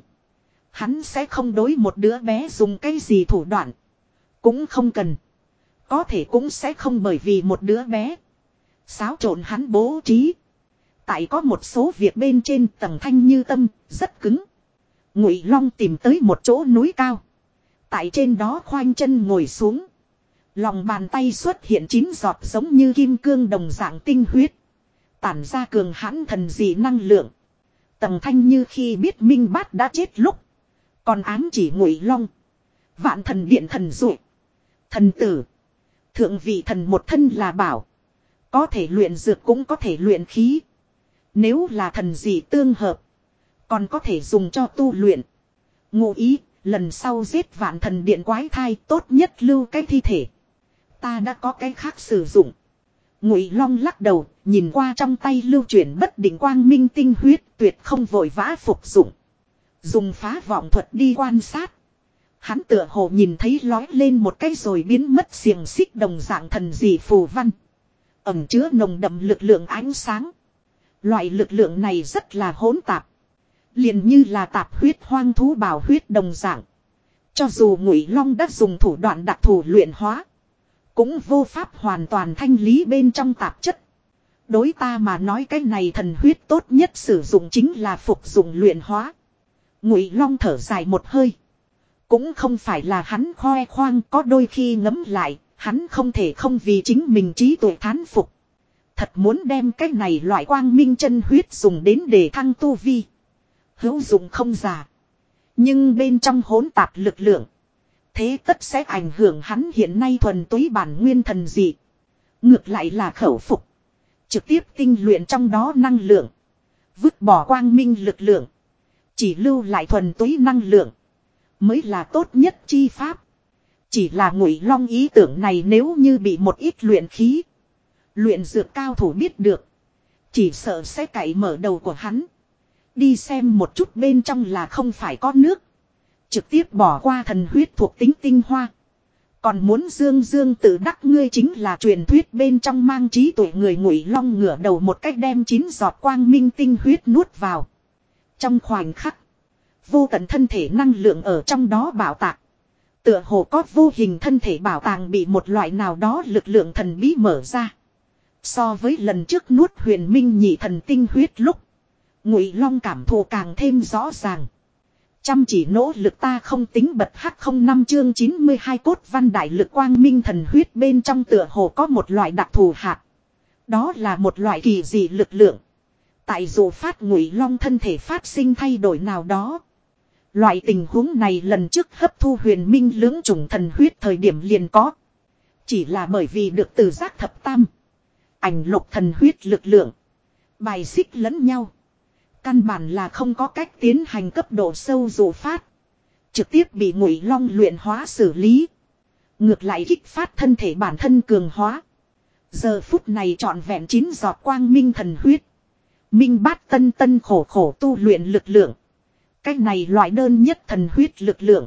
Hắn sẽ không đối một đứa bé dùng cái gì thủ đoạn. Cũng không cần. Có thể cũng sẽ không bởi vì một đứa bé. Xáo trộn hắn bố trí. Tại có một số việc bên trên tầng thanh như tâm, rất cứng. Ngụy Long tìm tới một chỗ núi cao. Tại trên đó khoanh chân ngồi xuống. Lòng bàn tay xuất hiện chín giọt giống như kim cương đồng dạng tinh huyết. Tản ra cường hãn thần dị năng lượng. Tầng thanh như khi biết Minh Bát đã chết lúc. Còn ám chỉ ngụy long. Vạn thần điện thần dụ. Thần tử. Thượng vị thần một thân là bảo. Có thể luyện dược cũng có thể luyện khí. Nếu là thần dị tương hợp. Còn có thể dùng cho tu luyện. Ngụ ý, lần sau giết vạn thần điện quái thai tốt nhất lưu cái thi thể. Ta đã có cái khác sử dụng. Ngụy Long lắc đầu, nhìn qua trong tay lưu chuyển bất định quang minh tinh huyết, tuyệt không vội vã phục dụng. Dùng phá vọng thuật đi quan sát. Hắn tựa hồ nhìn thấy lói lên một cái rồi biến mất xiềng xích đồng dạng thần dị phù văn. Ẩm chứa nồng đậm lực lượng ánh sáng. Loại lực lượng này rất là hỗn tạp. liền như là tạp huyết hoang thú bảo huyết đồng dạng. Cho dù Ngụy Long đã dùng thủ đoạn đặc thù luyện hóa. Cũng vô pháp hoàn toàn thanh lý bên trong tạp chất. Đối ta mà nói cái này thần huyết tốt nhất sử dụng chính là phục dụng luyện hóa. Ngụy Long thở dài một hơi. Cũng không phải là hắn khoe khoang có đôi khi ngấm lại, hắn không thể không vì chính mình trí tuệ thán phục. Thật muốn đem cái này loại quang minh chân huyết dùng đến để thăng tu vi. Hữu dụng không giả. Nhưng bên trong hỗn tạp lực lượng. Thế tất sẽ ảnh hưởng hắn hiện nay thuần túy bản nguyên thần dị. Ngược lại là khẩu phục. Trực tiếp tinh luyện trong đó năng lượng. Vứt bỏ quang minh lực lượng. Chỉ lưu lại thuần túy năng lượng. Mới là tốt nhất chi pháp. Chỉ là ngụy long ý tưởng này nếu như bị một ít luyện khí. Luyện dược cao thủ biết được. Chỉ sợ sẽ cậy mở đầu của hắn. Đi xem một chút bên trong là không phải có nước. Trực tiếp bỏ qua thần huyết thuộc tính tinh hoa. Còn muốn dương dương tự đắc ngươi chính là truyền thuyết bên trong mang trí tuệ người ngụy long ngửa đầu một cách đem chín giọt quang minh tinh huyết nuốt vào. Trong khoảnh khắc, vô tận thân thể năng lượng ở trong đó bảo tạc. Tựa hồ có vô hình thân thể bảo tàng bị một loại nào đó lực lượng thần bí mở ra. So với lần trước nuốt huyền minh nhị thần tinh huyết lúc. Ngụy Long cảm thụ càng thêm rõ ràng. Chăm chỉ nỗ lực ta không tính bật hắc không năm chương 92 cốt văn đại lực quang minh thần huyết bên trong tựa hồ có một loại đặc thù hạt. Đó là một loại kỳ dị lực lượng. Tại dù phát ngụy long thân thể phát sinh thay đổi nào đó. Loại tình huống này lần trước hấp thu huyền minh lưỡng trùng thần huyết thời điểm liền có. Chỉ là bởi vì được từ giác thập tam. Ảnh lục thần huyết lực lượng. Bài xích lẫn nhau. Căn bản là không có cách tiến hành cấp độ sâu dù phát. Trực tiếp bị ngụy long luyện hóa xử lý. Ngược lại kích phát thân thể bản thân cường hóa. Giờ phút này trọn vẹn chín giọt quang minh thần huyết. Minh bát tân tân khổ khổ tu luyện lực lượng. Cách này loại đơn nhất thần huyết lực lượng.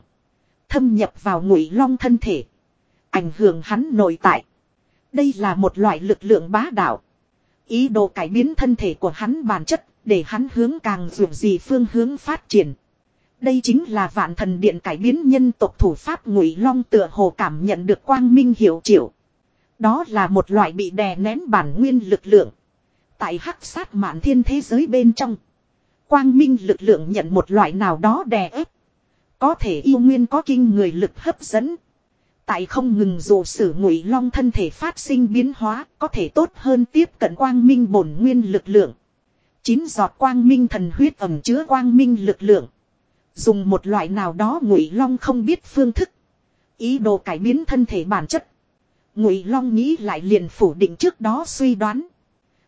Thâm nhập vào ngụy long thân thể. Ảnh hưởng hắn nội tại. Đây là một loại lực lượng bá đạo. Ý đồ cải biến thân thể của hắn bản chất để hắn hướng càng dù gì phương hướng phát triển. Đây chính là vạn thần điện cải biến nhân tộc thủ pháp ngụy long tựa hồ cảm nhận được quang minh hiểu triệu. Đó là một loại bị đè nén bản nguyên lực lượng. Tại hắc sát mạn thiên thế giới bên trong. Quang minh lực lượng nhận một loại nào đó đè ép. Có thể yêu nguyên có kinh người lực hấp dẫn. Tại không ngừng dụ sử ngụy long thân thể phát sinh biến hóa, có thể tốt hơn tiếp cận quang minh bổn nguyên lực lượng. Chín giọt quang minh thần huyết ẩm chứa quang minh lực lượng. Dùng một loại nào đó ngụy long không biết phương thức. Ý đồ cải biến thân thể bản chất. Ngụy long nghĩ lại liền phủ định trước đó suy đoán.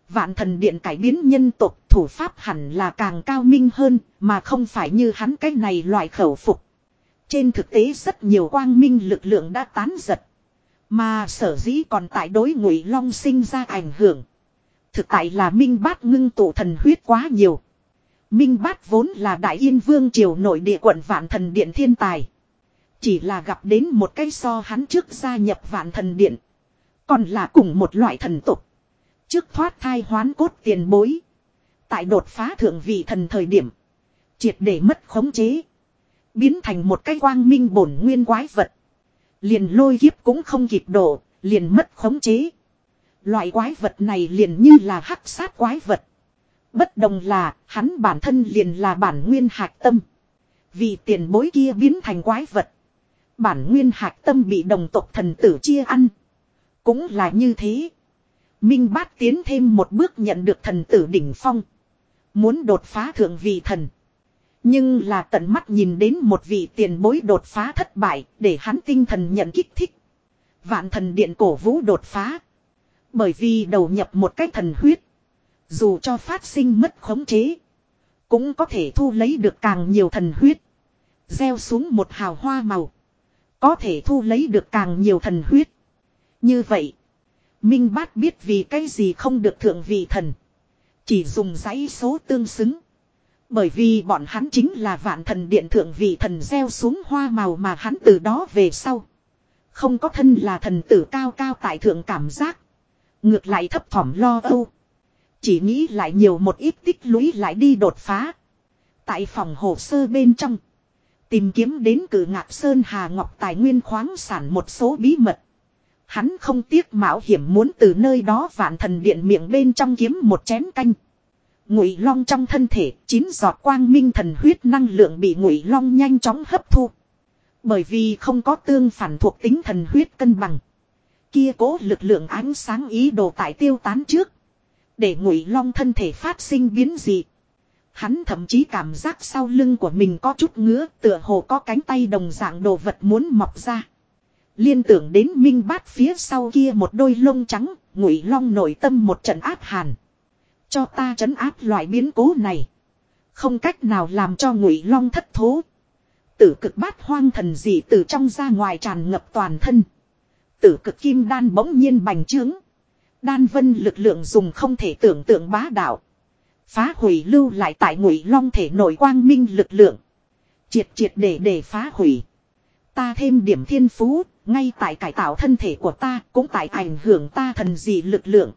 Vạn thần điện cải biến nhân tộc, thủ pháp hẳn là càng cao minh hơn, mà không phải như hắn cái này loại khẩu phục. Trên thực tế rất nhiều quang minh lực lượng đã tán giật. Mà sở dĩ còn tại đối ngụy long sinh ra ảnh hưởng. Thực tại là minh bát ngưng tụ thần huyết quá nhiều. Minh Bát vốn là Đại Yên Vương triều nội địa quận Vạn Thần Điện thiên tài. Chỉ là gặp đến một cái so hắn trước gia nhập Vạn Thần Điện. Còn là cùng một loại thần tục. Trước thoát thai hoán cốt tiền bối. Tại đột phá thượng vị thần thời điểm. Triệt để mất khống chế. Biến thành một cái quang minh bổn nguyên quái vật. Liền lôi kiếp cũng không kịp đổ. Liền mất khống chế. Loại quái vật này liền như là hắc sát quái vật. Bất đồng là, hắn bản thân liền là bản nguyên hạc tâm. Vì tiền bối kia biến thành quái vật. Bản nguyên hạc tâm bị đồng tộc thần tử chia ăn. Cũng là như thế. Minh bát tiến thêm một bước nhận được thần tử đỉnh phong. Muốn đột phá thượng vị thần. Nhưng là tận mắt nhìn đến một vị tiền bối đột phá thất bại, để hắn tinh thần nhận kích thích. Vạn thần điện cổ vũ đột phá. Bởi vì đầu nhập một cách thần huyết. Dù cho phát sinh mất khống chế. Cũng có thể thu lấy được càng nhiều thần huyết. Gieo xuống một hào hoa màu. Có thể thu lấy được càng nhiều thần huyết. Như vậy. Minh bát biết vì cái gì không được thượng vị thần. Chỉ dùng dãy số tương xứng. Bởi vì bọn hắn chính là vạn thần điện thượng vị thần gieo xuống hoa màu mà hắn từ đó về sau. Không có thân là thần tử cao cao tại thượng cảm giác. Ngược lại thấp thỏm lo âu. Chỉ nghĩ lại nhiều một ít tích lũy lại đi đột phá. Tại phòng hồ sơ bên trong. Tìm kiếm đến cử ngạc Sơn Hà Ngọc tài nguyên khoáng sản một số bí mật. Hắn không tiếc mạo hiểm muốn từ nơi đó vạn thần điện miệng bên trong kiếm một chén canh. Ngụy long trong thân thể, chín giọt quang minh thần huyết năng lượng bị ngụy long nhanh chóng hấp thu. Bởi vì không có tương phản thuộc tính thần huyết cân bằng. Kia cố lực lượng ánh sáng ý đồ tại tiêu tán trước. Để ngụy long thân thể phát sinh biến dị. Hắn thậm chí cảm giác sau lưng của mình có chút ngứa tựa hồ có cánh tay đồng dạng đồ vật muốn mọc ra. Liên tưởng đến minh bát phía sau kia một đôi lông trắng, ngụy long nội tâm một trận áp hàn. Cho ta trấn áp loại biến cố này. Không cách nào làm cho ngụy long thất thố. Tử cực bát hoang thần dị từ trong ra ngoài tràn ngập toàn thân. Tử cực kim đan bỗng nhiên bành trướng. Đan vân lực lượng dùng không thể tưởng tượng bá đạo. Phá hủy lưu lại tại ngụy long thể nội quang minh lực lượng. Triệt triệt để để phá hủy. Ta thêm điểm thiên phú, ngay tại cải tạo thân thể của ta, cũng tại ảnh hưởng ta thần dị lực lượng.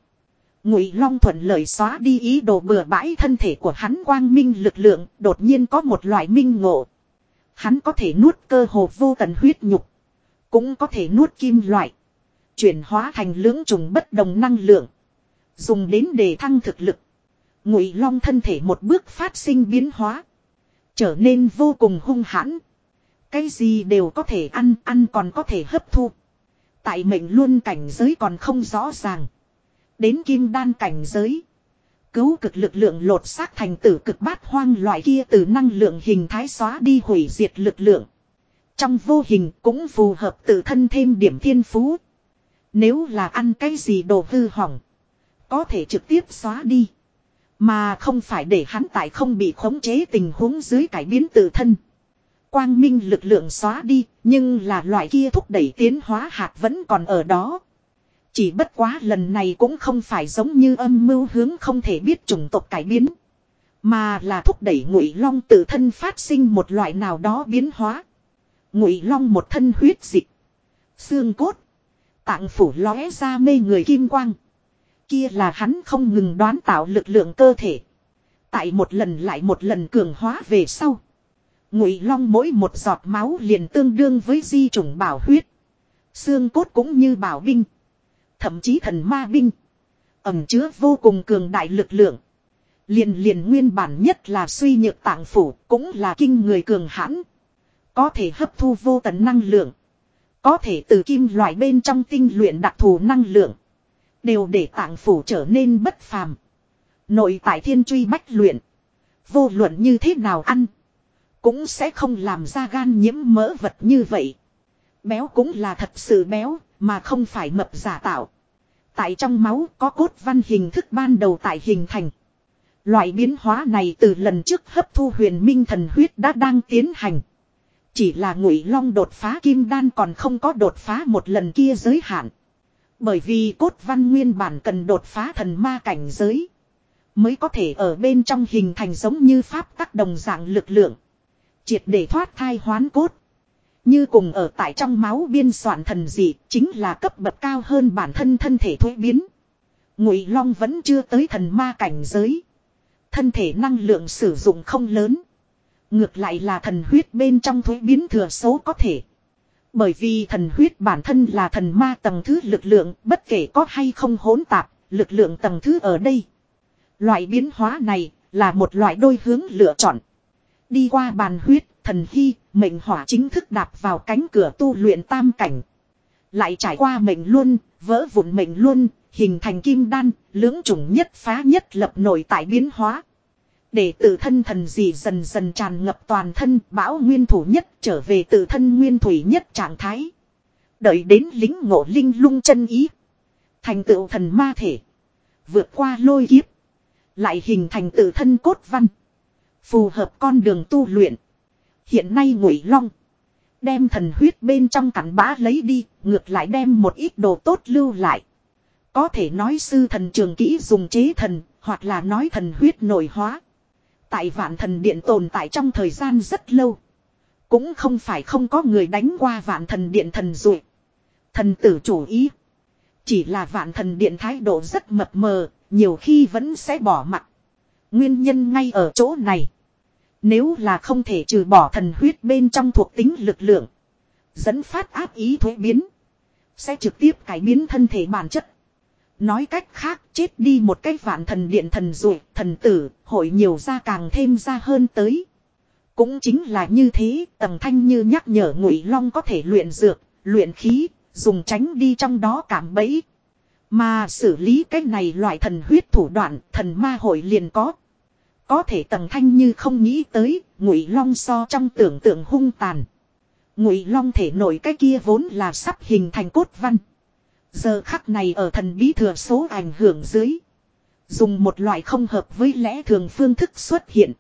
Ngụy Long thuận lời xóa đi ý đồ bừa bãi thân thể của hắn quang minh lực lượng, đột nhiên có một loại minh ngộ. Hắn có thể nuốt cơ hồ vô tận huyết nhục, cũng có thể nuốt kim loại, chuyển hóa thành lưỡng trùng bất đồng năng lượng, dùng đến để thăng thực lực. Ngụy Long thân thể một bước phát sinh biến hóa, trở nên vô cùng hung hãn. Cái gì đều có thể ăn, ăn còn có thể hấp thu. Tại mệnh luôn cảnh giới còn không rõ ràng. Đến kim đan cảnh giới. Cứu cực lực lượng lột xác thành tử cực bát hoang loại kia từ năng lượng hình thái xóa đi hủy diệt lực lượng. Trong vô hình cũng phù hợp tự thân thêm điểm thiên phú. Nếu là ăn cái gì đồ hư hỏng. Có thể trực tiếp xóa đi. Mà không phải để hắn tại không bị khống chế tình huống dưới cải biến tự thân. Quang minh lực lượng xóa đi, nhưng là loại kia thúc đẩy tiến hóa hạt vẫn còn ở đó. Chỉ bất quá lần này cũng không phải giống như âm mưu hướng không thể biết chủng tộc cải biến. Mà là thúc đẩy ngụy long tự thân phát sinh một loại nào đó biến hóa. Ngụy long một thân huyết dịch. Xương cốt. Tạng phủ lóe ra mê người kim quang. Kia là hắn không ngừng đoán tạo lực lượng cơ thể. Tại một lần lại một lần cường hóa về sau. Ngụy long mỗi một giọt máu liền tương đương với di chủng bảo huyết. Xương cốt cũng như bảo binh. Thậm chí thần ma binh. Ẩm chứa vô cùng cường đại lực lượng. Liền liền nguyên bản nhất là suy nhược tạng phủ cũng là kinh người cường hãn. Có thể hấp thu vô tận năng lượng. Có thể từ kim loại bên trong tinh luyện đặc thù năng lượng. Đều để tạng phủ trở nên bất phàm. Nội tại thiên truy bách luyện. Vô luận như thế nào ăn. Cũng sẽ không làm ra gan nhiễm mỡ vật như vậy. Béo cũng là thật sự béo, mà không phải mập giả tạo. Tại trong máu có cốt văn hình thức ban đầu tại hình thành. Loại biến hóa này từ lần trước hấp thu huyền minh thần huyết đã đang tiến hành. Chỉ là ngụy long đột phá kim đan còn không có đột phá một lần kia giới hạn. Bởi vì cốt văn nguyên bản cần đột phá thần ma cảnh giới. Mới có thể ở bên trong hình thành giống như pháp các đồng dạng lực lượng. Triệt để thoát thai hoán cốt. Như cùng ở tại trong máu biên soạn thần dị, chính là cấp bậc cao hơn bản thân thân thể thuế biến. Ngụy Long vẫn chưa tới thần ma cảnh giới. Thân thể năng lượng sử dụng không lớn. Ngược lại là thần huyết bên trong thuế biến thừa số có thể. Bởi vì thần huyết bản thân là thần ma tầng thứ lực lượng, bất kể có hay không hỗn tạp, lực lượng tầng thứ ở đây. Loại biến hóa này là một loại đôi hướng lựa chọn. Đi qua bàn huyết, thần hy, mệnh hỏa chính thức đạp vào cánh cửa tu luyện tam cảnh. Lại trải qua mệnh luân, vỡ vụn mệnh luân, hình thành kim đan, lưỡng chủng nhất phá nhất lập nổi tại biến hóa. Để tự thân thần dị dần dần tràn ngập toàn thân, bão nguyên thủ nhất trở về tự thân nguyên thủy nhất trạng thái. Đợi đến lính ngộ linh lung chân ý. Thành tựu thần ma thể. Vượt qua lôi kiếp. Lại hình thành tự thân cốt văn. Phù hợp con đường tu luyện. Hiện nay ngụy long. Đem thần huyết bên trong cắn bã lấy đi. Ngược lại đem một ít đồ tốt lưu lại. Có thể nói sư thần trường kỹ dùng chế thần. Hoặc là nói thần huyết nội hóa. Tại vạn thần điện tồn tại trong thời gian rất lâu. Cũng không phải không có người đánh qua vạn thần điện thần rụi, Thần tử chủ ý. Chỉ là vạn thần điện thái độ rất mập mờ, nhiều khi vẫn sẽ bỏ mặt. Nguyên nhân ngay ở chỗ này. Nếu là không thể trừ bỏ thần huyết bên trong thuộc tính lực lượng. Dẫn phát áp ý thuế biến. Sẽ trực tiếp cải biến thân thể bản chất. Nói cách khác chết đi một cái vạn thần điện thần dụ, thần tử, hội nhiều ra càng thêm ra hơn tới. Cũng chính là như thế, tầng thanh như nhắc nhở ngụy long có thể luyện dược, luyện khí, dùng tránh đi trong đó cảm bẫy. Mà xử lý cái này loại thần huyết thủ đoạn, thần ma hội liền có. Có thể tầng thanh như không nghĩ tới, ngụy long so trong tưởng tượng hung tàn. Ngụy long thể nổi cái kia vốn là sắp hình thành cốt văn. Giờ khắc này ở thần bí thừa số ảnh hưởng dưới. Dùng một loại không hợp với lẽ thường phương thức xuất hiện.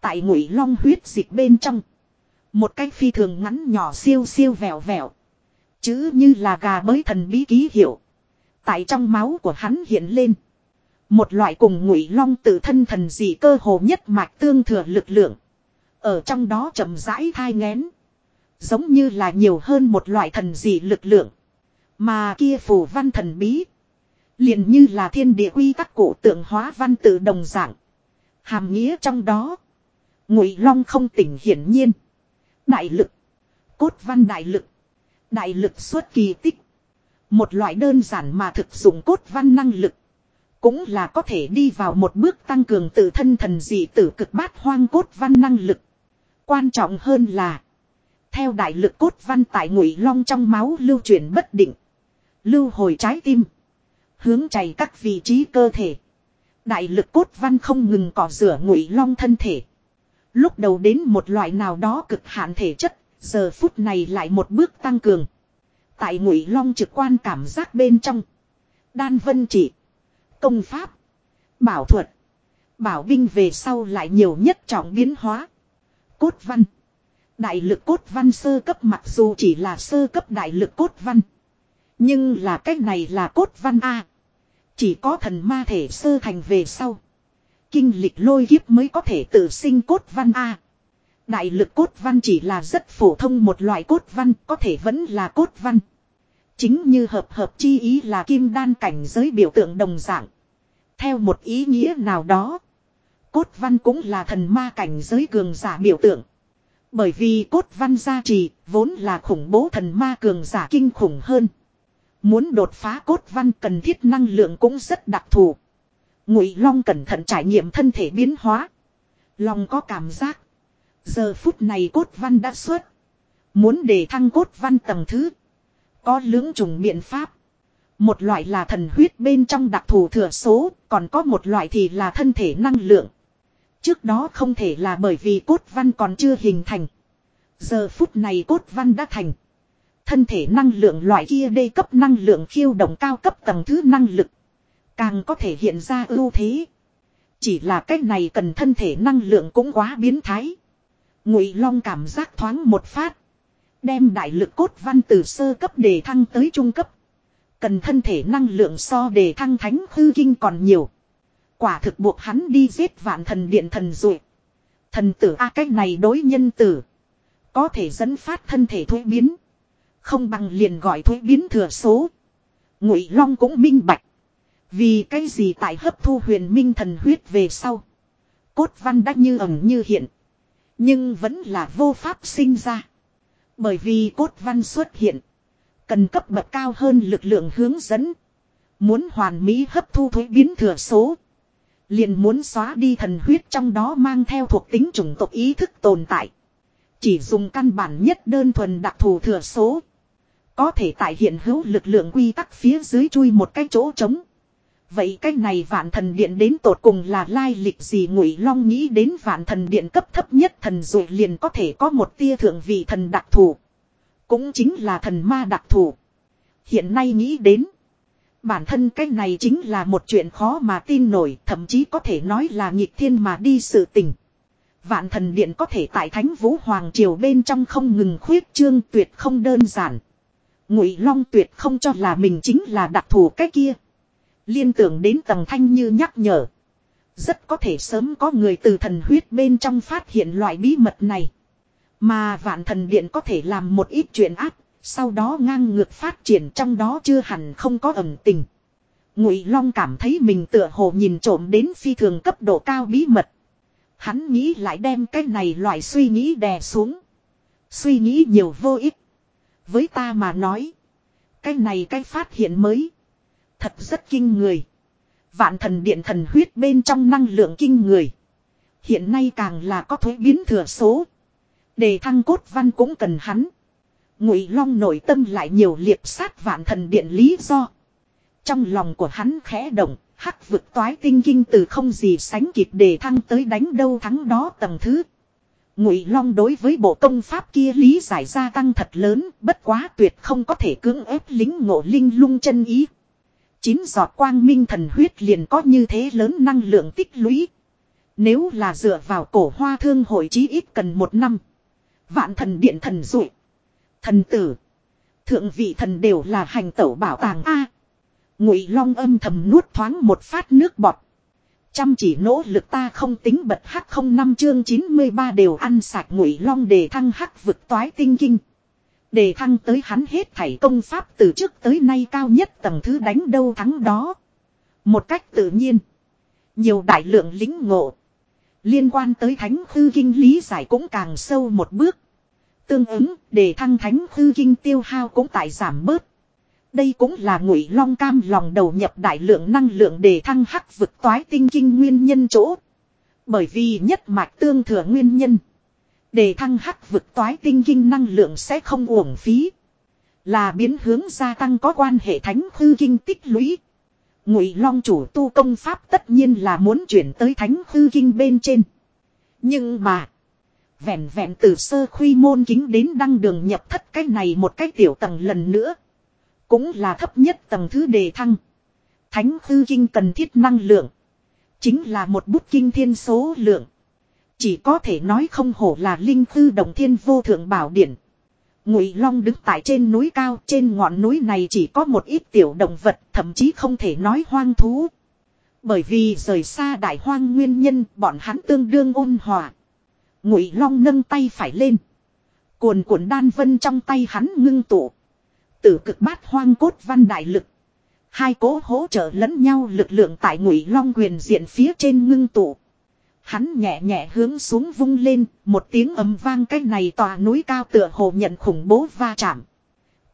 Tại ngụy long huyết dịch bên trong. Một cái phi thường ngắn nhỏ siêu siêu vẹo vẹo. Chứ như là gà bới thần bí ký hiệu. Tại trong máu của hắn hiện lên. Một loại cùng ngụy long tự thân thần dị cơ hồ nhất mạch tương thừa lực lượng. Ở trong đó chậm rãi thai ngén. Giống như là nhiều hơn một loại thần dị lực lượng. Mà kia phù văn thần bí. liền như là thiên địa quy tắc cổ tượng hóa văn tự đồng dạng. Hàm nghĩa trong đó. Ngụy long không tỉnh hiển nhiên. Đại lực. Cốt văn đại lực. Đại lực xuất kỳ tích. Một loại đơn giản mà thực dụng cốt văn năng lực. Cũng là có thể đi vào một bước tăng cường tự thân thần dị tử cực bát hoang cốt văn năng lực. Quan trọng hơn là. Theo đại lực cốt văn tại ngụy long trong máu lưu truyền bất định. Lưu hồi trái tim. Hướng chảy các vị trí cơ thể. Đại lực cốt văn không ngừng cỏ rửa ngụy long thân thể. Lúc đầu đến một loại nào đó cực hạn thể chất, giờ phút này lại một bước tăng cường. Tại ngụy long trực quan cảm giác bên trong. Đan vân chỉ. Công pháp. Bảo thuật. Bảo binh về sau lại nhiều nhất trọng biến hóa. Cốt văn. Đại lực cốt văn sơ cấp mặc dù chỉ là sơ cấp đại lực cốt văn. Nhưng là cách này là cốt văn A. Chỉ có thần ma thể sơ thành về sau. Kinh lịch lôi kiếp mới có thể tự sinh cốt văn A. Đại lực cốt văn chỉ là rất phổ thông một loại cốt văn, có thể vẫn là cốt văn. Chính như hợp hợp chi ý là kim đan cảnh giới biểu tượng đồng dạng. Theo một ý nghĩa nào đó. Cốt văn cũng là thần ma cảnh giới cường giả biểu tượng. Bởi vì cốt văn gia trì, vốn là khủng bố thần ma cường giả kinh khủng hơn. Muốn đột phá cốt văn cần thiết năng lượng cũng rất đặc thù. Ngụy Long cẩn thận trải nghiệm thân thể biến hóa. Long có cảm giác. Giờ phút này cốt văn đã xuất. Muốn để thăng cốt văn tầng thứ. Có lưỡng trùng biện pháp. Một loại là thần huyết bên trong đặc thù thừa số, còn có một loại thì là thân thể năng lượng. Trước đó không thể là bởi vì cốt văn còn chưa hình thành. Giờ phút này cốt văn đã thành. Thân thể năng lượng loại kia đê cấp năng lượng khiêu động cao cấp tầng thứ năng lực. Càng có thể hiện ra ưu thế. Chỉ là cách này cần thân thể năng lượng cũng quá biến thái. Ngụy Long cảm giác thoáng một phát. Đem đại lực cốt văn từ sơ cấp đề thăng tới trung cấp. Cần thân thể năng lượng so đề thăng thánh hư kinh còn nhiều. Quả thực buộc hắn đi giết vạn thần điện thần rồi. Thần tử A cách này đối nhân tử. Có thể dẫn phát thân thể thuế biến. Không bằng liền gọi thuế biến thừa số. Ngụy Long cũng minh bạch. Vì cái gì tại hấp thu huyền minh thần huyết về sau. Cốt văn đã như ẩn như hiện. Nhưng vẫn là vô pháp sinh ra. Bởi vì cốt văn xuất hiện. Cần cấp bậc cao hơn lực lượng hướng dẫn. Muốn hoàn mỹ hấp thu thuế biến thừa số. Liền muốn xóa đi thần huyết trong đó mang theo thuộc tính chủng tộc ý thức tồn tại. Chỉ dùng căn bản nhất đơn thuần đặc thù thừa số. Có thể tại hiện hữu lực lượng quy tắc phía dưới chui một cái chỗ trống. Vậy cái này vạn thần điện đến tột cùng là lai lịch gì ngụy long nghĩ đến vạn thần điện cấp thấp nhất thần dụ liền có thể có một tia thượng vị thần đặc thù. Cũng chính là thần ma đặc thù. Hiện nay nghĩ đến. Bản thân cái này chính là một chuyện khó mà tin nổi, thậm chí có thể nói là nghịch thiên mà đi sự tình. Vạn thần điện có thể tại thánh vũ hoàng triều bên trong không ngừng khuyết trương tuyệt không đơn giản. Ngụy Long tuyệt không cho là mình chính là đặc thù cái kia. Liên tưởng đến tầng thanh như nhắc nhở. Rất có thể sớm có người từ thần huyết bên trong phát hiện loại bí mật này. Mà vạn thần điện có thể làm một ít chuyện ác, sau đó ngang ngược phát triển trong đó chưa hẳn không có ẩn tình. Ngụy Long cảm thấy mình tựa hồ nhìn trộm đến phi thường cấp độ cao bí mật. Hắn nghĩ lại đem cái này loại suy nghĩ đè xuống. Suy nghĩ nhiều vô ích. Với ta mà nói. Cái này cái phát hiện mới. Thật rất kinh người. Vạn thần điện thần huyết bên trong năng lượng kinh người. Hiện nay càng là có thuế biến thừa số. Đề thăng cốt văn cũng cần hắn. Ngụy Long nội tâm lại nhiều liệp sát vạn thần điện lý do. Trong lòng của hắn khẽ động, hắc vực toái tinh kinh từ không gì sánh kịp đề thăng tới đánh đâu thắng đó tầng thứ. Ngụy Long đối với bộ công pháp kia lý giải gia tăng thật lớn, bất quá tuyệt không có thể cưỡng ép lính ngộ linh lung chân ý. Chín giọt quang minh thần huyết liền có như thế lớn năng lượng tích lũy. Nếu là dựa vào cổ hoa thương hội chí ít cần một năm. Vạn thần điện thần dụ. Thần tử. Thượng vị thần đều là hành tẩu bảo tàng A. Ngụy Long âm thầm nuốt thoáng một phát nước bọt. Chăm chỉ nỗ lực ta không tính bật hắc không năm chương 93 đều ăn sạch Ngụy Long để thăng hắc vực toái tinh kinh. Để thăng tới hắn hết thảy công pháp từ trước tới nay cao nhất tầng thứ đánh đâu thắng đó. Một cách tự nhiên. Nhiều đại lượng lính ngộ. Liên quan tới thánh khư kinh lý giải cũng càng sâu một bước. Tương ứng, để thăng thánh khư kinh tiêu hao cũng tại giảm bớt. Đây cũng là ngụy long cam lòng đầu nhập đại lượng năng lượng để thăng hắc vực toái tinh kinh nguyên nhân chỗ. Bởi vì nhất mạch tương thừa nguyên nhân. Để thăng hắc vực toái tinh kinh năng lượng sẽ không uổng phí. Là biến hướng gia tăng có quan hệ thánh khư kinh tích lũy. Ngụy long chủ tu công pháp tất nhiên là muốn chuyển tới thánh khư kinh bên trên. Nhưng mà. Vẹn vẹn từ sơ khuy môn kính đến đăng đường nhập thất cái này một cái tiểu tầng lần nữa. Cũng là thấp nhất tầng thứ đề thăng. Thánh thư kinh cần thiết năng lượng. Chính là một bút kinh thiên số lượng. Chỉ có thể nói không hổ là linh thư đồng thiên vô thượng bảo điển. Ngụy Long đứng tại trên núi cao, trên ngọn núi này chỉ có một ít tiểu động vật, thậm chí không thể nói hoang thú. Bởi vì rời xa đại hoang nguyên nhân, bọn hắn tương đương ôn hòa. Ngụy Long nâng tay phải lên. Cuồn cuộn đan vân trong tay hắn ngưng tụ. Tử cực bát hoang cốt văn đại lực. Hai cố hỗ trợ lẫn nhau lực lượng tại Ngụy Long quyền diện phía trên ngưng tụ. Hắn nhẹ nhẹ hướng xuống vung lên, một tiếng ầm vang cái này tòa núi cao tựa hồ nhận khủng bố va chạm.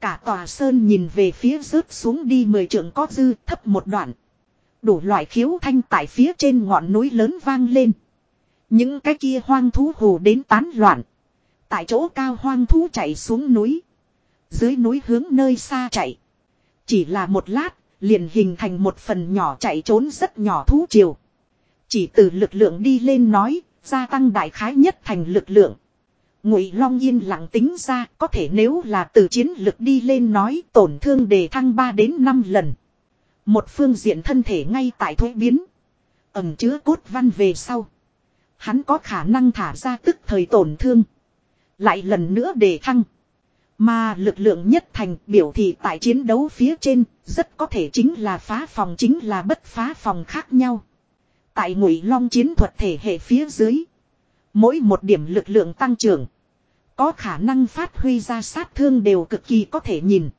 Cả tòa sơn nhìn về phía rớt xuống đi mười trượng có dư thấp một đoạn. Đủ loại khiếu thanh tại phía trên ngọn núi lớn vang lên. Những cái kia hoang thú hù đến tán loạn. Tại chỗ cao hoang thú chạy xuống núi. Dưới núi hướng nơi xa chạy. Chỉ là một lát, liền hình thành một phần nhỏ chạy trốn rất nhỏ thú triều. Chỉ từ lực lượng đi lên nói, gia tăng đại khái nhất thành lực lượng. Ngụy Long yên lặng tính ra, có thể nếu là từ chiến lực đi lên nói, tổn thương đề thăng 3 đến 5 lần. Một phương diện thân thể ngay tại thuế biến. Ẩm chứa cốt văn về sau. Hắn có khả năng thả ra tức thời tổn thương. Lại lần nữa đề thăng. Mà lực lượng nhất thành biểu thị tại chiến đấu phía trên, rất có thể chính là phá phòng chính là bất phá phòng khác nhau. Tại ngụy long chiến thuật thể hệ phía dưới. Mỗi một điểm lực lượng tăng trưởng. Có khả năng phát huy ra sát thương đều cực kỳ có thể nhìn.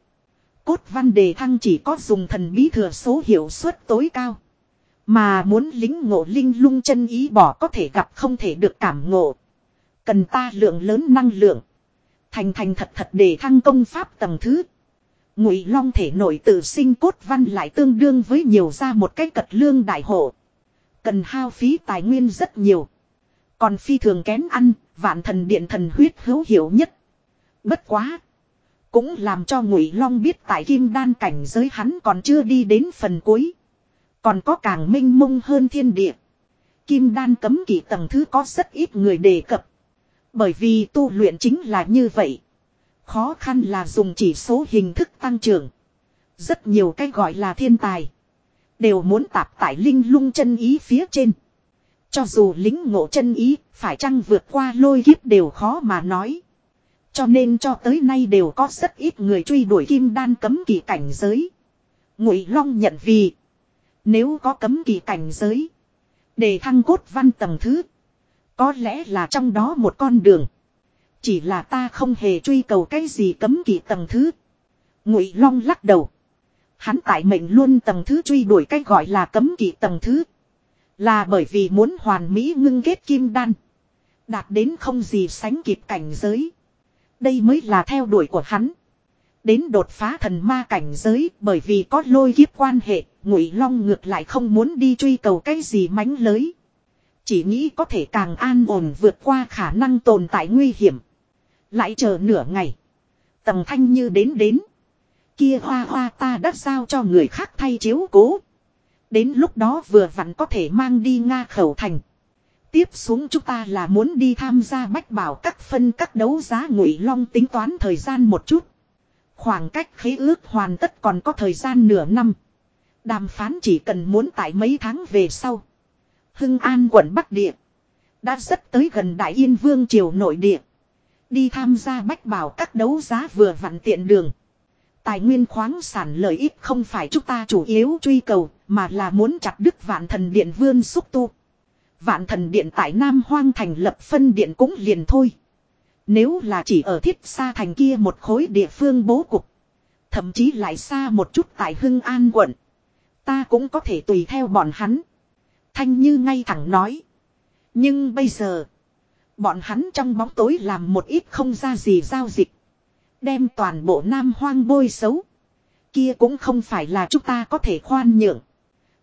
Cốt văn đề thăng chỉ có dùng thần bí thừa số hiệu suất tối cao. Mà muốn lính ngộ linh lung chân ý bỏ có thể gặp không thể được cảm ngộ. Cần ta lượng lớn năng lượng. Thành thành thật thật để thăng công pháp tầng thứ. Ngụy long thể nội tự sinh cốt văn lại tương đương với nhiều ra một cái cật lương đại hộ. Cần hao phí tài nguyên rất nhiều. Còn phi thường kén ăn, vạn thần điện thần huyết hữu hiệu nhất. Bất quá. Cũng làm cho Ngụy Long biết tại kim đan cảnh giới hắn còn chưa đi đến phần cuối. Còn có càng minh mông hơn thiên địa. Kim đan cấm kỵ tầng thứ có rất ít người đề cập. Bởi vì tu luyện chính là như vậy. Khó khăn là dùng chỉ số hình thức tăng trưởng. Rất nhiều cái gọi là thiên tài. Đều muốn tạp tại linh lung chân ý phía trên. Cho dù lính ngộ chân ý, phải chăng vượt qua lôi kiếp đều khó mà nói. Cho nên cho tới nay đều có rất ít người truy đuổi kim đan cấm kỳ cảnh giới. Ngụy Long nhận vì. Nếu có cấm kỳ cảnh giới. Để thăng cốt văn tầng thứ. Có lẽ là trong đó một con đường. Chỉ là ta không hề truy cầu cái gì cấm kỵ tầng thứ. Ngụy Long lắc đầu. Hắn tại mệnh luôn tầng thứ truy đuổi cái gọi là cấm kỵ tầng thứ. Là bởi vì muốn hoàn mỹ ngưng kết kim đan. Đạt đến không gì sánh kịp cảnh giới. Đây mới là theo đuổi của hắn. Đến đột phá thần ma cảnh giới bởi vì có lôi kiếp quan hệ, ngụy long ngược lại không muốn đi truy cầu cái gì mánh lới. Chỉ nghĩ có thể càng an ổn vượt qua khả năng tồn tại nguy hiểm. Lại chờ nửa ngày. Tầng thanh như đến đến. Kia hoa hoa ta đã giao cho người khác thay chiếu cố. Đến lúc đó vừa vặn có thể mang đi Nga khẩu thành. Tiếp xuống chúng ta là muốn đi tham gia bách bảo các phân các đấu giá ngụy long tính toán thời gian một chút. Khoảng cách khế ước hoàn tất còn có thời gian nửa năm. Đàm phán chỉ cần muốn tại mấy tháng về sau. Hưng An quận Bắc Địa. Đã rất tới gần Đại Yên Vương Triều nội địa. Đi tham gia bách bảo các đấu giá vừa vặn tiện đường. Tài nguyên khoáng sản lợi ích không phải chúng ta chủ yếu truy cầu, mà là muốn chặt đứt vạn thần điện vươn xúc tu. Vạn thần điện tại Nam Hoang thành lập phân điện cũng liền thôi. Nếu là chỉ ở thiết xa thành kia một khối địa phương bố cục. Thậm chí lại xa một chút tại Hưng An quận. Ta cũng có thể tùy theo bọn hắn. Thanh như ngay thẳng nói. Nhưng bây giờ. Bọn hắn trong bóng tối làm một ít không ra gì giao dịch. Đem toàn bộ Nam Hoang bôi xấu. Kia cũng không phải là chúng ta có thể khoan nhượng.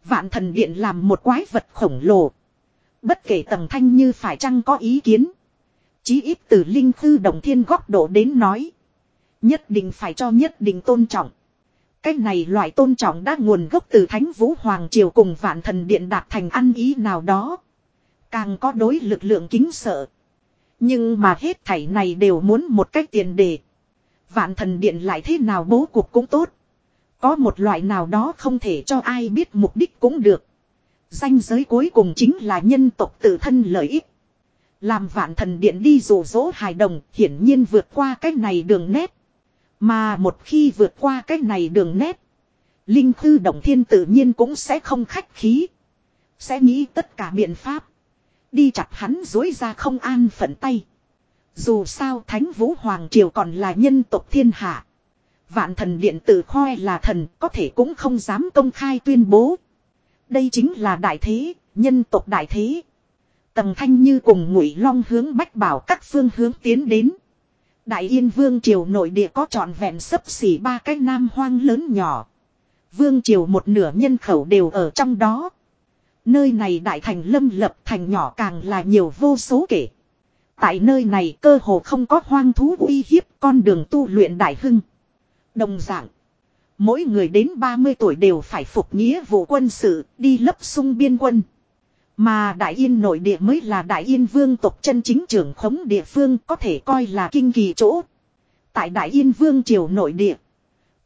Vạn thần điện làm một quái vật khổng lồ. Bất kể tầng thanh như phải chăng có ý kiến. Chí ít từ linh khư đồng thiên góc độ đến nói. Nhất định phải cho nhất định tôn trọng. Cái này loại tôn trọng đã nguồn gốc từ Thánh Vũ Hoàng Triều cùng vạn thần điện đạt thành ăn ý nào đó. Càng có đối lực lượng kính sợ. Nhưng mà hết thảy này đều muốn một cách tiền đề. Vạn thần điện lại thế nào bố cục cũng tốt. Có một loại nào đó không thể cho ai biết mục đích cũng được. Danh giới cuối cùng chính là nhân tộc tự thân lợi ích. Làm vạn thần điện đi rủ rỗ hài đồng, hiển nhiên vượt qua cái này đường nét. Mà một khi vượt qua cái này đường nét. Linh thư động thiên tự nhiên cũng sẽ không khách khí. Sẽ nghĩ tất cả biện pháp. Đi chặt hắn dối ra không an phận tay. Dù sao Thánh Vũ Hoàng Triều còn là nhân tộc thiên hạ. Vạn thần điện tử khoe là thần có thể cũng không dám công khai tuyên bố. Đây chính là đại thế, nhân tộc đại thế. Tầm thanh như cùng ngụy long hướng bách bảo các phương hướng tiến đến. Đại yên vương triều nội địa có trọn vẹn sấp xỉ ba cái nam hoang lớn nhỏ. Vương triều một nửa nhân khẩu đều ở trong đó. Nơi này đại thành lâm lập, thành nhỏ càng là nhiều vô số kể. Tại nơi này cơ hồ không có hoang thú uy hiếp, con đường tu luyện đại hưng. Đồng dạng. Mỗi người đến 30 tuổi đều phải phục nghĩa vụ quân sự, đi lấp sung biên quân. Mà Đại Yên nội địa mới là Đại Yên vương tộc chân chính trưởng khống địa phương có thể coi là kinh kỳ chỗ. Tại Đại Yên vương triều nội địa.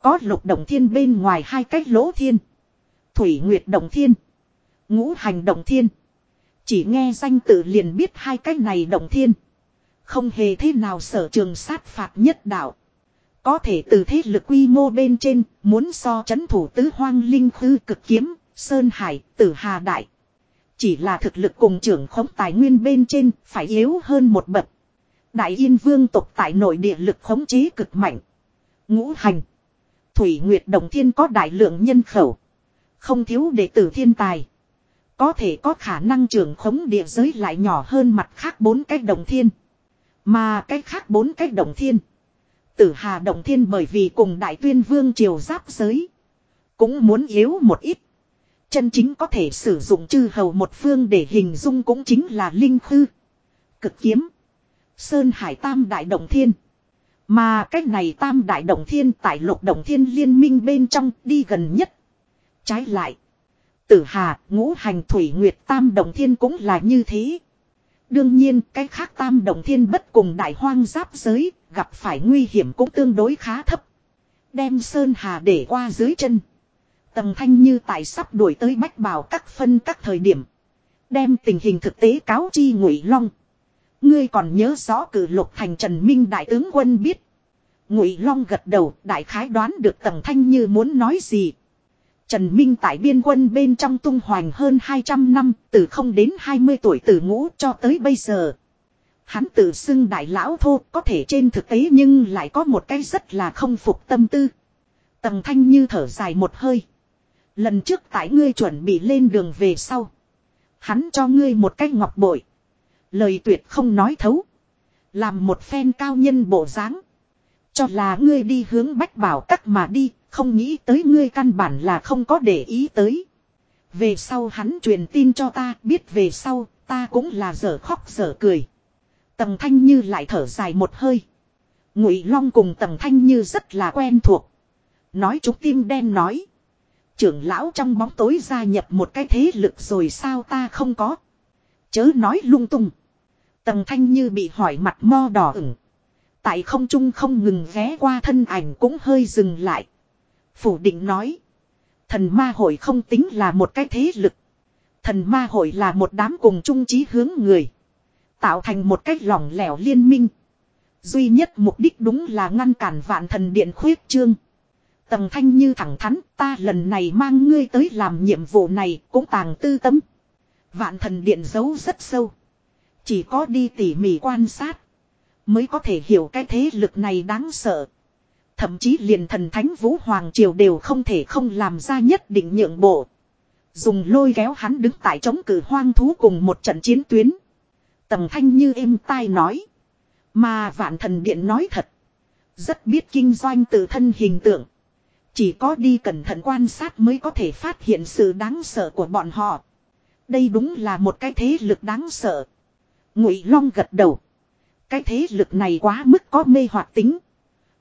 Có lục động thiên bên ngoài hai cách lỗ thiên. Thủy Nguyệt động thiên. Ngũ hành động thiên. Chỉ nghe danh tự liền biết hai cách này động thiên. Không hề thế nào sở trường sát phạt nhất đạo. Có thể từ thế lực quy mô bên trên, muốn so chấn thủ tứ hoang linh khư cực kiếm, Sơn Hải, Tử Hà Đại. Chỉ là thực lực cùng trưởng khống tài nguyên bên trên phải yếu hơn một bậc. Đại Yên Vương tộc tại nội địa lực khống chế cực mạnh. Ngũ hành. Thủy Nguyệt Đồng Thiên có đại lượng nhân khẩu. Không thiếu đệ tử thiên tài. Có thể có khả năng trưởng khống địa giới lại nhỏ hơn mặt khác bốn cách đồng thiên. Mà cách khác bốn cách đồng thiên. Tử Hà Đồng Thiên bởi vì cùng Đại Tuyên Vương triều giáp giới. Cũng muốn yếu một ít. Chân chính có thể sử dụng chư hầu một phương để hình dung cũng chính là Linh Khư. Cực kiếm. Sơn Hải Tam Đại động Thiên. Mà cách này Tam Đại động Thiên tại lục động Thiên liên minh bên trong đi gần nhất. Trái lại. Tử Hà, Ngũ Hành Thủy Nguyệt Tam động Thiên cũng là như thế. Đương nhiên, cái khác Tam động Thiên bất cùng đại hoang giáp giới, gặp phải nguy hiểm cũng tương đối khá thấp. Đem Sơn Hà để qua dưới chân. Tầng thanh như tại sắp đuổi tới bách bảo các phân các thời điểm. Đem tình hình thực tế cáo chi ngụy long. Ngươi còn nhớ rõ cử lục thành Trần Minh đại tướng quân biết. Ngụy Long gật đầu, đại khái đoán được Tầng Thanh Như muốn nói gì. Trần Minh tại biên quân bên trong tung hoành hơn 200 năm, từ không đến 20 tuổi từ ngũ cho tới bây giờ. Hắn tự xưng đại lão thô, có thể trên thực tế nhưng lại có một cái rất là không phục tâm tư. Tầng Thanh Như thở dài một hơi. Lần trước tại ngươi chuẩn bị lên đường về sau. Hắn cho ngươi một cái ngọc bội. Lời tuyệt không nói thấu. Làm một phen cao nhân bộ dáng Cho là ngươi đi hướng bách bảo các mà đi, không nghĩ tới ngươi căn bản là không có để ý tới. Về sau hắn truyền tin cho ta, biết về sau, ta cũng là dở khóc dở cười. Tầng thanh như lại thở dài một hơi. Ngụy Long cùng tầng thanh như rất là quen thuộc. Nói chúng tim đen nói. Trưởng lão trong bóng tối gia nhập một cái thế lực rồi sao ta không có. Chớ nói lung tung. Tầng thanh như bị hỏi mặt mo đỏ ửng. Tại không trung không ngừng ghé qua thân ảnh cũng hơi dừng lại. Phủ định nói. Thần ma hội không tính là một cái thế lực. Thần ma hội là một đám cùng chung chí hướng người. Tạo thành một cách lỏng lẻo liên minh. Duy nhất mục đích đúng là ngăn cản vạn thần điện khuyết trương. Tầm thanh như thẳng thắn, ta lần này mang ngươi tới làm nhiệm vụ này cũng tàng tư tấm. Vạn thần điện giấu rất sâu. Chỉ có đi tỉ mỉ quan sát. Mới có thể hiểu cái thế lực này đáng sợ. Thậm chí liền thần thánh vũ hoàng triều đều không thể không làm ra nhất định nhượng bộ. Dùng lôi kéo hắn đứng tại chống cử hoang thú cùng một trận chiến tuyến. Tầm thanh như êm tai nói. Mà vạn thần điện nói thật. Rất biết kinh doanh tự thân hình tượng. Chỉ có đi cẩn thận quan sát mới có thể phát hiện sự đáng sợ của bọn họ. Đây đúng là một cái thế lực đáng sợ. Ngụy Long gật đầu. Cái thế lực này quá mức có mê hoặc tính.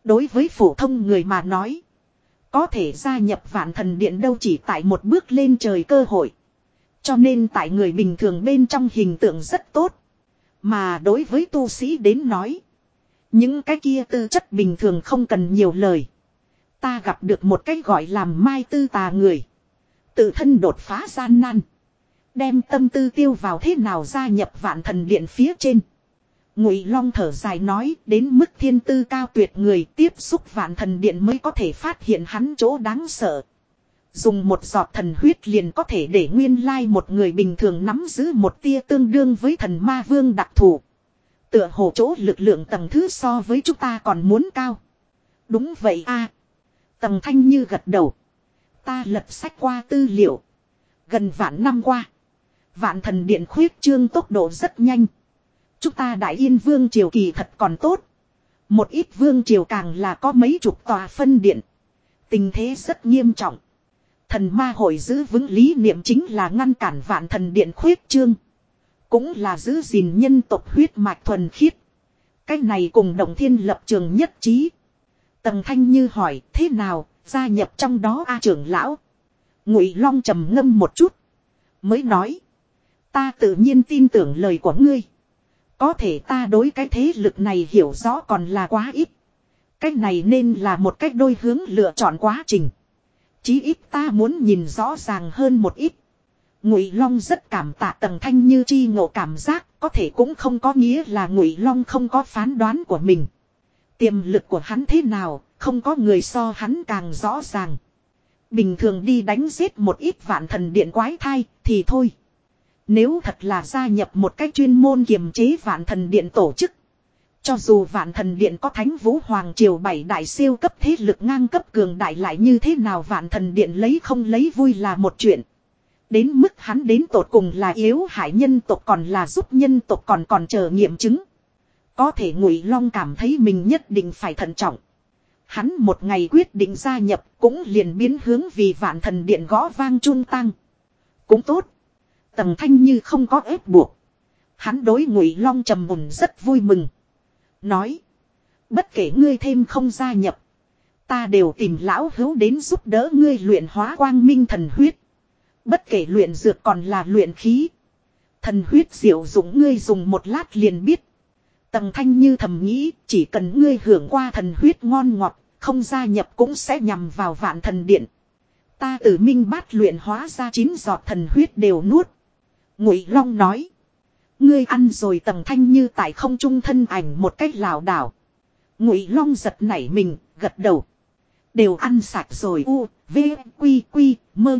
Đối với phổ thông người mà nói. Có thể gia nhập vạn thần điện đâu chỉ tại một bước lên trời cơ hội. Cho nên tại người bình thường bên trong hình tượng rất tốt. Mà đối với tu sĩ đến nói. Những cái kia tư chất bình thường không cần nhiều lời. Ta gặp được một cái gọi làm mai tư tà người. Tự thân đột phá gian nan. Đem tâm tư tiêu vào thế nào gia nhập vạn thần điện phía trên. Ngụy Long thở dài nói, đến mức thiên tư cao tuyệt người tiếp xúc vạn thần điện mới có thể phát hiện hắn chỗ đáng sợ. Dùng một giọt thần huyết liền có thể để nguyên lai một người bình thường nắm giữ một tia tương đương với thần ma vương đặc thù. Tựa hồ chỗ lực lượng tầng thứ so với chúng ta còn muốn cao. Đúng vậy a tầm thanh như gật đầu. Ta lật sách qua tư liệu. Gần vạn năm qua. Vạn thần điện khuyết trương tốc độ rất nhanh. Chúng ta đại yên vương triều kỳ thật còn tốt. Một ít vương triều càng là có mấy chục tòa phân điện. Tình thế rất nghiêm trọng. Thần ma hội giữ vững lý niệm chính là ngăn cản vạn thần điện khuyết trương. Cũng là giữ gìn nhân tộc huyết mạch thuần khiết. Cách này cùng đồng thiên lập trường nhất trí. Tầng thanh như hỏi thế nào gia nhập trong đó a trưởng lão. Ngụy Long trầm ngâm một chút. Mới nói. Ta tự nhiên tin tưởng lời của ngươi. Có thể ta đối cái thế lực này hiểu rõ còn là quá ít. Cái này nên là một cách đôi hướng lựa chọn quá trình. Chí ít ta muốn nhìn rõ ràng hơn một ít. Ngụy Long rất cảm tạ Tầng Thanh Như chi ngộ cảm giác, có thể cũng không có nghĩa là Ngụy Long không có phán đoán của mình. Tiềm lực của hắn thế nào, không có người so hắn càng rõ ràng. Bình thường đi đánh giết một ít vạn thần điện quái thai, thì thôi. Nếu thật là gia nhập một cách chuyên môn kiềm chế vạn thần điện tổ chức. Cho dù vạn thần điện có thánh vũ hoàng triều bảy đại siêu cấp thế lực ngang cấp cường đại lại như thế nào vạn thần điện lấy không lấy vui là một chuyện. Đến mức hắn đến tột cùng là yếu hại nhân tộc còn là giúp nhân tộc còn còn chờ nghiệm chứng. Có thể ngụy long cảm thấy mình nhất định phải thận trọng. Hắn một ngày quyết định gia nhập cũng liền biến hướng vì vạn thần điện gõ vang chun tăng. Cũng tốt. Tần thanh như không có ép buộc. Hắn đối ngụy long trầm mùn rất vui mừng. Nói. Bất kể ngươi thêm không gia nhập. Ta đều tìm lão hữu đến giúp đỡ ngươi luyện hóa quang minh thần huyết. Bất kể luyện dược còn là luyện khí. Thần huyết diệu dụng ngươi dùng một lát liền biết. Tầng thanh như thầm nghĩ chỉ cần ngươi hưởng qua thần huyết ngon ngọt. Không gia nhập cũng sẽ nhằm vào vạn thần điện. Ta tử minh bát luyện hóa ra chín giọt thần huyết đều nuốt. Ngụy Long nói. Ngươi ăn rồi tầng thanh như tại không trung thân ảnh một cách lảo đảo. Ngụy Long giật nảy mình, gật đầu. Đều ăn sạch rồi u, v, quy, quy, mơ.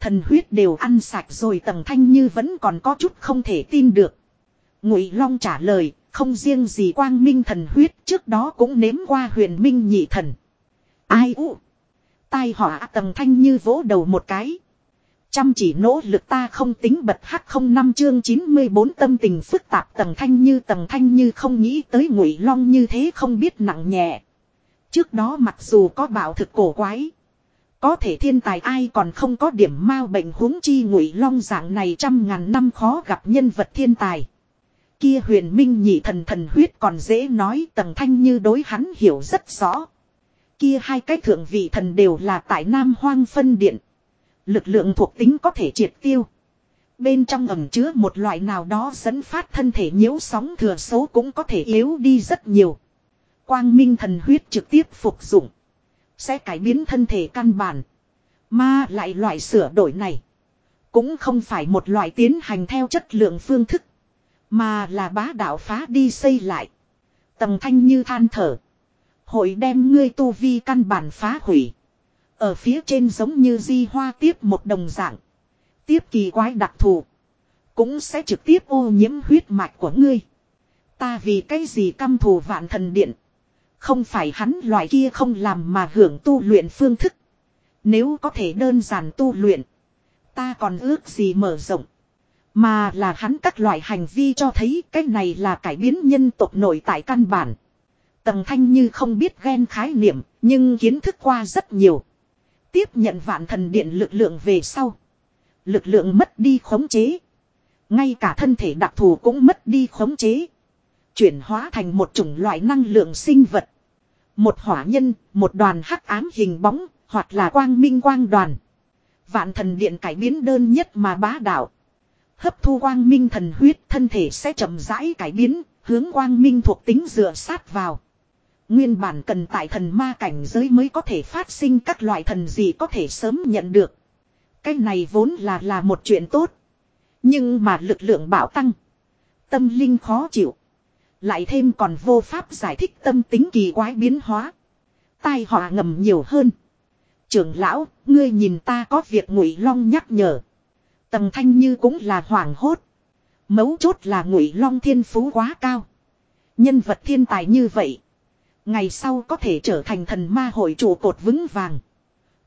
Thần huyết đều ăn sạch rồi tầng thanh như vẫn còn có chút không thể tin được. Ngụy Long trả lời, không riêng gì quang minh thần huyết, trước đó cũng nếm qua huyền minh nhị thần. Ai u. Tai họa tầng thanh như vỗ đầu một cái. Chăm chỉ nỗ lực ta không tính bật hắc không năm chương 94 tâm tình phức tạp tầng thanh như tầng thanh như không nghĩ tới ngụy long như thế không biết nặng nhẹ. Trước đó mặc dù có bảo thực cổ quái. Có thể thiên tài ai còn không có điểm mau bệnh huống chi ngụy long dạng này trăm ngàn năm khó gặp nhân vật thiên tài. Kia huyền minh nhị thần thần huyết còn dễ nói, tầng thanh như đối hắn hiểu rất rõ. Kia hai cái thượng vị thần đều là tại Nam Hoang phân điện. Lực lượng thuộc tính có thể triệt tiêu. Bên trong ẩm chứa một loại nào đó dẫn phát thân thể nhiễu sóng thừa số cũng có thể yếu đi rất nhiều. Quang minh thần huyết trực tiếp phục dụng. Sẽ cải biến thân thể căn bản. Mà lại loại sửa đổi này. Cũng không phải một loại tiến hành theo chất lượng phương thức. Mà là bá đạo phá đi xây lại. tầm thanh như than thở. Hội đem ngươi tu vi căn bản phá hủy. Ở phía trên giống như di hoa tiếp một đồng dạng. Tiếp kỳ quái đặc thù. Cũng sẽ trực tiếp ô nhiễm huyết mạch của ngươi. Ta vì cái gì căm thù vạn thần điện. Không phải hắn loại kia không làm mà hưởng tu luyện phương thức. Nếu có thể đơn giản tu luyện. Ta còn ước gì mở rộng. Mà là hắn các loại hành vi cho thấy cái này là cải biến nhân tộc nội tại căn bản. Tầng thanh như không biết ghen khái niệm, nhưng kiến thức qua rất nhiều. Tiếp nhận vạn thần điện lực lượng về sau. Lực lượng mất đi khống chế. Ngay cả thân thể đặc thù cũng mất đi khống chế. Chuyển hóa thành một chủng loại năng lượng sinh vật. Một hỏa nhân, một đoàn hắc ám hình bóng, hoặc là quang minh quang đoàn. Vạn thần điện cải biến đơn nhất mà bá đạo. Hấp thu quang minh thần huyết thân thể sẽ chậm rãi cải biến, hướng quang minh thuộc tính dựa sát vào. Nguyên bản cần tại thần ma cảnh giới mới có thể phát sinh các loại thần gì có thể sớm nhận được. Cái này vốn là là một chuyện tốt. Nhưng mà lực lượng bảo tăng. Tâm linh khó chịu. Lại thêm còn vô pháp giải thích tâm tính kỳ quái biến hóa. Tai họa ngầm nhiều hơn. Trưởng lão, ngươi nhìn ta có việc ngụy long nhắc nhở. Tầng thanh như cũng là hoảng hốt. Mấu chốt là ngụy long thiên phú quá cao. Nhân vật thiên tài như vậy. Ngày sau có thể trở thành thần ma hội trụ cột vững vàng.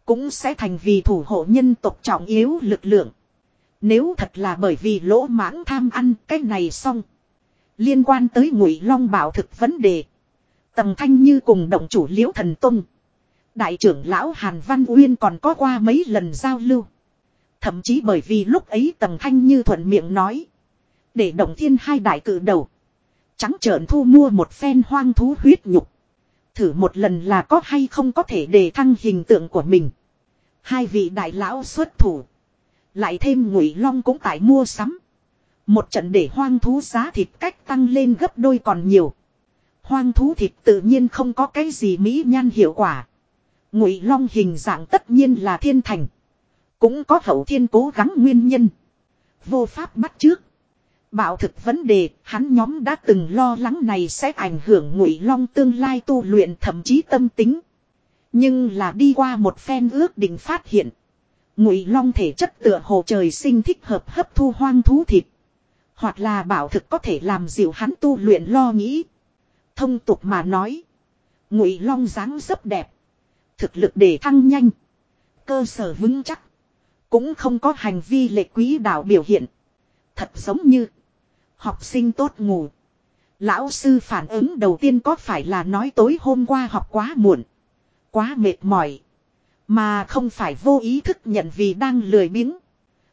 Cũng sẽ thành vì thủ hộ nhân tộc trọng yếu lực lượng. Nếu thật là bởi vì lỗ mãng tham ăn cái này xong. Liên quan tới ngụy long bảo thực vấn đề. Tầng thanh như cùng động chủ liễu thần tung. Đại trưởng lão Hàn Văn Uyên còn có qua mấy lần giao lưu. Thậm chí bởi vì lúc ấy tầng thanh như thuận miệng nói. Để động thiên hai đại cử đầu. Trắng trợn thu mua một phen hoang thú huyết nhục. Thử một lần là có hay không có thể đề thăng hình tượng của mình. Hai vị đại lão xuất thủ. Lại thêm ngụy long cũng tại mua sắm. Một trận để hoang thú giá thịt cách tăng lên gấp đôi còn nhiều. Hoang thú thịt tự nhiên không có cái gì mỹ nhan hiệu quả. Ngụy long hình dạng tất nhiên là thiên thành. Cũng có hậu thiên cố gắng nguyên nhân. Vô pháp bắt trước. Bảo thực vấn đề, hắn nhóm đã từng lo lắng này sẽ ảnh hưởng ngụy long tương lai tu luyện thậm chí tâm tính. Nhưng là đi qua một phen ước định phát hiện. Ngụy long thể chất tựa hồ trời sinh thích hợp hấp thu hoang thú thịt. Hoặc là bảo thực có thể làm dịu hắn tu luyện lo nghĩ. Thông tục mà nói. Ngụy long dáng dấp đẹp. Thực lực để thăng nhanh. Cơ sở vững chắc. Cũng không có hành vi lệ quý đạo biểu hiện. Thật giống như. Học sinh tốt ngủ. Lão sư phản ứng đầu tiên có phải là nói tối hôm qua học quá muộn. Quá mệt mỏi. Mà không phải vô ý thức nhận vì đang lười biếng.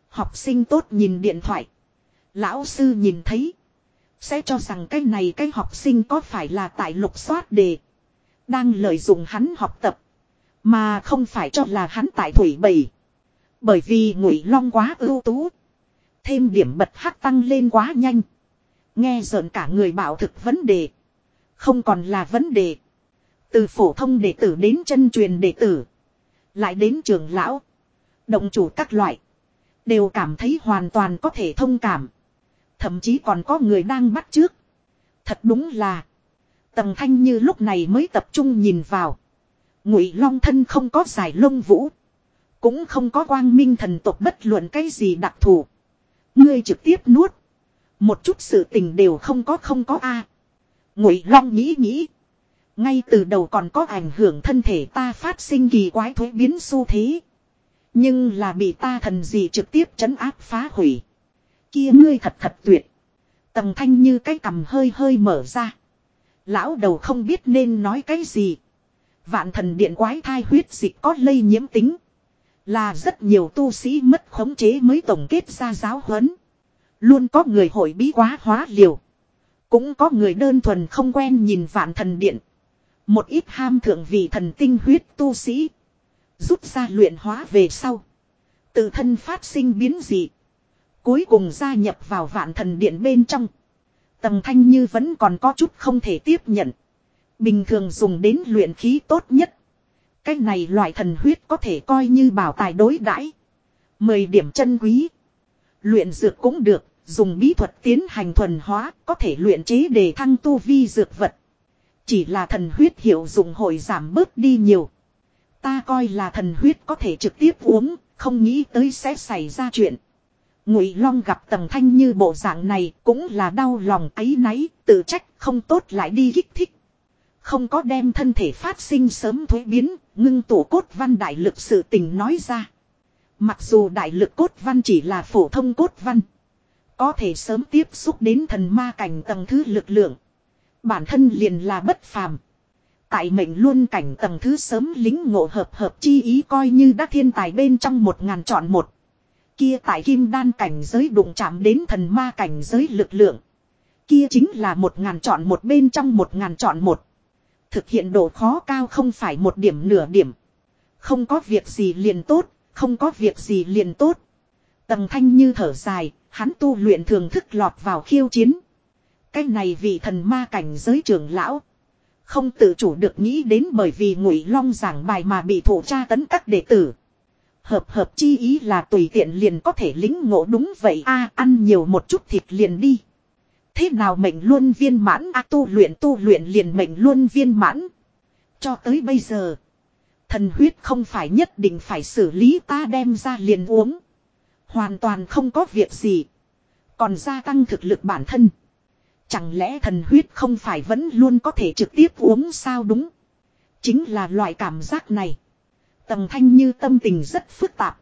Học sinh tốt nhìn điện thoại. Lão sư nhìn thấy. Sẽ cho rằng cái này cái học sinh có phải là tại lục soát đề. Đang lợi dụng hắn học tập. Mà không phải cho là hắn tại thủy bầy. Bởi vì ngụy long quá ưu tú. Thêm điểm bật hắc tăng lên quá nhanh. Nghe rợn cả người bảo thực vấn đề. Không còn là vấn đề. Từ phổ thông đệ tử đến chân truyền đệ tử. Lại đến trường lão. Động chủ các loại. Đều cảm thấy hoàn toàn có thể thông cảm. Thậm chí còn có người đang bắt trước. Thật đúng là. Tầm thanh như lúc này mới tập trung nhìn vào. Ngụy long thân không có giải lông vũ. Cũng không có quang minh thần tộc bất luận cái gì đặc thù. Ngươi trực tiếp nuốt. Một chút sự tình đều không có không có a. Ngụy long nghĩ nghĩ. Ngay từ đầu còn có ảnh hưởng thân thể ta phát sinh kỳ quái thuế biến xu thế. Nhưng là bị ta thần gì trực tiếp chấn áp phá hủy. Kia ngươi thật thật tuyệt. tầm thanh như cái cầm hơi hơi mở ra. Lão đầu không biết nên nói cái gì. Vạn thần điện quái thai huyết dịch có lây nhiễm tính. Là rất nhiều tu sĩ mất khống chế mới tổng kết ra giáo huấn. Luôn có người hội bí quá hóa liều. Cũng có người đơn thuần không quen nhìn vạn thần điện. Một ít ham thượng vì thần tinh huyết tu sĩ. Rút ra luyện hóa về sau. Tự thân phát sinh biến dị. Cuối cùng gia nhập vào vạn thần điện bên trong. Tầng thanh như vẫn còn có chút không thể tiếp nhận. Bình thường dùng đến luyện khí tốt nhất. Cái này loại thần huyết có thể coi như bảo tài đối đãi Mười điểm chân quý. Luyện dược cũng được, dùng bí thuật tiến hành thuần hóa, có thể luyện chế để thăng tu vi dược vật. Chỉ là thần huyết hiệu dụng hội giảm bớt đi nhiều. Ta coi là thần huyết có thể trực tiếp uống, không nghĩ tới sẽ xảy ra chuyện. Ngụy Long gặp Tầng Thanh như bộ dạng này cũng là đau lòng ấy náy, tự trách không tốt lại đi kích thích. Không có đem thân thể phát sinh sớm thuế biến, ngưng tổ cốt văn đại lực sự tình nói ra. Mặc dù đại lực cốt văn chỉ là phổ thông cốt văn. Có thể sớm tiếp xúc đến thần ma cảnh tầng thứ lực lượng. Bản thân liền là bất phàm. Tại mệnh luôn cảnh tầng thứ sớm lính ngộ hợp hợp chi ý coi như đã thiên tài bên trong một ngàn chọn một. Kia tại kim đan cảnh giới đụng chạm đến thần ma cảnh giới lực lượng. Kia chính là một ngàn chọn một bên trong một ngàn chọn một. Thực hiện độ khó cao không phải một điểm nửa điểm. Không có việc gì liền tốt, không có việc gì liền tốt. Tầng thanh như thở dài, hắn tu luyện thường thức lọt vào khiêu chiến. Cái này vì thần ma cảnh giới trưởng lão. Không tự chủ được nghĩ đến bởi vì ngụy long giảng bài mà bị thủ tra tấn các đệ tử. Hợp hợp chi ý là tùy tiện liền có thể lính ngộ đúng vậy a ăn nhiều một chút thịt liền đi. Thế nào mệnh luôn viên mãn a, tu luyện tu luyện liền mệnh luôn viên mãn. Cho tới bây giờ. Thần huyết không phải nhất định phải xử lý, ta đem ra liền uống. Hoàn toàn không có việc gì. Còn gia tăng thực lực bản thân. Chẳng lẽ thần huyết không phải vẫn luôn có thể trực tiếp uống sao đúng. Chính là loại cảm giác này. Tầng thanh như tâm tình rất phức tạp.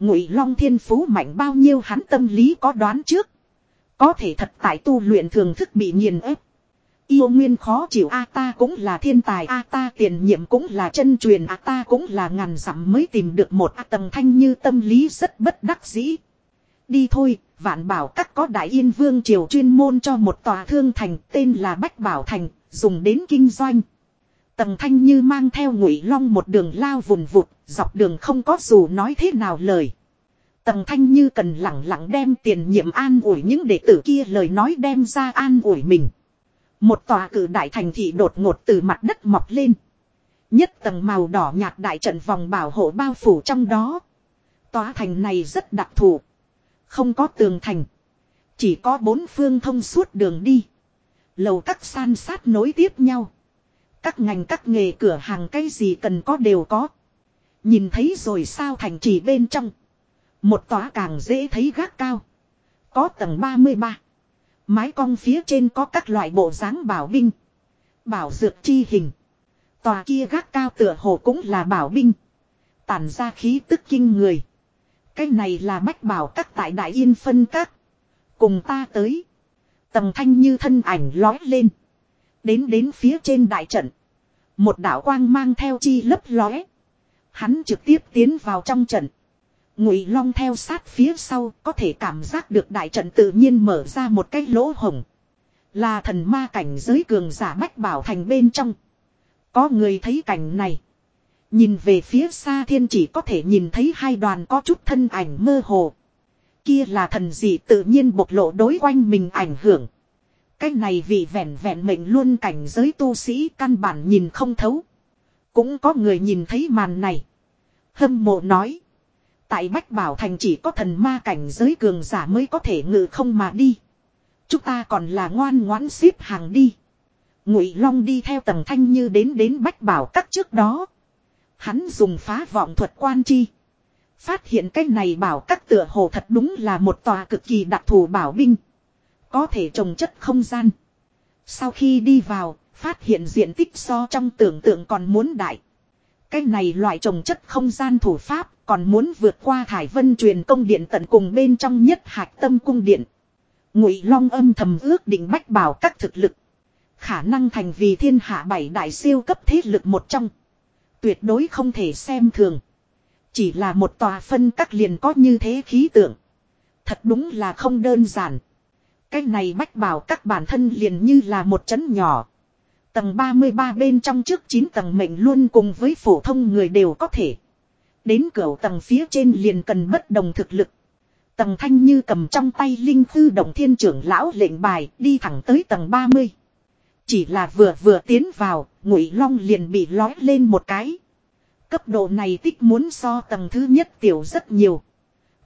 Ngụy Long thiên phú mạnh bao nhiêu hắn tâm lý có đoán trước. Có thể thật tại tu luyện thường thức bị nghiền ép. Yêu nguyên khó chịu a ta cũng là thiên tài a ta tiền nhiệm cũng là chân truyền a ta cũng là ngàn dặm mới tìm được một a tầng thanh như tâm lý rất bất đắc dĩ. Đi thôi, vạn bảo các có đại yên vương triều chuyên môn cho một tòa thương thành tên là Bách Bảo Thành, dùng đến kinh doanh. Tầng thanh như mang theo ngụy long một đường lao vùn vụt, dọc đường không có dù nói thế nào lời. Tầng thanh như cần lặng lặng đem tiền nhiệm an ủi những đệ tử kia lời nói đem ra an ủi mình. Một tòa cử đại thành thị đột ngột từ mặt đất mọc lên. Nhất tầng màu đỏ nhạt đại trận vòng bảo hộ bao phủ trong đó. Tòa thành này rất đặc thù. Không có tường thành. Chỉ có bốn phương thông suốt đường đi. Lầu các san sát nối tiếp nhau. Các ngành các nghề cửa hàng cái gì cần có đều có. Nhìn thấy rồi sao thành trì bên trong. Một tòa càng dễ thấy gác cao. Có tầng 33. Mái cong phía trên có các loại bộ dáng bảo binh. Bảo dược chi hình. Tòa kia gác cao tựa hồ cũng là bảo binh. Tản ra khí tức kinh người. Cái này là bách bảo các tại đại yên phân các. Cùng ta tới. Tầng thanh như thân ảnh lói lên. Đến đến phía trên đại trận. Một đạo quang mang theo chi lấp lóe. Hắn trực tiếp tiến vào trong trận. Ngụy Long theo sát phía sau, có thể cảm giác được đại trận tự nhiên mở ra một cái lỗ hổng. Là thần ma cảnh giới cường giả bách bảo thành bên trong. Có người thấy cảnh này. Nhìn về phía xa thiên chỉ có thể nhìn thấy hai đoàn có chút thân ảnh mơ hồ. Kia là thần gì tự nhiên bộc lộ đối quanh mình ảnh hưởng. Cái này vì vẹn vẹn mệnh luôn cảnh giới tu sĩ căn bản nhìn không thấu. Cũng có người nhìn thấy màn này. Hâm mộ nói. Tại Bách Bảo Thành chỉ có thần ma cảnh giới cường giả mới có thể ngự không mà đi. Chúng ta còn là ngoan ngoãn xếp hàng đi. Ngụy Long đi theo tầng thanh như đến đến Bách Bảo các trước đó. Hắn dùng phá vọng thuật quan chi. Phát hiện cái này bảo các tựa hồ thật đúng là một tòa cực kỳ đặc thù bảo binh. Có thể trồng chất không gian. Sau khi đi vào, phát hiện diện tích so trong tưởng tượng còn muốn đại. Cái này loại trồng chất không gian thủ pháp còn muốn vượt qua thải vân truyền công điện tận cùng bên trong nhất hạch tâm cung điện. Ngụy Long âm thầm ước định bách bảo các thực lực. Khả năng thành vì thiên hạ bảy đại siêu cấp thế lực một trong. Tuyệt đối không thể xem thường. Chỉ là một tòa phân các liền có như thế khí tượng. Thật đúng là không đơn giản. Cái này bách bảo các bản thân liền như là một chấn nhỏ. Tầng 33 bên trong trước 9 tầng mệnh luôn cùng với phổ thông người đều có thể. Đến cửa tầng phía trên liền cần bất đồng thực lực. Tầng thanh như cầm trong tay linh thư động thiên trưởng lão lệnh bài đi thẳng tới tầng 30. Chỉ là vừa vừa tiến vào, ngụy long liền bị lói lên một cái. Cấp độ này tích muốn so tầng thứ nhất tiểu rất nhiều.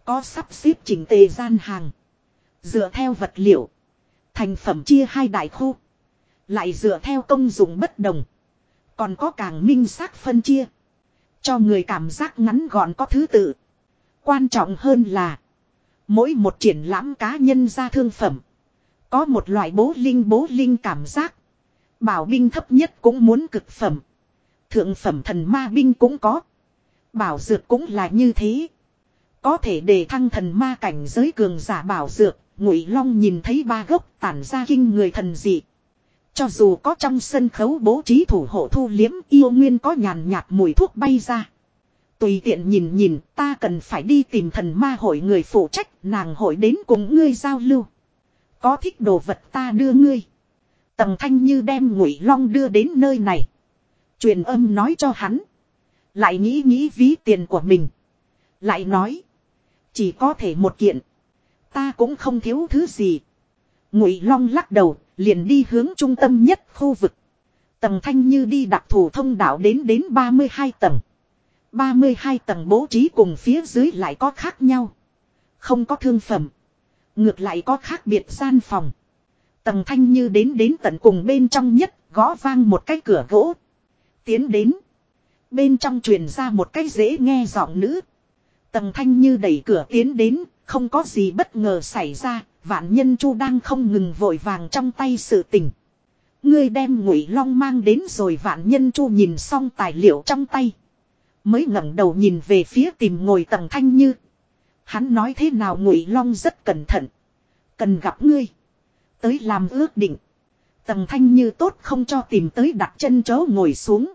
Có sắp xếp chỉnh tề gian hàng. Dựa theo vật liệu. Thành phẩm chia hai đại khu. Lại dựa theo công dụng bất đồng. Còn có càng minh xác phân chia. Cho người cảm giác ngắn gọn có thứ tự. Quan trọng hơn là. Mỗi một triển lãm cá nhân ra thương phẩm. Có một loại bố linh bố linh cảm giác. Bảo binh thấp nhất cũng muốn cực phẩm. Thượng phẩm thần ma binh cũng có. Bảo dược cũng là như thế. Có thể để thăng thần ma cảnh giới cường giả bảo dược. Ngụy Long nhìn thấy ba gốc tản ra kinh người thần dị. Cho dù có trong sân khấu bố trí thủ hộ thu liếm yêu nguyên có nhàn nhạt mùi thuốc bay ra. Tùy tiện nhìn nhìn, ta cần phải đi tìm thần ma hội người phụ trách, nàng hội đến cùng ngươi giao lưu. Có thích đồ vật ta đưa ngươi. Tầng thanh như đem ngụy long đưa đến nơi này. Truyền âm nói cho hắn. Lại nghĩ nghĩ ví tiền của mình. Lại nói. Chỉ có thể một kiện. Ta cũng không thiếu thứ gì. Ngụy long lắc đầu liền đi hướng trung tâm nhất khu vực. Tầng thanh như đi đặc thủ thông đạo đến đến 32 tầng. 32 tầng bố trí cùng phía dưới lại có khác nhau. Không có thương phẩm. Ngược lại có khác biệt gian phòng. Tầng thanh như đến đến tận cùng bên trong nhất gõ vang một cái cửa gỗ. Tiến đến. Bên trong truyền ra một cái dễ nghe giọng nữ. Tầng thanh như đẩy cửa tiến đến, không có gì bất ngờ xảy ra, vạn nhân chu đang không ngừng vội vàng trong tay sự tình. Ngươi đem ngụy long mang đến rồi vạn nhân chu nhìn xong tài liệu trong tay. Mới ngẩng đầu nhìn về phía tìm ngồi tầng thanh như. Hắn nói thế nào ngụy long rất cẩn thận. Cần gặp ngươi. Tới làm ước định. Tầng thanh như tốt không cho tìm tới đặt chân chó ngồi xuống.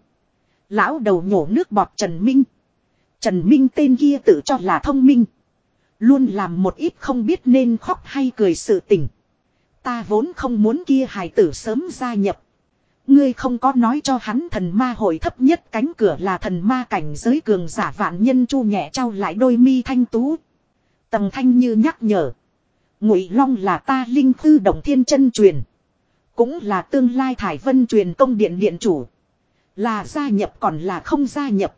Lão đầu nhổ nước bọt Trần Minh. Trần Minh tên kia tự cho là thông minh. Luôn làm một ít không biết nên khóc hay cười sự tình. Ta vốn không muốn kia hài tử sớm gia nhập. Ngươi không có nói cho hắn thần ma hội thấp nhất cánh cửa là thần ma cảnh giới cường giả vạn nhân chu nhẹ trao lại đôi mi thanh tú. Tầm thanh như nhắc nhở. Ngụy Long là ta linh thư động thiên chân truyền. Cũng là tương lai thải vân truyền công điện điện chủ. Là gia nhập còn là không gia nhập.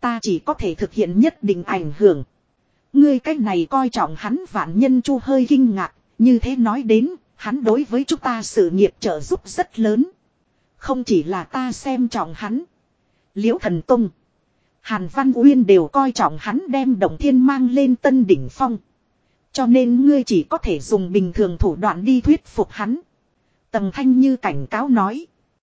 Ta chỉ có thể thực hiện nhất định ảnh hưởng. Ngươi cách này coi trọng hắn vạn nhân chu hơi kinh ngạc, như thế nói đến, hắn đối với chúng ta sự nghiệp trợ giúp rất lớn. Không chỉ là ta xem trọng hắn. Liễu thần tung. Hàn Văn Uyên đều coi trọng hắn đem Đồng Thiên mang lên tân đỉnh phong. Cho nên ngươi chỉ có thể dùng bình thường thủ đoạn đi thuyết phục hắn. Tầng Thanh Như cảnh cáo nói.